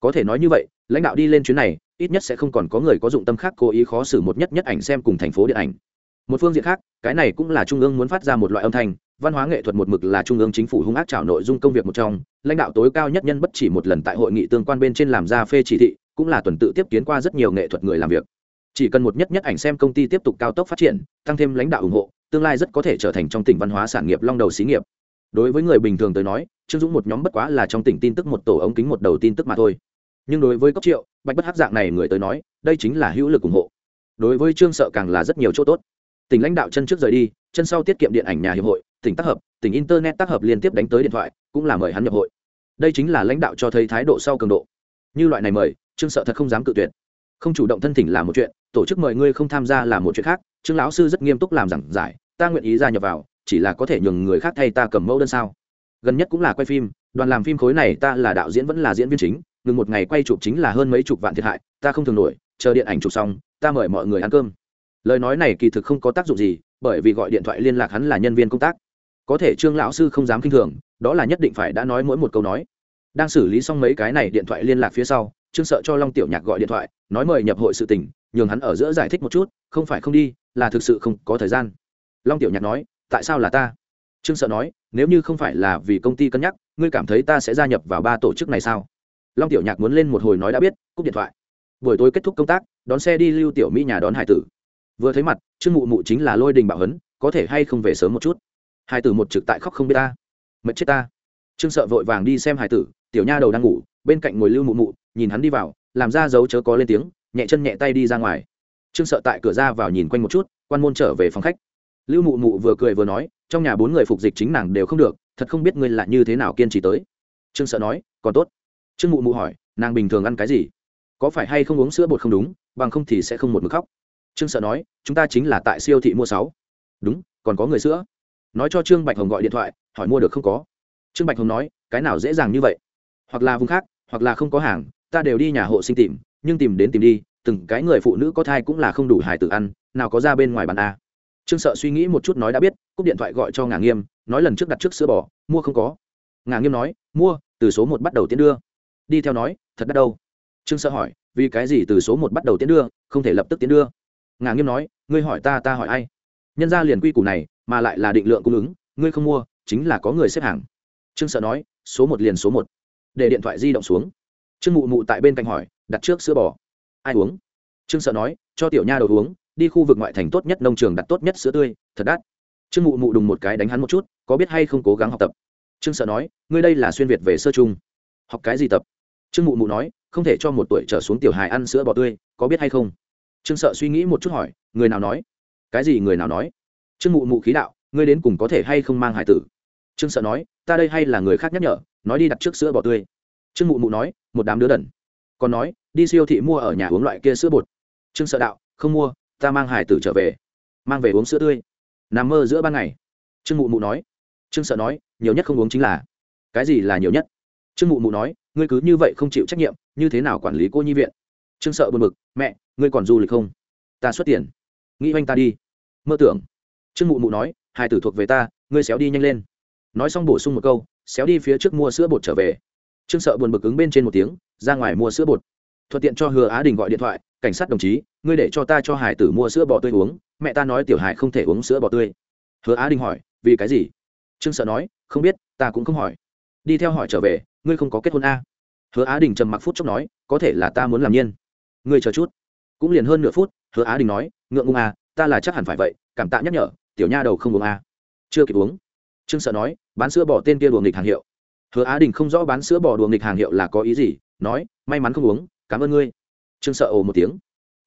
A: có thể nói như vậy, lãnh đạo đi lên chuyến này, ít nhất sẽ không còn có người có dụng tâm khác cố ý khó xử một nhất nhất ảnh xem cùng thành phố điện ảnh. Một phương diện khác, cái này cũng là trung ương muốn phát ra một loại âm thanh, văn hóa nghệ thuật một mực là trung ương chính phủ hung ác trảo nội dung công việc một trong, lãnh đạo tối cao nhất nhân bất chỉ một lần tại hội nghị tương quan bên trên làm ra phê chỉ thị, cũng là tuần tự tiếp kiến qua rất nhiều nghệ thuật người làm việc. Chỉ cần một nhất nhất ảnh xem công ty tiếp tục cao tốc phát triển, tăng thêm lãnh đạo ủng hộ, tương lai rất có thể trở thành trong tỉnh văn hóa sản nghiệp long đầu xí nghiệp. Đối với người bình thường tới nói, trương dũng một nhóm bất quá là trong tỉnh tin tức một tổ ống kính một đầu tin tức mà thôi nhưng đối với cốc triệu, bạch bất hắc dạng này người tới nói, đây chính là hữu lực ủng hộ. Đối với trương sợ càng là rất nhiều chỗ tốt. Tỉnh lãnh đạo chân trước rời đi, chân sau tiết kiệm điện ảnh nhà hiệp hội, tỉnh tác hợp, tỉnh internet tác hợp liên tiếp đánh tới điện thoại, cũng là mời hắn nhập hội. Đây chính là lãnh đạo cho thấy thái độ sau cường độ. Như loại này mời, trương sợ thật không dám cự tuyệt. Không chủ động thân thỉnh là một chuyện, tổ chức mời ngươi không tham gia là một chuyện khác, trương lão sư rất nghiêm túc làm giảng giải, ta nguyện ý gia nhập vào, chỉ là có thể nhường người khác thay ta cầm mẫu đơn sao. Gần nhất cũng là quay phim, đoàn làm phim khối này ta là đạo diễn vẫn là diễn viên chính ngừng một ngày quay chụp chính là hơn mấy chục vạn thiệt hại, ta không thường nổi, chờ điện ảnh chụp xong, ta mời mọi người ăn cơm. Lời nói này kỳ thực không có tác dụng gì, bởi vì gọi điện thoại liên lạc hắn là nhân viên công tác. Có thể trương lão sư không dám k i n h thường, đó là nhất định phải đã nói mỗi một câu nói. Đang xử lý xong mấy cái này điện thoại liên lạc phía sau, trương sợ cho long tiểu nhạc gọi điện thoại, nói mời nhập hội sự tình, nhường hắn ở giữa giải thích một chút, không phải không đi, là thực sự không có thời gian. Long tiểu nhạc nói, tại sao là ta? Trương sợ nói, nếu như không phải là vì công ty cân nhắc, ngươi cảm thấy ta sẽ gia nhập vào ba tổ chức này sao? Long tiểu nhạc muốn lên một hồi nói đã biết, cúp điện thoại. Buổi tối kết thúc công tác, đón xe đi lưu tiểu mỹ nhà đón hải tử. Vừa thấy mặt, trương mụ mụ chính là lôi đình Bảo hấn, có thể hay không về sớm một chút. Hải tử một trực tại khóc không biết ta. Mệt chết ta. Trương sợ vội vàng đi xem hải tử, tiểu nha đầu đang ngủ, bên cạnh ngồi lưu mụ mụ, nhìn hắn đi vào, làm ra dấu chớ có lên tiếng, nhẹ chân nhẹ tay đi ra ngoài. Trương sợ tại cửa ra vào nhìn quanh một chút, quan môn trở về phòng khách. Lưu mụ mụ vừa cười vừa nói, trong nhà bốn người phục dịch chính nàng đều không được, thật không biết ngươi là như thế nào kiên trì tới. Trương sợ nói, còn tốt trương mụ mụ hỏi, nàng bình thường ăn cái gì? Có phải hay không uống sữa bột không đúng, bằng không thì sẽ không một mực khóc? Trương sợ nói, chúng ta chính là tại siêu thị mua sáu đúng, còn có người sữa. Nói cho trương bạch hồng gọi điện thoại, hỏi mua được không có. Trương bạch hồng nói, cái nào dễ dàng như vậy? Hoặc là vùng khác, hoặc là không có hàng, ta đều đi nhà hộ sinh tìm, nhưng tìm đến tìm đi, từng cái người phụ nữ có thai cũng là không đủ hài tử ăn, nào có ra bên ngoài bàn a. Trương sợ suy nghĩ một chút nói đã biết, cúp điện thoại gọi cho ngà nghiêm, nói lần trước đặt trước sữa bò, mua không có. Ngà nghiêm nói, mua, từ số một bắt đầu tiến đưa đi theo nói, thật đắt đâu. Trương sợ hỏi, vì cái gì từ số một bắt đầu tiến đưa, không thể lập tức tiến đưa? Ngà nghiêm nói, ngươi hỏi ta ta hỏi ai? Nhân ra liền quy củ này, mà lại là định lượng cung ứng, ngươi không mua, chính là có người xếp hàng. Trương sợ nói, số một liền số một. Để điện thoại di động xuống. Trương mụ mụ tại bên cạnh hỏi, đặt trước sữa bò. Ai uống? Trương sợ nói, cho tiểu nha đầu uống, đi khu vực ngoại thành tốt nhất nông trường đặt tốt nhất sữa tươi, thật đắt. Trương mụ mụ đùng một cái đánh hắn một chút, có biết hay không cố gắng học tập? Trương sợ nói, ngươi đây là xuyên việt về sơ chung học cái gì tập? Trương mụ mụ nói, không thể cho một tuổi trở xuống tiểu hài ăn sữa bò tươi, có biết hay không? Trương sợ suy nghĩ một chút hỏi, người nào nói? Cái gì người nào nói? Trương mụ mụ khí đạo, ngươi đến cùng có thể hay không mang hải tử? Trương sợ nói, ta đây hay là người khác nhắc nhở, nói đi đặt trước sữa bò tươi. Trương mụ mụ nói, một đám đứa đần. Còn nói, đi siêu thị mua ở nhà uống loại kia sữa bột. Trương sợ đạo, không mua, ta mang hải tử trở về. Mang về uống sữa tươi. Nằm mơ giữa ban ngày. Trương mụ mụ nói. Trương sợ nói, nhiều nhất không uống chính là. Cái gì là nhiều nhất? Trương mụ mụ nói, ngươi cứ như vậy không chịu trách nhiệm, như thế nào quản lý cô nhi viện? Trương sợ buồn b ự c mẹ, ngươi còn du lịch không? Ta xuất tiền. Nghĩ oanh ta đi. Mơ tưởng. Trương mụ mụ nói, hai tử thuộc về ta, ngươi xéo đi nhanh lên. Nói xong bổ sung một câu, xéo đi phía trước mua sữa bột trở về. Trương sợ buồn bực ứng bên trên một tiếng, ra ngoài mua sữa bột. Thuận tiện cho hứa á đình gọi điện thoại, cảnh sát đồng chí, ngươi để cho ta cho hải tử mua sữa bò tươi uống, mẹ ta nói tiểu hải không thể uống sữa bò tươi. Hứa á đình hỏi, vì cái gì? Trương sợ nói, không biết, ta cũng không hỏi. Đi theo hỏi trở về ngươi không có kết hôn a? À? hứa á đình trầm mặc phút chốc nói, có thể là ta muốn làm nhiên. Ngươi chờ chút. Cũng liền hơn nửa phút, hứa á đình nói, ngượng ngùng a ta là chắc hẳn phải vậy, cảm tạ nhắc nhở, tiểu nha đầu không uống a. Chưa kịp uống. Trương sợ nói, bán sữa bò tên kia đùa nghịch hàng hiệu. Hứa á đình không rõ bán sữa bò đùa nghịch hàng hiệu là có ý gì, nói, may mắn không uống, cảm ơn ngươi. Trương sợ ồ một tiếng.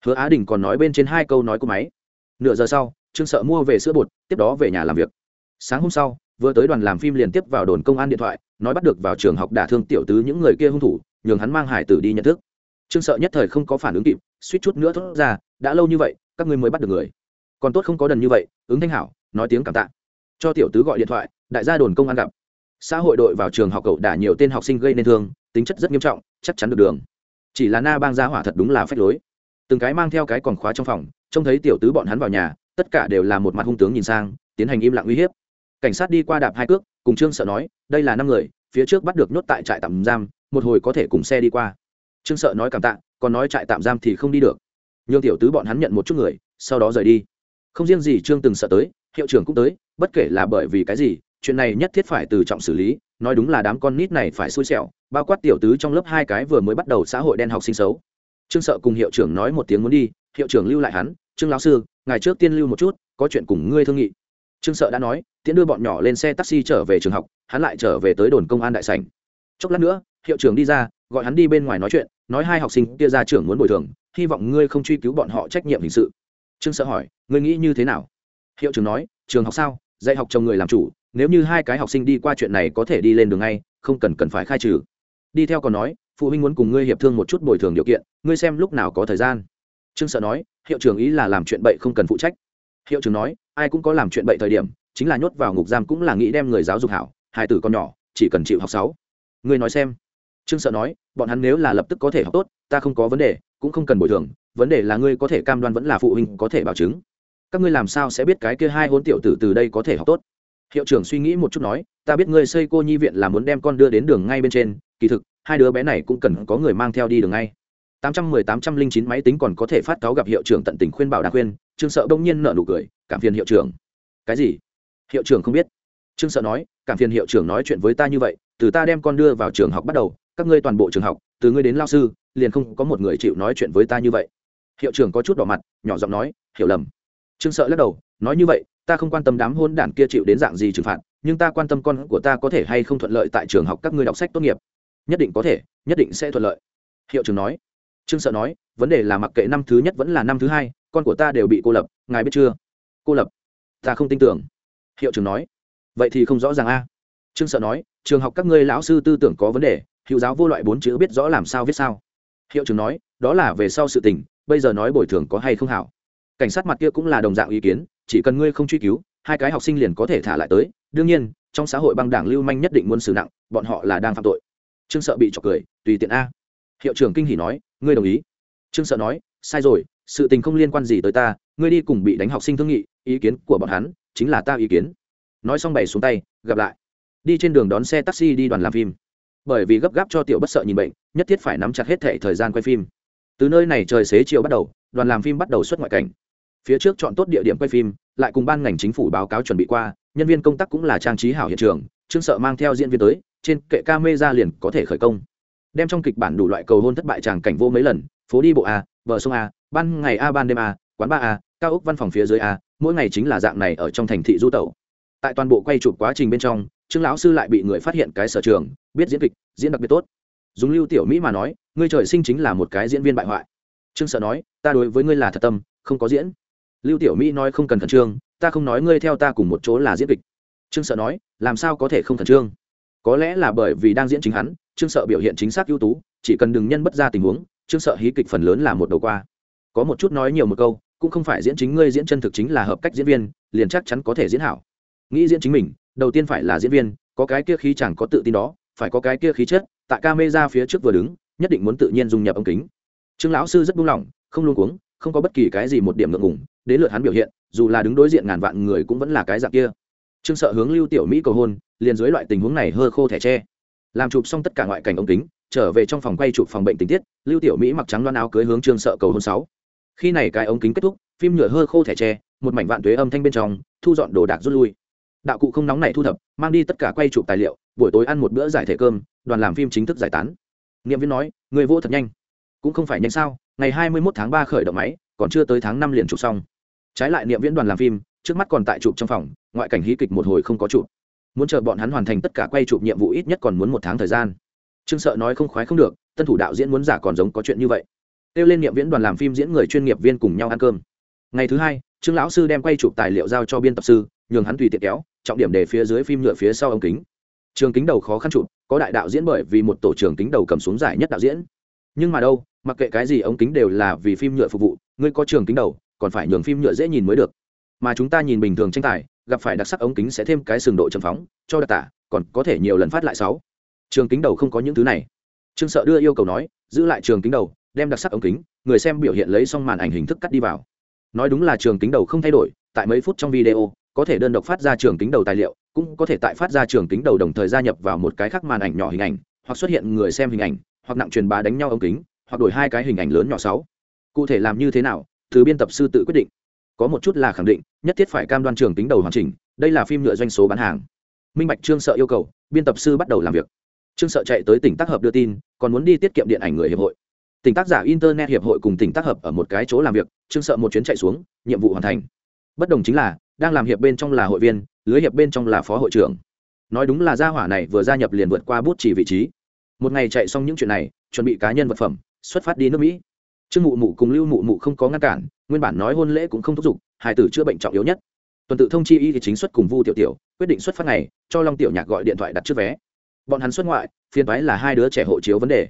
A: Hứa á đình còn nói bên trên hai câu nói của máy. Nửa giờ sau, trương sợ mua về sữa bột, tiếp đó về nhà làm việc. Sáng hôm sau vừa tới đoàn làm phim liền tiếp vào đồn công an điện thoại, nói bắt được vào trường học đả thương tiểu tứ những người kia hung thủ, nhường hắn mang hải tử đi nhận thức. Trương sợ nhất thời không có phản ứng kịp, suýt chút nữa thốt ra, đã lâu như vậy, các ngươi mới bắt được người. Còn tốt không có đần như vậy, ứng thanh hảo, nói tiếng cảm tạ. Cho tiểu tứ gọi điện thoại, đại gia đồn công an gặp. Xã hội đội vào trường học cậu đả nhiều tên học sinh gây nên thương, tính chất rất nghiêm trọng, chắc chắn được đường. Chỉ là na bang gia hỏa thật đúng là phách lối. Từng cái mang theo cái còn khóa trong phòng, trông thấy tiểu tứ bọn hắn vào nhà, tất cả đều là một mặt hung tướng nhìn sang, tiến hành im lặng uy hiếp cảnh sát đi qua đạp hai cước, cùng trương sợ nói, đây là năm người, phía trước bắt được nhốt tại trại tạm giam, một hồi có thể cùng xe đi qua. Trương sợ nói cảm tạ, còn nói trại tạm giam thì không đi được. Nhường tiểu tứ bọn hắn nhận một chút người, sau đó rời đi. Không riêng gì trương từng sợ tới, hiệu trưởng cũng tới, bất kể là bởi vì cái gì, chuyện này nhất thiết phải từ trọng xử lý, nói đúng là đám con nít này phải xui xẻo, bao quát tiểu tứ trong lớp hai cái vừa mới bắt đầu xã hội đen học sinh xấu. Trương sợ cùng hiệu trưởng nói một tiếng muốn đi, hiệu trưởng lưu lại hắn, trương lão sư ngày trước tiên lưu một chút, có chuyện cùng ngươi thương nghị. Trương sợ đã nói tiễn đưa bọn nhỏ lên xe taxi trở về trường học, hắn lại trở về tới đồn công an đại sảnh. Chốc lát nữa, hiệu trưởng đi ra, gọi hắn đi bên ngoài nói chuyện, nói hai học sinh kia ra trưởng muốn bồi thường, hy vọng ngươi không truy cứu bọn họ trách nhiệm hình sự. Trương sợ hỏi, ngươi nghĩ như thế nào? Hiệu trưởng nói, trường học sao? Dạy học chồng người làm chủ, nếu như hai cái học sinh đi qua chuyện này có thể đi lên đường ngay, không cần cần phải khai trừ. Đi theo còn nói, phụ huynh muốn cùng ngươi hiệp thương một chút bồi thường điều kiện, ngươi xem lúc nào có thời gian. Trương sợ nói, hiệu trưởng ý là làm chuyện bậy không cần phụ trách. Hiệu trưởng nói, ai cũng có làm chuyện bậy thời điểm chính là nhốt vào ngục giam cũng là nghĩ đem người giáo dục hảo, hai tử con nhỏ, chỉ cần chịu học sáu. Ngươi nói xem. Trương sợ nói, bọn hắn nếu là lập tức có thể học tốt, ta không có vấn đề, cũng không cần bồi thường, vấn đề là ngươi có thể cam đoan vẫn là phụ huynh có thể bảo chứng. Các ngươi làm sao sẽ biết cái kia hai hôn tiểu tử từ đây có thể học tốt? Hiệu trưởng suy nghĩ một chút nói, ta biết ngươi xây cô nhi viện là muốn đem con đưa đến đường ngay bên trên, kỳ thực, hai đứa bé này cũng cần có người mang theo đi đường ngay. tám trăm mười tám trăm linh chín máy tính còn có thể phát cáo gặp hiệu trưởng tận tình khuyên bảo đa khuyên trương sợ đông nhiên nợ nụ cười, cảm phiền hiệu trưởng. Cái gì? Hiệu trưởng không biết. Trương sợ nói, cảm phiền hiệu trưởng nói chuyện với ta như vậy, từ ta đem con đưa vào trường học bắt đầu, các ngươi toàn bộ trường học, từ ngươi đến lao sư, liền không có một người chịu nói chuyện với ta như vậy. Hiệu trưởng có chút đỏ mặt, nhỏ giọng nói, hiểu lầm. Trương sợ lắc đầu, nói như vậy, ta không quan tâm đám hôn đản kia chịu đến dạng gì trừng phạt, nhưng ta quan tâm con của ta có thể hay không thuận lợi tại trường học các ngươi đọc sách tốt nghiệp. Nhất định có thể, nhất định sẽ thuận lợi. Hiệu trưởng nói. Trương sợ nói, vấn đề là mặc kệ năm thứ nhất vẫn là năm thứ hai, con của ta đều bị cô lập, ngài biết chưa? Cô lập? Ta không tin tưởng hiệu trưởng nói. Vậy thì không rõ ràng a. Trương sợ nói, trường học các ngươi lão sư tư tưởng có vấn đề hiệu giáo vô loại bốn chữ biết rõ làm sao viết sao. Hiệu trưởng nói, đó là về sau sự tình, bây giờ nói bồi thường có hay không hảo. Cảnh sát mặt kia cũng là đồng dạng ý kiến, chỉ cần ngươi không truy cứu, hai cái học sinh liền có thể thả lại tới. Đương nhiên, trong xã hội băng đảng lưu manh nhất định muốn xử nặng, bọn họ là đang phạm tội. Trương sợ bị trọc cười, tùy tiện a. Hiệu trưởng kinh hỉ nói, ngươi đồng ý. Trương sợ nói, sai rồi, sự tình không liên quan gì tới ta, ngươi đi cùng bị đánh học sinh thương nghị, ý kiến của bọn hắn chính là ta ý kiến. Nói xong bày xuống tay, gặp lại. Đi trên đường đón xe taxi đi đoàn làm phim. Bởi vì gấp gáp cho tiểu bất sợ nhìn bệnh, nhất thiết phải nắm chặt hết thệ thời gian quay phim. Từ nơi này trời xế chiều bắt đầu, đoàn làm phim bắt đầu xuất ngoại cảnh. Phía trước chọn tốt địa điểm quay phim, lại cùng ban ngành chính phủ báo cáo chuẩn bị qua, nhân viên công tác cũng là trang trí hảo hiện trường chương sợ mang theo diễn viên tới, trên kệ ca mê ra liền có thể khởi công. Đem trong kịch bản đủ loại cầu hôn thất bại tràng cảnh vô mấy lần, phố đi bộ a bờ sông a, ban ngày a, ban đêm a, quán ba a cao ốc văn phòng phía dưới a, mỗi ngày chính là dạng này ở trong thành thị du tẩu. Tại toàn bộ quay chụp quá trình bên trong, trương lão sư lại bị người phát hiện cái sở trường, biết diễn kịch, diễn đặc biệt tốt. Dùng lưu tiểu mỹ mà nói, ngươi trời sinh chính là một cái diễn viên bại hoại. Trương sợ nói, ta đối với ngươi là thật tâm, không có diễn. Lưu tiểu mỹ nói, không cần khẩn trương, ta không nói ngươi theo ta cùng một chỗ là diễn kịch. Trương sợ nói, làm sao có thể không khẩn trương? Có lẽ là bởi vì đang diễn chính hắn, trương sợ biểu hiện chính xác ưu tú, chỉ cần đừng nhân bất ra tình huống, trương sợ hí kịch phần lớn là một đầu qua. Có một chút nói nhiều một câu cũng không phải diễn chính ngươi diễn chân thực chính là hợp cách diễn viên, liền chắc chắn có thể diễn hảo. Nghĩ diễn chính mình, đầu tiên phải là diễn viên, có cái kia khí chẳng có tự tin đó, phải có cái kia khí chất, tại ca mê ra phía trước vừa đứng, nhất định muốn tự nhiên dùng nhập ống kính. Trương lão sư rất buông lỏng, không luôn cuống, không có bất kỳ cái gì một điểm ngượng ngùng, đến lượt hắn biểu hiện, dù là đứng đối diện ngàn vạn người cũng vẫn là cái dạng kia. Trương sợ hướng lưu tiểu mỹ cầu hôn, liền dưới loại tình huống này hơ khô thẻ tre. Làm chụp xong tất cả ngoại cảnh ống kính, trở về trong phòng quay chụp phòng bệnh tình tiết, lưu tiểu mỹ mặc trắng loan áo cưới hướng trương sợ cầu hôn sáu khi này cái ống kính kết thúc, phim nhựa hơ khô thẻ tre, một mảnh vạn tuế âm thanh bên trong, thu dọn đồ đạc rút lui. Đạo cụ không nóng này thu thập, mang đi tất cả quay chụp tài liệu, buổi tối ăn một bữa giải thể cơm, đoàn làm phim chính thức giải tán. Nghiệm viên nói, người vô thật nhanh. Cũng không phải nhanh sao, ngày hai mươi 21 tháng ba khởi động máy, còn chưa tới tháng năm liền chụp xong. Trái lại niệm viễn đoàn làm phim, trước mắt còn tại chụp trong phòng, ngoại cảnh hí kịch một hồi không có chụp. Muốn chờ bọn hắn hoàn thành tất cả quay chụp nhiệm vụ ít nhất còn muốn một tháng thời gian. Trương sợ nói không khoái không được, tân thủ đạo diễn muốn giả còn giống có chuyện như vậy kêu lên niệm viễn đoàn làm phim diễn người chuyên nghiệp viên cùng nhau ăn cơm. Ngày thứ hai, trương lão sư đem quay chụp tài liệu giao cho biên tập sư, nhường hắn tùy tiện kéo, trọng điểm để phía dưới phim nhựa phía sau ống kính. Trường kính đầu khó khăn chụp, có đại đạo diễn bởi vì một tổ trưởng kính đầu cầm xuống giải nhất đạo diễn. Nhưng mà đâu, mặc kệ cái gì ống kính đều là vì phim nhựa phục vụ, ngươi có trường kính đầu, còn phải nhường phim nhựa dễ nhìn mới được. Mà chúng ta nhìn bình thường tranh tài, gặp phải đặc sắc ống kính sẽ thêm cái sừng độ trầm phóng, cho đặc tả, còn có thể nhiều lần phát lại sáu. Trường kính đầu không có những thứ này. Trương sợ đưa yêu cầu nói, giữ lại trường kính đầu đem đặc sắc ống kính, người xem biểu hiện lấy xong màn ảnh hình thức cắt đi vào. Nói đúng là trường kính đầu không thay đổi, tại mấy phút trong video, có thể đơn độc phát ra trường kính đầu tài liệu, cũng có thể tại phát ra trường kính đầu đồng thời gia nhập vào một cái khác màn ảnh nhỏ hình ảnh, hoặc xuất hiện người xem hình ảnh, hoặc nặng truyền bá đánh nhau ống kính, hoặc đổi hai cái hình ảnh lớn nhỏ sáu. Cụ thể làm như thế nào thứ biên tập sư tự quyết định. Có một chút là khẳng định, nhất thiết phải cam đoan trường kính đầu hoàn chỉnh, đây là phim nhựa doanh số bán hàng. Minh bạch trương sợ yêu cầu, biên tập sư bắt đầu làm việc. Trương sợ chạy tới tỉnh tác hợp đưa tin, còn muốn đi tiết kiệm điện ảnh người hiệp hội tỉnh tác giả internet hiệp hội cùng tỉnh tác hợp ở một cái chỗ làm việc chương sợ một chuyến chạy xuống, nhiệm vụ hoàn thành. Bất đồng chính là, đang làm hiệp bên trong là hội viên lưới hiệp bên trong là phó hội trưởng. Nói đúng là gia hỏa này vừa gia nhập liền vượt qua bút chỉ vị trí. Một ngày chạy xong những chuyện này, chuẩn bị cá nhân vật phẩm, xuất phát đi nước mỹ. Trương mụ mụ cùng lưu mụ mụ không có ngăn cản, nguyên bản nói hôn lễ cũng không thúc giục hải tử chữa bệnh trọng yếu nhất. Tuần tự thông chi y thì chính xuất cùng vu tiểu tiểu, quyết định xuất phát này cho long tiểu nhạc gọi điện thoại đặt trước vé. Bọn hắn xuất ngoại phiên thoái là hai đứa trẻ hộ chiếu vấn đề.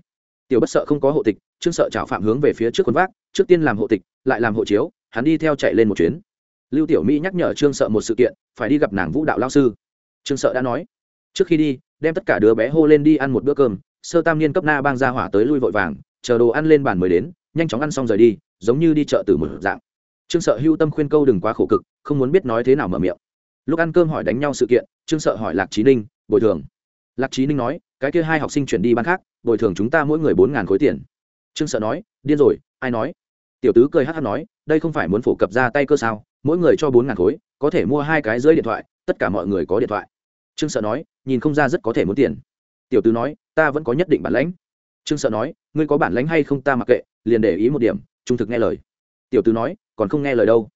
A: Tiểu bất sợ không có hộ tịch trương sợ trào phạm hướng về phía trước quân vác, trước tiên làm hộ tịch, lại làm hộ chiếu, hắn đi theo chạy lên một chuyến. Lưu tiểu mỹ nhắc nhở trương sợ một sự kiện, phải đi gặp nàng vũ đạo lao sư. Trương sợ đã nói, trước khi đi, đem tất cả đứa bé hô lên đi ăn một bữa cơm, sơ tam niên cấp na bang ra hỏa tới lui vội vàng, chờ đồ ăn lên bàn mới đến, nhanh chóng ăn xong rời đi, giống như đi chợ từ một dạng. Trương sợ hưu tâm khuyên câu đừng quá khổ cực, không muốn biết nói thế nào mở miệng. Lúc ăn cơm hỏi đánh nhau sự kiện, trương sợ hỏi lạc trí ninh, bồi thường. Lạc trí ninh nói, cái kia hai học sinh chuyển đi ban khác, bồi thường chúng ta mỗi người bốn ngàn khối tiền trương sợ nói, điên rồi, ai nói? Tiểu tứ cười hát hát nói, đây không phải muốn phổ cập ra tay cơ sao? Mỗi người cho bốn ngàn khối, có thể mua hai cái dưới điện thoại, tất cả mọi người có điện thoại. Trương sợ nói, nhìn không ra rất có thể muốn tiền. Tiểu tứ nói, ta vẫn có nhất định bản lãnh. Trương sợ nói, ngươi có bản lãnh hay không ta mặc kệ, liền để ý một điểm, trung thực nghe lời. Tiểu tứ nói, còn không nghe lời đâu.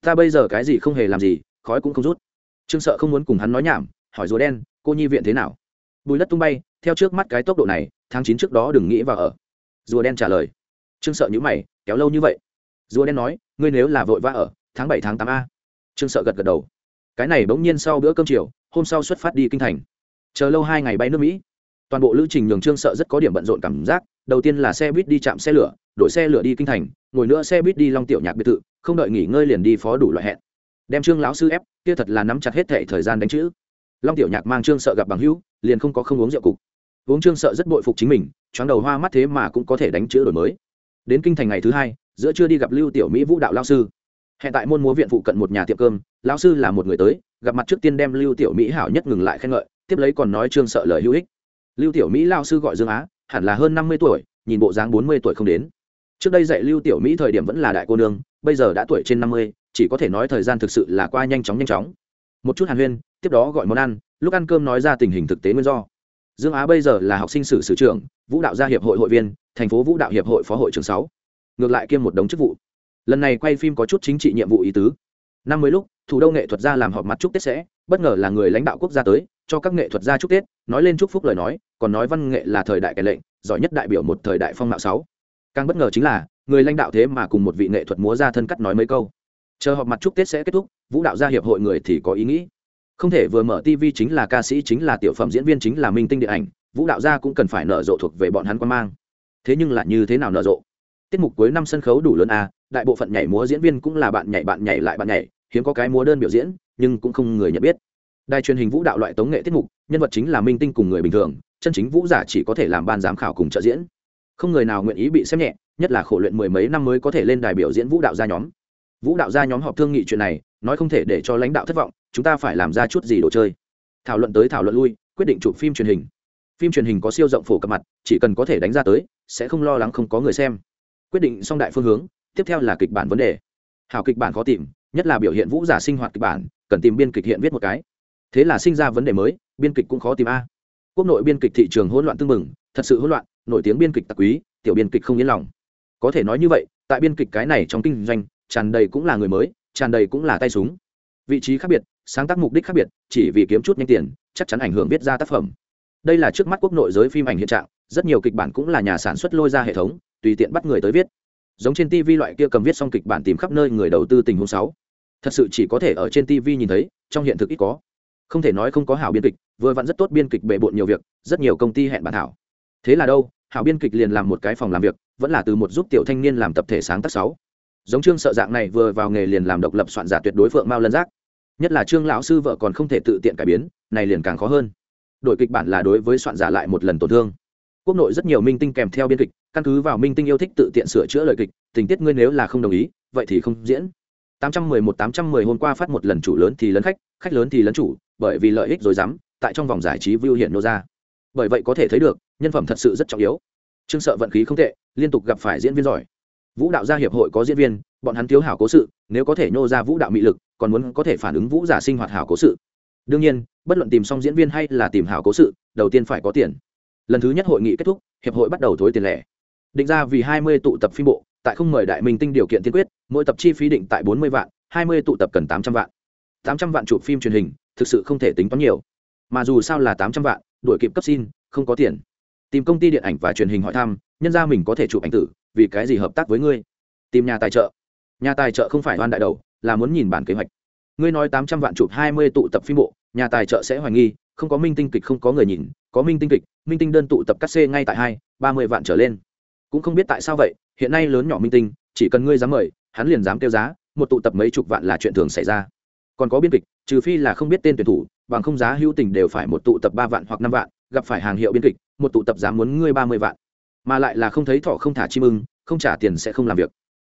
A: Ta bây giờ cái gì không hề làm gì, khói cũng không rút. Trương sợ không muốn cùng hắn nói nhảm, hỏi rùa đen, cô nhi viện thế nào? Bùi đất tung bay, theo trước mắt cái tốc độ này, tháng chín trước đó đừng nghĩ vào ở rùa đen trả lời. Trương sợ nhữ mày, kéo lâu như vậy? Rùa đen nói, ngươi nếu là vội vã ở, tháng bảy, tháng tám a. Trương sợ gật gật đầu. Cái này bỗng nhiên sau bữa cơm chiều, hôm sau xuất phát đi kinh thành. Chờ lâu hai ngày bay nước mỹ. Toàn bộ lữ trình nhường trương sợ rất có điểm bận rộn cảm giác. Đầu tiên là xe buýt đi chạm xe lửa, đổi xe lửa đi kinh thành, ngồi nữa xe buýt đi long tiểu nhạc biệt thự, không đợi nghỉ ngơi liền đi phó đủ loại hẹn. Đem trương lão sư ép, kia thật là nắm chặt hết thệ thời gian đánh chữ. Long tiểu nhạc mang trương sợ gặp bằng hữu, liền không có không uống rượu cục uống trương sợ rất bội phục chính mình, choáng đầu hoa mắt thế mà cũng có thể đánh chữ đổi mới. Đến kinh thành ngày thứ hai, giữa trưa đi gặp lưu tiểu mỹ vũ đạo lao sư. Hẹn tại môn múa viện phụ cận một nhà tiệm cơm, lao sư là một người tới, gặp mặt trước tiên đem lưu tiểu mỹ hảo nhất ngừng lại khen ngợi, tiếp lấy còn nói trương sợ lời hữu ích. Lưu tiểu mỹ lao sư gọi dương á, hẳn là hơn năm mươi tuổi, nhìn bộ dáng bốn mươi tuổi không đến. Trước đây dạy lưu tiểu mỹ thời điểm vẫn là đại cô nương, bây giờ đã tuổi trên năm mươi, chỉ có thể nói thời gian thực sự là qua nhanh chóng nhanh chóng. Một chút hàn huyên, tiếp đó gọi món ăn, lúc ăn cơm nói ra tình hình thực tế nguyên do dương á bây giờ là học sinh sử sử trưởng, vũ đạo gia hiệp hội hội viên, thành phố vũ đạo hiệp hội phó hội trưởng sáu. Ngược lại kiêm một đống chức vụ. Lần này quay phim có chút chính trị nhiệm vụ ý tứ. Năm mươi lúc, thủ đô nghệ thuật gia làm họp mặt chúc tết sẽ, bất ngờ là người lãnh đạo quốc gia tới, cho các nghệ thuật gia chúc tết, nói lên chúc phúc lời nói, còn nói văn nghệ là thời đại kẻ lệnh, giỏi nhất đại biểu một thời đại phong mạo sáu. Càng bất ngờ chính là, người lãnh đạo thế mà cùng một vị nghệ thuật múa ra thân cắt nói mấy câu. Chờ họp mặt chúc tết sẽ kết thúc, vũ đạo gia hiệp hội người thì có ý nghĩ không thể vừa mở tv chính là ca sĩ, chính là tiểu phẩm diễn viên, chính là minh tinh điện ảnh, vũ đạo gia cũng cần phải nở rộ thuộc về bọn hắn quan mang. Thế nhưng lại như thế nào nở rộ? Tiết mục cuối năm sân khấu đủ lớn à đại bộ phận nhảy múa diễn viên cũng là bạn nhảy bạn nhảy lại bạn nhảy, hiếm có cái múa đơn biểu diễn, nhưng cũng không người nhận biết. Đài truyền hình vũ đạo loại tống nghệ tiết mục, nhân vật chính là minh tinh cùng người bình thường, chân chính vũ giả chỉ có thể làm ban giám khảo cùng trợ diễn. Không người nào nguyện ý bị xem nhẹ, nhất là khổ luyện mười mấy năm mới có thể lên đài biểu diễn vũ đạo gia nhóm. Vũ đạo gia nhóm họp thương nghị chuyện này nói không thể để cho lãnh đạo thất vọng, chúng ta phải làm ra chút gì đồ chơi. Thảo luận tới thảo luận lui, quyết định chụp phim truyền hình. Phim truyền hình có siêu rộng phổ cập mặt, chỉ cần có thể đánh ra tới, sẽ không lo lắng không có người xem. Quyết định xong đại phương hướng, tiếp theo là kịch bản vấn đề. Hảo kịch bản khó tìm, nhất là biểu hiện vũ giả sinh hoạt kịch bản, cần tìm biên kịch hiện viết một cái. Thế là sinh ra vấn đề mới, biên kịch cũng khó tìm a. Quốc nội biên kịch thị trường hỗn loạn tương mừng, thật sự hỗn loạn, nổi tiếng biên kịch tặc quý, tiểu biên kịch không yên lòng. Có thể nói như vậy, tại biên kịch cái này trong kinh doanh, tràn đầy cũng là người mới tràn đầy cũng là tay súng. Vị trí khác biệt, sáng tác mục đích khác biệt, chỉ vì kiếm chút nhanh tiền, chắc chắn ảnh hưởng viết ra tác phẩm. Đây là trước mắt quốc nội giới phim ảnh hiện trạng, rất nhiều kịch bản cũng là nhà sản xuất lôi ra hệ thống, tùy tiện bắt người tới viết. Giống trên tv loại kia cầm viết xong kịch bản tìm khắp nơi người đầu tư tình huống sáu. Thật sự chỉ có thể ở trên tv nhìn thấy, trong hiện thực ít có. Không thể nói không có hảo biên kịch, vừa vặn rất tốt biên kịch bề bộn nhiều việc, rất nhiều công ty hẹn bản thảo thế là đâu, hảo biên kịch liền làm một cái phòng làm việc, vẫn là từ một giúp tiểu thanh niên làm tập thể sáng tác sáu giống trương sợ dạng này vừa vào nghề liền làm độc lập soạn giả tuyệt đối phượng mao lân giác. Nhất là trương lão sư vợ còn không thể tự tiện cải biến, này liền càng khó hơn. Đội kịch bản là đối với soạn giả lại một lần tổn thương. Quốc nội rất nhiều minh tinh kèm theo biên kịch, căn cứ vào minh tinh yêu thích tự tiện sửa chữa lời kịch, tình tiết ngươi nếu là không đồng ý, vậy thì không diễn. 811 810 hôm qua phát một lần chủ lớn thì lấn khách khách lớn thì lấn chủ, bởi vì lợi ích rồi dám, tại trong vòng giải trí view hiện nô ra. Bởi vậy có thể thấy được, nhân phẩm thật sự rất trọng yếu. Trương sợ vận khí không tệ, liên tục gặp phải diễn viên giỏi vũ đạo gia hiệp hội có diễn viên, bọn hắn thiếu hảo cố sự, nếu có thể nhô ra vũ đạo mị lực, còn muốn có thể phản ứng vũ giả sinh hoạt hảo cố sự. Đương nhiên, bất luận tìm xong diễn viên hay là tìm hảo cố sự, đầu tiên phải có tiền. Lần thứ nhất hội nghị kết thúc, hiệp hội bắt đầu thối tiền lẻ. Định ra vì hai mươi tụ tập phim bộ, tại không mời đại minh tinh điều kiện tiên quyết, mỗi tập chi phí định tại bốn mươi vạn, hai mươi tụ tập cần tám trăm vạn. tám trăm vạn chụp phim truyền hình, thực sự không thể tính toán nhiều. Mà dù sao là tám trăm vạn, đuổi kịp cấp xin, không có tiền tìm công ty điện ảnh và truyền hình hỏi thăm, nhân ra mình có thể chụp ảnh tử, vì cái gì hợp tác với ngươi? Tìm nhà tài trợ. Nhà tài trợ không phải oan đại đầu, là muốn nhìn bản kế hoạch. Ngươi nói tám trăm vạn chụp hai mươi tụ tập phim bộ, nhà tài trợ sẽ hoài nghi, không có minh tinh kịch không có người nhìn, có minh tinh kịch, minh tinh đơn tụ tập cắt xê ngay tại hai, ba mươi vạn trở lên. Cũng không biết tại sao vậy, hiện nay lớn nhỏ minh tinh, chỉ cần ngươi dám mời, hắn liền dám kêu giá, một tụ tập mấy chục vạn là chuyện thường xảy ra. Còn có biên kịch, trừ phi là không biết tên tuyển thủ, bằng không giá hữu tình đều phải một tụ tập ba vạn hoặc năm vạn, gặp phải hàng hiệu biên kịch một tụ tập dám muốn ngươi ba mươi vạn. Mà lại là không thấy thỏ không thả chim ưng, không trả tiền sẽ không làm việc.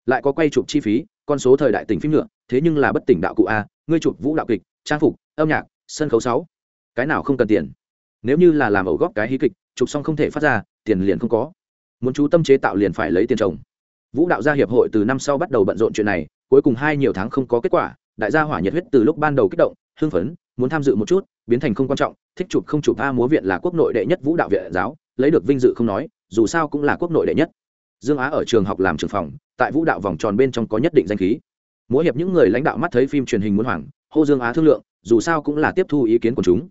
A: Lại có quay chụp chi phí, con số thời đại tỉnh phim nữa, thế nhưng là bất tỉnh đạo cụ a, ngươi chụp vũ đạo kịch, trang phục, âm nhạc, sân khấu sáu. Cái nào không cần tiền? Nếu như là làm ẩu góp cái hí kịch, chụp xong không thể phát ra, tiền liền không có. Muốn chú tâm chế tạo liền phải lấy tiền trồng. Vũ đạo gia hiệp hội từ năm sau bắt đầu bận rộn chuyện này, cuối cùng hai nhiều tháng không có kết quả, đại gia hỏa nhiệt huyết từ lúc ban đầu kích động, hưng phấn, muốn tham dự một chút biến thành không quan trọng thích chụp không chụp a múa viện là quốc nội đệ nhất vũ đạo viện giáo lấy được vinh dự không nói dù sao cũng là quốc nội đệ nhất. Dương á ở trường học làm trường phòng tại vũ đạo vòng tròn bên trong có nhất định danh khí. Múa hiệp những người lãnh đạo mắt thấy phim truyền hình muốn hoảng, hô dương á thương lượng dù sao cũng là tiếp thu ý kiến của chúng.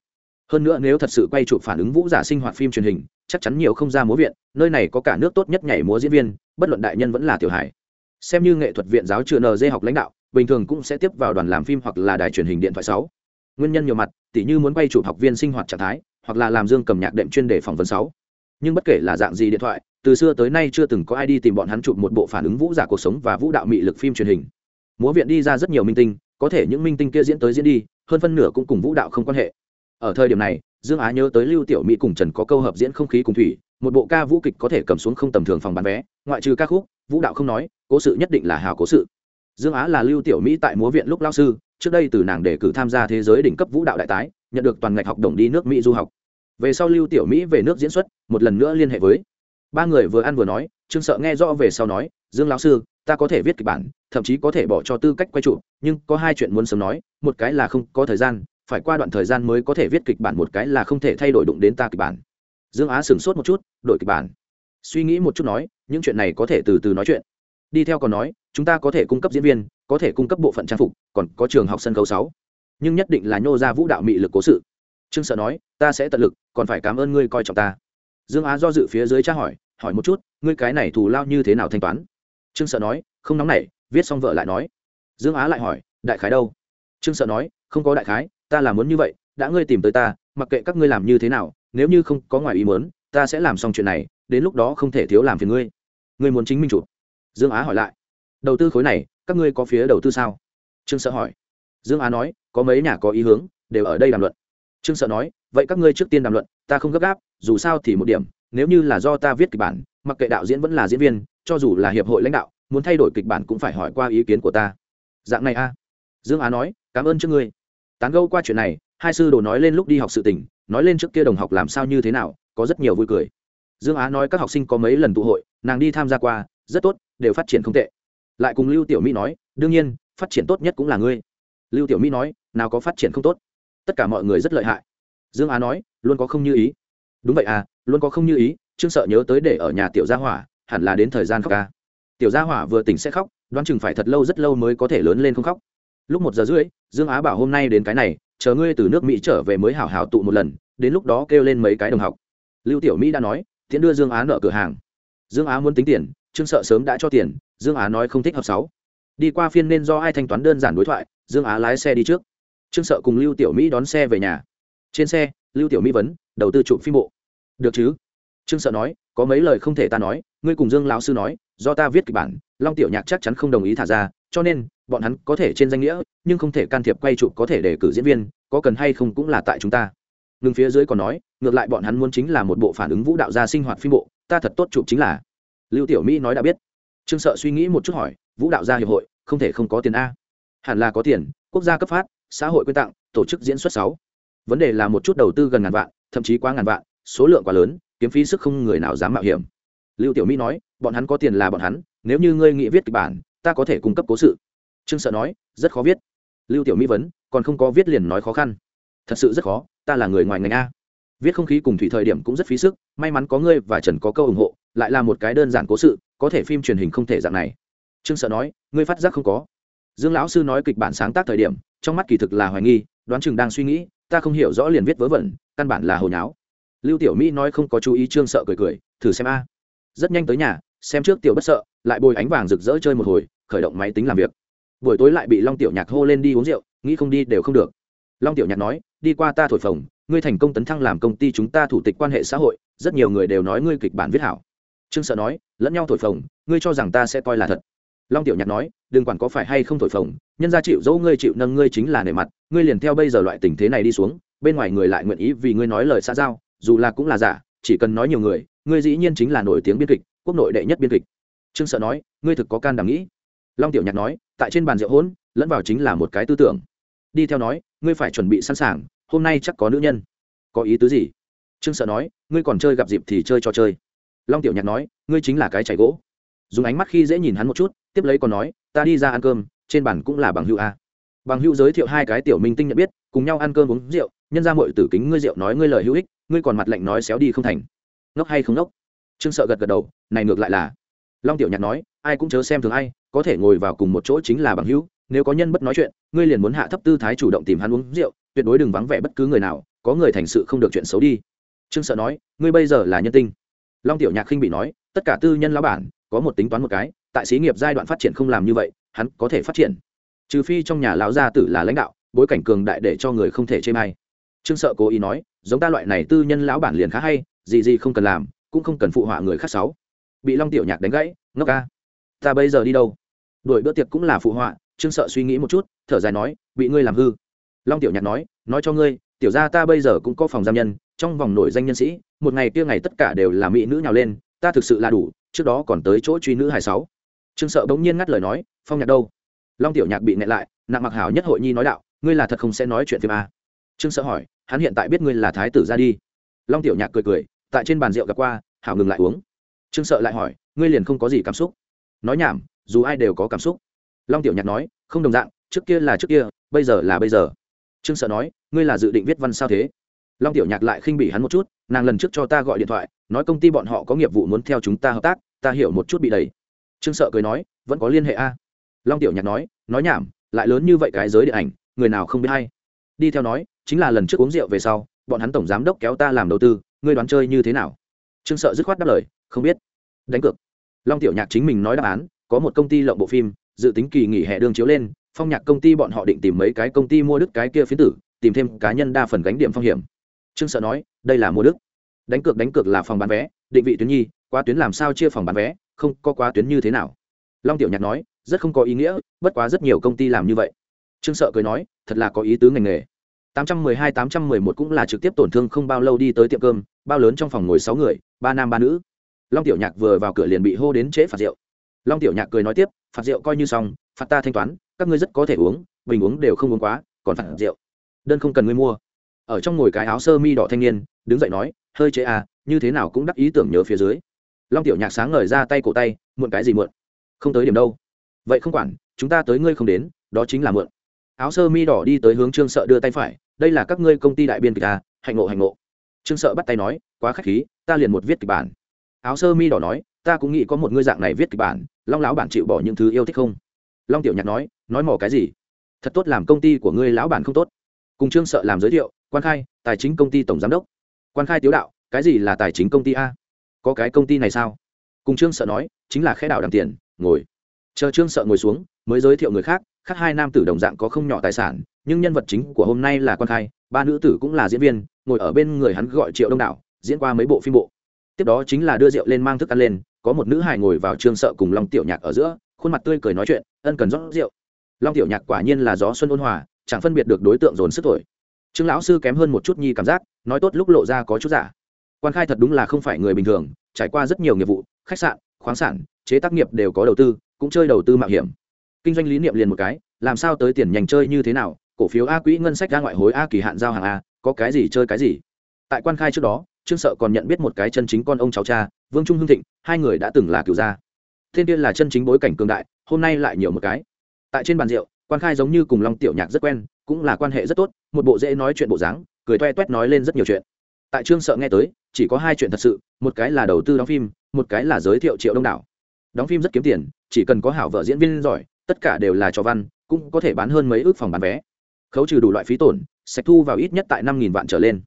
A: Hơn nữa nếu thật sự quay chụp phản ứng vũ giả sinh hoạt phim truyền hình chắc chắn nhiều không ra múa viện nơi này có cả nước tốt nhất nhảy múa diễn viên bất luận đại nhân vẫn là tiểu hải xem như nghệ thuật viện giáo trường nd học lãnh đạo bình thường cũng sẽ tiếp vào đoàn làm phim hoặc là đài truyền hình điện thoại sáu nguyên nhân nhiều mặt, tỉ như muốn quay chụp học viên sinh hoạt trạng thái, hoặc là làm dương cầm nhạc đệm chuyên đề phỏng vấn sáu. Nhưng bất kể là dạng gì điện thoại, từ xưa tới nay chưa từng có ai đi tìm bọn hắn chụp một bộ phản ứng vũ giả cuộc sống và vũ đạo mị lực phim truyền hình. Múa viện đi ra rất nhiều minh tinh, có thể những minh tinh kia diễn tới diễn đi, hơn phân nửa cũng cùng vũ đạo không quan hệ. Ở thời điểm này, dương á nhớ tới lưu tiểu mỹ cùng trần có câu hợp diễn không khí cùng thủy, một bộ ca vũ kịch có thể cầm xuống không tầm thường phòng bán vé, ngoại trừ ca khúc, vũ đạo không nói, cố sự nhất định là hào cố sự. Dương á là lưu tiểu mỹ tại múa viện lúc lao sư trước đây từ nàng đề cử tham gia thế giới đỉnh cấp vũ đạo đại tái, nhận được toàn ngạch học đồng đi nước mỹ du học. Về sau lưu tiểu mỹ về nước diễn xuất, một lần nữa liên hệ với. Ba người vừa ăn vừa nói, trương sợ nghe rõ về sau nói, dương lão sư, ta có thể viết kịch bản, thậm chí có thể bỏ cho tư cách quay trụ, nhưng có hai chuyện muốn sớm nói, một cái là không có thời gian, phải qua đoạn thời gian mới có thể viết kịch bản, một cái là không thể thay đổi đụng đến ta kịch bản. Dương á sửng sốt một chút, đổi kịch bản. Suy nghĩ một chút nói, những chuyện này có thể từ từ nói chuyện. Đi theo còn nói, chúng ta có thể cung cấp diễn viên có thể cung cấp bộ phận trang phục, còn có trường học sân khấu sáu. Nhưng nhất định là nhô ra vũ đạo mị lực cố sự. Trương sợ nói, ta sẽ tận lực, còn phải cảm ơn ngươi coi trọng ta. Dương á do dự phía dưới tra hỏi hỏi một chút, ngươi cái này thù lao như thế nào thanh toán? Trương sợ nói, không nóng nảy, viết xong vợ lại nói. Dương á lại hỏi, đại khái đâu? Trương sợ nói, không có đại khái, ta là muốn như vậy, đã ngươi tìm tới ta, mặc kệ các ngươi làm như thế nào, nếu như không có ngoài ý muốn, ta sẽ làm xong chuyện này, đến lúc đó không thể thiếu làm phiền ngươi. Ngươi muốn chính minh chủ? Dương á hỏi lại. Đầu tư khối này các ngươi có phía đầu tư sao? Trương sợ hỏi. Dương á nói, có mấy nhà có ý hướng, đều ở đây đàm luận. Trương sợ nói, vậy các ngươi trước tiên đàm luận, ta không gấp gáp, dù sao thì một điểm, nếu như là do ta viết kịch bản, mặc kệ đạo diễn vẫn là diễn viên, cho dù là hiệp hội lãnh đạo, muốn thay đổi kịch bản cũng phải hỏi qua ý kiến của ta. Dạng này a. Dương á nói, cảm ơn trước ngươi. Tán gâu qua chuyện này, hai sư đồ nói lên lúc đi học sự tình, nói lên trước kia đồng học làm sao như thế nào, có rất nhiều vui cười. Dương á nói các học sinh có mấy lần tụ hội, nàng đi tham gia qua, rất tốt, đều phát triển không tệ lại cùng lưu tiểu mỹ nói, đương nhiên, phát triển tốt nhất cũng là ngươi. Lưu tiểu mỹ nói, nào có phát triển không tốt? Tất cả mọi người rất lợi hại. Dương á nói, luôn có không như ý. Đúng vậy à luôn có không như ý, trương sợ nhớ tới để ở nhà tiểu gia hỏa, hẳn là đến thời gian khóc ca. Tiểu gia hỏa vừa tỉnh sẽ khóc, đoán chừng phải thật lâu rất lâu mới có thể lớn lên không khóc. Lúc một giờ rưỡi, dương á bảo hôm nay đến cái này, chờ ngươi từ nước mỹ trở về mới hảo hảo tụ một lần, đến lúc đó kêu lên mấy cái đồng học. Lưu tiểu mỹ đã nói, tiễn đưa dương á nợ cửa hàng. Dương á muốn tính tiền trương sợ sớm đã cho tiền, dương á nói không thích hợp sáu. Đi qua phiên nên do ai thanh toán đơn giản đối thoại, dương á lái xe đi trước. Trương sợ cùng lưu tiểu mỹ đón xe về nhà. Trên xe, lưu tiểu mỹ vấn, đầu tư chụp phim bộ. Được chứ? Trương sợ nói, có mấy lời không thể ta nói, ngươi cùng dương lão sư nói, do ta viết kịch bản, long tiểu nhạc chắc chắn không đồng ý thả ra, cho nên, bọn hắn có thể trên danh nghĩa, nhưng không thể can thiệp quay chụp có thể để cử diễn viên, có cần hay không cũng là tại chúng ta. Ngừng phía dưới còn nói, ngược lại bọn hắn muốn chính là một bộ phản ứng vũ đạo gia sinh hoạt phim bộ, ta thật tốt chụp chính là lưu tiểu mỹ nói đã biết. Trương sợ suy nghĩ một chút hỏi, vũ đạo gia hiệp hội, không thể không có tiền a? Hẳn là có tiền, quốc gia cấp phát, xã hội quyên tặng, tổ chức diễn xuất sáu. Vấn đề là một chút đầu tư gần ngàn vạn, thậm chí quá ngàn vạn, số lượng quá lớn, kiếm phí sức không người nào dám mạo hiểm. Lưu tiểu mỹ nói, bọn hắn có tiền là bọn hắn, nếu như ngươi nghĩ viết kịch bản, ta có thể cung cấp cố sự. Trương sợ nói, rất khó viết. Lưu tiểu mỹ vấn, còn không có viết liền nói khó khăn. Thật sự rất khó, ta là người ngoài ngành a. Viết không khí cùng thủy thời điểm cũng rất phí sức, may mắn có ngươi và trần có câu ủng hộ lại là một cái đơn giản cố sự, có thể phim truyền hình không thể dạng này. Trương sợ nói, ngươi phát giác không có. Dương lão sư nói kịch bản sáng tác thời điểm, trong mắt kỳ thực là hoài nghi, đoán chừng đang suy nghĩ, ta không hiểu rõ liền viết vớ vẩn, căn bản là hồi nháo. Lưu tiểu mỹ nói không có chú ý trương sợ cười cười, thử xem a. Rất nhanh tới nhà, xem trước tiểu bất sợ, lại bồi ánh vàng rực rỡ chơi một hồi, khởi động máy tính làm việc. Buổi tối lại bị long tiểu nhạc hô lên đi uống rượu, nghĩ không đi đều không được. Long tiểu nhạc nói, đi qua ta thổi phồng, ngươi thành công tấn thăng làm công ty chúng ta thủ tịch quan hệ xã hội, rất nhiều người đều nói ngươi kịch bản viết hảo trương sợ nói lẫn nhau thổi phồng ngươi cho rằng ta sẽ coi là thật. Long tiểu nhạc nói đừng quản có phải hay không thổi phồng nhân gia chịu dẫu ngươi chịu nâng ngươi chính là nề mặt ngươi liền theo bây giờ loại tình thế này đi xuống bên ngoài người lại nguyện ý vì ngươi nói lời xã giao dù là cũng là giả chỉ cần nói nhiều người ngươi dĩ nhiên chính là nổi tiếng biên kịch quốc nội đệ nhất biên kịch. Trương sợ nói ngươi thực có can đảm nghĩ. Long tiểu nhạc nói tại trên bàn rượu hôn, lẫn vào chính là một cái tư tưởng. Đi theo nói ngươi phải chuẩn bị sẵn sàng hôm nay chắc có nữ nhân. Có ý tứ gì? Trương sợ nói ngươi còn chơi gặp dịp thì chơi cho chơi long tiểu nhạc nói, ngươi chính là cái chảy gỗ. Dùng ánh mắt khi dễ nhìn hắn một chút, tiếp lấy còn nói, ta đi ra ăn cơm, trên bàn cũng là bằng hữu a. Bằng hữu giới thiệu hai cái tiểu minh tinh nhận biết, cùng nhau ăn cơm uống rượu, nhân ra mọi tử kính ngươi rượu nói ngươi lời hữu ích, ngươi còn mặt lạnh nói xéo đi không thành. Ngốc hay không ngốc? Trương sợ gật gật đầu, này ngược lại là. Long tiểu nhạc nói, ai cũng chớ xem thường ai, có thể ngồi vào cùng một chỗ chính là bằng hữu, nếu có nhân bất nói chuyện, ngươi liền muốn hạ thấp tư thái chủ động tìm hắn uống rượu, tuyệt đối đừng vắng vẻ bất cứ người nào, có người thành sự không được chuyện xấu đi. Trương sợ nói, ngươi bây giờ là nhân tinh long tiểu nhạc khinh bị nói, tất cả tư nhân lão bản, có một tính toán một cái, tại xí nghiệp giai đoạn phát triển không làm như vậy, hắn có thể phát triển. Trừ phi trong nhà lão gia tử là lãnh đạo, bối cảnh cường đại để cho người không thể chê may trương sợ cố ý nói, giống ta loại này tư nhân lão bản liền khá hay, gì gì không cần làm, cũng không cần phụ họa người khác sáu bị long tiểu nhạc đánh gãy, ngốc ca, ta bây giờ đi đâu? Đuổi bữa tiệc cũng là phụ họa, trương sợ suy nghĩ một chút, thở dài nói, bị ngươi làm hư. Long tiểu nhạc nói nói cho ngươi, tiểu gia ta bây giờ cũng có phòng giam nhân trong vòng nổi danh nhân sĩ, một ngày kia ngày tất cả đều là mỹ nữ nhào lên, ta thực sự là đủ, trước đó còn tới chỗ truy nữ hai sáu. Trương sợ bỗng nhiên ngắt lời nói, phong nhạc đâu? Long tiểu nhạc bị nẹ lại, nặng mặc hảo nhất hội nhi nói đạo, ngươi là thật không sẽ nói chuyện phim a à? trương sợ hỏi, hắn hiện tại biết ngươi là thái tử ra đi. Long tiểu nhạc cười cười, tại trên bàn rượu gặp qua, hảo ngừng lại uống. Trương sợ lại hỏi, ngươi liền không có gì cảm xúc? Nói nhảm, dù ai đều có cảm xúc. Long tiểu nhạc nói, không đồng dạng, trước kia là trước kia, bây giờ là bây giờ. Trương sợ nói, ngươi là dự định viết văn sao thế? Long tiểu nhạc lại khinh bỉ hắn một chút, nàng lần trước cho ta gọi điện thoại, nói công ty bọn họ có nghiệp vụ muốn theo chúng ta hợp tác, ta hiểu một chút bị đầy trương sợ cười nói, vẫn có liên hệ a. Long tiểu nhạc nói nói nhảm, lại lớn như vậy cái giới điện ảnh, người nào không biết hay? Đi theo nói, chính là lần trước uống rượu về sau, bọn hắn tổng giám đốc kéo ta làm đầu tư, ngươi đoán chơi như thế nào? Trương sợ dứt khoát đáp lời, không biết. Đánh cược. Long tiểu nhạc chính mình nói đáp án, có một công ty lộng bộ phim, dự tính kỳ nghỉ hè đương chiếu lên, phong nhạc công ty bọn họ định tìm mấy cái công ty mua đứt cái kia phiến tử, tìm thêm cá nhân đa phần gánh điểm phong hiểm trương sợ nói, đây là mua đức. Đánh cược đánh cược là phòng bán vé. Định vị tuyến nhi qua tuyến làm sao chia phòng bán vé, không có quá tuyến như thế nào? Long tiểu nhạc nói, rất không có ý nghĩa, bất quá rất nhiều công ty làm như vậy. Trương sợ cười nói, thật là có ý tứ ngành nghề. 812-811 cũng là trực tiếp tổn thương không bao lâu đi tới tiệm cơm, bao lớn trong phòng ngồi sáu người, ba nam, ba nữ. Long tiểu nhạc vừa vào cửa liền bị hô đến trễ phạt rượu. Long tiểu nhạc cười nói tiếp, phạt rượu coi như xong, phạt ta thanh toán, các ngươi rất có thể uống, bình uống đều không uống quá, còn phạt rượu. Đơn không cần ngươi mua ở trong ngồi cái áo sơ mi đỏ thanh niên, đứng dậy nói, hơi chế à như thế nào cũng đắc ý tưởng nhớ phía dưới. Long tiểu nhạc sáng ngời ra tay cổ tay, muộn cái gì muộn? Không tới điểm đâu. Vậy không quản, chúng ta tới ngươi không đến, đó chính là muộn. Áo sơ mi đỏ đi tới hướng trương sợ đưa tay phải, đây là các ngươi công ty đại biên kịch à hạnh ngộ hạnh ngộ. Trương sợ bắt tay nói, quá khách khí, ta liền một viết kịch bản. Áo sơ mi đỏ nói, ta cũng nghĩ có một ngươi dạng này viết kịch bản, long lão bản chịu bỏ những thứ yêu thích không? Long tiểu nhạc nói nói mỏ cái gì? Thật tốt làm công ty của ngươi lão bản không tốt. Cùng trương sợ làm giới thiệu quan khai tài chính công ty tổng giám đốc. Quan khai tiếu đạo cái gì là tài chính công ty a? Có cái công ty này sao? Cùng trương sợ nói chính là khẽ đạo đằng tiền ngồi. Chờ trương sợ ngồi xuống mới giới thiệu người khác khác hai nam tử đồng dạng có không nhỏ tài sản nhưng nhân vật chính của hôm nay là quan khai ba nữ tử cũng là diễn viên ngồi ở bên người hắn gọi triệu đông đảo, diễn qua mấy bộ phim bộ. Tiếp đó chính là đưa rượu lên mang thức ăn lên có một nữ hài ngồi vào trương sợ cùng long tiểu nhạc ở giữa khuôn mặt tươi cười nói chuyện ân cần rót rượu. Long tiểu nhạc quả nhiên là gió xuân ôn hòa chẳng phân biệt được đối tượng dồn sức tuổi trương lão sư kém hơn một chút nhi cảm giác, nói tốt lúc lộ ra có chút giả. Quan khai thật đúng là không phải người bình thường, trải qua rất nhiều nghiệp vụ, khách sạn, khoáng sản, chế tác nghiệp đều có đầu tư, cũng chơi đầu tư mạo hiểm. Kinh doanh lý niệm liền một cái, làm sao tới tiền nhành chơi như thế nào, cổ phiếu a quỹ ngân sách ra ngoại hối a kỳ hạn giao hàng a, có cái gì chơi cái gì. Tại quan khai trước đó, trương sợ còn nhận biết một cái chân chính con ông cháu cha, vương trung hưng thịnh, hai người đã từng là cựu gia. Thiên tiên là chân chính bối cảnh cường đại, hôm nay lại nhiều một cái. Tại trên bàn rượu, quan khai giống như cùng long tiểu nhạc rất quen cũng là quan hệ rất tốt, một bộ dễ nói chuyện bộ dáng, cười toe toét nói lên rất nhiều chuyện. Tại trương sợ nghe tới, chỉ có hai chuyện thật sự, một cái là đầu tư đóng phim, một cái là giới thiệu triệu đông đảo. Đóng phim rất kiếm tiền, chỉ cần có hảo vợ diễn viên giỏi, tất cả đều là cho văn, cũng có thể bán hơn mấy ước phòng bán vé. Khấu trừ đủ loại phí tổn sạch thu vào ít nhất tại năm vạn trở lên.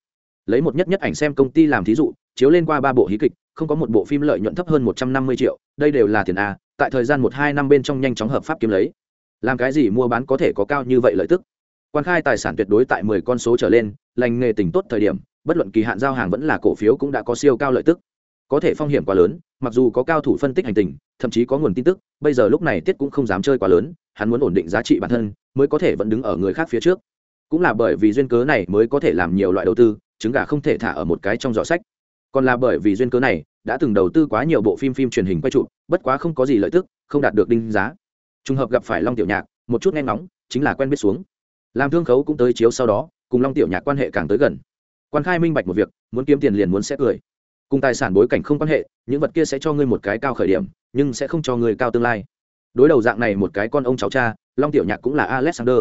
A: Lấy một nhất nhất ảnh xem công ty làm thí dụ, chiếu lên qua ba bộ hí kịch, không có một bộ phim lợi nhuận thấp hơn một trăm năm mươi triệu, đây đều là tiền a, tại thời gian một hai năm bên trong nhanh chóng hợp pháp kiếm lấy. Làm cái gì mua bán có thể có cao như vậy lợi tức? Quan khai tài sản tuyệt đối tại mười con số trở lên, lành nghề tỉnh tốt thời điểm, bất luận kỳ hạn giao hàng vẫn là cổ phiếu cũng đã có siêu cao lợi tức. Có thể phong hiểm quá lớn, mặc dù có cao thủ phân tích hành tình, thậm chí có nguồn tin tức, bây giờ lúc này tiết cũng không dám chơi quá lớn, hắn muốn ổn định giá trị bản thân, mới có thể vẫn đứng ở người khác phía trước. Cũng là bởi vì duyên cớ này mới có thể làm nhiều loại đầu tư, trứng gà không thể thả ở một cái trong giỏ sách. Còn là bởi vì duyên cớ này, đã từng đầu tư quá nhiều bộ phim phim truyền hình quay trụ bất quá không có gì lợi tức, không đạt được đinh giá. Trùng hợp gặp phải long tiểu nhạc, một chút nghe ngóng, chính là quen biết xuống làm thương khấu cũng tới chiếu sau đó, cùng long tiểu nhạc quan hệ càng tới gần. Quan khai minh bạch một việc, muốn kiếm tiền liền muốn sẽ cười. Cùng tài sản bối cảnh không quan hệ, những vật kia sẽ cho ngươi một cái cao khởi điểm, nhưng sẽ không cho ngươi cao tương lai. Đối đầu dạng này một cái con ông cháu cha, long tiểu nhạc cũng là alexander.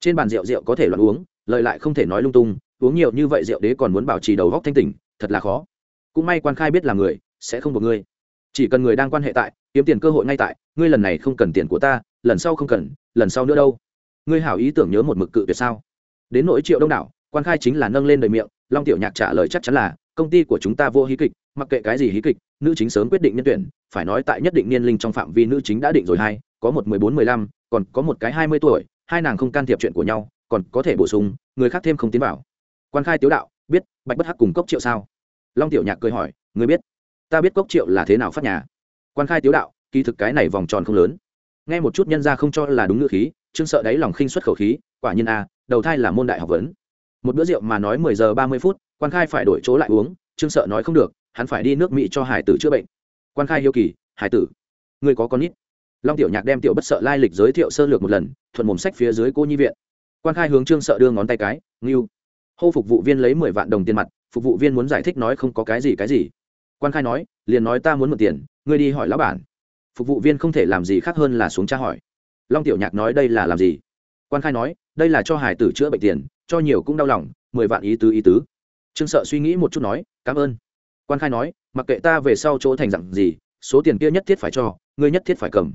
A: Trên bàn rượu rượu có thể loạn uống lợi lại không thể nói lung tung, uống nhiều như vậy rượu đế còn muốn bảo trì đầu góc thanh tỉnh, thật là khó. Cũng may quan khai biết là người, sẽ không một ngươi. chỉ cần người đang quan hệ tại, kiếm tiền cơ hội ngay tại, ngươi lần này không cần tiền của ta, lần sau không cần, lần sau nữa đâu ngươi hảo ý tưởng nhớ một mực cự tuyệt sao? Đến nỗi triệu đông đảo, quan khai chính là nâng lên đời miệng, long tiểu nhạc trả lời chắc chắn là, công ty của chúng ta vô hí kịch, mặc kệ cái gì hí kịch, nữ chính sớm quyết định nhân tuyển, phải nói tại nhất định niên linh trong phạm vi nữ chính đã định rồi hai có một mười bốn, mười lăm, còn có một cái hai mươi tuổi, hai nàng không can thiệp chuyện của nhau, còn có thể bổ sung, người khác thêm không tiến vào. Quan khai tiếu đạo, biết, bạch bất hắc cùng cốc triệu sao? Long tiểu nhạc cười hỏi, người biết. Ta biết cốc triệu là thế nào phát nhà. Quan khai tiếu đạo, kỳ thực cái này vòng tròn không lớn. Nghe một chút nhân ra không cho là đúng ngữ khí Trương sợ đáy lòng khinh xuất khẩu khí, quả nhiên a, đầu thai là môn đại học vấn. Một bữa rượu mà nói mười giờ ba mươi phút, quan khai phải đổi chỗ lại uống, Trương sợ nói không được, hắn phải đi nước mỹ cho hải tử chữa bệnh. Quan khai hiếu kỳ, hải tử người có con nít? Long tiểu nhạc đem tiểu bất sợ lai lịch giới thiệu sơ lược một lần, thuận mồm sách phía dưới cô nhi viện. Quan khai hướng trương sợ đưa ngón tay cái nghiêu hô phục vụ viên lấy mười vạn đồng tiền mặt, phục vụ viên muốn giải thích nói không có cái gì cái gì. Quan khai nói, liền nói ta muốn mượn tiền, ngươi đi hỏi lão bản. Phục vụ viên không thể làm gì khác hơn là xuống tra hỏi long tiểu nhạc nói đây là làm gì? Quan khai nói, đây là cho hải tử chữa bệnh tiền, cho nhiều cũng đau lòng, mười vạn ý tứ ý tứ. Trương sợ suy nghĩ một chút nói, cảm ơn. Quan khai nói, mặc kệ ta về sau chỗ thành dặn gì, số tiền kia nhất thiết phải cho, ngươi nhất thiết phải cầm.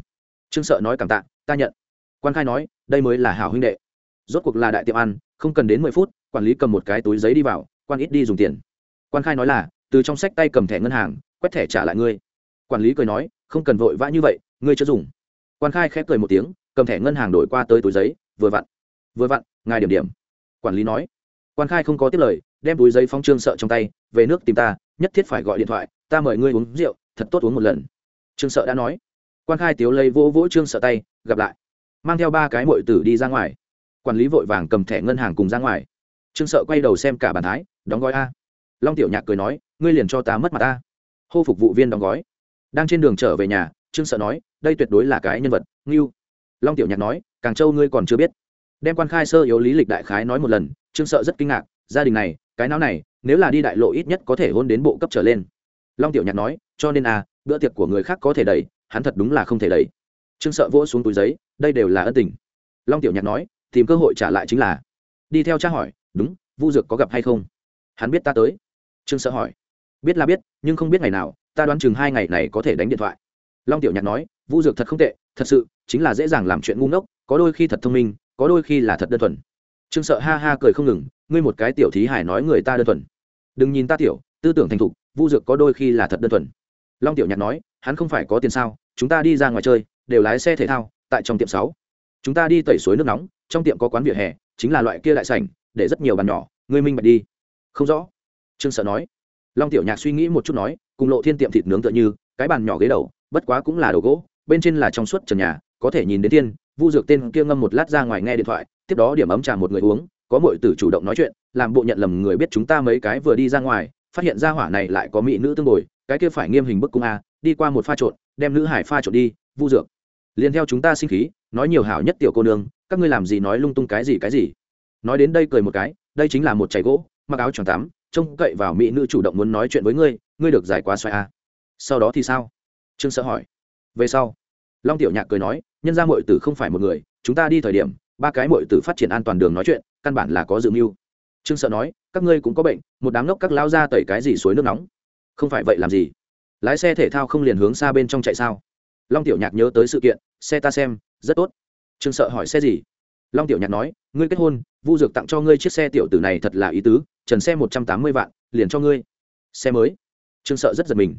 A: Trương sợ nói cảm tạ, ta nhận. Quan khai nói, đây mới là hảo huynh đệ. Rốt cuộc là đại tiệm ăn, không cần đến mười phút, quản lý cầm một cái túi giấy đi vào, quan ít đi dùng tiền. Quan khai nói là, từ trong sách tay cầm thẻ ngân hàng, quét thẻ trả lại ngươi. Quản lý cười nói, không cần vội vã như vậy, ngươi chưa dùng. Quan khai khẽ cười một tiếng cầm thẻ ngân hàng đổi qua tới túi giấy, vừa vặn vừa vặn, ngài điểm điểm. Quản lý nói. Quan khai không có tiếp lời, đem túi giấy phong trương sợ trong tay, về nước tìm ta, nhất thiết phải gọi điện thoại, ta mời ngươi uống rượu, thật tốt uống một lần. Trương sợ đã nói. Quan khai tiếu lấy vỗ vỗ trương sợ tay, gặp lại. Mang theo ba cái mội tử đi ra ngoài. Quản lý vội vàng cầm thẻ ngân hàng cùng ra ngoài. Trương sợ quay đầu xem cả bàn thái, đóng gói a. Long tiểu nhạc cười nói, ngươi liền cho ta mất mặt ta hô phục vụ viên đóng gói. Đang trên đường trở về nhà, trương sợ nói, đây tuyệt đối là cái nhân vật, ngưu long tiểu nhạc nói, càng châu ngươi còn chưa biết. Đem quan khai sơ yếu lý lịch đại khái nói một lần, trương sợ rất kinh ngạc, gia đình này, cái não này, nếu là đi đại lộ ít nhất có thể hôn đến bộ cấp trở lên. Long tiểu nhạc nói, cho nên à bữa tiệc của người khác có thể đẩy, hắn thật đúng là không thể đẩy. Trương sợ vỗ xuống túi giấy, đây đều là ân tình. Long tiểu nhạc nói, tìm cơ hội trả lại chính là. Đi theo cha hỏi, đúng, vu dược có gặp hay không? Hắn biết ta tới. Trương sợ hỏi, biết là biết, nhưng không biết ngày nào, ta đoán chừng hai ngày này có thể đánh điện thoại. Long tiểu nhạc nói vu dược thật không tệ, thật sự, chính là dễ dàng làm chuyện ngu ngốc, có đôi khi thật thông minh, có đôi khi là thật đơn thuần. Trương sợ ha ha cười không ngừng, ngươi một cái tiểu thí hải nói người ta đơn thuần. Đừng nhìn ta tiểu, tư tưởng thành thục, vu dược có đôi khi là thật đơn thuần. Long tiểu nhạc nói, hắn không phải có tiền sao, chúng ta đi ra ngoài chơi, đều lái xe thể thao, tại trong tiệm sáu. Chúng ta đi tẩy suối nước nóng, trong tiệm có quán vỉa hè, chính là loại kia đại sảnh, để rất nhiều bàn nhỏ, ngươi minh bạch đi. Không rõ. Trương sợ nói. Long tiểu nhạc suy nghĩ một chút nói, cùng lộ thiên tiệm thịt nướng tựa như, cái bàn nhỏ ghế đầu, bất quá cũng là đồ gỗ bên trên là trong suốt trần nhà, có thể nhìn đến thiên, vu dược tên kia ngâm một lát ra ngoài nghe điện thoại, tiếp đó điểm ấm trà một người uống, có mọi tử chủ động nói chuyện, làm bộ nhận lầm người biết chúng ta mấy cái vừa đi ra ngoài, phát hiện ra hỏa này lại có mỹ nữ tương bồi, cái kia phải nghiêm hình bức cung a, đi qua một pha trộn, đem nữ hải pha trộn đi, vu dược. Liền theo chúng ta sinh khí, nói nhiều hảo nhất tiểu cô nương, các ngươi làm gì nói lung tung cái gì cái gì. Nói đến đây cười một cái, đây chính là một chảy gỗ, mặc áo tròn tắm, trông cậy vào mỹ nữ chủ động muốn nói chuyện với ngươi ngươi được giải quá xoay a. Sau đó thì sao? Trương sợ hỏi về sau, long tiểu nhạc cười nói, nhân ra mọi tử không phải một người, chúng ta đi thời điểm, ba cái mọi tử phát triển an toàn đường nói chuyện, căn bản là có dự mưu. Trương sợ nói, các ngươi cũng có bệnh, một đám ngốc các lao ra tẩy cái gì suối nước nóng? Không phải vậy làm gì? Lái xe thể thao không liền hướng xa bên trong chạy sao? Long tiểu nhạc nhớ tới sự kiện, xe ta xem, rất tốt. Trương sợ hỏi, xe gì? Long tiểu nhạc nói, ngươi kết hôn, vu dược tặng cho ngươi chiếc xe tiểu tử này thật là ý tứ, trần xe một trăm tám mươi vạn, liền cho ngươi. Xe mới. Trương sợ rất giật mình.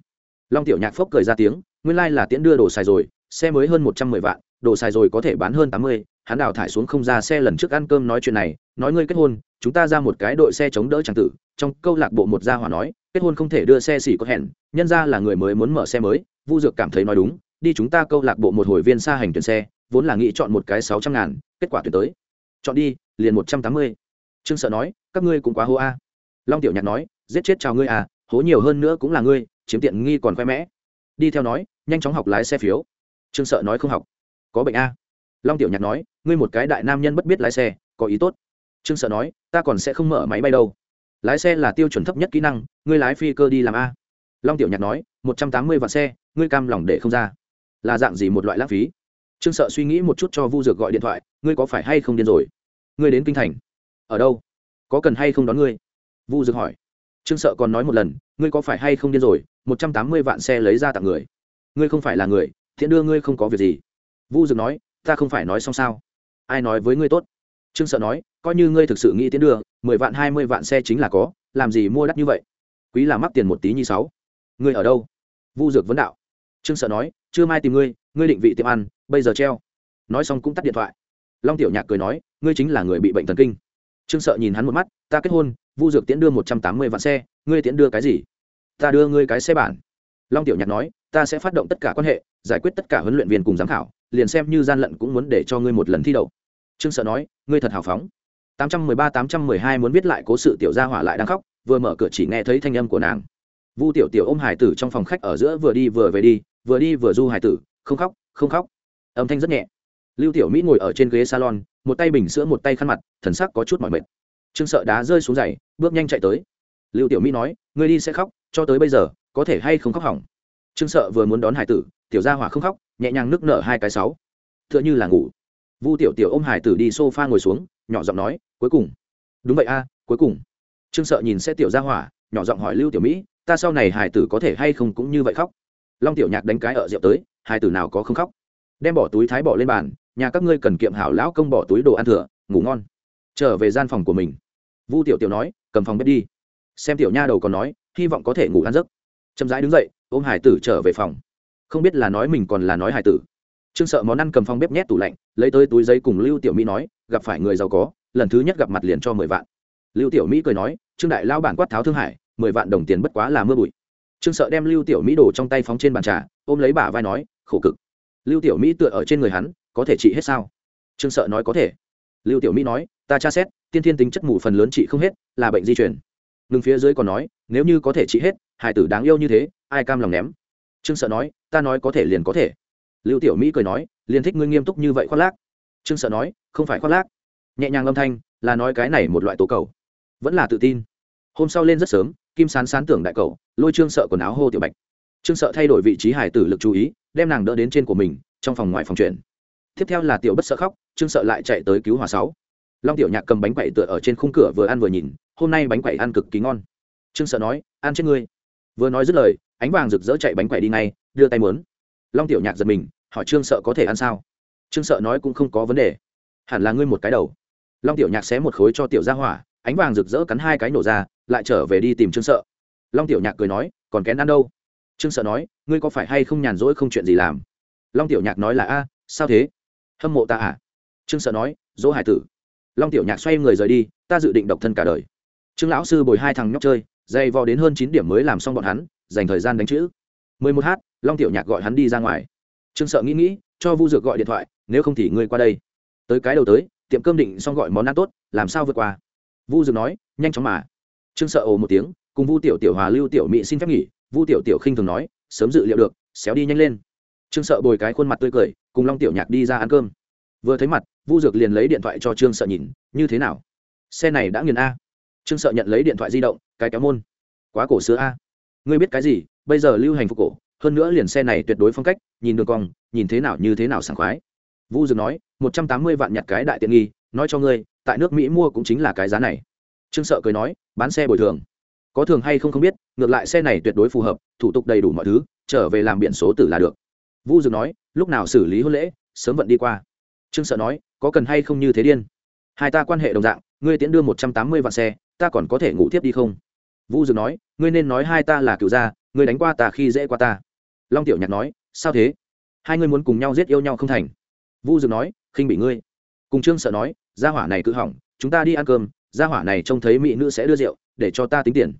A: Long tiểu nhạc phốc cười ra tiếng nguyên Lai là tiễn đưa đồ xài rồi, xe mới hơn một trăm mười vạn, đồ xài rồi có thể bán hơn tám mươi, hắn đào thải xuống không ra xe lần trước ăn cơm nói chuyện này, nói ngươi kết hôn, chúng ta ra một cái đội xe chống đỡ tràng tử, trong câu lạc bộ một gia hỏa nói, kết hôn không thể đưa xe xỉ có hẹn, nhân ra là người mới muốn mở xe mới, vu dược cảm thấy nói đúng, đi chúng ta câu lạc bộ một hồi viên xa hành tuyển xe, vốn là nghĩ chọn một cái sáu trăm ngàn, kết quả tuyển tới. Chọn đi, liền một trăm tám mươi. Trương sợ nói, các ngươi cũng quá hô a. Long tiểu nhạc nói, giết chết chào ngươi à hố nhiều hơn nữa cũng là ngươi, chiếm tiện nghi còn khoe mẽ. Đi theo nói nhanh chóng học lái xe phiếu. Trương sợ nói không học. Có bệnh a. Long tiểu nhạc nói, ngươi một cái đại nam nhân bất biết lái xe, có ý tốt. Trương sợ nói, ta còn sẽ không mở máy bay đâu. Lái xe là tiêu chuẩn thấp nhất kỹ năng, ngươi lái phi cơ đi làm a. Long tiểu nhạc nói, một trăm tám mươi vạn xe, ngươi cam lòng để không ra. Là dạng gì một loại lãng phí? Trương sợ suy nghĩ một chút cho vu dược gọi điện thoại, ngươi có phải hay không điên rồi? Ngươi đến kinh thành. Ở đâu? Có cần hay không đón ngươi? Vu dược hỏi. Trương sợ còn nói một lần, ngươi có phải hay không điên rồi? Một trăm tám mươi vạn xe lấy ra tặng người ngươi không phải là người, thiện đưa ngươi không có việc gì. Vu dực nói, ta không phải nói xong sao? Ai nói với ngươi tốt? Trương sợ nói, coi như ngươi thực sự nghĩ tiến đưa, mười vạn, hai mươi vạn xe chính là có, làm gì mua đắt như vậy? Quý là mắc tiền một tí như sáu. Ngươi ở đâu? Vu dược vấn đạo. Trương sợ nói, chưa mai tìm ngươi ngươi định vị tiệm ăn, bây giờ treo. Nói xong cũng tắt điện thoại. Long tiểu nhạc cười nói, ngươi chính là người bị bệnh thần kinh. Trương sợ nhìn hắn một mắt, ta kết hôn, vu dược tiễn đưa một trăm tám mươi vạn xe, ngươi tiễn đưa cái gì? Ta đưa ngươi cái xe bản. Long tiểu nhạc nói ta sẽ phát động tất cả quan hệ, giải quyết tất cả huấn luyện viên cùng giám khảo, liền xem như gian lận cũng muốn để cho ngươi một lần thi đậu. Trương sợ nói, ngươi thật hào phóng. 813-812 muốn viết lại cố sự tiểu gia hỏa lại đang khóc, vừa mở cửa chỉ nghe thấy thanh âm của nàng. Vu tiểu tiểu ôm hải tử trong phòng khách ở giữa vừa đi vừa về đi, vừa đi vừa du hải tử, không khóc không khóc. Âm thanh rất nhẹ. Lưu tiểu mỹ ngồi ở trên ghế salon, một tay bình sữa một tay khăn mặt, thần sắc có chút mỏi mệt. Trương sợ đá rơi xuống giày, bước nhanh chạy tới. Lưu tiểu mỹ nói, ngươi đi sẽ khóc, cho tới bây giờ, có thể hay không khóc hỏng? Trương sợ vừa muốn đón hải tử, tiểu gia hỏa không khóc, nhẹ nhàng nước nở hai cái sáu. Tựa như là ngủ. Vu tiểu tiểu ôm hải tử đi sofa ngồi xuống, nhỏ giọng nói, cuối cùng. Đúng vậy a, cuối cùng. Trương sợ nhìn sẽ tiểu gia hỏa, nhỏ giọng hỏi lưu tiểu mỹ, ta sau này hải tử có thể hay không cũng như vậy khóc? Long tiểu nhạc đánh cái ở rượu tới, hải tử nào có không khóc. Đem bỏ túi thái bỏ lên bàn, nhà các ngươi cần kiệm hảo lão công bỏ túi đồ ăn thừa, ngủ ngon. Trở về gian phòng của mình. Vu tiểu tiểu nói, cầm phòng bếp đi. Xem tiểu nha đầu còn nói, hy vọng có thể ngủ ăn giấc. Chậm rãi đứng dậy ôm hải tử trở về phòng. Không biết là nói mình còn là nói hải tử. Trương sợ món ăn cầm phong bếp nhét tủ lạnh, lấy tới túi giấy cùng lưu tiểu mỹ nói, gặp phải người giàu có, lần thứ nhất gặp mặt liền cho mười vạn. Lưu tiểu mỹ cười nói, trương đại lao bản quát tháo thương hải mười vạn đồng tiền bất quá là mưa bụi. Trương sợ đem lưu tiểu mỹ đổ trong tay phóng trên bàn trà, ôm lấy bả vai nói, khổ cực. Lưu tiểu mỹ tựa ở trên người hắn, có thể trị hết sao? Trương sợ nói có thể. Lưu tiểu mỹ nói, ta tra xét, tiên thiên tính chất mù phần lớn trị không hết, là bệnh di chuyển ngừng phía dưới còn nói, nếu như có thể trị hết, hải tử đáng yêu như thế ai cam lòng ném? Trương sợ nói, ta nói có thể liền có thể. Lưu tiểu mỹ cười nói, liền thích ngươi nghiêm túc như vậy khoác lác. Trương sợ nói, không phải khoác lác. Nhẹ nhàng âm thanh, là nói cái này một loại tố cầu. Vẫn là tự tin. Hôm sau lên rất sớm, kim sán sán tưởng đại cầu, lôi trương sợ quần áo hô tiểu bạch. Trương sợ thay đổi vị trí hải tử lực chú ý, đem nàng đỡ đến trên của mình, trong phòng ngoài phòng chuyện. Tiếp theo là tiểu bất sợ khóc, trương sợ lại chạy tới cứu hòa sáu. Long tiểu nhạc cầm bánh quậy tựa ở trên khung cửa vừa ăn vừa nhìn, hôm nay bánh quậy ăn cực kỳ ngon. Trương sợ nói, ăn chết ngươi. Vừa nói dứt lời ánh vàng rực rỡ chạy bánh quẩy đi ngay, đưa tay mớn long tiểu nhạc giật mình, hỏi trương sợ có thể ăn sao? Trương sợ nói cũng không có vấn đề. Hẳn là ngươi một cái đầu. Long tiểu nhạc xé một khối cho tiểu ra hỏa, ánh vàng rực rỡ cắn hai cái nổ ra, lại trở về đi tìm trương sợ. Long tiểu nhạc cười nói, còn kén ăn đâu? Trương sợ nói, ngươi có phải hay không nhàn rỗi không chuyện gì làm? Long tiểu nhạc nói là, a, sao thế? Hâm mộ ta à? Trương sợ nói, dỗ hải tử. Long tiểu nhạc xoay người rời đi, ta dự định độc thân cả đời. Trương lão sư bồi hai thằng nhóc chơi, dày vò đến hơn chín điểm mới làm xong bọn hắn dành thời gian đánh chữ. mười một h, long tiểu nhạc gọi hắn đi ra ngoài. Trương sợ nghĩ nghĩ, cho vu dược gọi điện thoại, nếu không thì ngươi qua đây. Tới cái đầu tới, tiệm cơm định xong gọi món ăn tốt, làm sao vượt qua? Vu dược nói, nhanh chóng mà. Trương sợ ồ một tiếng, cùng vu tiểu tiểu hòa lưu tiểu mỹ xin phép nghỉ, vu tiểu tiểu khinh thường nói, sớm dự liệu được, xéo đi nhanh lên. Trương sợ bồi cái khuôn mặt tươi cười, cùng long tiểu nhạc đi ra ăn cơm. Vừa thấy mặt, vu dược liền lấy điện thoại cho trương sợ nhìn, như thế nào? Xe này đã nghiền a. Trương sợ nhận lấy điện thoại di động, cái kéo môn. Quá cổ xưa a ngươi biết cái gì, bây giờ lưu hành phục cổ, hơn nữa liền xe này tuyệt đối phong cách, nhìn đường cong, nhìn thế nào như thế nào sảng khoái. Vu dược nói, một trăm tám mươi vạn nhặt cái đại tiện nghi, nói cho ngươi, tại nước mỹ mua cũng chính là cái giá này. Trương sợ cười nói, bán xe bồi thường. Có thường hay không không biết, ngược lại xe này tuyệt đối phù hợp, thủ tục đầy đủ mọi thứ, trở về làm biển số tử là được. Vu dược nói, lúc nào xử lý hôn lễ, sớm vận đi qua. Trương sợ nói, có cần hay không như thế điên? Hai ta quan hệ đồng dạng, ngươi tiễn đưa một trăm tám mươi vạn xe, ta còn có thể ngủ tiếp đi không? Vu dược nói ngươi nên nói hai ta là cựu gia, ngươi đánh qua ta khi dễ qua ta. Long tiểu nhạc nói, sao thế? Hai ngươi muốn cùng nhau giết yêu nhau không thành. Vu dược nói, khinh bị ngươi. Cùng trương sợ nói, gia hỏa này cự hỏng, chúng ta đi ăn cơm, gia hỏa này trông thấy mỹ nữ sẽ đưa rượu, để cho ta tính tiền.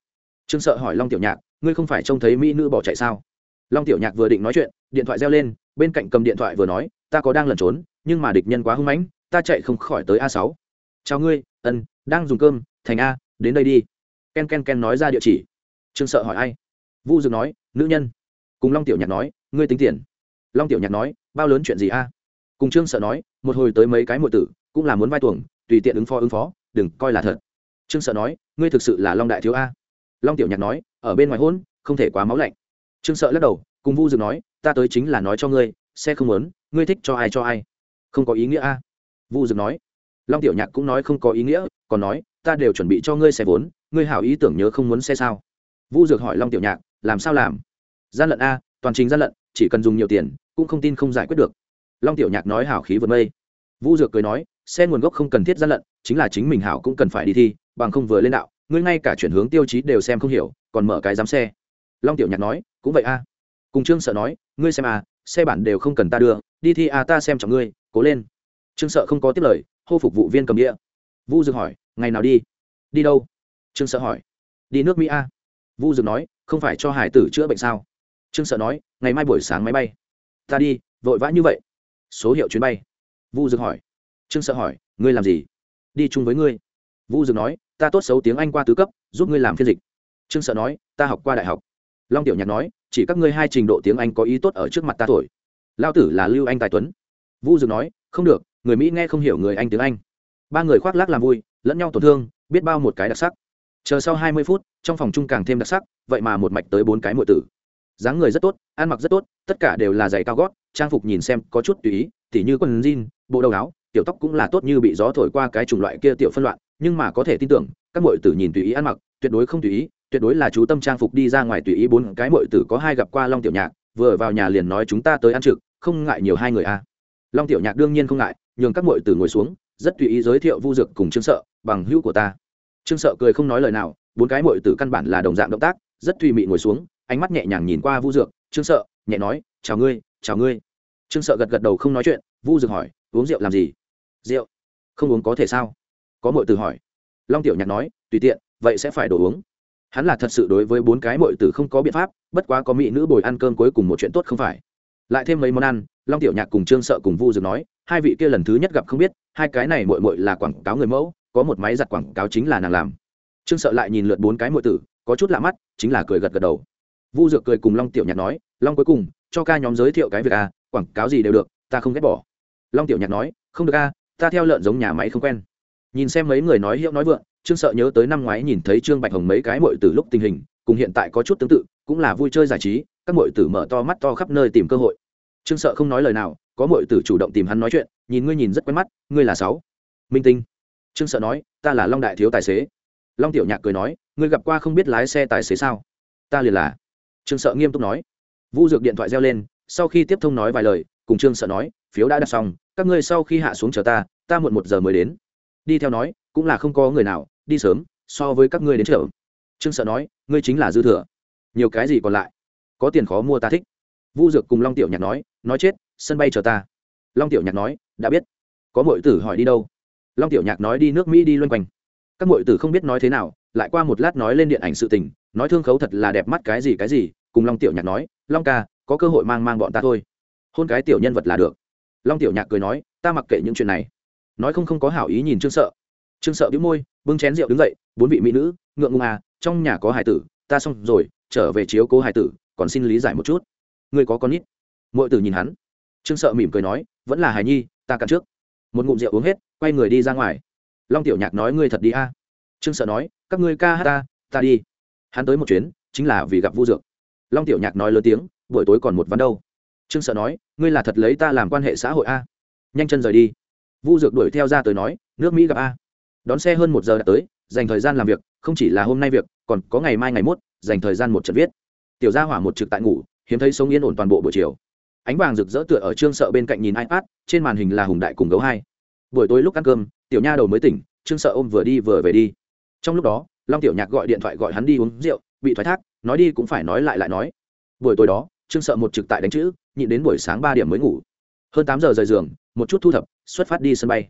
A: Trương sợ hỏi long tiểu nhạc, ngươi không phải trông thấy mỹ nữ bỏ chạy sao? Long tiểu nhạc vừa định nói chuyện, điện thoại reo lên, bên cạnh cầm điện thoại vừa nói, ta có đang lẩn trốn, nhưng mà địch nhân quá hưng mãnh, ta chạy không khỏi tới a sáu. Chào ngươi, ân, đang dùng cơm, thành a, đến đây đi. Ken ken ken nói ra địa chỉ trương sợ hỏi ai? Vu Dực nói, nữ nhân. Cùng long tiểu nhạc nói, ngươi tính tiền. Long tiểu nhạc nói, bao lớn chuyện gì a? Cùng trương sợ nói, một hồi tới mấy cái mộ tử, cũng là muốn vai tuồng, tùy tiện ứng phó ứng phó, đừng coi là thật. Trương sợ nói, ngươi thực sự là long đại thiếu a. Long tiểu nhạc nói, ở bên ngoài hôn, không thể quá máu lạnh. Trương sợ lắc đầu, cùng vu Dực nói, ta tới chính là nói cho ngươi xe không muốn, ngươi thích cho ai cho ai. Không có ý nghĩa a. Vu Dực nói. Long tiểu nhạc cũng nói không có ý nghĩa, còn nói, ta đều chuẩn bị cho ngươi xe vốn, ngươi hảo ý tưởng nhớ không muốn xe sao? Vu dược hỏi long tiểu nhạc, làm sao làm? Gian lận a, toàn trình gian lận, chỉ cần dùng nhiều tiền, cũng không tin không giải quyết được. Long tiểu nhạc nói hảo khí vượt mây. Vu dược cười nói, xe nguồn gốc không cần thiết gian lận, chính là chính mình hảo cũng cần phải đi thi, bằng không vừa lên đạo, ngươi ngay cả chuyển hướng tiêu chí đều xem không hiểu, còn mở cái giám xe. Long tiểu nhạc nói, cũng vậy a. Cùng trương sợ nói, ngươi xem a xe bản đều không cần ta đưa, đi thi a ta xem trọng ngươi, cố lên. Trương sợ không có tiếp lời, hô phục vụ viên cầm đĩa. Vu dược hỏi, ngày nào đi? Đi đâu? Trương sợ hỏi, đi nước mỹ a vu dược nói, không phải cho hải tử chữa bệnh sao? Trương sợ nói, ngày mai buổi sáng máy bay. Ta đi, vội vã như vậy. Số hiệu chuyến bay. Vu dược hỏi. Trương sợ hỏi, ngươi làm gì? Đi chung với ngươi. Vu dược nói, ta tốt xấu tiếng anh qua tứ cấp, giúp ngươi làm phiên dịch. Trương sợ nói, ta học qua đại học. Long tiểu nhạc nói, chỉ các ngươi hai trình độ tiếng anh có ý tốt ở trước mặt ta thổi. Lao tử là lưu anh tài tuấn. Vu dược nói, không được, người mỹ nghe không hiểu người anh tiếng anh. Ba người khoác lác làm vui, lẫn nhau tổn thương, biết bao một cái đặc sắc chờ sau hai mươi phút, trong phòng chung càng thêm đặc sắc, vậy mà một mạch tới bốn cái mọi tử. Dáng người rất tốt, ăn mặc rất tốt, tất cả đều là giày cao gót, trang phục nhìn xem có chút tùy ý, tỉ như quần jean, bộ đầu áo, tiểu tóc cũng là tốt như bị gió thổi qua cái chủng loại kia tiểu phân loạn, nhưng mà có thể tin tưởng, các mọi tử nhìn tùy ý ăn mặc, tuyệt đối không tùy ý, tuyệt đối là chú tâm trang phục đi ra ngoài tùy ý bốn cái mọi tử có hai gặp qua long tiểu nhạc, vừa vào nhà liền nói chúng ta tới ăn trực, không ngại nhiều hai người a. Long tiểu nhạc đương nhiên không ngại, nhường các mọi tử ngồi xuống, rất tùy ý giới thiệu vu dược cùng trương sợ, bằng hữu của ta trương sợ cười không nói lời nào, bốn cái mội tử căn bản là đồng dạng động tác, rất tùy mị ngồi xuống, ánh mắt nhẹ nhàng nhìn qua vu dược. Trương sợ, nhẹ nói, chào ngươi chào ngươi. Trương sợ gật gật đầu không nói chuyện, vu dược hỏi, uống rượu làm gì? Rượu? Không uống có thể sao? Có mội tử hỏi. Long tiểu nhạc nói, tùy tiện, vậy sẽ phải đồ uống. Hắn là thật sự đối với bốn cái mội tử không có biện pháp, bất quá có mỹ nữ bồi ăn cơm cuối cùng một chuyện tốt không phải. Lại thêm mấy món ăn, long tiểu nhạc cùng trương sợ cùng vu dược nói, hai vị kia lần thứ nhất gặp không biết, hai cái này mội mội là quảng cáo người mẫu có một máy giặt quảng cáo chính là nàng làm. Trương sợ lại nhìn lượt bốn cái mội tử, có chút lạ mắt, chính là cười gật gật đầu. Vu dược cười cùng long tiểu nhạc nói, long cuối cùng, cho ca nhóm giới thiệu cái việc à quảng cáo gì đều được, ta không ghét bỏ. Long tiểu nhạc nói, không được a ta theo lợn giống nhà máy không quen. Nhìn xem mấy người nói hiệu nói vượng, trương sợ nhớ tới năm ngoái nhìn thấy trương bạch hồng mấy cái mội từ lúc tình hình, cùng hiện tại có chút tương tự, cũng là vui chơi giải trí, các mội tử mở to mắt to khắp nơi tìm cơ hội. Trương sợ không nói lời nào, có mội tử chủ động tìm hắn nói chuyện, nhìn ngươi nhìn rất quen mắt, ngươi là sáu. Minh tinh trương sợ nói, ta là long đại thiếu tài xế. Long tiểu nhạc cười nói, ngươi gặp qua không biết lái xe tài xế sao? Ta liền là. Trương sợ nghiêm túc nói. Vu dược điện thoại reo lên, sau khi tiếp thông nói vài lời, cùng trương sợ nói, phiếu đã đặt xong, các ngươi sau khi hạ xuống chờ ta ta muộn một giờ mới đến. Đi theo nói, cũng là không có người nào, đi sớm, so với các ngươi đến chợ. Trương sợ nói, ngươi chính là dư thừa. Nhiều cái gì còn lại? Có tiền khó mua ta thích. Vu dược cùng long tiểu nhạc nói nói chết, sân bay chờ ta. Long tiểu nhạc nói, đã biết. Có mọi tử hỏi đi đâu? Long tiểu nhạc nói đi nước mỹ đi loanh quanh. Các mọi tử không biết nói thế nào, lại qua một lát nói lên điện ảnh sự tình, nói thương khấu thật là đẹp mắt cái gì cái gì, cùng long tiểu nhạc nói, long ca, có cơ hội mang mang bọn ta thôi. Hôn cái tiểu nhân vật là được. Long tiểu nhạc cười nói, ta mặc kệ những chuyện này. Nói không không có hảo ý nhìn trương sợ. Trương sợ bĩu môi, bưng chén rượu đứng dậy, bốn vị mỹ nữ, ngượng ngùng à trong nhà có hải tử, ta xong rồi, trở về chiếu cố hải tử, còn xin lý giải một chút. Ngươi có con nít. Mọi tử nhìn hắn. Trương sợ mỉm cười nói, vẫn là hài nhi, ta cạn trước. Một ngụm rượu uống hết quay người đi ra ngoài. Long tiểu nhạc nói, ngươi thật đi a. Trương sợ nói, các ngươi ca hát ta ta đi. Hắn tới một chuyến, chính là vì gặp vu dược. Long tiểu nhạc nói lớn tiếng, buổi tối còn một ván đâu. Trương sợ nói, ngươi là thật lấy ta làm quan hệ xã hội a? Nhanh chân rời đi. Vu dược đuổi theo ra tới nói, nước mỹ gặp a. Đón xe hơn một giờ đã tới, dành thời gian làm việc, không chỉ là hôm nay việc, còn có ngày mai ngày mốt, dành thời gian một trận viết. Tiểu gia hỏa một trực tại ngủ, hiếm thấy sống yên ổn toàn bộ buổi chiều. Ánh vàng rực rỡ tựa ở trương sợ bên cạnh nhìn ipad, trên màn hình là hùng đại cùng gấu hai buổi tối lúc ăn cơm, tiểu nha đầu mới tỉnh, trương sợ ôm vừa đi vừa về đi. Trong lúc đó, long tiểu nhạc gọi điện thoại gọi hắn đi uống rượu, bị thoái thác, nói đi cũng phải nói lại lại nói. Buổi tối đó, trương sợ một trực tại đánh chữ, nhịn đến buổi sáng ba điểm mới ngủ. Hơn tám giờ rời giường, một chút thu thập, xuất phát đi sân bay.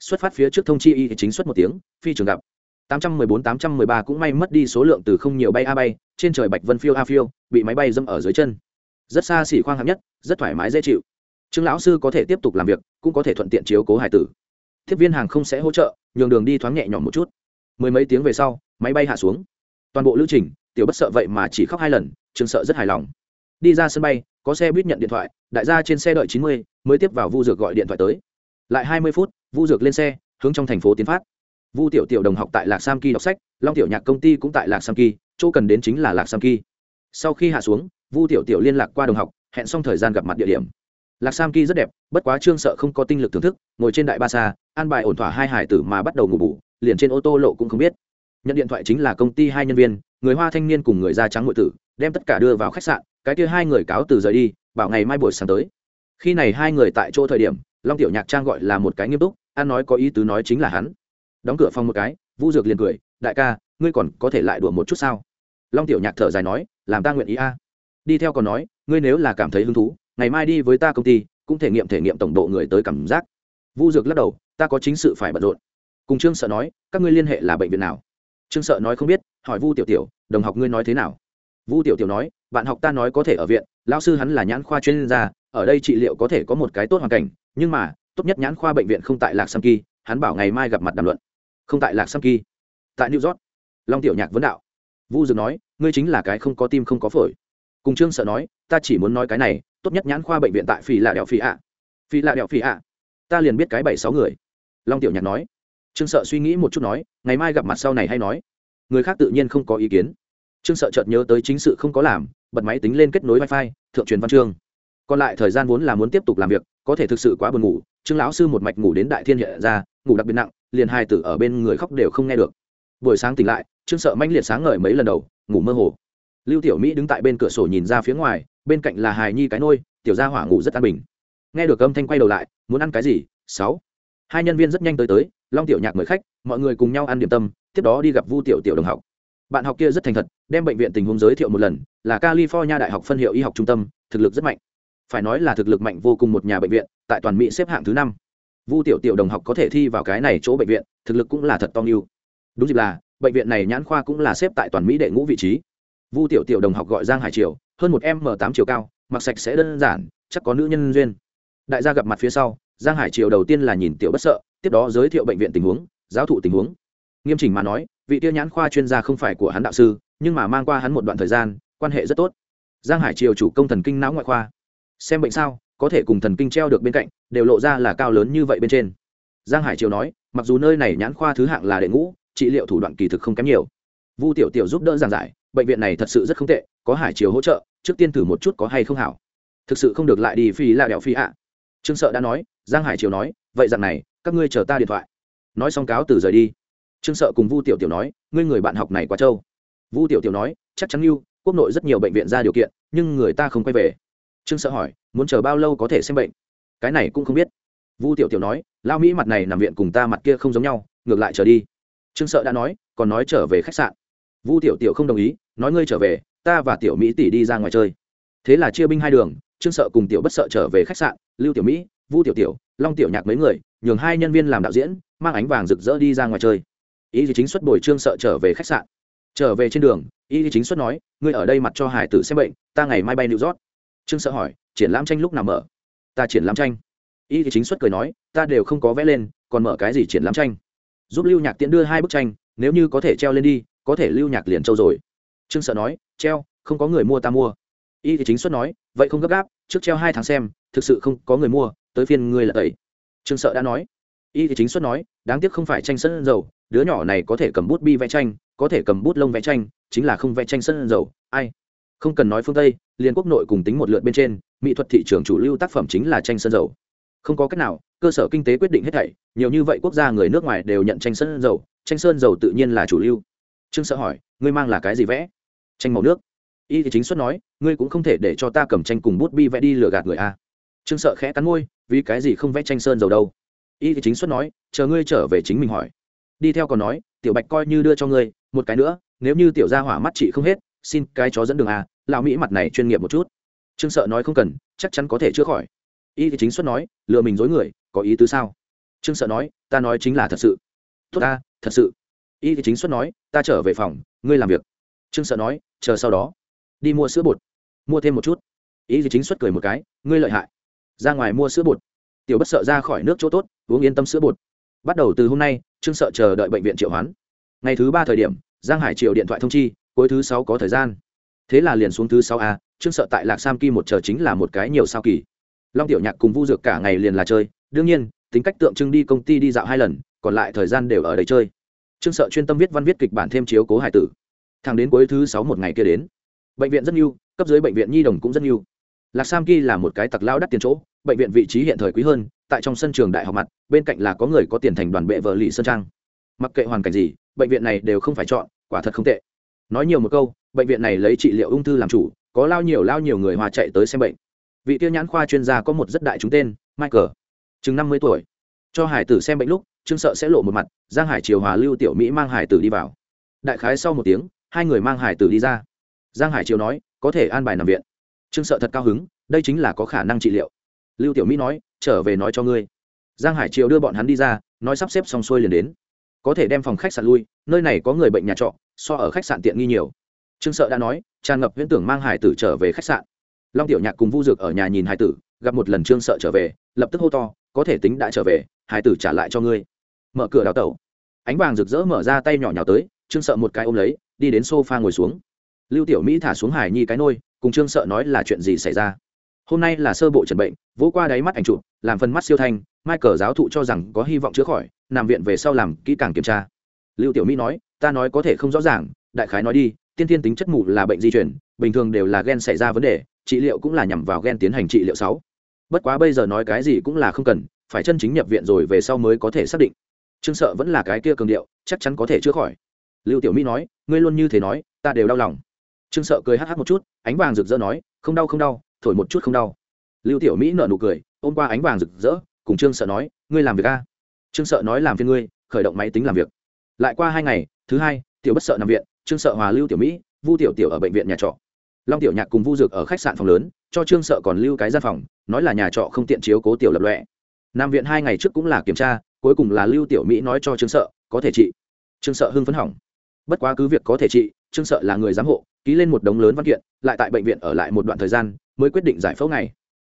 A: Xuất phát phía trước thông chi y chính xuất một tiếng, phi trường gặp. 814-813 cũng may mất đi số lượng từ không nhiều bay a bay, trên trời bạch vân phiêu a phiêu, bị máy bay dâm ở dưới chân. Rất xa xỉ khoang hạng nhất, rất thoải mái dễ chịu. Trương lão sư có thể tiếp tục làm việc, cũng có thể thuận tiện chiếu cố hải tử tiếp viên hàng không sẽ hỗ trợ, nhường đường đi thoáng nhẹ nhõm một chút. Mười mấy tiếng về sau, máy bay hạ xuống. Toàn bộ lưu trình, tiểu bất sợ vậy mà chỉ khóc hai lần trương sợ rất hài lòng. Đi ra sân bay, có xe buýt nhận điện thoại, đại gia trên xe đợi chín mươi, mới tiếp vào vu dược gọi điện thoại tới. Lại hai mươi phút, vu dược lên xe, hướng trong thành phố tiến phát. Vu tiểu tiểu đồng học tại lạc sam kỳ đọc sách, long tiểu nhạc công ty cũng tại lạc sam kỳ chỗ cần đến chính là lạc sam kỳ sau khi hạ xuống, vu tiểu tiểu liên lạc qua đồng học, hẹn xong thời gian gặp mặt địa điểm. Lạc sam kỳ rất đẹp, bất quá trương sợ không có tinh lực thưởng thức, ngồi trên đại ba xa an bài ổn thỏa hai hải tử mà bắt đầu ngủ bù, liền trên ô tô lộ cũng không biết. Nhận điện thoại chính là công ty hai nhân viên người hoa thanh niên cùng người da trắng ngụy tử đem tất cả đưa vào khách sạn cái kia hai người cáo từ rời đi bảo ngày mai buổi sáng tới. Khi này hai người tại chỗ thời điểm long tiểu nhạc trang gọi là một cái nghiêm túc an nói có ý tứ nói chính là hắn. Đóng cửa phòng một cái vu dược liền cười đại ca ngươi còn có thể lại đùa một chút sao? Long tiểu nhạc thở dài nói làm ta nguyện ý a. Đi theo còn nói ngươi nếu là cảm thấy hứng thú ngày mai đi với ta công ty cũng thể nghiệm thể nghiệm tổng độ người tới cảm giác. Vu dược lắc đầu ta có chính sự phải bận rộn. Cùng trương sợ nói, các ngươi liên hệ là bệnh viện nào? Trương sợ nói không biết, hỏi vu tiểu tiểu, đồng học ngươi nói thế nào? Vu tiểu tiểu nói, bạn học ta nói có thể ở viện lao sư hắn là nhãn khoa chuyên gia, ở đây trị liệu có thể có một cái tốt hoàn cảnh, nhưng mà, tốt nhất nhãn khoa bệnh viện không tại lạc sam kỳ hắn bảo ngày mai gặp mặt đàm luận. Không tại lạc sam kỳ tại new york. Long tiểu nhạc vấn đạo. Vu dược nói, ngươi chính là cái không có tim không có phổi. Cùng trương sợ nói, ta chỉ muốn nói cái này, tốt nhất nhãn khoa bệnh viện tại phi lạ đèo phi ạ. Phi lạ đèo phi ạ. Ta liền biết cái bảy sáu người long tiểu nhạc nói. Trương sợ suy nghĩ một chút nói, ngày mai gặp mặt sau này hay nói. Người khác tự nhiên không có ý kiến. Trương sợ chợt nhớ tới chính sự không có làm, bật máy tính lên kết nối wifi, thượng truyền văn chương. Còn lại thời gian vốn là muốn tiếp tục làm việc, có thể thực sự quá buồn ngủ, trương lão sư một mạch ngủ đến đại thiên hiện ra, ngủ đặc biệt nặng, liền hai tử ở bên người khóc đều không nghe được. Buổi sáng tỉnh lại, trương sợ manh liệt sáng ngời mấy lần đầu, ngủ mơ hồ. Lưu tiểu mỹ đứng tại bên cửa sổ nhìn ra phía ngoài, bên cạnh là hài nhi cái nôi, tiểu gia hỏa ngủ rất an bình. Nghe được âm thanh quay đầu lại, muốn ăn cái gì? Sáu hai nhân viên rất nhanh tới tới, long tiểu nhạc mời khách, mọi người cùng nhau ăn điểm tâm, tiếp đó đi gặp vu tiểu tiểu đồng học. Bạn học kia rất thành thật, đem bệnh viện tình huống giới thiệu một lần, là california đại học phân hiệu y học trung tâm, thực lực rất mạnh. Phải nói là thực lực mạnh vô cùng một nhà bệnh viện, tại toàn mỹ xếp hạng thứ năm. Vu tiểu tiểu đồng học có thể thi vào cái này chỗ bệnh viện, thực lực cũng là thật to yêu đúng dịp là, bệnh viện này nhãn khoa cũng là xếp tại toàn mỹ đệ ngũ vị trí. Vu tiểu tiểu đồng học gọi giang hải triều, hơn một m tám chiều cao, mặc sạch sẽ đơn giản, chắc có nữ nhân duyên. Đại gia gặp mặt phía sau giang hải triều đầu tiên là nhìn tiểu bất sợ, tiếp đó giới thiệu bệnh viện tình huống, giáo thụ tình huống. Nghiêm chỉnh mà nói, vị tiêu nhãn khoa chuyên gia không phải của hắn đạo sư, nhưng mà mang qua hắn một đoạn thời gian, quan hệ rất tốt. Giang hải triều chủ công thần kinh não ngoại khoa. Xem bệnh sao, có thể cùng thần kinh treo được bên cạnh, đều lộ ra là cao lớn như vậy bên trên. Giang hải triều nói, mặc dù nơi này nhãn khoa thứ hạng là đệ ngũ, trị liệu thủ đoạn kỳ thực không kém nhiều. Vu tiểu tiểu giúp đỡ giảng giải, bệnh viện này thật sự rất không tệ, có hải triều hỗ trợ, trước tiên thử một chút có hay không hảo. Thực sự không được lại đi phi là đèo phi ạ. Trương sợ đã nói giang hải triều nói, vậy dạng này, các ngươi chờ ta điện thoại. Nói xong cáo từ rời đi. Trương sợ cùng vu tiểu tiểu nói, ngươi người bạn học này quá trâu. Vu tiểu tiểu nói, chắc chắn như quốc nội rất nhiều bệnh viện ra điều kiện, nhưng người ta không quay về. Trương sợ hỏi, muốn chờ bao lâu có thể xem bệnh? Cái này cũng không biết. Vu tiểu tiểu nói lao mỹ mặt này nằm viện cùng ta mặt kia không giống nhau, ngược lại trở đi. Trương sợ đã nói, còn nói trở về khách sạn. Vu tiểu tiểu không đồng ý, nói, ngươi trở về, ta và tiểu mỹ tỷ đi ra ngoài chơi. Thế là chia binh hai đường, trương sợ cùng tiểu bất sợ trở về khách sạn, lưu tiểu mỹ vu tiểu tiểu, long tiểu nhạc mấy người, nhường hai nhân viên làm đạo diễn, mang ánh vàng rực rỡ đi ra ngoài chơi. Ý thì chính xuất bồi trương sợ trở về khách sạn. Trở về trên đường, ý thì chính xuất nói, ngươi ở đây mặt cho hải tử xem bệnh, ta ngày mai bay new york. Trương sợ hỏi, triển lãm tranh lúc nào mở? Ta triển lãm tranh. Ý thì chính xuất cười nói, ta đều không có vẽ lên, còn mở cái gì triển lãm tranh? Giúp lưu nhạc tiễn đưa hai bức tranh, nếu như có thể treo lên đi, có thể lưu nhạc liền trâu rồi. Trương sợ nói, treo, không có người mua ta mua. Y thì chính xuất nói, vậy không gấp gáp, trước treo hai tháng xem, thực sự không có người mua tới phiên ngươi là tẩy. Trương sợ đã nói. Y thì chính xuất nói, đáng tiếc không phải tranh sân dầu, đứa nhỏ này có thể cầm bút bi vẽ tranh, có thể cầm bút lông vẽ tranh, chính là không vẽ tranh sân dầu, ai? Không cần nói phương tây, liên quốc nội cùng tính một lượt bên trên, mỹ thuật thị trường chủ lưu tác phẩm chính là tranh sân dầu. Không có cách nào, cơ sở kinh tế quyết định hết thảy, nhiều như vậy quốc gia người nước ngoài đều nhận tranh sơn dầu, tranh sơn dầu tự nhiên là chủ lưu. Trương sợ hỏi, ngươi mang là cái gì vẽ? Tranh màu nước. Y thì chính xuất nói, ngươi cũng không thể để cho ta cầm tranh cùng bút bi vẽ đi lừa gạt người a trương sợ khẽ cắn môi vì cái gì không vẽ tranh sơn dầu đâu? Y thì chính xuất nói chờ ngươi trở về chính mình hỏi. Đi theo còn nói tiểu bạch coi như đưa cho ngươi một cái nữa nếu như tiểu gia hỏa mắt chị không hết xin cái chó dẫn đường à, lão mỹ mặt này chuyên nghiệp một chút. Trương sợ nói không cần chắc chắn có thể chữa khỏi. Y thì chính xuất nói lừa mình dối người có ý tứ sao? Trương sợ nói ta nói chính là thật sự. Tốt ta thật sự. Y thì chính xuất nói ta trở về phòng ngươi làm việc. Trương sợ nói chờ sau đó. Đi mua sữa bột. Mua thêm một chút. Ý thì chính xuất cười một cái ngươi lợi hại ra ngoài mua sữa bột. Tiểu bất sợ ra khỏi nước chỗ tốt, uống yên tâm sữa bột. Bắt đầu từ hôm nay, trương sợ chờ đợi bệnh viện triệu hoán. Ngày thứ ba thời điểm, giang hải triệu điện thoại thông chi, cuối thứ sáu có thời gian. Thế là liền xuống thứ sáu a, trương sợ tại lạc sam kỳ một chờ chính là một cái nhiều sao kỳ. Long tiểu nhạc cùng vu dược cả ngày liền là chơi, đương nhiên, tính cách tượng trưng đi công ty đi dạo hai lần, còn lại thời gian đều ở đây chơi. Trương sợ chuyên tâm viết văn viết kịch bản thêm chiếu cố hải tử. Thằng đến cuối thứ sáu một ngày kia đến, bệnh viện rất nhiều cấp dưới bệnh viện nhi đồng cũng rất nhiều lạc sam kỳ là một cái tặc lao đắt tiền chỗ, bệnh viện vị trí hiện thời quý hơn, tại trong sân trường đại học mặt, bên cạnh là có người có tiền thành đoàn bệ vợ lì sơn trang. Mặc kệ hoàn cảnh gì, bệnh viện này đều không phải chọn, quả thật không tệ. Nói nhiều một câu, bệnh viện này lấy trị liệu ung thư làm chủ, có lao nhiều lao nhiều người hòa chạy tới xem bệnh. Vị tiêu nhãn khoa chuyên gia có một rất đại chúng tên, michael, chừng năm mươi tuổi. Cho hải tử xem bệnh lúc, trương sợ sẽ lộ một mặt, giang hải triều hòa lưu tiểu mỹ mang hải tử đi vào. Đại khái sau một tiếng, hai người mang hải tử đi ra. Giang hải triều nói, có thể an bài nằm viện trương sợ thật cao hứng, đây chính là có khả năng trị liệu. Lưu tiểu mỹ nói, trở về nói cho ngươi. Giang hải triều đưa bọn hắn đi ra, nói sắp xếp xong xuôi liền đến. Có thể đem phòng khách sạn lui, nơi này có người bệnh nhà trọ, so ở khách sạn tiện nghi nhiều. Trương sợ đã nói, tràn ngập viễn tưởng mang hải tử trở về khách sạn. Long tiểu nhạc cùng vu dược ở nhà nhìn hải tử, gặp một lần trương sợ trở về, lập tức hô to, có thể tính đã trở về, hải tử trả lại cho ngươi. Mở cửa đào tẩu. Ánh vàng rực rỡ mở ra tay nhỏ nhỏ tới, trương sợ một cái ôm lấy, đi đến sofa ngồi xuống. Lưu tiểu mỹ thả xuống hải nhi cái nôi cùng trương sợ nói là chuyện gì xảy ra? Hôm nay là sơ bộ trần bệnh, vỗ qua đáy mắt ảnh chụp, làm phần mắt siêu thanh, michael giáo thụ cho rằng có hy vọng chữa khỏi, nằm viện về sau làm kỹ càng kiểm tra. Lưu tiểu mỹ nói, ta nói có thể không rõ ràng, đại khái nói đi, tiên tiên tính chất mù là bệnh di chuyển bình thường đều là gen xảy ra vấn đề, trị liệu cũng là nhằm vào gen tiến hành trị liệu sáu. Bất quá bây giờ nói cái gì cũng là không cần, phải chân chính nhập viện rồi về sau mới có thể xác định. Trương sợ vẫn là cái kia cường điệu, chắc chắn có thể chữa khỏi. Lưu tiểu mỹ nói, ngươi luôn như thế nói, ta đều đau lòng trương sợ cười hắc hắc một chút, ánh vàng rực rỡ nói, không đau không đau, thổi một chút không đau. Lưu tiểu mỹ nở nụ cười, ôm qua ánh vàng rực rỡ, cùng trương sợ nói, ngươi làm việc a. Trương sợ nói, làm phiên ngươi, khởi động máy tính làm việc. Lại qua hai ngày, thứ hai, tiểu bất sợ nằm viện, trương sợ hòa lưu tiểu mỹ, vu tiểu tiểu ở bệnh viện nhà trọ. Long tiểu nhạc cùng vu dược ở khách sạn phòng lớn, cho trương sợ còn lưu cái gian phòng, nói là nhà trọ không tiện chiếu cố tiểu lập lọe nằm viện hai ngày trước cũng là kiểm tra, cuối cùng là lưu tiểu mỹ nói cho trương sợ, có thể trị. Trương sợ hưng phấn hỏng. Bất quá cứ việc có thể trị trương sợ là người giám hộ, ký lên một đống lớn văn kiện, lại tại bệnh viện ở lại một đoạn thời gian, mới quyết định giải phẫu này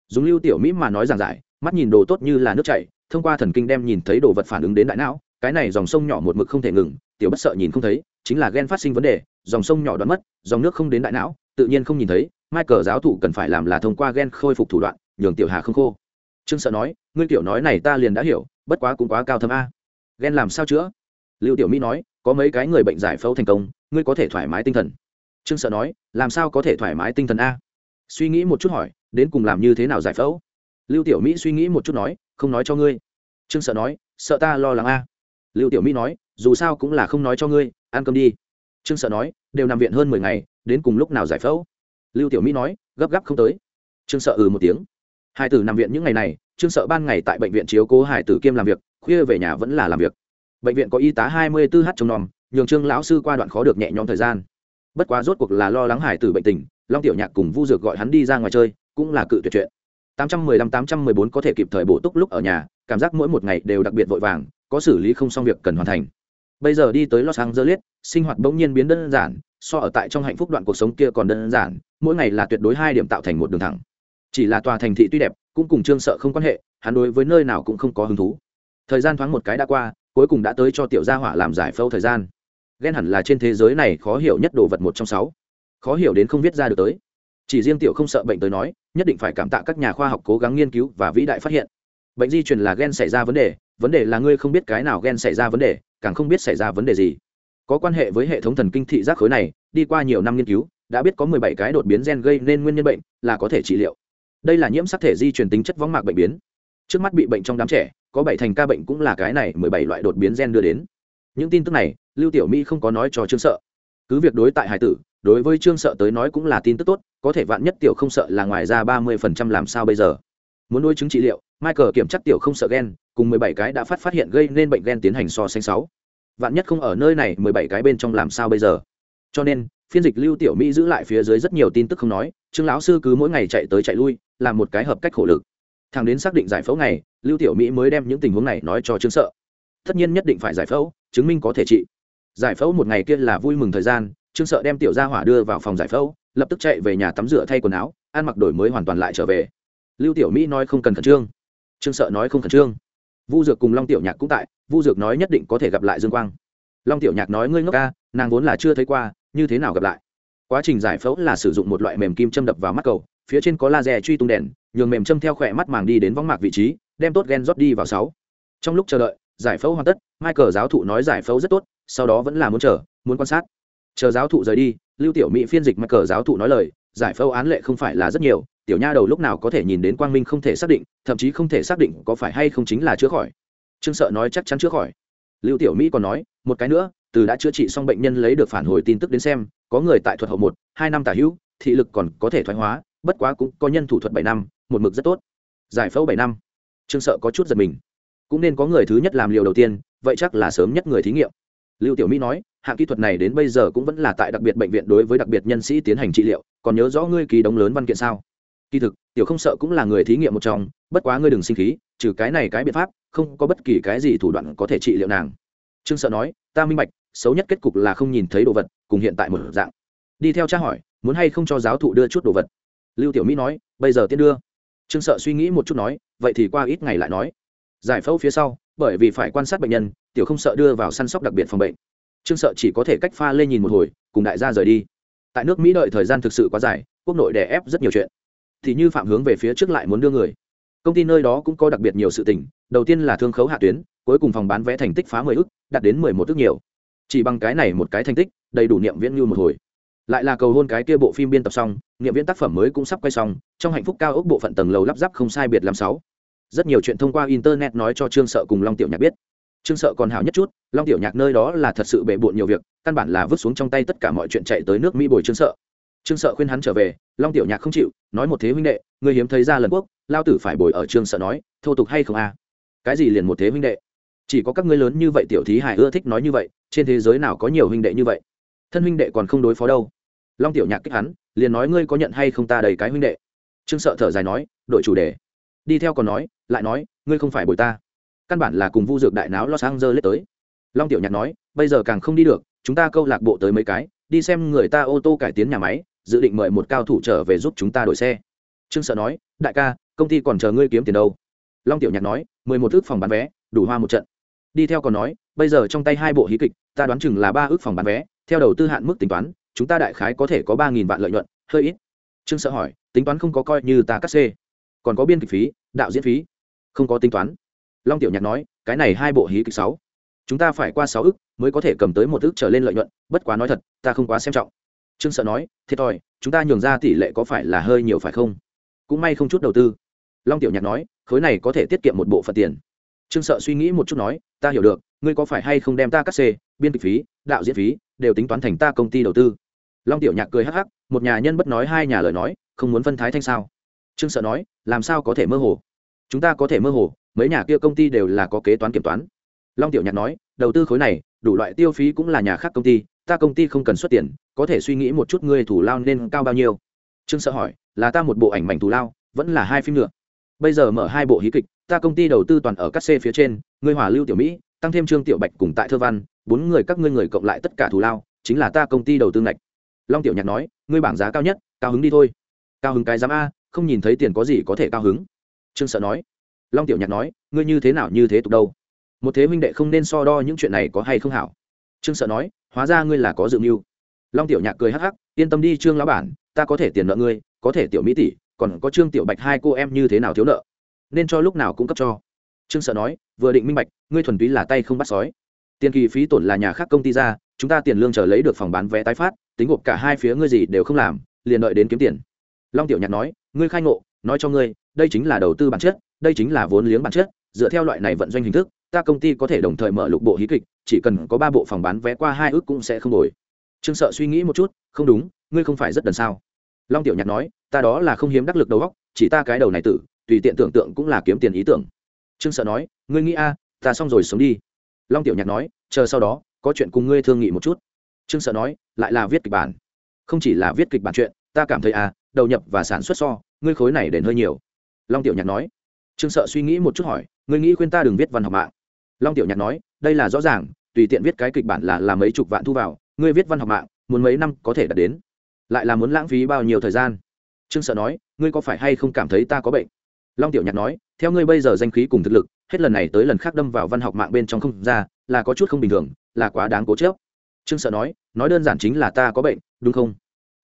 A: dùng lưu tiểu mỹ mà nói giảng giải, mắt nhìn đồ tốt như là nước chảy, thông qua thần kinh đem nhìn thấy đồ vật phản ứng đến đại não, cái này dòng sông nhỏ một mực không thể ngừng, tiểu bất sợ nhìn không thấy, chính là ghen phát sinh vấn đề, dòng sông nhỏ đoán mất, dòng nước không đến đại não, tự nhiên không nhìn thấy michael giáo thụ cần phải làm là thông qua ghen khôi phục thủ đoạn, nhường tiểu hà không khô. Trương sợ nói, ngươi tiểu nói này ta liền đã hiểu, bất quá cũng quá cao thâm a. Ghen làm sao chữa? Lưu tiểu mỹ nói, có mấy cái người bệnh giải phẫu thành công ngươi có thể thoải mái tinh thần. Trương sợ nói, làm sao có thể thoải mái tinh thần a? Suy nghĩ một chút hỏi, đến cùng làm như thế nào giải phẫu? Lưu tiểu mỹ suy nghĩ một chút nói, không nói cho ngươi. Trương sợ nói, sợ ta lo lắng a. Lưu tiểu mỹ nói, dù sao cũng là không nói cho ngươi, ăn cơm đi. Trương sợ nói, đều nằm viện hơn mười ngày, đến cùng lúc nào giải phẫu? Lưu tiểu mỹ nói, gấp gáp không tới. Trương sợ ừ một tiếng. Hải tử nằm viện những ngày này, trương sợ ban ngày tại bệnh viện chiếu cố hải tử kiêm làm việc, khuya về nhà vẫn là làm việc. Bệnh viện có y tá hai mươi 24 h trông nom nhường trương lão sư qua đoạn khó được nhẹ nhõm thời gian. Bất quá rốt cuộc là lo lắng hải tử bệnh tình, long tiểu nhạc cùng vu dược gọi hắn đi ra ngoài chơi, cũng là cự tuyệt chuyện. 815 814 có thể kịp thời bổ túc lúc ở nhà, cảm giác mỗi một ngày đều đặc biệt vội vàng, có xử lý không xong việc cần hoàn thành. Bây giờ đi tới los angeles, sinh hoạt bỗng nhiên biến đơn giản, so ở tại trong hạnh phúc đoạn cuộc sống kia còn đơn giản, mỗi ngày là tuyệt đối hai điểm tạo thành một đường thẳng. Chỉ là tòa thành thị tuy đẹp, cũng cùng trương sợ không quan hệ, hắn đối với nơi nào cũng không có hứng thú. Thời gian thoáng một cái đã qua, cuối cùng đã tới cho tiểu gia hỏa làm giải phẫu thời gian ghen hẳn là trên thế giới này khó hiểu nhất đồ vật một trong sáu. Khó hiểu đến không viết ra được tới. Chỉ riêng tiểu không sợ bệnh tới nói, nhất định phải cảm tạ các nhà khoa học cố gắng nghiên cứu và vĩ đại phát hiện. Bệnh di truyền là gen xảy ra vấn đề vấn đề là ngươi không biết cái nào gen xảy ra vấn đề, càng không biết xảy ra vấn đề gì. Có quan hệ với hệ thống thần kinh thị giác khối này, đi qua nhiều năm nghiên cứu, đã biết có 17 cái đột biến gen gây nên nguyên nhân bệnh, là có thể trị liệu. Đây là nhiễm sắc thể di truyền tính chất võng mạc bệnh biến. Trước mắt bị bệnh trong đám trẻ, có bảy thành ca bệnh cũng là cái này 17 loại đột biến gen đưa đến những tin tức này, lưu tiểu mỹ không có nói cho trương sợ. Cứ việc đối tại hải tử, đối với trương sợ tới nói cũng là tin tức tốt, có thể vạn nhất tiểu không sợ là ngoài ra ba mươi phần trăm làm sao bây giờ? Muốn nuôi chứng trị liệu, michael kiểm chắc tiểu không sợ ghen cùng mười bảy cái đã phát phát hiện gây nên bệnh ghen tiến hành so sánh sáu. Vạn nhất không ở nơi này, mười bảy cái bên trong làm sao bây giờ? Cho nên, phiên dịch lưu tiểu mỹ giữ lại phía dưới rất nhiều tin tức không nói, trương lão sư cứ mỗi ngày chạy tới chạy lui, làm một cái hợp cách khổ lực. Thằng đến xác định giải phẫu này lưu tiểu mỹ mới đem những tình huống này nói cho trương sợ tất nhiên nhất định phải giải phẫu, chứng minh có thể trị. Giải phẫu một ngày kia là vui mừng thời gian, trương sợ đem tiểu gia hỏa đưa vào phòng giải phẫu, lập tức chạy về nhà tắm rửa thay quần áo, ăn mặc đổi mới hoàn toàn lại trở về. Lưu tiểu mỹ nói không cần khẩn trương. Trương sợ nói không khẩn trương. Vu dược cùng long tiểu nhạc cũng tại, vu dược nói nhất định có thể gặp lại dương quang. Long tiểu nhạc nói ngươi ngốc ca, nàng vốn là chưa thấy qua, như thế nào gặp lại? Quá trình giải phẫu là sử dụng một loại mềm kim châm đập vào mắt cầu, phía trên có laser truy tung đèn, nhường mềm châm theo khỏe mắt màng đi đến võng mạc vị trí, đem tốt gen rót đi vào sáu. Trong lúc chờ đợi giải phẫu hoàn tất, michael giáo thụ nói giải phẫu rất tốt, sau đó vẫn là muốn chờ, muốn quan sát. Chờ giáo thụ rời đi, lưu tiểu mỹ phiên dịch michael giáo thụ nói lời, giải phẫu án lệ không phải là rất nhiều, tiểu nha đầu lúc nào có thể nhìn đến quang minh không thể xác định, thậm chí không thể xác định có phải hay không chính là chữa khỏi. Trương sợ nói chắc chắn chữa khỏi. Lưu tiểu mỹ còn nói, một cái nữa, từ đã chữa trị xong bệnh nhân lấy được phản hồi tin tức đến xem, có người tại thuật hậu một, hai năm tả hữu, thị lực còn có thể thoái hóa, bất quá cũng có nhân thủ thuật bảy năm, một mực rất tốt. Giải phẫu bảy năm. Trương sợ có chút giật mình cũng nên có người thứ nhất làm liều đầu tiên, vậy chắc là sớm nhất người thí nghiệm. Lưu tiểu mỹ nói, hạng kỹ thuật này đến bây giờ cũng vẫn là tại đặc biệt bệnh viện đối với đặc biệt nhân sĩ tiến hành trị liệu, còn nhớ rõ ngươi ký đống lớn văn kiện sao? Kỳ thực, tiểu không sợ cũng là người thí nghiệm một trong, bất quá ngươi đừng sinh khí, trừ cái này cái biện pháp, không có bất kỳ cái gì thủ đoạn có thể trị liệu nàng. Trương sợ nói, ta minh bạch, xấu nhất kết cục là không nhìn thấy đồ vật, cùng hiện tại một dạng. Đi theo cha hỏi, muốn hay không cho giáo thụ đưa chút đồ vật? Lưu tiểu mỹ nói, bây giờ tiến đưa. Trương sợ suy nghĩ một chút nói, vậy thì qua ít ngày lại nói giải phẫu phía sau, bởi vì phải quan sát bệnh nhân, tiểu không sợ đưa vào săn sóc đặc biệt phòng bệnh. Trương sợ chỉ có thể cách pha lên nhìn một hồi, cùng đại gia rời đi. Tại nước mỹ đợi thời gian thực sự quá dài, quốc nội đè ép rất nhiều chuyện. Thì như phạm hướng về phía trước lại muốn đưa người. Công ty nơi đó cũng có đặc biệt nhiều sự tình, đầu tiên là thương khấu hạ tuyến, cuối cùng phòng bán vé thành tích phá mười ức, đạt đến mười một ức nhiều. Chỉ bằng cái này một cái thành tích, đầy đủ niệm viễn như một hồi. Lại là cầu hôn cái kia bộ phim biên tập xong, niệm viễn tác phẩm mới cũng sắp quay xong, trong hạnh phúc cao ốc bộ phận tầng lầu lắp ráp không sai biệt làm sáu rất nhiều chuyện thông qua internet nói cho trương sợ cùng long tiểu nhạc biết. Trương sợ còn hảo nhất chút, long tiểu nhạc nơi đó là thật sự bề bộn nhiều việc, căn bản là vứt xuống trong tay tất cả mọi chuyện chạy tới nước mỹ bồi trương sợ. Trương sợ khuyên hắn trở về, long tiểu nhạc không chịu, nói một thế huynh đệ người hiếm thấy ra lần quốc, lao tử phải bồi ở trương sợ nói, thô tục hay không a? Cái gì liền một thế huynh đệ? Chỉ có các ngươi lớn như vậy tiểu thí hải ưa thích nói như vậy, trên thế giới nào có nhiều huynh đệ như vậy? Thân huynh đệ còn không đối phó đâu. Long tiểu nhạc kích hắn, liền nói ngươi có nhận hay không ta đầy cái huynh đệ? Trương sợ thở dài nói đội chủ đề đi theo còn nói, lại nói, ngươi không phải bồi ta. Căn bản là cùng vu dược đại náo los angeles tới. Long tiểu nhạc nói, bây giờ càng không đi được, chúng ta câu lạc bộ tới mấy cái, đi xem người ta ô tô cải tiến nhà máy, dự định mời một cao thủ trở về giúp chúng ta đổi xe. Trương sợ nói, đại ca, công ty còn chờ ngươi kiếm tiền đâu. Long tiểu nhạc nói, mười một ước phòng bán vé, đủ hoa một trận. Đi theo còn nói, bây giờ trong tay hai bộ hí kịch, ta đoán chừng là ba ước phòng bán vé, theo đầu tư hạn mức tính toán, chúng ta đại khái có thể có ba nghìn vạn lợi nhuận, hơi ít. Trương sợ hỏi, tính toán không có coi như ta cắt xê còn có biên kịch phí, đạo diễn phí. Không có tính toán. Long tiểu nhạc nói, cái này hai bộ hí kịch sáu. Chúng ta phải qua sáu ức mới có thể cầm tới một ức trở lên lợi nhuận, bất quá nói thật, ta không quá xem trọng. Trương sợ nói, thiệt thòi, chúng ta nhường ra tỷ lệ có phải là hơi nhiều phải không? Cũng may không chút đầu tư. Long tiểu nhạc nói, khối này có thể tiết kiệm một bộ phận tiền. Trương sợ suy nghĩ một chút nói, ta hiểu được, ngươi có phải hay không đem ta cắt xê, biên kịch phí, đạo diễn phí, đều tính toán thành ta công ty đầu tư. Long tiểu nhạc cười hắc hắc, một nhà nhân bất nói hai nhà lời nói, không muốn phân thái thanh sao? Trương sợ nói, làm sao có thể mơ hồ? Chúng ta có thể mơ hồ, mấy nhà kia công ty đều là có kế toán kiểm toán. Long tiểu nhạc nói, đầu tư khối này, đủ loại tiêu phí cũng là nhà khác công ty, ta công ty không cần xuất tiền, có thể suy nghĩ một chút ngươi thủ lao nên cao bao nhiêu. Trương sợ hỏi, là ta một bộ ảnh mảnh thủ lao, vẫn là hai phim nữa? Bây giờ mở hai bộ hí kịch, ta công ty đầu tư toàn ở các xe phía trên, ngươi hòa lưu tiểu mỹ, tăng thêm trương tiểu bạch cùng tại thơ văn, bốn người các ngươi người cộng lại tất cả thủ lao, chính là ta công ty đầu tư ngạch. Long tiểu nhạc nói, ngươi bảng giá cao nhất, cao hứng đi thôi. Cao hứng cái giám a không nhìn thấy tiền có gì có thể cao hứng. Trương sợ nói. Long tiểu nhạc nói, ngươi như thế nào như thế tục đâu? Một thế huynh đệ không nên so đo những chuyện này có hay không hảo. Trương sợ nói, hóa ra ngươi là có dự mưu. Long tiểu nhạc cười hắc hắc, yên tâm đi trương lão bản, ta có thể tiền nợ ngươi, có thể tiểu mỹ tỷ, còn có trương tiểu bạch hai cô em như thế nào thiếu nợ, nên cho lúc nào cũng cấp cho. Trương sợ nói, vừa định minh bạch, ngươi thuần túy là tay không bắt sói. Tiền kỳ phí tổn là nhà khác công ty ra, chúng ta tiền lương chờ lấy được phòng bán vé tái phát, tính gộp cả hai phía ngươi gì đều không làm, liền đợi đến kiếm tiền. Long tiểu nhạc nói ngươi khai ngộ, nói cho ngươi, đây chính là đầu tư bản chất, đây chính là vốn liếng bản chất, dựa theo loại này vận doanh hình thức, ta công ty có thể đồng thời mở lục bộ hí kịch, chỉ cần có ba bộ phòng bán vé qua hai ước cũng sẽ không đổi. Trương sợ suy nghĩ một chút, không đúng, ngươi không phải rất đần sao? Long tiểu nhạc nói, ta đó là không hiếm đắc lực đầu óc, chỉ ta cái đầu này tử, tùy tiện tưởng tượng cũng là kiếm tiền ý tưởng. Trương sợ nói, ngươi nghĩ a, ta xong rồi sống đi. Long tiểu nhạc nói, chờ sau đó, có chuyện cùng ngươi thương nghị một chút. Trương sợ nói, lại là viết kịch bản. Không chỉ là viết kịch bản chuyện, ta cảm thấy a đầu nhập và sản xuất so, ngươi khối này đền hơi nhiều. Long tiểu nhạc nói. Trương sợ suy nghĩ một chút hỏi, ngươi nghĩ khuyên ta đừng viết văn học mạng? Long tiểu nhạc nói, đây là rõ ràng, tùy tiện viết cái kịch bản là là mấy chục vạn thu vào, ngươi viết văn học mạng, muốn mấy năm có thể đạt đến. Lại là muốn lãng phí bao nhiêu thời gian? Trương sợ nói, ngươi có phải hay không cảm thấy ta có bệnh? Long tiểu nhạc nói, theo ngươi bây giờ danh khí cùng thực lực, hết lần này tới lần khác đâm vào văn học mạng bên trong không ra, là có chút không bình thường, là quá đáng cố chớp trương sợ nói nói đơn giản chính là ta có bệnh, đúng không?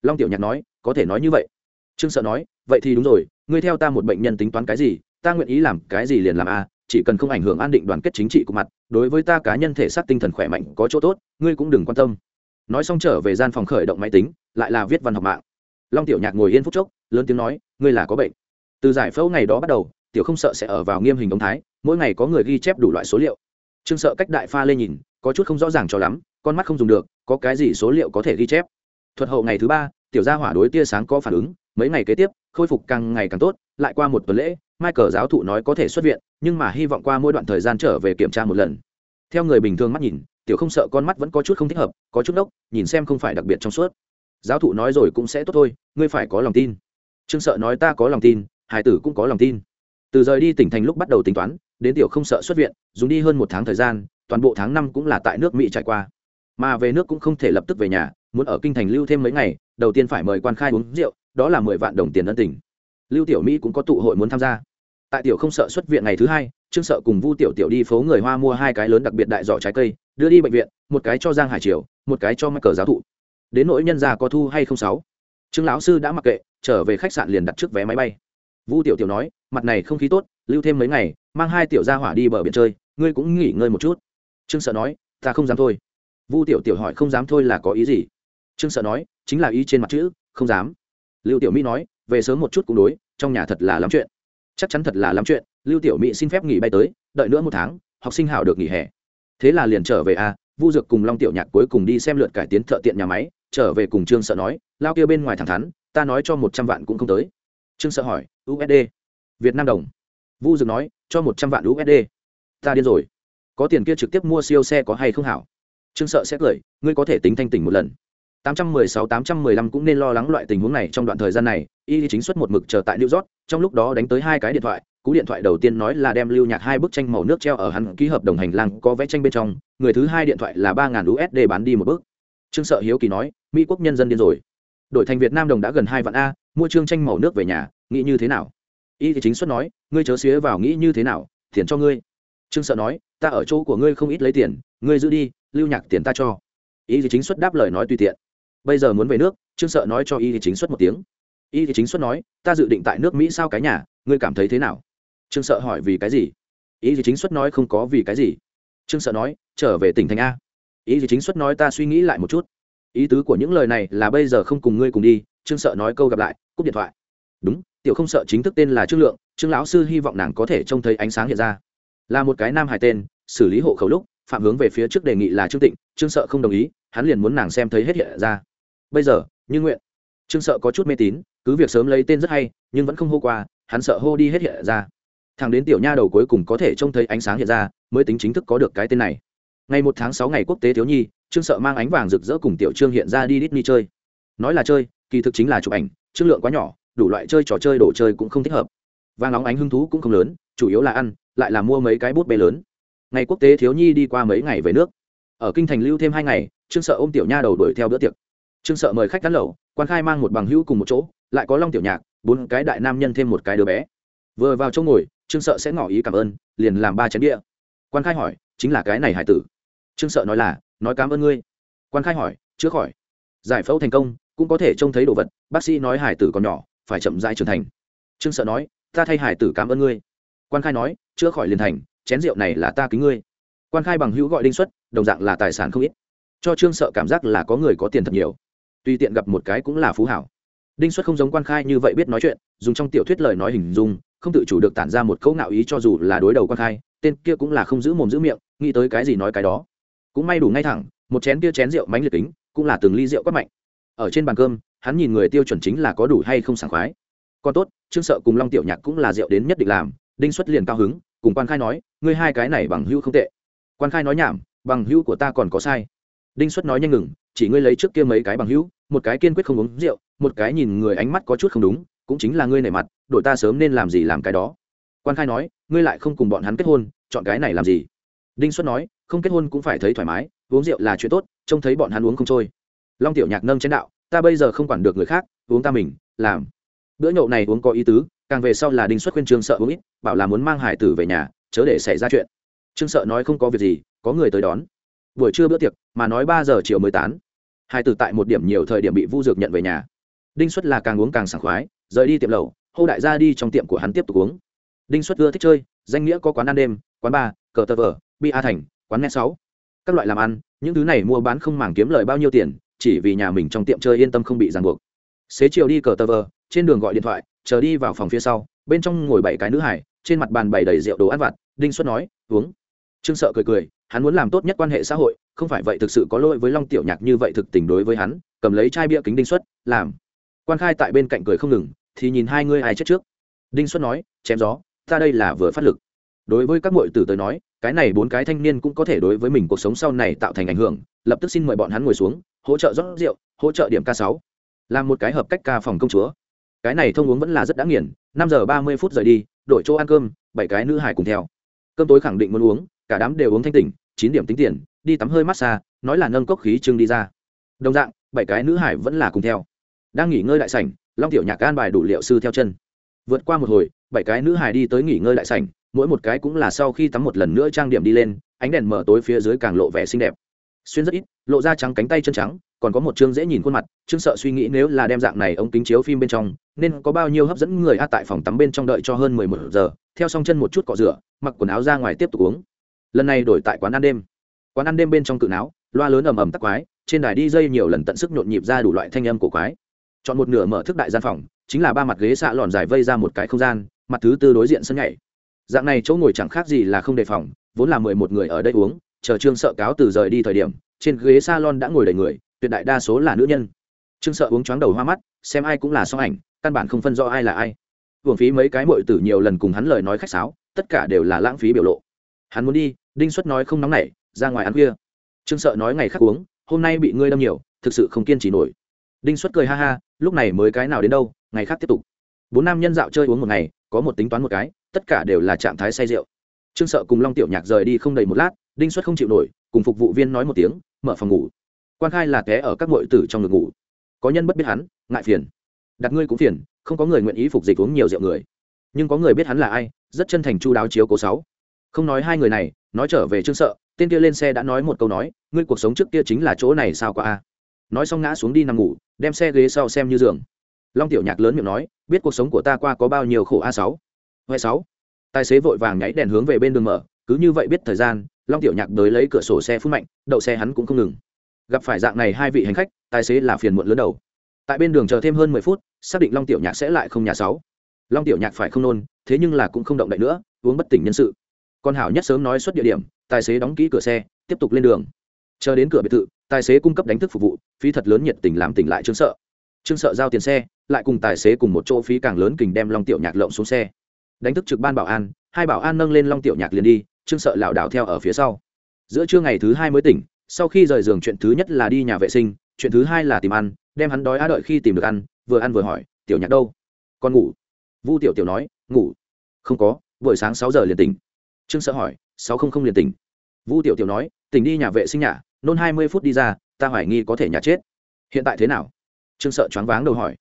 A: Long tiểu nhạc nói, có thể nói như vậy trương sợ nói, vậy thì đúng rồi, ngươi theo ta một bệnh nhân tính toán cái gì, ta nguyện ý làm cái gì liền làm a, chỉ cần không ảnh hưởng an định đoàn kết chính trị của mặt, đối với ta cá nhân thể xác tinh thần khỏe mạnh có chỗ tốt, ngươi cũng đừng quan tâm. Nói xong trở về gian phòng khởi động máy tính, lại là viết văn học mạng. Long tiểu nhạc ngồi yên phút chốc, lớn tiếng nói, ngươi là có bệnh. Từ giải phẫu ngày đó bắt đầu, tiểu không sợ sẽ ở vào nghiêm hình ống thái, mỗi ngày có người ghi chép đủ loại số liệu. Trương sợ cách đại pha lên nhìn, có chút không rõ ràng cho lắm, con mắt không dùng được, có cái gì số liệu có thể ghi chép? Thuật hậu ngày thứ ba, tiểu gia hỏa đối tia sáng có phản ứng mấy ngày kế tiếp, khôi phục càng ngày càng tốt, lại qua một tuần lễ, michael giáo thụ nói có thể xuất viện, nhưng mà hy vọng qua mỗi đoạn thời gian trở về kiểm tra một lần. Theo người bình thường mắt nhìn, tiểu không sợ con mắt vẫn có chút không thích hợp, có chút đốc, nhìn xem không phải đặc biệt trong suốt. Giáo thụ nói rồi cũng sẽ tốt thôi, ngươi phải có lòng tin. Trương sợ nói ta có lòng tin, hải tử cũng có lòng tin. Từ rời đi tỉnh thành lúc bắt đầu tính toán, đến tiểu không sợ xuất viện, dùng đi hơn một tháng thời gian, toàn bộ tháng năm cũng là tại nước mỹ trải qua. Mà về nước cũng không thể lập tức về nhà, muốn ở kinh thành lưu thêm mấy ngày, đầu tiên phải mời quan khai uống rượu đó là mười vạn đồng tiền ân tình. Lưu tiểu mỹ cũng có tụ hội muốn tham gia. Tại tiểu không sợ xuất viện ngày thứ hai, trương sợ cùng vu tiểu tiểu đi phố người hoa mua hai cái lớn đặc biệt đại giỏ trái cây, đưa đi bệnh viện, một cái cho giang hải triều, một cái cho mắc cờ giáo thụ. Đến nỗi nhân gia có thu hay không sáu? Trương lão sư đã mặc kệ, trở về khách sạn liền đặt trước vé máy bay. Vu tiểu tiểu nói, mặt này không khí tốt, lưu thêm mấy ngày, mang hai tiểu gia hỏa đi bờ biển chơi, ngươi cũng nghỉ ngơi một chút. Trương sợ nói, ta không dám thôi. Vu tiểu tiểu hỏi không dám thôi là có ý gì? Trương sợ nói, chính là ý trên mặt chữ, không dám lưu tiểu mỹ nói về sớm một chút cũng đối trong nhà thật là lắm chuyện. Chắc chắn thật là lắm chuyện lưu tiểu mỹ xin phép nghỉ bay tới đợi nữa một tháng học sinh hảo được nghỉ hè. Thế là liền trở về a à, vu dược cùng long tiểu nhạc cuối cùng đi xem lượt cải tiến thợ tiện nhà máy trở về cùng trương sợ nói lao kia bên ngoài thẳng thắn ta nói cho một trăm vạn cũng không tới. Trương sợ hỏi usd việt nam đồng. Vu dược nói cho một trăm vạn usd ta điên rồi. Có tiền kia trực tiếp mua siêu xe có hay không hảo? Trương sợ sẽ cười ngươi có thể tính thanh tỉnh một lần. 816-815 cũng nên lo lắng loại tình huống này trong đoạn thời gian này, y chính xuất một mực chờ tại new york, trong lúc đó đánh tới hai cái điện thoại, cú điện thoại đầu tiên nói là đem lưu nhạc hai bức tranh màu nước treo ở hắn ký hợp đồng hành lang có vẽ tranh bên trong, người thứ hai điện thoại là ba ngàn usd bán đi một bức. Trương sợ hiếu kỳ nói, mỹ quốc nhân dân điên rồi. Đổi thành việt nam đồng đã gần hai vạn a, mua trương tranh màu nước về nhà, nghĩ như thế nào? Y chính xuất nói, ngươi chớ xía vào nghĩ như thế nào, tiền cho ngươi. Trương sợ nói, ta ở chỗ của ngươi không ít lấy tiền, ngươi giữ đi, lưu nhạc tiền ta cho. Y chính xuất đáp lời nói tùy tiện bây giờ muốn về nước, trương sợ nói cho y thì chính xuất một tiếng. Y thì chính xuất nói, ta dự định tại nước mỹ sao cái nhà, ngươi cảm thấy thế nào? Trương sợ hỏi, vì cái gì? Y thì chính xuất nói, không có vì cái gì. Trương sợ nói, trở về tỉnh thành a. Y thì chính xuất nói, ta suy nghĩ lại một chút. Ý tứ của những lời này là bây giờ không cùng ngươi cùng đi. Trương sợ nói câu gặp lại, cúp điện thoại. Đúng, tiểu không sợ chính thức tên là trương lượng, trương lão sư hy vọng nàng có thể trông thấy ánh sáng hiện ra. Là một cái nam hải tên, xử lý hộ khẩu lúc, phạm hướng về phía trước đề nghị là trương tịnh, trương sợ không đồng ý, hắn liền muốn nàng xem thấy hết hiện ra bây giờ, như nguyện. Trương sợ có chút mê tín, cứ việc sớm lấy tên rất hay, nhưng vẫn không hô qua, hắn sợ hô đi hết hiện ra. Thằng đến tiểu nha đầu cuối cùng có thể trông thấy ánh sáng hiện ra, mới tính chính thức có được cái tên này. Ngày một tháng sáu ngày quốc tế thiếu nhi, trương sợ mang ánh vàng rực rỡ cùng tiểu trương hiện ra đi Disney chơi. Nói là chơi, kỳ thực chính là chụp ảnh trương lượng quá nhỏ, đủ loại chơi trò chơi đồ chơi cũng không thích hợp. Vàng nóng ánh hứng thú cũng không lớn, chủ yếu là ăn, lại là mua mấy cái bút bê lớn. Ngày quốc tế thiếu nhi đi qua mấy ngày về nước. Ở kinh thành lưu thêm hai ngày, trương sợ ôm tiểu nha đầu đuổi theo bữa tiệc trương sợ mời khách cắt lẩu quan khai mang một bằng hữu cùng một chỗ, lại có long tiểu nhạc, bốn cái đại nam nhân thêm một cái đứa bé. Vừa vào chỗ ngồi, trương sợ sẽ ngỏ ý cảm ơn, liền làm ba chén đĩa quan khai hỏi, chính là cái này hải tử. Trương sợ nói là, nói cảm ơn ngươi. Quan khai hỏi, chữa khỏi. Giải phẫu thành công, cũng có thể trông thấy đồ vật, bác sĩ nói hải tử còn nhỏ, phải chậm rãi trưởng thành. Trương sợ nói, ta thay hải tử cảm ơn ngươi. Quan khai nói, chữa khỏi liền thành, chén rượu này là ta kính ngươi. Quan khai bằng hữu gọi đinh xuất, đồng dạng là tài sản không ít. Cho trương sợ cảm giác là có người có tiền thật nhiều tùy tiện gặp một cái cũng là phú hảo. Đinh xuất không giống quan khai như vậy biết nói chuyện dùng trong tiểu thuyết lời nói hình dung không tự chủ được tản ra một câu ngạo ý cho dù là đối đầu quan khai tên kia cũng là không giữ mồm giữ miệng nghĩ tới cái gì nói cái đó. Cũng may đủ ngay thẳng một chén kia chén rượu mánh liệt tính, cũng là từng ly rượu quát mạnh. Ở trên bàn cơm hắn nhìn người tiêu chuẩn chính là có đủ hay không sảng khoái. Còn tốt trương sợ cùng long tiểu nhạc cũng là rượu đến nhất định làm đinh xuất liền cao hứng cùng quan khai nói ngươi hai cái này bằng hữu không tệ. Quan khai nói nhảm bằng hữu của ta còn có sai. Đinh xuất nói nhanh ngừng chỉ ngươi lấy trước kia mấy cái bằng hữu, một cái kiên quyết không uống rượu, một cái nhìn người ánh mắt có chút không đúng, cũng chính là ngươi nể mặt đội ta sớm nên làm gì làm cái đó. Quan khai nói, ngươi lại không cùng bọn hắn kết hôn, chọn cái này làm gì? Đinh xuất nói, không kết hôn cũng phải thấy thoải mái, uống rượu là chuyện tốt, trông thấy bọn hắn uống không trôi. Long tiểu nhạc nâng chén đạo, ta bây giờ không quản được người khác, uống ta mình, làm. Bữa nhậu này uống có ý tứ, càng về sau là đinh xuất khuyên trương sợ uống ít, bảo là muốn mang hải tử về nhà, chớ để xảy ra chuyện. Trương sợ nói không có việc gì, có người tới đón. Buổi trưa bữa tiệc, mà nói ba giờ chiều mới tán hai từ tại một điểm nhiều thời điểm bị vu dược nhận về nhà. Đinh xuất là càng uống càng sảng khoái, rời đi tiệm lầu hô đại gia đi trong tiệm của hắn tiếp tục uống. Đinh xuất ưa thích chơi, danh nghĩa có quán ăn đêm, quán bar, cờ tờ vờ bi a thành, quán net sáu. Các loại làm ăn, những thứ này mua bán không màng kiếm lời bao nhiêu tiền, chỉ vì nhà mình trong tiệm chơi yên tâm không bị ràng buộc. Xế chiều đi cờ tờ vờ trên đường gọi điện thoại, chờ đi vào phòng phía sau, bên trong ngồi bảy cái nữ hải, trên mặt bàn bày đầy rượu đồ ăn vặt. Đinh xuất nói, uống. Trương sợ cười cười, hắn muốn làm tốt nhất quan hệ xã hội không phải vậy thực sự có lỗi với long tiểu nhạc như vậy thực tình đối với hắn, cầm lấy chai bia kính đinh xuất, làm. Quan khai tại bên cạnh cười không ngừng, thì nhìn hai ngươi ai chết trước. Đinh xuất nói, chém gió, ta đây là vừa phát lực. Đối với các m tử tới nói, cái này bốn cái thanh niên cũng có thể đối với mình cuộc sống sau này tạo thành ảnh hưởng, lập tức xin mời bọn hắn ngồi xuống, hỗ trợ rót rượu, hỗ trợ điểm k sáu. Làm một cái hợp cách ca phòng công chúa. Cái này thông uống vẫn là rất đã nghiền, năm giờ ba mươi phút rời đi, đổi chỗ ăn cơm, bảy cái nữ hải cùng theo. Cơm tối khẳng định muốn uống, cả đám đều uống thanh tỉnh, chín điểm tính tiền đi tắm hơi massage nói là nâng cốc khí trưng đi ra. Đồng dạng, bảy cái nữ hải vẫn là cùng theo. Đang nghỉ ngơi đại sảnh, long tiểu nhạc an bài đủ liệu sư theo chân. Vượt qua một hồi, bảy cái nữ hải đi tới nghỉ ngơi đại sảnh, mỗi một cái cũng là sau khi tắm một lần nữa trang điểm đi lên, ánh đèn mở tối phía dưới càng lộ vẻ xinh đẹp. Xuyên rất ít, lộ ra trắng cánh tay chân trắng, còn có một chương dễ nhìn khuôn mặt chương sợ suy nghĩ nếu là đem dạng này ống kính chiếu phim bên trong, nên có bao nhiêu hấp dẫn người a tại phòng tắm bên trong đợi cho hơn mười một giờ, theo xong chân một chút cọ rửa, mặc quần áo ra ngoài tiếp tục uống. Lần này đổi tại quán ăn đêm quán ăn đêm bên trong cự não, loa lớn ầm ầm tắc quái, trên đài đi dây nhiều lần tận sức nhộn nhịp ra đủ loại thanh âm của quái. Chọn một nửa mở thức đại gian phòng, chính là ba mặt ghế xạ lòn dài vây ra một cái không gian, mặt thứ tư đối diện sân nhảy. Dạng này chỗ ngồi chẳng khác gì là không đề phòng, vốn là mười một người ở đây uống, chờ trương sợ cáo từ rời đi thời điểm, trên ghế salon đã ngồi đầy người, tuyệt đại đa số là nữ nhân. Trương sợ uống choáng đầu hoa mắt, xem ai cũng là so ảnh, căn bản không phân rõ ai là ai. Hưởng phí mấy cái mội tử nhiều lần cùng hắn lời nói khách sáo, tất cả đều là lãng phí biểu lộ. Hắn muốn đi, đinh xuất nói không nóng nảy ra ngoài ăn khuya. Trương sợ nói ngày khác uống, hôm nay bị ngươi đâm nhiều, thực sự không kiên trì nổi. Đinh xuất cười ha ha, lúc này mới cái nào đến đâu, ngày khác tiếp tục. Bốn nam nhân dạo chơi uống một ngày, có một tính toán một cái, tất cả đều là trạng thái say rượu. Trương sợ cùng long tiểu nhạc rời đi không đầy một lát, đinh xuất không chịu nổi, cùng phục vụ viên nói một tiếng, mở phòng ngủ. Quan khai là té ở các ngội tử trong ngực ngủ. Có nhân bất biết hắn, ngại phiền. Đặt ngươi cũng phiền, không có người nguyện ý phục dịch uống nhiều rượu người. Nhưng có người biết hắn là ai, rất chân thành chu đáo chiếu cố sáu. Không nói hai người này, nói trở về trương sợ tên kia lên xe đã nói một câu nói, ngươi cuộc sống trước kia chính là chỗ này sao qua a? Nói xong ngã xuống đi nằm ngủ, đem xe ghế sau xem như giường. Long tiểu nhạc lớn miệng nói, biết cuộc sống của ta qua có bao nhiêu khổ a sáu? Huệ sáu. Tài xế vội vàng nháy đèn hướng về bên đường mở, cứ như vậy biết thời gian, long tiểu nhạc đới lấy cửa sổ xe phút mạnh, đậu xe hắn cũng không ngừng. Gặp phải dạng này hai vị hành khách, tài xế là phiền muộn lớn đầu. Tại bên đường chờ thêm hơn mười phút, xác định long tiểu nhạc sẽ lại không nhà sáu. Long tiểu nhạc phải không nôn, thế nhưng là cũng không động đậy nữa, uống bất tỉnh nhân sự con hảo nhất sớm nói xuất địa điểm, tài xế đóng kỹ cửa xe, tiếp tục lên đường. Chờ đến cửa biệt thự, tài xế cung cấp đánh thức phục vụ, phí thật lớn nhiệt tình làm tỉnh lại trương sợ. Trương sợ giao tiền xe, lại cùng tài xế cùng một chỗ phí càng lớn kình đem long tiểu nhạc lộng xuống xe. Đánh thức trực ban bảo an, hai bảo an nâng lên long tiểu nhạc liền đi, trương sợ lảo đảo theo ở phía sau. Giữa trưa ngày thứ hai mới tỉnh, sau khi rời giường chuyện thứ nhất là đi nhà vệ sinh, chuyện thứ hai là tìm ăn, đem hắn đói á đợi khi tìm được ăn, vừa ăn vừa hỏi, tiểu nhạc đâu? Con ngủ. Vu tiểu tiểu nói, ngủ. Không có, buổi sáng sáu giờ liền tỉnh trương sợ hỏi, sáu không không liền tỉnh. Vu tiểu tiểu nói, tỉnh đi nhà vệ sinh nhà, nôn hai mươi phút đi ra, ta hoài nghi có thể nhà chết. Hiện tại thế nào? Trương sợ choáng váng đầu hỏi.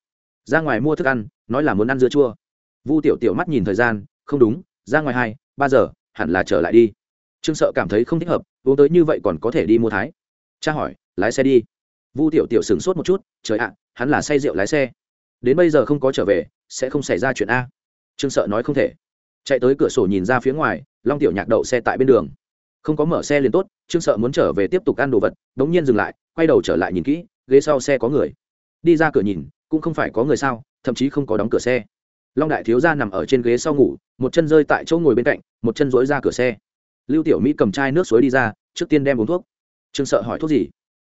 A: Ra ngoài mua thức ăn, nói là muốn ăn dưa chua. Vu tiểu tiểu mắt nhìn thời gian, không đúng, ra ngoài hai, ba giờ, hẳn là trở lại đi. Trương sợ cảm thấy không thích hợp, uống tới như vậy còn có thể đi mua thái? Cha hỏi, lái xe đi. Vu tiểu tiểu sửng sốt một chút, trời ạ, hắn là say rượu lái xe. Đến bây giờ không có trở về, sẽ không xảy ra chuyện a. Trương sợ nói không thể. Chạy tới cửa sổ nhìn ra phía ngoài long tiểu nhạc đậu xe tại bên đường. Không có mở xe liền tốt, trương sợ muốn trở về tiếp tục ăn đồ vật đ ố n g nhiên dừng lại, quay đầu trở lại nhìn kỹ, ghế sau xe có người. Đi ra cửa nhìn, cũng không phải có người sao, thậm chí không có đóng cửa xe. Long đại thiếu gia nằm ở trên ghế sau ngủ, một chân rơi tại chỗ ngồi bên cạnh, một chân dối ra cửa xe. Lưu tiểu mỹ cầm chai nước suối đi ra, trước tiên đem uống thuốc. Trương sợ hỏi thuốc gì?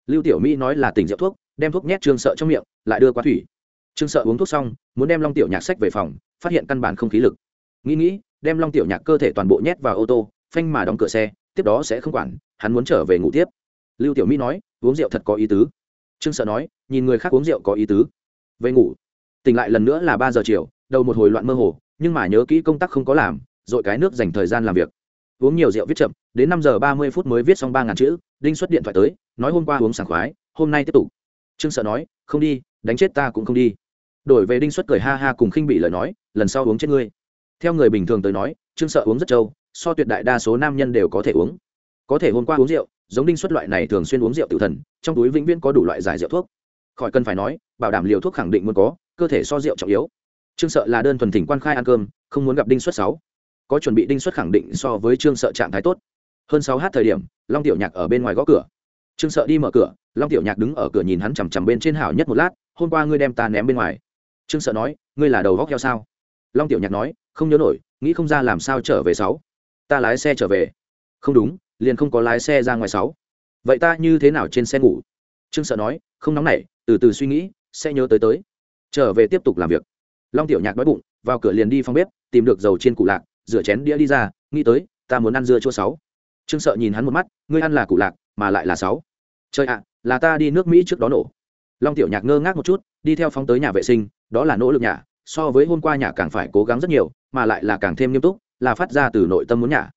A: Lưu tiểu mỹ nói là tỉnh rượu thuốc, đem thuốc nhét trương sợ trong miệng, lại đưa qua thủy. Trương sợ uống thuốc xong, muốn đem long tiểu nhạc sách về phòng, phát hiện căn bản không khí lực. Nghĩ nghĩ đem long tiểu nhạc cơ thể toàn bộ nhét vào ô tô, phanh mà đóng cửa xe, tiếp đó sẽ không quản, hắn muốn trở về ngủ tiếp. Lưu tiểu mỹ nói, uống rượu thật có ý tứ. Trương sợ nói, nhìn người khác uống rượu có ý tứ. Về ngủ. Tỉnh lại lần nữa là ba giờ chiều, đầu một hồi loạn mơ hồ, nhưng mà nhớ kỹ công tác không có làm, dội cái nước dành thời gian làm việc. Uống nhiều rượu viết chậm, đến năm giờ ba mươi phút mới viết xong ba ngàn chữ, đinh xuất điện thoại tới, nói hôm qua uống sảng khoái, hôm nay tiếp tục. Trương sợ nói, không đi, đánh chết ta cũng không đi. Đổi về đinh xuất cười ha ha cùng khinh bị lời nói, lần sau uống chết ngươi theo người bình thường tới nói, trương sợ uống rất trâu, so tuyệt đại đa số nam nhân đều có thể uống. Có thể hôm qua uống rượu, giống đinh xuất loại này thường xuyên uống rượu tự thần, trong túi vĩnh viễn có đủ loại giải rượu thuốc. Khỏi cần phải nói, bảo đảm liều thuốc khẳng định muốn có, cơ thể so rượu trọng yếu. Trương sợ là đơn thuần thỉnh quan khai ăn cơm, không muốn gặp đinh xuất sáu. Có chuẩn bị đinh xuất khẳng định so với trương sợ trạng thái tốt. Hơn sáu h thời điểm, long tiểu nhạc ở bên ngoài gõ cửa. Trương sợ đi mở cửa, long tiểu nhạc đứng ở cửa nhìn hắn chằm chằm bên trên hảo nhất một lát, hôm qua ngươi đem ta ném bên ngoài. Trương sợ nói, ngươi là đầu góc heo sao? long tiểu nhạc nói, không nhớ nổi, nghĩ không ra làm sao trở về sáu. Ta lái xe trở về. Không đúng, liền không có lái xe ra ngoài sáu. Vậy ta như thế nào trên xe ngủ? Trương sợ nói, không nóng nảy, từ từ suy nghĩ, sẽ nhớ tới tới. Trở về tiếp tục làm việc. Long tiểu nhạc đói bụng, vào cửa liền đi phòng bếp, tìm được dầu trên cụ lạc, rửa chén đĩa đi ra, nghĩ tới, ta muốn ăn dưa chua sáu. Trương sợ nhìn hắn một mắt, ngươi ăn là cụ lạc, mà lại là sáu. Trời ạ, là ta đi nước mỹ trước đó nổ. Long tiểu nhạc ngơ ngác một chút, đi theo phóng tới nhà vệ sinh, đó là nỗ lực nhà so với hôm qua nhà càng phải cố gắng rất nhiều, mà lại là càng thêm nghiêm túc, là phát ra từ nội tâm muốn nhà.